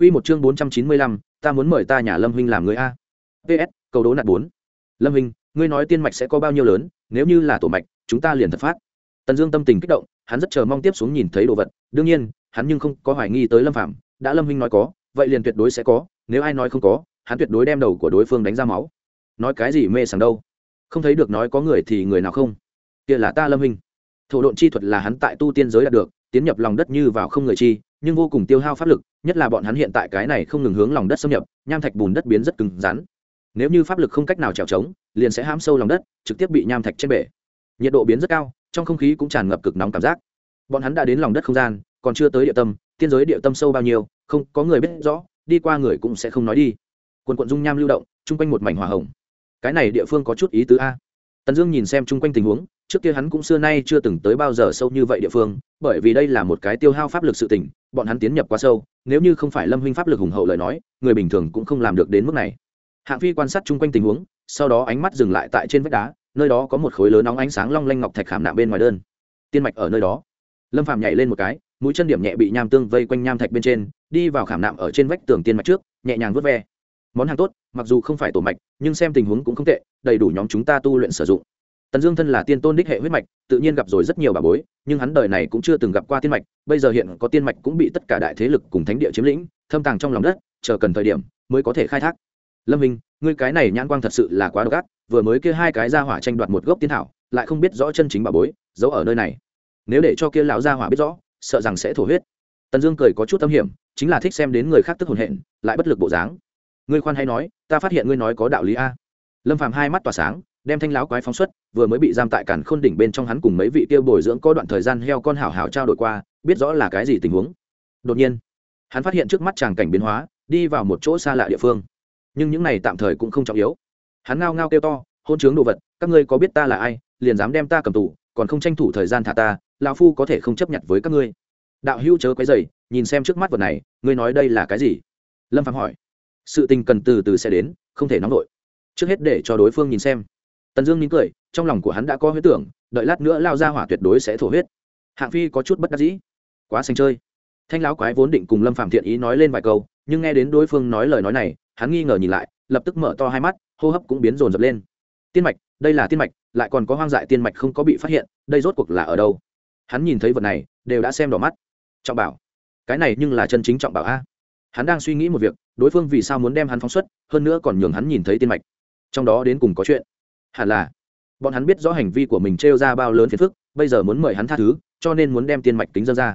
Quy một chương 495, ta muốn mời ta nhà Lâm huynh làm người a. PS, cầu đố nạt 4. Lâm huynh, ngươi nói tiên mạch sẽ có bao nhiêu lớn, nếu như là tổ mạch, chúng ta liền thật phát. Tần Dương tâm tình kích động, hắn rất chờ mong tiếp xuống nhìn thấy đồ vật, đương nhiên, hắn nhưng không có hoài nghi tới Lâm Phàm, đã Lâm huynh nói có, vậy liền tuyệt đối sẽ có, nếu ai nói không có, hắn tuyệt đối đem đầu của đối phương đánh ra máu. Nói cái gì mê sảng đâu? Không thấy được nói có người thì người nào không? Kia là ta Lâm huynh. Thổ độn chi thuật là hắn tại tu tiên giới đạt được, tiến nhập lòng đất như vào không người chi, nhưng vô cùng tiêu hao pháp lực, nhất là bọn hắn hiện tại cái này không ngừng hướng lòng đất xâm nhập, nham thạch bùn đất biến rất cứng rắn. Nếu như pháp lực không cách nào trèo trống, liền sẽ hãm sâu lòng đất, trực tiếp bị nham thạch trên bể. Nhiệt độ biến rất cao, trong không khí cũng tràn ngập cực nóng cảm giác. Bọn hắn đã đến lòng đất không gian, còn chưa tới địa tâm, tiên giới địa tâm sâu bao nhiêu, không, có người biết rõ, đi qua người cũng sẽ không nói đi. Quần quận dung nham lưu động, chung quanh một mảnh hòa hồng. Cái này địa phương có chút ý tứ a. Tần dương nhìn xem chung quanh tình huống trước kia hắn cũng xưa nay chưa từng tới bao giờ sâu như vậy địa phương, bởi vì đây là một cái tiêu hao pháp lực sự tỉnh bọn hắn tiến nhập quá sâu, nếu như không phải lâm huynh pháp lực hùng hậu lời nói, người bình thường cũng không làm được đến mức này. Hạng phi quan sát chung quanh tình huống, sau đó ánh mắt dừng lại tại trên vách đá, nơi đó có một khối lớn nóng ánh sáng long lanh ngọc thạch khảm nạm bên ngoài đơn. Tiên mạch ở nơi đó. Lâm phàm nhảy lên một cái, mũi chân điểm nhẹ bị nham tương vây quanh nham thạch bên trên, đi vào khảm nạm ở trên vách tường tiên mạch trước, nhẹ nhàng vớt ve. Món hàng tốt, mặc dù không phải tổ mạch, nhưng xem tình huống cũng không tệ, đầy đủ nhóm chúng ta tu luyện sử dụng tần dương thân là tiên tôn đích hệ huyết mạch, tự nhiên gặp rồi rất nhiều bà bối, nhưng hắn đời này cũng chưa từng gặp qua tiên mạch, bây giờ hiện có tiên mạch cũng bị tất cả đại thế lực cùng thánh địa chiếm lĩnh, thâm tàng trong lòng đất, chờ cần thời điểm mới có thể khai thác. Lâm minh, ngươi cái này nhãn quang thật sự là quá độc ác, vừa mới kia hai cái ra hỏa tranh đoạt một gốc tiên thảo, lại không biết rõ chân chính bà bối, giấu ở nơi này. Nếu để cho kia lão gia hỏa biết rõ, sợ rằng sẽ thổ huyết. Tần dương cười có chút tâm hiểm, chính là thích xem đến người khác tức hồn hện, lại bất lực bộ dáng. Ngươi khoan hay nói, ta phát hiện ngươi nói có đạo lý a. Lâm phàm hai mắt tỏa sáng đem thanh lão quái phóng xuất, vừa mới bị giam tại cản khôn đỉnh bên trong hắn cùng mấy vị kia bồi dưỡng có đoạn thời gian heo con hảo hảo trao đổi qua, biết rõ là cái gì tình huống. Đột nhiên, hắn phát hiện trước mắt tràng cảnh biến hóa, đi vào một chỗ xa lạ địa phương. Nhưng những này tạm thời cũng không trọng yếu. Hắn ngao ngao kêu to, hôn chướng đồ vật, các ngươi có biết ta là ai, liền dám đem ta cầm tù, còn không tranh thủ thời gian thả ta, lão phu có thể không chấp nhận với các ngươi. Đạo hữu chớ quấy dày nhìn xem trước mắt vật này, ngươi nói đây là cái gì? Lâm phạm hỏi. Sự tình cần từ từ sẽ đến, không thể nóng nổi trước hết để cho đối phương nhìn xem tần dương nín cười, trong lòng của hắn đã có huyết tưởng, đợi lát nữa lao ra hỏa tuyệt đối sẽ thổ huyết. Hạng phi có chút bất đắc dĩ. Quá xanh chơi. Thanh lão quái vốn định cùng lâm phạm thiện ý nói lên vài câu, nhưng nghe đến đối phương nói lời nói này, hắn nghi ngờ nhìn lại, lập tức mở to hai mắt, hô hấp cũng biến rồn rập lên. Tiên mạch, đây là tiên mạch, lại còn có hoang dại tiên mạch không có bị phát hiện, đây rốt cuộc là ở đâu? Hắn nhìn thấy vật này, đều đã xem đỏ mắt. Trọng bảo. Cái này nhưng là chân chính trọng bảo a. Hắn đang suy nghĩ một việc, đối phương vì sao muốn đem hắn phóng xuất, hơn nữa còn nhường hắn nhìn thấy tiên mạch. Trong đó đến cùng có chuyện hẳn là. Bọn hắn biết rõ hành vi của mình t r e o ra bao lớn phiền phức, bây giờ muốn mời hắn tha thứ, cho nên muốn đem tiên mạch tính dân ra.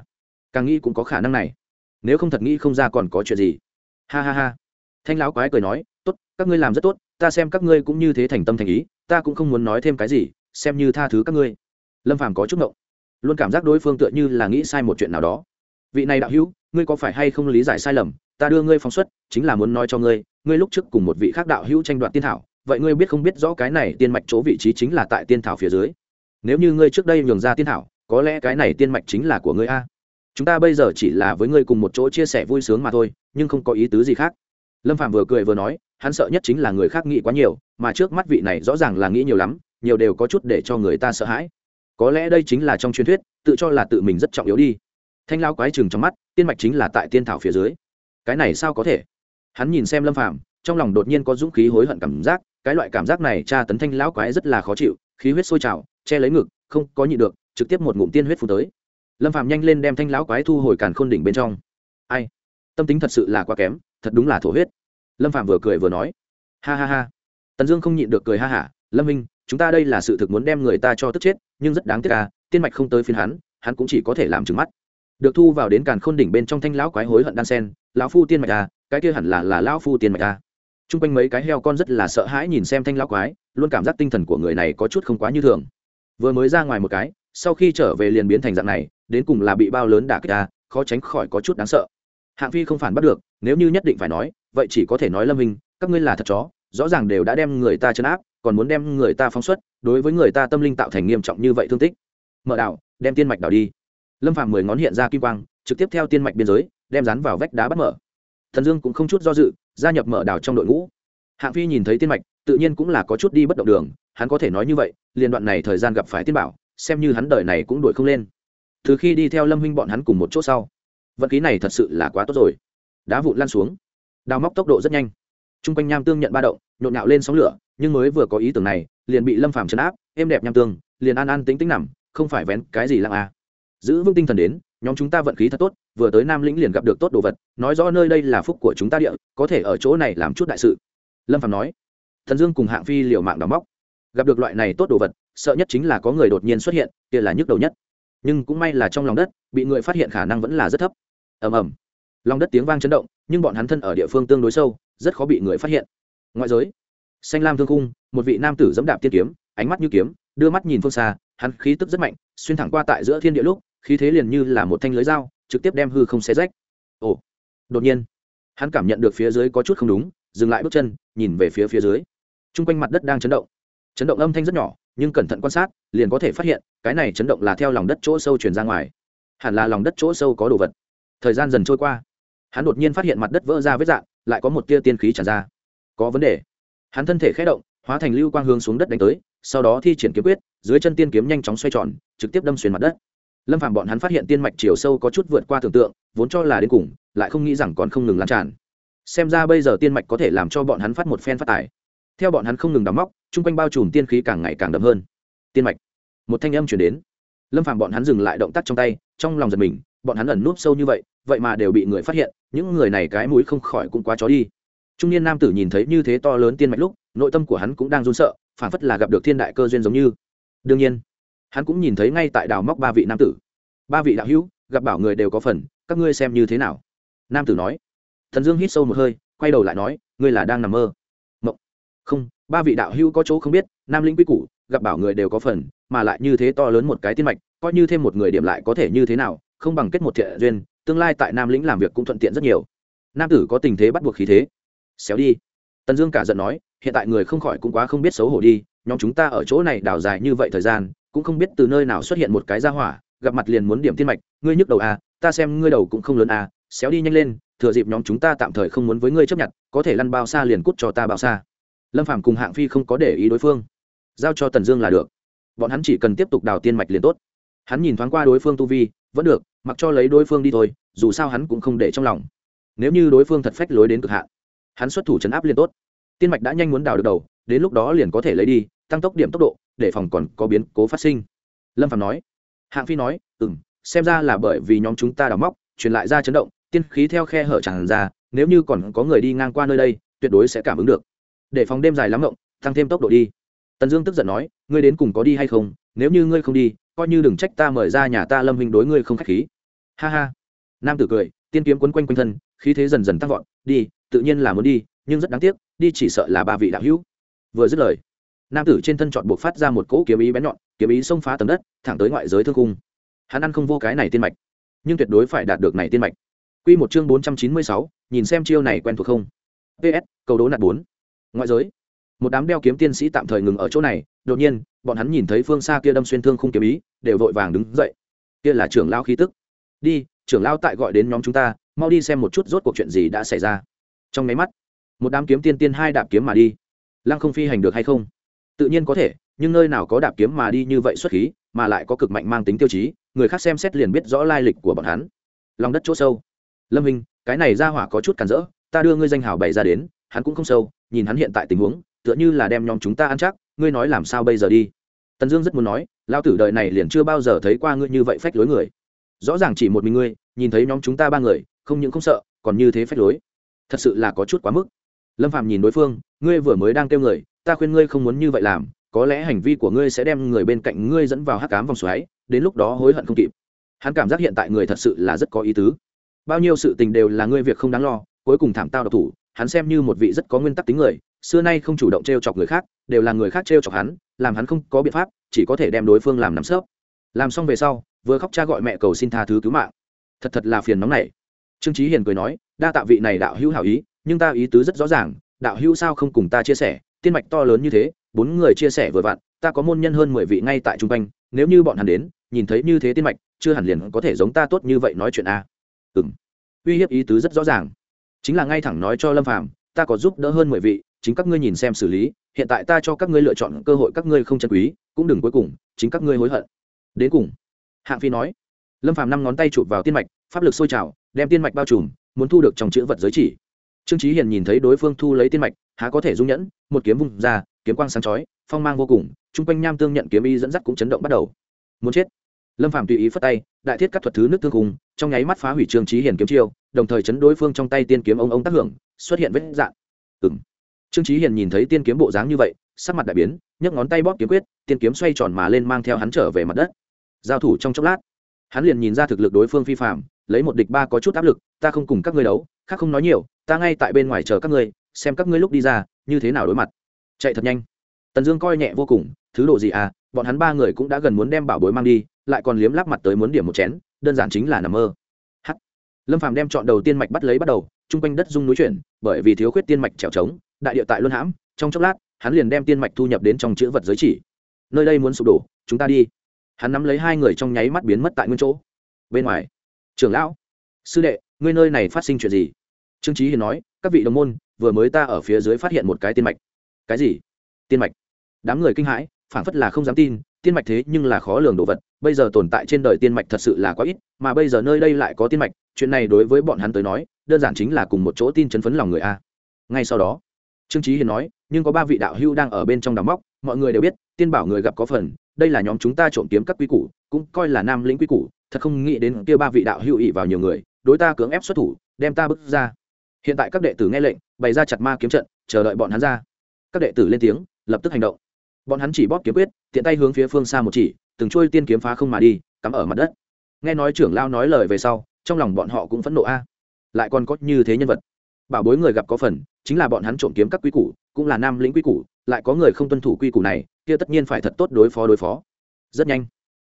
Càng nghĩ cũng có khả năng này. Nếu không thật nghĩ không ra còn có chuyện gì. Ha ha ha. Thanh lão quái cười nói, tốt, các ngươi làm rất tốt, ta xem các ngươi cũng như thế thành tâm thành ý, ta cũng không muốn nói thêm cái gì, xem như tha thứ các ngươi. Lâm phàm có chút ngộng, luôn cảm giác đối phương tựa như là nghĩ sai một chuyện nào đó. Vị này đạo hữu, ngươi có phải hay không lý giải sai lầm? Ta đưa ngươi phóng xuất, chính là muốn nói cho ngươi ngươi lúc trước cùng một vị khác đạo hữu tranh đoạt tiên thảo vậy ngươi biết không biết rõ cái này tiên mạch chỗ vị trí chính là tại tiên thảo phía dưới. Nếu như ngươi trước đây nhường ra tiên thảo, có lẽ cái này tiên mạch chính là của ngươi a. Chúng ta bây giờ chỉ là với ngươi cùng một chỗ chia sẻ vui sướng mà thôi, nhưng không có ý tứ gì khác. Lâm phạm vừa cười vừa nói, hắn sợ nhất chính là người khác nghĩ quá nhiều, mà trước mắt vị này rõ ràng là nghĩ nhiều lắm, nhiều đều có chút để cho người ta sợ hãi. Có lẽ đây chính là trong truyền thuyết, tự cho là tự mình rất trọng yếu đi. Thanh lao quái chừng trong mắt, tiên mạch chính là tại tiên thảo phía dưới. Cái này sao có thể? Hắn nhìn xem lâm phàm, trong lòng đột nhiên có dũng khí hối hận cảm giác cái loại cảm giác này tra tấn thanh lão quái rất là khó chịu, khí huyết sôi trào, che lấy ngực, không có nhịn được, trực tiếp một ngụm tiên huyết phù tới. Lâm phạm nhanh lên đem thanh lão quái thu hồi càn khôn đỉnh bên trong. Ai? Tâm tính thật sự là quá kém, thật đúng là thổ huyết. Lâm phạm vừa cười vừa nói. Ha ha ha. Tần dương không nhịn được cười ha hả. Lâm minh, chúng ta đây là sự thực muốn đem người ta cho tức chết, nhưng rất đáng tiếc à tiên mạch không tới phiên hắn hắn cũng chỉ có thể làm trừng mắt. Được thu vào đến càn khôn đỉnh bên trong thanh lão quái hối hận đan sen, lão phu tiên mạch à cái kia hẳn là là lão phu tiên mạch à t r u n g quanh mấy cái heo con rất là sợ hãi nhìn xem thanh lão quái, luôn cảm giác tinh thần của người này có chút không quá như thường. Vừa mới ra ngoài một cái, sau khi trở về liền biến thành dạng này, đến cùng là bị bao lớn đả kích ta khó tránh khỏi có chút đáng sợ. Hạng phi không phản bắt được, nếu như nhất định phải nói, vậy chỉ có thể nói lâm minh các ngươi là thật chó, rõ ràng đều đã đem người ta chấn áp, còn muốn đem người ta phóng xuất, đối với người ta tâm linh tạo thành nghiêm trọng như vậy thương tích. Mở đạo đem tiên mạch đảo đi. Lâm Phàm mười ngón hiện ra kim quang, trực tiếp theo tiên mạch biên giới, đem dán vào vách đá bắt mở thần dương cũng không chút do dự, gia nhập mở đảo trong đội ngũ. Hạng phi nhìn thấy tiên mạch, tự nhiên cũng là có chút đi bất động đường, hắn có thể nói như vậy liên đoạn này thời gian gặp phải tiên bảo, xem như hắn đời này cũng đuổi không lên. Từ khi đi theo lâm huynh bọn hắn cùng một chỗ sau, vận khí này thật sự là quá tốt rồi. Đá vụn lan xuống, đào móc tốc độ rất nhanh. T r u n g quanh nham tương nhận ba động, nhộn nhạo lên sóng lửa, nhưng mới vừa có ý tưởng này, liền bị lâm phàm chấn áp, êm đẹp nham tương, liền an an tính tính nằm, không phải vén cái gì lặng à. giữ vững tinh thần đến, nhóm chúng ta vận khí thật tốt vừa tới nam lĩnh liền gặp được tốt đồ vật nói rõ nơi đây là phúc của chúng ta địa có thể ở chỗ này làm chút đại sự. Lâm Phạm nói. Thần dương cùng hạng phi liều mạng đào bóc, gặp được loại này tốt đồ vật sợ nhất chính là có người đột nhiên xuất hiện kia là nhức đầu nhất. Nhưng cũng may là trong lòng đất bị người phát hiện khả năng vẫn là rất thấp. Ầm ầm. Lòng đất tiếng vang chấn động nhưng bọn hắn thân ở địa phương tương đối sâu rất khó bị người phát hiện. Ngoại giới xanh lam thương cung một vị nam tử dẫm đạp tiên kiếm ánh mắt như kiếm đưa mắt nhìn phương xa hắn khí tức rất mạnh xuyên thẳng qua tại giữa thiên địa lúc khí thế liền như là một thanh lưới dao trực tiếp đem hư không xé rách. Ồ đột nhiên hắn cảm nhận được phía dưới có chút không đúng dừng lại bước chân nhìn về phía phía dưới. T r u n g quanh mặt đất đang chấn động. Chấn động âm thanh rất nhỏ nhưng cẩn thận quan sát liền có thể phát hiện cái này chấn động là theo lòng đất chỗ sâu truyền ra ngoài. Hẳn là lòng đất chỗ sâu có đồ vật. Thời gian dần trôi qua hắn đột nhiên phát hiện mặt đất vỡ ra vết dạng, lại có một tia tiên khí tràn ra. Có vấn đề. Hắn thân thể khé động hóa thành lưu quang hướng xuống đất đánh tới sau đó thi triển kiếm quyết dưới chân tiên kiếm nhanh chóng xoay tròn trực tiếp đâm xuyên mặt đất lâm phạm bọn hắn phát hiện tiên mạch chiều sâu có chút vượt qua tưởng tượng, vốn cho là đến cùng, lại không nghĩ rằng còn không ngừng lan tràn. Xem ra bây giờ tiên mạch có thể làm cho bọn hắn phát một phen phát tải. theo bọn hắn không ngừng đắm móc, chung quanh bao trùm tiên khí càng ngày càng đậm hơn. Tiên mạch. Một thanh âm chuyển đến. Lâm phàm bọn hắn dừng lại động tác trong tay, trong lòng giật mình, bọn hắn ẩn núp sâu như vậy vậy mà đều bị người phát hiện, những người này cái mũi không khỏi cũng quá chó đi. Trung niên nam tử nhìn thấy như thế to lớn tiên mạch lúc, nội tâm của hắn cũng đang run sợ phản phất là gặp được thiên đại cơ duyên giống như. Đương nhiên hắn cũng nhìn thấy ngay tại đào móc ba vị nam tử. Ba vị đạo hữu, gặp bảo người đều có phần, các ngươi xem như thế nào? Nam tử nói. Thần dương hít sâu một hơi, quay đầu lại nói, ngươi là đang nằm mơ. Mộng. Không, ba vị đạo hữu có chỗ không biết, nam linh quy củ, gặp bảo người đều có phần, mà lại như thế to lớn một cái tiên mạch, coi như thêm một người điểm lại có thể như thế nào, không bằng kết một thiện duyên, tương lai tại nam lĩnh làm việc cũng thuận tiện rất nhiều. Nam tử có tình thế bắt buộc khí thế. Xéo đi. Tần dương cả giận nói, hiện tại người không khỏi cũng quá không biết xấu hổ đi, nhóm chúng ta ở chỗ này đào dài như vậy thời gian cũng không biết từ nơi nào xuất hiện một cái ra hỏa, gặp mặt liền muốn điểm tiên mạch, ngươi nhức đầu à ta xem ngươi đầu cũng không lớn à xéo đi nhanh lên, thừa dịp nhóm chúng ta tạm thời không muốn với ngươi chấp nhận, có thể lăn bao xa liền cút cho ta bao xa. Lâm phàm cùng hạng phi không có để ý đối phương, giao cho tần dương là được. Bọn hắn chỉ cần tiếp tục đào tiên mạch liền tốt. Hắn nhìn thoáng qua đối phương tu vi, vẫn được, mặc cho lấy đối phương đi thôi, dù sao hắn cũng không để trong lòng. Nếu như đối phương thật phách lối đến cực hạn, hắn xuất thủ chấn áp liền tốt. Tiên mạch đã nhanh muốn đào được đầu, đến lúc đó liền có thể lấy đi, tăng tốc điểm tốc độ để phòng còn có biến cố phát sinh. Lâm phạm nói. Hạng phi nói ừ m xem ra là bởi vì nhóm chúng ta đào móc, truyền lại ra chấn động, tiên khí theo khe hở tràn ra, nếu như còn có người đi ngang qua nơi đây, tuyệt đối sẽ cảm ứng được. Để phòng đêm dài lắm rộng tăng thêm tốc độ đi. Tần dương tức giận nói, ngươi đến cùng có đi hay không? Nếu như ngươi không đi, coi như đừng trách ta mời ra nhà ta lâm hình đối ngươi không k h á c h khí. Ha ha. Nam tử cười, tiên kiếm quấn quanh quanh thân, khí thế dần dần tăng vọt, đi, tự nhiên là muốn đi, nhưng rất đáng tiếc, đi chỉ sợ là ba vị đạo hữu. Vừa dứt lời nam tử trên thân chọn buộc phát ra một cỗ kiếm ý bén nhọn, kiếm ý xông phá tầng đất, thẳng tới ngoại giới thương cung hắn ăn không vô cái này tiên mạch, nhưng tuyệt đối phải đạt được này tiên mạch. Q một chương bốn trăm chín mươi sáu, nhìn xem chiêu này quen thuộc không? Ps cầu đố nạt bốn. Ngoại giới. Một đám đeo kiếm tiên sĩ tạm thời ngừng ở chỗ này, đột nhiên, bọn hắn nhìn thấy phương xa kia đâm xuyên thương khung kiếm ý, đều vội vàng đứng dậy. Kia là trưởng lao khí tức. Đi, trưởng lao tại gọi đến nhóm chúng ta, mau đi xem một chút rốt cuộc chuyện gì đã xảy ra. Trong nháy mắt, một đám kiếm tiên tiên hai đạp kiếm mà đi. Lăng không phi hành được hay không? Tự nhiên có thể, nhưng nơi nào có đạp kiếm mà đi như vậy xuất khí, mà lại có cực mạnh mang tính tiêu chí, người khác xem xét liền biết rõ lai lịch của bọn hắn. Lòng đất chỗ sâu. Lâm hình cái này ra hỏa có chút cản rỡ, ta đưa ngươi danh hào bày ra đến, hắn cũng không sâu, nhìn hắn hiện tại tình huống, tựa như là đem nhóm chúng ta ăn chắc, ngươi nói làm sao bây giờ đi? Tần dương rất muốn nói, lao tử đời này liền chưa bao giờ thấy qua ngươi như vậy phách lối người. Rõ ràng chỉ một mình ngươi, nhìn thấy nhóm chúng ta ba người, không những không sợ, còn như thế phách lối. Thật sự là có chút quá mức. Lâm phạm nhìn đối phương, ngươi vừa mới đang kêu người ta khuyên ngươi không muốn như vậy làm, có lẽ hành vi của ngươi sẽ đem người bên cạnh ngươi dẫn vào hắc cám vòng xoáy, đến lúc đó hối hận không kịp. Hắn cảm giác hiện tại người thật sự là rất có ý tứ. Bao nhiêu sự tình đều là ngươi việc không đáng lo, cuối cùng thảm tao độc thủ, hắn xem như một vị rất có nguyên tắc tính người, xưa nay không chủ động t r e o chọc người khác, đều là người khác t r e o chọc hắn, làm hắn không có biện pháp, chỉ có thể đem đối phương làm nắm sớp. Làm xong về sau, vừa khóc cha gọi mẹ cầu xin tha thứ cứu mạng. Thật thật là phiền nóng này. Trương trí hiền cười nói, đa tạ vị này đạo hữu hảo ý, nhưng ta ý tứ rất rõ ràng, đạo hữu sao không cùng ta chia sẻ tiên mạch to lớn như thế, bốn người chia sẻ vừa vặn, ta có môn nhân hơn mười vị ngay tại trung quanh, nếu như bọn hắn đến, nhìn thấy như thế tiên mạch, chưa hẳn liền có thể giống ta tốt như vậy nói chuyện a. À. ừng uy hiếp ý tứ rất rõ ràng. Chính là ngay thẳng nói cho lâm phàm, ta có giúp đỡ hơn mười vị, chính các ngươi nhìn xem xử lý, hiện tại ta cho các ngươi lựa chọn cơ hội các ngươi không chân quý, cũng đừng cuối cùng, chính các ngươi hối hận. Đến cùng. Hạng phi nói. Lâm phàm năm ngón tay chụp vào tiên mạch, pháp lực sôi trào, đem tiên mạch bao trùm, muốn thu được trong chữ vật giới chỉ trương trí hiền nhìn thấy đối phương thu lấy tiên mạch, há có thể dung nhẫn, một kiếm vung ra, kiếm quang sáng chói, phong mang vô cùng, chung quanh nham tương nhận kiếm y dẫn dắt cũng chấn động bắt đầu. Muốn chết. Lâm phạm tùy ý phất tay, đại thiết các thuật thứ nước tương cùng, trong nháy mắt phá hủy trương trí hiền kiếm chiêu, đồng thời chấn đối phương trong tay tiên kiếm ông ông tác hưởng, xuất hiện vết dạng ừng trương trí hiền nhìn thấy tiên kiếm bộ dáng như vậy, sắc mặt đại biến, nhấc ngón tay bóp kiếm quyết, tiên kiếm xoay tròn mà lên mang theo hắn trở về mặt đất. Giao thủ trong chốc lát, hắn liền nhìn ra thực lực đối phương phi phạm lấy một địch ba có chút áp lực, ta không cùng các ngươi đấu khác không nói nhiều, ta ngay tại bên ngoài chờ các ngươi, xem các ngươi lúc đi ra, như thế nào đối mặt. Chạy thật nhanh. Tần dương coi nhẹ vô cùng, thứ độ gì à bọn hắn ba người cũng đã gần muốn đem bảo bối mang đi, lại còn liếm lắp mặt tới muốn điểm một chén, đơn giản chính là nằm mơ. H lâm phàm đem chọn đầu tiên mạch bắt lấy bắt đầu, chung quanh đất dung núi chuyển, bởi vì thiếu khuyết tiên mạch trèo trống, đại địa tại luân hãm, trong chốc lát, hắn liền đem tiên mạch thu nhập đến trong chữ vật giới chỉ. Nơi đây muốn sụp đổ, chúng ta đi. Hắn nắm lấy hai người trong nháy mắt biến mất tại nguyên chỗ. Bên ngoài. Trưởng lão. Sư đệ ngươi nơi này phát sinh chuyện gì? Trương trí hiền nói, các vị đồng môn, vừa mới ta ở phía dưới phát hiện một cái tiên mạch. Cái gì? Tiên mạch. Đám người kinh hãi, phảng phất là không dám tin, tiên mạch thế nhưng là khó lường đồ vật, bây giờ tồn tại trên đời tiên mạch thật sự là quá ít, mà bây giờ nơi đây lại có tiên mạch, chuyện này đối với bọn hắn tới nói, đơn giản chính là cùng một chỗ tin chấn phấn lòng người a. Ngay sau đó, trương trí hiền nói, nhưng có ba vị đạo hưu đang ở bên trong đám móc, mọi người đều biết, tiên bảo người gặp có phần, đây là nhóm chúng ta trộm kiếm các quý củ, cũng coi là nam lĩnh quý củ, thật không nghĩ đến kia ba vị đạo hưu ỵ vào nhiều người đối ta cưỡng ép xuất thủ, đem ta bước ra. Hiện tại các đệ tử nghe lệnh, bày ra chặt ma kiếm trận, chờ đợi bọn hắn ra. Các đệ tử lên tiếng, lập tức hành động. Bọn hắn chỉ bóp kiếm quyết, tiện tay hướng phía phương xa một chỉ, từng trôi tiên kiếm phá không mà đi, cắm ở mặt đất. Nghe nói trưởng lao nói lời về sau, trong lòng bọn họ cũng phẫn nộ a. Lại còn có như thế nhân vật. Bảo bối người gặp có phần, chính là bọn hắn trộm kiếm các quy củ, cũng là nam lĩnh quy củ, lại có người không tuân thủ quy củ này, kia tất nhiên phải thật tốt đối phó đối phó. Rất nhanh.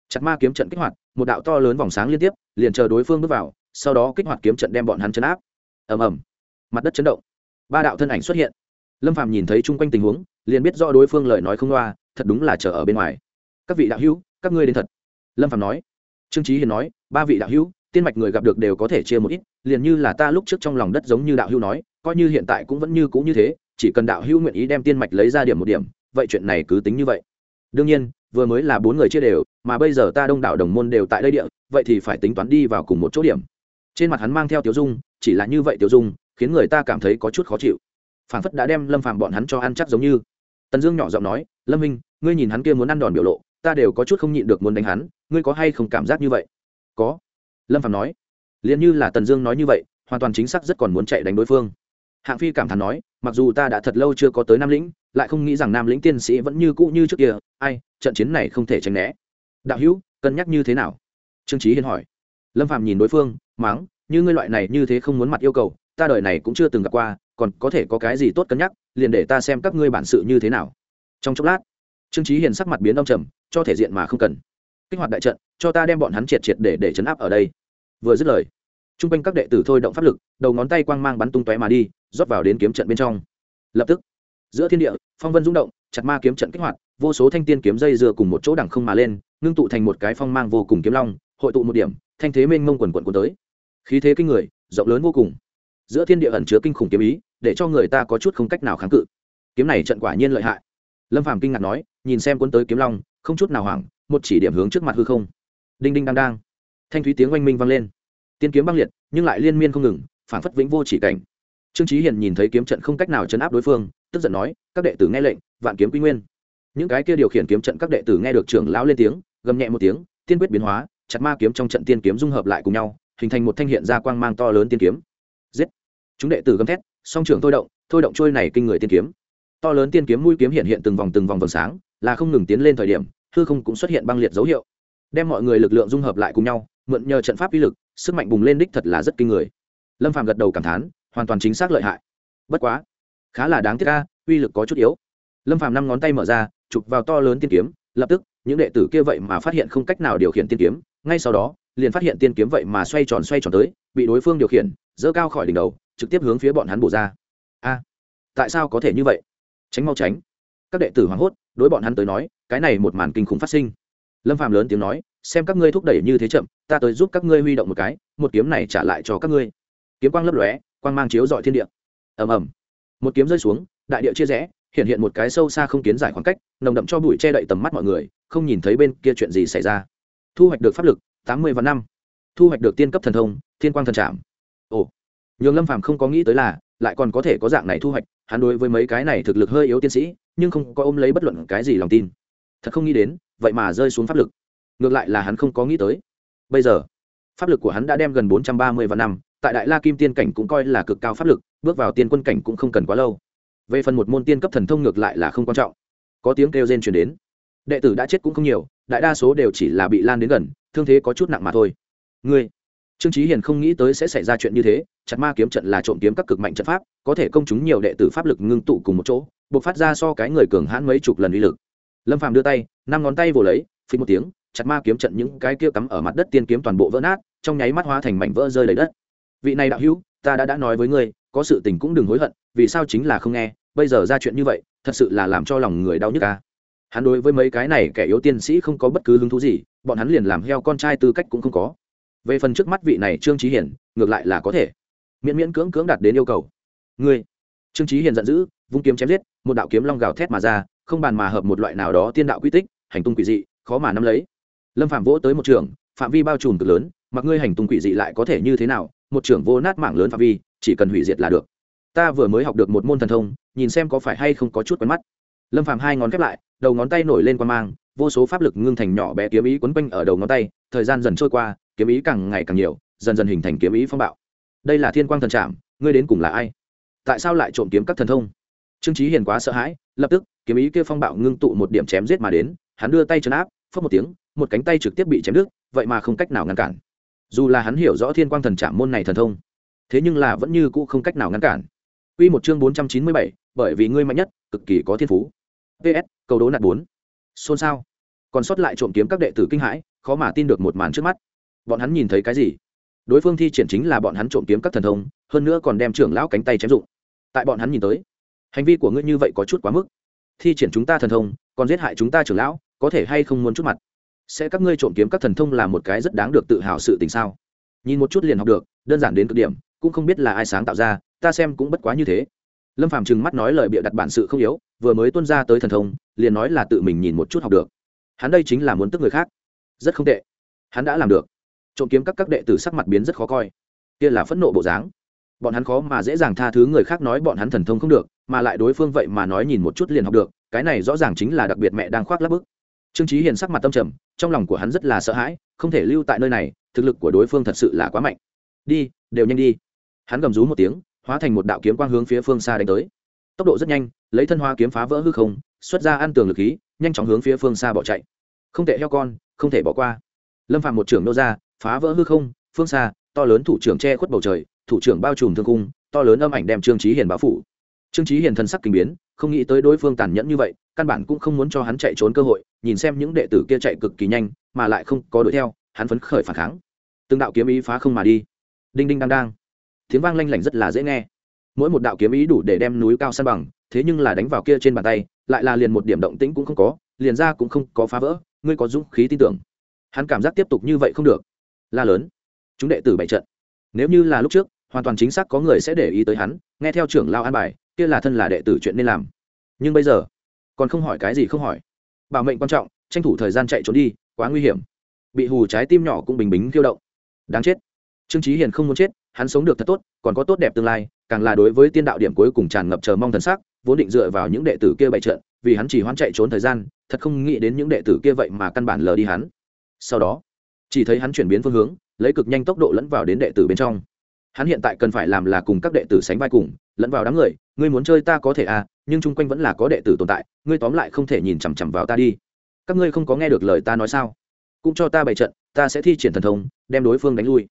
Chặt ma kiếm trận kích hoạt, một đạo to lớn vòng sáng liên tiếp, liền chờ đối phương bước vào sau đó kích hoạt kiếm trận đem bọn hắn chấn áp. Ầm ầm. Mặt đất chấn động. Ba đạo thân ảnh xuất hiện. Lâm phàm nhìn thấy chung quanh tình huống, liền biết rõ đối phương lời nói không loa, thật đúng là chờ ở bên ngoài. Các vị đạo hữu, các ngươi đến thật. Lâm phàm nói. Trương trí hiền nói, ba vị đạo hữu, tiên mạch người gặp được đều có thể chia một ít, liền như là ta lúc trước trong lòng đất giống như đạo hữu nói, coi như hiện tại cũng vẫn như cũ như thế, chỉ cần đạo hữu nguyện ý đem tiên mạch lấy ra điểm một điểm, vậy chuyện này cứ tính như vậy. Đương nhiên, vừa mới là bốn người chia đều, mà bây giờ ta đông đảo đồng môn đều tại đây địa, vậy thì phải tính toán đi vào cùng một chỗ điểm trên mặt hắn mang theo tiểu dung, chỉ là như vậy tiểu dung, khiến người ta cảm thấy có chút khó chịu. Phản phất đã đem lâm phàm bọn hắn cho ăn chắc giống như. Tần dương nhỏ giọng nói, lâm minh, ngươi nhìn hắn kia muốn ăn đòn biểu lộ, ta đều có chút không nhịn được muốn đánh hắn, ngươi có hay không cảm giác như vậy? Có. Lâm phàm nói. Liền như là tần dương nói như vậy, hoàn toàn chính xác rất còn muốn chạy đánh đối phương. Hạng phi cảm thán nói, mặc dù ta đã thật lâu chưa có tới nam lĩnh, lại không nghĩ rằng nam lĩnh tiên sĩ vẫn như cũ như trước kia, ai, trận chiến này không thể tránh né. Đạo hữu, cân nhắc như thế nào? Trương trí hiên hỏi. Lâm phạm nhìn đối phương mắng như ngươi loại này như thế không muốn mặt yêu cầu, ta đời này cũng chưa từng gặp qua, còn có thể có cái gì tốt cân nhắc, liền để ta xem các ngươi bản sự như thế nào. Trong chốc lát, trương trí hiền sắc mặt biến đông trầm, cho thể diện mà không cần. Kích hoạt đại trận, cho ta đem bọn hắn triệt triệt để để chấn áp ở đây. Vừa dứt lời t r u n g quanh các đệ tử thôi động pháp lực, đầu ngón tay quang mang bắn tung tóe mà đi, rót vào đến kiếm trận bên trong. Lập tức, giữa thiên địa, phong vân rung động, chặt ma kiếm trận kích hoạt, vô số thanh tiên kiếm dây dừa cùng một chỗ đẳng không mà lên, ngưng tụ thành một cái phong mang vô cùng kiếm long, hội tụ một điểm, thanh thế mênh mông quần quần quần tới khí thế kinh người, rộng lớn vô cùng. Giữa thiên địa ẩn chứa kinh khủng kiếm ý, để cho người ta có chút không cách nào kháng cự. Kiếm này trận quả nhiên lợi hại. Lâm phàm kinh ngạc nói, nhìn xem quân tới kiếm long, không chút nào hoảng, một chỉ điểm hướng trước mặt hư không. Đinh đinh đang đang. Thanh thúy tiếng oanh minh vang lên. Tiên kiếm băng liệt, nhưng lại liên miên không ngừng phản phất vĩnh vô chỉ cảnh. Trương trí hiền nhìn thấy kiếm trận không cách nào chấn áp đối phương, tức giận nói, các đệ tử nghe lệnh, vạn kiếm quy nguyên. Những cái kia điều khiển kiếm trận các đệ tử nghe được trưởng lão lên tiếng, gầm nhẹ một tiếng, tiên quyết biến hóa, chặt ma kiếm trong trận tiên kiếm dung hợp lại cùng nhau hình thành một thanh hiện ra quang mang to lớn tiên kiếm. Giết! Chúng đệ tử gầm thét, song trưởng thôi động thôi động trôi này kinh người tiên kiếm. To lớn tiên kiếm mũi kiếm hiện hiện từng vòng từng vòng vầng sáng, là không ngừng tiến lên thời điểm, hư không cũng xuất hiện băng liệt dấu hiệu. Đem mọi người lực lượng dung hợp lại cùng nhau, mượn nhờ trận pháp uy lực, sức mạnh bùng lên đích thật là rất kinh người. Lâm phàm gật đầu cảm thán, hoàn toàn chính xác lợi hại. Bất quá, khá là đáng tiếc ca uy lực có chút yếu. Lâm phàm năm ngón tay mở ra, chụp vào to lớn tiên kiếm, lập tức, những đệ tử kia vậy mà phát hiện không cách nào điều khiển tiên kiếm, ngay sau đó liền phát hiện tiên kiếm vậy mà xoay tròn xoay tròn tới, bị đối phương điều khiển dỡ cao khỏi đỉnh đầu, trực tiếp hướng phía bọn hắn bổ ra. A, tại sao có thể như vậy? Tránh mau tránh. Các đệ tử hoảng hốt, đối bọn hắn tới nói, cái này một màn kinh khủng phát sinh. Lâm phạm lớn tiếng nói, xem các ngươi thúc đẩy như thế chậm, ta tới giúp các ngươi huy động một cái, một kiếm này trả lại cho các ngươi. Kiếm quang lấp lóe, quang mang chiếu dọi thiên địa. Ầm ầm. Một kiếm rơi xuống, đại địa chia rẽ, hiện hiện một cái sâu xa không kiến giải khoảng cách, nồng đậm cho bụi che đậy tầm mắt mọi người, không nhìn thấy bên kia chuyện gì xảy ra. Thu hoạch được pháp lực tám mươi và năm. Thu hoạch được tiên cấp thần thông, thiên quang thần trạm ồ, nhường lâm phàm không có nghĩ tới là, lại còn có thể có dạng này thu hoạch, hắn đối với mấy cái này thực lực hơi yếu tiến sĩ, nhưng không có ôm lấy bất luận cái gì lòng tin. Thật không nghĩ đến, vậy mà rơi xuống pháp lực. Ngược lại là hắn không có nghĩ tới. Bây giờ, pháp lực của hắn đã đem gần bốn trăm ba mươi vạn năm, tại đại la kim tiên cảnh cũng coi là cực cao pháp lực, bước vào tiên quân cảnh cũng không cần quá lâu. Về phần một môn tiên cấp thần thông ngược lại là không quan trọng. Có tiếng kêu rên truyền đến đệ tử đã chết cũng không nhiều, đại đa số đều chỉ là bị lan đến gần, thương thế có chút nặng mà thôi. Ngươi, trương trí hiền không nghĩ tới sẽ xảy ra chuyện như thế, chặt ma kiếm trận là trộm kiếm các cực mạnh trận pháp, có thể công chúng nhiều đệ tử pháp lực ngưng tụ cùng một chỗ buộc phát ra so cái người cường hãn mấy chục lần uy lực. Lâm phàm đưa tay, năm ngón tay vồ lấy phí một tiếng, chặt ma kiếm trận những cái kia cắm ở mặt đất tiên kiếm toàn bộ vỡ nát, trong nháy mắt hóa thành mảnh vỡ rơi lấy đất. Vị này đạo hữu, ta đã đã nói với ngươi, có sự tình cũng đừng hối hận, vì sao chính là không nghe, bây giờ ra chuyện như vậy, thật sự là làm cho lòng người đau nhức ca hắn đối với mấy cái này kẻ yếu tiên sĩ không có bất cứ hứng thú gì, bọn hắn liền làm heo con trai tư cách cũng không có. Về phần trước mắt vị này trương trí hiển, ngược lại là có thể. Miễn miễn cưỡng cưỡng đạt đến yêu cầu. Ngươi. Trương trí hiền giận dữ, vung kiếm chém giết, một đạo kiếm long gào thét mà ra, không bàn mà hợp một loại nào đó tiên đạo quy tích, hành tung quỷ dị, khó mà nắm lấy. Lâm phạm vỗ tới một trường, phạm vi bao trùm cực lớn, mặc ngươi hành tung quỷ dị lại có thể như thế nào, một trưởng vô nát mảng lớn phạm vi, chỉ cần hủy diệt là được. Ta vừa mới học được một môn thần thông, nhìn xem có phải hay không có chút quen mắt lâm phàm hai ngón khép lại đầu ngón tay nổi lên qua mang vô số pháp lực ngưng thành nhỏ bé kiếm ý quấn quanh ở đầu ngón tay thời gian dần trôi qua kiếm ý càng ngày càng nhiều dần dần hình thành kiếm ý phong bạo. Đây là thiên quang thần trạm ngươi đến cùng là ai? Tại sao lại trộm kiếm các thần thông? Trương trí hiền quá sợ hãi lập tức kiếm ý kia phong bạo ngưng tụ một điểm chém giết mà đến hắn đưa tay chấn áp phất một tiếng một cánh tay trực tiếp bị chém đứt vậy mà không cách nào ngăn cản. Dù là hắn hiểu rõ thiên quang thần trạm môn này thần thông thế nhưng là vẫn như cũ không cách nào ngăn cản. Quy một chương 497, bởi vì ngươi mạnh nhất, cực kỳ có thiên phú. PS, câu đố nạt bốn Xôn xao, Còn sót lại trộm kiếm các đệ tử kinh hãi, khó mà tin được một màn trước mắt. Bọn hắn nhìn thấy cái gì? Đối phương thi triển chính là bọn hắn trộm kiếm các thần thông, hơn nữa còn đem trưởng lão cánh tay chém dụng. Tại bọn hắn nhìn tới, hành vi của ngươi như vậy có chút quá mức. Thi triển chúng ta thần thông, còn giết hại chúng ta trưởng lão, có thể hay không muốn chút mặt? Sẽ các ngươi trộm kiếm các thần thông là một cái rất đáng được tự hào sự tình sao? Nhìn một chút liền học được, đơn giản đến cực điểm, cũng không biết là ai sáng tạo ra, ta xem cũng bất quá như thế lâm phàm trừng mắt nói lời bịa đặt bản sự không yếu, vừa mới tuân ra tới thần thông, liền nói là tự mình nhìn một chút học được. Hắn đây chính là muốn tức người khác. Rất không tệ. Hắn đã làm được. Trộm kiếm các các đệ tử sắc mặt biến rất khó coi. Kia là phẫn nộ bộ dáng. Bọn hắn khó mà dễ dàng tha thứ người khác nói bọn hắn thần thông không được, mà lại đối phương vậy mà nói nhìn một chút liền học được, cái này rõ ràng chính là đặc biệt mẹ đang khoác lắp bức. Trương trí hiền sắc mặt tâm trầm, trong lòng của hắn rất là sợ hãi, không thể lưu tại nơi này, thực lực của đối phương thật sự là quá mạnh. Đi, đều nhanh đi. Hắn gầm rú một tiếng hóa thành một đạo kiếm quang hướng phía phương xa đánh tới. Tốc độ rất nhanh, lấy thân hoa kiếm phá vỡ hư không, xuất ra ăn tường lực khí, nhanh chóng hướng phía phương xa bỏ chạy. Không thể heo con, không thể bỏ qua. Lâm phạm một trưởng nô ra, phá vỡ hư không, phương xa, to lớn thủ trưởng che khuất bầu trời, thủ trưởng bao trùm thương cung, to lớn âm ảnh đem trương trí hiền báo phủ. Trương trí hiền thần sắc kinh biến, không nghĩ tới đối phương tàn nhẫn như vậy, căn bản cũng không muốn cho hắn chạy trốn cơ hội, nhìn xem những đệ tử kia chạy cực kỳ nhanh, mà lại không có đuổi theo, hắn phấn khởi phản kháng. Từng đạo kiếm ý phá không mà đi. Đinh đinh đang đang tiếng vang lanh lảnh rất là dễ nghe. Mỗi một đạo kiếm ý đủ để đem núi cao san bằng, thế nhưng là đánh vào kia trên bàn tay, lại là liền một điểm động tĩnh cũng không có, liền ra cũng không có phá vỡ, ngươi có dũng khí tin tưởng. Hắn cảm giác tiếp tục như vậy không được. La lớn. Chúng đệ tử bày trận. Nếu như là lúc trước, hoàn toàn chính xác có người sẽ để ý tới hắn, nghe theo trưởng lao an bài, kia là thân là đệ tử chuyện nên làm. Nhưng bây giờ, còn không hỏi cái gì không hỏi. Bảo mệnh quan trọng, tranh thủ thời gian chạy trốn đi, quá nguy hiểm. Bị hù trái tim nhỏ cũng bình bính khiêu động. Đáng chết. Trương trí hiền không muốn chết hắn sống được thật tốt, còn có tốt đẹp tương lai, càng là đối với tiên đạo điểm cuối cùng tràn ngập chờ mong thần sắc, vốn định dựa vào những đệ tử kia bày trận, vì hắn chỉ hoan chạy trốn thời gian, thật không nghĩ đến những đệ tử kia vậy mà căn bản lờ đi hắn. Sau đó, chỉ thấy hắn chuyển biến phương hướng, lấy cực nhanh tốc độ lẫn vào đến đệ tử bên trong. Hắn hiện tại cần phải làm là cùng các đệ tử sánh vai cùng, lẫn vào đám người, ngươi muốn chơi ta có thể à nhưng chung quanh vẫn là có đệ tử tồn tại, ngươi tóm lại không thể nhìn chằm chằm vào ta đi. Các ngươi không có nghe được lời ta nói sao? Cũng cho ta bày trận, ta sẽ thi triển thần thông, đem đối phương đánh lui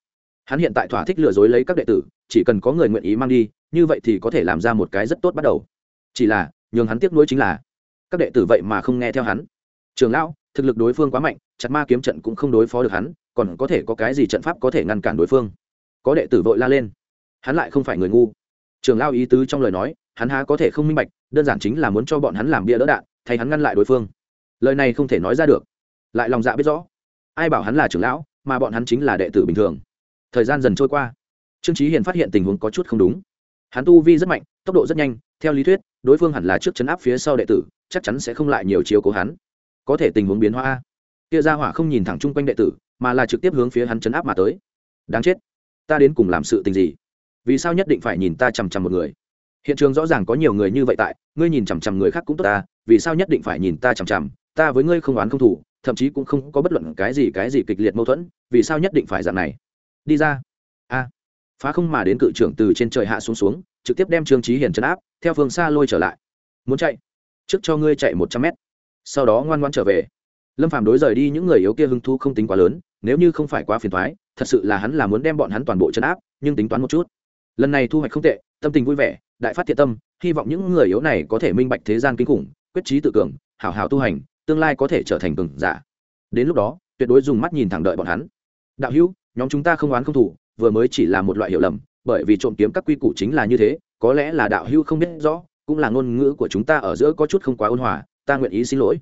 hắn hiện tại thỏa thích lừa dối lấy các đệ tử, chỉ cần có người nguyện ý mang đi, như vậy thì có thể làm ra một cái rất tốt bắt đầu. Chỉ là, nhường hắn tiếc nuối chính là, các đệ tử vậy mà không nghe theo hắn. Trường lão, thực lực đối phương quá mạnh, chặt ma kiếm trận cũng không đối phó được hắn, còn có thể có cái gì trận pháp có thể ngăn cản đối phương? Có đệ tử vội la lên. Hắn lại không phải người ngu. Trường lao ý tứ trong lời nói, hắn há có thể không minh bạch, đơn giản chính là muốn cho bọn hắn làm bia đỡ đạn, thay hắn ngăn lại đối phương. Lời này không thể nói ra được. Lại lòng dạ biết rõ. Ai bảo hắn là trưởng lão, mà bọn hắn chính là đệ tử bình thường thời gian dần trôi qua. Trương trí hiền phát hiện tình huống có chút không đúng. Hắn tu vi rất mạnh, tốc độ rất nhanh, theo lý thuyết, đối phương hẳn là trước chấn áp phía sau đệ tử, chắc chắn sẽ không lại nhiều chiếu cố hắn. Có thể tình huống biến hóa kia ra hỏa không nhìn thẳng chung quanh đệ tử, mà là trực tiếp hướng phía hắn chấn áp mà tới. Đáng chết. Ta đến cùng làm sự tình gì? Vì sao nhất định phải nhìn ta chằm chằm một người? Hiện trường rõ ràng có nhiều người như vậy tại, ngươi nhìn chằm chằm người khác cũng tốt ta, vì sao nhất định phải nhìn ta chằm chằm? Ta với ngươi không oán không thủ, thậm chí cũng không có bất luận cái gì cái gì kịch liệt mâu thuẫn, vì sao nhất định phải dạng này? Đi ra. A phá không mà đến cự trưởng từ trên trời hạ xuống xuống, trực tiếp đem trương trí hiền chấn áp, theo phương xa lôi trở lại. Muốn chạy? Trước cho ngươi chạy một trăm mét. Sau đó ngoan ngoan trở về. Lâm phàm đối rời đi những người yếu kia hưng thu không tính quá lớn, nếu như không phải quá phiền thoái thật sự là hắn là muốn đem bọn hắn toàn bộ chấn áp, nhưng tính toán một chút. Lần này thu hoạch không tệ, tâm tình vui vẻ, đại phát thiện tâm, hy vọng những người yếu này có thể minh bạch thế gian kinh khủng, quyết trí tự cường, hảo hảo tu hành, tương lai có thể trở thành cường giả. Đến lúc đó, tuyệt đối dùng mắt nhìn thẳng đợi bọn hắn. Đạo hữu nhóm chúng ta không oán không thủ, vừa mới chỉ là một loại hiểu lầm, bởi vì trộm kiếm các quy củ chính là như thế, có lẽ là đạo hưu không biết rõ, cũng là ngôn ngữ của chúng ta ở giữa có chút không quá ôn hòa, ta nguyện ý xin lỗi.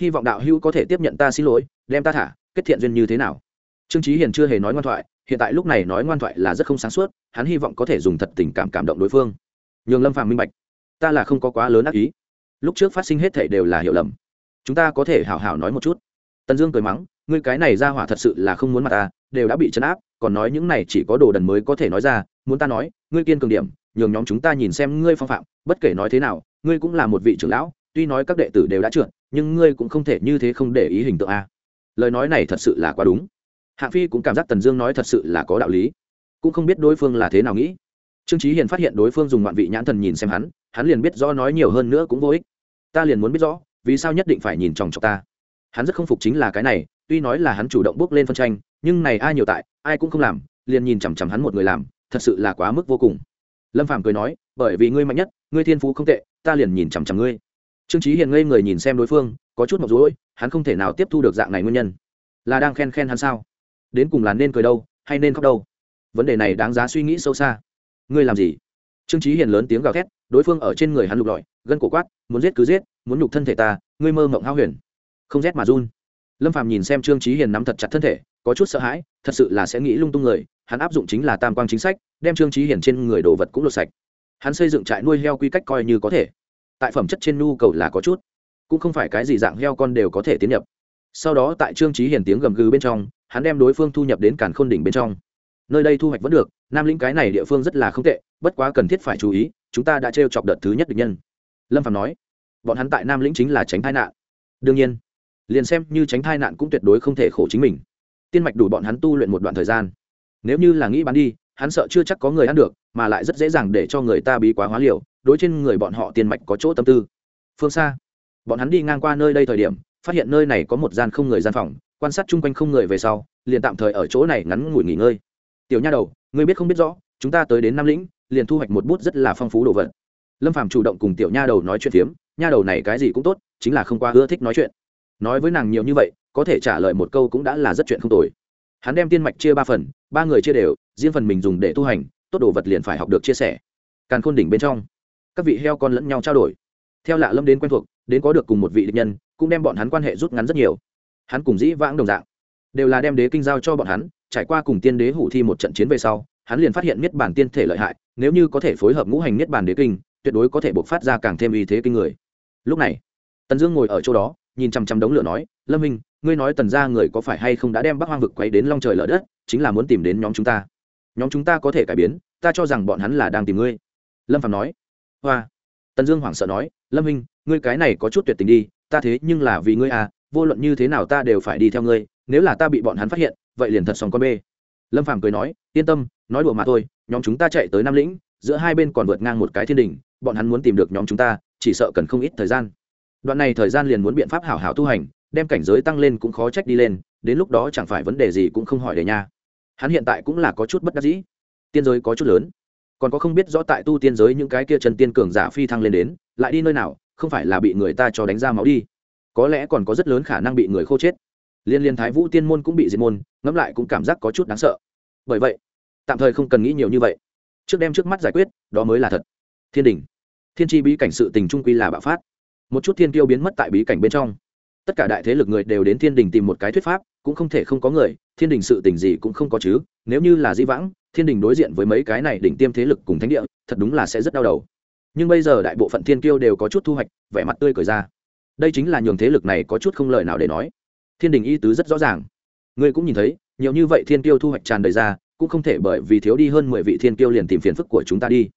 Hy vọng đạo hưu có thể tiếp nhận ta xin lỗi, đem ta thả, kết thiện duyên như thế nào? Trương trí hiền chưa hề nói ngoan thoại, hiện tại lúc này nói ngoan thoại là rất không sáng suốt, hắn hy vọng có thể dùng thật tình cảm cảm động đối phương. Nhường lâm phạm minh bạch, ta là không có quá lớn ác ý. Lúc trước phát sinh hết thể đều là hiểu lầm. Chúng ta có thể hảo hảo nói một chút. Tần dương cười mắng, ngươi cái này ra hỏa thật sự là không muốn mặt ta đều đã bị chấn áp, còn nói những này chỉ có đồ đần mới có thể nói ra, muốn ta nói, ngươi kiên cường điểm, nhường nhóm chúng ta nhìn xem ngươi phong phạm, bất kể nói thế nào, ngươi cũng là một vị trưởng lão, tuy nói các đệ tử đều đã trượt nhưng ngươi cũng không thể như thế không để ý hình tượng a. Lời nói này thật sự là quá đúng. Hạng phi cũng cảm giác tần dương nói thật sự là có đạo lý. Cũng không biết đối phương là thế nào nghĩ. Trương trí hiền phát hiện đối phương dùng ngoạn vị nhãn thần nhìn xem hắn hắn liền biết rõ nói nhiều hơn nữa cũng vô ích. Ta liền muốn biết rõ, vì sao nhất định phải nhìn chòng chọc ta? Hắn rất không phục chính là cái này, tuy nói là hắn chủ động bước lên phân tranh nhưng này ai nhiều tại, ai cũng không làm, liền nhìn chằm chằm hắn một người làm, thật sự là quá mức vô cùng. Lâm phàm cười nói, bởi vì ngươi mạnh nhất, ngươi thiên phú không tệ, ta liền nhìn chằm chằm ngươi. Trương trí hiền ngây người nhìn xem đối phương, có chút mọc rối, hắn không thể nào tiếp thu được dạng này nguyên nhân. Là đang khen khen hắn sao? Đến cùng là nên cười đâu, hay nên khóc đâu? Vấn đề này đáng giá suy nghĩ sâu xa. Ngươi làm gì? Trương trí hiền lớn tiếng gào thét, đối phương ở trên người hắn lục lọi, gân cổ quát, muốn giết cứ giết, muốn nhục thân thể ta, ngươi mơ mộng hao huyền. Không rét mà run. Lâm phàm nhìn xem trương trí hiền nắm thật chặt thân thể có chút sợ hãi, thật sự là sẽ nghĩ lung tung người, hắn áp dụng chính là tam quang chính sách, đem trương trí hiển trên người đồ vật cũng lột sạch. Hắn xây dựng trại nuôi heo quy cách coi như có thể. Tại phẩm chất trên nhu cầu là có chút, cũng không phải cái gì dạng heo con đều có thể tiến nhập. Sau đó tại trương trí hiển tiếng gầm gừ bên trong, hắn đem đối phương thu nhập đến càn khôn đỉnh bên trong. Nơi đây thu hoạch vẫn được, nam lĩnh cái này địa phương rất là không tệ, bất quá cần thiết phải chú ý, chúng ta đã t chọc đợt thứ nhất địch nhân. Lâm phạm nói, bọn hắn tại nam lĩnh chính là tránh tai nạn. Đương nhiên, liền xem như tránh tai nạn cũng tuyệt đối không thể khổ chính mình tiên mạch đủ bọn hắn tu luyện một đoạn thời gian. Nếu như là nghĩ bán đi, hắn sợ chưa chắc có người ăn được, mà lại rất dễ dàng để cho người ta bí quá hóa liều, đối trên người bọn họ tiên mạch có chỗ tâm tư. Phương xa, bọn hắn đi ngang qua nơi đây thời điểm, phát hiện nơi này có một gian không người gian phòng, quan sát chung quanh không người về sau, liền tạm thời ở chỗ này ngắn ngủi nghỉ ngơi. Tiểu nha đầu, ngươi biết không biết rõ, chúng ta tới đến nam lĩnh, liền thu hoạch một bút rất là phong phú đồ vật. Lâm phàm chủ động cùng tiểu nha đầu nói chuyện phiếm, nha đầu này cái gì cũng tốt, chính là không qua ưa thích nói chuyện. Nói với nàng nhiều như vậy có thể trả lời một câu cũng đã là rất chuyện không tồi. Hắn đem tiên mạch chia ba phần, ba người chia đều, riêng phần mình dùng để tu hành, tốt đồ vật liền phải học được chia sẻ. Càn khôn đỉnh bên trong, các vị heo con lẫn nhau trao đổi. Theo lạ lâm đến quen thuộc, đến có được cùng một vị địch nhân, cũng đem bọn hắn quan hệ rút ngắn rất nhiều. Hắn cùng dĩ vãng đồng dạng, đều là đem đế kinh giao cho bọn hắn, trải qua cùng tiên đế hủ thi một trận chiến về sau, hắn liền phát hiện niết bản tiên thể lợi hại, nếu như có thể phối hợp ngũ hành niết bản đế kinh, tuyệt đối có thể buộc phát ra càng thêm uy thế kinh người. Lúc này, tần dương ngồi ở chỗ đó, nhìn chằm chằm đống lửa nói, lâm minh ngươi nói tần ra người có phải hay không đã đem bắc hoang vực quay đến long trời lở đất, chính là muốn tìm đến nhóm chúng ta. Nhóm chúng ta có thể cải biến, ta cho rằng bọn hắn là đang tìm ngươi. Lâm phạm nói. Hoa. Tần dương hoảng sợ nói, lâm minh ngươi cái này có chút tuyệt tình đi, ta thế nhưng là vì ngươi à vô luận như thế nào ta đều phải đi theo ngươi, nếu là ta bị bọn hắn phát hiện, vậy liền thật xong con bê. Lâm phàm cười nói, yên tâm, nói đùa mà thôi, nhóm chúng ta chạy tới nam lĩnh, giữa hai bên còn vượt ngang một cái thiên đình bọn hắn muốn tìm được nhóm chúng ta, chỉ sợ cần không ít thời gian. Đoạn này thời gian liền muốn biện pháp hảo hảo tu hành đem cảnh giới tăng lên cũng khó trách đi lên, đến lúc đó chẳng phải vấn đề gì cũng không hỏi đề nha. Hắn hiện tại cũng là có chút bất đắc dĩ. Tiên giới có chút lớn. Còn có không biết rõ tại tu tiên giới những cái kia chân tiên cường giả phi thăng lên đến, lại đi nơi nào, không phải là bị người ta cho đánh ra máu đi. Có lẽ còn có rất lớn khả năng bị người khô chết. Liên liên thái vũ tiên môn cũng bị diệt môn, ngẫm lại cũng cảm giác có chút đáng sợ. Bởi vậy, tạm thời không cần nghĩ nhiều như vậy. Trước đem trước mắt giải quyết, đó mới là thật. Thiên đình. Thiên tri bí cảnh sự tình trung quy là bạo phát. Một chút thiên tiêu biến mất tại bí cảnh bên trong tất cả đại thế lực người đều đến thiên đình tìm một cái thuyết pháp, cũng không thể không có người, thiên đình sự tình gì cũng không có chứ, nếu như là di vãng, thiên đình đối diện với mấy cái này đỉnh tiêm thế lực cùng thánh địa, thật đúng là sẽ rất đau đầu. Nhưng bây giờ đại bộ phận thiên kiêu đều có chút thu hoạch, vẻ mặt tươi cười ra. Đây chính là nhường thế lực này có chút không lời nào để nói. Thiên đình y tứ rất rõ ràng. Ngươi cũng nhìn thấy, nhiều như vậy thiên kiêu thu hoạch tràn đầy ra, cũng không thể bởi vì thiếu đi hơn mười vị thiên kiêu liền tìm phiền phức của chúng ta đi.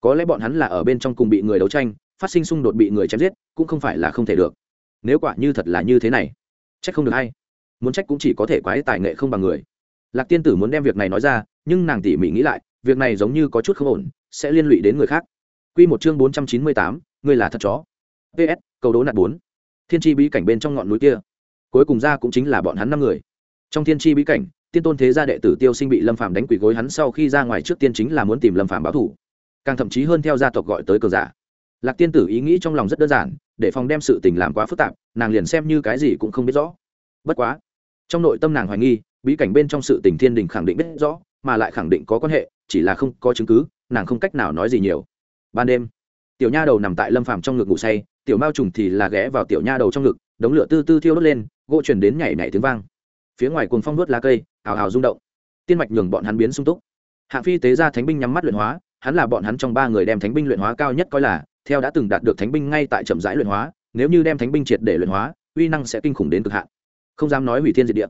Có lẽ bọn hắn là ở bên trong cùng bị người đấu tranh, phát sinh xung đột bị người chém giết, cũng không phải là không thể được nếu quả như thật là như thế này, trách không được hay. Muốn trách cũng chỉ có thể quái tài nghệ không bằng người. Lạc tiên tử muốn đem việc này nói ra, nhưng nàng tỉ mỉ nghĩ lại, việc này giống như có chút không ổn, sẽ liên lụy đến người khác. Q một chương bốn trăm chín mươi tám, ngươi là thật chó. Ps câu đố nạt bốn. Thiên tri bí cảnh bên trong ngọn núi kia, cuối cùng ra cũng chính là bọn hắn năm người. Trong thiên tri bí cảnh, tiên tôn thế gia đệ tử tiêu sinh bị lâm phàm đánh quỷ gối hắn sau khi ra ngoài trước tiên chính là muốn tìm lâm phàm báo thủ càng thậm chí hơn theo gia tộc gọi tới cờ giả. Lạc tiên tử ý nghĩ trong lòng rất đơn giản để phòng đem sự tình làm quá phức tạp, nàng liền xem như cái gì cũng không biết rõ. Bất quá, trong nội tâm nàng hoài nghi, bí cảnh bên trong sự tình thiên đình khẳng định biết rõ, mà lại khẳng định có quan hệ, chỉ là không có chứng cứ, nàng không cách nào nói gì nhiều. Ban đêm, tiểu nha đầu nằm tại lâm phàm trong ngực ngủ say, tiểu mao trùng thì là ghé vào tiểu nha đầu trong ngực, đống lửa tư tư thiêu đốt lên, gỗ chuyển đến nhảy nhảy tiếng vang. Phía ngoài cuồng phong đốt lá cây, hào hào rung động. Tiên mạch nhường bọn hắn biến sung túc. Hạng phi tế ra thánh binh nhắm mắt luyện hóa, hắn là bọn hắn trong ba người đem thánh binh luyện hóa cao nhất coi là theo đã từng đạt được thánh binh ngay tại chậm rãi luyện hóa, nếu như đem thánh binh triệt để luyện hóa, uy năng sẽ kinh khủng đến cực hạn. Không dám nói hủy thiên diệt địa,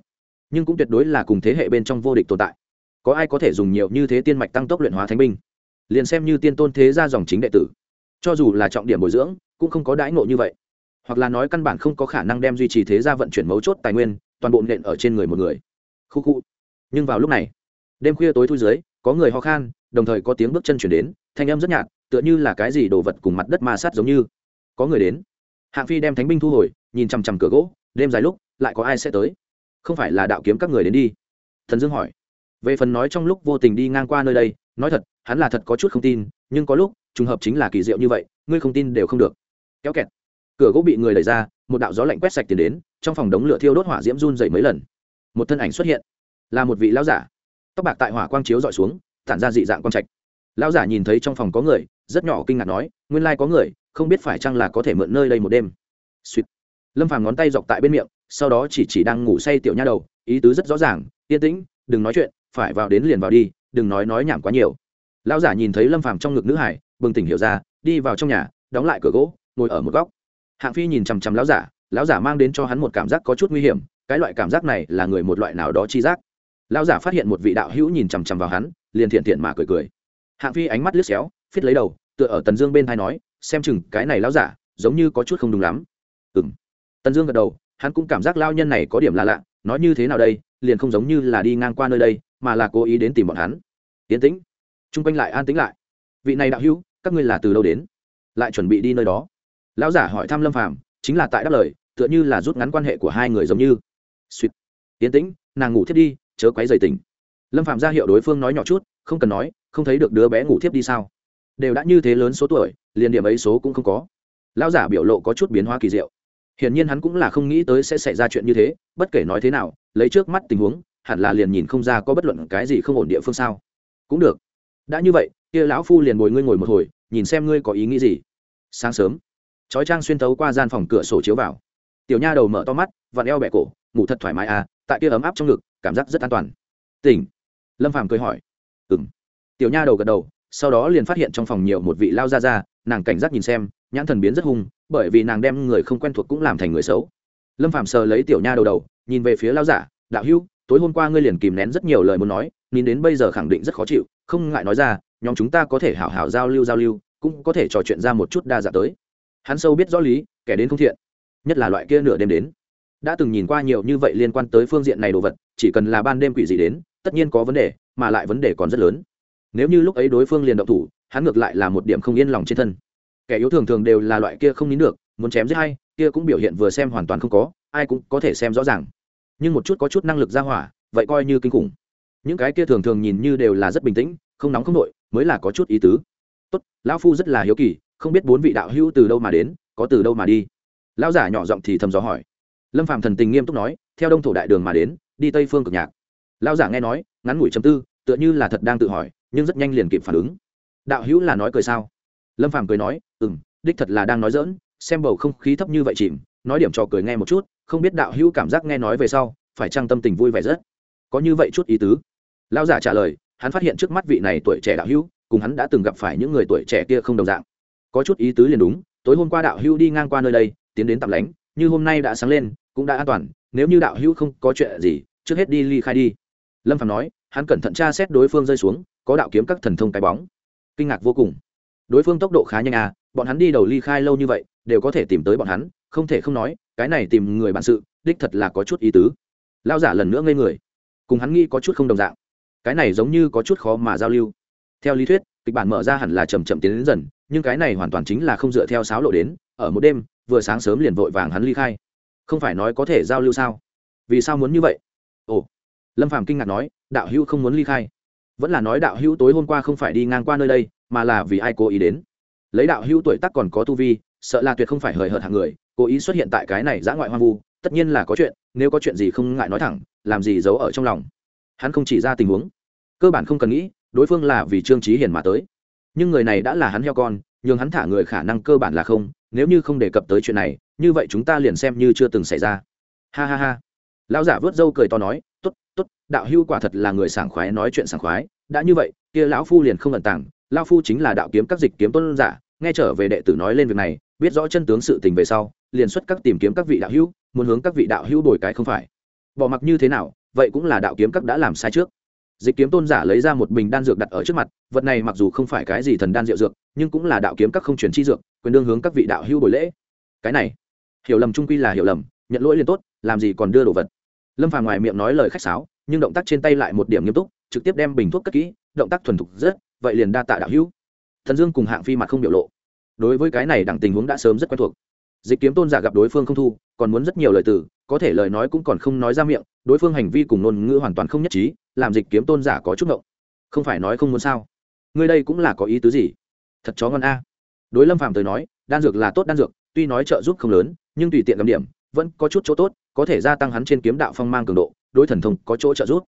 nhưng cũng tuyệt đối là cùng thế hệ bên trong vô địch tồn tại. Có ai có thể dùng nhiều như thế tiên mạch tăng tốc luyện hóa thánh binh? Liền xem như tiên tôn thế ra dòng chính đệ tử, cho dù là trọng điểm bồi dưỡng, cũng không có đãi ngộ như vậy. Hoặc là nói căn bản không có khả năng đem duy trì thế gia vận chuyển mấu chốt tài nguyên, toàn bộ nện ở trên người một người. Khu khu. Nhưng vào lúc này, đêm khuya tối thui dưới, có người ho khan, đồng thời có tiếng bước chân chuyển đến, thanh âm rất nhạt tựa như là cái gì đồ vật cùng mặt đất ma sát giống như. Có người đến. Hạng phi đem thánh binh thu hồi, nhìn chằm chằm cửa gỗ, đêm dài lúc, lại có ai sẽ tới? Không phải là đạo kiếm các người đến đi. Thần dương hỏi. Về phần nói trong lúc vô tình đi ngang qua nơi đây, nói thật, hắn là thật có chút không tin, nhưng có lúc, trùng hợp chính là kỳ diệu như vậy, ngươi không tin đều không được. Kéo kẹt. Cửa gỗ bị người đẩy ra, một đạo gió lạnh quét sạch tiền đến, trong phòng đống lửa thiêu đốt hỏa diễm run dày mấy lần. Một thân ảnh xuất hiện. Là một vị lão giả. Tóc bạc tại hỏa quang chiếu dọi xuống, tản ra dị dạng quang trạch lão giả nhìn thấy trong phòng có người, rất nhỏ kinh ngạc nói, nguyên lai có người, không biết phải chăng là có thể mượn nơi đây một đêm. Suýt lâm phàm ngón tay dọc tại bên miệng, sau đó chỉ chỉ đang ngủ say tiểu nha đầu, ý tứ rất rõ ràng, yên tĩnh, đừng nói chuyện, phải vào đến liền vào đi, đừng nói nói nhảm quá nhiều. Lão giả nhìn thấy lâm phàm trong ngực nữ hải, bừng tỉnh hiểu ra, đi vào trong nhà, đóng lại cửa gỗ, ngồi ở một góc. Hạng phi nhìn chằm chằm lão giả lão giả mang đến cho hắn một cảm giác có chút nguy hiểm, cái loại cảm giác này là người một loại nào đó chi giác. Lão giả phát hiện một vị đạo hữu nhìn chằm chằm vào hắn, liền thiện thiện mà cười cười hạng phi ánh mắt liếc xéo, phiết lấy đầu, tựa ở tần dương bên thai nói, xem chừng cái này lão giả, giống như có chút không đúng lắm. Ừng tần dương gật đầu, hắn cũng cảm giác lao nhân này có điểm là lạ, nói như thế nào đây, liền không giống như là đi ngang qua nơi đây, mà là cố ý đến tìm bọn hắn. Yến tĩnh. T r u n g quanh lại an tĩnh lại. Vị này đạo hữu, các ngươi là từ đâu đến? Lại chuẩn bị đi nơi đó. Lão giả hỏi thăm lâm phàm, chính là tại đáp lời, tựa như là rút ngắn quan hệ của hai người giống như. Suýt. Yến tĩnh, nàng ngủ thiết đi, chớ quấy dày tình lâm phạm ra hiệu đối phương nói nhỏ chút, không cần nói không thấy được đứa bé ngủ thiếp đi sao? Đều đã như thế lớn số tuổi, liền điểm ấy số cũng không có. Lão giả biểu lộ có chút biến hóa kỳ diệu. Hiển nhiên hắn cũng là không nghĩ tới sẽ xảy ra chuyện như thế, bất kể nói thế nào, lấy trước mắt tình huống, hẳn là liền nhìn không ra có bất luận cái gì không ổn địa phương sao. Cũng được. Đã như vậy, kia lão phu liền bồi ngươi ngồi một hồi, nhìn xem ngươi có ý nghĩ gì. Sáng sớm, chói trang xuyên tấu qua gian phòng cửa sổ chiếu vào. Tiểu nha đầu mở to mắt, vặn eo bẹ cổ, ngủ thật thoải mái à tại kia ấm áp trong ngực, cảm giác rất an toàn. Tỉnh. Lâm phàm cười hỏi. Ừng tiểu nha đầu gật đầu, sau đó liền phát hiện trong phòng nhiều một vị lao ra ra nàng cảnh giác nhìn xem, nhãn thần biến rất hung, bởi vì nàng đem người không quen thuộc cũng làm thành người xấu. Lâm Phạm sờ lấy tiểu nha đầu đầu, nhìn về phía lao giả, đạo hữu, tối hôm qua ngươi liền kìm nén rất nhiều lời muốn nói, nhìn đến bây giờ khẳng định rất khó chịu, không ngại nói ra, nhóm chúng ta có thể hảo hảo giao lưu giao lưu, cũng có thể trò chuyện ra một chút đa dạng tới. Hắn sâu biết rõ lý, kẻ đến không thiện, nhất là loại kia nửa đêm đến. Đã từng nhìn qua nhiều như vậy liên quan tới phương diện này đồ vật, chỉ cần là ban đêm quỷ gì đến, tất nhiên có vấn đề, mà lại vấn đề còn rất lớn nếu như lúc ấy đối phương liền động thủ, hắn ngược lại là một điểm không yên lòng trên thân. Kẻ yếu thường thường đều là loại kia không nín được, muốn chém giết hay kia cũng biểu hiện vừa xem hoàn toàn không có, ai cũng có thể xem rõ ràng. Nhưng một chút có chút năng lực ra hỏa, vậy coi như kinh khủng. Những cái kia thường thường nhìn như đều là rất bình tĩnh, không nóng không nội, mới là có chút ý tứ. Tốt, lão phu rất là hiếu kỳ, không biết bốn vị đạo hữu từ đâu mà đến, có từ đâu mà đi? Lão giả nhỏ giọng thì thầm gió hỏi. Lâm phạm thần tình nghiêm túc nói, theo đông thổ đại đường mà đến, đi tây phương cực nhạc. Lão giả nghe nói, ngắn ngủi chấm tư, tựa như là thật đang tự hỏi nhưng rất nhanh liền kịp phản ứng. Đạo hữu là nói cười sao? Lâm Phàm cười nói ừ m đích thật là đang nói dỡn xem bầu không khí thấp như vậy chìm, nói điểm trò cười nghe một chút, không biết đạo hữu cảm giác nghe nói về sau, phải trăng tâm tình vui vẻ rất? Có như vậy chút ý tứ? Lão giả trả lời, hắn phát hiện trước mắt vị này tuổi trẻ đạo hữu, cùng hắn đã từng gặp phải những người tuổi trẻ kia không đồng dạng. Có chút ý tứ liền đúng, tối hôm qua đạo hữu đi ngang qua nơi đây, tiến đến tạm lánh, như hôm nay đã sáng lên, cũng đã an toàn, nếu như đạo hữu không có chuyện gì, trước hết đi ly khai đi. Lâm phạm nói, hắn cẩn thận tra xét đối phương rơi xuống có đạo kiếm các thần thông cái bóng. Kinh ngạc vô cùng. Đối phương tốc độ khá nhanh à bọn hắn đi đầu ly khai lâu như vậy, đều có thể tìm tới bọn hắn, không thể không nói, cái này tìm người bản sự, đích thật là có chút ý tứ. Lao giả lần nữa ngây người. Cùng hắn nghĩ có chút không đồng dạng. Cái này giống như có chút khó mà giao lưu. Theo lý thuyết, kịch bản mở ra hẳn là chầm chậm tiến đến dần, nhưng cái này hoàn toàn chính là không dựa theo sáo lộ đến, ở một đêm, vừa sáng sớm liền vội vàng hắn ly khai. Không phải nói có thể giao lưu sao? Vì sao muốn như vậy? Ồ. Lâm phàm kinh ngạc nói, đạo hữu không muốn ly khai vẫn là nói đạo hữu tối hôm qua không phải đi ngang qua nơi đây, mà là vì ai cố ý đến. Lấy đạo hữu tuổi tác còn có tu vi, sợ là tuyệt không phải hời hợt hạng người, cố ý xuất hiện tại cái này giã ngoại hoang vu, tất nhiên là có chuyện, nếu có chuyện gì không ngại nói thẳng, làm gì giấu ở trong lòng. Hắn không chỉ ra tình huống, cơ bản không cần nghĩ, đối phương là vì trương trí hiền mà tới. Nhưng người này đã là hắn heo con, nhường hắn thả người khả năng cơ bản là không, nếu như không đề cập tới chuyện này, như vậy chúng ta liền xem như chưa từng xảy ra. Ha ha ha. Lão giả vớt râu cười to nói t ố t t ố t đạo hưu quả thật là người sảng khoái nói chuyện sảng khoái đã như vậy, kia lão phu liền không ẩn tàng, lão phu chính là đạo kiếm các dịch kiếm tuân giả, nghe trở về đệ tử nói lên việc này, biết rõ chân tướng sự tình về sau, liền xuất các tìm kiếm các vị đạo hữu, muốn hướng các vị đạo hữu đổi cái không phải. Bỏ mặc như thế nào, vậy cũng là đạo kiếm các đã làm sai trước. Dịch kiếm tôn giả lấy ra một bình đan dược đặt ở trước mặt, vật này mặc dù không phải cái gì thần đan rượu dược, nhưng cũng là đạo kiếm các không truyền chi dược, quyền đương hướng các vị đạo hữu buổi lễ. Cái này, hiểu lầm trung quy là hiểu lầm, nhận lỗi liền tốt, làm gì còn đưa đồ vật. Lâm phàm ngoài miệng nói lời khách sáo, nhưng động tác trên tay lại một điểm nghiêm túc trực tiếp đem bình thuốc cất kỹ, động tác thuần thục rất, vậy liền đa tạ đạo hữu. Thần dương cùng hạng phi mặt không biểu lộ. Đối với cái này đẳng tình huống đã sớm rất quen thuộc. Dịch kiếm tôn giả gặp đối phương không thu, còn muốn rất nhiều lời từ, có thể lời nói cũng còn không nói ra miệng, đối phương hành vi cùng ngôn ngữ hoàn toàn không nhất trí, làm dịch kiếm tôn giả có chút ngộng. Không phải nói không muốn sao? Ngươi đây cũng là có ý tứ gì? Thật chó ngon a. Đối lâm phàm tới nói, đan dược là tốt đan dược, tuy nói trợ giúp không lớn, nhưng tùy tiện cầm điểm, vẫn có chút chỗ tốt, có thể gia tăng hắn trên kiếm đạo phong mang cường độ, đối thần thông có chỗ trợ giúp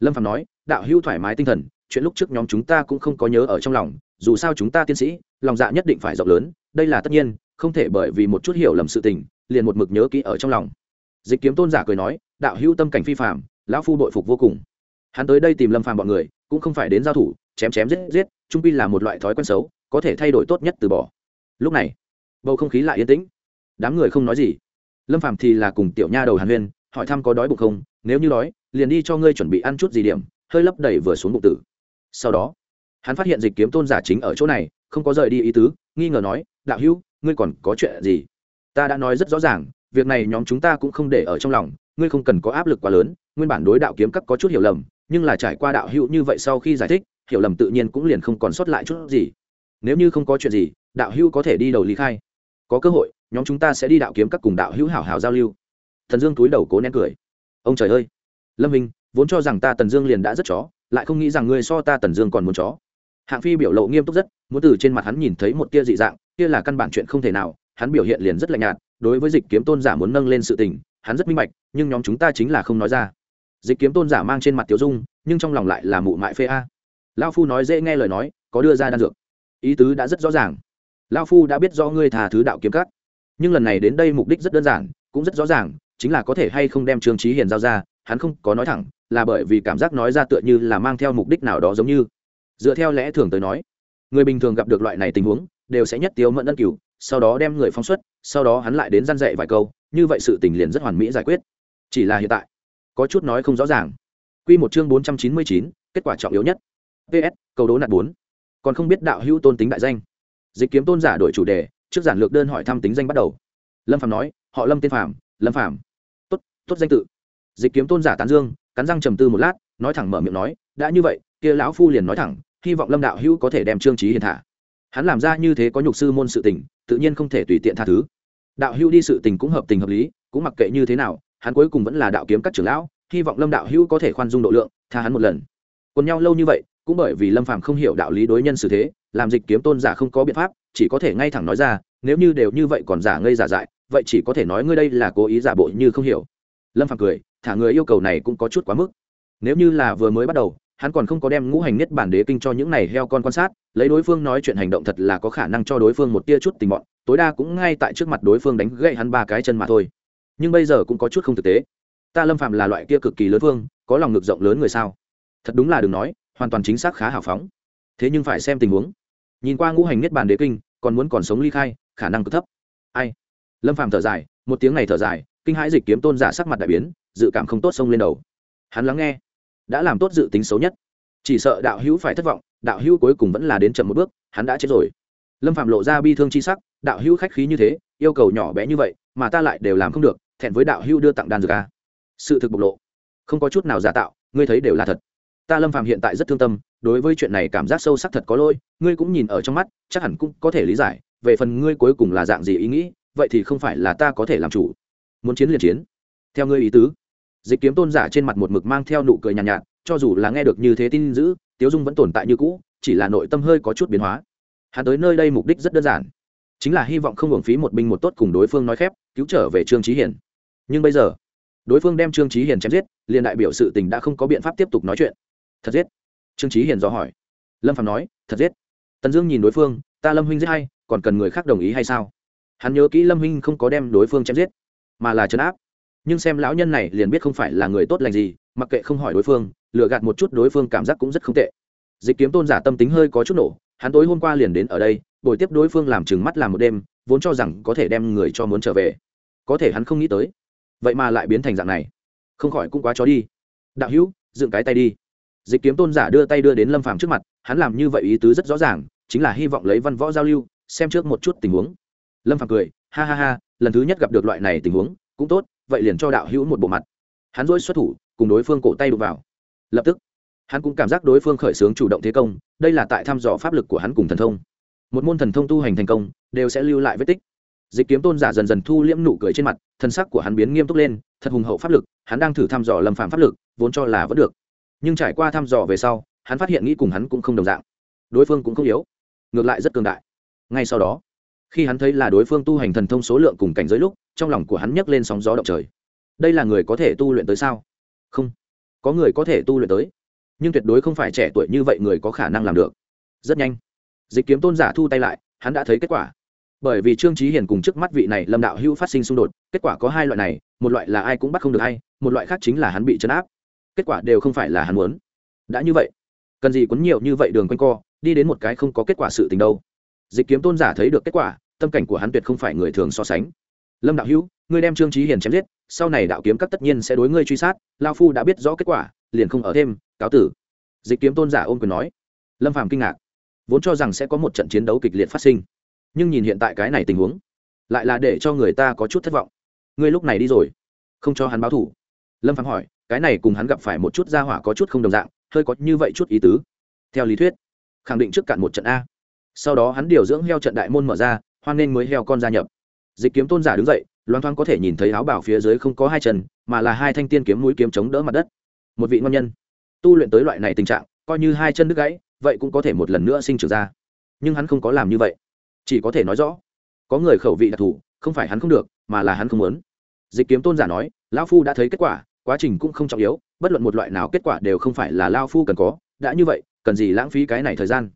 lâm Phạm nói, đạo hưu thoải mái tinh thần, chuyện lúc trước nhóm chúng ta cũng không có nhớ ở trong lòng, dù sao chúng ta tiên sĩ, lòng dạ nhất định phải rộng lớn, đây là tất nhiên, không thể bởi vì một chút hiểu lầm sự tình, liền một mực nhớ kỹ ở trong lòng. Dịch kiếm tôn giả cười nói, đạo hữu tâm cảnh phi phạm lão phu đội phục vô cùng. Hắn tới đây tìm lâm phàm bọn người, cũng không phải đến giao thủ, chém chém giết giết trung pi là một loại thói quen xấu, có thể thay đổi tốt nhất từ bỏ. Lúc này, bầu không khí lại yên tĩnh. Đám người không nói gì. Lâm phàm thì là cùng tiểu nha đầu hàn huyên, hỏi thăm có đói bụng không, nếu như đói liền đi cho ngươi chuẩn bị ăn chút gì điểm, hơi lấp đầy vừa xuống bụng tử. Sau đó, hắn phát hiện dịch kiếm tôn giả chính ở chỗ này, không có rời đi ý tứ, nghi ngờ nói, đạo hữu, ngươi còn có chuyện gì? Ta đã nói rất rõ ràng, việc này nhóm chúng ta cũng không để ở trong lòng, ngươi không cần có áp lực quá lớn, nguyên bản đối đạo kiếm các có chút hiểu lầm, nhưng là trải qua đạo hữu như vậy sau khi giải thích, hiểu lầm tự nhiên cũng liền không còn sót lại chút gì. Nếu như không có chuyện gì, đạo hữu có thể đi đầu lý khai. Có cơ hội, nhóm chúng ta sẽ đi đạo kiếm các cùng đạo hữu hảo hảo giao lưu. Thần dương túi đầu cố nén cười. Ông trời ơi lâm minh, vốn cho rằng ta tần dương liền đã rất chó, lại không nghĩ rằng ngươi so ta tần dương còn muốn chó. Hạng phi biểu lộ nghiêm túc rất, muốn từ trên mặt hắn nhìn thấy một tia dị dạng, kia là căn bản chuyện không thể nào, hắn biểu hiện liền rất lạnh nhạt, đối với dịch kiếm tôn giả muốn nâng lên sự tình, hắn rất minh bạch, nhưng nhóm chúng ta chính là không nói ra. Dịch kiếm tôn giả mang trên mặt tiểu dung, nhưng trong lòng lại là mụ mại phê a. Lao phu nói dễ nghe lời nói, có đưa ra đan dược. Ý tứ đã rất rõ ràng. Lao phu đã biết do ngươi thà thứ đạo kiếm cắt nhưng lần này đến đây mục đích rất đơn giản, cũng rất rõ ràng, chính là có thể hay không đem trương trí hiền giao ra hắn không có nói thẳng, là bởi vì cảm giác nói ra tựa như là mang theo mục đích nào đó giống như. Dựa theo lẽ thường tới nói, người bình thường gặp được loại này tình huống, đều sẽ nhất tiêu mẫn ân cửu, sau đó đem người phóng xuất, sau đó hắn lại đến gian dạy vài câu, như vậy sự tình liền rất hoàn mỹ giải quyết. Chỉ là hiện tại, có chút nói không rõ ràng. Quy một chương bốn trăm chín mươi chín, kết quả trọng yếu nhất. Ps câu đố nạn bốn. Còn không biết đạo hữu tôn tính đại danh. Dịch kiếm tôn giả đổi chủ đề, trước giản lược đơn hỏi thăm tính danh bắt đầu. Lâm phạm nói, họ lâm tiên phạm lâm phạm tốt tốt danh tự dịch kiếm tôn giả tán dương, cắn răng trầm tư một lát, nói thẳng mở miệng nói, đã như vậy, kia lão phu liền nói thẳng, hy vọng lâm đạo hữu có thể đem trương trí hiền thả. Hắn làm ra như thế có nhục sư môn sự tình, tự nhiên không thể tùy tiện tha thứ. Đạo hữu đi sự tình cũng hợp tình hợp lý, cũng mặc kệ như thế nào, hắn cuối cùng vẫn là đạo kiếm các trưởng lão, hy vọng lâm đạo hữu có thể khoan dung độ lượng, tha hắn một lần. Còn nhau lâu như vậy, cũng bởi vì lâm phàm không hiểu đạo lý đối nhân xử thế, làm dịch kiếm tôn giả không có biện pháp, chỉ có thể ngay thẳng nói ra, nếu như đều như vậy còn giả ngây giả dại, vậy chỉ có thể nói ngươi đây là cố ý giả bộ như không hiểu lâm phàm cười, thả người yêu cầu này cũng có chút quá mức. Nếu như là vừa mới bắt đầu, hắn còn không có đem ngũ hành nhất bản đế kinh cho những này heo con quan sát, lấy đối phương nói chuyện hành động thật là có khả năng cho đối phương một tia chút tình bọn, tối đa cũng ngay tại trước mặt đối phương đánh gậy hắn ba cái chân mà thôi. Nhưng bây giờ cũng có chút không thực tế. Ta lâm phạm là loại kia cực kỳ lớn phương có lòng ngực rộng lớn người sao? Thật đúng là đừng nói, hoàn toàn chính xác khá hào phóng. Thế nhưng phải xem tình huống. Nhìn qua ngũ hành nhất bản đế kinh, còn muốn còn sống ly khai, khả năng cực thấp. Ai? Lâm phạm thở dài, một tiếng này thở dài kinh hãi dịch kiếm tôn giả sắc mặt đại biến, dự cảm không tốt xông lên đầu. Hắn lắng nghe, đã làm tốt dự tính xấu nhất. Chỉ sợ đạo hữu phải thất vọng, đạo hữu cuối cùng vẫn là đến chậm một bước, hắn đã chết rồi. Lâm phạm lộ ra bi thương chi sắc, đạo hữu khách khí như thế, yêu cầu nhỏ bé như vậy, mà ta lại đều làm không được, thẹn với đạo hữu đưa tặng đan dược a. Sự thực bộc lộ, không có chút nào giả tạo, ngươi thấy đều là thật. Ta lâm phạm hiện tại rất thương tâm, đối với chuyện này cảm giác sâu sắc thật có lỗi, ngươi cũng nhìn ở trong mắt, chắc hẳn cũng có thể lý giải, về phần ngươi cuối cùng là dạng gì ý nghĩ, vậy thì không phải là ta có thể làm chủ muốn chiến liền chiến. Theo ngươi ý tứ dịch kiếm tôn giả trên mặt một mực mang theo nụ cười nhàn nhạt, nhạt cho dù là nghe được như thế tin dữ tiếu dung vẫn tồn tại như cũ chỉ là nội tâm hơi có chút biến hóa. Hắn tới nơi đây mục đích rất đơn giản chính là hy vọng không hưởng phí một binh một tốt cùng đối phương nói khép cứu trở về trương trí hiển nhưng bây giờ đối phương đem trương trí hiền chém giết liền đại biểu sự tình đã không có biện pháp tiếp tục nói chuyện. Thật giết. Trương trí hiền dò hỏi. Lâm phạm nói thật giết. Tần dương nhìn đối phương ta lâm huynh giết hay còn cần người khác đồng ý hay sao? Hắn nhớ kỹ lâm huynh không có đem đối phương chém giết mà là chấn áp. Nhưng xem lão nhân này liền biết không phải là người tốt lành gì, mặc kệ không hỏi đối phương, lừa gạt một chút đối phương cảm giác cũng rất không tệ. Dịch kiếm tôn giả tâm tính hơi có chút nổ, hắn tối hôm qua liền đến ở đây, buổi tiếp đối phương làm chừng mắt làm một đêm, vốn cho rằng có thể đem người cho muốn trở về. Có thể hắn không nghĩ tới, vậy mà lại biến thành dạng này. Không khỏi cũng quá chó đi. Đạo hữu, dựng cái tay đi. Dịch kiếm tôn giả đưa tay đưa đến lâm phàm trước mặt, hắn làm như vậy ý tứ rất rõ ràng, chính là hy vọng lấy văn võ giao lưu, xem trước một chút tình huống. Lâm phàm cười, ha ha ha lần thứ nhất gặp được loại này tình huống, cũng tốt, vậy liền cho đạo hữu một bộ mặt. Hắn dỗi xuất thủ, cùng đối phương cổ tay đụng vào. Lập tức, hắn cũng cảm giác đối phương khởi xướng chủ động thế công, đây là tại thăm dò pháp lực của hắn cùng thần thông. Một môn thần thông tu hành thành công, đều sẽ lưu lại vết tích. Dịch kiếm tôn giả dần dần thu liễm nụ cười trên mặt, thân sắc của hắn biến nghiêm túc lên, thật hùng hậu pháp lực, hắn đang thử thăm dò lâm phạm pháp lực, vốn cho là vẫn được. Nhưng trải qua thăm dò về sau, hắn phát hiện nghĩ cùng hắn cũng không đồng dạng. Đối phương cũng không yếu, ngược lại rất cường đại. Ngay sau đó khi hắn thấy là đối phương tu hành thần thông số lượng cùng cảnh giới lúc, trong lòng của hắn nhấc lên sóng gió động trời. Đây là người có thể tu luyện tới sao? Không. Có người có thể tu luyện tới. Nhưng tuyệt đối không phải trẻ tuổi như vậy người có khả năng làm được. Rất nhanh. Dịch kiếm tôn giả thu tay lại, hắn đã thấy kết quả. Bởi vì trương trí hiền cùng trước mắt vị này lâm đạo hữu phát sinh xung đột, kết quả có hai loại này, một loại là ai cũng bắt không được hay một loại khác chính là hắn bị chấn áp. Kết quả đều không phải là hắn muốn. Đã như vậy, cần gì quấn nhiều như vậy đường quanh co, đi đến một cái không có kết quả sự tình đâu dịch kiếm tôn giả thấy được kết quả, tâm cảnh của hắn tuyệt không phải người thường so sánh. Lâm đạo hữu, ngươi đem trương trí hiền chém giết, sau này đạo kiếm các tất nhiên sẽ đối ngươi truy sát lao phu đã biết rõ kết quả, liền không ở thêm, cáo tử. Dịch kiếm tôn giả ôm quyền nói. Lâm phàm kinh ngạc. Vốn cho rằng sẽ có một trận chiến đấu kịch liệt phát sinh. Nhưng nhìn hiện tại cái này tình huống, lại là để cho người ta có chút thất vọng. Ngươi lúc này đi rồi, không cho hắn báo thủ. Lâm Phàm hỏi, cái này cùng hắn gặp phải một chút gia hỏa có chút không đồng dạng, hơi có như vậy chút ý tứ. Theo lý thuyết, khẳng định trước cạn một trận a sau đó hắn điều dưỡng heo trận đại môn mở ra, hoan nên mới heo con gia nhập. Dịch kiếm tôn giả đứng dậy loan thoáng có thể nhìn thấy áo bảo phía dưới không có hai chân, mà là hai thanh tiên kiếm mũi kiếm chống đỡ mặt đất. Một vị ngon nhân. Tu luyện tới loại này tình trạng, coi như hai chân đứt gãy, vậy cũng có thể một lần nữa sinh trưởng ra. Nhưng hắn không có làm như vậy. Chỉ có thể nói rõ, có người khẩu vị đặc thù, không phải hắn không được, mà là hắn không muốn. Dịch kiếm tôn giả nói, lão phu đã thấy kết quả, quá trình cũng không trọng yếu, bất luận một loại nào kết quả đều không phải là lao phu cần có, đã như vậy, cần gì lãng phí cái này thời gian?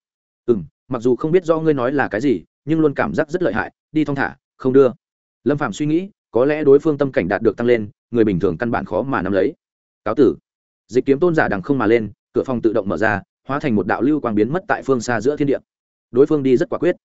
Ừ m mặc dù không biết do ngươi nói là cái gì, nhưng luôn cảm giác rất lợi hại, đi thong thả, không đưa. Lâm phạm suy nghĩ, có lẽ đối phương tâm cảnh đạt được tăng lên, người bình thường căn bản khó mà nắm lấy. Cáo tử. Dịch kiếm tôn giả đằng không mà lên, cửa phòng tự động mở ra, hóa thành một đạo lưu quang biến mất tại phương xa giữa thiên địa. Đối phương đi rất quả quyết.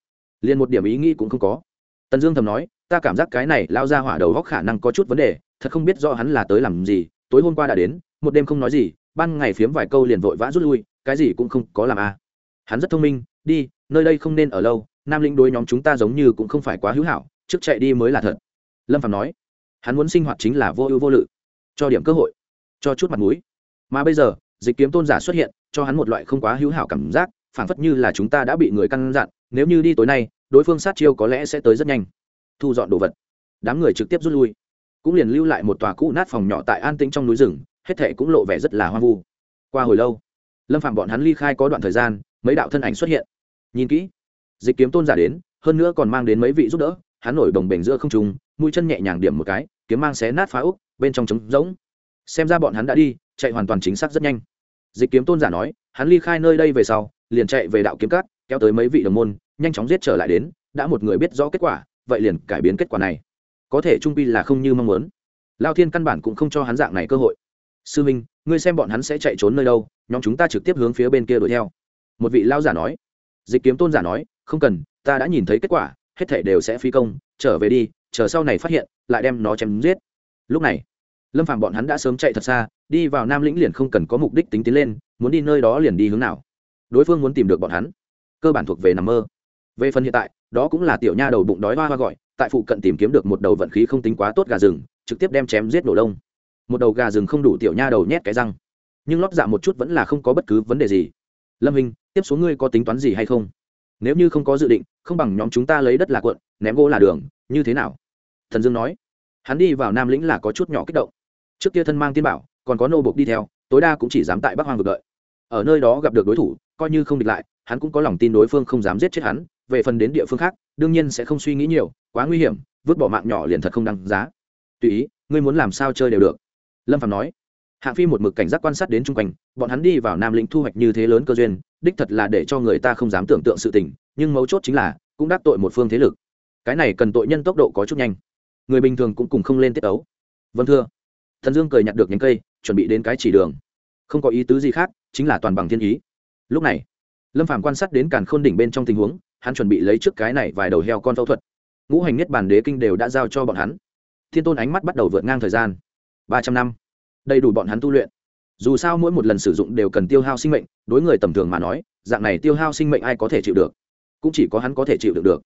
Liền một điểm ý nghĩ cũng không có. Tần dương thầm nói, ta cảm giác cái này lao ra hỏa đầu góc khả năng có chút vấn đề, thật không biết do hắn là tới làm gì, tối hôm qua đã đến, một đêm không nói gì, ban ngày phiếm vài câu liền vội vã rút lui, cái gì cũng không có làm a. À. hắn rất thông minh, đi nơi đây không nên ở lâu, nam linh đối nhóm chúng ta giống như cũng không phải quá hữu hảo, trước chạy đi mới là thật. Lâm phạm nói. Hắn muốn sinh hoạt chính là vô ưu vô lự, cho điểm cơ hội, cho chút mặt mũi. Mà bây giờ, dịch kiếm tôn giả xuất hiện, cho hắn một loại không quá hữu hảo cảm giác, phảng phất như là chúng ta đã bị người căn dặn, nếu như đi tối nay, đối phương sát chiêu có lẽ sẽ tới rất nhanh. Thu dọn đồ vật. Đám người trực tiếp rút lui. Cũng liền lưu lại một tòa cũ nát phòng nhỏ tại an tĩnh trong núi rừng, hết thệ cũng lộ vẻ rất là hoang vu. Qua hồi lâu, lâm phạm bọn hắn ly khai có đoạn thời gian, mấy đạo thân ảnh xuất hiện nhìn kỹ. Dịch kiếm tôn giả đến, hơn nữa còn mang đến mấy vị giúp đỡ, hắn nổi đồng bềnh giữa không trùng mũi chân nhẹ nhàng điểm một cái, kiếm mang xé nát phá úc bên trong trống rỗng. Xem ra bọn hắn đã đi, chạy hoàn toàn chính xác rất nhanh. Dịch kiếm tôn giả nói, hắn ly khai nơi đây về sau, liền chạy về đạo kiếm cát kéo tới mấy vị đồng môn, nhanh chóng giết trở lại đến, đã một người biết rõ kết quả, vậy liền cải biến kết quả này. Có thể trung pi là không như mong muốn. Lao thiên căn bản cũng không cho hắn dạng này cơ hội. Sư minh, ngươi xem bọn hắn sẽ chạy trốn nơi đâu, nhóm chúng ta trực tiếp hướng phía bên kia đuổi theo. Một vị lao giả nói dịch kiếm tôn giả nói, không cần, ta đã nhìn thấy kết quả, hết thể đều sẽ phi công, trở về đi, chờ sau này phát hiện, lại đem nó chém giết. Lúc này, lâm phàm bọn hắn đã sớm chạy thật xa, đi vào nam lĩnh liền không cần có mục đích tính tiến lên, muốn đi nơi đó liền đi hướng nào. Đối phương muốn tìm được bọn hắn, cơ bản thuộc về nằm mơ. Về phần hiện tại, đó cũng là tiểu nha đầu bụng đói hoa hoa gọi, tại phụ cận tìm kiếm được một đầu vận khí không tính quá tốt gà rừng, trực tiếp đem chém giết nổ đông một đầu gà rừng không đủ tiểu nha đầu nhét cái răng. Nhưng lót dạ một chút vẫn là không có bất cứ vấn đề gì lâm hình tiếp xuống ngươi có tính toán gì hay không? Nếu như không có dự định, không bằng nhóm chúng ta lấy đất là cuộn, ném gỗ là đường, như thế nào? Thần dương nói. Hắn đi vào nam lĩnh là có chút nhỏ kích động. Trước kia thân mang tiên bảo, còn có nô bộc đi theo, tối đa cũng chỉ dám tại bắc hoang vực đợi. Ở nơi đó gặp được đối thủ, coi như không địch lại, hắn cũng có lòng tin đối phương không dám giết chết hắn, về phần đến địa phương khác, đương nhiên sẽ không suy nghĩ nhiều, quá nguy hiểm, vứt bỏ mạng nhỏ liền thật không đăng giá. Tùy ý, ngươi muốn làm sao chơi đều được. Lâm phạm nói hạng phi một mực cảnh giác quan sát đến chung quanh, bọn hắn đi vào nam lĩnh thu hoạch như thế lớn cơ duyên, đích thật là để cho người ta không dám tưởng tượng sự tình, nhưng mấu chốt chính là, cũng đắc tội một phương thế lực. Cái này cần tội nhân tốc độ có chút nhanh. Người bình thường cũng cùng không lên tiết ấu. Vâng thưa. Thần dương cười nhặt được nhánh cây, chuẩn bị đến cái chỉ đường. Không có ý tứ gì khác, chính là toàn bằng thiên ý. Lúc này, lâm phàm quan sát đến càn khôn đỉnh bên trong tình huống, hắn chuẩn bị lấy trước cái này vài đầu heo con phẫu thuật. Ngũ hành nhất bản đế kinh đều đã giao cho bọn hắn. Thiên tôn ánh mắt bắt đầu vượt ngang thời gian. Ba trăm năm đầy đủ bọn hắn tu luyện. Dù sao mỗi một lần sử dụng đều cần tiêu hao sinh mệnh, đối người tầm thường mà nói, dạng này tiêu hao sinh mệnh ai có thể chịu được? Cũng chỉ có hắn có thể chịu được được.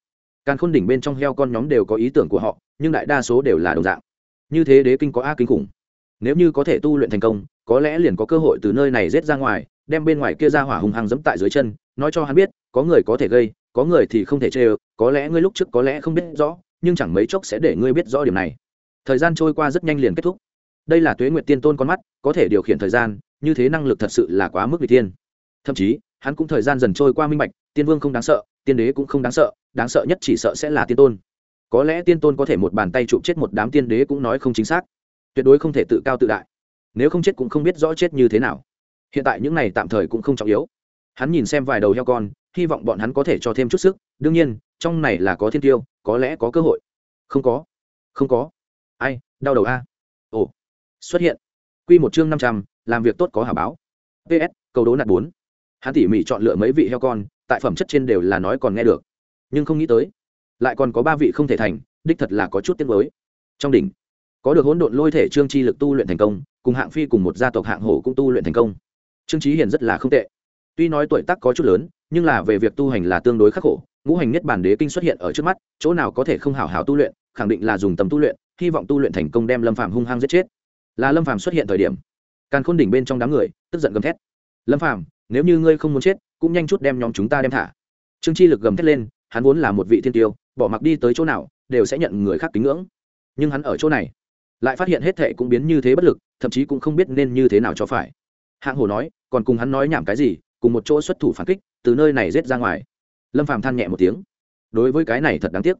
Càn khôn đỉnh bên trong heo con nhóm đều có ý tưởng của họ, nhưng đại đa số đều là đồng dạng. Như thế đế kinh có a kinh khủng. Nếu như có thể tu luyện thành công, có lẽ liền có cơ hội từ nơi này rết ra ngoài, đem bên ngoài kia ra hỏa hùng hăng dẫm tại dưới chân, nói cho hắn biết, có người có thể gây, có người thì không thể chê ơ, có lẽ ngươi lúc trước có lẽ không biết rõ, nhưng chẳng mấy chốc sẽ để ngươi biết rõ điểm này. Thời gian trôi qua rất nhanh liền kết thúc đây là tuế nguyệt tiên tôn con mắt, có thể điều khiển thời gian, như thế năng lực thật sự là quá mức vị tiên thậm chí, hắn cũng thời gian dần trôi qua minh bạch, tiên vương không đáng sợ, tiên đế cũng không đáng sợ đáng sợ nhất chỉ sợ sẽ là tiên tôn. Có lẽ tiên tôn có thể một bàn tay chụp chết một đám tiên đế cũng nói không chính xác. Tuyệt đối không thể tự cao tự đại. Nếu không chết cũng không biết rõ chết như thế nào. Hiện tại những này tạm thời cũng không trọng yếu. Hắn nhìn xem vài đầu heo con, hy vọng bọn hắn có thể cho thêm chút sức. Đương nhiên, trong này là có thiên tiêu, có lẽ có cơ hội. Không có. Không có. Ai, đau đầu a xuất hiện. Quy một chương năm trăm, làm việc tốt có hả báo. Ps câu đố nạt bốn. Hắn tỉ mỉ chọn lựa mấy vị heo con, tại phẩm chất trên đều là nói còn nghe được. Nhưng không nghĩ tới, lại còn có ba vị không thể thành, đích thật là có chút tiếc mới trong đỉnh, có được hỗn độn lôi thể trương chi lực tu luyện thành công, cùng hạng phi cùng một gia tộc hạng hổ cũng tu luyện thành công. Trương trí hiền rất là không tệ. Tuy nói tuổi tác có chút lớn, nhưng là về việc tu hành là tương đối khắc khổ, ngũ hành nhất bản đế kinh xuất hiện ở trước mắt, chỗ nào có thể không hảo hảo tu luyện, khẳng định là dùng tầm tu luyện, hy vọng tu luyện thành công đem lâm phạm hung hăng giết chết là lâm phàm xuất hiện thời điểm càn khôn đỉnh bên trong đám người tức giận gầm thét lâm phàm, nếu như ngươi không muốn chết cũng nhanh chút đem nhóm chúng ta đem thả trương chi lực gầm thét lên hắn vốn là một vị thiên tiêu bỏ mặc đi tới chỗ nào đều sẽ nhận người khác kính ngưỡng nhưng hắn ở chỗ này lại phát hiện hết thệ cũng biến như thế bất lực thậm chí cũng không biết nên như thế nào cho phải hạng hồ nói còn cùng hắn nói nhảm cái gì cùng một chỗ xuất thủ phản kích từ nơi này rết ra ngoài lâm phàm than nhẹ một tiếng đối với cái này thật đáng tiếc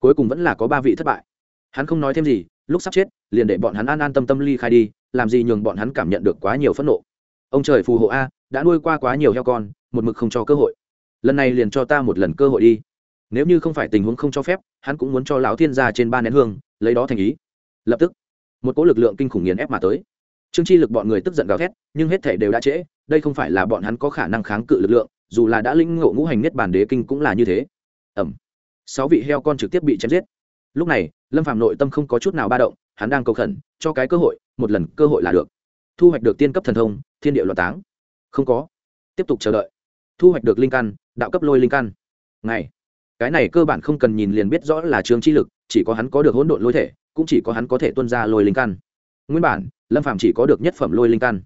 cuối cùng vẫn là có ba vị thất bại hắn không nói thêm gì lúc sắp chết, liền để bọn hắn an an tâm tâm ly khai đi, làm gì nhường bọn hắn cảm nhận được quá nhiều phẫn nộ. Ông trời phù hộ a, đã nuôi qua quá nhiều heo con, một mực không cho cơ hội. Lần này liền cho ta một lần cơ hội đi. Nếu như không phải tình huống không cho phép, hắn cũng muốn cho lão thiên gia trên ba nén hương, lấy đó thành ý. Lập tức, một cỗ lực lượng kinh khủng nghiền ép mà tới. Trương chi lực bọn người tức giận gào thét, nhưng hết thể đều đã trễ, đây không phải là bọn hắn có khả năng kháng cự lực lượng, dù là đã linh ngộ ngũ hành nhất bản đế kinh cũng là như thế. Ẩm sáu vị heo con trực tiếp bị chém giết lúc này, lâm phạm nội tâm không có chút nào ba động, hắn đang cầu khẩn, cho cái cơ hội, một lần cơ hội là được. Thu hoạch được tiên cấp thần thông, thiên địa loạt táng. Không có. Tiếp tục chờ đợi. Thu hoạch được linh căn, đạo cấp lôi linh căn. Ngày. cái này cơ bản không cần nhìn liền biết rõ là trường chi lực, chỉ có hắn có được hỗn độn lôi thể, cũng chỉ có hắn có thể tuân ra lôi linh căn. Nguyên bản, lâm phạm chỉ có được nhất phẩm lôi linh căn.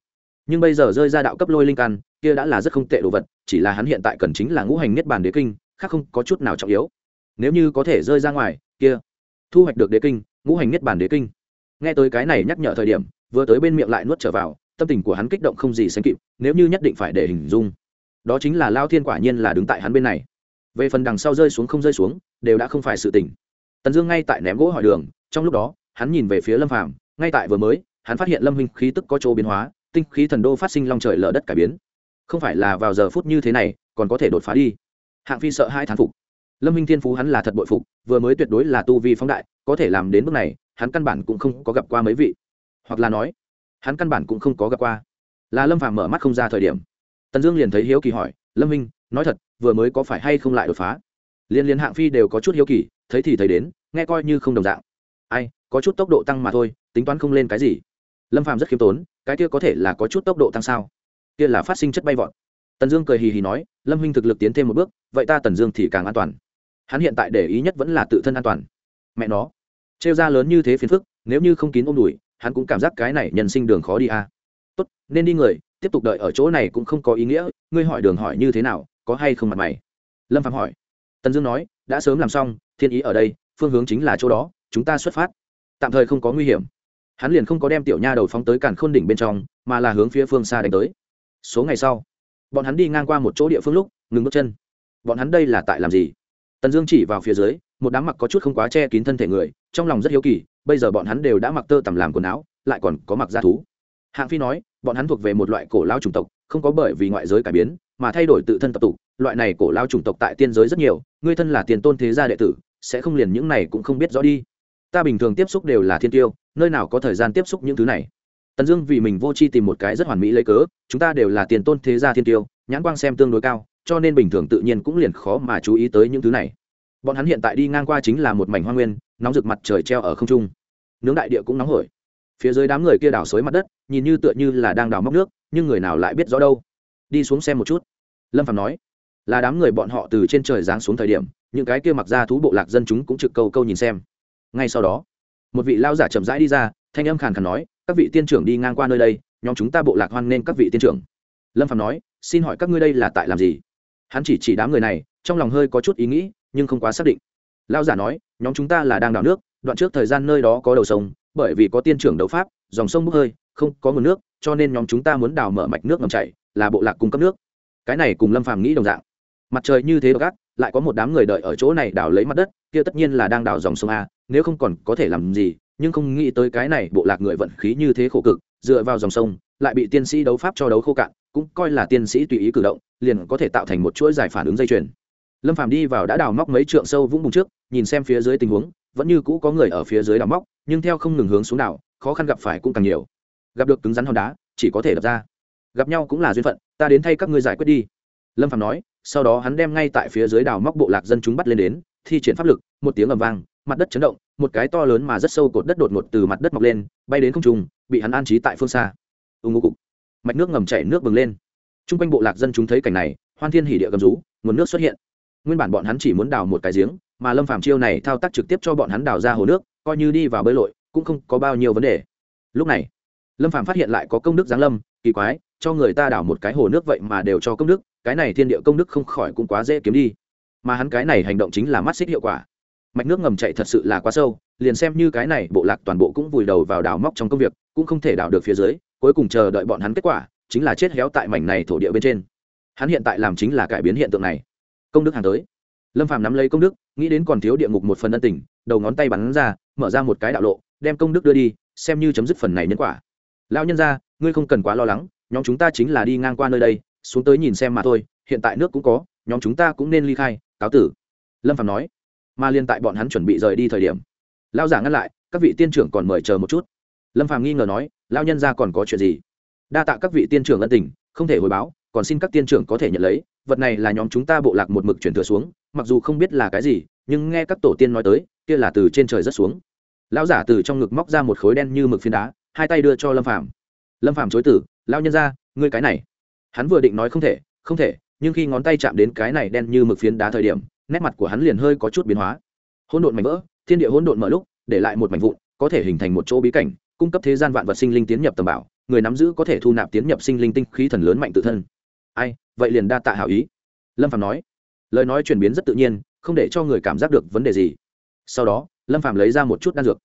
Nhưng bây giờ rơi ra đạo cấp lôi linh căn, kia đã là rất không tệ đồ vật, chỉ là hắn hiện tại cần chính là ngũ hành niết bàn đế kinh, khác không có chút nào trọng yếu. Nếu như có thể rơi ra ngoài, kia thu hoạch được đế kinh, ngũ hành niết bàn đế kinh. Nghe tới cái này nhắc nhở thời điểm, vừa tới bên miệng lại nuốt trở vào, tâm tình của hắn kích động không gì sánh kịp, nếu như nhất định phải để hình dung. Đó chính là lao thiên quả nhiên là đứng tại hắn bên này. Về phần đằng sau rơi xuống không rơi xuống, đều đã không phải sự tình. Tần dương ngay tại ném gỗ hỏi đường, trong lúc đó, hắn nhìn về phía lâm phàm, ngay tại vừa mới, hắn phát hiện lâm huynh khí tức có chỗ biến hóa, tinh khí thần đô phát sinh long trời lở đất cải biến. Không phải là vào giờ phút như thế này, còn có thể đột phá đi. Hạng phi sợ hai thán phục lâm Minh thiên phú hắn là thật bội phục vừa mới tuyệt đối là tu vi phóng đại có thể làm đến bước này hắn căn bản cũng không có gặp qua mấy vị. Hoặc là nói hắn căn bản cũng không có gặp qua. Là lâm phàm mở mắt không ra thời điểm. Tần dương liền thấy hiếu kỳ hỏi lâm Minh, nói thật vừa mới có phải hay không lại đột phá? Liên liên hạng phi đều có chút hiếu kỳ thấy thì thấy đến nghe coi như không đồng dạng. Ai có chút tốc độ tăng mà thôi tính toán không lên cái gì. Lâm phàm rất khiêm tốn cái kia có thể là có chút tốc độ tăng sao? Kia là phát sinh chất bay vọt. Tần dương cười hì hì nói lâm huynh thực lực tiến thêm một bước vậy ta tần dương thì càng an toàn hắn hiện tại để ý nhất vẫn là tự thân an toàn. Mẹ nó. Trêu ra lớn như thế phiền phức, nếu như không kín ôm đùi, hắn cũng cảm giác cái này nhân sinh đường khó đi à. tốt, nên đi người, tiếp tục đợi ở chỗ này cũng không có ý nghĩa, ngươi hỏi đường hỏi như thế nào, có hay không mặt mày? Lâm phạm hỏi. Tần dương nói, đã sớm làm xong, thiên ý ở đây, phương hướng chính là chỗ đó, chúng ta xuất phát. Tạm thời không có nguy hiểm. Hắn liền không có đem tiểu nha đầu phóng tới cản khôn đỉnh bên trong, mà là hướng phía phương xa đánh tới. Số ngày sau, bọn hắn đi ngang qua một chỗ địa phương lúc, ngừng bước chân. Bọn hắn đây là tại làm gì? Tần dương chỉ vào phía dưới, một đám mặc có chút không quá che kín thân thể người, trong lòng rất hiếu kỳ, bây giờ bọn hắn đều đã mặc tơ tằm làm quần áo, lại còn có mặc da thú. Hạng phi nói, bọn hắn thuộc về một loại cổ lao chủng tộc, không có bởi vì ngoại giới cải biến, mà thay đổi tự thân tập tục. Loại này cổ lao chủng tộc tại tiên giới rất nhiều, ngươi thân là tiền tôn thế gia đệ tử, sẽ không liền những này cũng không biết rõ đi. Ta bình thường tiếp xúc đều là thiên tiêu, nơi nào có thời gian tiếp xúc những thứ này. Tần dương vì mình vô c h i tìm một cái rất hoàn mỹ lấy cớ, chúng ta đều là tiền tôn thế gia thiên tiêu, nhãn quang xem tương đối cao cho nên bình thường tự nhiên cũng liền khó mà chú ý tới những thứ này. Bọn hắn hiện tại đi ngang qua chính là một mảnh hoa nguyên, nóng rực mặt trời treo ở không trung. Nướng đại địa cũng nóng hổi. Phía dưới đám người kia đào xới mặt đất, nhìn như tựa như là đang đào móc nước, nhưng người nào lại biết rõ đâu. Đi xuống xem một chút. Lâm phạm nói, là đám người bọn họ từ trên trời giáng xuống thời điểm, những cái kia mặc ra thú bộ lạc dân chúng cũng trực câu câu nhìn xem. Ngay sau đó, một vị lao giả chậm rãi đi ra, thanh âm khàn khàn nói, các vị tiên trưởng đi ngang qua nơi đây, nhóm chúng ta bộ lạc hoan nên các vị tiên trưởng. Lâm phạm nói, xin hỏi các ngươi đây là tại làm gì? Hắn chỉ chỉ đám người này, trong lòng hơi có chút ý nghĩ, nhưng không quá xác định. Lao giả nói, nhóm chúng ta là đang đào nước, đoạn trước thời gian nơi đó có đầu sông, bởi vì có tiên trưởng đấu pháp, dòng sông bốc hơi, không có nguồn nước, cho nên nhóm chúng ta muốn đào mở mạch nước ngầm chảy, là bộ lạc cung cấp nước. Cái này cùng lâm phàm nghĩ đồng dạng. Mặt trời như thế gác lại có một đám người đợi ở chỗ này đào lấy mặt đất, kia tất nhiên là đang đào dòng sông a, nếu không còn có thể làm gì, nhưng không nghĩ tới cái này bộ lạc người vận khí như thế khổ cực, dựa vào dòng sông, lại bị tiên sĩ đấu pháp cho đấu khô cạn cũng coi là tiên sĩ tùy ý cử động, liền có thể tạo thành một chuỗi giải phản ứng dây chuyền. Lâm phàm đi vào đã đào móc mấy trượng sâu vũng bùng trước, nhìn xem phía dưới tình huống, vẫn như cũ có người ở phía dưới đào móc, nhưng theo không ngừng hướng xuống đảo, khó khăn gặp phải cũng càng nhiều. Gặp được cứng rắn hòn đá, chỉ có thể đập ra. Gặp nhau cũng là duyên phận, ta đến thay các ngươi giải quyết đi. Lâm phàm nói, sau đó hắn đem ngay tại phía dưới đào móc bộ lạc dân chúng bắt lên đến, thi triển pháp lực, một tiếng ầm vang, mặt đất chấn động, một cái to lớn mà rất sâu cột đất đột ngột từ mặt đất mọc lên, bay đến không trung, bị hắn an trí tại phương xa. Ưng ngô cục mạch nước ngầm chảy nước bừng lên. T r u n g quanh bộ lạc dân chúng thấy cảnh này, hoan thiên hỉ địa gầm rú, nguồn nước xuất hiện. Nguyên bản bọn hắn chỉ muốn đào một cái giếng, mà lâm phàm chiêu này thao tác trực tiếp cho bọn hắn đào ra hồ nước, coi như đi vào bơi lội, cũng không có bao nhiêu vấn đề. Lúc này, lâm phàm phát hiện lại có công đức giáng lâm, kỳ quái, cho người ta đào một cái hồ nước vậy mà đều cho công đức, cái này thiên địa công đức không khỏi cũng quá dễ kiếm đi. Mà hắn cái này hành động chính là mắt xích hiệu quả. Mạch nước ngầm chạy thật sự là quá sâu, liền xem như cái này bộ lạc toàn bộ cũng vùi đầu vào đào móc trong công việc, cũng không thể đào được phía dưới cuối cùng chờ đợi bọn hắn kết quả, chính là chết héo tại mảnh này thổ địa bên trên. Hắn hiện tại làm chính là cải biến hiện tượng này. Công đức hàng tới. Lâm phàm nắm lấy công đức, nghĩ đến còn thiếu địa ngục một phần ân tình, đầu ngón tay bắn ra, mở ra một cái đạo lộ, đem công đức đưa đi, xem như chấm dứt phần này nhân quả. Lão nhân ra ngươi không cần quá lo lắng, nhóm chúng ta chính là đi ngang qua nơi đây, xuống tới nhìn xem mà thôi, hiện tại nước cũng có, nhóm chúng ta cũng nên ly khai, cáo tử. Lâm phàm nói. Mà liên tại bọn hắn chuẩn bị rời đi thời điểm lao giả ngăn lại, các vị tiên trưởng còn mời chờ một chút lâm phàm nghi ngờ nói lao nhân ra còn có chuyện gì? Đa tạ các vị tiên trưởng ân tình, không thể hồi báo, còn xin các tiên trưởng có thể nhận lấy, vật này là nhóm chúng ta bộ lạc một mực chuyển thừa xuống, mặc dù không biết là cái gì, nhưng nghe các tổ tiên nói tới, kia là từ trên trời rất xuống. Lão giả từ trong ngực móc ra một khối đen như mực phiến đá, hai tay đưa cho lâm phàm. Lâm phàm chối tử lao nhân ra ngươi cái này. Hắn vừa định nói không thể không thể, nhưng khi ngón tay chạm đến cái này đen như mực phiến đá thời điểm, nét mặt của hắn liền hơi có chút biến hóa. Hỗn độn mảnh vỡ, thiên địa hỗn độn mở lúc, để lại một mảnh vụn, có thể hình thành một chỗ bí cảnh cung cấp thế gian vạn vật sinh linh tiến nhập tầm bảo, người nắm giữ có thể thu nạp tiến nhập sinh linh tinh khí thần lớn mạnh tự thân. Ai, vậy liền đa tạ hảo ý. Lâm phạm nói. Lời nói chuyển biến rất tự nhiên, không để cho người cảm giác được vấn đề gì. Sau đó, lâm phạm lấy ra một chút đan dược.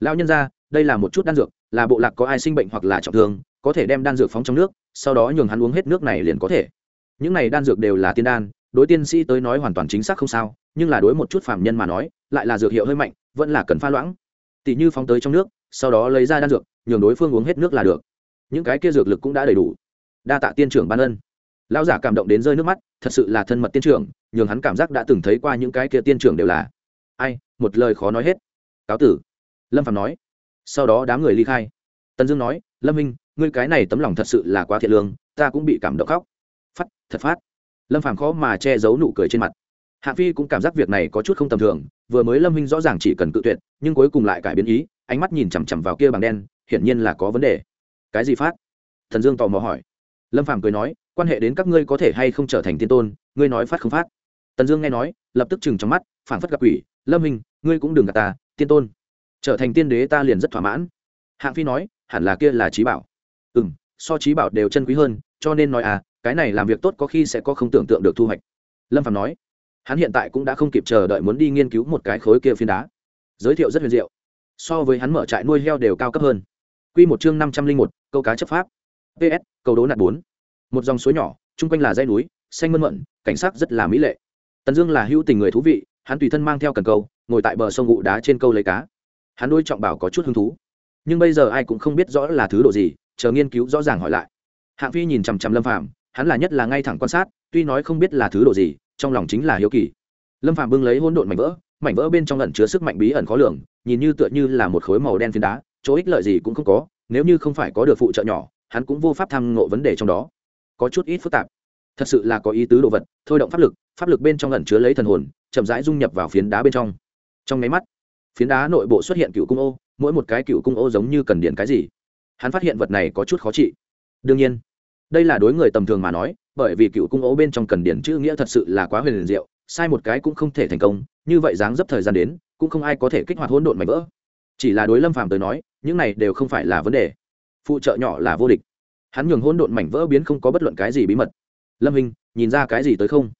Lão nhân ra đây là một chút đan dược, là bộ lạc có ai sinh bệnh hoặc là trọng thương, có thể đem đan dược phóng trong nước, sau đó nhường hắn uống hết nước này liền có thể. Những này đan dược đều là tiên đan, đối tiên sĩ tới nói hoàn toàn chính xác không sao, nhưng là đối một chút phạm nhân mà nói, lại là dược hiệu hơi mạnh, vẫn là cần pha loãng. Tỷ như phóng tới trong nước sau đó lấy ra đan dược, nhường đối phương uống hết nước là được. Những cái kia dược lực cũng đã đầy đủ. Đa tạ tiên trưởng ban ân. Lão giả cảm động đến rơi nước mắt, thật sự là thân mật tiên trưởng, nhường hắn cảm giác đã từng thấy qua những cái kia tiên trưởng đều là. Ai, một lời khó nói hết. Cáo tử. Lâm phạm nói. Sau đó đám người ly khai. Tần dương nói, lâm minh, ngươi cái này tấm lòng thật sự là quá thiện lương, ta cũng bị cảm động khóc. Phát, thật phát. Lâm phàm khó mà che giấu nụ cười trên mặt. Hạ phi cũng cảm giác việc này có chút không tầm thường vừa mới lâm Minh rõ ràng chỉ cần cự tuyệt, nhưng cuối cùng lại cải biến ý, ánh mắt nhìn chằm chằm vào kia bằng đen, hiển nhiên là có vấn đề. Cái gì phát? Thần dương tò mò hỏi. Lâm phàm cười nói, quan hệ đến các ngươi có thể hay không trở thành tiên tôn, ngươi nói phát không phát? Tần dương nghe nói, lập tức chừng trong mắt, phảng phất gặp quỷ, lâm hình ngươi cũng đừng gạt ta, tiên tôn. Trở thành tiên đế ta liền rất thỏa mãn. Hạng phi nói, hẳn là kia là trí bảo. Ừ m so trí bảo đều chân quý hơn, cho nên nói à cái này làm việc tốt có khi sẽ có không tưởng tượng được thu hoạch. Lâm phàm nói hắn hiện tại cũng đã không kịp chờ đợi muốn đi nghiên cứu một cái khối kia phiến đá. Giới thiệu rất huyền diệu. So với hắn mở trại nuôi heo đều cao cấp hơn. Q một chương năm trăm linh một, câu cá chấp pháp. Ps câu đố nạt bốn. Một dòng suối nhỏ, chung quanh là dây núi, xanh mơn mận, cảnh sắc rất là mỹ lệ. Tần dương là hữu tình người thú vị, hắn tùy thân mang theo cần câu, ngồi tại bờ sông ngụ đá trên câu lấy cá. Hắn đôi trọng bảo có chút hứng thú. Nhưng bây giờ ai cũng không biết rõ là thứ độ gì, chờ nghiên cứu rõ ràng hỏi lại. Hạng phi nhìn chằm chằm lâm phàm, hắn là nhất là ngay thẳng quan sát, tuy nói không biết là thứ độ gì trong lòng chính là hiếu kỳ. Lâm Phàm bưng lấy hỗn độn mảnh vỡ mảnh vỡ bên trong lẩn chứa sức mạnh bí ẩn khó lường, nhìn như tựa như là một khối màu đen phiến đá, chỗ ích lợi gì cũng không có, nếu như không phải có được phụ trợ nhỏ, hắn cũng vô pháp tham ngộ vấn đề trong đó. Có chút ít phức tạp. Thật sự là có ý tứ đồ vật, thôi động pháp lực pháp lực bên trong lẩn chứa lấy thần hồn, chậm rãi dung nhập vào phiến đá bên trong. Trong máy mắt, phiến đá nội bộ xuất hiện cựu cung ô, mỗi một cái cựu cung ô giống như cần điện cái gì. Hắn phát hiện vật này có chút khó trị. Đương nhiên, đây là đối người tầm thường mà nói bởi vì cựu cung ố bên trong cần điển chữ nghĩa thật sự là quá huyền liền diệu, sai một cái cũng không thể thành công, như vậy dáng dấp thời gian đến, cũng không ai có thể kích hoạt hỗn độn mảnh vỡ. Chỉ là đối lâm phàm tới nói, những này đều không phải là vấn đề. Phụ trợ nhỏ là vô địch. Hắn nhường hỗn độn mảnh vỡ biến không có bất luận cái gì bí mật. Lâm hình, nhìn ra cái gì tới không?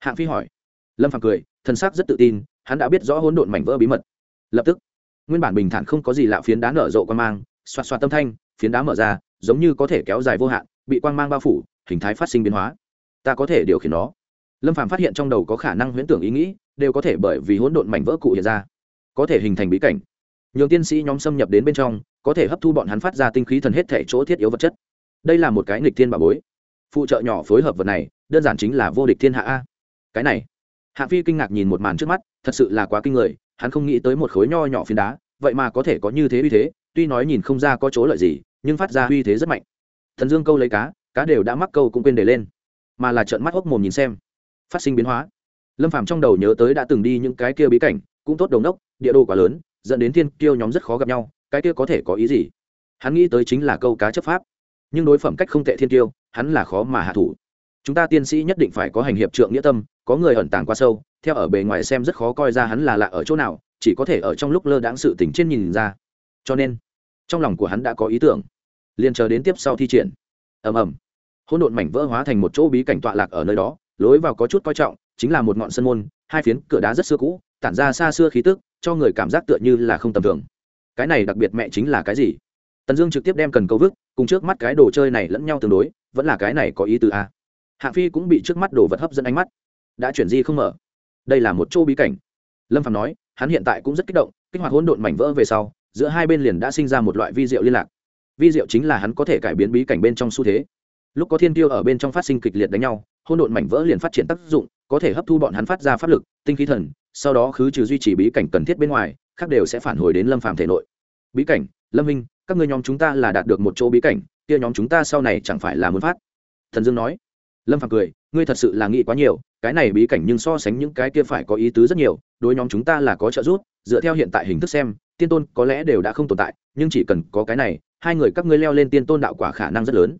Hạng phi hỏi. Lâm phàm cười, thân xác rất tự tin, hắn đã biết rõ hỗn độn mảnh vỡ bí mật. Lập tức, nguyên bản bình thản không có gì lạ phiến đá nở rộ quan mang, xoạt xoạt tâm thanh, phiến đá mở ra, giống như có thể kéo dài vô hạn, bị quang mang bao phủ hình thái phát sinh biến hóa. Ta có thể điều khiển nó. Lâm phàm phát hiện trong đầu có khả năng huyễn tưởng ý nghĩ, đều có thể bởi vì hỗn độn mảnh vỡ cụ hiện ra. Có thể hình thành bí cảnh. Nhường tiên sĩ nhóm xâm nhập đến bên trong, có thể hấp thu bọn hắn phát ra tinh khí thần hết thể chỗ thiết yếu vật chất. Đây là một cái nghịch thiên bà bối. Phụ trợ nhỏ phối hợp vật này, đơn giản chính là vô địch thiên hạ a. Cái này. Hạ phi kinh ngạc nhìn một màn trước mắt, thật sự là quá kinh người, hắn không nghĩ tới một khối nho nhỏ phiến đá, vậy mà có thể có như thế uy thế, tuy nói nhìn không ra có chỗ lợi gì, nhưng phát ra uy thế rất mạnh. Thần dương câu lấy cá cá đều đã mắc câu cũng quên để lên, mà là trợn mắt hốc mồm nhìn xem. Phát sinh biến hóa. Lâm phàm trong đầu nhớ tới đã từng đi những cái kia bí cảnh, cũng tốt đồng đốc, địa đồ quá lớn, dẫn đến thiên kiêu nhóm rất khó gặp nhau, cái kia có thể có ý gì? Hắn nghĩ tới chính là câu cá chấp pháp. Nhưng đối phẩm cách không tệ thiên kiêu, hắn là khó mà hạ thủ. Chúng ta tiên sĩ nhất định phải có hành hiệp trượng nghĩa tâm, có người ẩn tàng qua sâu, theo ở bề ngoài xem rất khó coi ra hắn là lạ ở chỗ nào, chỉ có thể ở trong lúc lơ đãng sự tỉnh trên nhìn ra. Cho nên, trong lòng của hắn đã có ý tưởng. Liền chờ đến tiếp sau thi triển. Ầm ầm hỗn độn mảnh vỡ hóa thành một chỗ bí cảnh tọa lạc ở nơi đó, lối vào có chút coi trọng, chính là một ngọn sân môn, hai phiến cửa đá rất xưa cũ, tản ra xa xưa khí tức, cho người cảm giác tựa như là không tầm thường. Cái này đặc biệt mẹ chính là cái gì? Tần dương trực tiếp đem cần câu vức cùng trước mắt cái đồ chơi này lẫn nhau tương đối, vẫn là cái này có ý tứ a. Hạng phi cũng bị trước mắt đồ vật hấp dẫn ánh mắt. Đã chuyển di không mở. Đây là một chỗ bí cảnh. Lâm phạm nói, hắn hiện tại cũng rất kích động, kích hoạt hỗn độn mảnh vỡ về sau, giữa hai bên liền đã sinh ra một loại vi diệu liên lạc. Vi diệu chính là hắn có thể cải biến bí cảnh bên trong xu thế lúc có thiên tiêu ở bên trong phát sinh kịch liệt đánh nhau hôn độn mảnh vỡ liền phát triển tác dụng, có thể hấp thu bọn hắn phát ra pháp lực, tinh khí thần, sau đó khứ trừ duy trì bí cảnh cần thiết bên ngoài, khác đều sẽ phản hồi đến lâm phàm thể nội. Bí cảnh, lâm minh, các ngươi nhóm chúng ta là đạt được một chỗ bí cảnh, kia nhóm chúng ta sau này chẳng phải là muốn phát? Thần dương nói. Lâm phàm cười, ngươi thật sự là nghĩ quá nhiều, cái này bí cảnh nhưng so sánh những cái kia phải có ý tứ rất nhiều, đối nhóm chúng ta là có trợ giúp, dựa theo hiện tại hình thức xem, tiên tôn có lẽ đều đã không tồn tại, nhưng chỉ cần có cái này, hai người các ngươi leo lên tiên tôn đạo quả khả năng rất lớn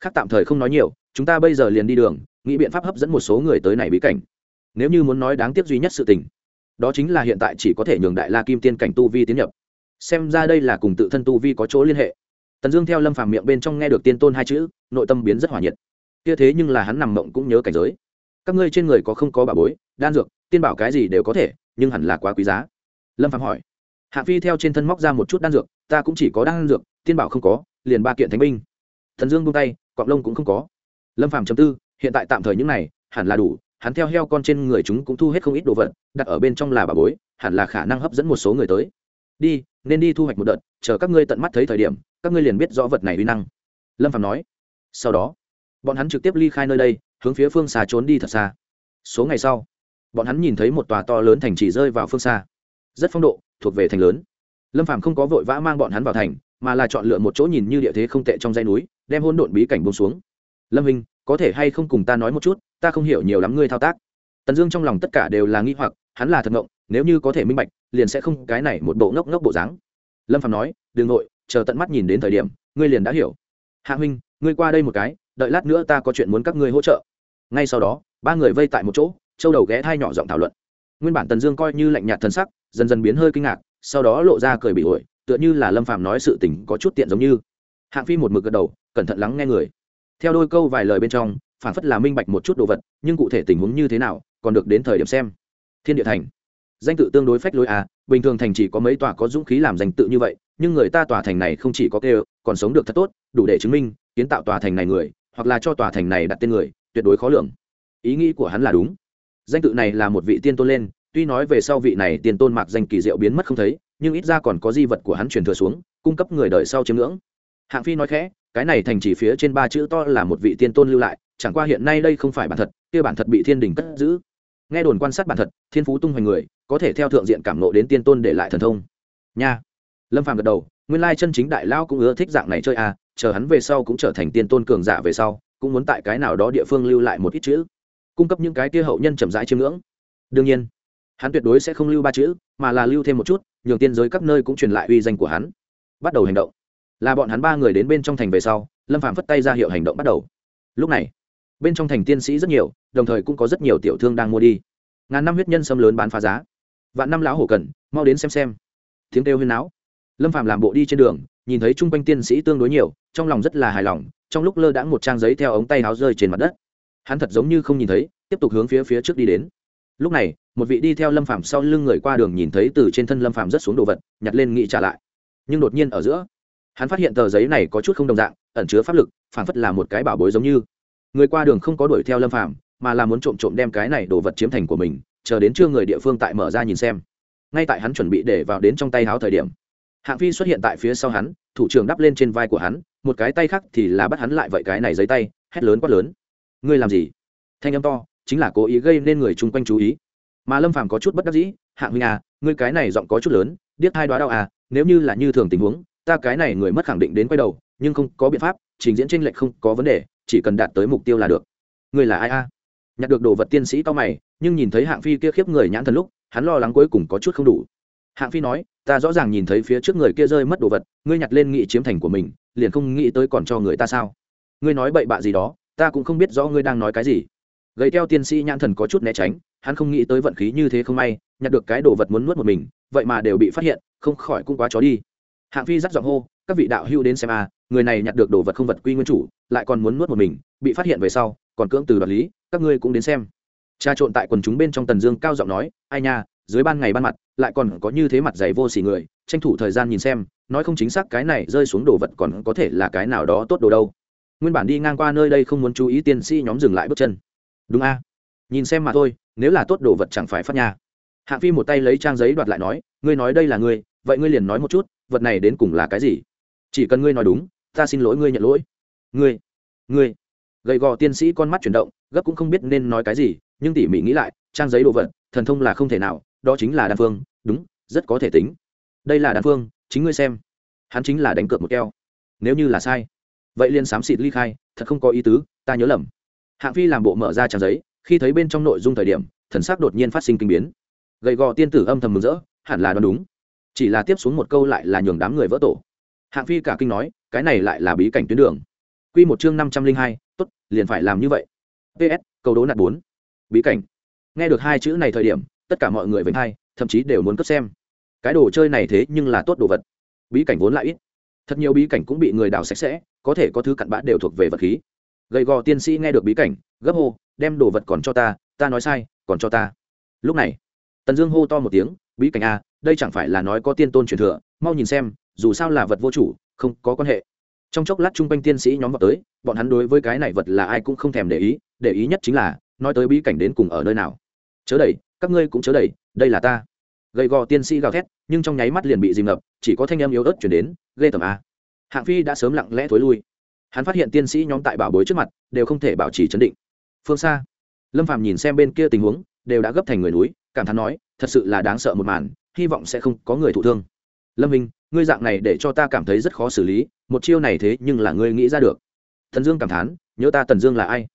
khác tạm thời không nói nhiều, chúng ta bây giờ liền đi đường, nghĩ biện pháp hấp dẫn một số người tới này bí cảnh. Nếu như muốn nói đáng tiếc duy nhất sự tình, đó chính là hiện tại chỉ có thể nhường đại la kim tiên cảnh tu vi tiến nhập. Xem ra đây là cùng tự thân tu vi có chỗ liên hệ. Tần dương theo lâm phàm miệng bên trong nghe được tiên tôn hai chữ, nội tâm biến rất hòa nhiệt. Kia thế nhưng là hắn nằm mộng cũng nhớ cảnh giới. Các ngươi trên người có không có bà bối, đan dược, tiên bảo cái gì đều có thể, nhưng hẳn là quá quý giá. Lâm phạm hỏi. Hạ phi theo trên thân móc ra một chút đan dược, ta cũng chỉ có đan dược, tiên bảo không có, liền ba kiện thánh binh. Thần dương buông tay cọng lông cũng không có. Lâm Phàm chấm tư, hiện tại tạm thời những này, hẳn là đủ, hắn theo heo con trên người chúng cũng thu hết không ít đồ vật, đặt ở bên trong là bà bối, hẳn là khả năng hấp dẫn một số người tới. Đi, nên đi thu hoạch một đợt, chờ các ngươi tận mắt thấy thời điểm, các ngươi liền biết rõ vật này uy năng. Lâm phạm nói. Sau đó, bọn hắn trực tiếp ly khai nơi đây, hướng phía phương xa trốn đi thật xa. Số ngày sau, bọn hắn nhìn thấy một tòa to lớn thành trì rơi vào phương xa. Rất phong độ, thuộc về thành lớn. Lâm phàm không có vội vã mang bọn hắn vào thành mà là chọn lựa một chỗ nhìn như địa thế không tệ trong dãy núi, đem hôn độn bí cảnh bông xuống. Lâm hình, có thể hay không cùng ta nói một chút, ta không hiểu nhiều lắm ngươi thao tác. Tần dương trong lòng tất cả đều là nghi hoặc, hắn là thật ngộng, nếu như có thể minh bạch, liền sẽ không cái này một bộ ngốc ngốc bộ dáng. Lâm phàm nói đ ừ n g nội, chờ tận mắt nhìn đến thời điểm, ngươi liền đã hiểu. Hạ huynh, ngươi qua đây một cái, đợi lát nữa ta có chuyện muốn các ngươi hỗ trợ. Ngay sau đó, ba người vây tại một chỗ, châu đầu ghé thai nhỏ giọng thảo luận. Nguyên bản tần dương coi như lạnh nhạt thân sắc, dần dần biến hơi kinh ngạc, sau đó lộ ra cười bị ổi tựa như là lâm phàm nói sự tình có chút tiện giống như. Hạng phi một mực gật đầu, cẩn thận lắng nghe người. Theo đôi câu vài lời bên trong, phản phất là minh bạch một chút đồ vật, nhưng cụ thể tình huống như thế nào, còn được đến thời điểm xem. Thiên địa thành. Danh tự tương đối phách lối à bình thường thành chỉ có mấy tòa có dũng khí làm danh tự như vậy, nhưng người ta tòa thành này không chỉ có kêu, còn sống được thật tốt, đủ để chứng minh, kiến tạo tòa thành này người, hoặc là cho tòa thành này đặt tên người, tuyệt đối khó lường. Ý nghĩ của hắn là đúng. Danh tự này là một vị tiên tôn lên, tuy nói về sau vị này tiên tôn mạc danh kỳ diệu biến mất không thấy nhưng ít ra còn có di vật của hắn truyền thừa xuống, cung cấp người đời sau chiếm ngưỡng. Hạng phi nói khẽ, cái này thành chỉ phía trên ba chữ to là một vị tiên tôn lưu lại, chẳng qua hiện nay đây không phải bản thật, kia bản thật bị thiên đình cất giữ. Nghe đồn quan sát bản thật, thiên phú tung hoành người, có thể theo thượng diện cảm nộ đến tiên tôn để lại thần thông. Nha. Lâm phàm gật đầu, nguyên lai chân chính đại lao cũng ưa thích dạng này chơi à chờ hắn về sau cũng trở thành tiên tôn cường giả về sau, cũng muốn tại cái nào đó địa phương lưu lại một ít chữ, cung cấp những cái kia hậu nhân chậm rãi chiêm ngưỡng. Đương nhiên hắn tuyệt đối sẽ không lưu ba chữ, mà là lưu thêm một chút, nhường tiên giới các nơi cũng truyền lại uy danh của hắn. Bắt đầu hành động. Là bọn hắn ba người đến bên trong thành về sau, lâm phạm phất tay ra hiệu hành động bắt đầu. Lúc này, bên trong thành tiên sĩ rất nhiều, đồng thời cũng có rất nhiều tiểu thương đang mua đi. Ngàn năm huyết nhân xâm lớn bán phá giá. Vạn năm lão hổ cần, mau đến xem xem. Tiếng kêu huyên não lâm phạm làm bộ đi trên đường, nhìn thấy chung quanh tiên sĩ tương đối nhiều, trong lòng rất là hài lòng, trong lúc lơ đãng một trang giấy theo ống tay áo rơi trên mặt đất. Hắn thật giống như không nhìn thấy, tiếp tục hướng phía phía trước đi đến lúc này, một vị đi theo lâm phạm sau lưng người qua đường nhìn thấy từ trên thân lâm phạm rất xuống đồ vật, nhặt lên nghĩ trả lại. Nhưng đột nhiên ở giữa, hắn phát hiện tờ giấy này có chút không đồng dạng, ẩn chứa pháp lực phản phất là một cái bảo bối giống như. Người qua đường không có đuổi theo lâm phạm mà là muốn trộm trộm đem cái này đồ vật chiếm thành của mình, chờ đến trưa người địa phương tại mở ra nhìn xem. Ngay tại hắn chuẩn bị để vào đến trong tay háo thời điểm, hạng phi xuất hiện tại phía sau hắn, thủ trưởng đắp lên trên vai của hắn, một cái tay khác thì là bắt hắn lại vậy cái này giấy tay, hét lớn quát lớn. Ngươi làm gì? Thanh âm to chính là cố ý gây nên người chung quanh chú ý. Mà lâm phàm có chút bất đắc dĩ hạng huynh à ngươi cái này giọng có chút lớn, điếc hai đoá đau à nếu như là như thường tình huống, ta cái này người mất khẳng định đến quay đầu, nhưng không có biện pháp, trình diễn tranh lệch không có vấn đề, chỉ cần đạt tới mục tiêu là được. Ngươi là ai a? À? nhặt được đồ vật tiên sĩ to mày, nhưng nhìn thấy hạng phi kia khiếp người nhãn thần lúc, hắn lo lắng cuối cùng có chút không đủ. Hạng phi nói, ta rõ ràng nhìn thấy phía trước người kia rơi mất đồ vật, ngươi nhặt lên nghị chiếm thành của mình, liền không nghĩ tới còn cho người ta sao? Ngươi nói bậy bạ gì đó, ta cũng không biết rõ ngươi đang nói cái gì gầy theo tiên sĩ nhãn thần có chút né tránh, hắn không nghĩ tới vận khí như thế không may, nhặt được cái đồ vật muốn nuốt một mình, vậy mà đều bị phát hiện, không khỏi cũng quá chó đi. Hạng phi dắt giọng hô, các vị đạo hưu đến xem a à, người này nhặt được đồ vật không vật quy nguyên chủ, lại còn muốn nuốt một mình, bị phát hiện về sau, còn cưỡng từ đoạt lý, các ngươi cũng đến xem. Cha trộn tại quần chúng bên trong tần dương cao giọng nói, ai nha, dưới ban ngày ban mặt, lại còn có như thế mặt dày vô xỉ người, tranh thủ thời gian nhìn xem, nói không chính xác cái này rơi xuống đồ vật còn có thể là cái nào đó tốt đồ đâu. Nguyên bản đi ngang qua nơi đây không muốn chú ý tiên sĩ nhóm dừng lại bước chân đúng a. Nhìn xem mà thôi, nếu là tốt đồ vật chẳng phải phát nha. Hạng phi một tay lấy trang giấy đoạt lại nói, ngươi nói đây là ngươi, vậy ngươi liền nói một chút, vật này đến cùng là cái gì? Chỉ cần ngươi nói đúng, ta xin lỗi ngươi nhận lỗi. Ngươi ngươi. Gầy gò tiên sĩ con mắt chuyển động, gấp cũng không biết nên nói cái gì, nhưng tỉ mỉ nghĩ lại, trang giấy đồ vật, thần thông là không thể nào, đó chính là đan phương, đúng, rất có thể tính. Đây là đan phương, chính ngươi xem. Hắn chính là đánh cược một keo. Nếu như là sai, vậy liền xám xịt ly khai, thật không có ý tứ, ta nhớ lầm hạng phi làm bộ mở ra trang giấy, khi thấy bên trong nội dung thời điểm, thần sắc đột nhiên phát sinh kinh biến. Gầy gò tiên tử âm thầm mừng rỡ, hẳn là đoán đúng. Chỉ là tiếp xuống một câu lại là nhường đám người vỡ tổ. Hạng phi cả kinh nói, cái này lại là bí cảnh tuyến đường. Q một chương năm trăm linh hai t ố t liền phải làm như vậy. Ps câu đố nạt bốn. Bí cảnh. Nghe được hai chữ này thời điểm, tất cả mọi người vĩnh hai, thậm chí đều muốn cất xem. Cái đồ chơi này thế nhưng là tốt đồ vật. Bí cảnh vốn lại ít. Thật nhiều bí cảnh cũng bị người đào sạch sẽ, có thể có thứ cặn bã đều thuộc về vật khí gầy gò tiên sĩ nghe được bí cảnh, gấp hô, đem đồ vật còn cho ta ta nói sai, còn cho ta. Lúc này, tần dương hô to một tiếng, bí cảnh a, đây chẳng phải là nói có tiên tôn truyền thừa, mau nhìn xem, dù sao là vật vô chủ, không có quan hệ. Trong chốc lát chung quanh tiên sĩ nhóm vào tới, bọn hắn đối với cái này vật là ai cũng không thèm để ý để ý nhất chính là, nói tới bí cảnh đến cùng ở nơi nào. Chớ đẩy, các ngươi cũng chớ đẩy, đây là ta. Gầy gò tiên sĩ gào thét, nhưng trong nháy mắt liền bị dìm ngập, chỉ có thanh em yếu ớt chuyển đến, ghê tầm a. Hạng phi đã sớm lặng lẽ thối lui hắn phát hiện tiên sĩ nhóm tại bảo bối trước mặt, đều không thể bảo trì chấn định. Phương xa, lâm phàm nhìn xem bên kia tình huống, đều đã gấp thành người núi, cảm thán nói, thật sự là đáng sợ một màn, hy vọng sẽ không có người thụ thương. Lâm minh, ngươi dạng này để cho ta cảm thấy rất khó xử lý, một chiêu này thế nhưng là ngươi nghĩ ra được. Thần dương cảm thán, nhớ ta tần dương là ai?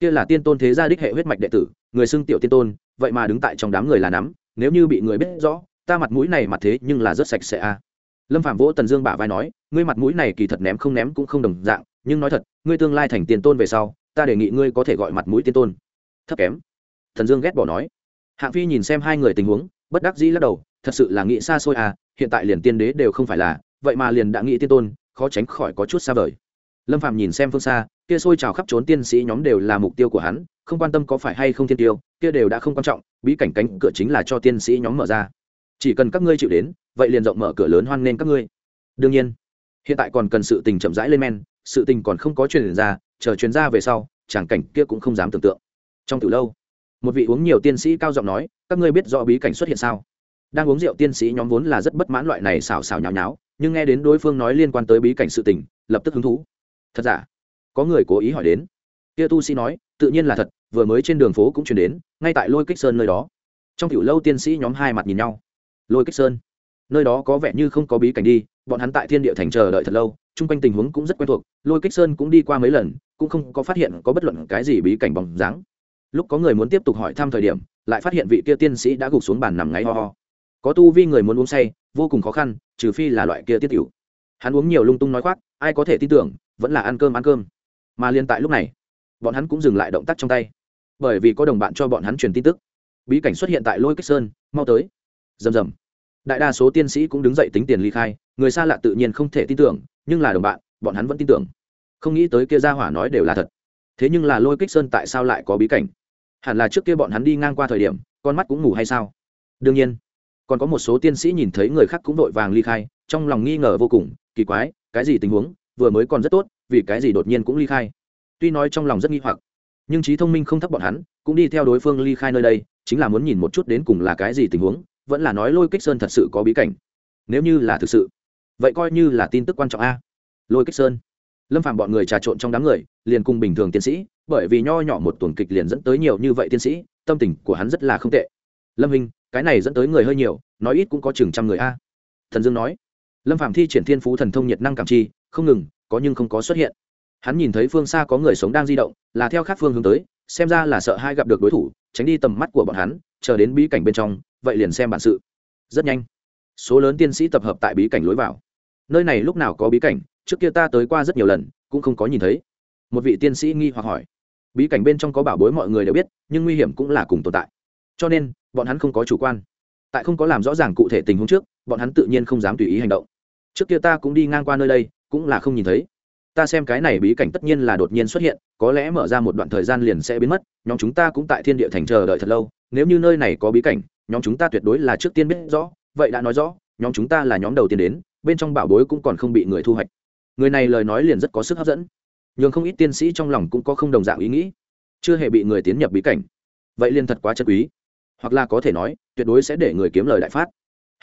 Kia là tiên tôn thế gia đích hệ huyết mạch đệ tử, người xưng tiểu tiên tôn, vậy mà đứng tại trong đám người là nắm, nếu như bị người biết rõ, ta mặt mũi này mặt thế nhưng là rất sạch sẽ a. Lâm phạm vỗ tần dương bả vai nói, ngươi mặt mũi này kỳ thật ném không ném cũng không đồng dạng nhưng nói thật, ngươi tương lai thành tiền tôn về sau, ta đề nghị ngươi có thể gọi mặt mũi tiên tôn. Thấp kém. Thần dương ghét bỏ nói. Hạng phi nhìn xem hai người tình huống, bất đắc dĩ lắc đầu, thật sự là nghĩ xa xôi à hiện tại liền tiên đế đều không phải là, vậy mà liền đã nghĩ tiên tôn, khó tránh khỏi có chút xa vời. Lâm phạm nhìn xem phương xa, kia xôi trào khắp trốn tiên sĩ nhóm đều là mục tiêu của hắn, không quan tâm có phải hay không tiên tiêu, kia đều đã không quan trọng, bí cảnh cánh cửa chính là cho tiên sĩ nhóm mở ra. Chỉ cần các ngươi chịu đến, vậy liền rộng mở cửa lớn hoan nghênh các ngươi. Đương nhiên, hiện tại còn cần sự tình chậm rãi lên men sự tình còn không có truyền ra, chờ truyền ra về sau chẳng cảnh kia cũng không dám tưởng tượng. Trong từ lâu, một vị uống nhiều tiên sĩ cao giọng nói, các ngươi biết rõ bí cảnh xuất hiện sao? Đang uống rượu tiên sĩ nhóm vốn là rất bất mãn loại này xào xào nháo nháo, nhưng nghe đến đối phương nói liên quan tới bí cảnh sự tình, lập tức hứng thú. Thật giả? Có người cố ý hỏi đến? Kia tu sĩ nói, tự nhiên là thật, vừa mới trên đường phố cũng chuyển đến, ngay tại lôi kích sơn nơi đó. Trong tiểu lâu tiên sĩ nhóm hai mặt nhìn nhau. Lôi kích sơn? Nơi đó có vẻ như không có bí cảnh đi, bọn hắn tại thiên địa thành chờ đợi thật lâu, chung quanh tình huống cũng rất quen thuộc, lôi kích sơn cũng đi qua mấy lần, cũng không có phát hiện có bất luận cái gì bí cảnh bóng dáng. Lúc có người muốn tiếp tục hỏi thăm thời điểm, lại phát hiện vị kia tiên sĩ đã gục xuống bàn nằm ngáy ho ho. Có tu vi người muốn uống say, vô cùng khó khăn, trừ phi là loại kia tiết tiểu hắn uống nhiều lung tung nói khoác, ai có thể tin tưởng, vẫn là ăn cơm ăn cơm. Mà liên tại lúc này, bọn hắn cũng dừng lại động tác trong tay. Bởi vì có đồng bạn cho bọn hắn truyền tin tức. Bí cảnh xuất hiện tại lôi kích sơn, mau tới. Rầm rầm đại đa số tiên sĩ cũng đứng dậy tính tiền ly khai, người xa lạ tự nhiên không thể tin tưởng, nhưng là đồng bạn, bọn hắn vẫn tin tưởng. Không nghĩ tới kia gia hỏa nói đều là thật. Thế nhưng là lôi kích sơn tại sao lại có bí cảnh? Hẳn là trước kia bọn hắn đi ngang qua thời điểm, con mắt cũng ngủ hay sao? Đương nhiên. Còn có một số tiên sĩ nhìn thấy người khác cũng vội vàng ly khai, trong lòng nghi ngờ vô cùng, kỳ quái, cái gì tình huống, vừa mới còn rất tốt, vì cái gì đột nhiên cũng ly khai? Tuy nói trong lòng rất nghi hoặc, nhưng trí thông minh không thấp bọn hắn, cũng đi theo đối phương ly khai nơi đây, chính là muốn nhìn một chút đến cùng là cái gì tình huống vẫn là nói lôi kích sơn thật sự có bí cảnh. Nếu như là thực sự, vậy coi như là tin tức quan trọng a. Lôi kích sơn. Lâm phạm bọn người trà trộn trong đám người, liền cùng bình thường tiến sĩ, bởi vì nho nhỏ một tuần kịch liền dẫn tới nhiều như vậy tiến sĩ, tâm tình của hắn rất là không tệ. Lâm hình cái này dẫn tới người hơi nhiều, nói ít cũng có chừng trăm người a. Thần dương nói. Lâm phạm thi triển thiên phú thần thông nhiệt năng cảm chi, không ngừng, có nhưng không có xuất hiện. Hắn nhìn thấy phương xa có người sống đang di động, là theo khác phương hướng tới, xem ra là sợ hai gặp được đối thủ, tránh đi tầm mắt của bọn hắn, chờ đến bí cảnh bên trong vậy liền xem bản sự. Rất nhanh, số lớn tiên sĩ tập hợp tại bí cảnh lối vào. Nơi này lúc nào có bí cảnh, trước kia ta tới qua rất nhiều lần, cũng không có nhìn thấy. Một vị tiên sĩ nghi hoặc hỏi. Bí cảnh bên trong có bảo bối mọi người đều biết, nhưng nguy hiểm cũng là cùng tồn tại. Cho nên, bọn hắn không có chủ quan. Tại không có làm rõ ràng cụ thể tình huống trước, bọn hắn tự nhiên không dám tùy ý hành động. Trước kia ta cũng đi ngang qua nơi đây, cũng là không nhìn thấy. Ta xem cái này bí cảnh tất nhiên là đột nhiên xuất hiện, có lẽ mở ra một đoạn thời gian liền sẽ biến mất, nhóm chúng ta cũng tại thiên địa thành chờ đợi thật lâu, nếu như nơi này có bí cảnh nhóm chúng ta tuyệt đối là trước tiên biết rõ, vậy đã nói rõ, nhóm chúng ta là nhóm đầu tiên đến, bên trong bảo bối cũng còn không bị người thu hoạch. Người này lời nói liền rất có sức hấp dẫn. Nhường không ít tiên sĩ trong lòng cũng có không đồng dạng ý nghĩ. Chưa hề bị người tiến nhập bí cảnh. Vậy liền thật quá chân quý. Hoặc là có thể nói, tuyệt đối sẽ để người kiếm lời đại phát.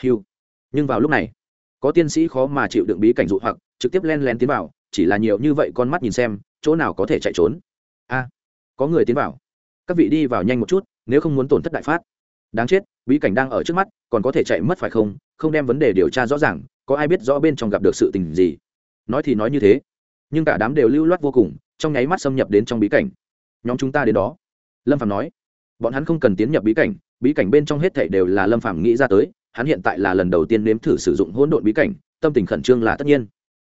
Hiu nhưng vào lúc này, có tiên sĩ khó mà chịu đựng bí cảnh dụ hoặc, trực tiếp len lén tiến vào, chỉ là nhiều như vậy con mắt nhìn xem, chỗ nào có thể chạy trốn? A. Có người tiến vào. Các vị đi vào nhanh một chút, nếu không muốn tổn thất đại phát đáng chết, bí cảnh đang ở trước mắt, còn có thể chạy mất phải không? Không đem vấn đề điều tra rõ ràng, có ai biết rõ bên trong gặp được sự tình gì? Nói thì nói như thế, nhưng cả đám đều lưu loát vô cùng, trong nháy mắt xâm nhập đến trong bí cảnh. Nhóm chúng ta đến đó. Lâm phạm nói, bọn hắn không cần tiến nhập bí cảnh bí cảnh bên trong hết thảy đều là lâm phạm nghĩ ra tới, hắn hiện tại là lần đầu tiên nếm thử sử dụng hỗn độn bí cảnh, tâm tình khẩn trương là tất nhiên.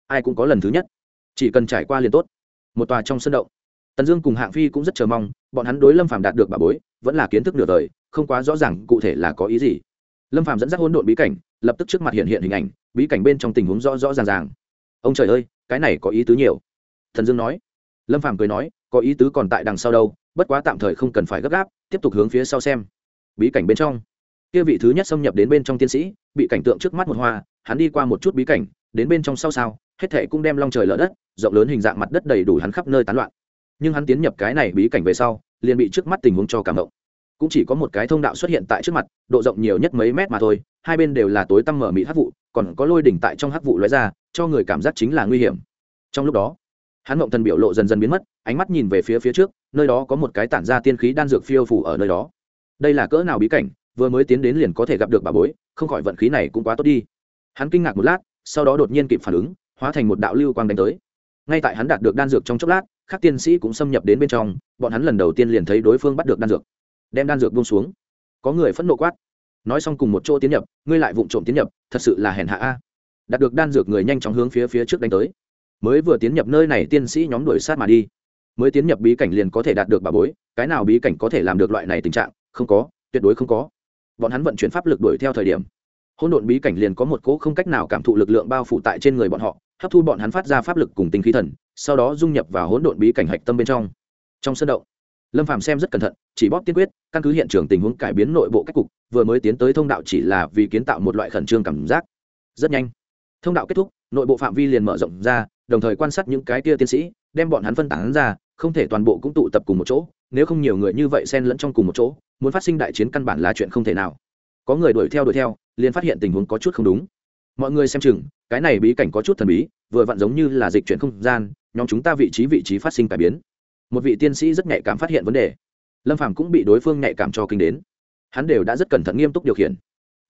Ai cũng có lần thứ nhất, chỉ cần trải qua liền tốt. Một tòa trong sân động tần dương cùng hạng phi cũng rất chờ mong, bọn hắn đối lâm phạm đạt được bà bối, vẫn là kiến thức nửa đời, không quá rõ ràng cụ thể là có ý gì. Lâm phạm dẫn dắt hỗn độn bí cảnh, lập tức trước mặt hiện hiện hình ảnh, bí cảnh bên trong tình huống rõ rõ ràng ràng. Ông trời ơi, cái này có ý tứ nhiều. Thần dương nói. Lâm phạm cười nói, có ý tứ còn tại đằng sau đâu, bất quá tạm thời không cần phải gấp gáp, tiếp tục hướng phía sau xem. Bí cảnh bên trong. Kia vị thứ nhất xâm nhập đến bên trong tiên sĩ, bị cảnh tượng trước mắt một hoa, hắn đi qua một chút bí cảnh, đến bên trong sau sao, hết thệ cũng đem long trời lở đất, rộng lớn hình dạng mặt đất đầy đủ hắn khắp nơi tán loạn nhưng hắn tiến nhập cái này bí cảnh về sau, liền bị trước mắt tình huống cho cảm động. Cũng chỉ có một cái thông đạo xuất hiện tại trước mặt, độ rộng nhiều nhất mấy mét mà thôi, hai bên đều là tối tăm mở mịt hắc vụ, còn có lôi đỉnh tại trong hắc vụ lóe ra, cho người cảm giác chính là nguy hiểm. Trong lúc đó, hắn mộng thần biểu lộ dần dần biến mất, ánh mắt nhìn về phía phía trước, nơi đó có một cái tản ra tiên khí đan dược phiêu phủ ở nơi đó. Đây là cỡ nào bí cảnh, vừa mới tiến đến liền có thể gặp được bà bối, không khỏi vận khí này cũng quá tốt đi. Hắn kinh ngạc một lát, sau đó đột nhiên kịp phản ứng, hóa thành một đạo lưu quang đánh tới. Ngay tại hắn đạt được đan dược trong chốc lát các tiên sĩ cũng xâm nhập đến bên trong, bọn hắn lần đầu tiên liền thấy đối phương bắt được đan dược. Đem đan dược buông xuống. Có người phẫn nộ quát. Nói xong cùng một chỗ tiến nhập, ngươi lại vụng trộm tiến nhập, thật sự là hèn hạ a. Đạt được đan dược người nhanh chóng hướng phía phía trước đánh tới. Mới vừa tiến nhập nơi này tiên sĩ nhóm đuổi sát mà đi. Mới tiến nhập bí cảnh liền có thể đạt được bà bối, cái nào bí cảnh có thể làm được loại này tình trạng? Không có, tuyệt đối không có. Bọn hắn vận chuyển pháp lực đuổi theo thời điểm. Hỗn độn bí cảnh liền có một cỗ không cách nào cảm thụ lực lượng bao phủ tại trên người bọn họ hấp thu bọn hắn phát ra pháp lực cùng tinh khí thần, sau đó dung nhập vào hỗn độn bí cảnh hạch tâm bên trong. Trong sân động, lâm phàm xem rất cẩn thận, chỉ bóp tiên quyết, căn cứ hiện trường tình huống cải biến nội bộ cách cục, vừa mới tiến tới thông đạo chỉ là vì kiến tạo một loại khẩn trương cảm giác. Rất nhanh, thông đạo kết thúc, nội bộ phạm vi liền mở rộng ra, đồng thời quan sát những cái tia tiến sĩ, đem bọn hắn phân tán ra, không thể toàn bộ cũng tụ tập cùng một chỗ, nếu không nhiều người như vậy xen lẫn trong cùng một chỗ, muốn phát sinh đại chiến căn bản là chuyện không thể nào. Có người đuổi theo đuổi theo, liền phát hiện tình huống có chút không đúng mọi người xem chừng, cái này bí cảnh có chút thần bí, vừa vặn giống như là dịch chuyển không gian, nhóm chúng ta vị trí vị trí phát sinh cải biến. Một vị tiên sĩ rất nhạy cảm phát hiện vấn đề. Lâm phàm cũng bị đối phương nhạy cảm cho kinh đến. Hắn đều đã rất cẩn thận nghiêm túc điều khiển.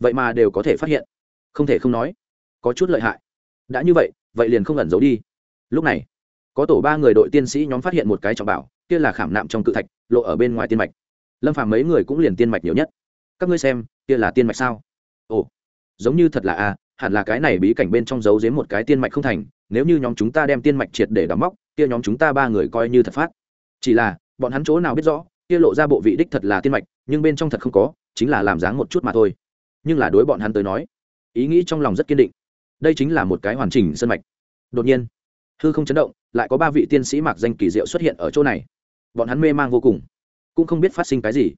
Vậy mà đều có thể phát hiện. Không thể không nói, có chút lợi hại. Đã như vậy vậy liền không ẩn giấu đi. Lúc này, có tổ ba người đội tiên sĩ nhóm phát hiện một cái trọng bảo, kia là khảm nạm trong cự thạch, lộ ở bên ngoài tiên mạch. Lâm phàm mấy người cũng liền tiên mạch nhiều nhất. Các ngươi xem, kia là tiên mạch sao? Ồ, giống như thật là a hẳn là cái này bí cảnh bên trong giấu giếm một cái tiên mạch không thành, nếu như nhóm chúng ta đem tiên mạch triệt để đóng móc, kia nhóm chúng ta ba người coi như thật phát. Chỉ là, bọn hắn chỗ nào biết rõ, kia lộ ra bộ vị đích thật là tiên mạch, nhưng bên trong thật không có, chính là làm dáng một chút mà thôi. Nhưng là đối bọn hắn tới nói, ý nghĩ trong lòng rất kiên định. Đây chính là một cái hoàn chỉnh sân mạch. Đột nhiên, hư không chấn động, lại có ba vị tiên sĩ mặc danh kỳ diệu xuất hiện ở chỗ này. Bọn hắn mê mang vô cùng, cũng không biết phát sinh cái gì.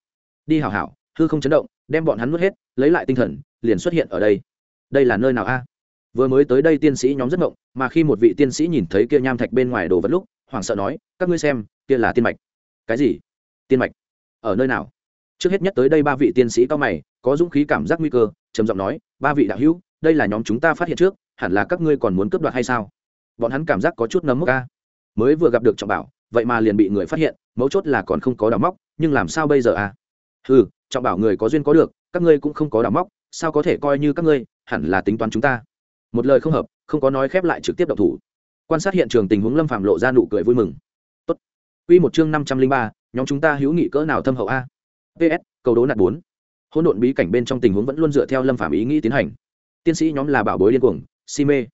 Đi hảo hảo, hư không chấn động, đem bọn hắn nuốt hết, lấy lại tinh thần, liền xuất hiện ở đây đây là nơi nào a? Vừa mới tới đây tiên sĩ nhóm rất ngộng, mà khi một vị tiên sĩ nhìn thấy kia nham thạch bên ngoài đồ vật lúc, hoảng sợ nói, các ngươi xem, kia là tiên mạch. Cái gì? Tiên mạch? Ở nơi nào? Trước hết nhất tới đây ba vị tiên sĩ cao mày, có dũng khí cảm giác nguy cơ, trầm giọng nói, ba vị đạo hữu, đây là nhóm chúng ta phát hiện trước, hẳn là các ngươi còn muốn cướp đoạt hay sao? Bọn hắn cảm giác có chút nấm mốc ca mới vừa gặp được trọng bảo, vậy mà liền bị người phát hiện, mấu chốt là còn không có đào móc, nhưng làm sao bây giờ à ừ trọng bảo người có duyên có được, các ngươi cũng không có đào móc, sao có thể coi như các ngươi hẳn là tính toán chúng ta. Một lời không hợp, không có nói khép lại trực tiếp độc thủ. Quan sát hiện trường tình huống lâm phạm lộ ra nụ cười vui mừng. Tốt. Quy một chương năm trăm linh ba, nhóm chúng ta hữu nghị cỡ nào thâm hậu a? Ps cầu đố nạt bốn. Hỗn độn bí cảnh bên trong tình huống vẫn luôn dựa theo lâm phạm ý nghĩ tiến hành. Tiên sĩ nhóm là bảo bối điên cuồng, si mê.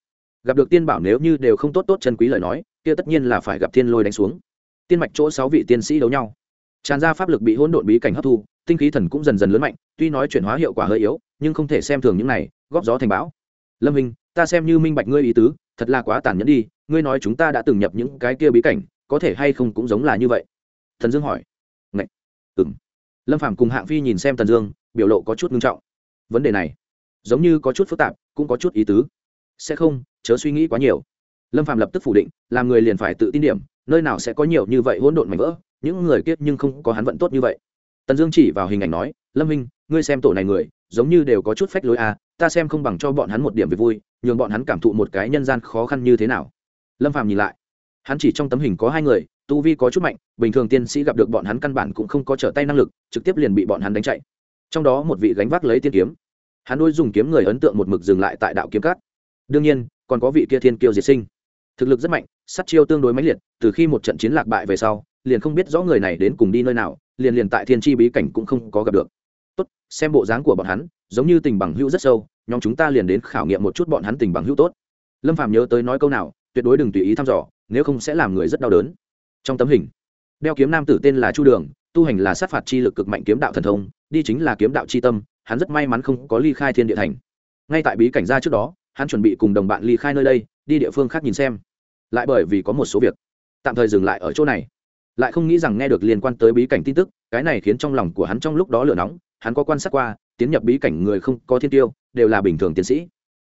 Gặp được tiên bảo nếu như đều không tốt tốt chân quý lời nói, kia tất nhiên là phải gặp thiên lôi đánh xuống. Tiên mạch chỗ sáu vị tiên sĩ đấu nhau. Tràn ra pháp lực bị hỗn độn bí cảnh hấp thu, tinh khí thần cũng dần dần lớn mạnh, tuy nói chuyển hóa hiệu quả hơi yếu nhưng không thể xem thường những này, góp gió thành bão. Lâm hình ta xem như minh bạch ngươi ý tứ, thật là quá tàn nhẫn đi, ngươi nói chúng ta đã từng nhập những cái kia bí cảnh, có thể hay không cũng giống là như vậy? Thần dương hỏi. Ngậy. ừng lâm phàm cùng hạng phi nhìn xem thần dương, biểu lộ có chút ngưng trọng. Vấn đề này, giống như có chút phức tạp, cũng có chút ý tứ. Sẽ không, chớ suy nghĩ quá nhiều. Lâm phàm lập tức phủ định, làm người liền phải tự tin điểm, nơi nào sẽ có nhiều như vậy hỗn độn mảnh vỡ, những người kiết nhưng không có hắn vận tốt như vậy. Tần dương chỉ vào hình ảnh nói, lâm minh ngươi xem tổ này người giống như đều có chút phách lối à ta xem không bằng cho bọn hắn một điểm về vui, nhường bọn hắn cảm thụ một cái nhân gian khó khăn như thế nào. Lâm phàm nhìn lại, hắn chỉ trong tấm hình có hai người, tu vi có chút mạnh, bình thường tiên sĩ gặp được bọn hắn căn bản cũng không có trở tay năng lực, trực tiếp liền bị bọn hắn đánh chạy. Trong đó một vị gánh vác lấy tiên kiếm, hắn đôi dùng kiếm người ấn tượng một mực dừng lại tại đạo kiếm cát đương nhiên, còn có vị kia thiên kiêu diệt sinh. Thực lực rất mạnh, sát chiêu tương đối mãnh liệt, từ khi một trận chiến lạc bại về sau, liền không biết rõ người này đến cùng đi nơi nào, liền liền tại thiên Chi bí cảnh cũng không có gặp được xem bộ dáng của bọn hắn, giống như tình bằng hữu rất sâu, nhóm chúng ta liền đến khảo nghiệm một chút bọn hắn tình bằng hữu tốt. Lâm phạm nhớ tới nói câu nào, tuyệt đối đừng tùy ý thăm dò, nếu không sẽ làm người rất đau đớn. Trong tấm hình, đeo kiếm nam tử tên là chu đường, tu hành là sát phạt chi lực cực mạnh kiếm đạo thần thông, đi chính là kiếm đạo c h i tâm, hắn rất may mắn không có ly khai thiên địa thành. Ngay tại bí cảnh ra trước đó, hắn chuẩn bị cùng đồng bạn ly khai nơi đây, đi địa phương khác nhìn xem. Lại bởi vì có một số việc, tạm thời dừng lại ở chỗ này. Lại không nghĩ rằng nghe được liên quan tới bí cảnh tin tức, cái này khiến trong lòng của hắn trong lúc đó lửa nóng hắn có quan sát qua, tiến nhập bí cảnh người không có thiên tiêu, đều là bình thường tiến sĩ.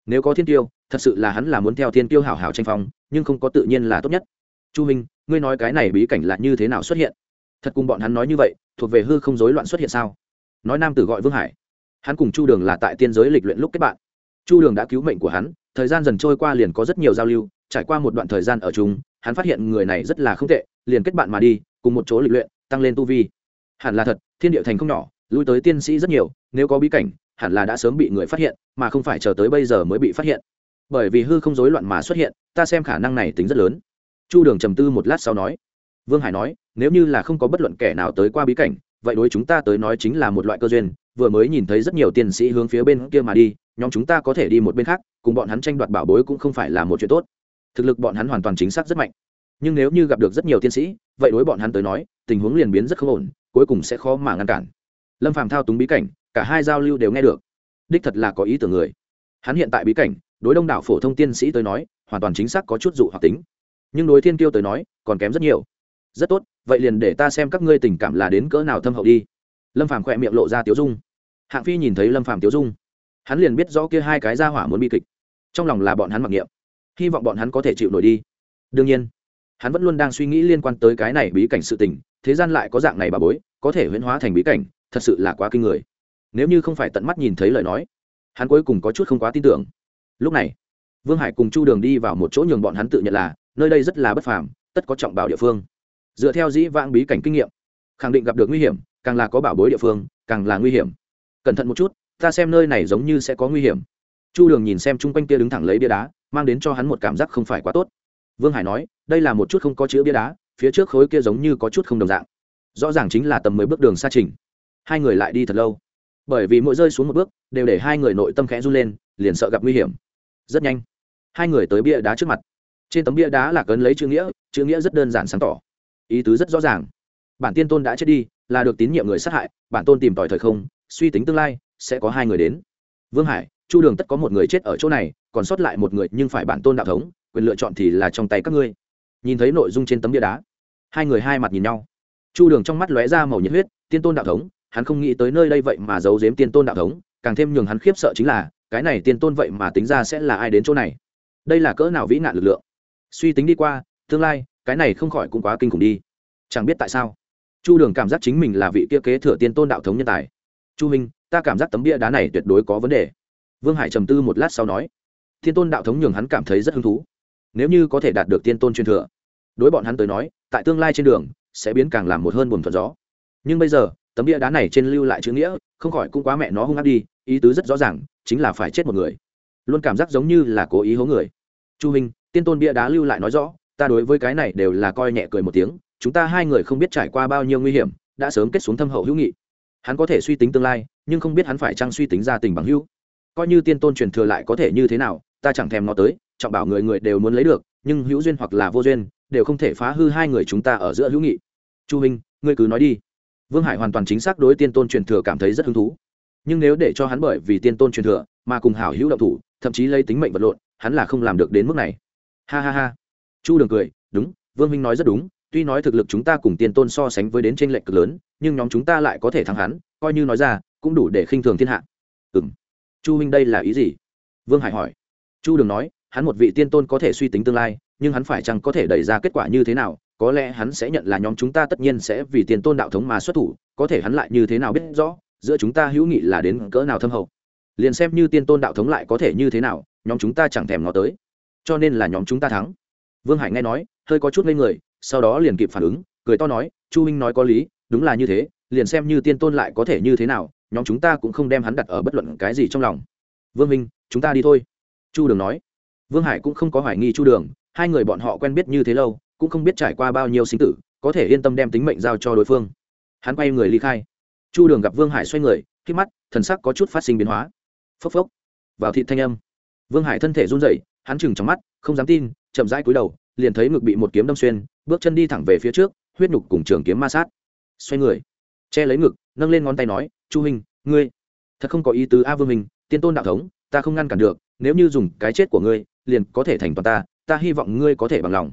Nếu có thiên tiêu, thật sự là hắn là muốn theo thiên tiêu hảo hảo tranh phong, nhưng không có tự nhiên là tốt nhất. Chu minh, ngươi nói cái này bí cảnh là như thế nào xuất hiện? Thật cùng bọn hắn nói như vậy, thuộc về hư không rối loạn xuất hiện sao? Nói nam tử gọi vương hải. Hắn cùng chu đường là tại tiên giới lịch luyện lúc kết bạn. Chu đường đã cứu mệnh của hắn, thời gian dần trôi qua liền có rất nhiều giao lưu, trải qua một đoạn thời gian ở chung, hắn phát hiện người này rất là không tệ, liền kết bạn mà đi, cùng một chỗ lịch luyện, tăng lên tu vi. Hẳn là thật, thiên địa thành không nhỏ lui tới tiên sĩ rất nhiều, nếu có bí cảnh, hẳn là đã sớm bị người phát hiện, mà không phải chờ tới bây giờ mới bị phát hiện. Bởi vì hư không rối loạn mà xuất hiện, ta xem khả năng này tính rất lớn. Chu đường trầm tư một lát sau nói. Vương hải nói, nếu như là không có bất luận kẻ nào tới qua bí cảnh, vậy đối chúng ta tới nói chính là một loại cơ duyên, vừa mới nhìn thấy rất nhiều tiên sĩ hướng phía bên kia mà đi, nhóm chúng ta có thể đi một bên khác, cùng bọn hắn tranh đoạt bảo bối cũng không phải là một chuyện tốt. Thực lực bọn hắn hoàn toàn chính xác rất mạnh. Nhưng nếu như gặp được rất nhiều tiên sĩ, vậy đối bọn hắn tới nói, tình huống liền biến rất không ổn, cuối cùng sẽ khó mà ngăn cản lâm phàm thao túng bí cảnh, cả hai giao lưu đều nghe được. Đích thật là có ý tưởng người. Hắn hiện tại bí cảnh, đối đông đảo phổ thông tiên sĩ tới nói, hoàn toàn chính xác có chút dụ hoặc tính. Nhưng đối thiên kiêu tới nói, còn kém rất nhiều. Rất tốt, vậy liền để ta xem các ngươi tình cảm là đến cỡ nào thâm hậu đi. Lâm phàm khỏe miệng lộ ra tiếu dung. Hạng phi nhìn thấy lâm phàm tiếu dung, hắn liền biết rõ kia hai cái ra hỏa muốn bi kịch. Trong lòng là bọn hắn mặc niệm. Hy vọng bọn hắn có thể chịu nổi đi. Đương nhiên, hắn vẫn luôn đang suy nghĩ liên quan tới cái này bí cảnh sự tình, thế gian lại có dạng này bà bối, có thể huyễn hóa thành bí cảnh thật sự là quá kinh người. Nếu như không phải tận mắt nhìn thấy lời nói, hắn cuối cùng có chút không quá tin tưởng. Lúc này, vương hải cùng chu đường đi vào một chỗ nhường bọn hắn tự nhận là, nơi đây rất là bất phàm, tất có trọng bảo địa phương. Dựa theo dĩ vãng bí cảnh kinh nghiệm, khẳng định gặp được nguy hiểm, càng là có bảo bối địa phương, càng là nguy hiểm. Cẩn thận một chút, ta xem nơi này giống như sẽ có nguy hiểm. Chu đường nhìn xem chung quanh kia đứng thẳng lấy bia đá, mang đến cho hắn một cảm giác không phải quá tốt. Vương hải nói, đây là một chút không có chữ bia đá, phía trước khối kia giống như có chút không đồng dạng. Rõ ràng chính là tầm mười bước đường xa trình hai người lại đi thật lâu. Bởi vì mỗi rơi xuống một bước, đều để hai người nội tâm khẽ run lên, liền sợ gặp nguy hiểm. Rất nhanh, hai người tới bia đá trước mặt. Trên tấm bia đá là cấn lấy chữ nghĩa chữ nghĩa rất đơn giản sáng tỏ. Ý tứ rất rõ ràng. Bản tiên tôn đã chết đi, là được tín nhiệm người sát hại, bản tôn tìm tòi thời không, suy tính tương lai, sẽ có hai người đến. Vương hải, chu đường tất có một người chết ở chỗ này, còn sót lại một người nhưng phải bản tôn đạo thống, quyền lựa chọn thì là trong tay các ngươi. Nhìn thấy nội dung trên tấm bia đá, hai người hai mặt nhìn nhau. Chu đường trong mắt lóe ra màu nhiệt huyết, tiên tôn đạo thống hắn không nghĩ tới nơi đây vậy mà giấu giếm tiên tôn đạo thống, càng thêm nhường hắn khiếp sợ chính là, cái này tiên tôn vậy mà tính ra sẽ là ai đến chỗ này. Đây là cỡ nào vĩ nạn lực lượng? Suy tính đi qua, tương lai, cái này không khỏi cũng quá kinh khủng đi. Chẳng biết tại sao, chu đường cảm giác chính mình là vị kia kế thừa tiên tôn đạo thống nhân tài. Chu minh, ta cảm giác tấm bia đá này tuyệt đối có vấn đề. Vương hải trầm tư một lát sau nói thiên tôn đạo thống nhường hắn cảm thấy rất hứng thú. Nếu như có thể đạt được tiên tôn truyền thừa, đối bọn hắn tới nói, tại tương lai trên đường, sẽ biến càng làm một hơn buồn thuận gió. Nhưng bây giờ tấm bia đá này trên lưu lại chữ nghĩa, không khỏi cũng quá mẹ nó hung ác đi, ý tứ rất rõ ràng, chính là phải chết một người. Luôn cảm giác giống như là cố ý hố người. Chu hình tiên tôn bia đá lưu lại nói rõ, ta đối với cái này đều là coi nhẹ cười một tiếng, chúng ta hai người không biết trải qua bao nhiêu nguy hiểm, đã sớm kết xuống thâm hậu hữu nghị. Hắn có thể suy tính tương lai, nhưng không biết hắn phải chăng suy tính ra tình bằng hữu. Coi như tiên tôn truyền thừa lại có thể như thế nào, ta chẳng thèm nó tới, trọng bảo người người đều muốn lấy được, nhưng hữu duyên hoặc là vô duyên, đều không thể phá hư hai người chúng ta ở giữa hữu nghị. Chu hình ngươi cứ nói đi vương hải hoàn toàn chính xác đối tiên tôn truyền thừa cảm thấy rất hứng thú. Nhưng nếu để cho hắn bởi vì tiên tôn truyền thừa mà cùng hảo hữu động thủ, thậm chí lấy tính mệnh vật lộn, hắn là không làm được đến mức này. Ha ha ha. Chu đường cười, đúng, vương minh nói rất đúng, tuy nói thực lực chúng ta cùng tiên tôn so sánh với đến trên lệnh cực lớn, nhưng nhóm chúng ta lại có thể thắng hắn, coi như nói ra, cũng đủ để khinh thường thiên hạ. Ừ m chu huynh đây là ý gì? Vương hải hỏi. Chu đường nói, hắn một vị tiên tôn có thể suy tính tương lai, nhưng hắn phải chăng có thể đẩy ra kết quả như thế nào có lẽ hắn sẽ nhận là nhóm chúng ta tất nhiên sẽ vì tiền tôn đạo thống mà xuất thủ, có thể hắn lại như thế nào biết rõ, giữa chúng ta hữu nghị là đến cỡ nào thâm hậu. Liền xem như tiên tôn đạo thống lại có thể như thế nào, nhóm chúng ta chẳng thèm nó tới. Cho nên là nhóm chúng ta thắng. Vương hải nghe nói, hơi có chút ngây người, sau đó liền kịp phản ứng, cười to nói, chu minh nói có lý, đúng là như thế, liền xem như tiên tôn lại có thể như thế nào, nhóm chúng ta cũng không đem hắn đặt ở bất luận cái gì trong lòng. Vương minh chúng ta đi thôi. Chu đường nói. Vương hải cũng không có hoài nghi chu đường, hai người bọn họ quen biết như thế lâu cũng không biết trải qua bao nhiêu sinh tử có thể yên tâm đem tính mệnh giao cho đối phương. Hắn quay người ly khai. Chu đường gặp vương hải xoay người khi mắt thần sắc có chút phát sinh biến hóa. Phốc phốc. Vào thị thanh âm. Vương hải thân thể run rẩy hắn chừng trong mắt không dám tin chậm rãi cúi đầu liền thấy ngực bị một kiếm đâm xuyên bước chân đi thẳng về phía trước huyết nhục cùng trường kiếm ma sát. Xoay người che lấy ngực nâng lên ngón tay nói chu hình ngươi thật không có ý tứ a vương mình, tiên tôn đạo thống ta không ngăn cản được nếu như dùng cái chết của ngươi liền có thể thành toàn ta ta hy vọng ngươi có thể bằng lòng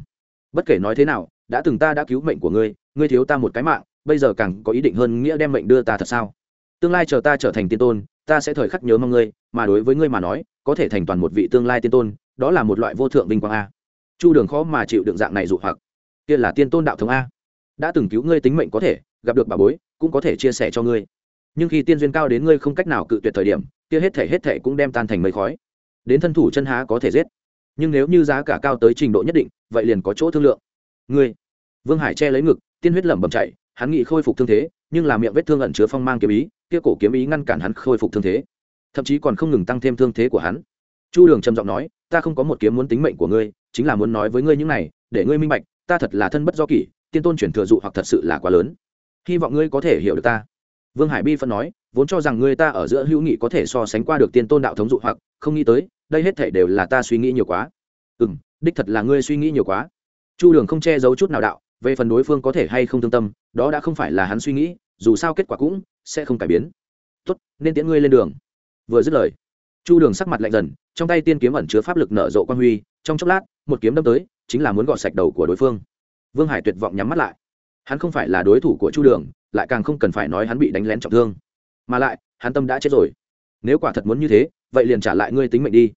bất kể nói thế nào, đã từng ta đã cứu mệnh của ngươi ngươi thiếu ta một cái mạng, bây giờ càng có ý định hơn nghĩa đem mệnh đưa ta thật sao? Tương lai chờ ta trở thành tiên tôn, ta sẽ thời khắc nhớ mong ngươi, mà đối với ngươi mà nói, có thể thành toàn một vị tương lai tiên tôn, đó là một loại vô thượng vinh quang a. Chu đường khó mà chịu đựng dạng này dụ hoặc. Kia là tiên tôn đạo thống a. Đã từng cứu ngươi tính mệnh có thể, gặp được bà bối, cũng có thể chia sẻ cho ngươi. Nhưng khi tiên duyên cao đến ngươi không cách nào cự tuyệt thời điểm, kia hết thể hết thể cũng đem tan thành mây khói. Đến thân thủ chân há có thể giết nhưng nếu như giá cả cao tới trình độ nhất định, vậy liền có chỗ thương lượng. Ngươi, vương hải che lấy ngực, tiên huyết lẩm bẩm chạy, hắn nghị khôi phục thương thế, nhưng là miệng vết thương ẩn chứa phong mang kiếm ý, kia cổ kiếm ý ngăn cản hắn khôi phục thương thế. Thậm chí còn không ngừng tăng thêm thương thế của hắn. Chu đường trầm giọng nói, ta không có một kiếm muốn tính mệnh của ngươi, chính là muốn nói với ngươi những này, để ngươi minh bạch, ta thật là thân bất do kỷ, tiên tôn chuyển thừa dụ hoặc thật sự là quá lớn. Hy vọng ngươi có thể hiểu được ta. Vương hải bi phân nói, vốn cho rằng ngươi ta ở giữa hữu nghị có thể so sánh qua được tiên tôn đạo thống dụ hoặc, không nghĩ tới đây hết thể đều là ta suy nghĩ nhiều quá. Ừ m đích thật là ngươi suy nghĩ nhiều quá. Chu đường không che giấu chút nào đạo, về phần đối phương có thể hay không thương tâm, đó đã không phải là hắn suy nghĩ, dù sao kết quả cũng sẽ không cải biến. Tốt, nên tiễn ngươi lên đường. Vừa dứt lời, chu đường sắc mặt lạnh dần, trong tay tiên kiếm ẩn chứa pháp lực nở rộ quan huy, trong chốc lát, một kiếm đâm tới, chính là muốn gọt sạch đầu của đối phương. Vương hải tuyệt vọng nhắm mắt lại. Hắn không phải là đối thủ của chu đường, lại càng không cần phải nói hắn bị đánh lén trọng thương. Mà lại, hắn tâm đã chết rồi nếu quả thật muốn như thế, vậy liền trả lại ngươi tính mệnh đi.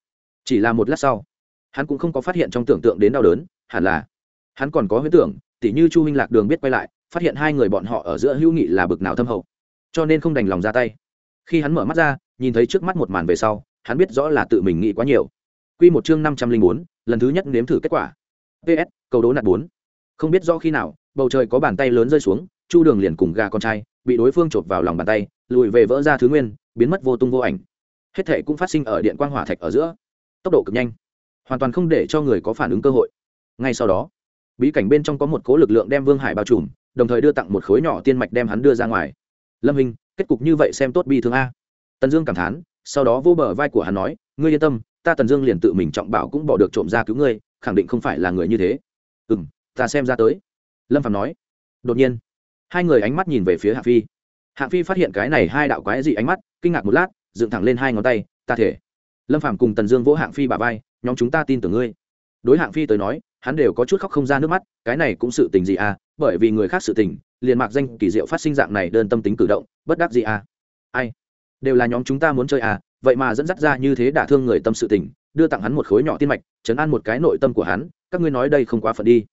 Chỉ là một lát sau, hắn cũng không có phát hiện trong tưởng tượng đến đau đớn, hẳn là hắn còn có huyết tưởng, tỉ như chu huynh lạc đường biết quay lại, phát hiện hai người bọn họ ở giữa hữu nghị là bực nào thâm hậu. Cho nên không đành lòng ra tay. Khi hắn mở mắt ra, nhìn thấy trước mắt một màn về sau, hắn biết rõ là tự mình nghĩ quá nhiều. Q một chương năm trăm linh bốn, lần thứ nhất nếm thử kết quả. Ps cầu đố nạt bốn. Không biết rõ khi nào, bầu trời có bàn tay lớn rơi xuống, chu đường liền cùng gà con trai, bị đối phương chộp vào lòng bàn tay, lùi về vỡ ra thứ nguyên biến mất vô tung vô ảnh. Hết thể cũng phát sinh ở điện quang hỏa thạch ở giữa. Tốc độ cực nhanh. Hoàn toàn không để cho người có phản ứng cơ hội. Ngay sau đó, bí cảnh bên trong có một cố lực lượng đem vương hải bao trùm, đồng thời đưa tặng một khối nhỏ tiên mạch đem hắn đưa ra ngoài. Lâm hình kết cục như vậy xem tốt bi thương a. Tần dương cảm thán, sau đó vô bờ vai của hắn nói, ngươi yên tâm, ta tần dương liền tự mình trọng bảo cũng bỏ được trộm ra cứu ngươi, khẳng định không phải là người như thế. Ừ m ta xem ra tới. Lâm phạm nói. Đột nhiên, hai người ánh mắt nhìn về phía hạ phi. Hạng phi phát hiện cái này hai đạo quái dị ánh mắt, kinh ngạc một lát, dựng thẳng lên hai ngón tay, ta thể. Lâm Phàm cùng tần dương vỗ hạng phi bà vai, nhóm chúng ta tin tưởng ngươi. Đối hạng phi tới nói, hắn đều có chút khóc không ra nước mắt, cái này cũng sự tình gì à? Bởi vì người khác sự tình, liền mạc danh kỳ diệu phát sinh dạng này đơn tâm tính cử động, bất đắc gì à? Ai? Đều là nhóm chúng ta muốn chơi à? Vậy mà dẫn dắt ra như thế đả thương người tâm sự tình, đưa tặng hắn một khối nhỏ tiên mạch, chấn an một cái nội tâm của hắn, các ngươi nói đây không quá phận đi.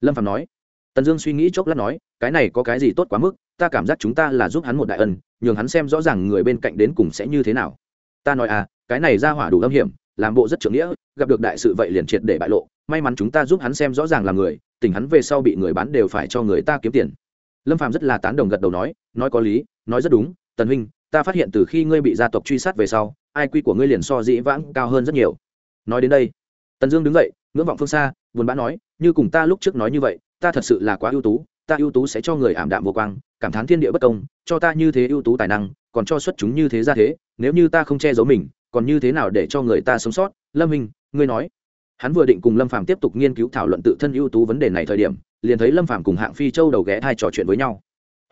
Lâm phạm nói tần dương suy nghĩ chốc lát nói, cái này có cái gì tốt quá mức, ta cảm giác chúng ta là giúp hắn một đại ân, nhường hắn xem rõ ràng người bên cạnh đến cùng sẽ như thế nào. Ta nói à cái này ra hỏa đủ âm hiểm, làm bộ rất trưởng nghĩa, gặp được đại sự vậy liền triệt để bại lộ, may mắn chúng ta giúp hắn xem rõ ràng là người, tình hắn về sau bị người bán đều phải cho người ta kiếm tiền. Lâm phạm rất là tán đồng gật đầu nói nói có lý, nói rất đúng, tần huynh, ta phát hiện từ khi ngươi bị gia tộc truy sát về sau, ai quy của ngươi liền so dĩ vãng cao hơn rất nhiều. Nói đến đây, tần dương đứng dậy, ngưỡng vọng phương xa, buồn bã nói, như cùng ta lúc trước nói như vậy ta thật sự là quá ưu tú, ta ưu tú sẽ cho người ảm đạm vô quang, cảm thán thiên địa bất công, cho ta như thế ưu tú tài năng, còn cho xuất chúng như thế ra thế, nếu như ta không che giấu mình, còn như thế nào để cho người ta sống sót? Lâm minh, ngươi nói. Hắn vừa định cùng lâm phàm tiếp tục nghiên cứu thảo luận tự thân ưu tú vấn đề này thời điểm, liền thấy lâm phàm cùng hạng phi châu đầu ghé thai trò chuyện với nhau.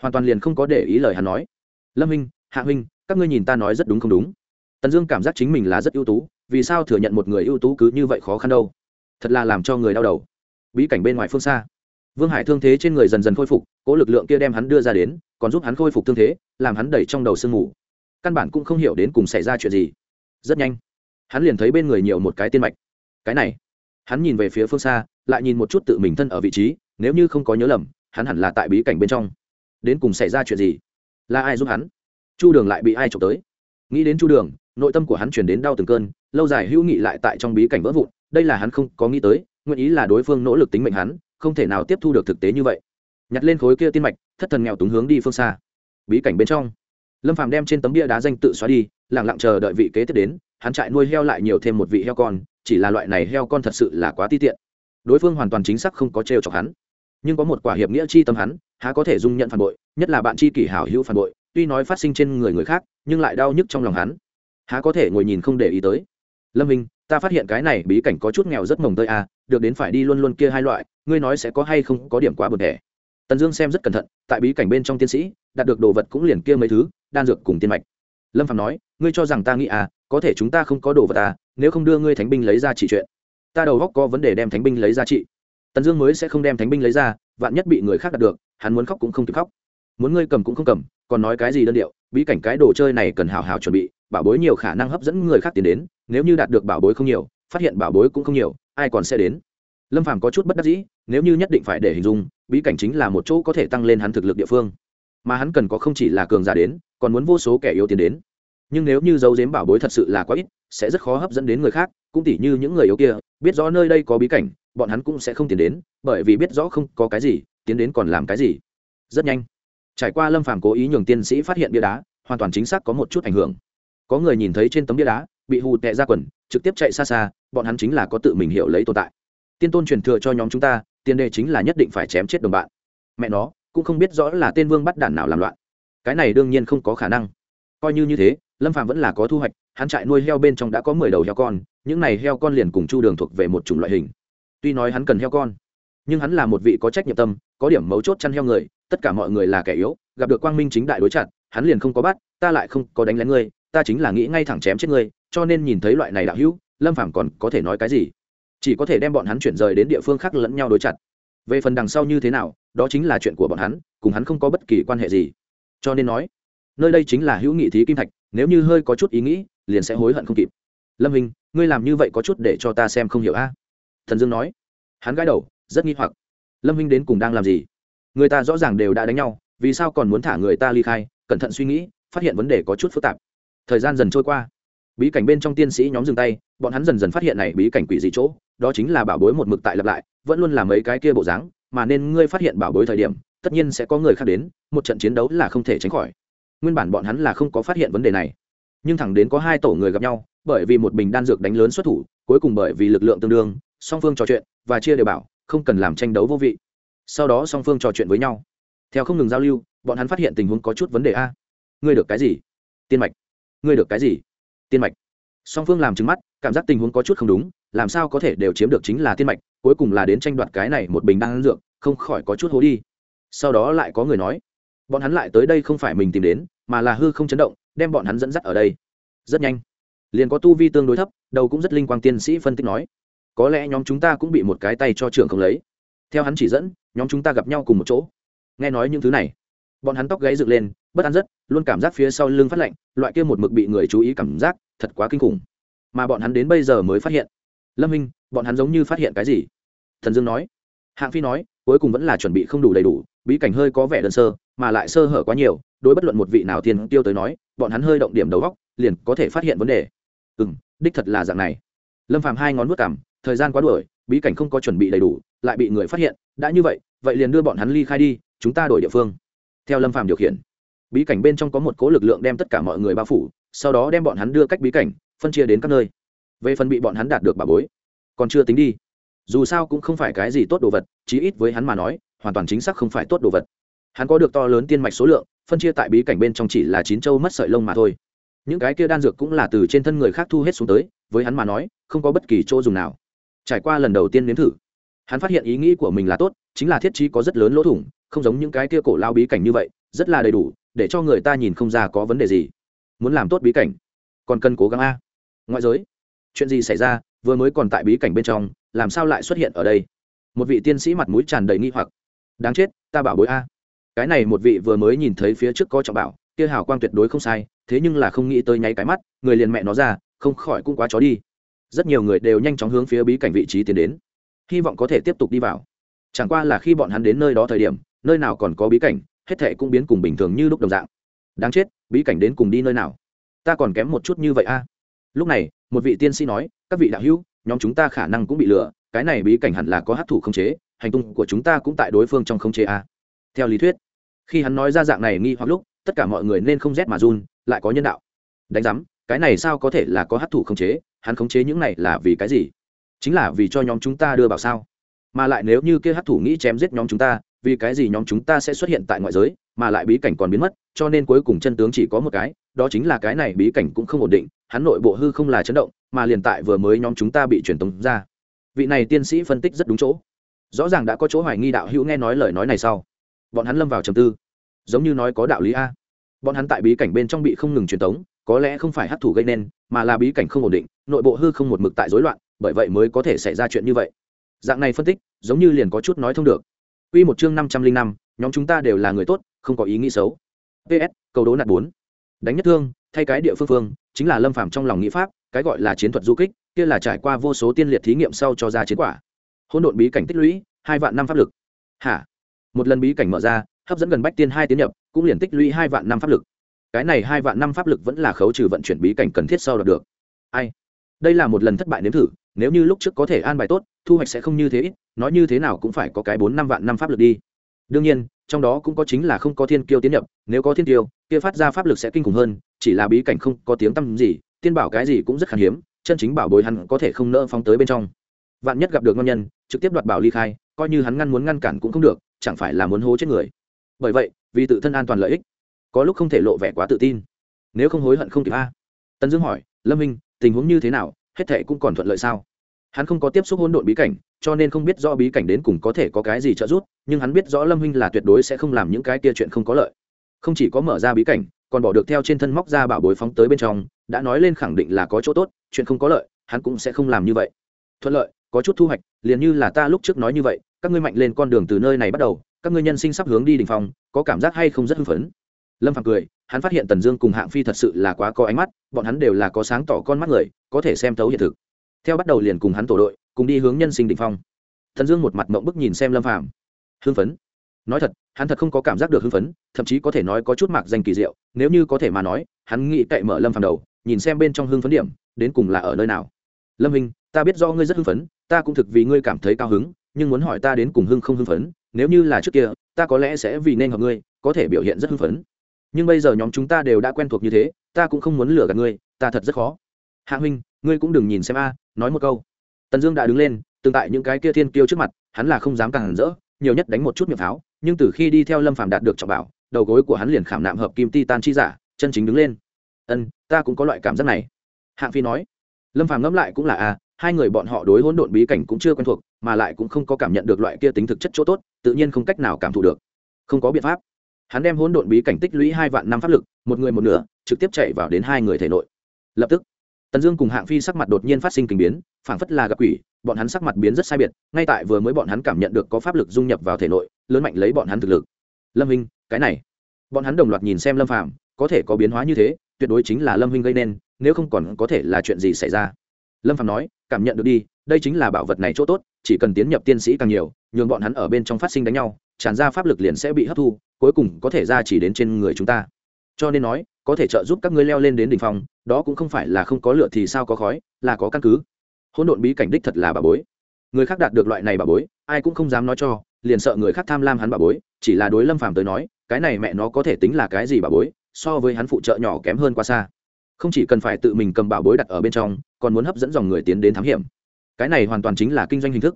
Hoàn toàn liền không có để ý lời hắn nói. Lâm minh, hạ huynh các ngươi nhìn ta nói rất đúng không đúng? Tần dương cảm giác chính mình là rất ưu tú, vì sao thừa nhận một người ưu tú cứ như vậy khó khăn đâu? Thật là làm cho người đau đầu. Bí cảnh bên ngoài phương xa vương hải thương thế trên người dần dần khôi phục, cố lực lượng kia đem hắn đưa ra đến, còn giúp hắn khôi phục thương thế, làm hắn đẩy trong đầu sương mù. Căn bản cũng không hiểu đến cùng xảy ra chuyện gì. Rất nhanh, hắn liền thấy bên người nhiều một cái tiên mạch. Cái này, hắn nhìn về phía phương xa, lại nhìn một chút tự mình thân ở vị trí, nếu như không có nhớ lầm, hắn hẳn là tại bí cảnh bên trong. Đến cùng xảy ra chuyện gì? Là ai giúp hắn? Chu đường lại bị ai trộm tới? Nghĩ đến chu đường, nội tâm của hắn chuyển đến đau từng cơn, lâu dài hữu nghị lại tại trong bí cảnh vỡ vụn, đây là hắn không có nghĩ tới, nguyện ý là đối phương nỗ lực tính mệnh hắn không thể nào tiếp thu được thực tế như vậy. Nhặt lên khối kia tiên mạch, thất thần nghèo túng hướng đi phương xa. Bí cảnh bên trong. Lâm phàm đem trên tấm bia đá danh tự xóa đi lẳng lặng chờ đợi vị kế tiếp đến, hắn trại nuôi heo lại nhiều thêm một vị heo con, chỉ là loại này heo con thật sự là quá ti tiện. Đối phương hoàn toàn chính xác không có trêu chọc hắn. Nhưng có một quả hiệp nghĩa chi tâm hắn, há có thể dung nhận phản bội, nhất là bạn chi kỷ hảo hữu phản bội, tuy nói phát sinh trên người người khác, nhưng lại đau nhức trong lòng hắn. Há có thể ngồi nhìn không để ý tới. Lâm minh, ta phát hiện cái này bí cảnh có chút nghèo rất mồng tơi à được đến phải đi luôn luôn kia hai loại, ngươi nói sẽ có hay không có điểm quá bực thẻ. Tần dương xem rất cẩn thận, tại bí cảnh bên trong tiến sĩ, đạt được đồ vật cũng liền kia mấy thứ, đan dược cùng tiên mạch. Lâm phạm nói, ngươi cho rằng ta nghĩ à có thể chúng ta không có đồ vật à nếu không đưa ngươi thánh binh lấy ra trị chuyện. Ta đầu góc có vấn đề đem thánh binh lấy ra trị tần dương mới sẽ không đem thánh binh lấy ra, vạn nhất bị người khác đạt được, hắn muốn khóc cũng không kịp khóc. Muốn ngươi cầm cũng không cầm, còn nói cái gì đơn điệu, bí cảnh cái đồ chơi này cần hào hào chuẩn bị, bảo bối nhiều khả năng hấp dẫn người khác tiến đến, nếu như đạt được bảo bối không nhiều, phát hiện bảo bối cũng không nhiều ai còn sẽ đến? Lâm phàm có chút bất đắc dĩ, nếu như nhất định phải để hình dung, bí cảnh chính là một chỗ có thể tăng lên hắn thực lực địa phương. Mà hắn cần có không chỉ là cường giả đến, còn muốn vô số kẻ yếu tiến đến. Nhưng nếu như dấu dếm bảo bối thật sự là quá ít, sẽ rất khó hấp dẫn đến người khác, cũng tỉ như những người yếu kia, biết rõ nơi đây có bí cảnh, bọn hắn cũng sẽ không tiến đến, bởi vì biết rõ không có cái gì, tiến đến còn làm cái gì. Rất nhanh, trải qua lâm phàm cố ý nhường tiên sĩ phát hiện bia đá, hoàn toàn chính xác có một chút ảnh hưởng. Có người nhìn thấy trên tấm bia đá, bị hù tệ ra quần trực tiếp chạy xa xa, bọn hắn chính là có tự mình hiểu lấy tồn tại. Tiên tôn truyền thừa cho nhóm chúng ta, tiền đề chính là nhất định phải chém chết đồng bạn. Mẹ nó, cũng không biết rõ là tên vương bắt đản nào làm loạn. Cái này đương nhiên không có khả năng. Coi như như thế, lâm phạm vẫn là có thu hoạch, hắn trại nuôi heo bên trong đã có mười đầu heo con, những này heo con liền cùng chu đường thuộc về một chủng loại hình. Tuy nói hắn cần heo con, nhưng hắn là một vị có trách nhiệm tâm, có điểm mấu chốt chăn heo người, tất cả mọi người là kẻ yếu, gặp được quang minh chính đại đối chặt, hắn liền không có bắt, ta lại không có đánh lén ngươi, ta chính là nghĩ ngay thẳng chém chết ngươi cho nên nhìn thấy loại này đạo hữu, lâm phàm còn có thể nói cái gì? Chỉ có thể đem bọn hắn chuyển rời đến địa phương khác lẫn nhau đối chặt. Về phần đằng sau như thế nào, đó chính là chuyện của bọn hắn, cùng hắn không có bất kỳ quan hệ gì. Cho nên nói, nơi đây chính là hữu nghị thí kim thạch, nếu như hơi có chút ý nghĩ, liền sẽ hối hận không kịp. Lâm hình, ngươi làm như vậy có chút để cho ta xem không hiểu a. Thần dương nói, hắn gãi đầu, rất nghi hoặc. Lâm hình đến cùng đang làm gì? Người ta rõ ràng đều đã đánh nhau, vì sao còn muốn thả người ta ly khai? Cẩn thận suy nghĩ, phát hiện vấn đề có chút phức tạp. Thời gian dần trôi qua bí cảnh bên trong tiên sĩ nhóm dừng tay, bọn hắn dần dần phát hiện này bí cảnh quỷ dị chỗ, đó chính là bảo bối một mực tại lặp lại, vẫn luôn là mấy cái kia bộ dáng, mà nên ngươi phát hiện bảo bối thời điểm, tất nhiên sẽ có người khác đến, một trận chiến đấu là không thể tránh khỏi. Nguyên bản bọn hắn là không có phát hiện vấn đề này. Nhưng thẳng đến có hai tổ người gặp nhau, bởi vì một bình đan dược đánh lớn xuất thủ, cuối cùng bởi vì lực lượng tương đương, song phương trò chuyện và chia đều bảo, không cần làm tranh đấu vô vị. Sau đó song phương trò chuyện với nhau. Theo không ngừng giao lưu, bọn hắn phát hiện tình huống có chút vấn đề a. Ngươi được cái gì? Tiên mạch. Ngươi được cái gì? Tiên mạch. Song phương làm trứng mắt, cảm giác tình huống có chút không đúng, làm sao có thể đều chiếm được chính là tiên mạch, cuối cùng là đến tranh đoạt cái này một bình đan dược, không khỏi có chút hố đi. Sau đó lại có người nói, bọn hắn lại tới đây không phải mình tìm đến, mà là hư không chấn động, đem bọn hắn dẫn dắt ở đây. Rất nhanh, liền có tu vi tương đối thấp, đầu cũng rất linh quang tiên sĩ phân tích nói, có lẽ nhóm chúng ta cũng bị một cái tay cho trưởng không lấy. Theo hắn chỉ dẫn, nhóm chúng ta gặp nhau cùng một chỗ. Nghe nói những thứ này, bọn hắn tóc gáy dựng lên, bất an rất, luôn cảm giác phía sau lưng phát lạnh, loại kia một mực bị người chú ý cảm giác thật quá kinh khủng. Mà bọn hắn đến bây giờ mới phát hiện. Lâm minh, bọn hắn giống như phát hiện cái gì? Thần dương nói. Hạng phi nói, cuối cùng vẫn là chuẩn bị không đủ đầy đủ, bí cảnh hơi có vẻ đơn sơ, mà lại sơ hở quá nhiều, đối bất luận một vị nào tiền tiêu tới nói, bọn hắn hơi động điểm đầu góc liền có thể phát hiện vấn đề. Ừ m đích thật là dạng này. Lâm phàm hai ngón vớt cảm thời gian quá đuổi, bí cảnh không có chuẩn bị đầy đủ, lại bị người phát hiện, đã như vậy vậy liền đưa bọn hắn ly khai đi, chúng ta đổi địa phương. Theo lâm phàm điều khiển, bí cảnh bên trong có một cố lực lượng đem tất cả mọi người bao phủ sau đó đem bọn hắn đưa cách bí cảnh, phân chia đến các nơi. Về phần bị bọn hắn đạt được bà bối, còn chưa tính đi. Dù sao cũng không phải cái gì tốt đồ vật, chí ít với hắn mà nói, hoàn toàn chính xác không phải tốt đồ vật. Hắn có được to lớn tiên mạch số lượng, phân chia tại bí cảnh bên trong chỉ là chín châu mất sợi lông mà thôi. Những cái kia đan dược cũng là từ trên thân người khác thu hết xuống tới, với hắn mà nói, không có bất kỳ chỗ dùng nào. Trải qua lần đầu tiên nếm thử, hắn phát hiện ý nghĩ của mình là tốt, chính là thiết trí có rất lớn lỗ thủng, không giống những cái kia cổ lao bí cảnh như vậy, rất là đầy đủ, để cho người ta nhìn không ra có vấn đề gì muốn làm tốt bí cảnh. Còn cần cố gắng a. Ngoại giới, chuyện gì xảy ra, vừa mới còn tại bí cảnh bên trong, làm sao lại xuất hiện ở đây? Một vị tiên sĩ mặt mũi tràn đầy nghi hoặc. Đáng chết, ta bảo bối a. Cái này một vị vừa mới nhìn thấy phía trước có trọng bảo, kia hào quang tuyệt đối không sai, thế nhưng là không nghĩ tới nháy cái mắt, người liền mẹ nó ra, không khỏi cũng quá chó đi. Rất nhiều người đều nhanh chóng hướng phía bí cảnh vị trí tiến đến. Hy vọng có thể tiếp tục đi vào. Chẳng qua là khi bọn hắn đến nơi đó thời điểm, nơi nào còn có bí cảnh, hết thệ cũng biến cùng bình thường như lúc đồng dạng đáng chết, bí cảnh đến cùng đi nơi nào? Ta còn kém một chút như vậy a. Lúc này, một vị tiên sĩ nói, các vị đạo hữu, nhóm chúng ta khả năng cũng bị lừa, cái này bí cảnh hẳn là có hát thủ khống chế, hành tung của chúng ta cũng tại đối phương trong khống chế a. Theo lý thuyết, khi hắn nói ra dạng này nghi hoặc lúc, tất cả mọi người nên không rét mà run, lại có nhân đạo. Đánh giám, cái này sao có thể là có hát thủ khống chế, hắn khống chế những này là vì cái gì? Chính là vì cho nhóm chúng ta đưa bảo sao? Mà lại nếu như kia hát thủ nghĩ chém giết nhóm chúng ta, vì cái gì nhóm chúng ta sẽ xuất hiện tại ngoại giới? Mà lại bí cảnh còn biến mất, cho nên cuối cùng chân tướng chỉ có một cái, đó chính là cái này bí cảnh cũng không ổn định, hắn nội bộ hư không là chấn động, mà liền tại vừa mới nhóm chúng ta bị truyền tống ra. Vị này tiên sĩ phân tích rất đúng chỗ. Rõ ràng đã có chỗ hoài nghi đạo hữu nghe nói lời nói này sau. Bọn hắn lâm vào trầm tư. Giống như nói có đạo lý a. Bọn hắn tại bí cảnh bên trong bị không ngừng truyền tống, có lẽ không phải hấp thụ gây nên, mà là bí cảnh không ổn định, nội bộ hư không một mực tại rối loạn, bởi vậy mới có thể xảy ra chuyện như vậy. Dạng này phân tích, giống như liền có chút nói thông được. Quy một chương năm trăm linh năm, nhóm chúng ta đều là người tốt không có ý nghĩ xấu. Ps câu đố nạt bốn. Đánh nhất thương, thay cái địa phương phương, chính là lâm phàm trong lòng nghĩ pháp, cái gọi là chiến thuật du kích, kia là trải qua vô số tiên liệt thí nghiệm sau cho ra chiến quả. Hỗn độn bí cảnh tích lũy, hai vạn năm pháp lực. Hả? Một lần bí cảnh mở ra, hấp dẫn gần bách tiên hai tiến nhập, cũng liền tích lũy hai vạn năm pháp lực. Cái này hai vạn năm pháp lực vẫn là khấu trừ vận chuyển bí cảnh cần thiết sau đạt được. Ai? Đây là một lần thất bại nếm thử, nếu như lúc trước có thể an bài tốt, thu hoạch sẽ không như thế ít, nói như thế nào cũng phải có cái bốn năm vạn năm pháp lực đi. Đương nhiên trong đó cũng có chính là không có thiên kiêu tiến nhập, nếu có thiên kiêu, kia phát ra pháp lực sẽ kinh khủng hơn, chỉ là bí cảnh không có tiếng tăm gì, tiên bảo cái gì cũng rất khan hiếm, chân chính bảo bối hắn có thể không nỡ phóng tới bên trong. Vạn nhất gặp được ngon nhân, trực tiếp đoạt bảo ly khai, coi như hắn ngăn muốn ngăn cản cũng không được, chẳng phải là muốn hố chết người. Bởi vậy, vì tự thân an toàn lợi ích, có lúc không thể lộ vẻ quá tự tin. Nếu không hối hận không kịp a. Tân dương hỏi, lâm minh, tình huống như thế nào? Hết thệ cũng còn thuận lợi sao? Hắn không có tiếp xúc hỗn độn bí cảnh, cho nên không biết rõ bí cảnh đến cùng có thể có cái gì trợ giúp, nhưng hắn biết rõ lâm huynh là tuyệt đối sẽ không làm những cái kia chuyện không có lợi. Không chỉ có mở ra bí cảnh, còn bỏ được theo trên thân móc ra bảo bối phóng tới bên trong, đã nói lên khẳng định là có chỗ tốt, chuyện không có lợi, hắn cũng sẽ không làm như vậy. Thuận lợi, có chút thu hoạch, liền như là ta lúc trước nói như vậy, các ngươi mạnh lên con đường từ nơi này bắt đầu, các ngươi nhân sinh sắp hướng đi đ ỉ n h phong, có cảm giác hay không rất hưng phấn. Lâm phạm cười, hắn phát hiện tần dương cùng hạng phi thật sự là quá có ánh mắt, bọn hắn đều là có sáng tỏ con mắt người, có thể xem thấu hiện thực theo bắt đầu liền cùng hắn tổ đội, cùng đi hướng nhân sinh đ ỉ n h phong. Thần dương một mặt mộng bức nhìn xem lâm phàm. Hưng phấn. Nói thật, hắn thật không có cảm giác được hưng phấn, thậm chí có thể nói có chút mạc danh kỳ diệu, nếu như có thể mà nói, hắn nghĩ cậy mở lâm phàm đầu, nhìn xem bên trong hưng phấn điểm, đến cùng là ở nơi nào. Lâm hình ta biết do ngươi rất hưng phấn, ta cũng thực vì ngươi cảm thấy cao hứng, nhưng muốn hỏi ta đến cùng hưng không hưng phấn, nếu như là trước kia, ta có lẽ sẽ vì nên hợp ngươi, có thể biểu hiện rất hưng phấn. Nhưng bây giờ nhóm chúng ta đều đã quen thuộc như thế, ta cũng không muốn lừa gạt ngươi, ta thật rất khó hạ huynh, ngươi cũng đừng nhìn xem a, nói một câu. Tần dương đã đứng lên, tương tại những cái kia thiên kiêu trước mặt, hắn là không dám càng hẳn rỡ, nhiều nhất đánh một chút miệng pháo, nhưng từ khi đi theo lâm phàm đạt được trọng bảo, đầu gối của hắn liền khảm nạm hợp kim ti tan chi giả, chân chính đứng lên. Ân, ta cũng có loại cảm giác này. Hạng phi nói. Lâm phàm ngẫm lại cũng là a hai người bọn họ đối hỗn độn bí cảnh cũng chưa quen thuộc, mà lại cũng không có cảm nhận được loại kia tính thực chất chỗ tốt, tự nhiên không cách nào cảm thụ được. Không có biện pháp. Hắn đem hỗn độn bí cảnh tích lũy hai vạn năm pháp lực, một người một nửa, trực tiếp chạy vào đến hai người thể nội. Lập tức tần dương cùng hạng phi sắc mặt đột nhiên phát sinh kinh biến phảng phất là gặp quỷ bọn hắn sắc mặt biến rất sai biệt ngay tại vừa mới bọn hắn cảm nhận được có pháp lực dung nhập vào thể nội lớn mạnh lấy bọn hắn thực lực. Lâm Hinh, cái này. Bọn hắn đồng loạt nhìn xem lâm phàm có thể có biến hóa như thế tuyệt đối chính là lâm Hinh gây nên nếu không còn có thể là chuyện gì xảy ra. Lâm phàm nói cảm nhận được đi đây chính là bảo vật này chỗ tốt chỉ cần tiến nhập tiên sĩ càng nhiều nhường bọn hắn ở bên trong phát sinh đánh nhau tràn ra pháp lực liền sẽ bị hấp thu cuối cùng có thể ra chỉ đến trên người chúng ta cho nên nói có thể trợ giúp các ngươi leo lên đến đỉnh phòng, đó cũng không phải là không có lửa thì sao có khói là có căn cứ. Hỗn độn bí cảnh đích thật là bà bối. Người khác đạt được loại này bà bối ai cũng không dám nói cho liền sợ người khác tham lam hắn bà bối chỉ là đối lâm phàm tới nói cái này mẹ nó có thể tính là cái gì bà bối so với hắn phụ trợ nhỏ kém hơn quá xa. Không chỉ cần phải tự mình cầm bảo bối đặt ở bên trong còn muốn hấp dẫn dòng người tiến đến thám hiểm. Cái này hoàn toàn chính là kinh doanh hình thức.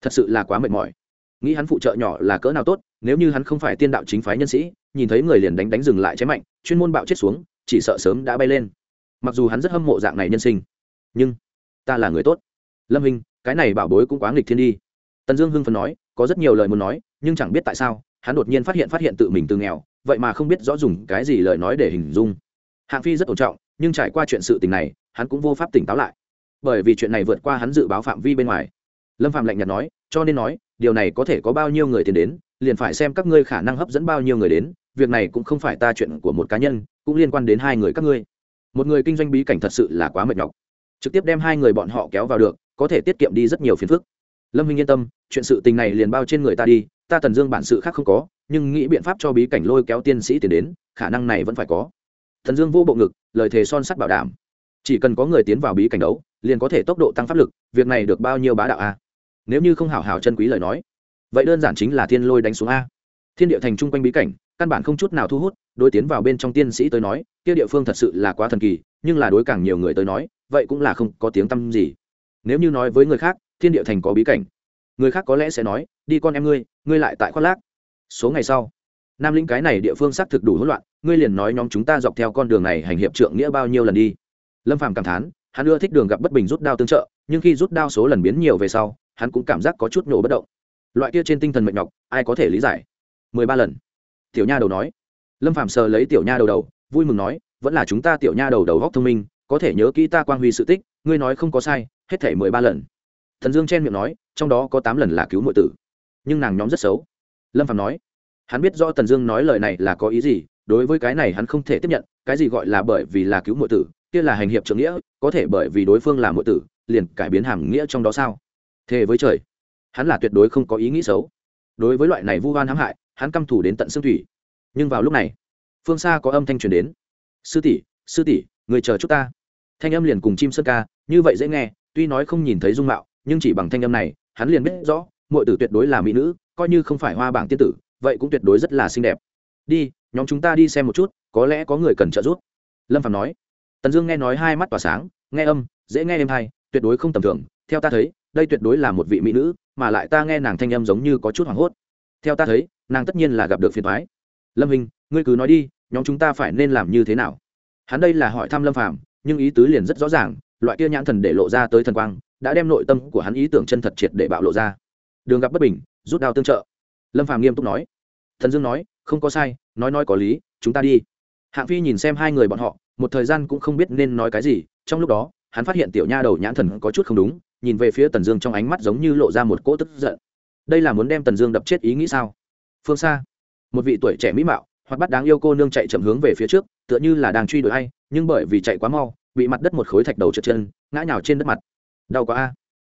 Thật sự là quá mệt mỏi nghĩ hắn phụ trợ nhỏ là cỡ nào tốt, nếu như hắn không phải tiên đạo chính phái nhân sĩ, nhìn thấy người liền đánh đánh dừng lại chém mạnh, chuyên môn bạo chết xuống, chỉ sợ sớm đã bay lên. Mặc dù hắn rất hâm mộ dạng này nhân sinh, nhưng ta là người tốt. Lâm hình cái này bảo bối cũng quá nghịch thiên đi. Tần dương hưng phần nói, có rất nhiều lời muốn nói, nhưng chẳng biết tại sao, hắn đột nhiên phát hiện phát hiện tự mình từ nghèo, vậy mà không biết rõ dùng cái gì lời nói để hình dung. Hạng phi rất ổn trọng, nhưng trải qua chuyện sự tình này, hắn cũng vô pháp tỉnh táo lại. Bởi vì chuyện này vượt qua hắn dự báo phạm vi bên ngoài. Lâm phạm lạnh nhạt nói cho nên nói, điều này có thể có bao nhiêu người tiền đến, liền phải xem các ngươi khả năng hấp dẫn bao nhiêu người đến, việc này cũng không phải ta chuyện của một cá nhân, cũng liên quan đến hai người các ngươi. Một người kinh doanh bí cảnh thật sự là quá mệt nhọc. Trực tiếp đem hai người bọn họ kéo vào được, có thể tiết kiệm đi rất nhiều phiền phức. Lâm minh yên tâm, chuyện sự tình này liền bao trên người ta đi, ta tần dương bản sự khác không có, nhưng nghĩ biện pháp cho bí cảnh lôi kéo tiên sĩ tiền đến, khả năng này vẫn phải có. Thần dương vô bộ ngực, lời thề son sắt bảo đảm. Chỉ cần có người tiến vào bí cảnh đấu, liền có thể tốc độ tăng pháp lực, việc này được bao nhiêu bá đạo a? Nếu như không hảo hảo chân quý lời nói, vậy đơn giản chính là thiên lôi đánh xuống a. Thiên địa thành chung quanh bí cảnh, căn bản không chút nào thu hút, đối tiến vào bên trong tiên sĩ tới nói, kia địa phương thật sự là quá thần kỳ, nhưng là đối càng nhiều người tới nói, vậy cũng là không có tiếng tăm gì. Nếu như nói với người khác, thiên địa thành có bí cảnh, người khác có lẽ sẽ nói, đi con em ngươi ngươi lại tại khoác lác. Số ngày sau, nam lĩnh cái này địa phương xác thực đủ hỗn loạn, ngươi liền nói nhóm chúng ta dọc theo con đường này hành hiệp trượng nghĩa bao nhiêu lần đi. Lâm phàm cảm thán, hắn ưa thích đường gặp bất bình rút đao tương trợ, nhưng khi rút đao số lần biến nhiều về sau hắn cũng cảm giác có chút nổ bất động. Loại kia trên tinh thần mệnh nhọc, ai có thể lý giải? Mười ba lần. Tiểu nha đầu nói. Lâm phạm sờ lấy tiểu nha đầu đầu, vui mừng nói, vẫn là chúng ta tiểu nha đầu đầu góc thông minh, có thể nhớ kỹ ta quang huy sự tích, ngươi nói không có sai, hết thể mười ba lần. Thần dương chen miệng nói, trong đó có tám lần là cứu mọi tử. Nhưng nàng nhóm rất xấu. Lâm phạm nói. Hắn biết rõ tần dương nói lời này là có ý gì, đối với cái này hắn không thể tiếp nhận, cái gì gọi là bởi vì là cứu mọi tử, kia là hành hiệp trưởng nghĩa, có thể bởi vì đối phương là mọi tử, liền cải biến hàm nghĩa trong đó sao? Thề với trời, hắn là tuyệt đối không có ý nghĩ xấu. Đối với loại này vu oan hãm hại, hắn căm thủ đến tận xương thủy. Nhưng vào lúc này, phương xa có âm thanh truyền đến. Sư tỷ sư tỷ, người chờ chút ta. Thanh âm liền cùng chim sơn ca, như vậy dễ nghe, tuy nói không nhìn thấy dung mạo, nhưng chỉ bằng thanh âm này, hắn liền biết rõ mọi tử tuyệt đối là mỹ nữ, coi như không phải hoa bảng tiên tử, vậy cũng tuyệt đối rất là xinh đẹp. Đi, nhóm chúng ta đi xem một chút, có lẽ có người cần trợ giúp. Lâm phạm nói. Tần dương nghe nói hai mắt tỏa sáng, nghe âm, dễ nghe êm hay tuyệt đối không tầm thường, theo ta thấy đây tuyệt đối là một vị mỹ nữ, mà lại ta nghe nàng thanh âm giống như có chút hoảng hốt. Theo ta thấy, nàng tất nhiên là gặp được phiền thoái lâm hình, ngươi cứ nói đi, nhóm chúng ta phải nên làm như thế nào? Hắn đây là hỏi thăm lâm phàm, nhưng ý tứ liền rất rõ ràng, loại kia nhãn thần để lộ ra tới thần quang, đã đem nội tâm của hắn ý tưởng chân thật triệt để bạo lộ ra. Đường gặp bất bình, rút đao tương trợ. Lâm phàm nghiêm túc nói. Thần dương nói, không có sai, nói nói có lý, chúng ta đi. Hạng phi nhìn xem hai người bọn họ, một thời gian cũng không biết nên nói cái gì, trong lúc đó hắn phát hiện tiểu nha đầu nhãn thần có chút không đúng, nhìn về phía tần dương trong ánh mắt giống như lộ ra một cỗ tức giận. Đây là muốn đem tần dương đập chết ý nghĩ sao? Phương xa, một vị tuổi trẻ mỹ mạo hoặc bắt đáng yêu cô nương chạy chậm hướng về phía trước, tựa như là đang truy đuổi hay nhưng bởi vì chạy quá mau, bị mặt đất một khối thạch đầu trượt chân, ngã nhào trên đất mặt. Đau quá a.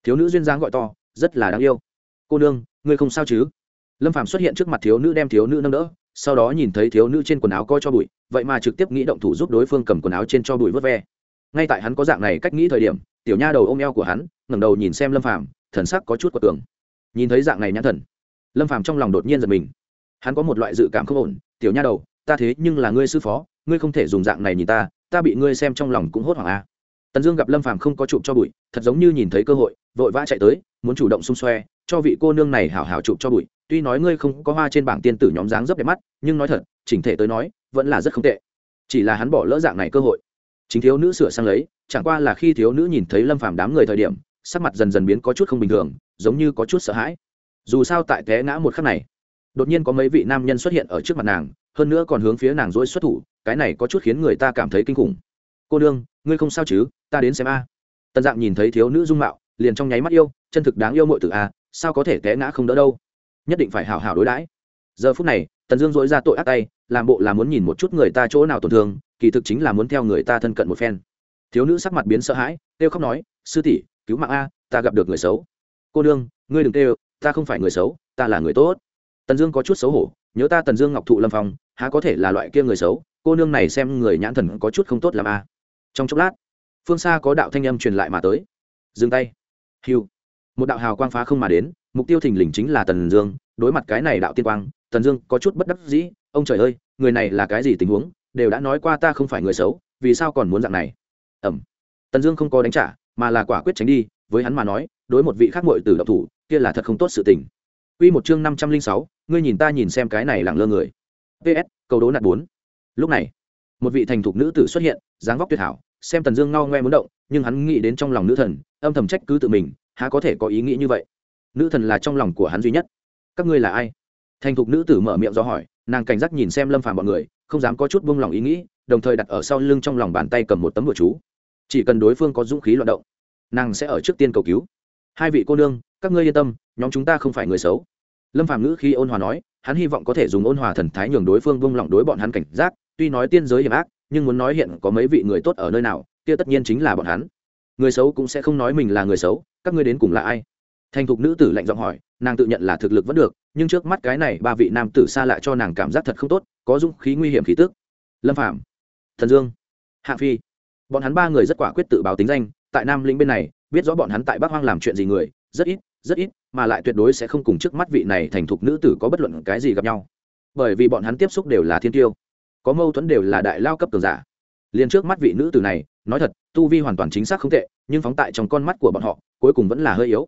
Thiếu nữ duyên dáng gọi to, rất là đáng yêu. Cô nương, ngươi không sao chứ? Lâm phạm xuất hiện trước mặt thiếu nữ đem thiếu nữ nâng đỡ, sau đó nhìn thấy thiếu nữ trên quần áo coi cho bụi, vậy mà trực tiếp nghĩ động thủ giúp đối phương cầm quần áo trên cho bụi vớt ve ngay tại hắn có dạng này cách nghĩ thời điểm, tiểu nha đầu ôm eo của hắn, ngẩng đầu nhìn xem lâm phàm, thần sắc có chút quật cường. Nhìn thấy dạng này nhãn thần, lâm phàm trong lòng đột nhiên giật mình. Hắn có một loại dự cảm không ổn, tiểu nha đầu, ta thế nhưng là ngươi sư phó, ngươi không thể dùng dạng này nhìn ta ta bị ngươi xem trong lòng cũng hốt hoảng a tần dương gặp lâm phàm không có chụp cho bụi, thật giống như nhìn thấy cơ hội, vội vã chạy tới, muốn chủ động xung xoe, cho vị cô nương này hảo hảo chụp cho bụi. Tuy nói ngươi không có hoa trên bảng tiên tử nhóm dáng rất đẹp mắt, nhưng nói thật, chỉnh thể tới nói, vẫn là rất không tệ. Chỉ là hắn bỏ lỡ dạng này cơ hội chính thiếu nữ sửa sang lấy, chẳng qua là khi thiếu nữ nhìn thấy lâm phàm đám người thời điểm, sắc mặt dần dần biến có chút không bình thường, giống như có chút sợ hãi. Dù sao tại té ngã một khắc này, đột nhiên có mấy vị nam nhân xuất hiện ở trước mặt nàng, hơn nữa còn hướng phía nàng dối xuất thủ, cái này có chút khiến người ta cảm thấy kinh khủng. Cô đương ngươi không sao chứ? Ta đến xem a. Tần dạng nhìn thấy thiếu nữ dung mạo, liền trong nháy mắt yêu, chân thực đáng yêu mội từ a, sao có thể té ngã không đỡ đâu? Nhất định phải hào hào đối đãi. Giờ phút này tần dương dỗi ra tội ác tay, làm bộ là muốn nhìn một chút người ta chỗ nào tổn thương, kỳ thực chính là muốn theo người ta thân cận một phen. Thiếu nữ sắc mặt biến sợ hãi, kêu khóc nói, sư tỷ, cứu mạng a, ta gặp được người xấu. Cô đương ngươi đừng kêu, ta không phải người xấu, ta là người tốt. Tần dương có chút xấu hổ, nhớ ta tần dương ngọc thụ lâm phong, há có thể là loại kia người xấu, cô nương này xem người nhãn thần có chút không tốt làm a. Trong chốc lát, phương xa có đạo thanh âm truyền lại mà tới. Dừng tay. Hiu một đạo hào quang phá không mà đến, mục tiêu thình lình chính là tần dương, đối mặt cái này đạo tiên quang tần dương có chút bất đắc dĩ, ông trời ơi, người này là cái gì tình huống? Đều đã nói qua ta không phải người xấu, vì sao còn muốn dạng này? Ẩm tần dương không có đánh trả, mà là quả quyết tránh đi, với hắn mà nói, đối một vị khác mội từ độc thủ, kia là thật không tốt sự tình. Quy một chương năm trăm linh sáu, ngươi nhìn ta nhìn xem cái này lẳng lơ người. Ps cầu đố nạt bốn. Lúc này, một vị thành thục nữ tử xuất hiện, dáng vóc tuyệt hảo, xem tần dương ngao ngoe muốn động, nhưng hắn nghĩ đến trong lòng nữ thần, âm thầm trách cứ tự mình, há có thể có ý nghĩ như vậy? Nữ thần là trong lòng của hắn duy nhất. Các ngươi là ai? Thành thục nữ tử mở miệng do hỏi, nàng cảnh giác nhìn xem lâm phàm bọn người, không dám có chút buông lòng ý nghĩ, đồng thời đặt ở sau lưng trong lòng bàn tay cầm một tấm bùa chú. Chỉ cần đối phương có dũng khí loạn động, nàng sẽ ở trước tiên cầu cứu. Hai vị cô nương, các ngươi yên tâm, nhóm chúng ta không phải người xấu. Lâm phàm ngữ khi ôn hòa nói, hắn hy vọng có thể dùng ôn hòa thần thái nhường đối phương buông lỏng đối bọn hắn cảnh giác, tuy nói tiên giới hiểm ác, nhưng muốn nói hiện có mấy vị người tốt ở nơi nào, kia tất nhiên chính là bọn hắn. Người xấu cũng sẽ không nói mình là người xấu, các ngươi đến cùng là ai? Thành thục nữ tử lạnh giọng hỏi, nàng tự nhận là thực lực vẫn được, nhưng trước mắt cái này ba vị nam tử xa lại cho nàng cảm giác thật không tốt, có dũng khí nguy hiểm khí tước lâm phạm thần dương, hạ phi. Bọn hắn ba người rất quả quyết tự báo tính danh, tại nam lĩnh bên này, biết rõ bọn hắn tại bắc hoang làm chuyện gì người, rất ít rất ít, mà lại tuyệt đối sẽ không cùng trước mắt vị này thành thục nữ tử có bất luận cái gì gặp nhau. Bởi vì bọn hắn tiếp xúc đều là thiên tiêu, có mâu thuẫn đều là đại lao cấp cường giả. Liền trước mắt vị nữ tử này, nói thật, tu vi hoàn toàn chính xác không tệ, nhưng phóng tại trong con mắt của bọn họ, cuối cùng vẫn là hơi yếu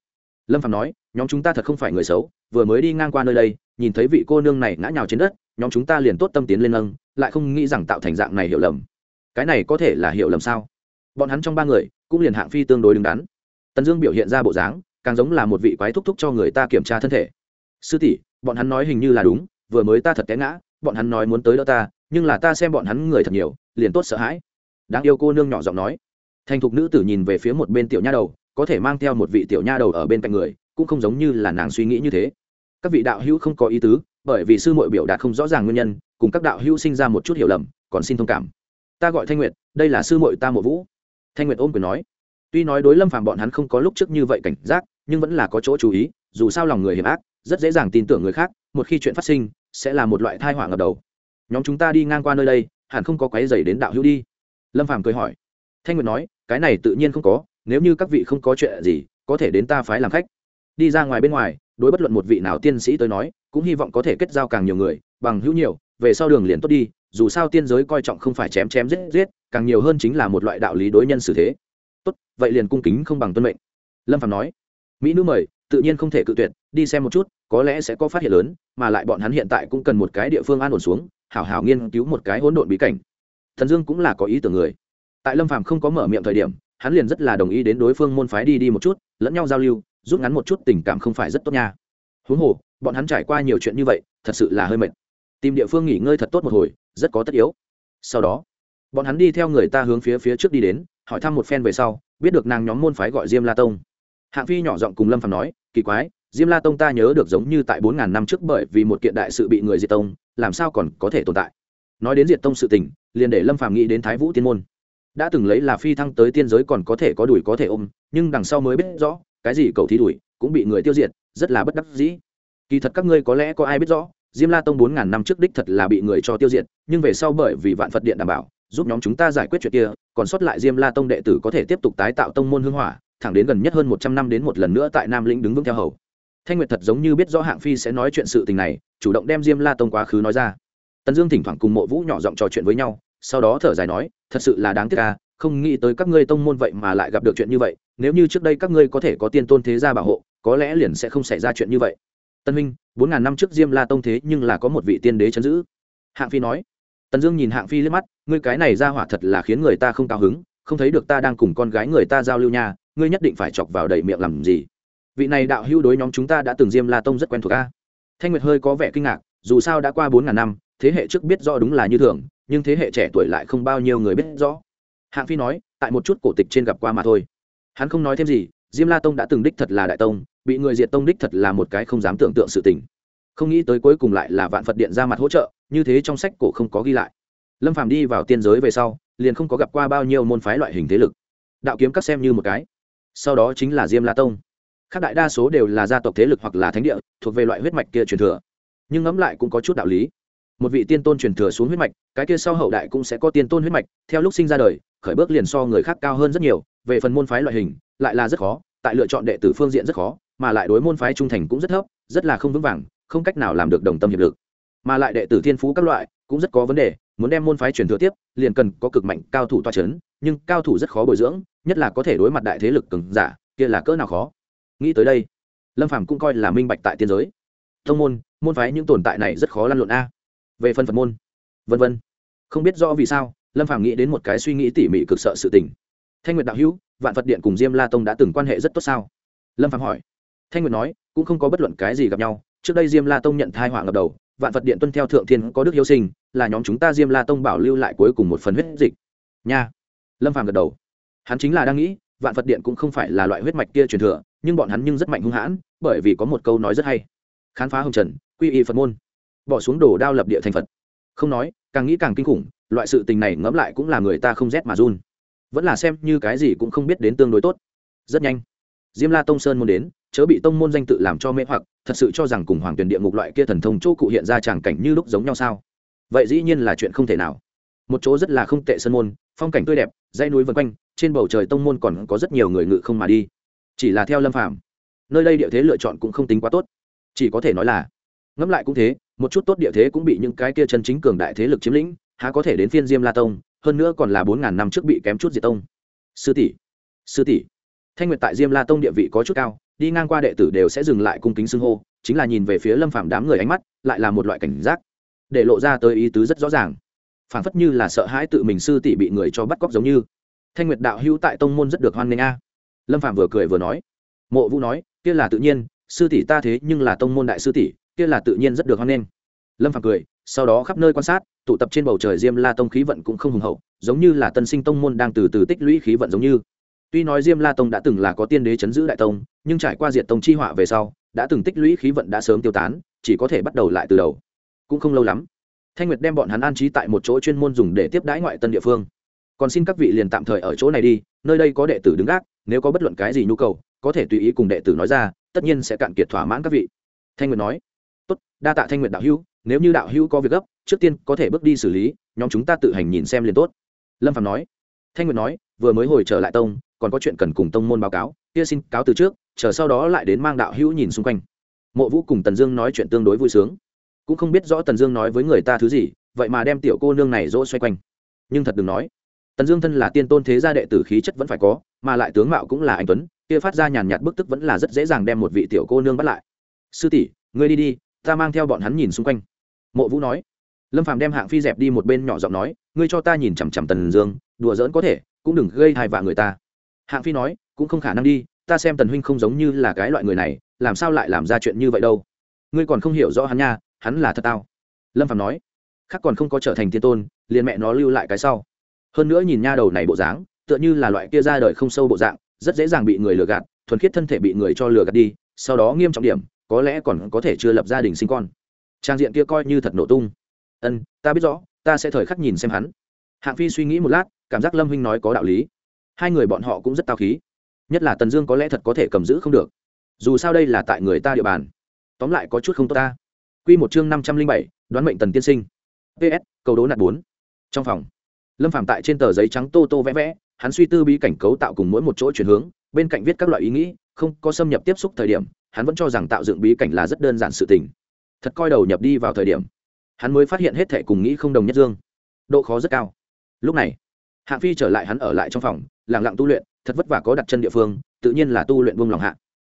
lâm phạm nói, nhóm chúng ta thật không phải người xấu, vừa mới đi ngang qua nơi đây, nhìn thấy vị cô nương này ngã nhào trên đất, nhóm chúng ta liền tốt tâm tiến lên nâng, lại không nghĩ rằng tạo thành dạng này hiểu lầm. Cái này có thể là hiểu lầm sao? Bọn hắn trong ba người cũng liền hạng phi tương đối đứng đắn. Tần dương biểu hiện ra bộ dáng, càng giống là một vị quái thúc thúc cho người ta kiểm tra thân thể. Sư tỷ, bọn hắn nói hình như là đúng, vừa mới ta thật té ngã, bọn hắn nói muốn tới đỡ ta, nhưng là ta xem bọn hắn người thật nhiều, liền tốt sợ hãi. Đáng yêu cô nương nhỏ giọng nói. Thành thục nữ tử nhìn về phía một bên tiểu nha đầu có thể mang theo một vị tiểu nha đầu ở bên cạnh người, cũng không giống như là nàng suy nghĩ như thế. Các vị đạo hữu không có ý tứ, bởi vì sư muội biểu đạt không rõ ràng nguyên nhân, cùng các đạo hữu sinh ra một chút hiểu lầm, còn xin thông cảm. Ta gọi thanh nguyệt, đây là sư muội ta mộ vũ. Thanh nguyệt ôm quyền nói. Tuy nói đối lâm phàm bọn hắn không có lúc trước như vậy cảnh giác, nhưng vẫn là có chỗ chú ý, dù sao lòng người hiểm ác, rất dễ dàng tin tưởng người khác, một khi chuyện phát sinh, sẽ là một loại thai họa ngập đầu. Nhóm chúng ta đi ngang qua nơi đây, hẳn không có quái dày đến đạo hữu đi. Lâm phàm cười hỏi. Thanh nguyệt nói, cái này tự nhiên không có nếu như các vị không có chuyện gì, có thể đến ta phái làm khách. Đi ra ngoài bên ngoài, đối bất luận một vị nào tiên sĩ tới nói, cũng hy vọng có thể kết giao càng nhiều người, bằng hữu nhiều, về sau đường liền tốt đi, dù sao tiên giới coi trọng không phải chém chém giết giết, càng nhiều hơn chính là một loại đạo lý đối nhân xử thế. Tốt, vậy liền cung kính không bằng tuân mệnh. Lâm phạm nói. Mỹ nữ mời, tự nhiên không thể cự tuyệt, đi xem một chút, có lẽ sẽ có phát hiện lớn, mà lại bọn hắn hiện tại cũng cần một cái địa phương an ổn xuống, hảo hảo nghiên cứu một cái hỗn độn bí cảnh. Thần dương cũng là có ý tưởng người. Tại lâm phàm không có mở miệng thời điểm hắn liền rất là đồng ý đến đối phương môn phái đi đi một chút, lẫn nhau giao lưu, rút ngắn một chút tình cảm không phải rất tốt nha. Huống hồ, bọn hắn trải qua nhiều chuyện như vậy, thật sự là hơi mệt. Tìm địa phương nghỉ ngơi thật tốt một hồi, rất có tất yếu. Sau đó, bọn hắn đi theo người ta hướng phía phía trước đi đến, hỏi thăm một phen về sau, biết được nàng nhóm môn phái gọi diêm la tông. Hạng phi nhỏ giọng cùng lâm phàm nói, kỳ quái, diêm la tông ta nhớ được giống như tại bốn ngàn năm trước bởi vì một kiện đại sự bị người diệt tông, làm sao còn có thể tồn tại? Nói đến diệt tông sự tình, liền để lâm phàm nghĩ đến thái vũ tiên môn đã từng lấy là phi thăng tới tiên giới còn có thể có đuổi có thể ôm, nhưng đằng sau mới biết rõ, cái gì cầu thí đuổi cũng bị người tiêu diệt, rất là bất đắc dĩ. Kỳ thật các ngươi có lẽ có ai biết rõ, diêm la tông bốn ngàn năm trước đích thật là bị người cho tiêu diệt, nhưng về sau bởi vì vạn phật điện đảm bảo, giúp nhóm chúng ta giải quyết chuyện kia, còn sót lại diêm la tông đệ tử có thể tiếp tục tái tạo tông môn hương hỏa, thẳng đến gần nhất hơn một trăm năm đến một lần nữa tại nam lĩnh đứng vững theo hầu. Thanh nguyệt thật giống như biết rõ hạng phi sẽ nói chuyện sự tình này, chủ động đem diêm la tông quá khứ nói ra. Tần dương thỉnh thoảng cùng mộ vũ nhỏ giọng trò chuyện với nhau sau đó thở dài nói, thật sự là đáng tiếc ca không nghĩ tới các ngươi tông môn vậy mà lại gặp được chuyện như vậy, nếu như trước đây các ngươi có thể có tiên tôn thế gia bảo hộ, có lẽ liền sẽ không xảy ra chuyện như vậy. Tân huynh bốn ngàn năm trước diêm la tông thế nhưng là có một vị tiên đế chấn giữ. Hạng phi nói, tần dương nhìn hạng phi liếc mắt, ngươi cái này ra hỏa thật là khiến người ta không cao hứng, không thấy được ta đang cùng con gái người ta giao lưu nha, ngươi nhất định phải chọc vào đầy miệng làm gì? Vị này đạo hữu đối nhóm chúng ta đã từng diêm la tông rất quen thuộc a. Thanh nguyệt hơi có vẻ kinh ngạc, dù sao đã qua bốn ngàn năm, thế hệ trước biết rõ đúng là như thường nhưng thế hệ trẻ tuổi lại không bao nhiêu người biết rõ. Hạng phi nói, tại một chút cổ tịch trên gặp qua mà thôi. Hắn không nói thêm gì, diêm la tông đã từng đích thật là đại tông, bị người diệt tông đích thật là một cái không dám tưởng tượng sự tình. Không nghĩ tới cuối cùng lại là vạn phật điện ra mặt hỗ trợ, như thế trong sách cổ không có ghi lại. Lâm phàm đi vào tiên giới về sau, liền không có gặp qua bao nhiêu môn phái loại hình thế lực. Đạo kiếm các xem như một cái. Sau đó chính là diêm la tông. Khác đại đa số đều là gia tộc thế lực hoặc là thánh địa, thuộc về loại huyết mạch kia truyền thừa. Nhưng ngẫm lại cũng có chút đạo lý một vị tiên tôn truyền thừa xuống huyết mạch, cái kia sau hậu đại cũng sẽ có tiên tôn huyết mạch, theo lúc sinh ra đời, khởi bước liền so người khác cao hơn rất nhiều, về phần môn phái loại hình, lại là rất khó, tại lựa chọn đệ tử phương diện rất khó, mà lại đối môn phái trung thành cũng rất thấp, rất là không vững vàng, không cách nào làm được đồng tâm hiệp lực. Mà lại đệ tử thiên phú các loại cũng rất có vấn đề, muốn đem môn phái truyền thừa tiếp, liền cần có cực mạnh cao thủ toa c h ấ n nhưng cao thủ rất khó bồi dưỡng, nhất là có thể đối mặt đại thế lực cứng giả, kia là cỡ nào khó. Nghĩ tới đây, lâm phàm cũng coi là minh bạch tại tiên giới. Thông môn môn phái những tồn tại này rất khó lăn lộn a về phần phật môn, vân vân. Không biết rõ vì sao, lâm phàm nghĩ đến một cái suy nghĩ tỉ mỉ cực sợ sự tình. Thanh nguyệt đạo hữu, vạn phật điện cùng diêm la tông đã từng quan hệ rất tốt sao? Lâm phàm hỏi. Thanh nguyệt nói, cũng không có bất luận cái gì gặp nhau. Trước đây diêm la tông nhận thai họa ngập đầu, vạn vật điện tuân theo thượng thiên có đức hiếu sinh, là nhóm chúng ta diêm la tông bảo lưu lại cuối cùng một phần huyết dịch. Nha. Lâm phàm gật đầu. Hắn chính là đang nghĩ, vạn vật điện cũng không phải là loại huyết mạch kia truyền thừa, nhưng bọn hắn nhưng rất mạnh hung hãn, bởi vì có một câu nói rất hay. Khám phá hồng trần, quy y phật môn bỏ xuống đồ đao lập địa thành phật. Không nói, càng nghĩ càng kinh khủng, loại sự tình này ngẫm lại cũng là người ta không rét mà run. Vẫn là xem như cái gì cũng không biết đến tương đối tốt. Rất nhanh, diêm la tông sơn muốn đến, chớ bị tông môn danh tự làm cho mê hoặc, thật sự cho rằng cùng hoàng tuyển địa ngục loại kia thần thông chỗ cụ hiện ra tràng cảnh như lúc giống nhau sao? Vậy dĩ nhiên là chuyện không thể nào. Một chỗ rất là không tệ sân môn, phong cảnh tươi đẹp, dãy núi vân quanh, trên bầu trời tông môn còn có rất nhiều người ngự không mà đi. Chỉ là theo lâm phàm, nơi đây địa thế lựa chọn cũng không tính quá tốt. Chỉ có thể nói là, ngẫm lại cũng thế một chút tốt địa thế cũng bị những cái kia chân chính cường đại thế lực chiếm lĩnh, há có thể đến phiên diêm la tông, hơn nữa còn là bốn ngàn năm trước bị kém chút diệt tông. Sư tỷ sư tỷ. Thanh nguyệt tại diêm la tông địa vị có chút cao, đi ngang qua đệ tử đều sẽ dừng lại cung kính xưng hô, chính là nhìn về phía lâm phạm đám người ánh mắt, lại là một loại cảnh giác. Để lộ ra tới ý tứ rất rõ ràng. Phản phất như là sợ hãi tự mình sư tỷ bị người cho bắt cóc giống như. Thanh nguyệt đạo hữu tại tông môn rất được hoan nghênh a. Lâm phạm vừa cười vừa nói. Mộ vũ nói, kia là tự nhiên, sư tỷ ta thế nhưng là tông môn đại sư tỷ kia là tự nhiên rất được hoan nghênh. Lâm Phàm cười, sau đó khắp nơi quan sát, tụ tập trên bầu trời diêm la tông khí vận cũng không hùng hậu, giống như là tân sinh tông môn đang từ từ tích lũy khí vận giống như. Tuy nói diêm la tông đã từng là có tiên đế chấn giữ đại tông, nhưng trải qua diệt tông chi họa về sau, đã từng tích lũy khí vận đã sớm tiêu tán, chỉ có thể bắt đầu lại từ đầu. Cũng không lâu lắm, thanh nguyệt đem bọn hắn an trí tại một chỗ chuyên môn dùng để tiếp đãi ngoại tân địa phương. Còn xin các vị liền tạm thời ở chỗ này đi, nơi đây có đệ tử đứng gác, nếu có bất luận cái gì nhu cầu, có thể tùy ý cùng đệ tử nói ra, tất nhiên sẽ cạn kiệt thỏa mãn các vị. Thanh nguyệt nói tốt, đa tạ thanh nguyệt đạo hữu, nếu như đạo hữu có việc gấp, trước tiên có thể bước đi xử lý, nhóm chúng ta tự hành nhìn xem liền tốt. Lâm phạm nói. Thanh nguyệt nói, vừa mới hồi trở lại tông, còn có chuyện cần cùng tông môn báo cáo, kia xin cáo từ trước, chờ sau đó lại đến mang đạo hữu nhìn xung quanh. Mộ vũ cùng tần dương nói chuyện tương đối vui sướng. Cũng không biết rõ tần dương nói với người ta thứ gì, vậy mà đem tiểu cô nương này dỗ xoay quanh. Nhưng thật đừng nói, tần dương thân là tiên tôn thế gia đệ tử khí chất vẫn phải có, mà lại tướng mạo cũng là anh tuấn, kia phát ra nhàn nhạt bức tức vẫn là rất dễ dàng đem một vị tiểu cô nương bắt lại. Sư tỷ, ngươi đi đi ta mang theo bọn hắn nhìn xung quanh. Mộ vũ nói. Lâm phàm đem hạng phi dẹp đi một bên nhỏ giọng nói, ngươi cho ta nhìn chằm chằm tần dương, đùa giỡn có thể, cũng đừng gây hại vạ người ta. Hạng phi nói, cũng không khả năng đi, ta xem tần huynh không giống như là cái loại người này, làm sao lại làm ra chuyện như vậy đâu? Ngươi còn không hiểu rõ hắn nha, hắn là thật tao. Lâm phạm nói. Khác còn không có trở thành thiên tôn, liền mẹ nó lưu lại cái sau. Hơn nữa nhìn nha đầu này bộ dáng, tựa như là loại kia ra đời không sâu bộ dạng, rất dễ dàng bị người lừa gạt, thuần khiết thân thể bị người cho lừa gạt đi, sau đó nghiêm trọng điểm có lẽ còn có thể chưa lập gia đình sinh con. Trang diện kia coi như thật nổ tung. Ân, ta biết rõ, ta sẽ thời khắc nhìn xem hắn. Hạng phi suy nghĩ một lát, cảm giác lâm huynh nói có đạo lý. Hai người bọn họ cũng rất tao khí. Nhất là tần dương có lẽ thật có thể cầm giữ không được. Dù sao đây là tại người ta địa bàn. Tóm lại có chút không tốt ta. Q một chương năm trăm linh bảy, đoán mệnh tần tiên sinh. Ps cầu đố nạt bốn. Trong phòng, lâm phạm tại trên tờ giấy trắng tô tô vẽ vẽ, hắn suy tư bí cảnh cấu tạo cùng mỗi một chỗ chuyển hướng, bên cạnh viết các loại ý nghĩ, không có xâm nhập tiếp xúc thời điểm hắn vẫn cho rằng tạo dựng bí cảnh là rất đơn giản sự tình. Thật coi đầu nhập đi vào thời điểm, hắn mới phát hiện hết thệ cùng nghĩ không đồng nhất dương. Độ khó rất cao. Lúc này, hạng phi trở lại hắn ở lại trong phòng lẳng lặng tu luyện, thật vất vả có đặt chân địa phương, tự nhiên là tu luyện buông lòng hạ.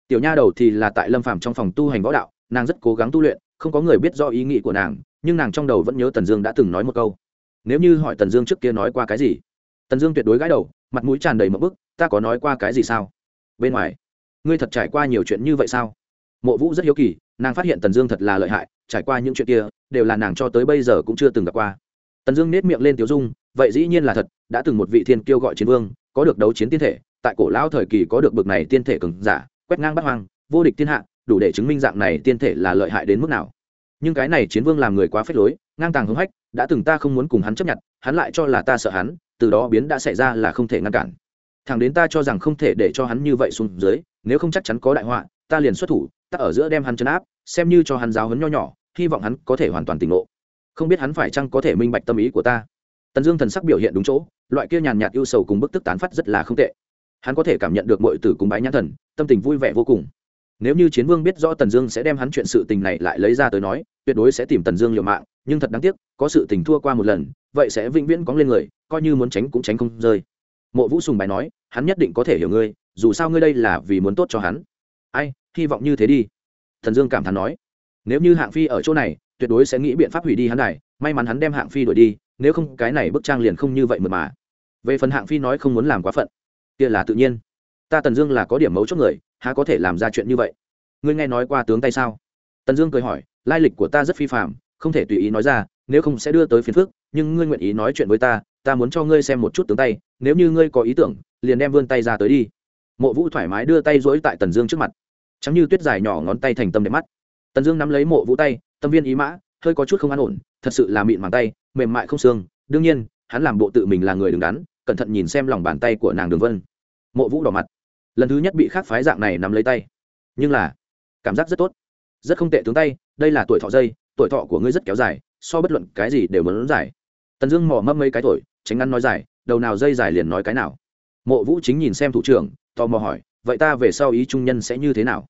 Tiểu nha đầu thì là tại lâm phàm trong phòng tu hành võ đạo, nàng rất cố gắng tu luyện, không có người biết do ý nghĩ của nàng, nhưng nàng trong đầu vẫn nhớ tần dương đã từng nói một câu. Nếu như hỏi tần dương trước kia nói qua cái gì, tần dương tuyệt đối gãi đầu, mặt mũi tràn đầy một bức, ta có nói qua cái gì sao? Bên ngoài ngươi thật trải qua nhiều chuyện như vậy sao? Mộ vũ rất hiếu kỳ, nàng phát hiện tần dương thật là lợi hại, trải qua những chuyện kia, đều là nàng cho tới bây giờ cũng chưa từng gặp qua. Tần dương nết miệng lên tiếu dung, vậy dĩ nhiên là thật, đã từng một vị thiên kêu gọi chiến vương, có được đấu chiến tiên thể, tại cổ lão thời kỳ có được bực này tiên thể cường giả, quét ngang bắt hoang, vô địch thiên hạ, đủ để chứng minh dạng này tiên thể là lợi hại đến mức nào. Nhưng cái này chiến vương làm người quá phết lối, ngang tàng hứng hách, đã từng ta không muốn cùng hắn chấp nhận, hắn lại cho là ta sợ hắn, từ đó biến đã xảy ra là không thể ngăn cản thằng đến ta cho rằng không thể để cho hắn như vậy xuống dưới, nếu không chắc chắn có đại họa, ta liền xuất thủ, ta ở giữa đem hắn chấn áp, xem như cho hắn giáo hấn nho nhỏ, hy vọng hắn có thể hoàn toàn tỉnh ngộ. Không biết hắn phải chăng có thể minh bạch tâm ý của ta. Tần dương thần sắc biểu hiện đúng chỗ, loại kia nhàn nhạt ưu sầu cùng bức tức tán phát rất là không tệ. Hắn có thể cảm nhận được mọi tử cùng bái nhãn thần, tâm tình vui vẻ vô cùng. Nếu như chiến vương biết rõ tần dương sẽ đem hắn chuyện sự tình này lại lấy ra tới nói, tuyệt đối sẽ tìm tần dương liều mạng, nhưng thật đáng tiếc, có sự tình thua qua một lần, vậy sẽ vĩnh viễn cóng lên người, coi như muốn tránh cũng tránh không rơi mộ vũ sùng bài nói, hắn nhất định có thể hiểu ngươi, dù sao ngươi đây là vì muốn tốt cho hắn. Ai, hy vọng như thế đi. Thần dương cảm thán nói, nếu như hạng phi ở chỗ này, tuyệt đối sẽ nghĩ biện pháp hủy đi hắn này may mắn hắn đem hạng phi đuổi đi, nếu không cái này bức trang liền không như vậy mượt mà. Về phần hạng phi nói không muốn làm quá phận, kia là tự nhiên. Ta tần dương là có điểm mấu chốt người, há có thể làm ra chuyện như vậy? Ngươi nghe nói qua tướng tay sao? Tần dương cười hỏi, lai lịch của ta rất phi phạm không thể tùy ý nói ra, nếu không sẽ đưa tới phiền phức, nhưng ngươi nguyện ý nói chuyện với ta ta muốn cho ngươi xem một chút tướng tay nếu như ngươi có ý tưởng, liền đem vươn tay ra tới đi. Mộ vũ thoải mái đưa tay rỗi tại tần dương trước mặt. Chẳng như tuyết dài nhỏ ngón tay thành tâm đẹp mắt. Tần dương nắm lấy mộ vũ tay, tâm viên ý mã, hơi có chút không an ổn, thật sự là mịn màng tay, mềm mại không xương. Đương nhiên, hắn làm bộ tự mình là người đứng đắn, cẩn thận nhìn xem lòng bàn tay của nàng đường vân. Mộ vũ đỏ mặt. Lần thứ nhất bị khác phái dạng này nắm lấy tay. Nhưng là, cảm giác rất tốt. Rất không tệ tướng tay, đây là tuổi thọ dây, tuổi thọ của ngươi rất kéo dài, so bất luận cái gì đều muốn giải tần dương mò mâm mấy cái tuổi, tránh ngăn nói dài đầu nào dây dài liền nói cái nào. Mộ vũ chính nhìn xem thủ trưởng, tò mò hỏi, vậy ta về sau ý trung nhân sẽ như thế nào?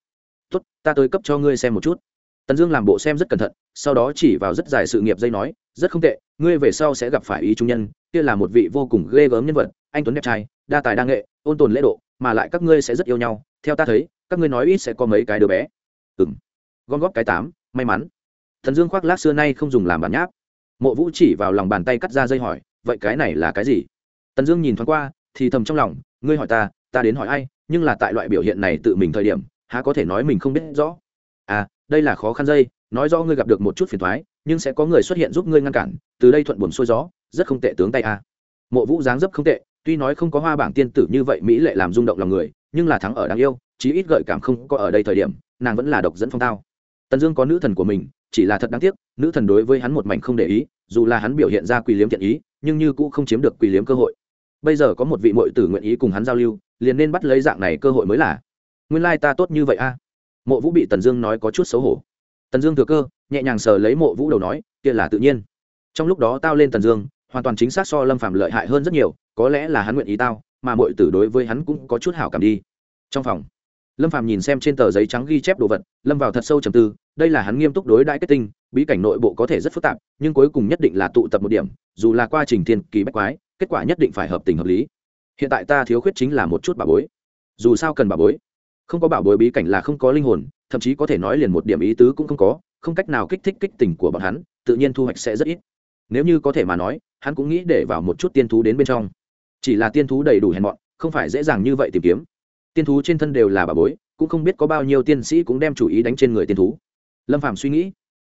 Tốt, ta tới cấp cho ngươi xem một chút. Tần dương làm bộ xem rất cẩn thận, sau đó chỉ vào rất dài sự nghiệp dây nói, rất không tệ, ngươi về sau sẽ gặp phải ý trung nhân, kia là một vị vô cùng ghê gớm nhân vật, anh tuấn đẹp trai, đa tài đa nghệ, ôn tồn lễ độ, mà lại các ngươi sẽ rất yêu nhau, theo ta thấy, các ngươi nói ít sẽ có mấy cái đứa bé. Ừ m gom góp cái tám, may mắn. Thần dương khoác lác xưa nay không dùng làm bản nháp. Mộ vũ chỉ vào lòng bàn tay cắt ra dây hỏi, vậy cái này là cái gì? Tần dương nhìn thoáng qua, thì thầm trong lòng, ngươi hỏi ta ta đến hỏi ai, nhưng là tại loại biểu hiện này tự mình thời điểm, há có thể nói mình không biết rõ? À đây là khó khăn dây, nói rõ ngươi gặp được một chút phiền thoái nhưng sẽ có người xuất hiện giúp ngươi ngăn cản, từ đây thuận buồn xuôi gió, rất không tệ tướng tay a. Mộ vũ dáng dấp không tệ, tuy nói không có hoa bảng tiên tử như vậy mỹ lệ làm rung động lòng người, nhưng là thắng ở đáng yêu, chí ít gợi cảm không có ở đây thời điểm, nàng vẫn là độc dẫn phong tao. Tần dương có nữ thần của mình, chỉ là thật đáng tiếc, nữ thần đối với hắn một mảnh không để ý, dù là hắn biểu hiện ra quỳ liếm thiện ý, nhưng như cũng không chiếm được quỳ liếm cơ hội bây giờ có một vị mội tử nguyện ý cùng hắn giao lưu, liền nên bắt lấy dạng này cơ hội mới là. Nguyên lai ta tốt như vậy a. Mộ vũ bị tần dương nói có chút xấu hổ. Tần dương thừa cơ, nhẹ nhàng sờ lấy mộ vũ đầu nói, kia là tự nhiên. Trong lúc đó tao lên tần dương, hoàn toàn chính xác so lâm phạm lợi hại hơn rất nhiều, có lẽ là hắn nguyện ý tao, mà mội tử đối với hắn cũng có chút hảo cảm đi. Trong phòng, lâm phạm nhìn xem trên tờ giấy trắng ghi chép đồ vật, lâm vào thật sâu trầm tư, đây là hắn nghiêm túc đối đãi kết tinh, bí cảnh nội bộ có thể rất phức tạp, nhưng cuối cùng nhất định là tụ tập một điểm, dù là qua trình thiên kỳ bách quái kết quả nhất định phải hợp tình hợp lý. Hiện tại ta thiếu khuyết chính là một chút bảo bối. Dù sao cần bảo bối. Không có bảo bối bí cảnh là không có linh hồn, thậm chí có thể nói liền một điểm ý tứ cũng không có, không cách nào kích thích kích tình của bọn hắn, tự nhiên thu hoạch sẽ rất ít. Nếu như có thể mà nói, hắn cũng nghĩ để vào một chút tiên thú đến bên trong. Chỉ là tiên thú đầy đủ hèn mọn, không phải dễ dàng như vậy tìm kiếm. Tiên thú trên thân đều là bà bối, cũng không biết có bao nhiêu tiên sĩ cũng đem chủ ý đánh trên người tiên thú. Lâm phạm suy nghĩ.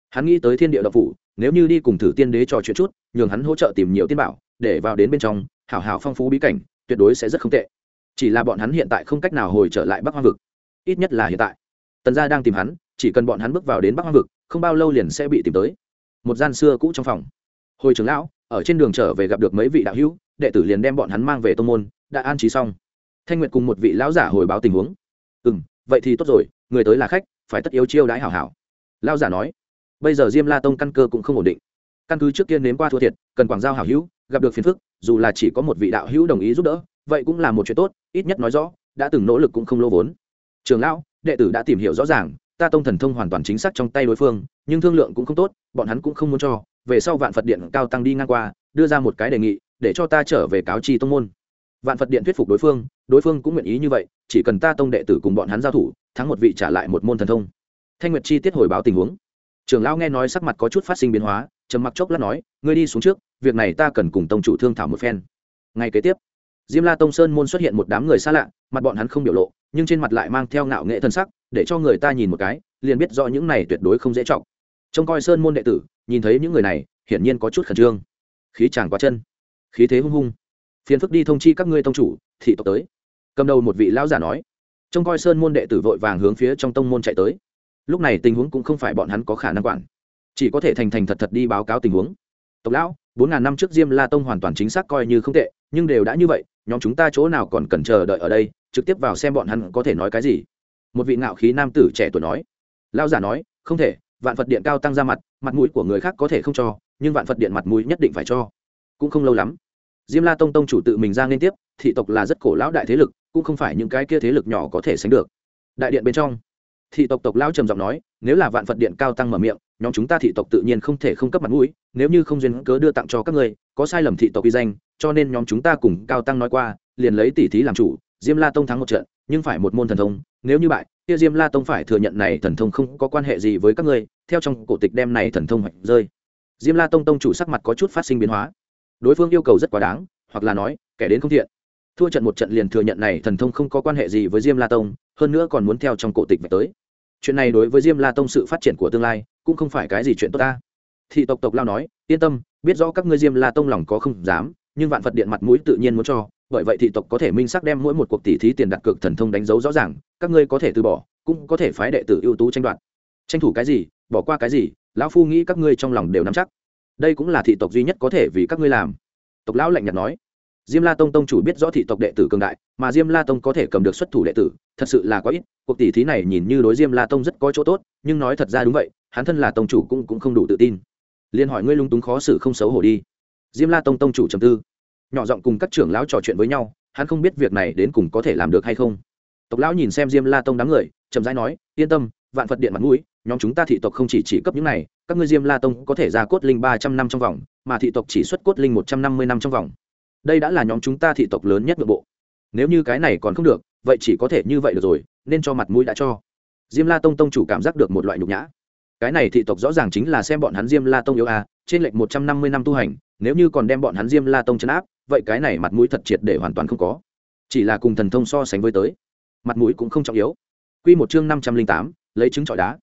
Hắn nghĩ tới thiên địa độc phủ, nếu như đi cùng thử tiên đế trò chuyện chút, nhường hắn hỗ trợ tìm nhiều tiên bảo để vào đến bên trong, hảo hảo phong phú bí cảnh, tuyệt đối sẽ rất không tệ. Chỉ là bọn hắn hiện tại không cách nào hồi trở lại bắc hoang vực. Ít nhất là hiện tại. Tần gia đang tìm hắn, chỉ cần bọn hắn bước vào đến bắc hoang vực, không bao lâu liền sẽ bị tìm tới. Một gian xưa cũ trong phòng. Hồi trưởng lão, ở trên đường trở về gặp được mấy vị đạo hữu, đệ tử liền đem bọn hắn mang về tô n g môn, đã an trí xong. Thanh nguyệt cùng một vị lão giả hồi báo tình huống. Ừ m vậy thì tốt rồi, người tới là khách, phải tất yếu chiêu đãi hảo hảo. Lão giả nói. Bây giờ diêm la tông căn cơ cũng không ổn định. Căn cứ trước kia nếm qua thua thiệt, cần quảng giao hảo hữu gặp được phiền phức, dù là chỉ có một vị đạo hữu đồng ý giúp đỡ, vậy cũng là một chuyện tốt, ít nhất nói rõ, đã từng nỗ lực cũng không lô vốn. Trường lão, đệ tử đã tìm hiểu rõ ràng, ta tông thần thông hoàn toàn chính xác trong tay đối phương, nhưng thương lượng cũng không tốt, bọn hắn cũng không muốn cho, về sau vạn phật điện cao tăng đi ngang qua, đưa ra một cái đề nghị, để cho ta trở về cáo Chi tông môn. Vạn phật điện thuyết phục đối phương đối phương cũng nguyện ý như vậy, chỉ cần ta tông đệ tử cùng bọn hắn giao thủ, thắng một vị trả lại một môn thần thông. Thanh nguyệt chi tiết hồi báo tình huống. Trường lão nghe nói sắc mặt có chút phát sinh biến hóa, trầm mặc chốc lát nói, ngươi đi xuống trước việc này ta cần cùng tông chủ thương thảo một phen. Ngay kế tiếp, diêm la tông sơn môn xuất hiện một đám người xa lạ, mặt bọn hắn không biểu lộ, nhưng trên mặt lại mang theo ngạo nghệ thân sắc, để cho người ta nhìn một cái, liền biết rõ những này tuyệt đối không dễ trọng trông coi sơn môn đệ tử, nhìn thấy những người này, hiển nhiên có chút khẩn trương. Khí chàng quá chân, khí thế hung hung. Phiền phức đi thông chi các ngươi tông chủ, thị tộc tới. Cầm đầu một vị lão giả nói. Trông coi sơn môn đệ tử vội vàng hướng phía trong tông môn chạy tới. Lúc này tình huống cũng không phải bọn hắn có khả năng quản, chỉ có thể thành thành thật thật đi báo cáo tình huống. Tộc lão bốn ngàn năm trước diêm la tông hoàn toàn chính xác coi như không tệ, nhưng đều đã như vậy, nhóm chúng ta chỗ nào còn cần chờ đợi ở đây, trực tiếp vào xem bọn hắn có thể nói cái gì. Một vị ngạo khí nam tử trẻ tuổi nói. Lao giả nói, không thể, vạn phật điện cao tăng ra mặt mặt mũi của người khác có thể không cho, nhưng vạn phật điện mặt mũi nhất định phải cho. Cũng không lâu lắm, diêm la tông tông chủ tự mình ra liên tiếp, thị tộc là rất cổ lão đại thế lực, cũng không phải những cái kia thế lực nhỏ có thể sánh được. Đại điện bên trong, thị tộc tộc lão trầm giọng nói, nếu là vạn phật điện cao tăng mở miệng nhóm chúng ta thị tộc tự nhiên không thể không cấp mặt mũi, nếu như không duyên cớ đưa tặng cho các ngươi, có sai lầm thị tộc uy danh, cho nên nhóm chúng ta cùng cao tăng nói qua, liền lấy tỷ thí làm chủ, diêm la tông thắng một trận, nhưng phải một môn thần thông, nếu như bại, kia diêm la tông phải thừa nhận này thần thông không có quan hệ gì với các ngươi, theo trong cổ tịch đem này thần thông hoạch rơi. Diêm la tông tông chủ sắc mặt có chút phát sinh biến hóa. Đối phương yêu cầu rất quá đáng, hoặc là nói, kẻ đến không thiện. Thua trận một trận liền thừa nhận này thần thông không có quan hệ gì với diêm la tông, hơn nữa còn muốn theo trong cổ tịch về tới. Chuyện này đối với diêm la tông sự phát triển của tương lai cũng không phải cái gì chuyện tốt ta. Thị tộc tộc lao nói, yên tâm, biết rõ các ngươi diêm la tông lòng có không dám, nhưng vạn phật điện mặt mũi tự nhiên muốn cho, bởi vậy thị tộc có thể minh xác đem mỗi một cuộc tỷ thí tiền đặt cược thần thông đánh dấu rõ ràng, các ngươi có thể từ bỏ, cũng có thể phái đệ tử ưu tú tranh đoạt. Tranh thủ cái gì, bỏ qua cái gì, lão phu nghĩ các ngươi trong lòng đều nắm chắc. Đây cũng là thị tộc duy nhất có thể vì các ngươi làm. Tộc lão lạnh nhạt nói diêm la tông tông chủ biết rõ thị tộc đệ tử cường đại, mà diêm la tông có thể cầm được xuất thủ đệ tử, thật sự là quá ít, cuộc tỷ thí này nhìn như đối diêm la tông rất có chỗ tốt, nhưng nói thật ra đúng vậy, hắn thân là tông chủ cũng cũng không đủ tự tin. Liền hỏi ngươi lung túng khó xử không xấu hổ đi. Diêm la tông tông chủ trầm tư. Nhỏ giọng cùng các trưởng lão trò chuyện với nhau, hắn không biết việc này đến cùng có thể làm được hay không. Tộc lão nhìn xem diêm la tông đám người, chậm rãi nói, yên tâm, vạn phật điện mặt mũi, nhóm chúng ta thị tộc không chỉ chỉ cấp những này, các ngươi diêm la tông có thể ra cốt linh ba trăm năm trong vòng, mà thị tộc chỉ xuất cốt linh một trăm năm mươi năm trong vòng đây đã là nhóm chúng ta thị tộc lớn nhất nội bộ. Nếu như cái này còn không được, vậy chỉ có thể như vậy được rồi, nên cho mặt mũi đã cho. Diêm la tông tông chủ cảm giác được một loại nhục nhã. Cái này thị tộc rõ ràng chính là xem bọn hắn diêm la tông yếu a, trên lệnh một trăm năm mươi năm tu hành, nếu như còn đem bọn hắn diêm la tông chấn áp, vậy cái này mặt mũi thật triệt để hoàn toàn không có. Chỉ là cùng thần thông so sánh với tới, mặt mũi cũng không trọng yếu. Q một chương năm trăm linh tám, lấy trứng trọi đá.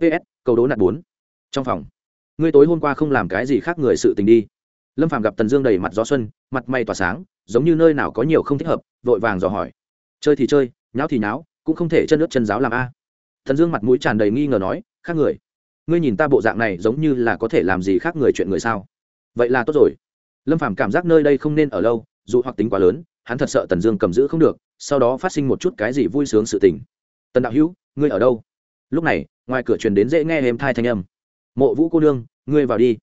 Ps cầu đố nạt bốn. Trong phòng. Ngươi tối hôm qua không làm cái gì khác người sự tình đi lâm phàm gặp tần dương đầy mặt gió xuân, mặt may tỏa sáng, giống như nơi nào có nhiều không thích hợp, vội vàng dò hỏi. Chơi thì chơi, nháo thì nháo, cũng không thể chân nước chân giáo làm a. Tần dương mặt mũi tràn đầy nghi ngờ nói, khác người, ngươi nhìn ta bộ dạng này giống như là có thể làm gì khác người chuyện người sao? Vậy là tốt rồi. Lâm phàm cảm giác nơi đây không nên ở lâu, dù hoặc tính quá lớn, hắn thật sợ tần dương cầm giữ không được, sau đó phát sinh một chút cái gì vui sướng sự tình. Tần đạo hữu, ngươi ở đâu? Lúc này, ngoài cửa truyền đến dễ nghe êm thai thanh âm. Mộ vũ cô nương, ngươi vào đi.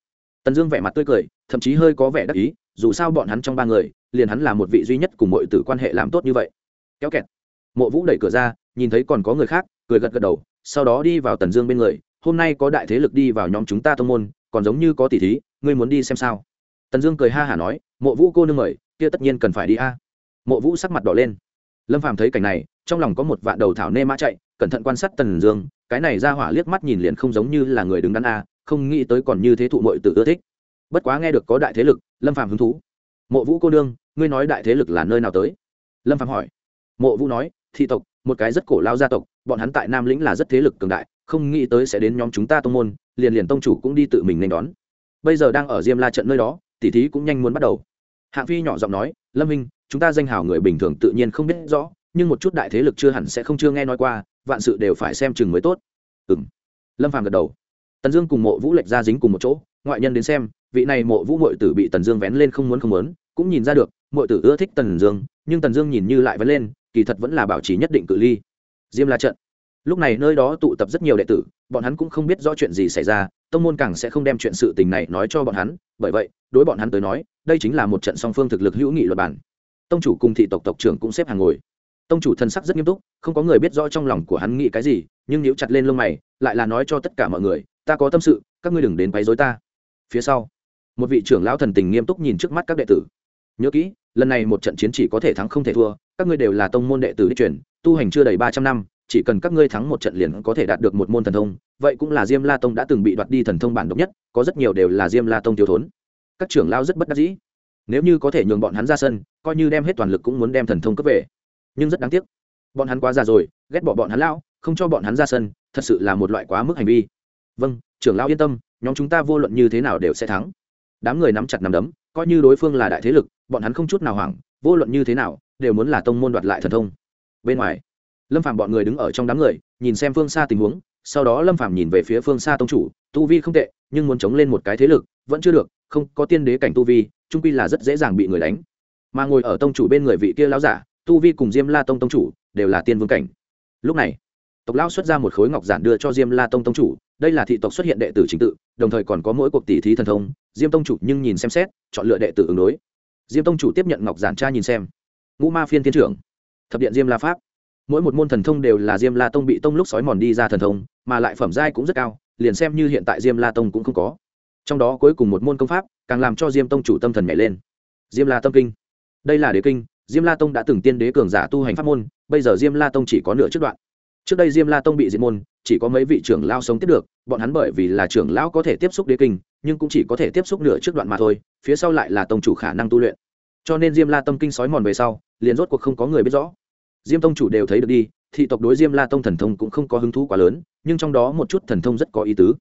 Tần dương vẻ mặt tươi cười thậm chí hơi có vẻ đắc ý, dù sao bọn hắn trong ba người, liền hắn là một vị duy nhất cùng mọi tử quan hệ làm tốt như vậy. Kéo kẹt. Mộ vũ đẩy cửa ra, nhìn thấy còn có người khác, cười gật gật đầu, sau đó đi vào tần dương bên người, hôm nay có đại thế lực đi vào nhóm chúng ta thông môn, còn giống như có tỷ thí, ngươi muốn đi xem sao? Tần dương cười ha hả nói, mộ vũ cô nương mời, kia tất nhiên cần phải đi a. Mộ vũ sắc mặt đỏ lên. Lâm phàm thấy cảnh này, trong lòng có một vạn đầu thảo nê mã chạy, cẩn thận quan sát tần dương, cái này ra hỏa liếc mắt nhìn liền không giống như là người đứng đắn a, không nghĩ tới còn như thế thụ mội tự ưa thích bất quá nghe được có đại thế lực, lâm phàm hứng thú. Mộ vũ cô nương, ngươi nói đại thế lực là nơi nào tới? Lâm phàm hỏi. Mộ vũ nói, thị tộc, một cái rất cổ lao gia tộc, bọn hắn tại nam lĩnh là rất thế lực cường đại, không nghĩ tới sẽ đến nhóm chúng ta tông môn, liền liền tông chủ cũng đi tự mình nên đón. Bây giờ đang ở diêm la trận nơi đó tỉ thí cũng nhanh muốn bắt đầu. Hạng phi nhỏ giọng nói, lâm minh, chúng ta danh hào người bình thường tự nhiên không biết rõ, nhưng một chút đại thế lực chưa hẳn sẽ không chưa nghe nói qua, vạn sự đều phải xem chừng mới tốt. Ừ m lâm phàm gật đầu. Tần dương cùng mộ vũ lệch ra dính cùng một chỗ, ngoại nhân đến xem vị này mộ vũ mội tử bị tần dương vén lên không muốn không muốn, cũng nhìn ra được, mội tử ưa thích tần dương, nhưng tần dương nhìn như lại vén lên, kỳ thật vẫn là bảo trì nhất định cự ly. Diêm la trận. Lúc này nơi đó tụ tập rất nhiều đệ tử, bọn hắn cũng không biết rõ chuyện gì xảy ra, tông môn càng sẽ không đem chuyện sự tình này nói cho bọn hắn, bởi vậy, đối bọn hắn tới nói, đây chính là một trận song phương thực lực hữu nghị luật bản tông chủ cùng thị tộc tộc trưởng cũng xếp hàng ngồi. Tông chủ thân sắc rất nghiêm túc, không có người biết rõ trong lòng của hắn nghĩ cái gì, nhưng nếu chặt lên lông mày, lại là nói cho tất cả mọi người, ta có tâm sự, các ngươi đừng đến quấy rối ta. Phía sau một vị trưởng lão thần tình nghiêm túc nhìn trước mắt các đệ tử. Nhớ kỹ, lần này một trận chiến chỉ có thể thắng không thể thua, các ngươi đều là tông môn đệ tử đi truyền, tu hành chưa đầy ba trăm năm, chỉ cần các ngươi thắng một trận liền có thể đạt được một môn thần thông, vậy cũng là diêm la tông đã từng bị đoạt đi thần thông bản độc nhất, có rất nhiều đều là diêm la tông thiếu thốn. Các trưởng lao rất bất đắc dĩ. Nếu như có thể nhường bọn hắn ra sân, coi như đem hết toàn lực cũng muốn đem thần thông cấp về. Nhưng rất đáng tiếc, bọn hắn quá già rồi, ghét bỏ bọn hắn lão, không cho bọn hắn ra sân, thật sự là một loại quá mức hành vi. Vâng trưởng lão yên tâm, nhóm chúng ta vô luận như thế nào đều sẽ thắng đám người nắm chặt nắm đấm, coi như đối phương là đại thế lực, bọn hắn không chút nào hoảng, vô luận như thế nào, đều muốn là tông môn đoạt lại thần thông. Bên ngoài, lâm phạm bọn người đứng ở trong đám người, nhìn xem phương xa tình huống, sau đó lâm phạm nhìn về phía phương xa tông chủ, tu vi không tệ, nhưng muốn chống lên một cái thế lực, vẫn chưa được, không có tiên đế cảnh tu vi trung quy là rất dễ dàng bị người đánh. Mà ngồi ở tông chủ bên người vị kia lão giả, tu vi cùng diêm la tông tông chủ, đều là tiên vương cảnh. Lúc này, tộc lão xuất ra một khối ngọc giản đưa cho diêm la tông tông chủ, đây là thị tộc xuất hiện đệ tử chính tự, đồng thời còn có mỗi cuộc tỷ thí thần thông diêm tông chủ nhưng nhìn xem xét, chọn lựa đệ tử ứng đối. Diêm tông chủ tiếp nhận ngọc giản tra nhìn xem. Ngũ ma phiên thiên trưởng. Thập điện diêm la pháp. Mỗi một môn thần thông đều là diêm la tông bị tông lúc sói mòn đi ra thần thông, mà lại phẩm giai cũng rất cao, liền xem như hiện tại diêm la tông cũng không có. Trong đó cuối cùng một môn công pháp, càng làm cho diêm tông chủ tâm thần nhảy lên. Diêm la tâm kinh. Đây là đế kinh, diêm la tông đã từng tiên đế cường giả tu hành pháp môn, bây giờ diêm la tông chỉ có nửa chất đoạn trước đây diêm la tông bị diệt môn, chỉ có mấy vị trưởng lao sống tiếp được, bọn hắn bởi vì là trưởng lão có thể tiếp xúc đế kinh, nhưng cũng chỉ có thể tiếp xúc nửa trước đoạn mà thôi, phía sau lại là tông chủ khả năng tu luyện. Cho nên diêm la tâm kinh sói mòn về sau, liền rốt cuộc không có người biết rõ. Diêm tông chủ đều thấy được đi, thị tộc đối diêm la tông thần thông cũng không có hứng thú quá lớn, nhưng trong đó một chút thần thông rất có ý tứ.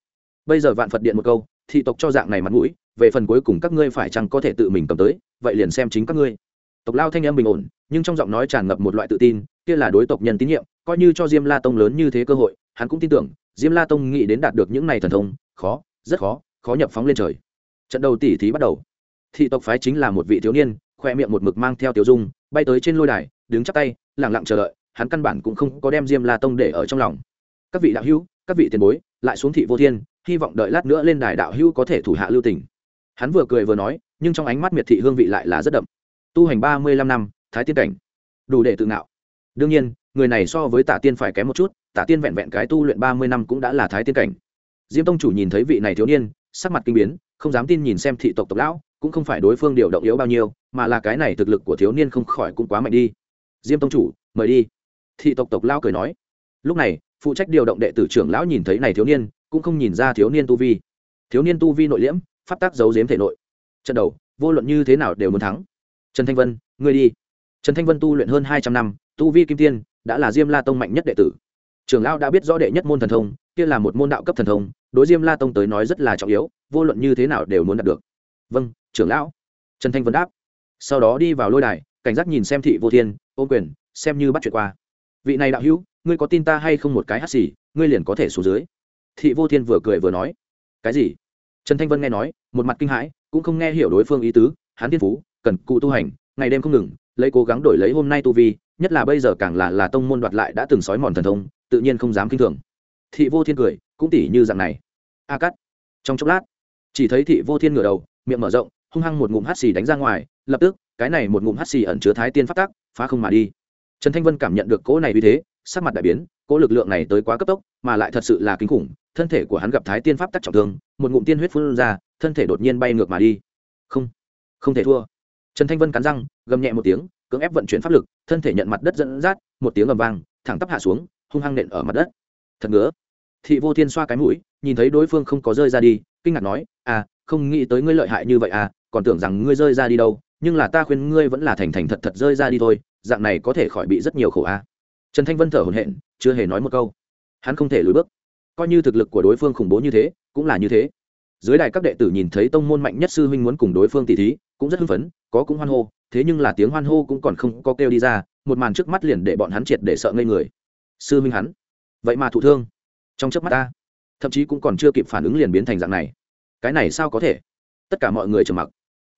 Bây giờ vạn phật điện một câu, thị tộc cho dạng này mặt mũi, về phần cuối cùng các ngươi phải chăng có thể tự mình cầm tới, vậy liền xem chính các ngươi. Tộc lao thanh em bình ổn, nhưng trong giọng nói tràn ngập một loại tự tin, kia là đối tộc nhân tín nhiệm coi như cho diêm la tông lớn như thế cơ hội, hắn cũng tin tưởng, diêm la tông nghĩ đến đạt được những này thần thông, khó, rất khó khó nhập phóng lên trời. Trận đầu tỉ thí bắt đầu. Thị tộc phái chính là một vị thiếu niên, khoe miệng một mực mang theo tiểu dung, bay tới trên lôi đài, đứng chắp tay lẳng lặng chờ đợi, hắn căn bản cũng không có đem diêm la tông để ở trong lòng. Các vị đạo hữu, các vị tiền bối, lại xuống thị vô thiên, hy vọng đợi lát nữa lên đài đạo hữu có thể thủ hạ lưu tình. Hắn vừa cười vừa nói, nhưng trong ánh mắt miệt thị hương vị lại là rất đậm. Tu hành ba mươi lăm năm, thái tiên cảnh. Đủ để tự ngạo. Đương nhiên người này so với tả tiên phải kém một chút, tả tiên vẹn vẹn cái tu luyện ba mươi năm cũng đã là thái tiên cảnh. Diêm tông chủ nhìn thấy vị này thiếu niên, sắc mặt kinh biến, không dám tin nhìn xem thị tộc tộc lão, cũng không phải đối phương điều động yếu bao nhiêu, mà là cái này thực lực của thiếu niên không khỏi cũng quá mạnh đi. Diêm tông chủ, mời đi. Thị tộc tộc lao cười nói. Lúc này, phụ trách điều động đệ tử trưởng lão nhìn thấy này thiếu niên, cũng không nhìn ra thiếu niên tu vi. Thiếu niên tu vi nội liễm, pháp tác giấu giếm thể nội. Trận đầu, vô luận như thế nào đều muốn thắng. Trần thanh vân, ngươi đi. Trần thanh vân tu luyện hơn hai trăm năm, tu vi kim tiên đã là diêm la tông mạnh nhất đệ tử. Trưởng lão đã biết rõ đệ nhất môn thần thông, kia là một môn đạo cấp thần thông, đối diêm la tông tới nói rất là trọng yếu, vô luận như thế nào đều muốn đạt được. Vâng trưởng lão. Trần thanh vân đáp. Sau đó đi vào lôi đài, cảnh giác nhìn xem thị vô thiên, ô quyền, xem như bắt chuyện qua. Vị này đạo hữu, ngươi có tin ta hay không một cái hắt xì, ngươi liền có thể xuống dưới. Thị vô thiên vừa cười vừa nói. Cái gì? Trần thanh vân nghe nói, một mặt kinh hãi, cũng không nghe hiểu đối phương ý tứ hán thiên phú, cần cụ tu hành, ngày đêm không ngừng lấy cố gắng đổi lấy hôm nay tu vi, nhất là bây giờ càng là là tông môn đoạt lại đã từng sói mòn thần thông, tự nhiên không dám kinh thường. Thị vô thiên cười, cũng tỉ như dạng này. A cắt trong chốc lát, chỉ thấy thị vô thiên ngửa đầu, miệng mở rộng, hung hăng một ngụm hắt xì đánh ra ngoài, lập tức, cái này một ngụm hắt xì ẩn chứa thái tiên phát tác phá không mà đi. Trần thanh vân cảm nhận được cỗ này vì thế, sắc mặt đại biến, cỗ lực lượng này tới quá cấp tốc, mà lại thật sự là kinh khủng, thân thể của hắn gặp thái tiên pháp tắc trọng thương, một ngụm tiên huyết phun ra, thân thể đột nhiên bay ngược mà đi. Không không thể thua trần thanh vân cắn răng, gầm nhẹ một tiếng, cưỡng ép vận chuyển pháp lực, thân thể nhận mặt đất dẫn dắt, một tiếng ầm vang, thẳng tắp hạ xuống, hung hăng nện ở mặt đất. Thật ngứa. Thị vô thiên xoa cái mũi, nhìn thấy đối phương không có rơi ra đi, kinh ngạc nói à không nghĩ tới ngươi lợi hại như vậy à còn tưởng rằng ngươi rơi ra đi đâu, nhưng là ta khuyên ngươi vẫn là thành thành thật thật rơi ra đi thôi, dạng này có thể khỏi bị rất nhiều khổ a trần thanh vân thở hổn hển, chưa hề nói một câu. Hắn không thể lùi bước. Coi như thực lực của đối phương khủng bố như thế, cũng là như thế dưới đài các đệ tử nhìn thấy tông môn mạnh nhất sư huynh muốn cùng đối phương tỷ thí, cũng rất hưng phấn, có cũng hoan hô, thế nhưng là tiếng hoan hô cũng còn không có kêu đi ra, một màn trước mắt liền để bọn hắn triệt để sợ ngây người. Sư huynh hắn, vậy mà thụ thương. Trong chớp mắt ta, thậm chí cũng còn chưa kịp phản ứng liền biến thành dạng này. Cái này sao có thể? Tất cả mọi người trầm mặc.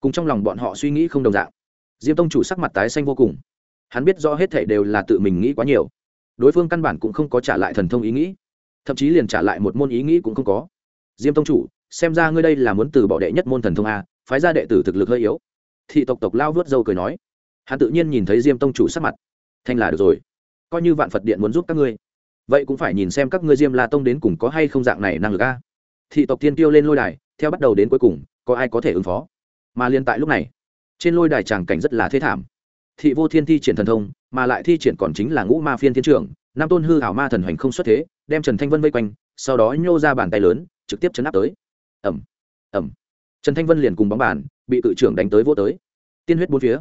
Cùng trong lòng bọn họ suy nghĩ không đồng dạng. Diêm tông chủ sắc mặt tái xanh vô cùng. Hắn biết rõ hết thể đều là tự mình nghĩ quá nhiều. Đối phương căn bản cũng không có trả lại thần thông ý nghĩ. Thậm chí liền trả lại một môn ý nghĩ cũng không có. Diêm tông chủ xem ra ngươi đây là muốn từ bỏ đệ nhất môn thần thông a, phái ra đệ tử thực lực hơi yếu. Thị tộc tộc lao vớt dâu cười nói. Hắn tự nhiên nhìn thấy diêm tông chủ sắc mặt. Thanh là được rồi. Coi như vạn phật điện muốn giúp các ngươi, vậy cũng phải nhìn xem các ngươi diêm la tông đến cùng có hay không dạng này năng lực a. Thị tộc tiên tiêu lên lôi đài, theo bắt đầu đến cuối cùng, có ai có thể ứng phó? Mà liên tại lúc này, trên lôi đài tràng cảnh rất là thế thảm. Thị vô thiên thi triển thần thông, mà lại thi triển còn chính là ngũ ma phiên thiên trưởng nam tôn hư hảo ma thần hoành không xuất thế, đem trần thanh vân vây quanh, sau đó nhô ra bàn tay lớn, trực tiếp chấn áp tới ẩm. Ẩm. Trần thanh vân liền cùng bóng bàn, bị cự trưởng đánh tới vô tới. Tiên huyết bốn phía.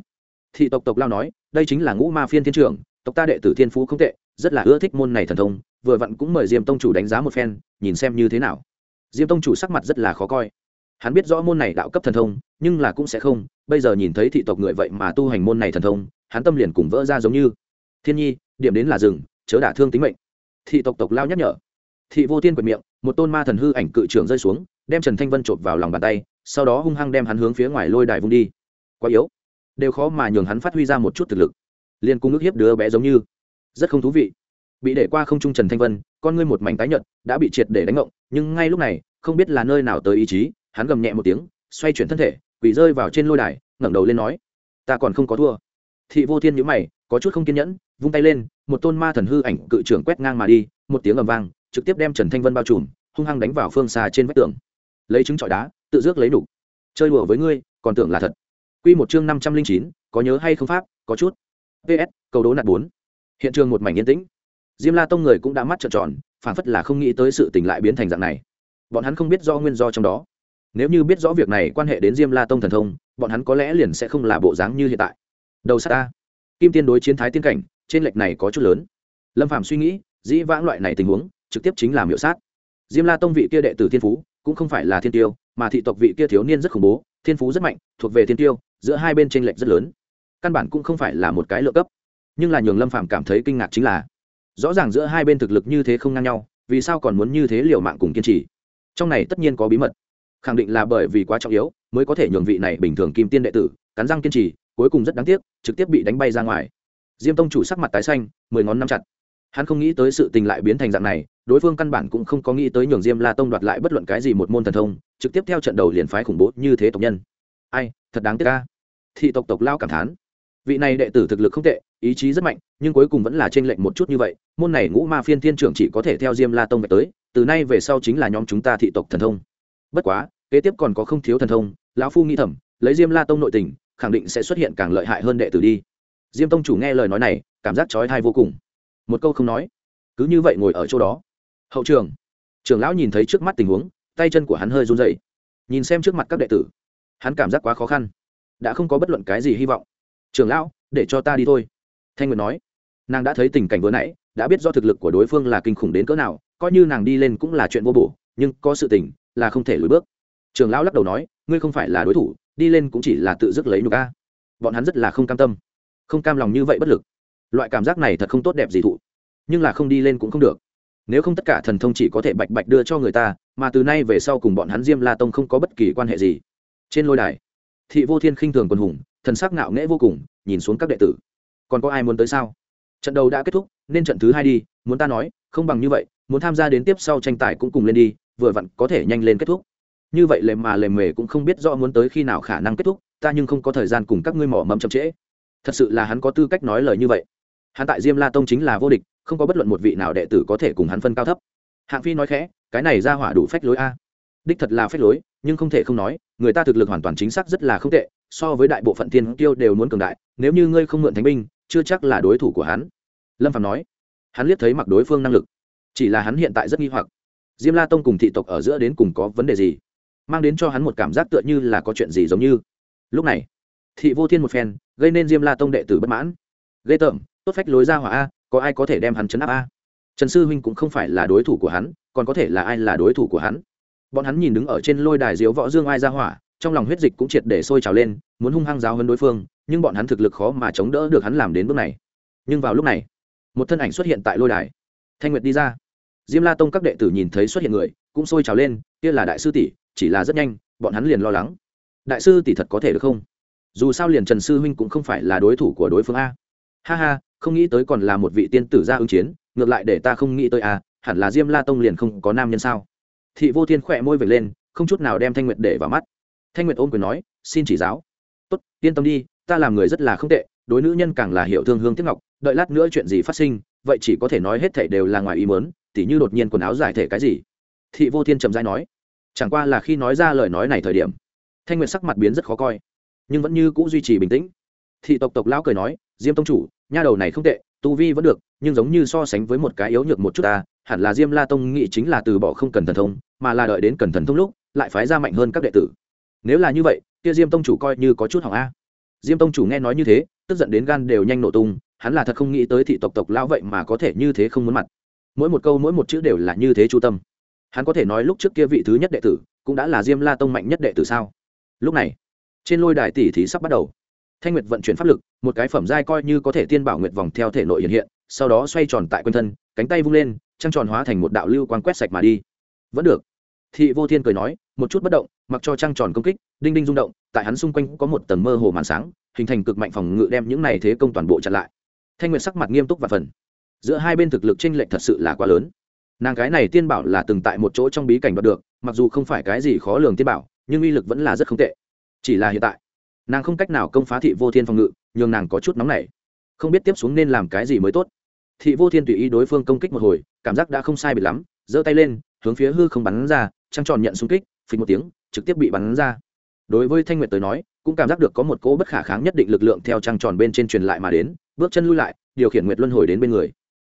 Thị tộc tộc lao nói, đây chính là ngũ ma phiên thiên trưởng, tộc ta đệ tử thiên phú không tệ, rất là ưa thích môn này thần thông, vừa vặn cũng mời diêm tông chủ đánh giá một phen, nhìn xem như thế nào. Diêm tông chủ sắc mặt rất là khó coi. Hắn biết rõ môn này đạo cấp thần thông, nhưng là cũng sẽ không, bây giờ nhìn thấy thị tộc người vậy mà tu hành môn này thần thông, hắn tâm liền cùng vỡ ra giống như. Thiên nhi, điểm đến là rừng chớ đả thương tính mệnh. Thị tộc tộc lao nhắc nhở. Thị vô tiên quệt miệng, một tôn ma thần hư ảnh cự trưởng rơi xuống đem trần thanh vân chộp vào lòng bàn tay sau đó hung hăng đem hắn hướng phía ngoài lôi đài vung đi quá yếu đều khó mà nhường hắn phát huy ra một chút thực lực liên cung ức hiếp đứa bé giống như rất không thú vị bị để qua không trung trần thanh vân con ngươi một mảnh tái nhợt đã bị triệt để đánh ngộng nhưng ngay lúc này không biết là nơi nào tới ý chí hắn gầm nhẹ một tiếng xoay chuyển thân thể quỳ rơi vào trên lôi đài ngẩng đầu lên nói ta còn không có thua thị vô thiên nhữ mày có chút không kiên nhẫn vung tay lên một tôn ma thần hư ảnh cự trưởng quét ngang mà đi một tiếng ầm vang trực tiếp đem trần thanh vân bao trùm hung hăng đánh vào phương xa trên vách tường lấy trứng trọi đá, tự rước lấy đủ. chơi đùa với ngươi, còn tưởng là thật. Quy một chương năm trăm linh chín, có nhớ hay không pháp, có chút. Ps cầu đố nạt bốn. Hiện trường một mảnh yên tĩnh. Diêm la tông người cũng đã mắt trợn tròn phản phất là không nghĩ tới sự tình lại biến thành dạng này. Bọn hắn không biết do nguyên do trong đó. Nếu như biết rõ việc này quan hệ đến diêm la tông thần thông, bọn hắn có lẽ liền sẽ không là bộ dáng như hiện tại. Đầu sát ta. Kim tiên đối chiến thái tiên cảnh, trên lệch này có chút lớn. Lâm phạm suy nghĩ, dĩ vãng loại này tình huống, trực tiếp chính là miểu sát. Diêm la tông vị kia đệ tử thiên phú cũng không phải là thiên tiêu, mà thị tộc vị kia thiếu niên rất khủng bố, thiên phú rất mạnh, thuộc về thiên tiêu, giữa hai bên tranh lệch rất lớn. Căn bản cũng không phải là một cái lựa cấp. Nhưng là nhường lâm phạm cảm thấy kinh ngạc chính là, rõ ràng giữa hai bên thực lực như thế không ngang nhau, vì sao còn muốn như thế liều mạng cùng kiên trì? Trong này tất nhiên có bí mật. Khẳng định là bởi vì quá trọng yếu, mới có thể nhường vị này bình thường kim tiên đệ tử, cắn răng kiên trì, cuối cùng rất đáng tiếc, trực tiếp bị đánh bay ra ngoài. Diêm tông chủ sắc mặt tái xanh, mười ngón nắm chặt hắn không nghĩ tới sự tình lại biến thành dạng này, đối phương căn bản cũng không có nghĩ tới nhường diêm la tông đoạt lại bất luận cái gì một môn thần thông, trực tiếp theo trận đầu liền phái khủng bố như thế tộc nhân. Ai, thật đáng tiếc ca thị tộc tộc lao cảm thán. Vị này đệ tử thực lực không tệ, ý chí rất mạnh, nhưng cuối cùng vẫn là t r ê n lệnh một chút như vậy, môn này ngũ ma phiên thiên trưởng chỉ có thể theo diêm la tông về tới, từ nay về sau chính là nhóm chúng ta thị tộc thần thông. Bất quá, kế tiếp còn có không thiếu thần thông, lão phu nghĩ thầm, lấy diêm la tông nội tình, khẳng định sẽ xuất hiện càng lợi hại hơn đệ tử đi. Diêm tông chủ nghe lời nói này, cảm giác trói thai vô cùng một câu không nói. Cứ như vậy ngồi ở chỗ đó. Hậu trường. Trưởng lão nhìn thấy trước mắt tình huống, tay chân của hắn hơi run dậy nhìn xem trước mặt các đệ tử, hắn cảm giác quá khó khăn. Đã không có bất luận cái gì hy vọng. Trưởng lão, để cho ta đi thôi. Thanh nguyệt nói. Nàng đã thấy tình cảnh vừa nãy, đã biết do thực lực của đối phương là kinh khủng đến cỡ nào, coi như nàng đi lên cũng là chuyện vô bổ, nhưng có sự tình là không thể lùi bước. Trưởng lão lắc đầu nói, ngươi không phải là đối thủ, đi lên cũng chỉ là tự dứt lấy nhục ca. bọn hắn rất là không cam tâm. Không cam lòng như vậy bất lực loại cảm giác này thật không tốt đẹp gì thụ. Nhưng là không đi lên cũng không được. Nếu không tất cả thần thông chỉ có thể bạch bạch đưa cho người ta, mà từ nay về sau cùng bọn hắn diêm la tông không có bất kỳ quan hệ gì. Trên lôi đài, thị vô thiên khinh thường quân hùng, thần sắc ngạo nghễ vô cùng, nhìn xuống các đệ tử. Còn có ai muốn tới sao? Trận đầu đã kết thúc, nên trận thứ hai đi, muốn ta nói, không bằng như vậy, muốn tham gia đến tiếp sau tranh tài cũng cùng lên đi, vừa vặn có thể nhanh lên kết thúc. Như vậy lề mà lề mề cũng không biết rõ muốn tới khi nào khả năng kết thúc, ta nhưng không có thời gian cùng các ngươi mỏ mẫm chậm trễ. Thật sự là hắn có tư cách nói lời như vậy hắn tại diêm la tông chính là vô địch, không có bất luận một vị nào đệ tử có thể cùng hắn phân cao thấp. Hạng phi nói khẽ, cái này ra hỏa đủ phách lối a. Đích thật là phách lối, nhưng không thể không nói, người ta thực lực hoàn toàn chính xác rất là không tệ, so với đại bộ phận thiên tiêu đều muốn cường đại, nếu như ngươi không mượn thánh binh, chưa chắc là đối thủ của hắn. Lâm phạm nói. Hắn liếc thấy mặc đối phương năng lực. Chỉ là hắn hiện tại rất nghi hoặc. Diêm la tông cùng thị tộc ở giữa đến cùng có vấn đề gì? Mang đến cho hắn một cảm giác tựa như là có chuyện gì giống như. Lúc này, thị vô thiên một phen, gây nên diêm la tông đệ tử bất mãn. Ghê tởm tốt phách lối ra hỏa a, có ai có thể đem hắn chấn áp a? Trần sư huynh cũng không phải là đối thủ của hắn, còn có thể là ai là đối thủ của hắn? Bọn hắn nhìn đứng ở trên lôi đài diếu võ dương ai ra hỏa, trong lòng huyết dịch cũng triệt để sôi trào lên, muốn hung hăng giáo hơn đối phương, nhưng bọn hắn thực lực khó mà chống đỡ được hắn làm đến bước này. Nhưng vào lúc này, một thân ảnh xuất hiện tại lôi đài. Thanh nguyệt đi ra. Diêm la tông các đệ tử nhìn thấy xuất hiện người, cũng sôi trào lên, kia là đại sư tỷ, chỉ là rất nhanh, bọn hắn liền lo lắng. Đại sư tỷ thật có thể được không? Dù sao liền trần sư huynh cũng không phải là đối thủ của đối phương a. Ha ha không nghĩ tới còn là một vị tiên tử ra ứng chiến, ngược lại để ta không nghĩ tới à? hẳn là diêm la tông liền không có nam nhân sao? Thị vô thiên khỏe môi vệt lên, không chút nào đem thanh nguyệt để vào mắt. Thanh nguyệt ôm quyền nói, xin chỉ giáo. Tốt, yên tâm đi, ta làm người rất là không tệ, đối nữ nhân càng là hiểu thương hương tiếc ngọc, đợi lát nữa chuyện gì phát sinh, vậy chỉ có thể nói hết thảy đều là ngoài ý mớn tỉ như đột nhiên quần áo giải thể cái gì. Thị vô thiên trầm dai nói, chẳng qua là khi nói ra lời nói này thời điểm. Thanh nguyệt sắc mặt biến rất khó coi, nhưng vẫn như c ũ duy trì bình tĩnh thị tộc tộc lão cười nói, diêm tông chủ, nha đầu này không tệ, tu vi vẫn được, nhưng giống như so sánh với một cái yếu nhược một chút ta, hẳn là diêm la tông nghĩ chính là từ bỏ không cần thần thông, mà là đợi đến cần thần thông lúc, lại phái ra mạnh hơn các đệ tử. Nếu là như vậy, kia diêm tông chủ coi như có chút hỏng a. Diêm tông chủ nghe nói như thế, tức giận đến gan đều nhanh nổ tung, hắn là thật không nghĩ tới thị tộc tộc lão vậy mà có thể như thế không muốn mặt. Mỗi một câu, mỗi một chữ đều là như thế chu tâm. Hắn có thể nói lúc trước kia vị thứ nhất đệ tử, cũng đã là diêm la tông mạnh nhất đệ tử sao? Lúc này, trên lôi đài tỷ thí sắp bắt đầu thanh nguyệt vận chuyển pháp lực, một cái phẩm giai coi như có thể tiên bảo nguyệt vòng theo thể nội hiện hiện, sau đó xoay tròn tại quanh thân, cánh tay vung lên, trăng tròn hóa thành một đạo lưu quang quét sạch mà đi. Vẫn được. Thị vô thiên cười nói, một chút bất động, mặc cho trăng tròn công kích, đinh đinh rung động, tại hắn xung quanh có một tầng mơ hồ màn sáng, hình thành cực mạnh phòng ngự đem những này thế công toàn bộ chặn lại. Thanh nguyệt sắc mặt nghiêm túc và phần. Giữa hai bên thực lực chênh lệch thật sự là quá lớn. Nàng cái này tiên bảo là từng tại một chỗ trong bí cảnh đoạt được, mặc dù không phải cái gì khó lường tiên bảo, nhưng uy lực vẫn là rất không tệ. Chỉ là hiện tại nàng không cách nào công phá thị vô thiên phòng ngự, nhường nàng có chút nóng nảy. Không biết tiếp xuống nên làm cái gì mới tốt. Thị vô thiên tùy ý đối phương công kích một hồi, cảm giác đã không sai biệt lắm, giơ tay lên, hướng phía hư không bắn ra, trăng tròn nhận xung kích phình một tiếng, trực tiếp bị bắn ra. Đối với thanh nguyệt tới nói, cũng cảm giác được có một cỗ bất khả kháng nhất định lực lượng theo trăng tròn bên trên truyền lại mà đến, bước chân lui lại, điều khiển nguyệt luân hồi đến bên người.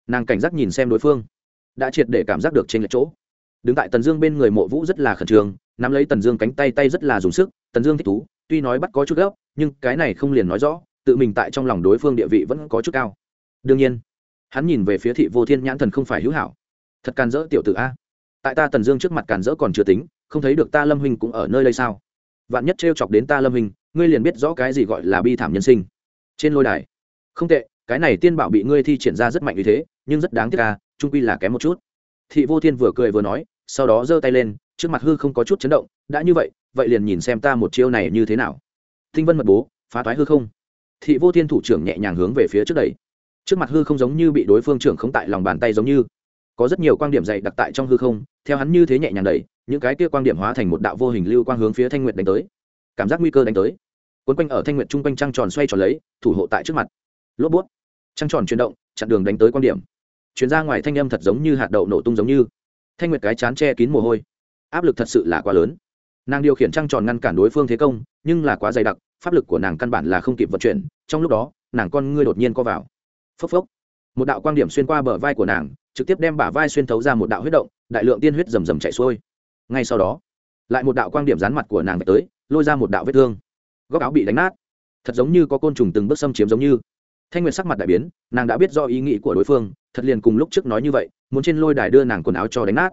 Nàng cảnh giác nhìn xem đối phương, đã triệt để cảm giác được trên lệch chỗ. Đứng tại tần dương bên người mộ vũ rất là khẩn trương, nắm lấy tần dương cánh tay tay rất là dùng sức, tần dương thích thú tuy nói bắt có chút gấp, nhưng cái này không liền nói rõ, tự mình tại trong lòng đối phương địa vị vẫn có chút cao. Đương nhiên, hắn nhìn về phía thị vô thiên nhãn thần không phải hữu hảo. Thật càn rỡ tiểu t ử a. Tại ta tần dương trước mặt càn rỡ còn chưa tính, không thấy được ta lâm huynh cũng ở nơi đây sao? Vạn nhất t chọc đến ta lâm huynh, ngươi liền biết rõ cái gì gọi là bi thảm nhân sinh. Trên lôi đài. Không tệ, cái này tiên bảo bị ngươi thi triển ra rất mạnh như thế, nhưng rất đáng tiếc ca trung quy là kém một chút. Thị vô thiên vừa cười vừa nói, sau đó giơ tay lên trước mặt hư không có chút chấn động, đã như vậy vậy liền nhìn xem ta một chiêu này như thế nào. Tinh vân mật bố, phá toái hư không. Thị vô thiên thủ trưởng nhẹ nhàng hướng về phía trước đây trước mặt hư không giống như bị đối phương trưởng không tại lòng bàn tay giống như. Có rất nhiều quan điểm dày đặc tại trong hư không, theo hắn như thế nhẹ nhàng đẩy, những cái kia quan điểm hóa thành một đạo vô hình lưu quang hướng phía thanh nguyệt đánh tới. Cảm giác nguy cơ đánh tới. Quấn quanh ở thanh nguyệt chung quanh trăng tròn xoay tròn lấy, thủ hộ tại trước mặt. Lốp bút. Trăng tròn chuyển động, chặn đường đánh tới quan điểm. Chuyển ra ngoài thanh âm thật giống như hạt đậu nổ tung giống như. Thanh nguyệt cái chán che kín mồ hôi áp lực thật sự là quá lớn. Nàng điều khiển trăng tròn ngăn cản đối phương thế công, nhưng là quá dày đặc, pháp lực của nàng căn bản là không kịp vận chuyển, trong lúc đó, nàng con ngươi đột nhiên co vào. Phốc phốc. Một đạo quan điểm xuyên qua bờ vai của nàng, trực tiếp đem bả vai xuyên thấu ra một đạo huyết động, đại lượng tiên huyết rầm rầm chạy xuôi. Ngay sau đó, lại một đạo quan điểm dán mặt của nàng tới, lôi ra một đạo vết thương. Góc áo bị đánh nát. Thật giống như có côn trùng từng bước xâm chiếm giống như. Thanh nguyệt sắc mặt đại biến, nàng đã biết do ý nghĩ của đối phương, thật liền cùng lúc trước nói như vậy, muốn trên lôi đài đưa nàng quần áo cho đánh nát.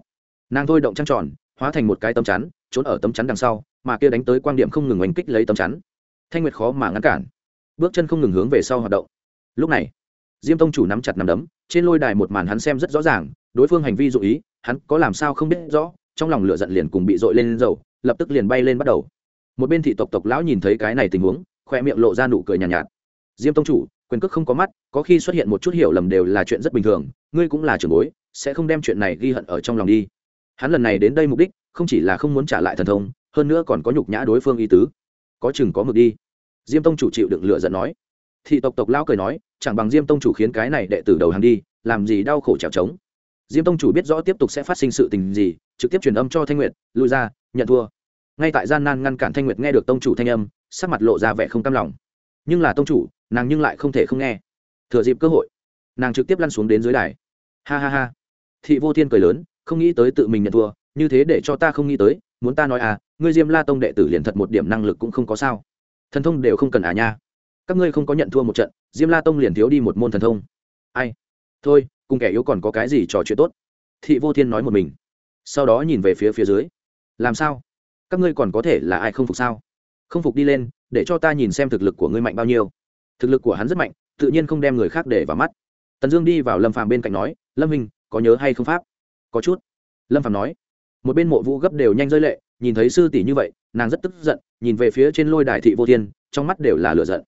Nàng thôi động trăng tròn hóa thành một cái tấm chắn trốn ở tấm chắn đằng sau mà kia đánh tới quan điểm không ngừng oanh kích lấy tấm chắn. Thanh nguyệt khó mà ngăn cản. Bước chân không ngừng hướng về sau hoạt động. Lúc này diêm tông chủ nắm chặt nắm đấm trên lôi đài một màn hắn xem rất rõ ràng đối phương hành vi dụ ý hắn có làm sao không biết rõ trong lòng lửa giận liền cùng bị dội lên dầu lập tức liền bay lên bắt đầu. Một bên thị tộc tộc lão nhìn thấy cái này tình huống khoe miệng lộ ra nụ cười nhàn nhạt, nhạt. Diêm tông chủ quyền cước không có mắt có khi xuất hiện một chút hiểu lầm đều là chuyện rất bình thường ngươi cũng là trưởng bối sẽ không đem chuyện này ghi hận ở trong lòng đi hắn lần này đến đây mục đích không chỉ là không muốn trả lại thần thông, hơn nữa còn có nhục nhã đối phương y tứ. Có chừng có mực đi. Diêm tông chủ chịu đựng lựa giận nói. Thị tộc tộc lão cười nói, chẳng bằng diêm tông chủ khiến cái này đệ tử đầu hàng đi, làm gì đau khổ trèo trống. Diêm tông chủ biết rõ tiếp tục sẽ phát sinh sự tình gì, trực tiếp truyền âm cho thanh nguyệt, lui ra, nhận thua. Ngay tại gian nan ngăn cản thanh nguyệt nghe được tông chủ thanh âm, sắc mặt lộ ra vẻ không cam lòng. Nhưng là tông chủ, nàng nhưng lại không thể không nghe. Thừa dịp cơ hội, nàng trực tiếp lăn xuống đến dưới đài. Ha ha ha. Thị vô thiên cười lớn không nghĩ tới tự mình nhận thua, như thế để cho ta không nghĩ tới, muốn ta nói à ngươi diêm la tông đệ tử liền thật một điểm năng lực cũng không có sao. Thần thông đều không cần à nha. Các ngươi không có nhận thua một trận, diêm la tông liền thiếu đi một môn thần thông. Ai? Thôi, cùng kẻ yếu còn có cái gì trò chuyện tốt? Thị vô thiên nói một mình. Sau đó nhìn về phía phía dưới. Làm sao? Các ngươi còn có thể là ai không phục sao? Không phục đi lên, để cho ta nhìn xem thực lực của ngươi mạnh bao nhiêu. Thực lực của hắn rất mạnh, tự nhiên không đem người khác để vào mắt. Tần dương đi vào lâm phàm bên cạnh nói, lâm hình có nhớ hay không pháp? Có chút. Lâm phàm nói, một bên mộ vũ gấp đều nhanh rơi lệ, nhìn thấy sư tỷ như vậy, nàng rất tức giận, nhìn về phía trên lôi đại thị vô thiên, trong mắt đều là lửa giận.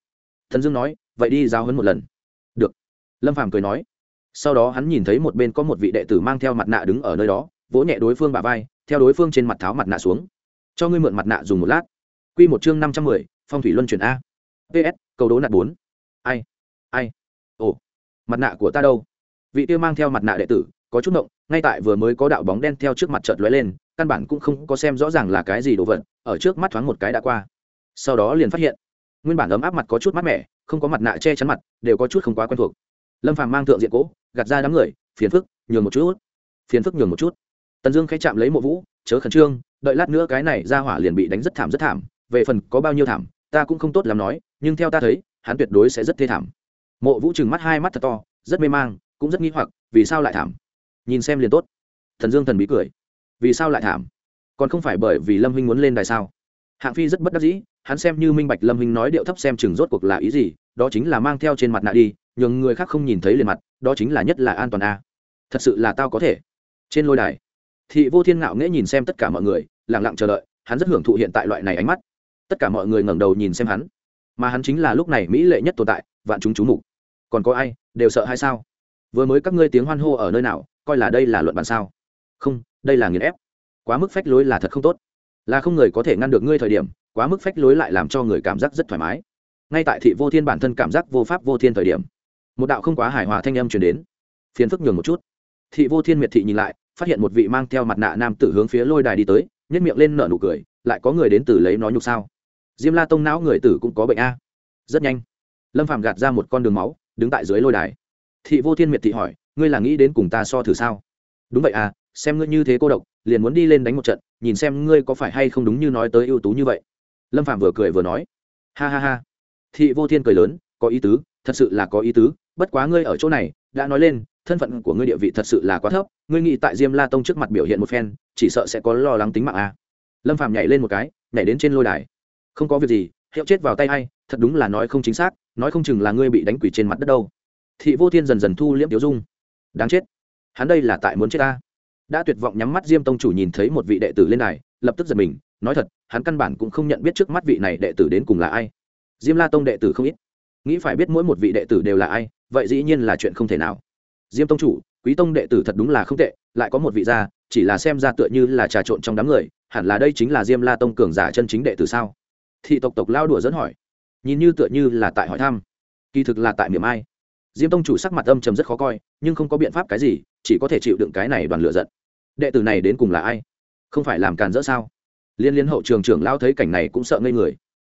Thần dương nói, vậy đi giao hấn một lần. Được. Lâm phàm cười nói, sau đó hắn nhìn thấy một bên có một vị đệ tử mang theo mặt nạ đứng ở nơi đó, vỗ nhẹ đối phương bà vai, theo đối phương trên mặt tháo mặt nạ xuống. Cho ngươi mượn mặt nạ dùng một lát. Q một chương năm trăm mười, phong thủy luân chuyển a. Ps cầu đố nạt bốn. Ai? Ai? Ồ, mặt nạ của ta đâu? Vị tiêu mang theo mặt nạ đệ tử, có chút động ngay tại vừa mới có đạo bóng đen theo trước mặt chợt lóe lên, căn bản cũng không có xem rõ ràng là cái gì đồ vật, ở trước mắt thoáng một cái đã qua. Sau đó liền phát hiện, nguyên bản ấm áp mặt có chút mát mẻ, không có mặt nạ che chắn mặt, đều có chút không quá quen thuộc. Lâm phàm mang thượng diện cỗ, gạt ra đám người, phiền phức, nhường một chút. Phiền phức nhường một chút. Tần dương khẽ chạm lấy mộ vũ, chớ khẩn trương, đợi lát nữa cái này ra hỏa liền bị đánh rất thảm rất thảm, về phần có bao nhiêu thảm, ta cũng không tốt làm nói, nhưng theo ta thấy, hắn tuyệt đối sẽ rất thê thảm. Mộ vũ trừng mắt hai mắt thật to, rất mê mang, cũng rất nghi hoặc, vì sao lại thảm? Nhìn xem liền tốt. Thần dương thần bí cười. Vì sao lại thảm? Còn không phải bởi vì lâm huynh muốn lên đài sao? Hạng phi rất bất đắc dĩ, hắn xem như minh bạch lâm huynh nói điệu thấp xem chừng rốt cuộc là ý gì, đó chính là mang theo trên mặt nạ đi, nhường người khác không nhìn thấy liền mặt, đó chính là nhất là an toàn a. Thật sự là tao có thể. Trên lôi đài, thị vô thiên ngạo nghễ nhìn xem tất cả mọi người lẳng lặng chờ đợi, hắn rất hưởng thụ hiện tại loại này ánh mắt. Tất cả mọi người ngẩng đầu nhìn xem hắn. Mà hắn chính là lúc này mỹ lệ nhất tồn tại, vạn chúng chú mục. Còn có ai, đều sợ hay sao? Vừa mới các ngươi tiếng hoan hô ở nơi nào coi là đây là luận bàn sao? Không, đây là nghiền ép. Quá mức phách lối là thật không tốt. Là không người có thể ngăn được ngươi thời điểm, quá mức phách lối lại làm cho người cảm giác rất thoải mái. Ngay tại thị vô thiên bản thân cảm giác vô pháp vô thiên thời điểm, một đạo không quá hài hòa thanh âm truyền đến. Phiền phức nhường một chút. Thị vô thiên miệt thị nhìn lại, phát hiện một vị mang theo mặt nạ nam tử hướng phía lôi đài đi tới nhét miệng lên nở nụ cười, lại có người đến từ lấy nói nhục sao? Diêm la tông não người tử cũng có bệnh a. Rất nhanh, lâm phạm gạt ra một con đường máu, đứng tại dưới lôi đài. Thị vô thiên miệt thị hỏi ngươi là nghĩ đến cùng ta so thử sao? Đúng vậy à xem ngươi như thế cô độc, liền muốn đi lên đánh một trận, nhìn xem ngươi có phải hay không đúng như nói tới ưu tú như vậy. Lâm phạm vừa cười vừa nói. Ha ha ha. Thị vô thiên cười lớn, có ý tứ, thật sự là có ý tứ, bất quá ngươi ở chỗ này, đã nói lên, thân phận của ngươi địa vị thật sự là quá thấp, ngươi nghĩ tại diêm la tông trước mặt biểu hiện một phen, chỉ sợ sẽ có lo lắng tính mạng à. lâm phạm nhảy lên một cái, nhảy đến trên lôi đài. Không có việc gì, hiệu chết vào tay hay thật đúng là nói không chính xác, nói không chừng là ngươi bị đánh quỷ trên mặt đất đâu. Thị vô thiên dần dần thu liễm tiểu dung đáng chết. Hắn đây là tại muốn chết ta. Đã tuyệt vọng nhắm mắt diêm tông chủ nhìn thấy một vị đệ tử lên này lập tức giật mình, nói thật, hắn căn bản cũng không nhận biết trước mắt vị này đệ tử đến cùng là ai. Diêm la tông đệ tử không ít. Nghĩ phải biết mỗi một vị đệ tử đều là ai, vậy dĩ nhiên là chuyện không thể nào. Diêm tông chủ, quý tông đệ tử thật đúng là không tệ, lại có một vị gia, chỉ là xem ra tựa như là trà trộn trong đám người, hẳn là đây chính là diêm la tông cường giả chân chính đệ tử sao? Thị tộc tộc lao đùa dẫn hỏi. Nhìn như tựa như là tại hỏi thăm. Kỳ thực là tại miệng ai? Diêm tông chủ sắc mặt âm trầm rất khó coi, nhưng không có biện pháp cái gì, chỉ có thể chịu đựng cái này đoàn lựa giận. Đệ tử này đến cùng là ai? Không phải làm càn rỡ sao? Liên liên hậu trường trưởng lão thấy cảnh này cũng sợ ngây người.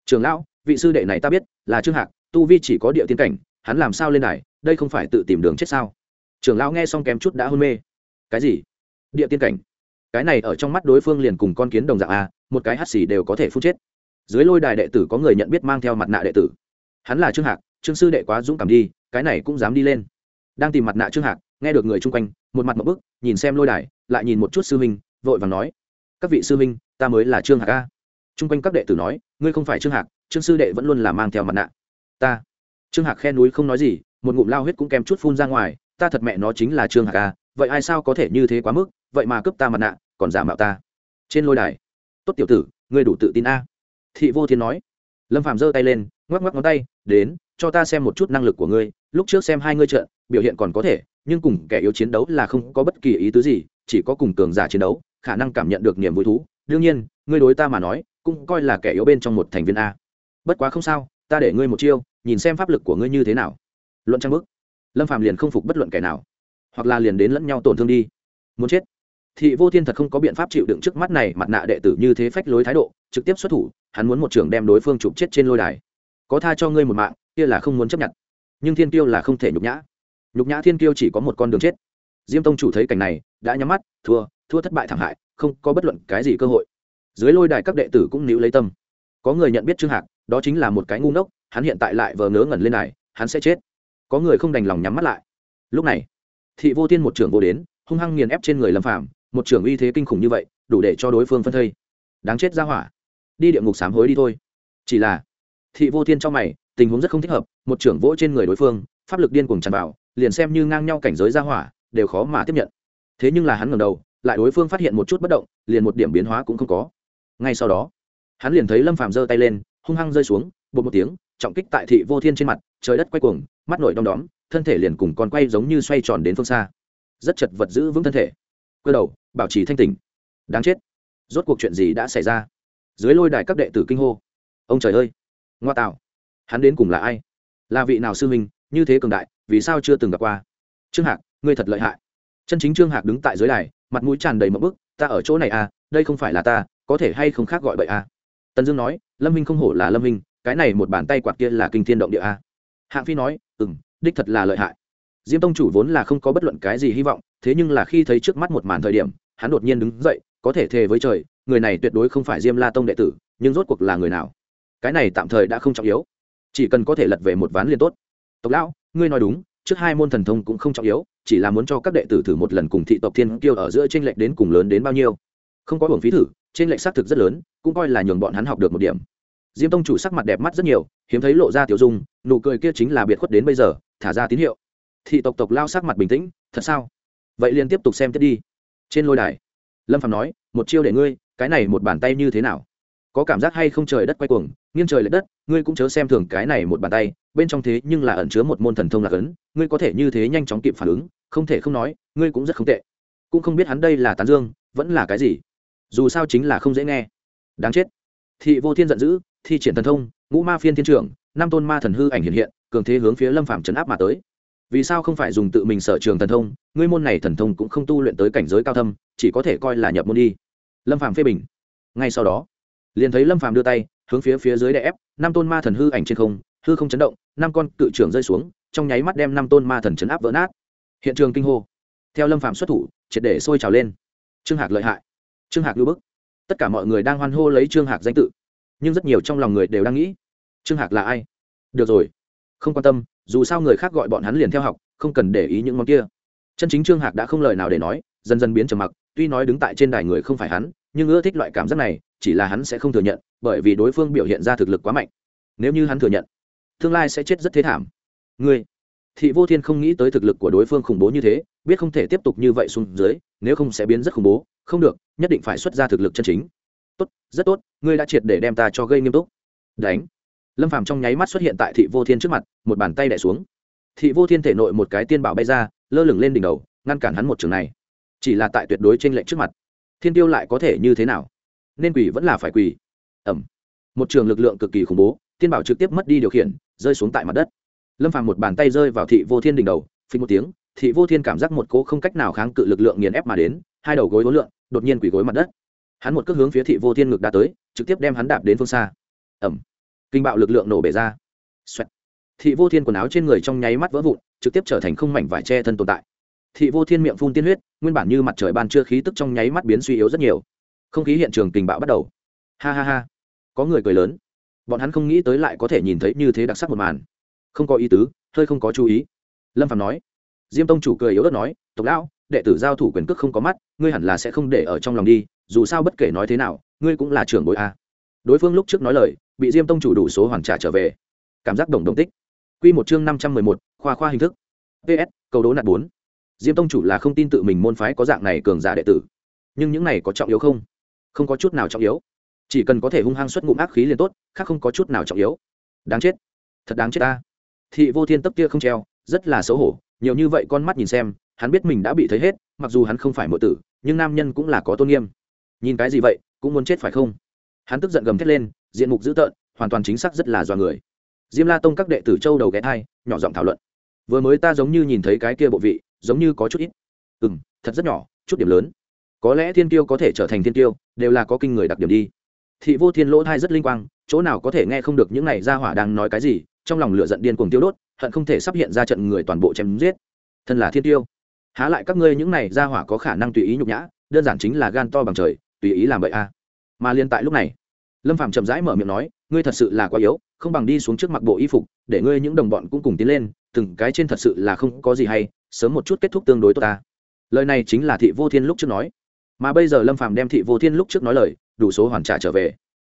Trường lão, vị sư đệ này ta biết, là trương hạc, tu vi chỉ có địa tiên cảnh, hắn làm sao lên này đây không phải tự tìm đường chết sao? Trường lão nghe xong kém chút đã hôn mê. Cái gì? Địa tiên cảnh? Cái này ở trong mắt đối phương liền cùng con kiến đồng dạng a, một cái hắt xì đều có thể phun chết. Dưới lôi đài đệ tử có người nhận biết mang theo mặt nạ đệ tử. Hắn là trương hạc trương sư đệ quá dũng cảm đi, cái này cũng dám đi lên. Đang tìm mặt nạ trương hạc, nghe được người chung quanh, một mặt một bức, nhìn xem lôi đài, lại nhìn một chút sư minh vội vàng nói, các vị sư minh ta mới là trương hạc a. Chung quanh các đệ tử nói, ngươi không phải trương hạc, trương sư đệ vẫn luôn là mang theo mặt nạ. Ta. Trương hạc khe núi không nói gì, một ngụm lao huyết cũng kèm chút phun ra ngoài, ta thật mẹ nó chính là trương hạc a, vậy ai sao có thể như thế quá mức, vậy mà cướp ta mặt nạ, còn giả mạo ta. Trên lôi đài, tốt tiểu tử, ngươi đủ tự tin a. Thị vô thiên nói. Lâm phạm giơ tay lên, ngoắc ngoắc ngón tay, đến cho ta xem một chút năng lực của ngươi, lúc trước xem hai ngươi trận, biểu hiện còn có thể, nhưng cùng kẻ yếu chiến đấu là không có bất kỳ ý tứ gì, chỉ có cùng cường giả chiến đấu, khả năng cảm nhận được niềm vui thú. Đương nhiên, ngươi đối ta mà nói, cũng coi là kẻ yếu bên trong một thành viên a. Bất quá không sao, ta để ngươi một chiêu, nhìn xem pháp lực của ngươi như thế nào. Luận trang bức. Lâm phạm liền không phục bất luận kẻ nào. Hoặc là liền đến lẫn nhau tổn thương đi. Muốn chết. Thị vô thiên thật không có biện pháp chịu đựng trước mắt này, mặt nạ đệ tử như thế phách lối thái độ, trực tiếp xuất thủ, hắn muốn một trường đem đối phương chụp chết trên lôi đài. Có tha cho ngươi một mạng kia là không muốn chấp nhận. Nhưng thiên tiêu là không thể nhục nhã. Nhục nhã thiên tiêu chỉ có một con đường chết. Diêm tông chủ thấy cảnh này, đã nhắm mắt, thua thua thất bại thảm hại, không có bất luận cái gì cơ hội. Dưới lôi đài các đệ tử cũng níu lấy tâm. Có người nhận biết trương hạc, đó chính là một cái ngu ngốc, hắn hiện tại lại vờ ngớ ngẩn lên này, hắn sẽ chết. Có người không đành lòng nhắm mắt lại. Lúc này, thị vô tiên một trưởng vô đến, hung hăng nghiền ép trên người lâm phàm, một trưởng uy thế kinh khủng như vậy, đủ để cho đối phương phân thây. Đáng chết ra hỏa. Đi địa ngục sám hối đi thôi. Chỉ là, thị vô tiên trong mày tình huống rất không thích hợp, một trưởng vỗ trên người đối phương, pháp lực điên cuồng tràn vào, liền xem như ngang nhau cảnh giới ra hỏa, đều khó mà tiếp nhận. Thế nhưng là hắn ngầm đầu, lại đối phương phát hiện một chút bất động, liền một điểm biến hóa cũng không có. Ngay sau đó, hắn liền thấy lâm phàm giơ tay lên, hung hăng rơi xuống, bột một tiếng, trọng kích tại thị vô thiên trên mặt, trời đất quay cuồng, mắt nổi đom đóm, thân thể liền cùng con quay giống như xoay tròn đến phương xa. Rất chật vật giữ vững thân thể. Cơ đầu, bảo trì thanh tỉnh. Đáng chết. Rốt cuộc chuyện gì đã xảy ra? Dưới lôi đài các đệ tử kinh hô. Ông trời ơi. Ngoa tạo hắn đến cùng là ai? Là vị nào sư Minh? như thế cường đại, vì sao chưa từng gặp qua? Trương hạc, ngươi thật lợi hại. Chân chính trương hạc đứng tại dưới đài, mặt mũi tràn đầy mậm bức, ta ở chỗ này à đây không phải là ta, có thể hay không khác gọi bậy à? Tần dương nói, lâm minh không hổ là lâm minh cái này một bàn tay quạt kia là kinh thiên động địa à? Hạng phi nói ừ m đích thật là lợi hại. Diêm tông chủ vốn là không có bất luận cái gì hy vọng, thế nhưng là khi thấy trước mắt một màn thời điểm, hắn đột nhiên đứng dậy, có thể thề với trời, người này tuyệt đối không phải diêm la tông đệ tử, nhưng rốt cuộc là người nào? Cái này tạm thời đã không trọng yếu chỉ cần có thể lật về một ván liền tốt. Tộc lão, ngươi nói đúng, trước hai môn thần thông cũng không trọng yếu, chỉ là muốn cho các đệ tử thử một lần cùng thị tộc thiên kiêu ở giữa t r ê n lệch đến cùng lớn đến bao nhiêu. Không có hưởng phí thử t r ê n lệch xác thực rất lớn, cũng coi là nhường bọn hắn học được một điểm. Diêm tông chủ sắc mặt đẹp mắt rất nhiều, hiếm thấy lộ ra tiểu dung, nụ cười kia chính là biệt khuất đến bây giờ, thả ra tín hiệu. Thị tộc tộc lao sắc mặt bình tĩnh, thật sao? Vậy liền tiếp tục xem tiếp đi. Trên lôi đài, lâm phạm nói, một chiêu để ngươi, cái này một bàn tay như thế nào? Có cảm giác hay không trời đất quay cuồng, nghiêng trời l ệ đất, ngươi cũng chớ xem thường cái này một bàn tay, bên trong thế nhưng là ẩn chứa một môn thần thông lạc ấn, ngươi có thể như thế nhanh chóng kịp phản ứng, không thể không nói, ngươi cũng rất không tệ. Cũng không biết hắn đây là tán dương, vẫn là cái gì. Dù sao chính là không dễ nghe. Đáng chết. Thị vô thiên giận dữ, thi triển thần thông, ngũ ma phiên thiên trưởng năm tôn ma thần hư ảnh hiện hiện, cường thế hướng phía lâm phạm trấn áp mà tới. Vì sao không phải dùng tự mình sở trường thần thông, ngươi môn này thần thông cũng không tu luyện tới cảnh giới cao thâm, chỉ có thể coi là nhập môn đi. Lâm phạm phê bình. Ngay sau đó liền thấy lâm phàm đưa tay, hướng phía phía dưới đè ép, năm tôn ma thần hư ảnh trên không, hư không chấn động, năm con cự trưởng rơi xuống, trong nháy mắt đem năm tôn ma thần chấn áp vỡ nát. Hiện trường kinh hô. Theo lâm phạm xuất thủ, triệt để sôi trào lên. Trương hạc lợi hại. Trương hạc lưu bức. Tất cả mọi người đang hoan hô lấy trương hạc danh tự, nhưng rất nhiều trong lòng người đều đang nghĩ, trương hạc là ai? Được rồi, không quan tâm, dù sao người khác gọi bọn hắn liền theo học, không cần để ý những món kia. Chân chính trương hạc đã không lời nào để nói, dần dần biến trầm mặc tuy nói đứng tại trên đài người không phải hắn, nhưng ưa thích loại cảm giác này, chỉ là hắn sẽ không thừa nhận, bởi vì đối phương biểu hiện ra thực lực quá mạnh. Nếu như hắn thừa nhận, tương lai sẽ chết rất thế thảm. Ngươi, thị vô thiên không nghĩ tới thực lực của đối phương khủng bố như thế, biết không thể tiếp tục như vậy xuống dưới, nếu không sẽ biến rất khủng bố. Không được, nhất định phải xuất ra thực lực chân chính. Tốt, rất tốt, ngươi đã triệt để đem ta cho gây nghiêm túc. Đánh. Lâm phàm trong nháy mắt xuất hiện tại thị vô thiên trước mặt, một bàn tay đẻ xuống. Thị vô thiên thể nội một cái tiên bảo bay ra, lơ lửng lên đỉnh đầu, ngăn cản hắn một trường này chỉ là tại tuyệt đối trên lệnh trước mặt. Thiên tiêu lại có thể như thế nào? Nên quỳ vẫn là phải quỳ ẩm. Một trường lực lượng cực kỳ khủng bố, thiên bảo trực tiếp mất đi điều khiển, rơi xuống tại mặt đất. Lâm phàm một bàn tay rơi vào thị vô thiên đỉnh đầu, phình một tiếng, thị vô thiên cảm giác một cố không cách nào kháng cự lực lượng nghiền ép mà đến, hai đầu gối gối lượng đột nhiên quỳ gối mặt đất. Hắn một cước hướng phía thị vô thiên ngực đã tới, trực tiếp đem hắn đạp đến phương xa. Ẩm. Kinh bạo lực lượng nổ bể ra. Xoẹt. thị vô thiên quần áo trên người trong nháy mắt vỡ vụn, trực tiếp trở thành không mảnh vải che thân tồn tại thị vô thiên miệng phun tiên huyết, nguyên bản như mặt trời ban trưa khí tức trong nháy mắt biến suy yếu rất nhiều. Không khí hiện trường tình bạo bắt đầu. Ha ha ha. Có người cười lớn. Bọn hắn không nghĩ tới lại có thể nhìn thấy như thế đặc sắc một màn. Không có ý tứ, hơi không có chú ý. Lâm phạm nói. Diêm tông chủ cười yếu ớt nói, tộc lão, đệ tử giao thủ quyền cước không có mắt, ngươi hẳn là sẽ không để ở trong lòng đi, dù sao bất kể nói thế nào, ngươi cũng là trưởng bội a. Đối phương lúc trước nói lời, bị diêm tông chủ đủ số hoàn trả trở về. Cảm giác đồng đồng tích. Q một chương năm trăm mười một, khoa khoa hình thức. Ps cầu đố nạt bốn diêm tông chủ là không tin tự mình môn phái có dạng này cường giả đệ tử. Nhưng những này có trọng yếu không? Không có chút nào trọng yếu. Chỉ cần có thể hung hăng xuất ngụm ác khí liền tốt, khác không có chút nào trọng yếu. Đáng chết. Thật đáng chết ta. Thị vô thiên tấp kia không treo, rất là xấu hổ. Nhiều như vậy con mắt nhìn xem, hắn biết mình đã bị thấy hết, mặc dù hắn không phải mộ tử, nhưng nam nhân cũng là có tôn nghiêm. Nhìn cái gì vậy, cũng muốn chết phải không? Hắn tức giận gầm thét lên, diện mục dữ tợn, hoàn toàn chính xác rất là do người. Diêm la tông các đệ tử châu đầu ghé thai, nhỏ giọng thảo luận. Vừa mới ta giống như nhìn thấy cái kia bộ vị giống như có chút ít. Ừ m thật rất nhỏ, chút điểm lớn. Có lẽ thiên tiêu có thể trở thành thiên tiêu đều là có kinh người đặc điểm đi. Thị vô thiên lỗ thai rất linh quang, chỗ nào có thể nghe không được những này ra hỏa đang nói cái gì, trong lòng lửa giận điên cuồng tiêu đốt, hận không thể sắp hiện ra trận người toàn bộ chém giết. Thân là thiên tiêu há lại các ngươi những này ra hỏa có khả năng tùy ý nhục nhã, đơn giản chính là gan to bằng trời, tùy ý làm vậy a. À. mà liên tại lúc này, lâm phạm chậm rãi mở miệng nói, ngươi thật sự là quá yếu, không bằng đi xuống trước mặt bộ y phục, để ngươi những đồng bọn cũng cùng tiến lên, từng cái trên thật sự là không có gì hay sớm một chút kết thúc tương đối tốt ta. Lời này chính là thị vô thiên lúc trước nói. Mà bây giờ lâm phàm đem thị vô thiên lúc trước nói lời, đủ số hoàn trả trở về.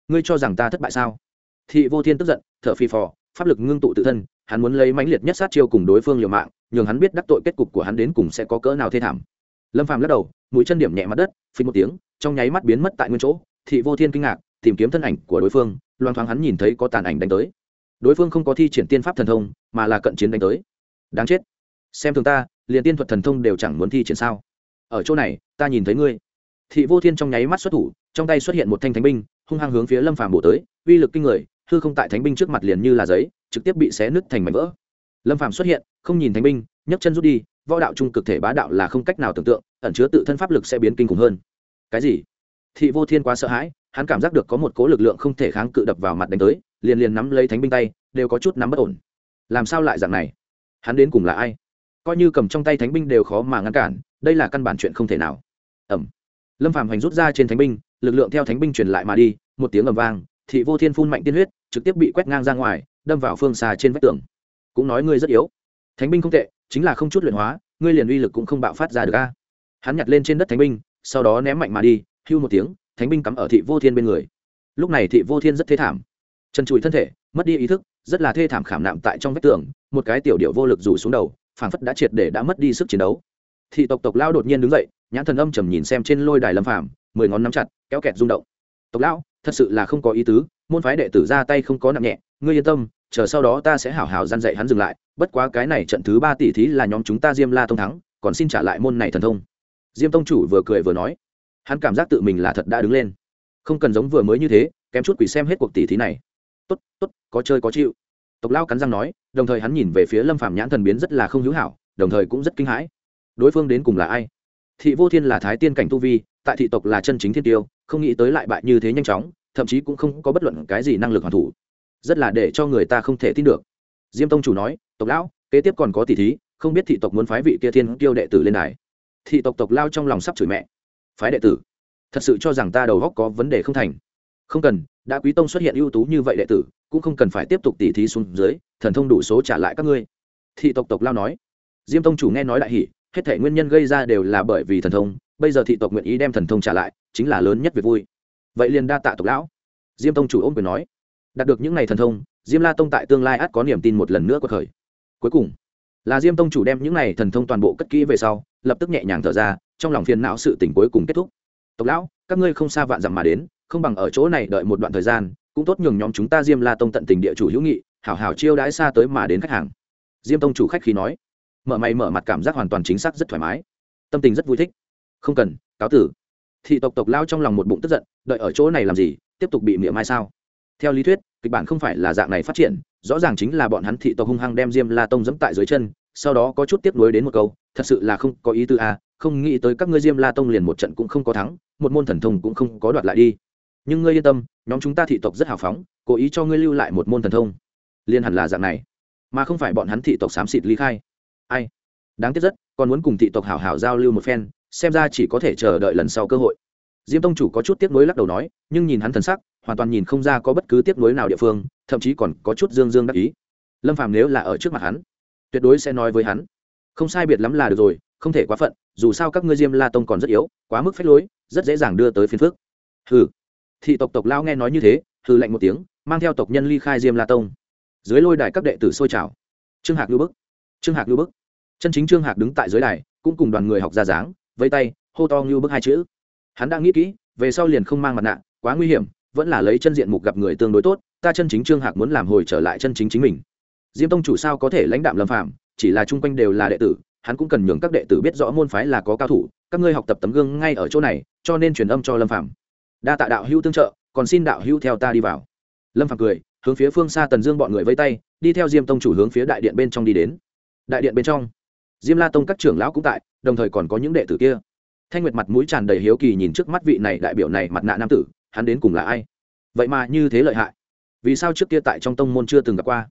Ngươi cho rằng ta thất bại sao? Thị vô thiên tức giận, thở phi phò, pháp lực ngưng tụ tự thân, hắn muốn lấy mãnh liệt nhất sát chiêu cùng đối phương liều mạng, nhường hắn biết đắc tội kết cục của hắn đến cùng sẽ có cỡ nào thê thảm. Lâm phàm lắc đầu, mũi chân điểm nhẹ mặt đất phí một tiếng, trong nháy mắt biến mất tại nguyên chỗ. Thị vô thiên kinh ngạc, tìm kiếm thân ảnh của đối phương loan thoáng hắn nhìn thấy có tàn ảnh đánh tới. Đối phương không có thi triển tiên pháp thần thông, mà là cận chiến đánh tới. Đáng chết xem thường ta, liền tiên thuật thần thông đều chẳng muốn thi triển sao? Ở chỗ này, ta nhìn thấy ngươi. Thị vô thiên trong nháy mắt xuất thủ, trong tay xuất hiện một thanh thánh binh, hung hăng hướng phía lâm phàm bổ tới, uy lực kinh người, hư không tại thánh binh trước mặt liền như là giấy, trực tiếp bị xé nứt thành mảnh vỡ. Lâm phàm xuất hiện, không nhìn thánh binh, nhấc chân rút đi, võ đạo trung cực thể bá đạo là không cách nào tưởng tượng, ẩn chứa tự thân pháp lực sẽ biến kinh khủng hơn. Cái gì? Thị vô thiên quá sợ hãi, hắn cảm giác được có một cố lực lượng không thể kháng cự đập vào mặt đánh tới, liền liền nắm lấy thánh binh tay, đều có chút nắm bất ổn. Làm sao lại dạng này? Hắn đến cùng là ai? Coi như cầm trong tay thánh binh đều khó mà ngăn cản, đây là căn bản chuyện không thể nào. Ẩm lâm phàm hành rút ra trên thánh binh, lực lượng theo thánh binh truyền lại mà đi, một tiếng ầm vang, thị vô thiên phun mạnh tiên huyết, trực tiếp bị quét ngang ra ngoài, đâm vào phương xa trên vách tường. Cũng nói ngươi rất yếu. Thánh binh không tệ, chính là không chút luyện hóa, ngươi liền uy lực cũng không bạo phát ra được a. Hắn nhặt lên trên đất thánh binh, sau đó ném mạnh mà đi, hưu một tiếng, thánh binh cắm ở thị vô thiên bên người. Lúc này thị vô thiên rất thê thảm. Chân chùi thân thể, mất đi ý thức, rất là thê thảm khảm nạm tại trong vách tường, một cái tiểu điệu vô lực rủ xuống đầu phảng phất đã triệt để đã mất đi sức chiến đấu. Thị tộc tộc lao đột nhiên đứng dậy, nhãn thần âm trầm nhìn xem trên lôi đài lâm phàm, mười ngón nắm chặt, kéo kẹt rung động. Tộc lão, thật sự là không có ý tứ, môn phái đệ tử ra tay không có nặng nhẹ, ngươi yên tâm, chờ sau đó ta sẽ hảo hảo gian dạy hắn dừng lại, bất quá cái này trận thứ ba tỷ thí là nhóm chúng ta diêm la tông thắng, còn xin trả lại môn này thần thông. Diêm tông chủ vừa cười vừa nói. Hắn cảm giác tự mình là thật đã đứng lên. Không cần giống vừa mới như thế, kém chút quỷ xem hết cuộc tỷ thí này. Tốt tốt, có chơi có chịu. Tộc lao cắn răng nói đồng thời hắn nhìn về phía lâm phạm nhãn thần biến rất là không hữu hảo, đồng thời cũng rất kinh hãi. Đối phương đến cùng là ai? Thị vô thiên là thái tiên cảnh tu vi, tại thị tộc là chân chính thiên tiêu, không nghĩ tới lại bại như thế nhanh chóng, thậm chí cũng không có bất luận cái gì năng lực hoàn thủ. Rất là để cho người ta không thể tin được. Diêm tông chủ nói, tộc lão, kế tiếp còn có tỷ thí, không biết thị tộc muốn phái vị kia thiên tiêu đệ tử lên đài. Thị tộc tộc lao trong lòng sắp chửi mẹ. Phái đệ tử? Thật sự cho rằng ta đầu góc có vấn đề không thành? Không cần đã quý tông xuất hiện ưu tú như vậy đệ tử, cũng không cần phải tiếp tục tỉ thí xuống dưới, thần thông đủ số trả lại các ngươi. Thị tộc tộc lao nói. Diêm tông chủ nghe nói đại hỷ hết thể nguyên nhân gây ra đều là bởi vì thần thông, bây giờ thị tộc nguyện ý đem thần thông trả lại, chính là lớn nhất việc vui. Vậy liền đa tạ tộc lão. Diêm tông chủ ôm quyền nói. Đạt được những ngày thần thông, diêm la tông tại tương lai ắt có niềm tin một lần nữa cuộc khởi. Cuối cùng, là diêm tông chủ đem những ngày thần thông toàn bộ cất kỹ về sau, lập tức nhẹ nhàng thở ra, trong lòng phiền não sự tỉnh cuối cùng kết thúc. Tộc lão, các ngươi không xa vạn dặm mà đến không bằng ở chỗ này đợi một đoạn thời gian, cũng tốt nhường nhóm chúng ta diêm la tông tận tình địa chủ hữu nghị, hảo hảo chiêu đãi xa tới mà đến khách hàng. Diêm tông chủ khách khi nói. Mở mày mở mặt cảm giác hoàn toàn chính xác rất thoải mái. Tâm tình rất vui thích. Không cần, cáo tử. Thị tộc tộc lao trong lòng một bụng tức giận, đợi ở chỗ này làm gì, tiếp tục bị miệng mai sao? Theo lý thuyết, kịch bản không phải là dạng này phát triển, rõ ràng chính là bọn hắn thị tộc hung hăng đem diêm la tông dẫm tại dưới chân, sau đó có chút tiếp nối đến một câu, thật sự là không có ý tư a không nghĩ tới các ngươi diêm la tông liền một trận cũng không có thắng, một môn thần thông cũng không có đoạt lại đi nhưng ngươi yên tâm, nhóm chúng ta thị tộc rất hào phóng, cố ý cho ngươi lưu lại một môn thần thông. Liên hẳn là dạng này, mà không phải bọn hắn thị tộc xám xịt ly khai. Ai? Đáng tiếc rất, còn muốn cùng thị tộc hảo hảo giao lưu một phen, xem ra chỉ có thể chờ đợi lần sau cơ hội. Diêm tông chủ có chút tiếc nuối lắc đầu nói, nhưng nhìn hắn thần sắc, hoàn toàn nhìn không ra có bất cứ tiếc nuối nào địa phương, thậm chí còn có chút dương dương đắc ý. Lâm phàm nếu là ở trước mặt hắn, tuyệt đối sẽ nói với hắn, không sai biệt lắm là được rồi, không thể quá phận, dù sao các ngươi diêm la tông còn rất yếu, quá mức phép lối, rất dễ dàng đưa tới phiền phước hừ thị tộc tộc lao nghe nói như thế hư lệnh một tiếng, mang theo tộc nhân ly khai diêm la tông. Dưới lôi đài các đệ tử sôi trào. Trương hạc lưu bức. Trương hạc lưu bức. Chân chính trương hạc đứng tại dưới đài, cũng cùng đoàn người học ra dáng vây tay, hô to như bức hai chữ. Hắn đã nghĩ kỹ, về sau liền không mang mặt nạ, quá nguy hiểm, vẫn là lấy chân diện mục gặp người tương đối tốt, ta chân chính trương hạc muốn làm hồi trở lại chân chính chính mình. Diêm tông chủ sao có thể lãnh đạm lâm phạm chỉ là chung quanh đều là đệ tử, hắn cũng cần nhường các đệ tử biết rõ môn phái là có cao thủ, các ngươi học tập tấm gương ngay ở chỗ này, cho nên truyền âm cho lâm phạm đa tạ đạo hữu tương trợ, còn xin đạo hữu theo ta đi vào. Lâm phạm cười, hướng phía phương xa tần dương bọn người vây tay, đi theo diêm tông chủ hướng phía đại điện bên trong đi đến. Đại điện bên trong, diêm la tông các trưởng lão cũng tại, đồng thời còn có những đệ tử kia. Thanh nguyệt mặt mũi tràn đầy hiếu kỳ nhìn trước mắt vị này đại biểu này mặt nạ nam tử, hắn đến cùng là ai? Vậy mà như thế lợi hại. Vì sao trước kia tại trong tông môn chưa từng gặp qua?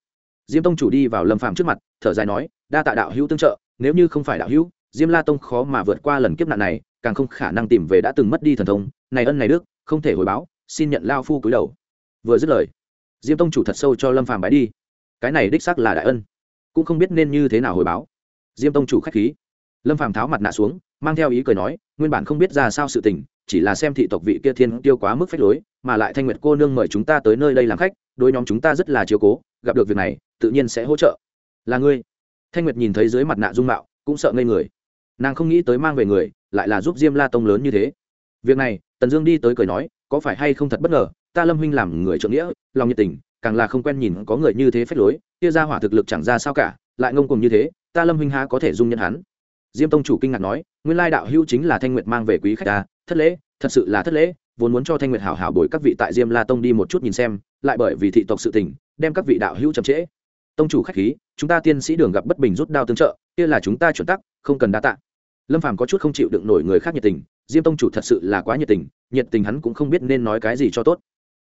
Diêm tông chủ đi vào lâm phàm trước mặt, thở dài nói, đa tạ đạo hữu tương trợ, nếu như không phải đạo hữu diêm la tông khó mà vượt qua lần kiếp nạn này, càng không khả năng tìm về đã từng mất đi thần thông. Này ân này đức, không thể hồi báo, xin nhận lao phu cúi đầu. Vừa dứt lời, diêm tông chủ thật sâu cho lâm phàm bái đi. Cái này đích xác là đại ân, cũng không biết nên như thế nào hồi báo. Diêm tông chủ khách khí. Lâm phàm tháo mặt nạ xuống, mang theo ý cười nói, nguyên bản không biết ra sao sự tình, chỉ là xem thị tộc vị kia thiên tiêu quá mức phách lối, mà lại thanh nguyệt cô nương mời chúng ta tới nơi đây làm khách đôi nhóm chúng ta rất là chiếu cố, gặp được việc này, tự nhiên sẽ hỗ trợ. Là ngươi. Thanh nguyệt nhìn thấy dưới mặt nạ dung mạo, cũng sợ ngây người nàng không nghĩ tới mang về người lại là giúp diêm la tông lớn như thế việc này tần dương đi tới cười nói có phải hay không thật bất ngờ ta lâm huynh làm người trượng nghĩa lòng nhiệt tình càng là không quen nhìn có người như thế phách lối tia ra hỏa thực lực chẳng ra sao cả lại ngông cùng như thế ta lâm huynh há có thể dung nhận hắn diêm tông chủ kinh ngạc nói nguyên lai đạo hữu chính là thanh nguyệt mang về quý khách ta thất lễ thật sự là thất lễ vốn muốn cho thanh nguyệt hảo hảo bồi các vị tại diêm la tông đi một chút nhìn xem lại bởi vì thị tộc sự tình đem các vị đạo hữu chậm trễ tông chủ khách khí chúng ta tiên sĩ đường gặp bất bình rút đao tương trợ kia là chúng ta chuẩn tắc không cần đa tạ lâm phàm có chút không chịu đựng nổi người khác nhiệt tình, diêm tông chủ thật sự là quá nhiệt tình nhiệt tình hắn cũng không biết nên nói cái gì cho tốt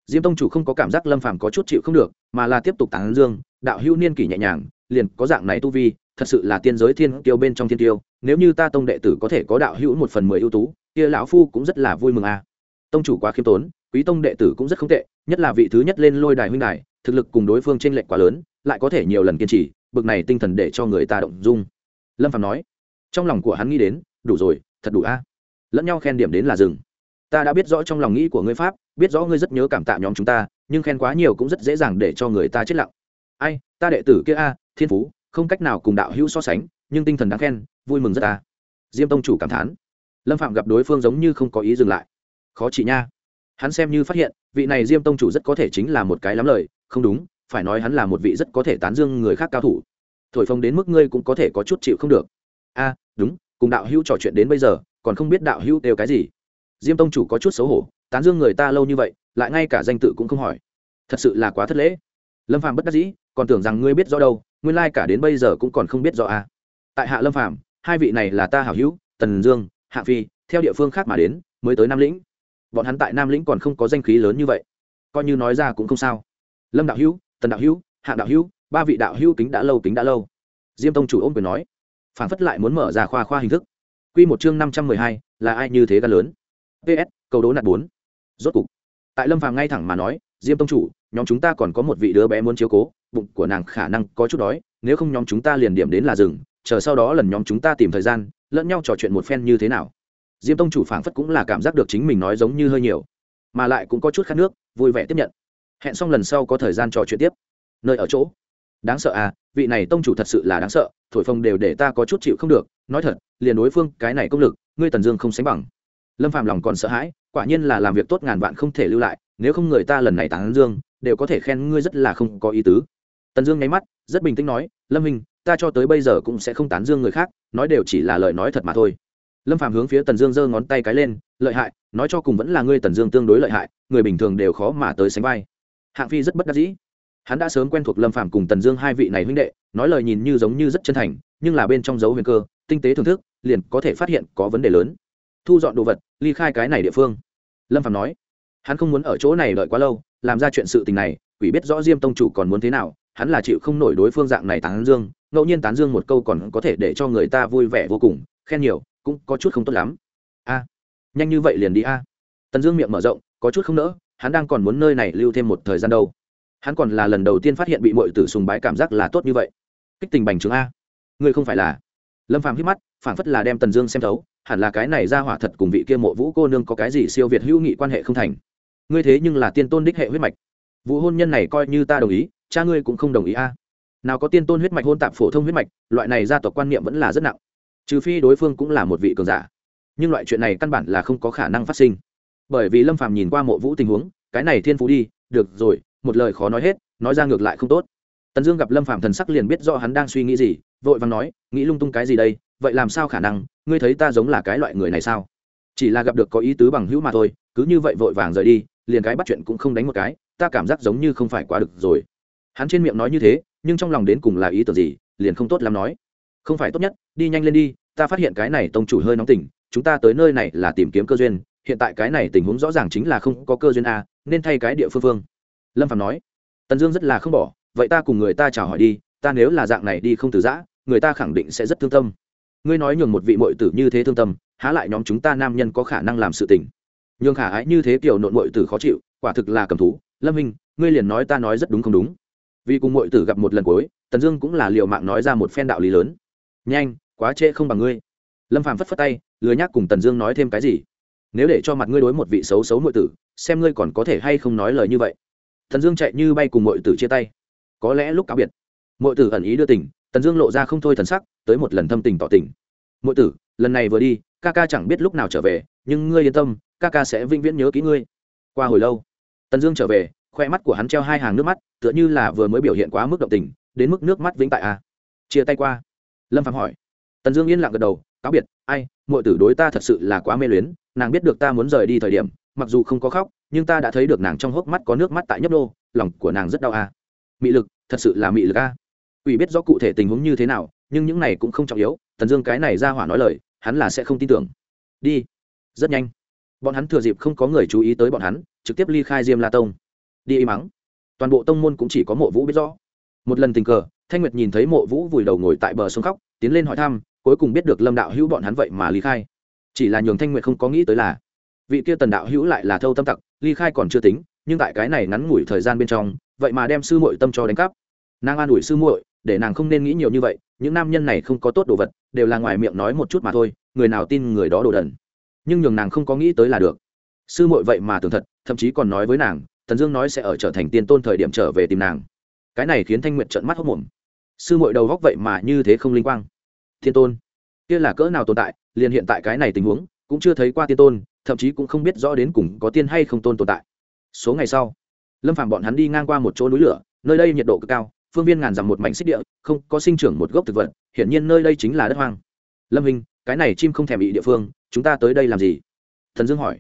diêm tông chủ không có cảm giác lâm phàm có chút chịu không được, mà là tiếp tục tán dương, đạo hữu niên kỷ nhẹ nhàng, liền có dạng này tu vi, thật sự là tiên giới thiên tiêu bên trong thiên tiêu nếu như ta tông đệ tử có thể có đạo hữu một phần mười ưu tú, kia lão phu cũng rất là vui mừng à. tông chủ quá khiêm tốn, quý tông đệ tử cũng rất không tệ, nhất là vị thứ nhất lên lôi đài huynh đài, thực lực cùng đối phương trên lệch quá lớn, lại có thể nhiều lần kiên trì, bực này tinh thần để cho người ta động dung lâm phạm nói trong lòng của hắn nghĩ đến, đủ rồi, thật đủ a. Lẫn nhau khen điểm đến là rừng ta đã biết rõ trong lòng nghĩ của ngươi pháp, biết rõ ngươi rất nhớ cảm tạ nhóm chúng ta, nhưng khen quá nhiều cũng rất dễ dàng để cho người ta chết lặng. Ai, ta đệ tử kia a, thiên phú, không cách nào cùng đạo hữu so sánh, nhưng tinh thần đáng khen, vui mừng rất ta diêm tông chủ cảm thán. Lâm phạm gặp đối phương giống như không có ý dừng lại. Khó chị nha. Hắn xem như phát hiện, vị này diêm tông chủ rất có thể chính là một cái lắm lời, không đúng, phải nói hắn là một vị rất có thể tán dương người khác cao thủ. Thổi phồng đến mức ngươi cũng có thể có chút chịu không được a đúng, cùng đạo hữu trò chuyện đến bây giờ, còn không biết đạo hữu đều cái gì. Diêm tông chủ có chút xấu hổ, tán dương người ta lâu như vậy, lại ngay cả danh tự cũng không hỏi. Thật sự là quá thất lễ. Lâm phàm bất đắc dĩ, còn tưởng rằng ngươi biết rõ đâu, nguyên lai cả đến bây giờ cũng còn không biết rõ a tại hạ lâm phàm, hai vị này là ta hảo hữu, tần dương, hạ phi, theo địa phương khác mà đến, mới tới nam lĩnh. Bọn hắn tại nam lĩnh còn không có danh khí lớn như vậy. Coi như nói ra cũng không sao. Lâm đạo hữu, tần đạo hữu, hạ đạo hữu, ba vị đạo hữu kính đã lâu kính đã lâu. Diêm tông chủ ôm quyền nói phản phất lại muốn mở ra khoa khoa hình thức. Q một chương năm trăm mười hai, là ai như thế gan lớn? Ps câu đố nạt bốn. Rốt cục. Tại lâm phàm ngay thẳng mà nói, diêm tông chủ, nhóm chúng ta còn có một vị đứa bé muốn chiếu cố, bụng của nàng khả năng có chút đói, nếu không nhóm chúng ta liền điểm đến là rừng chờ sau đó lần nhóm chúng ta tìm thời gian, lẫn nhau trò chuyện một phen như thế nào. Diêm tông chủ phảng phất cũng là cảm giác được chính mình nói giống như hơi nhiều, mà lại cũng có chút khát nước, vui vẻ tiếp nhận. Hẹn xong lần sau có thời gian trò chuyện tiếp. Nơi ở chỗ đáng sợ à vị này tông chủ thật sự là đáng sợ, thổi phồng đều để ta có chút chịu không được, nói thật, liền đối phương, cái này công lực, ngươi tần dương không sánh bằng. Lâm phạm lòng còn sợ hãi, quả nhiên là làm việc tốt ngàn vạn không thể lưu lại, nếu không người ta lần này tán dương, đều có thể khen ngươi rất là không có ý tứ. Tần dương nháy mắt, rất bình tĩnh nói, lâm minh ta cho tới bây giờ cũng sẽ không tán dương người khác, nói đều chỉ là lời nói thật mà thôi. Lâm phạm hướng phía tần dương giơ ngón tay cái lên, lợi hại, nói cho cùng vẫn là ngươi tần dương tương đối lợi hại, người bình thường đều khó mà tới sánh vai. Hạng phi rất bất đắc dĩ hắn đã sớm quen thuộc lâm phạm cùng tần dương hai vị này huynh đệ, nói lời nhìn như giống như rất chân thành, nhưng là bên trong dấu huyền cơ, tinh tế thưởng thức, liền có thể phát hiện có vấn đề lớn. Thu dọn đồ vật, ly khai cái này địa phương. Lâm phạm nói, hắn không muốn ở chỗ này đợi quá lâu, làm ra chuyện sự tình này, quỷ biết rõ diêm tông chủ còn muốn thế nào, hắn là chịu không nổi đối phương dạng này tán dương, ngẫu nhiên tán dương một câu còn có thể để cho người ta vui vẻ vô cùng, khen nhiều, cũng có chút không tốt lắm. A, nhanh như vậy liền đi a. Tần dương miệng mở rộng, có chút không nỡ, hắn đang còn muốn nơi này lưu thêm một thời gian đâu hắn còn là lần đầu tiên phát hiện bị mọi tử sùng bái cảm giác là tốt như vậy. Kích tình bành trướng a. Ngươi không phải là. Lâm phàm hít mắt, phảng phất là đem tần dương xem thấu, hẳn là cái này ra hỏa thật cùng vị kia mộ vũ cô nương có cái gì siêu việt hữu nghị quan hệ không thành. Ngươi thế nhưng là tiên tôn đích hệ huyết mạch. Vụ hôn nhân này coi như ta đồng ý, cha ngươi cũng không đồng ý a. Nào có tiên tôn huyết mạch hôn tạp phổ thông huyết mạch, loại này gia tộc quan niệm vẫn là rất nặng. Trừ phi đối phương cũng là một vị cường giả. Nhưng loại chuyện này căn bản là không có khả năng phát sinh. Bởi vì lâm phàm nhìn qua mộ vũ tình huống, cái này thiên phú đi, được rồi một lời khó nói hết, nói ra ngược lại không tốt. Tần dương gặp lâm phàm thần sắc liền biết rõ hắn đang suy nghĩ gì, vội vàng nói, nghĩ lung tung cái gì đây? Vậy làm sao khả năng? Ngươi thấy ta giống là cái loại người này sao? Chỉ là gặp được có ý tứ bằng hữu mà thôi, cứ như vậy vội vàng rời đi, liền cái bắt chuyện cũng không đánh một cái, ta cảm giác giống như không phải quá được rồi. Hắn trên miệng nói như thế, nhưng trong lòng đến cùng là ý tưởng gì, liền không tốt lắm nói. Không phải tốt nhất, đi nhanh lên đi, ta phát hiện cái này tông chủ hơi nóng tỉnh, chúng ta tới nơi này là tìm kiếm cơ duyên, hiện tại cái này tình huống rõ ràng chính là không có cơ duyên a, nên thay cái địa phương phương lâm phạm nói tần dương rất là không bỏ vậy ta cùng người ta chào hỏi đi ta nếu là dạng này đi không từ giã người ta khẳng định sẽ rất thương tâm. Ngươi nói nhường một vị mội tử như thế thương tâm há lại nhóm chúng ta nam nhân có khả năng làm sự tình? Nhường khả ái như thế kiểu nộn mội tử khó chịu quả thực là cầm thú. Lâm Minh, ngươi liền nói ta nói rất đúng không đúng? Vì cùng mội tử gặp một lần cuối tần dương cũng là liệu mạng nói ra một phen đạo lý lớn. Nhanh quá trễ không bằng ngươi. Lâm phàm phất phất tay lười nhác cùng tần dương nói thêm cái gì. Nếu để cho mặt ngươi đối một vị xấu xấu mội tử xem ngươi còn có thể hay không nói lời như vậy tần dương chạy như bay cùng mọi tử chia tay. Có lẽ lúc cáo biệt mọi tử ẩn ý đưa tình, tần dương lộ ra không thôi thần sắc, tới một lần thâm tình tỏ tình. Mọi tử, lần này vừa đi, ca ca chẳng biết lúc nào trở về, nhưng ngươi yên tâm, ca ca sẽ vĩnh viễn nhớ kỹ ngươi. Qua hồi lâu, tần dương trở về, khoe mắt của hắn treo hai hàng nước mắt, tựa như là vừa mới biểu hiện quá mức động tình, đến mức nước mắt vĩnh tại a. À. chia tay qua, lâm phạm hỏi. Tần dương yên lặng gật đầu, cáo biệt, ai mọi tử đối ta thật sự là quá mê luyến, nàng biết được ta muốn rời đi thời điểm, mặc dù không có khóc nhưng ta đã thấy được nàng trong hốc mắt có nước mắt tại nhấp đô lòng của nàng rất đau a mị lực, thật sự là mị lực à. a ủy biết rõ cụ thể tình huống như thế nào, nhưng những này cũng không trọng yếu, tần dương cái này ra hỏa nói lời, hắn là sẽ không tin tưởng. Đi. Rất nhanh. Bọn hắn thừa dịp không có người chú ý tới bọn hắn, trực tiếp ly khai diêm la tông. Đi y mắng toàn bộ tông môn cũng chỉ có mộ vũ biết rõ. Một lần tình cờ, thanh nguyệt nhìn thấy mộ vũ vùi đầu ngồi tại bờ sông khóc, tiến lên hỏi thăm, cuối cùng biết được lâm đạo hữu bọn hắn vậy mà ly khai. Chỉ là nhường thanh nguyệt không có nghĩ tới là, vị kia tần đạo hữu lại là thâu tâm tặc ly khai còn chưa tính, nhưng tại cái này ngắn ngủi thời gian bên trong, vậy mà đem sư muội tâm cho đánh cắp. Nàng an ủi sư muội, để nàng không nên nghĩ nhiều như vậy, những nam nhân này không có tốt đồ vật, đều là ngoài miệng nói một chút mà thôi, người nào tin người đó đồ đần. Nhưng nhường nàng không có nghĩ tới là được. Sư muội vậy mà tưởng thật, thậm chí còn nói với nàng, tần dương nói sẽ ở trở thành tiên tôn thời điểm trở về tìm nàng. Cái này khiến thanh nguyệt trợn mắt hốc mồm. Sư muội đầu góc vậy mà như thế không linh quang. Thiên tôn, kia là cỡ nào tồn tại, liền hiện tại cái này tình huống, cũng chưa thấy qua tiên tôn thậm chí cũng không biết rõ đến cùng có tiên hay không tôn tồn tại. Số ngày sau, lâm Phàm bọn hắn đi ngang qua một chỗ núi lửa, nơi đây nhiệt độ cực cao, phương viên ngàn dặm một mảnh xích địa, không, có sinh trưởng một gốc thực vật, hiển nhiên nơi đây chính là đất hoang. Lâm hình cái này chim không thèm bị địa phương, chúng ta tới đây làm gì? Thần dương hỏi.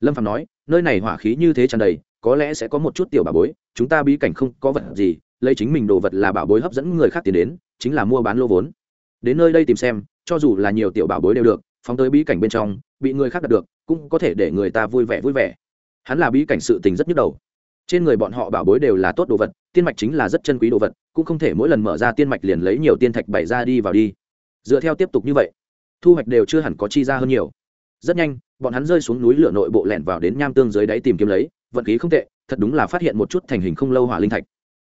Lâm Phàm nói, nơi này hỏa khí như thế tràn đầy, có lẽ sẽ có một chút tiểu bà bối, chúng ta bí cảnh không có vật gì, lấy chính mình đồ vật là bảo bối hấp dẫn người khác tiền đến, chính là mua bán lô vốn. Đến nơi đây tìm xem, cho dù là nhiều tiểu bảo bối đều được phóng tới bí cảnh bên trong, bị người khác đạt được, cũng có thể để người ta vui vẻ vui vẻ. Hắn là bí cảnh sự tình rất nhức đầu. Trên người bọn họ bảo bối đều là tốt đồ vật, tiên mạch chính là rất chân quý đồ vật, cũng không thể mỗi lần mở ra tiên mạch liền lấy nhiều tiên thạch bày ra đi vào đi. Dựa theo tiếp tục như vậy, thu hoạch đều chưa hẳn có chi ra hơn nhiều. Rất nhanh, bọn hắn rơi xuống núi lửa nội bộ lẻn vào đến nham tương dưới đáy tìm kiếm lấy, vận khí không tệ, thật đúng là phát hiện một chút thành hình không lâu hỏa linh thạch.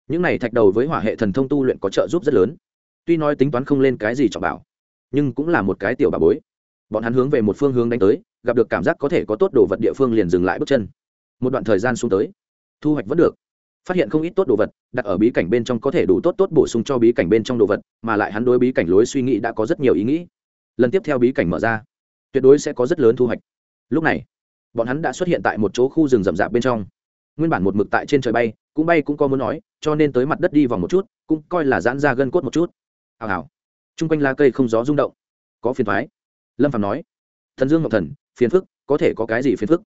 Những này thạch đầu với hỏa hệ thần thông tu luyện có trợ giúp rất lớn. Tuy nói tính toán không lên cái gì trọng bảo, nhưng cũng là một cái tiểu bà bối bọn hắn hướng về một phương hướng đánh tới, gặp được cảm giác có thể có tốt đồ vật địa phương liền dừng lại bước chân. Một đoạn thời gian xuống tới, thu hoạch vẫn được. Phát hiện không ít tốt đồ vật, đặt ở bí cảnh bên trong có thể đủ tốt tốt bổ sung cho bí cảnh bên trong đồ vật, mà lại hắn đối bí cảnh lối suy nghĩ đã có rất nhiều ý nghĩ. Lần tiếp theo bí cảnh mở ra, tuyệt đối sẽ có rất lớn thu hoạch. Lúc này, bọn hắn đã xuất hiện tại một chỗ khu rừng rậm rạp bên trong. Nguyên bản một mực tại trên trời bay, cũng bay cũng có muốn nói, cho nên tới mặt đất đi vòng một chút, cũng coi là giãn ra gân cốt một chút. Hào hào. Chung quanh lá cây không gió rung động. Có phiền thoái lâm phạm nói, thần dương ngọc thần, phiền phức, có thể có cái gì phiền phức?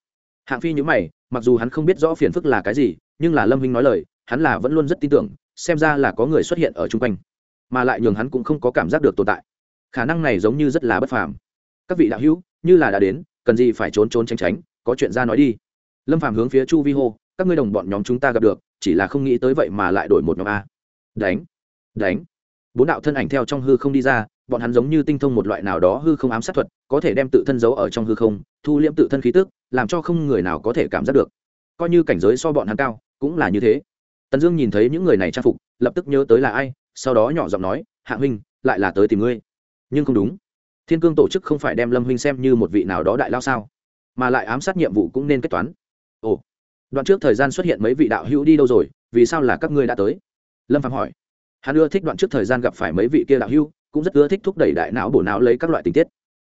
Hạng phi nhữ mày, mặc dù hắn không biết rõ phiền phức là cái gì, nhưng là lâm minh nói lời, hắn là vẫn luôn rất tin tưởng, xem ra là có người xuất hiện ở chung quanh. Mà lại nhường hắn cũng không có cảm giác được tồn tại. Khả năng này giống như rất là bất phàm. Các vị đạo hữu, như là đã đến, cần gì phải trốn trốn tránh tránh, có chuyện ra nói đi. Lâm phàm hướng phía chu vi hô, các ngươi đồng bọn nhóm chúng ta gặp được, chỉ là không nghĩ tới vậy mà lại đổi một nhóm a. Đánh đánh. Bốn đạo thân ảnh theo trong hư không đi ra bọn hắn giống như tinh thông một loại nào đó hư không ám sát thuật, có thể đem tự thân giấu ở trong hư không, thu liễm tự thân khí tức, làm cho không người nào có thể cảm giác được. Coi như cảnh giới so bọn hắn cao, cũng là như thế. Tần dương nhìn thấy những người này trang phục, lập tức nhớ tới là ai, sau đó nhỏ giọng nói, hạ huynh, lại là tới tìm ngươi. Nhưng không đúng. Thiên cương tổ chức không phải đem lâm huynh xem như một vị nào đó đại lao sao, mà lại ám sát nhiệm vụ cũng nên kết toán. Ồ, đoạn trước thời gian xuất hiện mấy vị đạo hữu đi đâu rồi, vì sao là các ngươi đã tới? Lâm phạm hỏi. Hắn ưa thích đoạn trước thời gian gặp phải mấy vị kia đạo hữu cũng rất ưa thích thúc đẩy đại não bổ não lấy các loại tình tiết.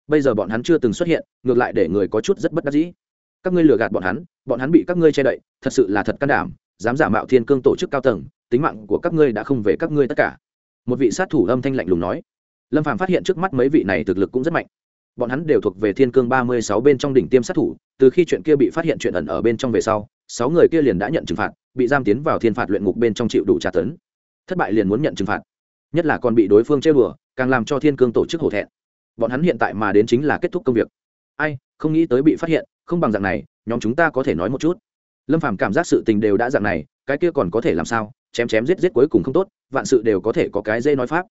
Bây giờ bọn hắn chưa từng xuất hiện, ngược lại để người có chút rất bất đắc dĩ. Các ngươi lừa gạt bọn hắn bọn hắn bị các ngươi che đậy, thật sự là thật can đảm, dám giả mạo thiên cương tổ chức cao tầng, tính mạng của các ngươi đã không về các ngươi tất cả. Một vị sát thủ âm thanh lạnh lùng nói. Lâm phàm phát hiện trước mắt mấy vị này thực lực cũng rất mạnh. Bọn hắn đều thuộc về thiên cương ba mươi sáu bên trong đỉnh tiêm sát thủ, từ khi chuyện kia bị phát hiện chuyện ẩn ở bên trong về sau, sáu người kia liền đã nhận trừng phạt, bị giam tiến vào thiên phạt luyện ngục bên trong chịu đủ tra tấn. Thất bại liền muốn nhận trừng phạt, nhất là còn bị đối phương chơi bừa càng làm cho thiên cương tổ chức hổ thẹn. Bọn hắn hiện tại mà đến chính là kết thúc công việc. Ai, không nghĩ tới bị phát hiện, không bằng dạng này, nhóm chúng ta có thể nói một chút. Lâm phàm cảm giác sự tình đều đã dạng này, cái kia còn có thể làm sao? Chém chém giết giết cuối cùng không tốt, vạn sự đều có thể có cái dễ nói pháp.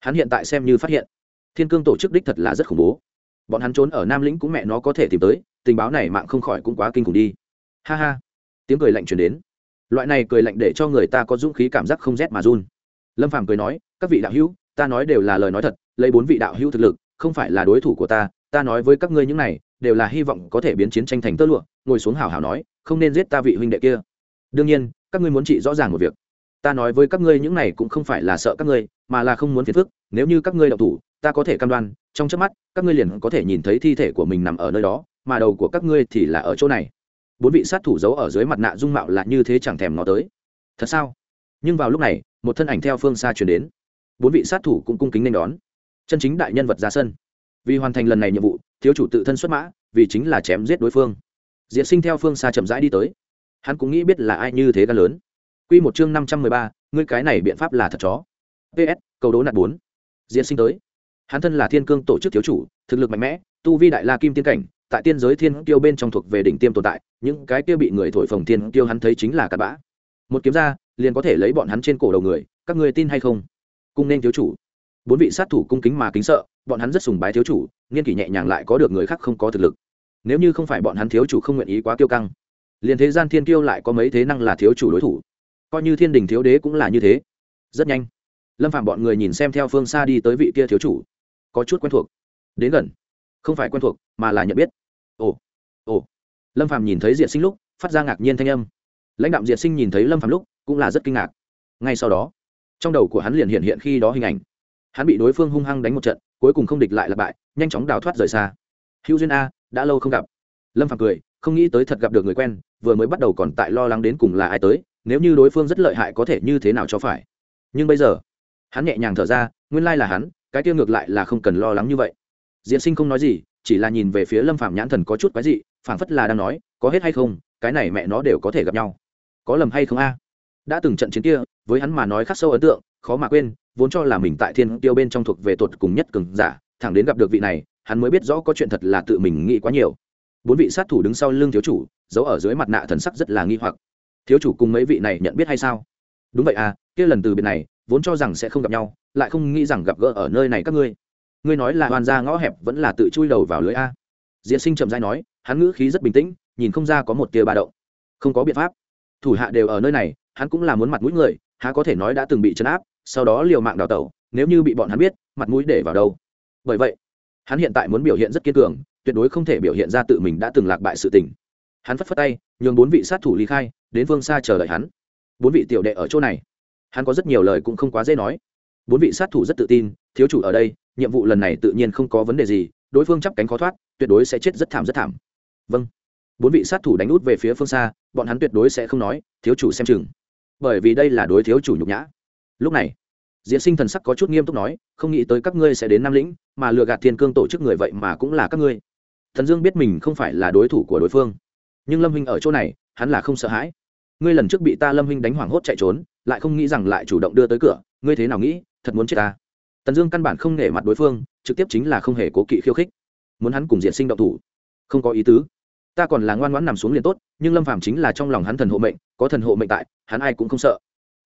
Hắn hiện tại xem như phát hiện. Thiên cương tổ chức đích thật là rất khủng bố. Bọn hắn trốn ở nam lĩnh cũng mẹ nó có thể tìm tới, tình báo này mạng không khỏi cũng quá kinh khủng đi. Ha ha. Tiếng cười lạnh truyền đến. Loại này cười lạnh để cho người ta có dũng khí cảm giác không rét mà run. Lâm phàm cười nói, các vị đạo hữu ta nói đều là lời nói thật, lấy bốn vị đạo hữu thực lực, không phải là đối thủ của ta ta nói với các ngươi những này, đều là hy vọng có thể biến chiến tranh thành tơ lụa, ngồi xuống hào hào nói, không nên giết ta vị huynh đệ kia. Đương nhiên, các ngươi muốn trị rõ ràng một việc. Ta nói với các ngươi những này cũng không phải là sợ các ngươi, mà là không muốn phiền phức, nếu như các ngươi đậu thủ, ta có thể cam đoan, trong chớp mắt, các ngươi liền có thể nhìn thấy thi thể của mình nằm ở nơi đó, mà đầu của các ngươi thì là ở chỗ này. Bốn vị sát thủ giấu ở dưới mặt nạ dung mạo là như thế chẳng thèm nó tới. Thật sao? Nhưng vào lúc này, một thân ảnh theo phương xa chuyển đến bốn vị sát thủ cũng cung kính nên đón. Chân chính đại nhân vật ra sân. Vì hoàn thành lần này nhiệm vụ, thiếu chủ tự thân xuất mã, vì chính là chém giết đối phương. Diệt sinh theo phương xa chậm rãi đi tới. Hắn cũng nghĩ biết là ai như thế gan lớn. Q một chương năm trăm mười ba, ngươi cái này biện pháp là thật chó. Ps cầu đố nạt bốn. Diệt sinh tới. Hắn thân là thiên cương tổ chức thiếu chủ, thực lực mạnh mẽ, tu vi đại la kim tiên cảnh, tại tiên giới thiên tiêu bên trong thuộc về đỉnh tiêm tồn tại, những cái kia bị người thổi phồng thiên tiêu hắn thấy chính là cặp bã. Một kiếm ra, liền có thể lấy bọn hắn trên cổ đầu người, các người tin hay không? Cung nên thiếu chủ. Bốn vị sát thủ cung kính mà kính sợ, bọn hắn rất sùng bái thiếu chủ, nghiên kỷ nhẹ nhàng lại có được người khác không có thực lực. Nếu như không phải bọn hắn thiếu chủ không nguyện ý quá kiêu căng, liền thế gian thiên tiêu lại có mấy thế năng là thiếu chủ đối thủ. Coi như thiên đình thiếu đế cũng là như thế. Rất nhanh, lâm phạm bọn người nhìn xem theo phương xa đi tới vị kia thiếu chủ. Có chút quen thuộc. Đến gần. Không phải quen thuộc, mà là nhận biết. Ồ ồ. Lâm phạm nhìn thấy diệt sinh lúc, phát ra ngạc nhiên thanh âm. Lãnh đạo diệt sinh nhìn thấy lâm phạm lúc, cũng là rất kinh ngạc. Ngay sau đó trong đầu của hắn liền hiện hiện khi đó hình ảnh. Hắn bị đối phương hung hăng đánh một trận, cuối cùng không địch lại là bại, nhanh chóng đào thoát rời xa. Hữu duyên a, đã lâu không gặp. Lâm phạm cười, không nghĩ tới thật gặp được người quen, vừa mới bắt đầu còn tại lo lắng đến cùng là ai tới, nếu như đối phương rất lợi hại có thể như thế nào cho phải. Nhưng bây giờ, hắn nhẹ nhàng thở ra, nguyên lai là hắn, cái tiêu ngược lại là không cần lo lắng như vậy. Diễn sinh không nói gì, chỉ là nhìn về phía lâm phạm nhãn thần có chút quái dị, phảng phất là đang nói, có hết hay không, cái này mẹ nó đều có thể gặp nhau. Có lầm hay không a? Đã từng trận chiến kia, với hắn mà nói khắc sâu ấn tượng, khó mà quên, vốn cho là mình tại thiên tiêu bên trong thuộc về tuột cùng nhất cường giả, thẳng đến gặp được vị này, hắn mới biết rõ có chuyện thật là tự mình nghĩ quá nhiều. Bốn vị sát thủ đứng sau lưng thiếu chủ, giấu ở dưới mặt nạ thần sắc rất là nghi hoặc. Thiếu chủ cùng mấy vị này nhận biết hay sao? Đúng vậy à kia lần từ biệt này, vốn cho rằng sẽ không gặp nhau, lại không nghĩ rằng gặp gỡ ở nơi này các ngươi. Ngươi nói là hoàn ra ngõ hẹp vẫn là tự chui đầu vào lưới a? Diễn sinh trầm dai nói, hắn ngữ khí rất bình tĩnh, nhìn không ra có một tia ba động. Không có biện pháp. Thủ hạ đều ở nơi này hắn cũng là muốn mặt mũi người, há có thể nói đã từng bị chấn áp, sau đó liều mạng đào tẩu, nếu như bị bọn hắn biết, mặt mũi để vào đâu. Bởi vậy, hắn hiện tại muốn biểu hiện rất kiên cường, tuyệt đối không thể biểu hiện ra tự mình đã từng lạc bại sự tình. Hắn phất phất tay, nhường bốn vị sát thủ ly khai, đến phương xa chờ đợi hắn. Bốn vị tiểu đệ ở chỗ này, hắn có rất nhiều lời cũng không quá dễ nói. Bốn vị sát thủ rất tự tin, thiếu chủ ở đây, nhiệm vụ lần này tự nhiên không có vấn đề gì, đối phương chắp cánh khó thoát, tuyệt đối sẽ chết rất thảm rất thảm. Vâng. Bốn vị sát thủ đánh út về phía phương xa, bọn hắn tuyệt đối sẽ không nói, thiếu chủ xem chừng bởi vì đây là đối thiếu chủ nhục nhã. Lúc này diễn sinh thần sắc có chút nghiêm túc nói, không nghĩ tới các ngươi sẽ đến nam lĩnh, mà lừa gạt thiên cương tổ chức người vậy mà cũng là các ngươi. Thần dương biết mình không phải là đối thủ của đối phương, nhưng lâm huynh ở chỗ này, hắn là không sợ hãi. Ngươi lần trước bị ta lâm huynh đánh hoảng hốt chạy trốn, lại không nghĩ rằng lại chủ động đưa tới cửa, ngươi thế nào nghĩ, thật muốn chết ta? Tần dương căn bản không nể mặt đối phương, trực tiếp chính là không hề cố kỵ khiêu khích, muốn hắn cùng diện sinh động thủ. Không có ý tứ ta còn là ngoan ngoãn nằm xuống liền tốt, nhưng lâm phàm chính là trong lòng hắn thần hộ mệnh, có thần hộ mệnh tại, hắn ai cũng không sợ.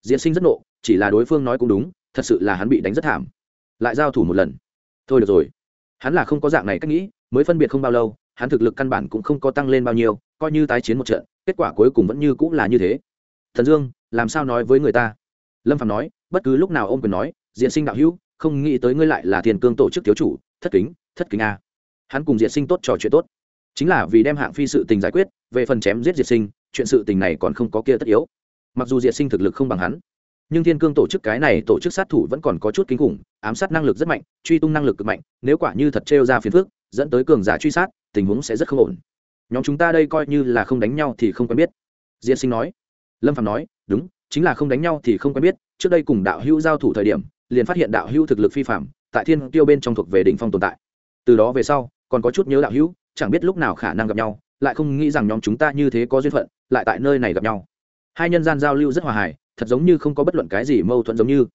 Diện sinh rất nộ, chỉ là đối phương nói cũng đúng, thật sự là hắn bị đánh rất thảm. Lại giao thủ một lần. Thôi được rồi. Hắn là không có dạng này cách nghĩ, mới phân biệt không bao lâu, hắn thực lực căn bản cũng không có tăng lên bao nhiêu, coi như tái chiến một trận, kết quả cuối cùng vẫn như cũng là như thế. Thần dương, làm sao nói với người ta? Lâm phạm nói, bất cứ lúc nào ô m quyền nói diện sinh đạo hữu, không nghĩ tới ngươi lại là thiền cương tổ chức thiếu chủ, thất kính thất kính a. Hắn cùng diện sinh tốt trò chuyện tốt chính là vì đem hạng phi sự tình giải quyết, về phần chém giết diệt sinh, chuyện sự tình này còn không có kia tất yếu. Mặc dù diệt sinh thực lực không bằng hắn, nhưng thiên cương tổ chức cái này tổ chức sát thủ vẫn còn có chút kinh khủng, ám sát năng lực rất mạnh, truy tung năng lực cực mạnh, nếu quả như thật trêu ra phiền phước dẫn tới cường giả truy sát, tình huống sẽ rất không ổn. Nhóm chúng ta đây coi như là không đánh nhau thì không quen biết. Diệt sinh nói. Lâm phạm nói, đúng, chính là không đánh nhau thì không quen biết, trước đây cùng đạo hữu giao thủ thời điểm, liền phát hiện đạo hữu thực lực phi phạm tại thiên tiêu bên trong thuộc về đỉnh phong tồn tại. Từ đó về sau, còn có chút nhớ đạo hữu chẳng biết lúc nào khả năng gặp nhau, lại không nghĩ rằng nhóm chúng ta như thế có duyên phận, lại tại nơi này gặp nhau. Hai nhân gian giao lưu rất hòa hài, thật giống như không có bất luận cái gì mâu thuẫn giống như.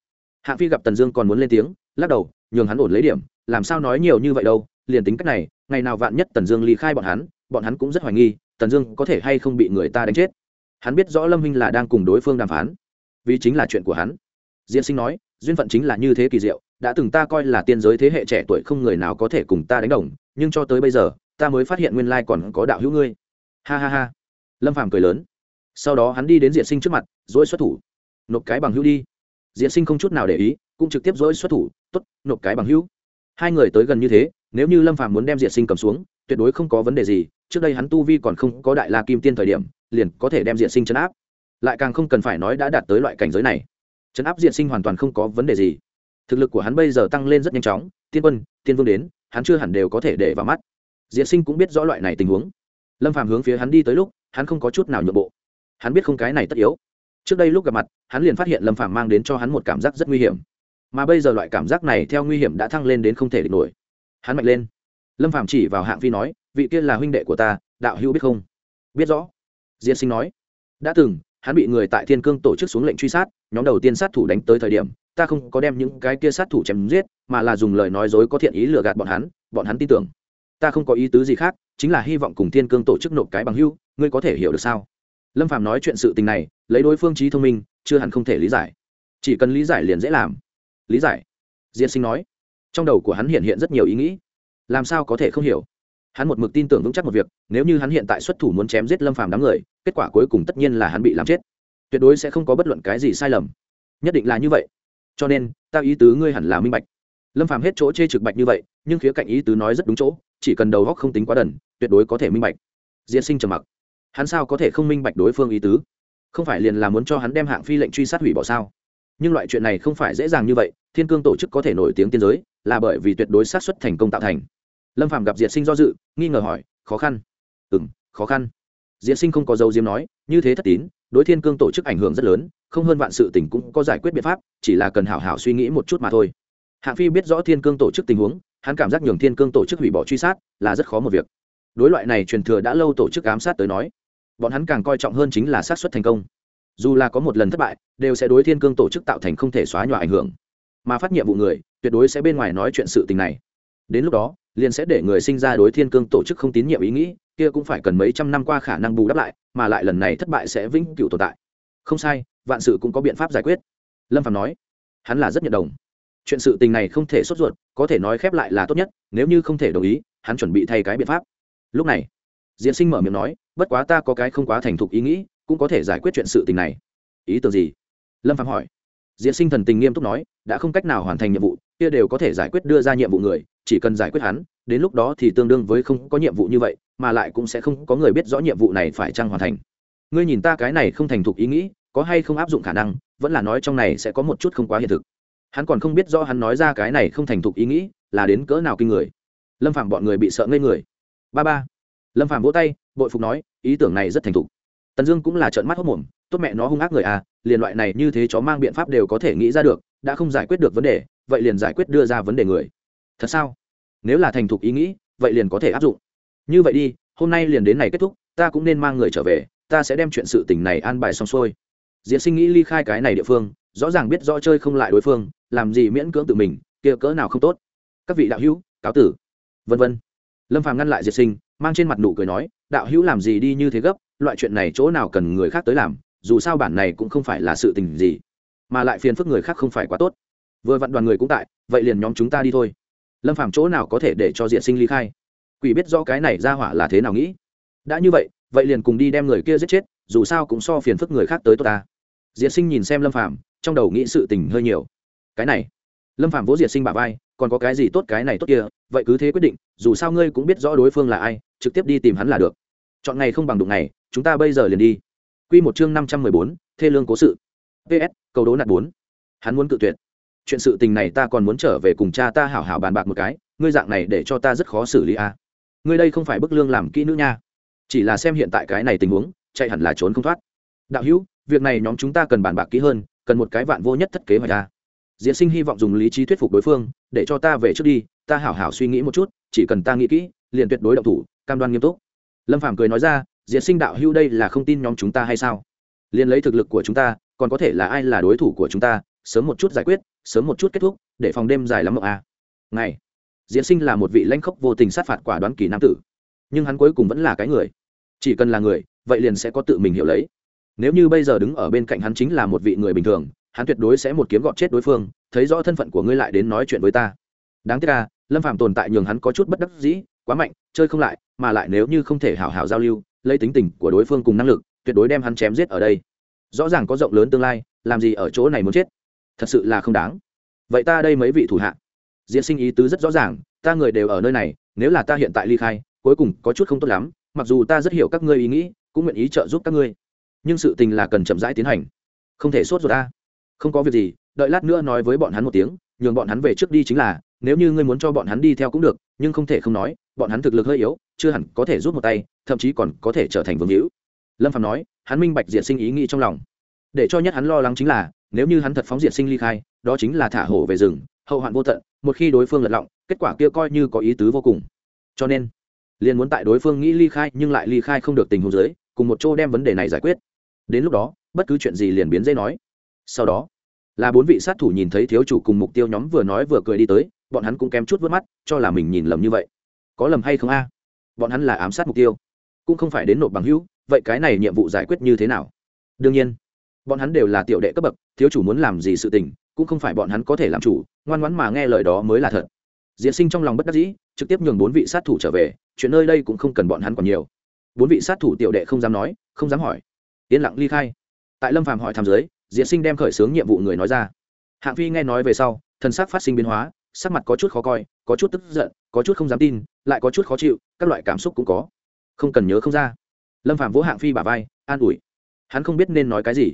Hạng phi gặp tần dương còn muốn lên tiếng, lắc đầu, nhường hắn ổn lấy điểm, làm sao nói nhiều như vậy đâu, liền tính cách này, ngày nào vạn nhất tần dương ly khai bọn hắn bọn hắn cũng rất hoài nghi, tần dương có thể hay không bị người ta đánh chết. Hắn biết rõ lâm minh là đang cùng đối phương đàm phán, vì chính là chuyện của hắn. Diễn sinh nói, duyên phận chính là như thế kỳ diệu, đã từng ta coi là tiên giới thế hệ trẻ tuổi không người nào có thể cùng ta đánh đồng, nhưng cho tới bây giờ ta mới phát hiện nguyên lai còn có đạo hữu ngươi. Ha ha ha. Lâm phàm cười lớn. Sau đó hắn đi đến diện sinh trước mặt dỗi xuất thủ. Nộp cái bằng hữu đi. Diện sinh không chút nào để ý, cũng trực tiếp dỗi xuất thủ. T ố t nộp cái bằng hữu. Hai người tới gần như thế, nếu như lâm phàm muốn đem diện sinh cầm xuống, tuyệt đối không có vấn đề gì. Trước đây hắn tu vi còn không có đại la kim tiên thời điểm, liền có thể đem diện sinh chấn áp. Lại càng không cần phải nói đã đạt tới loại cảnh giới này. Chấn áp diện sinh hoàn toàn không có vấn đề gì. Thực lực của hắn bây giờ tăng lên rất nhanh chóng. Tiên quân, tiên vương đến, hắn chưa hẳn đều có thể để vào mắt diện sinh cũng biết rõ loại này tình huống. Lâm phàm hướng phía hắn đi tới lúc, hắn không có chút nào nhượng bộ. Hắn biết không cái này tất yếu. Trước đây lúc gặp mặt, hắn liền phát hiện lâm phàm mang đến cho hắn một cảm giác rất nguy hiểm. Mà bây giờ loại cảm giác này theo nguy hiểm đã thăng lên đến không thể địch nổi. Hắn mạnh lên. Lâm phàm chỉ vào hạng phi nói, vị kia là huynh đệ của ta, đạo hữu biết không? Biết rõ. Diễn sinh nói, đã từng, hắn bị người tại thiên cương tổ chức xuống lệnh truy sát, nhóm đầu tiên sát thủ đánh tới thời điểm, ta không có đem những cái kia sát thủ chém giết, mà là dùng lời nói dối có thiện ý lừa gạt bọn hắn bọn hắn tin tưởng ta không có ý tứ gì khác, chính là hy vọng cùng thiên cương tổ chức nộp cái bằng hưu, ngươi có thể hiểu được sao? Lâm phạm nói chuyện sự tình này, lấy đối phương trí thông minh, chưa hẳn không thể lý giải. Chỉ cần lý giải liền dễ làm. Lý giải. Diễn sinh nói. Trong đầu của hắn hiện hiện rất nhiều ý nghĩ. Làm sao có thể không hiểu? Hắn một mực tin tưởng vững chắc một việc, nếu như hắn hiện tại xuất thủ muốn chém giết lâm phàm đám người, kết quả cuối cùng tất nhiên là hắn bị làm chết. Tuyệt đối sẽ không có bất luận cái gì sai lầm. Nhất định là như vậy. Cho nên, ta ý tứ ngươi hẳn là minh bạch. Lâm phàm hết chỗ chê trực bạch như vậy, nhưng khía cạnh ý tứ nói rất đúng chỗ chỉ cần đầu góc không tính quá đần, tuyệt đối có thể minh bạch. Diễn sinh trầm mặc. Hắn sao có thể không minh bạch đối phương ý tứ? Không phải liền là muốn cho hắn đem hạng phi lệnh truy sát hủy bỏ sao? Nhưng loại chuyện này không phải dễ dàng như vậy, thiên cương tổ chức có thể nổi tiếng tiên giới, là bởi vì tuyệt đối sát suất thành công tạo thành. Lâm phạm gặp diệt sinh do dự, nghi ngờ hỏi, khó khăn? Ừ m khó khăn. Diệt sinh không có dấu diếm nói, như thế thất tín, đối thiên cương tổ chức ảnh hưởng rất lớn, không hơn vạn sự tình cũng có giải quyết biện pháp, chỉ là cần hảo hảo suy nghĩ một chút mà thôi. Hạng phi biết rõ thiên cương tổ chức tình huống hắn cảm giác nhường thiên cương tổ chức hủy bỏ truy sát là rất khó một việc. Đối loại này truyền thừa đã lâu tổ chức ám sát tới nói, bọn hắn càng coi trọng hơn chính là xác suất thành công. Dù là có một lần thất bại, đều sẽ đối thiên cương tổ chức tạo thành không thể xóa nhòa ảnh hưởng. Mà phát nhiệm vụ người, tuyệt đối sẽ bên ngoài nói chuyện sự tình này. Đến lúc đó, liền sẽ để người sinh ra đối thiên cương tổ chức không tín nhiệm ý nghĩ, kia cũng phải cần mấy trăm năm qua khả năng bù đắp lại, mà lại lần này thất bại sẽ vĩnh cửu tồn tại. Không sai, vạn sự cũng có biện pháp giải quyết. Lâm phạm nói, hắn là rất nhận đồng. Chuyện sự tình này không thể sốt ruột có thể nói khép lại là tốt nhất, nếu như không thể đồng ý, hắn chuẩn bị thay cái biện pháp. Lúc này diễn sinh mở miệng nói, bất quá ta có cái không quá thành thục ý nghĩ, cũng có thể giải quyết chuyện sự tình này. Ý tưởng gì? Lâm phạm hỏi. Diễn sinh thần tình nghiêm túc nói, đã không cách nào hoàn thành nhiệm vụ, kia đều có thể giải quyết đưa ra nhiệm vụ người, chỉ cần giải quyết hắn, đến lúc đó thì tương đương với không có nhiệm vụ như vậy, mà lại cũng sẽ không có người biết rõ nhiệm vụ này phải chăng hoàn thành. Ngươi nhìn ta cái này không thành thục ý nghĩ, có hay không áp dụng khả năng, vẫn là nói trong này sẽ có một chút không quá hiện thực hắn còn không biết rõ hắn nói ra cái này không thành thục ý nghĩ là đến cỡ nào kinh người. Lâm phạm bọn người bị sợ ngây người. Ba ba. Lâm phạm vỗ tay, bội phục nói, ý tưởng này rất thành thục. Tần dương cũng là trợn mắt hốc mồm, tốt mẹ nó hung ác người à liền loại này như thế chó mang biện pháp đều có thể nghĩ ra được, đã không giải quyết được vấn đề, vậy liền giải quyết đưa ra vấn đề người. Thật sao? Nếu là thành thục ý nghĩ, vậy liền có thể áp dụng. Như vậy đi, hôm nay liền đến này kết thúc, ta cũng nên mang người trở về, ta sẽ đem chuyện sự tình này an bài xong xuôi. Diễn sinh nghĩ ly khai cái này địa phương rõ ràng biết rõ chơi không lại đối phương, làm gì miễn cưỡng tự mình, kia cỡ nào không tốt. Các vị đạo hữu, cáo tử. Vân vân. Lâm phàm ngăn lại diệt sinh, mang trên mặt nụ cười nói, đạo hữu làm gì đi như thế gấp, loại chuyện này chỗ nào cần người khác tới làm, dù sao bản này cũng không phải là sự tình gì, mà lại phiền phức người khác không phải quá tốt. Vừa vặn đoàn người cũng tại, vậy liền nhóm chúng ta đi thôi. Lâm phàm chỗ nào có thể để cho diện sinh ly khai? Quỷ biết rõ cái này ra hỏa là thế nào nghĩ. Đã như vậy vậy liền cùng đi đem người kia giết chết, dù sao cũng so phiền phức người khác tới tốt ta. Diện sinh nhìn xem lâm phàm trong đầu nghĩ sự tình hơi nhiều. Cái này, lâm phạm vỗ diệt sinh bà vai, còn có cái gì tốt cái này tốt kia, vậy cứ thế quyết định, dù sao ngươi cũng biết rõ đối phương là ai, trực tiếp đi tìm hắn là được. Chọn ngày không bằng đụng ngày, chúng ta bây giờ liền đi. Q một chương năm trăm mười bốn, thê lương cố sự. Ps cầu đố nạt bốn. Hắn muốn cự tuyệt. Chuyện sự tình này ta còn muốn trở về cùng cha ta hảo hảo bàn bạc một cái, ngươi dạng này để cho ta rất khó xử lý a. À. ngươi đây không phải bức lương làm kỹ nữ nha. Chỉ là xem hiện tại cái này tình huống, chạy hẳn là trốn không thoát. Đạo hữu, việc này nhóm chúng ta cần bàn bạc kỹ hơn cần một cái vạn vô nhất thất kế hoạch ta diễn sinh hy vọng dùng lý trí thuyết phục đối phương, để cho ta về trước đi, ta hảo hảo suy nghĩ một chút, chỉ cần ta nghĩ kỹ, liền tuyệt đối động thủ, cam đoan nghiêm túc. Lâm phàm cười nói ra diễn sinh đạo hưu đây là không tin nhóm chúng ta hay sao? Liền lấy thực lực của chúng ta, còn có thể là ai là đối thủ của chúng ta? Sớm một chút giải quyết, sớm một chút kết thúc, để phòng đêm dài lắm mộng a. À. ngày diễn sinh là một vị lãnh khốc vô tình sát phạt quả đoán kỳ nam tử, nhưng hắn cuối cùng vẫn là cái người. Chỉ cần là người, vậy liền sẽ có tự mình hiểu lấy nếu như bây giờ đứng ở bên cạnh hắn chính là một vị người bình thường, hắn tuyệt đối sẽ một kiếm gọt chết đối phương, thấy rõ thân phận của ngươi lại đến nói chuyện với ta. Đáng tiếc là lâm phạm tồn tại nhường hắn có chút bất đắc dĩ, quá mạnh, chơi không lại, mà lại nếu như không thể hào hào giao lưu, lấy tính tình của đối phương cùng năng lực, tuyệt đối đem hắn chém giết ở đây. Rõ ràng có rộng lớn tương lai, làm gì ở chỗ này muốn chết? Thật sự là không đáng. Vậy ta đây mấy vị thủ hạ? Diễn sinh ý tứ rất rõ ràng, ta người đều ở nơi này, nếu là ta hiện tại ly khai, cuối cùng có chút không tốt lắm, mặc dù ta rất hiểu các ngươi ý nghĩ, cũng nguyện ý trợ giúp các ngươi nhưng sự tình là cần chậm rãi tiến hành. Không thể sốt ruột ta. Không có việc gì, đợi lát nữa nói với bọn hắn một tiếng, nhường bọn hắn về trước đi chính là, nếu như ngươi muốn cho bọn hắn đi theo cũng được, nhưng không thể không nói, bọn hắn thực lực hơi yếu, chưa hẳn có thể rút một tay, thậm chí còn có thể trở thành vương hữu. Lâm phạm nói, hắn minh bạch diệt sinh ý nghĩ trong lòng. Để cho nhất hắn lo lắng chính là, nếu như hắn thật phóng diệt sinh ly khai, đó chính là thả hổ về rừng, hậu hoạn vô tận, một khi đối phương lật lọng, kết quả kia coi như có ý tứ vô cùng. Cho nên, liền muốn tại đối phương nghĩ ly khai nhưng lại ly khai không được tình huống dưới, cùng một chỗ đem vấn đề này giải quyết đến lúc đó, bất cứ chuyện gì liền biến dây nói. Sau đó, là bốn vị sát thủ nhìn thấy thiếu chủ cùng mục tiêu nhóm vừa nói vừa cười đi tới, bọn hắn cũng kém chút vớt mắt, cho là mình nhìn lầm như vậy. Có lầm hay không a? Bọn hắn là ám sát mục tiêu, cũng không phải đến nộp bằng hữu, vậy cái này nhiệm vụ giải quyết như thế nào? Đương nhiên, bọn hắn đều là tiểu đệ cấp bậc, thiếu chủ muốn làm gì sự tình, cũng không phải bọn hắn có thể làm chủ, ngoan ngoãn mà nghe lời đó mới là thật. Diễn sinh trong lòng bất đắc dĩ, trực tiếp nhường bốn vị sát thủ trở về, chuyện nơi đây cũng không cần bọn hắn còn nhiều. Bốn vị sát thủ tiểu đệ không dám nói, không dám hỏi yên lặng ly khai. Tại lâm phàm hỏi tham giới diễn sinh đem khởi xướng nhiệm vụ người nói ra. Hạng phi nghe nói về sau thân xác phát sinh biến hóa, sắc mặt có chút khó coi, có chút tức giận, có chút không dám tin, lại có chút khó chịu, các loại cảm xúc cũng có. Không cần nhớ không ra. Lâm phàm vỗ hạng phi bả vai, an ủi. Hắn không biết nên nói cái gì.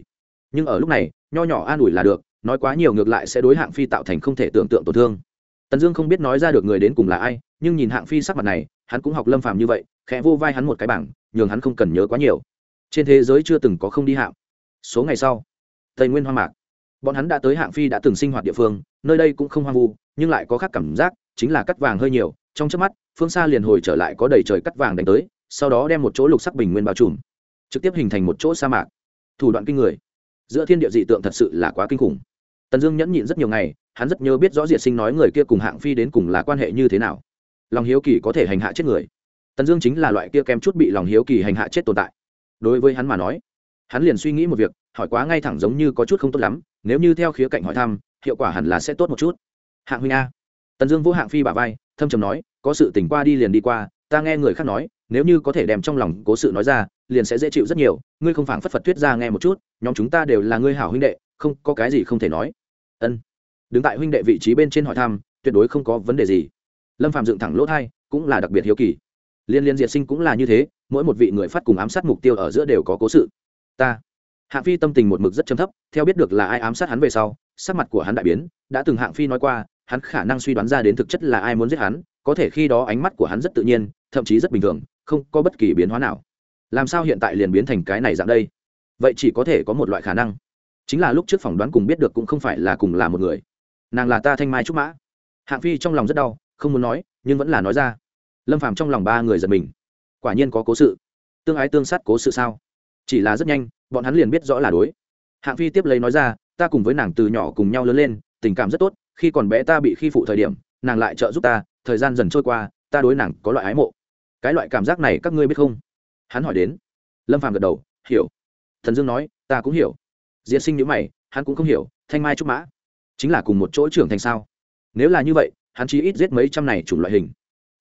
Nhưng ở lúc này, nho nhỏ an ủi là được, nói quá nhiều ngược lại sẽ đối hạng phi tạo thành không thể tưởng tượng tổn thương. Tần dương không biết nói ra được người đến cùng là ai, nhưng nhìn hạng phi sắc mặt này, hắn cũng học lâm phàm như vậy, khẽ vô vai hắn một cái bảng, nhường hắn không cần nhớ quá nhiều trên thế giới chưa từng có không đi hạng số ngày sau, tây nguyên hoang mạc. Bọn hắn đã tới hạng phi đã từng sinh hoạt địa phương, nơi đây cũng không hoang vu, nhưng lại có khác cảm giác, chính là cắt vàng hơi nhiều. Trong trước mắt, phương xa liền hồi trở lại có đầy trời cắt vàng đánh tới, sau đó đem một chỗ lục sắc bình nguyên bao trùm, trực tiếp hình thành một chỗ sa mạc. Thủ đoạn kinh người. Giữa thiên địa dị tượng thật sự là quá kinh khủng. Tần dương nhẫn nhịn rất nhiều ngày, hắn rất nhớ biết rõ diệt sinh nói người kia cùng hạng phi đến cùng là quan hệ như thế nào. Lòng hiếu kỳ có thể hành hạ chết người. Tần dương chính là loại kia kém chút bị lòng hiếu kỳ hành hạ chết tồn tại đối với hắn mà nói. Hắn liền suy nghĩ một việc, hỏi quá ngay thẳng giống như có chút không tốt lắm, nếu như theo khía cạnh hỏi thăm, hiệu quả hẳn là sẽ tốt một chút. Hạng huynh a. Tần dương vô hạng phi bà vai, thâm trầm nói, có sự tỉnh qua đi liền đi qua, ta nghe người khác nói, nếu như có thể đem trong lòng cố sự nói ra, liền sẽ dễ chịu rất nhiều, ngươi không phảng phất phật thuyết ra nghe một chút, nhóm chúng ta đều là ngươi hảo huynh đệ, không có cái gì không thể nói. Ân. Đứng tại huynh đệ vị trí bên trên hỏi thăm, tuyệt đối không có vấn đề gì. Lâm phạm dựng thẳng lỗ thai, cũng là đặc biệt hiếu kỳ. Liên liên diệt sinh cũng là như thế mỗi một vị người phát cùng ám sát mục tiêu ở giữa đều có cố sự. Ta. Hạng phi tâm tình một mực rất chấm thấp, theo biết được là ai ám sát hắn về sau, sắc mặt của hắn đại biến, đã từng hạng phi nói qua, hắn khả năng suy đoán ra đến thực chất là ai muốn giết hắn, có thể khi đó ánh mắt của hắn rất tự nhiên, thậm chí rất bình thường, không có bất kỳ biến hóa nào. Làm sao hiện tại liền biến thành cái này dạng đây? Vậy chỉ có thể có một loại khả năng. Chính là lúc trước phỏng đoán cùng biết được cũng không phải là cùng là một người. Nàng là ta thanh mai trúc mã. Hạng phi trong lòng rất đau, không muốn nói, nhưng vẫn là nói ra. Lâm phàm trong lòng ba người giật mình quả nhiên có cố sự. Tương ái tương sát cố sự sao? Chỉ là rất nhanh, bọn hắn liền biết rõ là đối. Hạng phi tiếp lấy nói ra, ta cùng với nàng từ nhỏ cùng nhau lớn lên, tình cảm rất tốt, khi còn bé ta bị khi phụ thời điểm, nàng lại trợ giúp ta, thời gian dần trôi qua, ta đối nàng có loại ái mộ. Cái loại cảm giác này các ngươi biết không? Hắn hỏi đến. Lâm phàm gật đầu, hiểu. Thần dương nói, ta cũng hiểu. Diễn sinh nhữ mày, hắn cũng không hiểu, thanh mai trúc mã chính là cùng một chỗ trưởng thành sao? Nếu là như vậy, hắn chỉ ít giết mấy trăm này chủng loại hình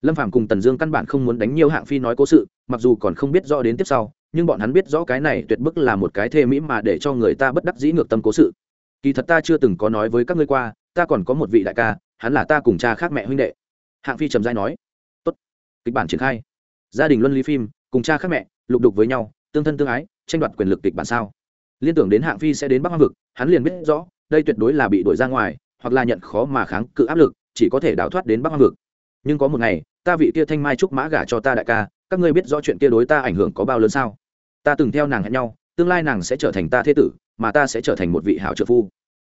lâm phàm cùng tần dương căn bản không muốn đánh nhiều hạng phi nói cố sự, mặc dù còn không biết rõ đến tiếp sau, nhưng bọn hắn biết rõ cái này tuyệt bức là một cái thê mỹ mà để cho người ta bất đắc dĩ ngược tâm cố sự. Kỳ thật ta chưa từng có nói với các ngươi qua, ta còn có một vị đại ca, hắn là ta cùng cha khác mẹ huynh đệ. Hạng phi trầm dai nói. Tốt. Kịch bản triển khai. Gia đình luân lý phim, cùng cha khác mẹ, lục đục với nhau, tương thân tương ái, tranh đoạt quyền lực kịch bản sao. Liên tưởng đến hạng phi sẽ đến bắc hoang vực, hắn liền biết rõ, đây tuyệt đối là bị đuổi ra ngoài, hoặc là nhận khó mà kháng cự áp lực, chỉ có thể đào thoát đến bắc hoang vực. Nhưng có một ngày ta vị kia thanh mai trúc mã gả cho ta đại ca, các ngươi biết rõ chuyện kia đối ta ảnh hưởng có bao lớn sao? Ta từng theo nàng hẹn nhau, tương lai nàng sẽ trở thành ta thế tử, mà ta sẽ trở thành một vị hảo trợ phu.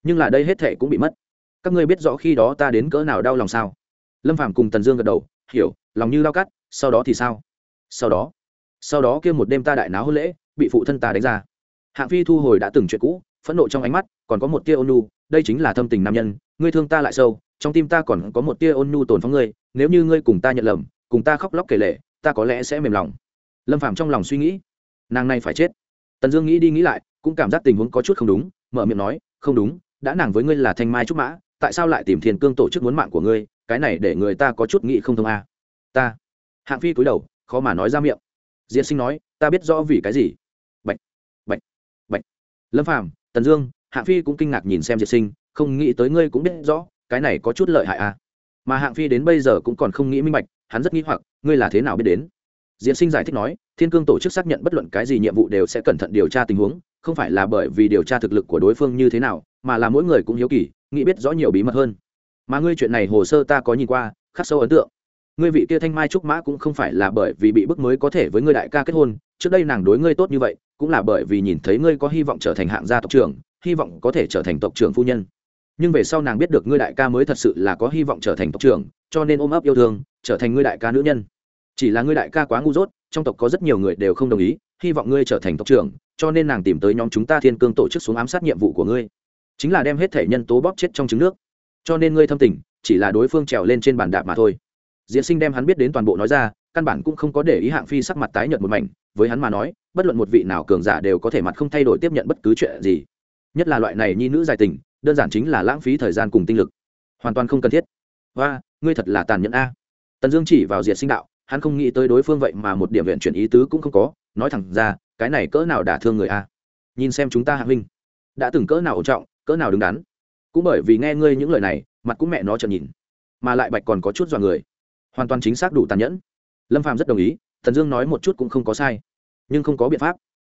Nhưng là đây hết thệ cũng bị mất. Các ngươi biết rõ khi đó ta đến cỡ nào đau lòng sao? Lâm phàm cùng tần dương gật đầu, hiểu, lòng như lao cắt, sau đó thì sao? Sau đó sau đó kia một đêm ta đại náo hôn lễ, bị phụ thân ta đánh ra. Hạng phi thu hồi đã từng chuyện cũ, phẫn nộ trong ánh mắt, còn có một tia ônu đây chính là thâm tình nam nhân, ngươi thương ta lại sâu trong tim ta còn có một tia ôn nhu tồn phóng ngươi, nếu như ngươi cùng ta nhận lầm, cùng ta khóc lóc kể lệ ta có lẽ sẽ mềm lòng. Lâm phạm trong lòng suy nghĩ. Nàng này phải chết. Tần dương nghĩ đi nghĩ lại, cũng cảm giác tình huống có chút không đúng, mở miệng nói, không đúng, đã nàng với ngươi là thanh mai trúc mã, tại sao lại tìm thiên cương tổ chức muốn mạng của ngươi, cái này để người ta có chút nghĩ không thông a. Ta. Hạng phi cúi đầu, khó mà nói ra miệng. Diệt sinh nói, ta biết rõ vì cái gì. Bạch. lâm phạm tần dương, hạng phi cũng kinh ngạc nhìn xem diệt sinh, không nghĩ tới ngươi cũng biết rõ cái này có chút lợi hại à. Mà hạng phi đến bây giờ cũng còn không nghĩ minh bạch, hắn rất nghĩ hoặc, ngươi là thế nào biết đến? Diễn sinh giải thích nói, thiên cương tổ chức xác nhận bất luận cái gì nhiệm vụ đều sẽ cẩn thận điều tra tình huống, không phải là bởi vì điều tra thực lực của đối phương như thế nào, mà là mỗi người cũng hiếu kỳ, nghĩ biết rõ nhiều bí mật hơn. Mà ngươi chuyện này hồ sơ ta có nhìn qua, khắc sâu ấn tượng. Ngươi vị kia thanh mai trúc mã cũng không phải là bởi vì bị bức mới có thể với ngươi đại ca kết hôn, trước đây nàng đối ngươi tốt như vậy, cũng là bởi vì nhìn thấy ngươi có hy vọng trở thành hạng gia tộc trưởng, hy vọng có thể trở thành tộc trưởng phu nhân nhưng về sau nàng biết được ngươi đại ca mới thật sự là có hy vọng trở thành tộc trưởng, cho nên ôm ấp yêu thương, trở thành ngươi đại ca nữ nhân. Chỉ là ngươi đại ca quá ngu dốt, trong tộc có rất nhiều người đều không đồng ý, hy vọng ngươi trở thành tộc trưởng, cho nên nàng tìm tới nhóm chúng ta thiên cương tổ chức xuống ám sát nhiệm vụ của ngươi. Chính là đem hết thể nhân tố bóp chết trong trứng nước. Cho nên ngươi thâm tình, chỉ là đối phương trèo lên trên bàn đạp mà thôi. Diễn sinh đem hắn biết đến toàn bộ nói ra, căn bản cũng không có để ý hạng phi sắc mặt tái nhợt một mảnh, với hắn mà nói, bất luận một vị nào cường giả đều có thể mặt không thay đổi tiếp nhận bất cứ chuyện gì. Nhất là loại này nhi nữ dài tình đơn giản chính là lãng phí thời gian cùng tinh lực. Hoàn toàn không cần thiết. Và ngươi thật là tàn nhẫn a. Tần dương chỉ vào diệt sinh đạo, hắn không nghĩ tới đối phương vậy mà một điểm viện chuyển ý tứ cũng không có, nói thẳng ra, cái này cỡ nào đả thương người a. Nhìn xem chúng ta hạ huynh. Đã từng cỡ nào ổn trọng, cỡ nào đứng đắn. Cũng bởi vì nghe ngươi những lời này, mặt cũng mẹ nó chợt nhìn. Mà lại bạch còn có chút dọa người. Hoàn toàn chính xác đủ tàn nhẫn. Lâm phàm rất đồng ý thần dương nói một chút cũng không có sai. Nhưng không có biện pháp.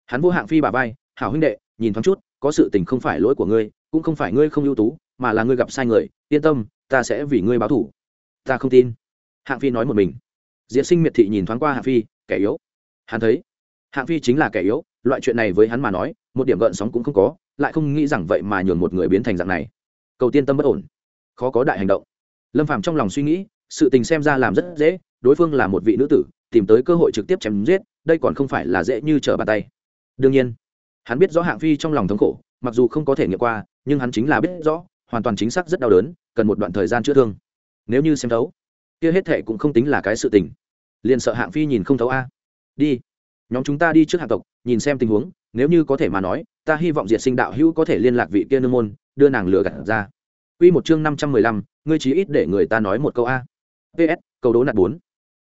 Hắn vô hạng phi bà vai, hảo huynh đệ, nhìn thoáng chút có sự tình không phải lỗi của ngươi, cũng không phải ngươi không ưu tú, mà là ngươi gặp sai người, yên tâm, ta sẽ vì ngươi báo thủ ta không tin. Hạng phi nói một mình. Diễn sinh miệt thị nhìn thoáng qua hạng phi, kẻ yếu. Hắn thấy, hạng phi chính là kẻ yếu, loại chuyện này với hắn mà nói, một điểm gợn sóng cũng không có, lại không nghĩ rằng vậy mà nhường một người biến thành dạng này. Cầu tiên tâm bất ổn, khó có đại hành động. Lâm phàm trong lòng suy nghĩ, sự tình xem ra làm rất dễ, đối phương là một vị nữ tử, tìm tới cơ hội trực tiếp chém giết, đây còn không phải là dễ như trở bàn tay. Đương nhiên hắn biết rõ hạng phi trong lòng thống khổ mặc dù không có thể nghiệm qua nhưng hắn chính là biết rõ hoàn toàn chính xác rất đau đớn cần một đoạn thời gian chữa thương nếu như xem thấu kia hết thệ cũng không tính là cái sự tình liền sợ hạng phi nhìn không thấu a đi nhóm chúng ta đi trước hạng tộc nhìn xem tình huống nếu như có thể mà nói ta hy vọng diệt sinh đạo hữu có thể liên lạc vị kia nương môn đưa nàng lừa gạt ra Quy một chương năm trăm mười lăm, ngươi chí ít để người ta nói một câu a. PS, câu đố nạt bốn.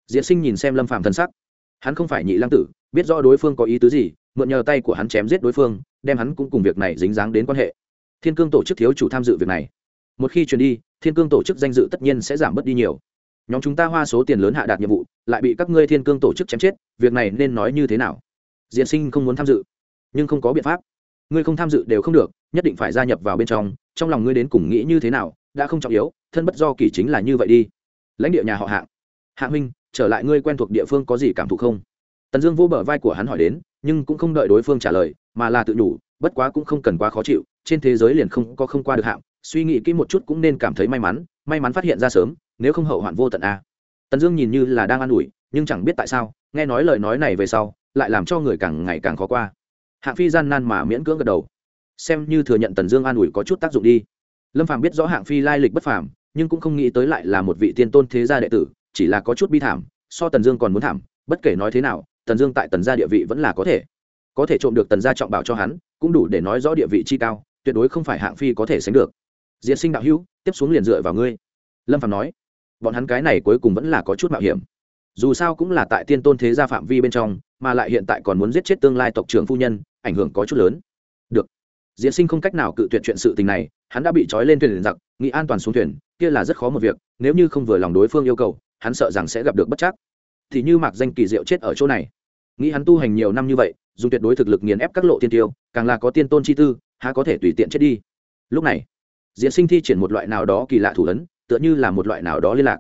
Diệt Sinh nhìn xem Lâm Phàm thần sắc. Hắn không phải nhị lang tử, biết rõ đối phương có ý tứ gì, mượn nhờ tay của hắn chém giết đối phương, đem hắn cũng cùng việc này dính dáng đến quan hệ. Thiên Cương tổ chức thiếu chủ tham dự việc này. Một khi truyền đi, Thiên Cương tổ chức danh dự tất nhiên sẽ giảm bớt đi nhiều. Nhóm chúng ta hoa số tiền lớn hạ đạt nhiệm vụ, lại bị các ngươi Thiên Cương tổ chức chém chết, việc này nên nói như thế nào? Diệt Sinh không muốn tham dự, nhưng không có biện pháp. Ngươi không tham dự đều không được, nhất định phải gia nhập vào bên trong, trong lòng ngươi đến cùng nghĩ như thế nào đã không trọng yếu thân bất do kỳ chính là như vậy đi lãnh địa nhà họ hạng Hạ huynh trở lại ngươi quen thuộc địa phương có gì cảm thụ không tần dương vô bờ vai của hắn hỏi đến nhưng cũng không đợi đối phương trả lời, mà là tự nhủ. bất quá cũng không cần quá khó chịu, trên thế giới liền không có không qua được hạng, suy nghĩ kỹ một chút cũng nên cảm thấy may mắn may mắn phát hiện ra sớm, nếu không hậu hoạn vô tận a. Tần dương nhìn như là đang an ủi, nhưng chẳng biết tại sao, nghe nói lời nói này về sau, lại làm cho người càng ngày càng khó qua. Hạng phi gian nan mà miễn cưỡng gật đầu. Xem như thừa nhận tần dương an ủi có chút tác dụng đi. Lâm phàm biết rõ hạng phi lai lịch bất phàm, nhưng cũng không nghĩ tới lại là một vị tiên tôn thế gia đệ tử, chỉ là có chút bi thảm, so tần dương còn muốn thảm, bất kể nói thế nào tần dương tại tần gia địa vị vẫn là có thể. Có thể trộm được tần gia trọng bảo cho hắn, cũng đủ để nói rõ địa vị chi cao, tuyệt đối không phải hạng phi có thể sánh được. Diễn sinh đạo hữu, tiếp xuống liền dựa vào ngươi. Lâm phạm nói. Bọn hắn cái này cuối cùng vẫn là có chút mạo hiểm. Dù sao cũng là tại tiên tôn thế gia phạm vi bên trong, mà lại hiện tại còn muốn giết chết tương lai tộc trưởng phu nhân, ảnh hưởng có chút lớn. Được. Diễn sinh không cách nào cự tuyệt chuyện sự tình này, hắn đã bị trói lên thuyền giặc, nghĩ an toàn xuống thuyền, kia là rất khó một việc, nếu như không vừa lòng đối phương yêu cầu, hắn sợ rằng sẽ gặp được bất chắc thì như mạc danh kỳ diệu chết ở chỗ này. Nghĩ hắn tu hành nhiều năm như vậy, dùng tuyệt đối thực lực nghiền ép các lộ tiên tiêu, càng là có tiên tôn chi tư, há có thể tùy tiện chết đi. Lúc này diễn sinh thi triển một loại nào đó kỳ lạ thủ ấn, tựa như là một loại nào đó liên lạc.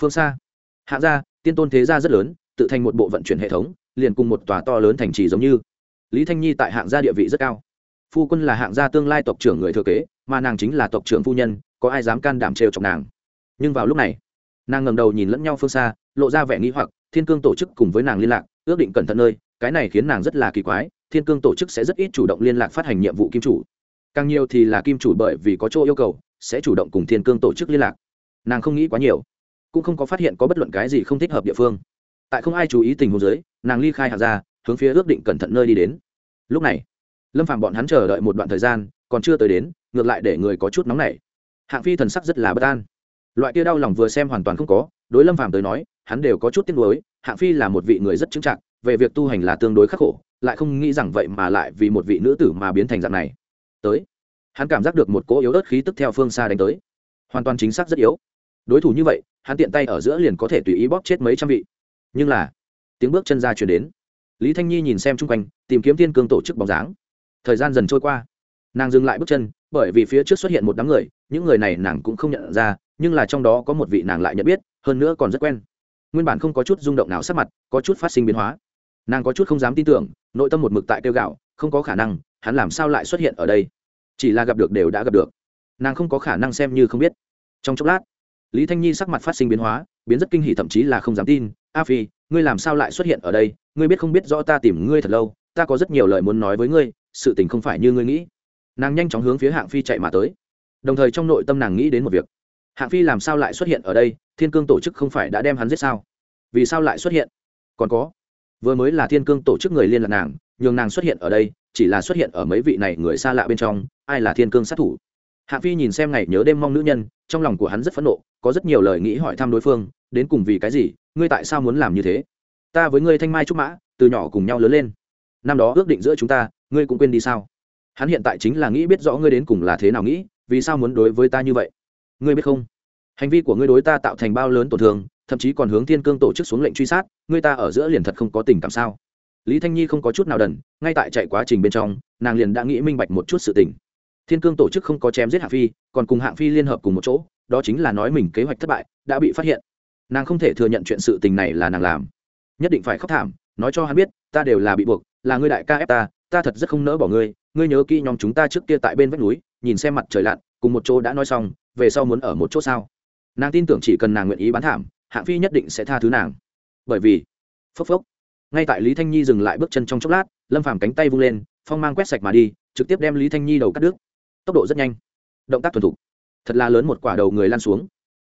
Phương xa, hạ gia, tiên tôn thế gia rất lớn, tự thành một bộ vận chuyển hệ thống, liền cùng một tòa to lớn thành trì giống như. Lý thanh nhi tại hạng gia địa vị rất cao. Phu quân là hạng gia tương lai tộc trưởng người thừa kế, mà nàng chính là tộc trưởng phu nhân, có ai dám can đảm trêu chọc nàng? Nhưng vào lúc này, nàng ngầm đầu nhìn lẫn nhau phương xa, lộ ra vẻ nghĩ hoặc thiên cương tổ chức cùng với nàng liên lạc, ước định cẩn thận nơi, cái này khiến nàng rất là kỳ quái, thiên cương tổ chức sẽ rất ít chủ động liên lạc phát hành nhiệm vụ kim chủ. Càng nhiều thì là kim chủ bởi vì có chỗ yêu cầu, sẽ chủ động cùng thiên cương tổ chức liên lạc. Nàng không nghĩ quá nhiều, cũng không có phát hiện có bất luận cái gì không thích hợp địa phương. Tại không ai chú ý tình huống dưới, nàng ly khai hạ ra, hướng phía ước định cẩn thận nơi đi đến. Lúc này, lâm phạm bọn hắn chờ đợi một đoạn thời gian, còn chưa tới đến, ngược lại để người có chút nóng nảy. Hạng phi thần sắc rất là bất an. Loại kia đau lòng vừa xem hoàn toàn không có, đối lâm phạm tới nói hắn đều có chút tiếc nuối, hạng phi là một vị người rất chứng trạng về việc tu hành là tương đối khắc khổ, lại không nghĩ rằng vậy mà lại vì một vị nữ tử mà biến thành dạng này. Tới, hắn cảm giác được một cỗ yếu ớt khí tức theo phương xa đánh tới. Hoàn toàn chính xác rất yếu. Đối thủ như vậy, hắn tiện tay ở giữa liền có thể tùy ý bóp chết mấy trăm vị. Nhưng là, tiếng bước chân ra chuyển đến. Lý thanh nhi nhìn xem chung quanh, tìm kiếm thiên cương tổ chức bóng dáng. Thời gian dần trôi qua. Nàng dừng lại bước chân, bởi vì phía trước xuất hiện một đám người, những người này nàng cũng không nhận ra, nhưng là trong đó có một vị nàng lại nhận biết, hơn nữa còn rất quen nguyên bản không có chút rung động nào sắc mặt, có chút phát sinh biến hóa. Nàng có chút không dám tin tưởng, nội tâm một mực tại kêu gạo không có khả năng, hắn làm sao lại xuất hiện ở đây? Chỉ là gặp được đều đã gặp được. Nàng không có khả năng xem như không biết. Trong chốc lát, lý thanh nhi sắc mặt phát sinh biến hóa, biến rất kinh hỉ thậm chí là không dám tin. A phi, ngươi làm sao lại xuất hiện ở đây? Ngươi biết không biết rõ ta tìm ngươi thật lâu, ta có rất nhiều lời muốn nói với ngươi, sự tình không phải như ngươi nghĩ. Nàng nhanh chóng hướng phía hạng phi chạy mà tới. Đồng thời trong nội tâm nàng nghĩ đến một việc. Hạng phi làm sao lại xuất hiện ở đây? Thiên cương tổ chức không phải đã đem hắn giết sao? Vì sao lại xuất hiện? Còn có, vừa mới là thiên cương tổ chức người liên lạc nàng, nhường nàng xuất hiện ở đây, chỉ là xuất hiện ở mấy vị này người xa lạ bên trong, ai là thiên cương sát thủ? Hạ phi nhìn xem ngày nhớ đêm mong nữ nhân, trong lòng của hắn rất phẫn nộ, có rất nhiều lời nghĩ hỏi thăm đối phương, đến cùng vì cái gì, ngươi tại sao muốn làm như thế? Ta với ngươi thanh mai trúc mã, từ nhỏ cùng nhau lớn lên. Năm đó ước định giữa chúng ta, ngươi cũng quên đi sao? Hắn hiện tại chính là nghĩ biết rõ ngươi đến cùng là thế nào nghĩ, vì sao muốn đối với ta như vậy? Ngươi biết không? Hành vi của ngươi đối ta tạo thành bao lớn tổn thương, thậm chí còn hướng thiên cương tổ chức xuống lệnh truy sát, ngươi ta ở giữa liền thật không có tình cảm sao? Lý thanh nhi không có chút nào đần, ngay tại chạy quá trình bên trong, nàng liền đã nghĩ minh bạch một chút sự tình. Thiên cương tổ chức không có chém giết hạng phi, còn cùng hạng phi liên hợp cùng một chỗ, đó chính là nói mình kế hoạch thất bại, đã bị phát hiện. Nàng không thể thừa nhận chuyện sự tình này là nàng làm. Nhất định phải khóc thảm, nói cho hắn biết, ta đều là bị buộc, là ngươi đại ca ép ta ta thật rất không nỡ bỏ ngươi ngươi nhớ kỹ nhóm chúng ta trước kia tại bên vách núi, nhìn xem mặt trời lặn, cùng một chỗ đã nói xong, về sau muốn ở một chỗ sao? Nàng tin tưởng chỉ cần nàng nguyện ý bán thảm, hạng phi nhất định sẽ tha thứ nàng. Bởi vì, phốc phốc, ngay tại lý thanh nhi dừng lại bước chân trong chốc lát, lâm phàm cánh tay vung lên, phong mang quét sạch mà đi, trực tiếp đem lý thanh nhi đầu cắt đứt. Tốc độ rất nhanh, động tác thuần thục, thật là lớn một quả đầu người lan xuống.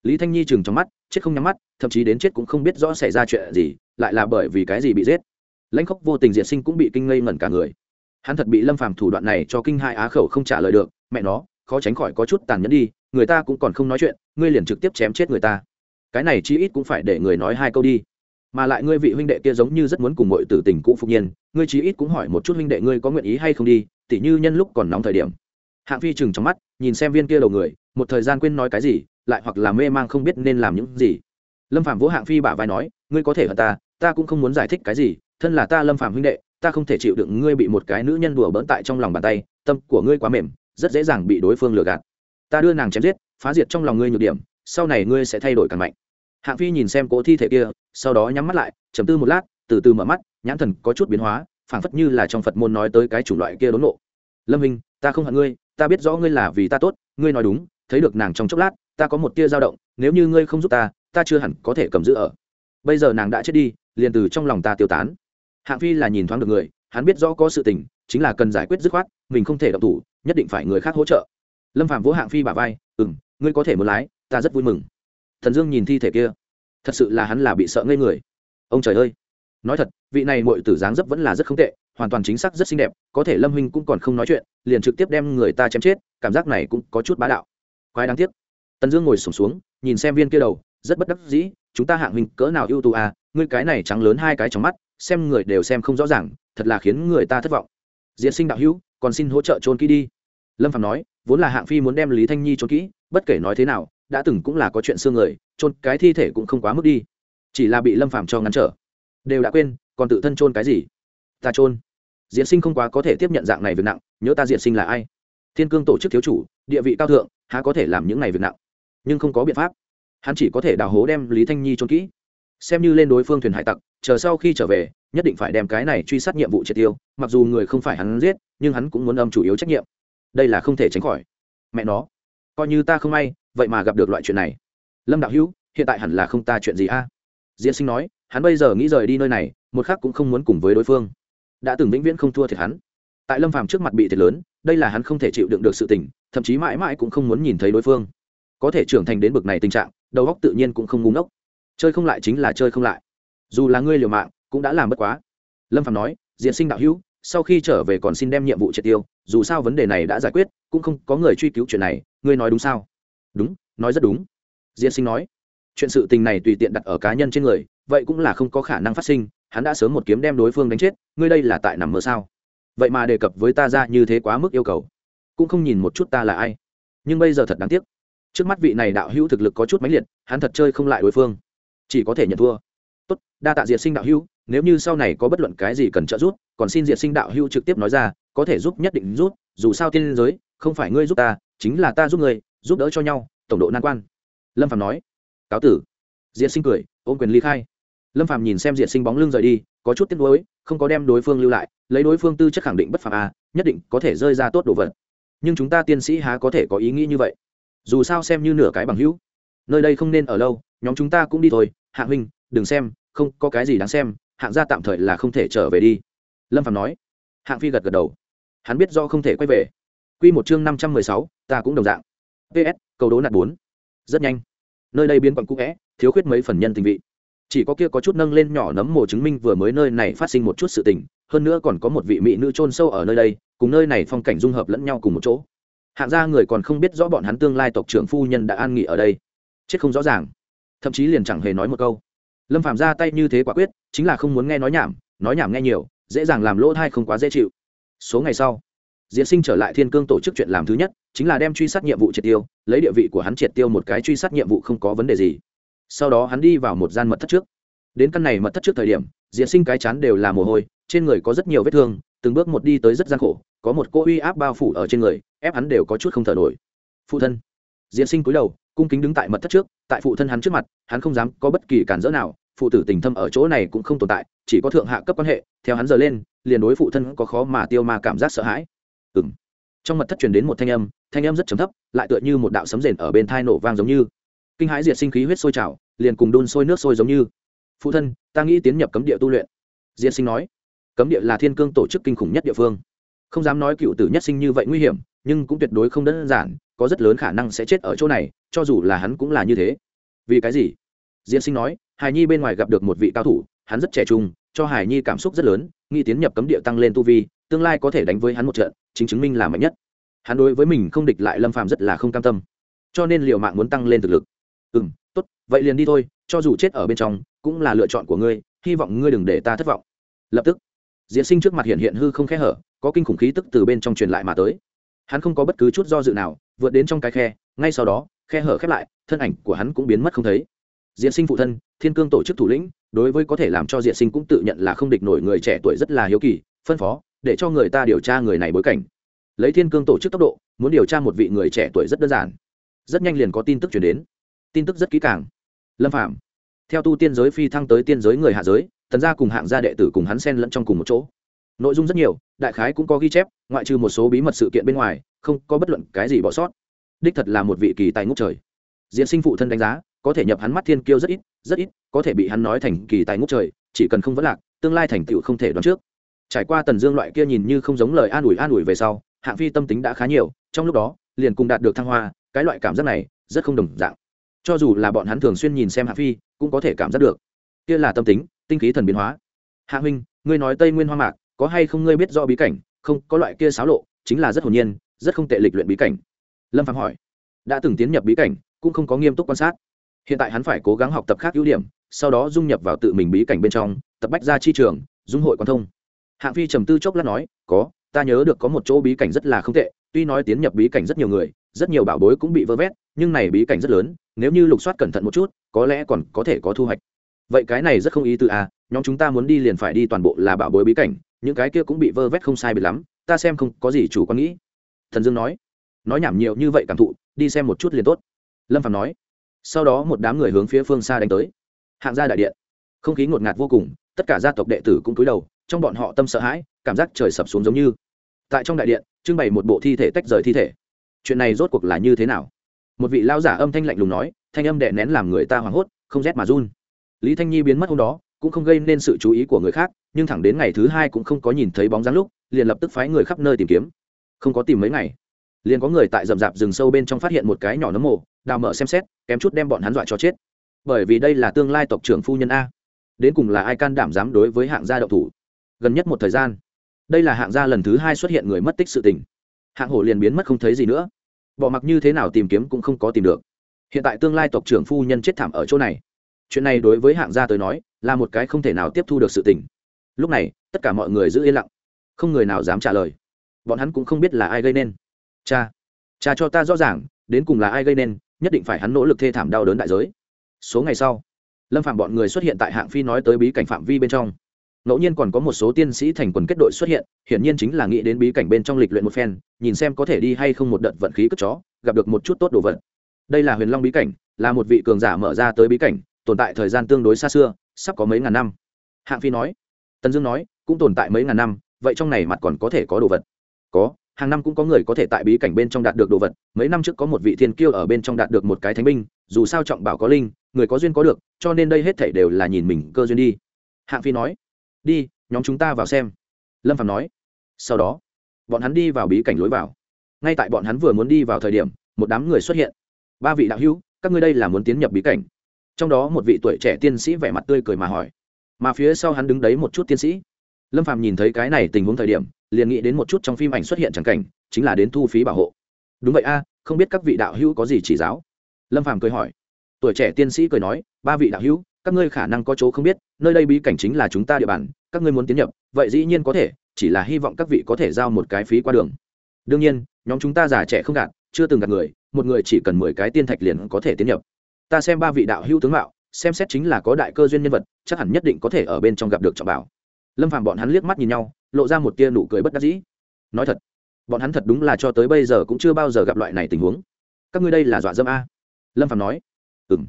Lý thanh nhi chừng trong mắt, chết không nhắm mắt, thậm chí đến chết cũng không biết rõ xảy ra chuyện gì, lại là bởi vì cái gì bị giết. Lãnh khốc vô tình diệt sinh cũng bị kinh ngây ngẩn cả người. Hắn thật bị lâm phàm thủ đoạn này cho kinh hai á khẩu không trả lời được, mẹ nó khó tránh khỏi có chút tàn nhẫn đi, người ta cũng còn không nói chuyện, ngươi liền trực tiếp chém chết người ta. Cái này chi ít cũng phải để người nói hai câu đi. Mà lại ngươi vị huynh đệ kia giống như rất muốn cùng mọi tử tình cũ phục nhiên, ngươi chí ít cũng hỏi một chút huynh đệ ngươi có nguyện ý hay không đi, tỉ như nhân lúc còn nóng thời điểm. Hạng phi chừng trong mắt, nhìn xem viên kia đầu người, một thời gian quên nói cái gì, lại hoặc là mê mang không biết nên làm những gì. Lâm phạm vỗ hạng phi bả vai nói, ngươi có thể hận ta ta cũng không muốn giải thích cái gì, thân là ta lâm phạm huynh đệ, ta không thể chịu đựng ngươi bị một cái nữ nhân đùa bỡn tại trong lòng bàn tay, tâm của ngươi quá mềm rất dễ dàng bị đối phương lừa gạt. Ta đưa nàng chém giết, phá diệt trong lòng ngươi nhược điểm, sau này ngươi sẽ thay đổi càng mạnh. Hạng phi nhìn xem cỗ thi thể kia, sau đó nhắm mắt lại chấm tư một lát, từ từ mở mắt, nhãn thần có chút biến hóa, phảng phất như là trong phật môn nói tới cái chủng loại kia đốn nộ. Lâm hình ta không hận ngươi, ta biết rõ ngươi là vì ta tốt, ngươi nói đúng, thấy được nàng trong chốc lát, ta có một tia dao động, nếu như ngươi không giúp ta ta chưa hẳn có thể cầm giữ ở. Bây giờ nàng đã chết đi, liền từ trong lòng ta tiêu tán. Hạng phi là nhìn thoáng được người, hắn biết rõ có sự tình chính là cần giải quyết dứt khoát, mình không thể động thủ, nhất định phải người khác hỗ trợ. Lâm phạm vỗ hạng phi bà vai ừ m ngươi có thể muốn lái, ta rất vui mừng. Thần dương nhìn thi thể kia, thật sự là hắn là bị sợ ngây người. Ông trời ơi! Nói thật, vị này mọi tử dáng dấp vẫn là rất không tệ, hoàn toàn chính xác rất xinh đẹp, có thể lâm huynh cũng còn không nói chuyện, liền trực tiếp đem người ta chém chết, cảm giác này cũng có chút bá đạo. Quái đáng tiếc. Tần dương ngồi sổm xuống, nhìn xem viên kia đầu, rất bất đắc dĩ, chúng ta hạng huynh cỡ nào ưu tú à ngươi cái này trắng lớn hai cái trong mắt, xem người đều xem không rõ ràng, thật là khiến người ta thất vọng diễn sinh đạo hữu, còn xin hỗ trợ trôn kỹ đi. Lâm phạm nói, vốn là hạng phi muốn đem lý thanh nhi trôn kỹ, bất kể nói thế nào, đã từng cũng là có chuyện xương người trôn cái thi thể cũng không quá mức đi. Chỉ là bị lâm phạm cho ngăn trở. Đều đã quên, còn tự thân trôn cái gì? Ta trôn diễn sinh không quá có thể tiếp nhận dạng này việc nặng, nhớ ta diễn sinh là ai. Thiên cương tổ chức thiếu chủ, địa vị cao thượng, há có thể làm những này việc nặng? Nhưng không có biện pháp. Hắn chỉ có thể đào hố đem lý thanh nhi trôn kỹ. Xem như lên đối phương thuyền hải tặc chờ sau khi trở về, nhất định phải đem cái này truy sát nhiệm vụ triệt tiêu, mặc dù người không phải hắn giết, nhưng hắn cũng muốn âm chủ yếu trách nhiệm. Đây là không thể tránh khỏi. Mẹ nó, coi như ta không may, vậy mà gặp được loại chuyện này. Lâm đạo hữu, hiện tại hẳn là không ta chuyện gì a? Diễn sinh nói, hắn bây giờ nghĩ rời đi nơi này, một khác cũng không muốn cùng với đối phương. Đã từng vĩnh viễn không thua thiệt hắn. Tại lâm phàm trước mặt bị thiệt lớn, đây là hắn không thể chịu đựng được sự tình, thậm chí mãi mãi cũng không muốn nhìn thấy đối phương. Có thể trưởng thành đến bực này tình trạng, đầu óc tự nhiên cũng không ngu ngốc. Chơi không lại chính là chơi không lại dù là ngươi liều mạng, cũng đã làm bất quá. Lâm phạm nói diện sinh đạo hữu, sau khi trở về còn xin đem nhiệm vụ triệt tiêu, dù sao vấn đề này đã giải quyết, cũng không có người truy cứu chuyện này, ngươi nói đúng sao? Đúng, nói rất đúng. Diện sinh nói, chuyện sự tình này tùy tiện đặt ở cá nhân trên người, vậy cũng là không có khả năng phát sinh, hắn đã sớm một kiếm đem đối phương đánh chết, ngươi đây là tại nằm mơ sao? Vậy mà đề cập với ta ra như thế quá mức yêu cầu, cũng không nhìn một chút ta là ai. Nhưng bây giờ thật đáng tiếc. Trước mắt vị này đạo hữu thực lực có chút mãnh liệt, hắn thật chơi không lại đối phương, chỉ có thể nhận thua đa tạ diệt sinh đạo hữu nếu như sau này có bất luận cái gì cần trợ giúp còn xin diệt sinh đạo hữu trực tiếp nói ra có thể giúp nhất định giúp dù sao tiên giới không phải ngươi giúp ta chính là ta giúp ngươi giúp đỡ cho nhau tổng độ nan quan. Lâm phạm nói. Cáo tử. Diệt sinh cười ôm quyền ly khai. Lâm phạm nhìn xem diệt sinh bóng lưng rời đi có chút tiếc nuối không có đem đối phương lưu lại lấy đối phương tư chất khẳng định bất phạm a à, nhất định có thể rơi ra tốt đồ vật. Nhưng chúng ta tiên sĩ há có thể có ý nghĩ như vậy? Dù sao xem như nửa cái bằng hữu nơi đây không nên ở lâu nhóm chúng ta cũng đi thôi hạ huynh đừng xem không có cái gì đáng xem, hạng gia tạm thời là không thể trở về đi. Lâm phạm nói. Hạng phi gật gật đầu. Hắn biết do không thể quay về. Q một chương năm trăm mười sáu, ta cũng đồng dạng. Ps cầu đố nạt bốn. Rất nhanh. Nơi đây biến quặng cũ vẽ thiếu khuyết mấy phần nhân tình vị. Chỉ có kia có chút nâng lên nhỏ nấm mồ chứng minh vừa mới nơi này phát sinh một chút sự tình, hơn nữa còn có một vị mỹ nữ chôn sâu ở nơi đây, cùng nơi này phong cảnh dung hợp lẫn nhau cùng một chỗ. Hạng gia người còn không biết rõ bọn hắn tương lai tộc trưởng phu nhân đã an nghỉ ở đây. Chết không rõ ràng. Thậm chí liền chẳng hề nói một câu lâm phạm ra tay như thế quả quyết, chính là không muốn nghe nói nhảm nói nhảm nghe nhiều, dễ dàng làm lỗ thai không quá dễ chịu. Số ngày sau, diễn sinh trở lại thiên cương tổ chức chuyện làm thứ nhất, chính là đem truy sát nhiệm vụ triệt tiêu, lấy địa vị của hắn triệt tiêu một cái truy sát nhiệm vụ không có vấn đề gì. Sau đó hắn đi vào một gian mật thất trước. Đến căn này mật thất trước thời điểm, diễn sinh cái chán đều là mồ hôi, trên người có rất nhiều vết thương, từng bước một đi tới rất gian khổ, có một cô uy áp bao phủ ở trên người, ép hắn đều có chút không thở nổi. Phụ thân. Diễn sinh cúi đầu cung kính đứng tại mật thất trước, tại phụ thân hắn trước mặt, hắn không dám có bất kỳ cản dỡ nào, phụ tử tình thâm ở chỗ này cũng không tồn tại, chỉ có thượng hạ cấp quan hệ, theo hắn giờ lên, liền đối phụ thân có khó mà tiêu mà cảm giác sợ hãi. Ừ m trong mật thất truyền đến một thanh âm thanh âm rất chấm thấp, lại tựa như một đạo sấm rền ở bên thai nổ vang giống như. Kinh hãi diệt sinh khí huyết sôi trào, liền cùng đun sôi nước sôi giống như. Phụ thân, ta nghĩ tiến nhập cấm địa tu luyện. Diệt sinh nói, cấm địa là thiên cương tổ chức kinh khủng nhất địa phương. Không dám nói cựu tử nhất sinh như vậy nguy hiểm, nhưng cũng tuyệt đối không đơn giản có rất lớn khả năng sẽ chết ở chỗ này, cho dù là hắn cũng là như thế. Vì cái gì? Diễn sinh nói, hải nhi bên ngoài gặp được một vị cao thủ, hắn rất trẻ trung, cho hải nhi cảm xúc rất lớn, nghĩ tiến nhập cấm địa tăng lên tu vi, tương lai có thể đánh với hắn một trận, chính chứng minh là mạnh nhất. Hắn đối với mình không địch lại lâm phàm rất là không cam tâm. Cho nên liệu mạng muốn tăng lên thực lực. Ừ m tốt, vậy liền đi thôi, cho dù chết ở bên trong, cũng là lựa chọn của ngươi, hy vọng ngươi đừng để ta thất vọng. Lập tức, diễn sinh trước mặt hiện hiện hư không khẽ hở, có kinh khủng khí tức từ bên trong truyền lại mà tới. Hắn không có bất cứ chút do dự nào vượt đến trong cái khe, ngay sau đó, khe hở khép lại, thân ảnh của hắn cũng biến mất không thấy. Diện sinh phụ thân, thiên cương tổ chức thủ lĩnh, đối với có thể làm cho diện sinh cũng tự nhận là không địch nổi người trẻ tuổi rất là hiếu kỳ, phân phó, để cho người ta điều tra người này bối cảnh. Lấy thiên cương tổ chức tốc độ, muốn điều tra một vị người trẻ tuổi rất đơn giản. Rất nhanh liền có tin tức chuyển đến. Tin tức rất kỹ càng. Lâm phạm theo tu tiên giới phi thăng tới tiên giới người hạ giới, tần gia cùng hạng gia đệ tử cùng hắn xen lẫn trong cùng một chỗ nội dung rất nhiều, đại khái cũng có ghi chép, ngoại trừ một số bí mật sự kiện bên ngoài, không có bất luận cái gì bỏ sót. Đích thật là một vị kỳ tài ngốc trời. Diễn sinh phụ thân đánh giá, có thể nhập hắn mắt thiên kiêu rất ít rất ít, có thể bị hắn nói thành kỳ tài ngốc trời, chỉ cần không vấn lạc, tương lai thành tựu không thể đoán trước. Trải qua tần dương loại kia nhìn như không giống lời an ủi an ủi về sau, hạng phi tâm tính đã khá nhiều, trong lúc đó, liền cùng đạt được thăng hoa, cái loại cảm giác này, rất không đồng dạng. Cho dù là bọn hắn thường xuyên nhìn xem hạng phi, cũng có thể cảm giác được. Kia là tâm tính, tinh khí thần biến hóa. Hạ huynh, ngươi nói tây nguyên hoa mạc có hay không ngươi biết rõ bí cảnh, không, có loại kia xáo lộ, chính là rất hồn nhiên, rất không tệ lịch luyện bí cảnh. Lâm phạm hỏi. Đã từng tiến nhập bí cảnh, cũng không có nghiêm túc quan sát. Hiện tại hắn phải cố gắng học tập khác ưu điểm, sau đó dung nhập vào tự mình bí cảnh bên trong, tập bách ra chi trường, dung hội quan thông. Hạng phi trầm tư chốc lát nói, có, ta nhớ được có một chỗ bí cảnh rất là không tệ, tuy nói tiến nhập bí cảnh rất nhiều người, rất nhiều bảo bối cũng bị vơ vét, nhưng này bí cảnh rất lớn, nếu như lục soát cẩn thận một chút, có lẽ còn có thể có thu hoạch. Vậy cái này rất không ý tư à nhóm chúng ta muốn đi liền phải đi toàn bộ là bảo bối bí cảnh những cái kia cũng bị vơ vét không sai biệt lắm, ta xem không có gì chủ quan nghĩ. Thần dương nói. Nói nhảm nhiều như vậy cảm thụ, đi xem một chút liền tốt. Lâm phạm nói. Sau đó một đám người hướng phía phương xa đánh tới. Hạng gia đại điện. Không khí ngột ngạt vô cùng, tất cả gia tộc đệ tử cũng cúi đầu, trong bọn họ tâm sợ hãi, cảm giác trời sập xuống giống như. Tại trong đại điện, trưng bày một bộ thi thể tách rời thi thể. Chuyện này rốt cuộc là như thế nào? Một vị lao giả âm thanh lạnh lùng nói, thanh âm đệ nén làm người ta hoảng hốt, không rét mà run. Lý thanh nhi biến mất hôm đó cũng không gây nên sự chú ý của người khác, nhưng thẳng đến ngày thứ hai cũng không có nhìn thấy bóng dáng lúc, liền lập tức phái người khắp nơi tìm kiếm. Không có tìm mấy ngày, liền có người tại rậm rạp rừng sâu bên trong phát hiện một cái nhỏ nấm mồ, đào mở xem xét, kém chút đem bọn hắn dọa cho chết. Bởi vì đây là tương lai tộc trưởng phu nhân a. Đến cùng là ai can đảm dám đối với hạng gia đậu thủ? Gần nhất một thời gian, đây là hạng gia lần thứ hai xuất hiện người mất tích sự tình. Hạng hổ liền biến mất không thấy gì nữa. Bỏ mặc như thế nào tìm kiếm cũng không có tìm được. Hiện tại tương lai tộc trưởng phu nhân chết thảm ở chỗ này. Chuyện này đối với hạng gia tới nói là một cái không thể nào tiếp thu được sự tình. Lúc này, tất cả mọi người giữ yên lặng. Không người nào dám trả lời. Bọn hắn cũng không biết là ai gây nên. Cha cha cho ta rõ ràng, đến cùng là ai gây nên, nhất định phải hắn nỗ lực thê thảm đau đớn đại giới. Số ngày sau, lâm phạm bọn người xuất hiện tại hạng phi nói tới bí cảnh phạm vi bên trong. Ngẫu nhiên còn có một số tiên sĩ thành quần kết đội xuất hiện, hiển nhiên chính là nghĩ đến bí cảnh bên trong lịch luyện một phen, nhìn xem có thể đi hay không một đợt vận khí cất chó, gặp được một chút tốt đồ vật. Đây là huyền long bí cảnh, là một vị cường giả mở ra tới bí cảnh, tồn tại thời gian tương đối xa xưa sắp có mấy ngàn năm. Hạng phi nói. Tần dương nói, cũng tồn tại mấy ngàn năm, vậy trong này mặt còn có thể có đồ vật? Có, hàng năm cũng có người có thể tại bí cảnh bên trong đạt được đồ vật. Mấy năm trước có một vị thiên kiêu ở bên trong đạt được một cái thánh binh, dù sao trọng bảo có linh, người có duyên có được, cho nên đây hết thảy đều là nhìn mình cơ duyên đi. Hạng phi nói. Đi, nhóm chúng ta vào xem. Lâm phạm nói. Sau đó, bọn hắn đi vào bí cảnh lối vào. Ngay tại bọn hắn vừa muốn đi vào thời điểm, một đám người xuất hiện. Ba vị đạo hữu, các ngươi đây là muốn tiến nhập bí cảnh trong đó một vị tuổi trẻ tiên sĩ vẻ mặt tươi cười mà hỏi. Mà phía sau hắn đứng đấy một chút tiên sĩ. Lâm phàm nhìn thấy cái này tình huống thời điểm, liền nghĩ đến một chút trong phim ảnh xuất hiện chẳng cảnh, chính là đến thu phí bảo hộ. Đúng vậy a, không biết các vị đạo hữu có gì chỉ giáo? Lâm phàm cười hỏi. Tuổi trẻ tiên sĩ cười nói, ba vị đạo hữu, các ngươi khả năng có chỗ không biết, nơi đây bí cảnh chính là chúng ta địa bàn, các ngươi muốn tiến nhập, vậy dĩ nhiên có thể, chỉ là hy vọng các vị có thể giao một cái phí qua đường. Đương nhiên, nhóm chúng ta già trẻ không gạt, chưa từng gạt người, một người chỉ cần mười cái tiên thạch liền có thể tiến nhập ta xem ba vị đạo hữu tướng mạo, xem xét chính là có đại cơ duyên nhân vật, chắc hẳn nhất định có thể ở bên trong gặp được trọng bảo. Lâm phàm bọn hắn liếc mắt nhìn nhau, lộ ra một tia nụ cười bất đắc dĩ. Nói thật, bọn hắn thật đúng là cho tới bây giờ cũng chưa bao giờ gặp loại này tình huống. Các ngươi đây là dọa dâm a? Lâm phàm nói. Ừm.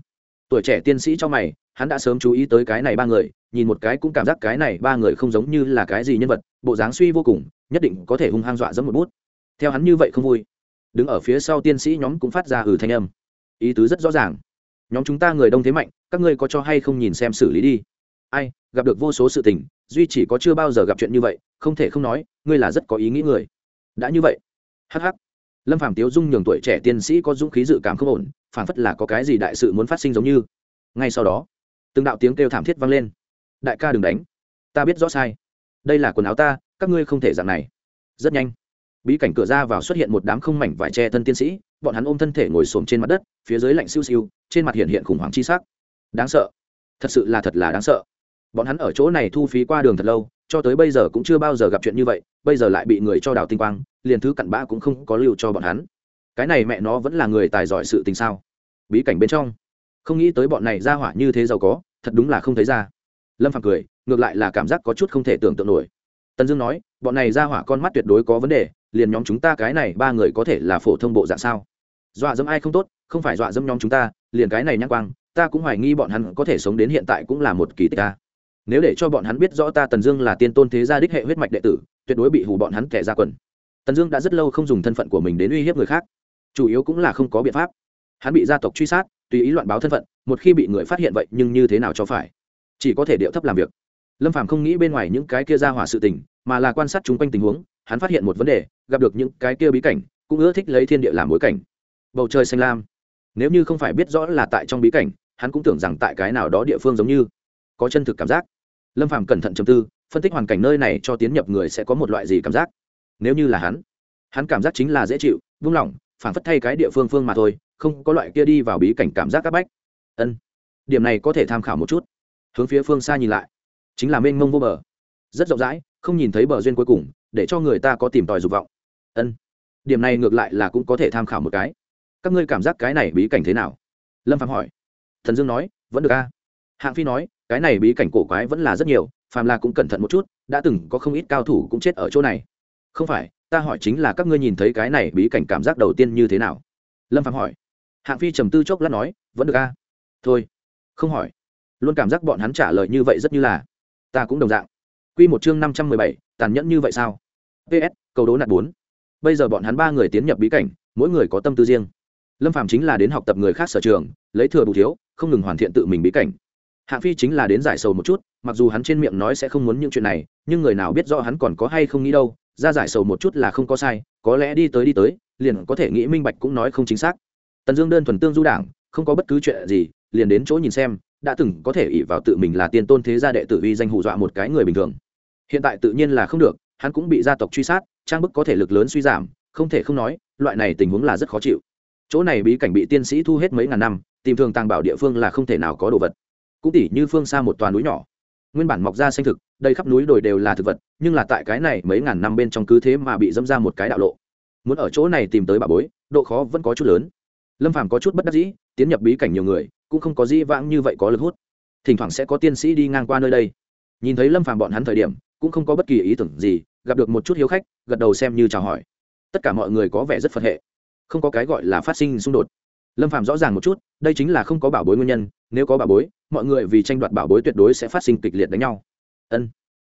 Tuổi trẻ tiên sĩ cho mày, hắn đã sớm chú ý tới cái này ba người, nhìn một cái cũng cảm giác cái này ba người không giống như là cái gì nhân vật, bộ dáng suy vô cùng, nhất định có thể hung hăng dọa dẫm một bút. Theo hắn như vậy không vui. Đứng ở phía sau tiên sĩ nhóm cũng phát ra ừ thanh âm. Ý tứ rất rõ ràng nhóm chúng ta người đông thế mạnh, các ngươi có cho hay không nhìn xem xử lý đi. Ai, gặp được vô số sự tình, duy chỉ có chưa bao giờ gặp chuyện như vậy, không thể không nói, ngươi là rất có ý nghĩ người. Đã như vậy. Hh lâm phàm tiếu dung nhường tuổi trẻ tiên sĩ có dũng khí dự cảm không ổn phản phất là có cái gì đại sự muốn phát sinh giống như. Ngay sau đó, từng đạo tiếng kêu thảm thiết vang lên. Đại ca đừng đánh. Ta biết rõ sai. Đây là quần áo ta, các ngươi không thể dạng này. Rất nhanh. Bí cảnh cửa ra vào xuất hiện một đám không mảnh vải che thân tiên sĩ bọn hắn ôm thân thể ngồi xổm trên mặt đất, phía dưới lạnh siêu siêu, trên mặt hiện hiện khủng hoảng chi sắc. Đáng sợ. Thật sự là thật là đáng sợ. Bọn hắn ở chỗ này thu phí qua đường thật lâu, cho tới bây giờ cũng chưa bao giờ gặp chuyện như vậy, bây giờ lại bị người cho đào tinh quang, liền thứ cặn bã cũng không có lưu cho bọn hắn. Cái này mẹ nó vẫn là người tài giỏi sự tình sao? Bí cảnh bên trong. Không nghĩ tới bọn này ra hỏa như thế giàu có, thật đúng là không thấy ra. Lâm Phàm cười, ngược lại là cảm giác có chút không thể tưởng tượng nổi. Tần dương nói, bọn này ra hỏa con mắt tuyệt đối có vấn đề, liền nhóm chúng ta cái này ba người có thể là phổ thông bộ dạng sao? Dọa dẫm ai không tốt, không phải dọa dẫm nhóm chúng ta, liền cái này nhắc quang, ta cũng hoài nghi bọn hắn có thể sống đến hiện tại cũng là một kỳ tích ta nếu để cho bọn hắn biết rõ ta tần dương là tiên tôn thế gia đích hệ huyết mạch đệ tử, tuyệt đối bị hù bọn hắn kẻ ra quần. Tần dương đã rất lâu không dùng thân phận của mình đến uy hiếp người khác. Chủ yếu cũng là không có biện pháp. Hắn bị gia tộc truy sát, tùy ý loạn báo thân phận, một khi bị người phát hiện vậy nhưng như thế nào cho phải? Chỉ có thể điệu thấp làm việc. Lâm phàm không nghĩ bên ngoài những cái kia ra hỏa sự tình, mà là quan sát chung quanh tình huống, hắn phát hiện một vấn đề, gặp được những cái kia bí cảnh, cũng ưa thích lấy thiên địa làm bối cảnh bầu trời xanh lam. Nếu như không phải biết rõ là tại trong bí cảnh, hắn cũng tưởng rằng tại cái nào đó địa phương giống như. Có chân thực cảm giác. Lâm phàm cẩn thận chầm tư, phân tích hoàn cảnh nơi này cho tiến nhập người sẽ có một loại gì cảm giác. Nếu như là hắn hắn cảm giác chính là dễ chịu, vung lòng phản phất thay cái địa phương phương mà thôi, không có loại kia đi vào bí cảnh cảm giác áp bách. Ân, điểm này có thể tham khảo một chút. Hướng phía phương xa nhìn lại, chính là mênh mông vô bờ. Rất rộng rãi, không nhìn thấy bờ duyên cuối cùng, để cho người ta có tìm tòi dục vọng. Ân, điểm này ngược lại là cũng có thể tham khảo một cái các ngươi cảm giác cái này bí cảnh thế nào? Lâm phạm hỏi. Thần dương nói, vẫn được a. Hạng phi nói, cái này bí cảnh cổ quái vẫn là rất nhiều, phàm là cũng cẩn thận một chút, đã từng có không ít cao thủ cũng chết ở chỗ này. Không phải, ta hỏi chính là các ngươi nhìn thấy cái này bí cảnh cảm giác đầu tiên như thế nào? Lâm phạm hỏi. Hạng phi trầm tư chốc lát nói, vẫn được a. Thôi. Không hỏi. Luôn cảm giác bọn hắn trả lời như vậy rất như là. Ta cũng đồng dạng. Q một chương năm trăm mười bảy, tàn nhẫn như vậy sao? Ps câu đố nạt bốn. Bây giờ bọn hắn ba người tiến nhập bí cảnh, mỗi người có tâm tư riêng lâm phạm chính là đến học tập người khác sở trường, lấy thừa đủ thiếu, không ngừng hoàn thiện tự mình bí cảnh. Hạng phi chính là đến giải sầu một chút, mặc dù hắn trên miệng nói sẽ không muốn những chuyện này, nhưng người nào biết rõ hắn còn có hay không nghĩ đâu, ra giải sầu một chút là không có sai, có lẽ đi tới đi tới, liền có thể nghĩ minh bạch cũng nói không chính xác. Tần dương đơn thuần tương du đảng, không có bất cứ chuyện gì, liền đến chỗ nhìn xem, đã từng có thể ỷ vào tự mình là tiên tôn thế gia đệ tử uy danh hù dọa một cái người bình thường. Hiện tại tự nhiên là không được, hắn cũng bị gia tộc truy sát, trang bức có thể lực lớn suy giảm, không thể không nói, loại này tình huống là rất khó chịu chỗ này bí cảnh bị tiên sĩ thu hết mấy ngàn năm, tìm thường tàng bảo địa phương là không thể nào có đồ vật. Cũng tỉ như phương xa một toàn núi nhỏ. Nguyên bản mọc ra xanh thực đây khắp núi đồi đều là thực vật, nhưng là tại cái này mấy ngàn năm bên trong cứ thế mà bị dâm ra một cái đạo lộ. Muốn ở chỗ này tìm tới bà bối, độ khó vẫn có chút lớn. Lâm phàm có chút bất đắc dĩ, tiến nhập bí cảnh nhiều người, cũng không có dĩ vãng như vậy có lực hút. Thỉnh thoảng sẽ có tiên sĩ đi ngang qua nơi đây. Nhìn thấy lâm phàm bọn hắn thời điểm, cũng không có bất kỳ ý tưởng gì, gặp được một chút hiếu khách, gật đầu xem như chào hỏi. Tất cả mọi người có vẻ rất phật hệ không có cái gọi là phát sinh xung đột. Lâm phạm rõ ràng một chút, đây chính là không có bảo bối nguyên nhân, nếu có bảo bối, mọi người vì tranh đoạt bảo bối tuyệt đối sẽ phát sinh kịch liệt đánh nhau. Ân,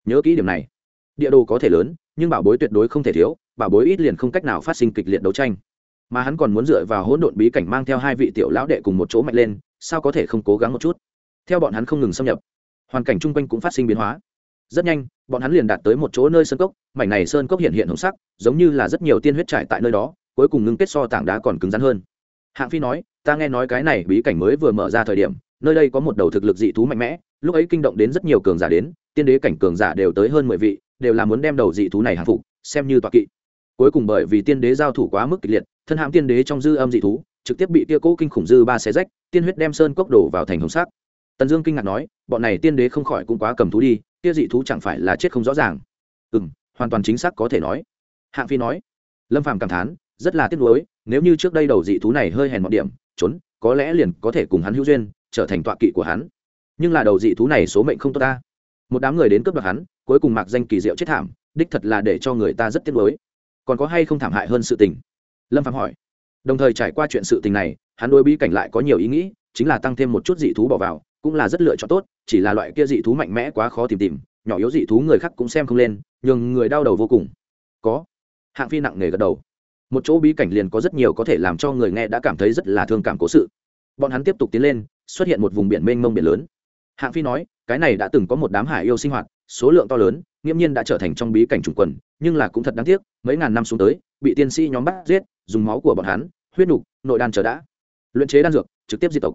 nhớ kỹ điểm này. Địa đồ có thể lớn, nhưng bảo bối tuyệt đối không thể thiếu, bảo bối ít liền không cách nào phát sinh kịch liệt đấu tranh. Mà hắn còn muốn dựa vào hỗn độn bí cảnh mang theo hai vị tiểu lão đệ cùng một chỗ mạnh lên, sao có thể không cố gắng một chút? Theo bọn hắn không ngừng xâm nhập, hoàn cảnh chung quanh cũng phát sinh biến hóa. Rất nhanh, bọn hắn liền đạt tới một chỗ nơi sơn cốc, mảnh này sơn cốc hiện hiện hồng sắc, giống như là rất nhiều tiên huyết trải tại nơi đó cuối cùng ngưng kết so tảng đá còn cứng rắn hơn. Hạng phi nói, ta nghe nói cái này bí cảnh mới vừa mở ra thời điểm, nơi đây có một đầu thực lực dị thú mạnh mẽ, lúc ấy kinh động đến rất nhiều cường giả đến, tiên đế cảnh cường giả đều tới hơn mười vị, đều là muốn đem đầu dị thú này hạ phục, xem như tọa kỵ. Cuối cùng bởi vì tiên đế giao thủ quá mức kịch liệt, thân hãm tiên đế trong dư âm dị thú, trực tiếp bị tia cỗ kinh khủng dư ba xé rách, tiên huyết đem sơn cốc đổ vào thành hồng sắc. Tần dương kinh ngạc nói, bọn này tiên đế không khỏi cũng quá cầm thú đi, tia dị thú chẳng phải là chết không rõ ràng. Ừ hoàn toàn chính xác có thể nói. Hạng phi nói. Lâm phàm cảm thán rất là tiếc nuối, nếu như trước đây đầu dị thú này hơi hèn một điểm, trốn, có lẽ liền có thể cùng hắn hữu duyên, trở thành tọa kỵ của hắn. Nhưng là đầu dị thú này số mệnh không tốt ta. Một đám người đến cướp đoạt hắn, cuối cùng mặc danh kỳ diệu chết thảm, đích thật là để cho người ta rất tiếc nuối. Còn có hay không thảm hại hơn sự tình? Lâm phạm hỏi. Đồng thời trải qua chuyện sự tình này, hắn đôi bí cảnh lại có nhiều ý nghĩ, chính là tăng thêm một chút dị thú bỏ vào, cũng là rất lựa chọn tốt, chỉ là loại kia dị thú mạnh mẽ quá khó tìm tìm, nhỏ yếu dị thú người khác cũng xem không lên, nhường người đau đầu vô cùng. Có. Hạng phi nặng nề gật đầu một chỗ bí cảnh liền có rất nhiều có thể làm cho người nghe đã cảm thấy rất là thương cảm cố sự. Bọn hắn tiếp tục tiến lên, xuất hiện một vùng biển mênh mông biển lớn. Hạng phi nói, cái này đã từng có một đám hải yêu sinh hoạt, số lượng to lớn, nghiễm nhiên đã trở thành trong bí cảnh trùng quần, nhưng là cũng thật đáng tiếc, mấy ngàn năm xuống tới, bị tiên sĩ nhóm bắt giết, dùng máu của bọn hắn, huyết nục, nội đan chờ đã. Luyện chế đan dược, trực tiếp diệt tộc.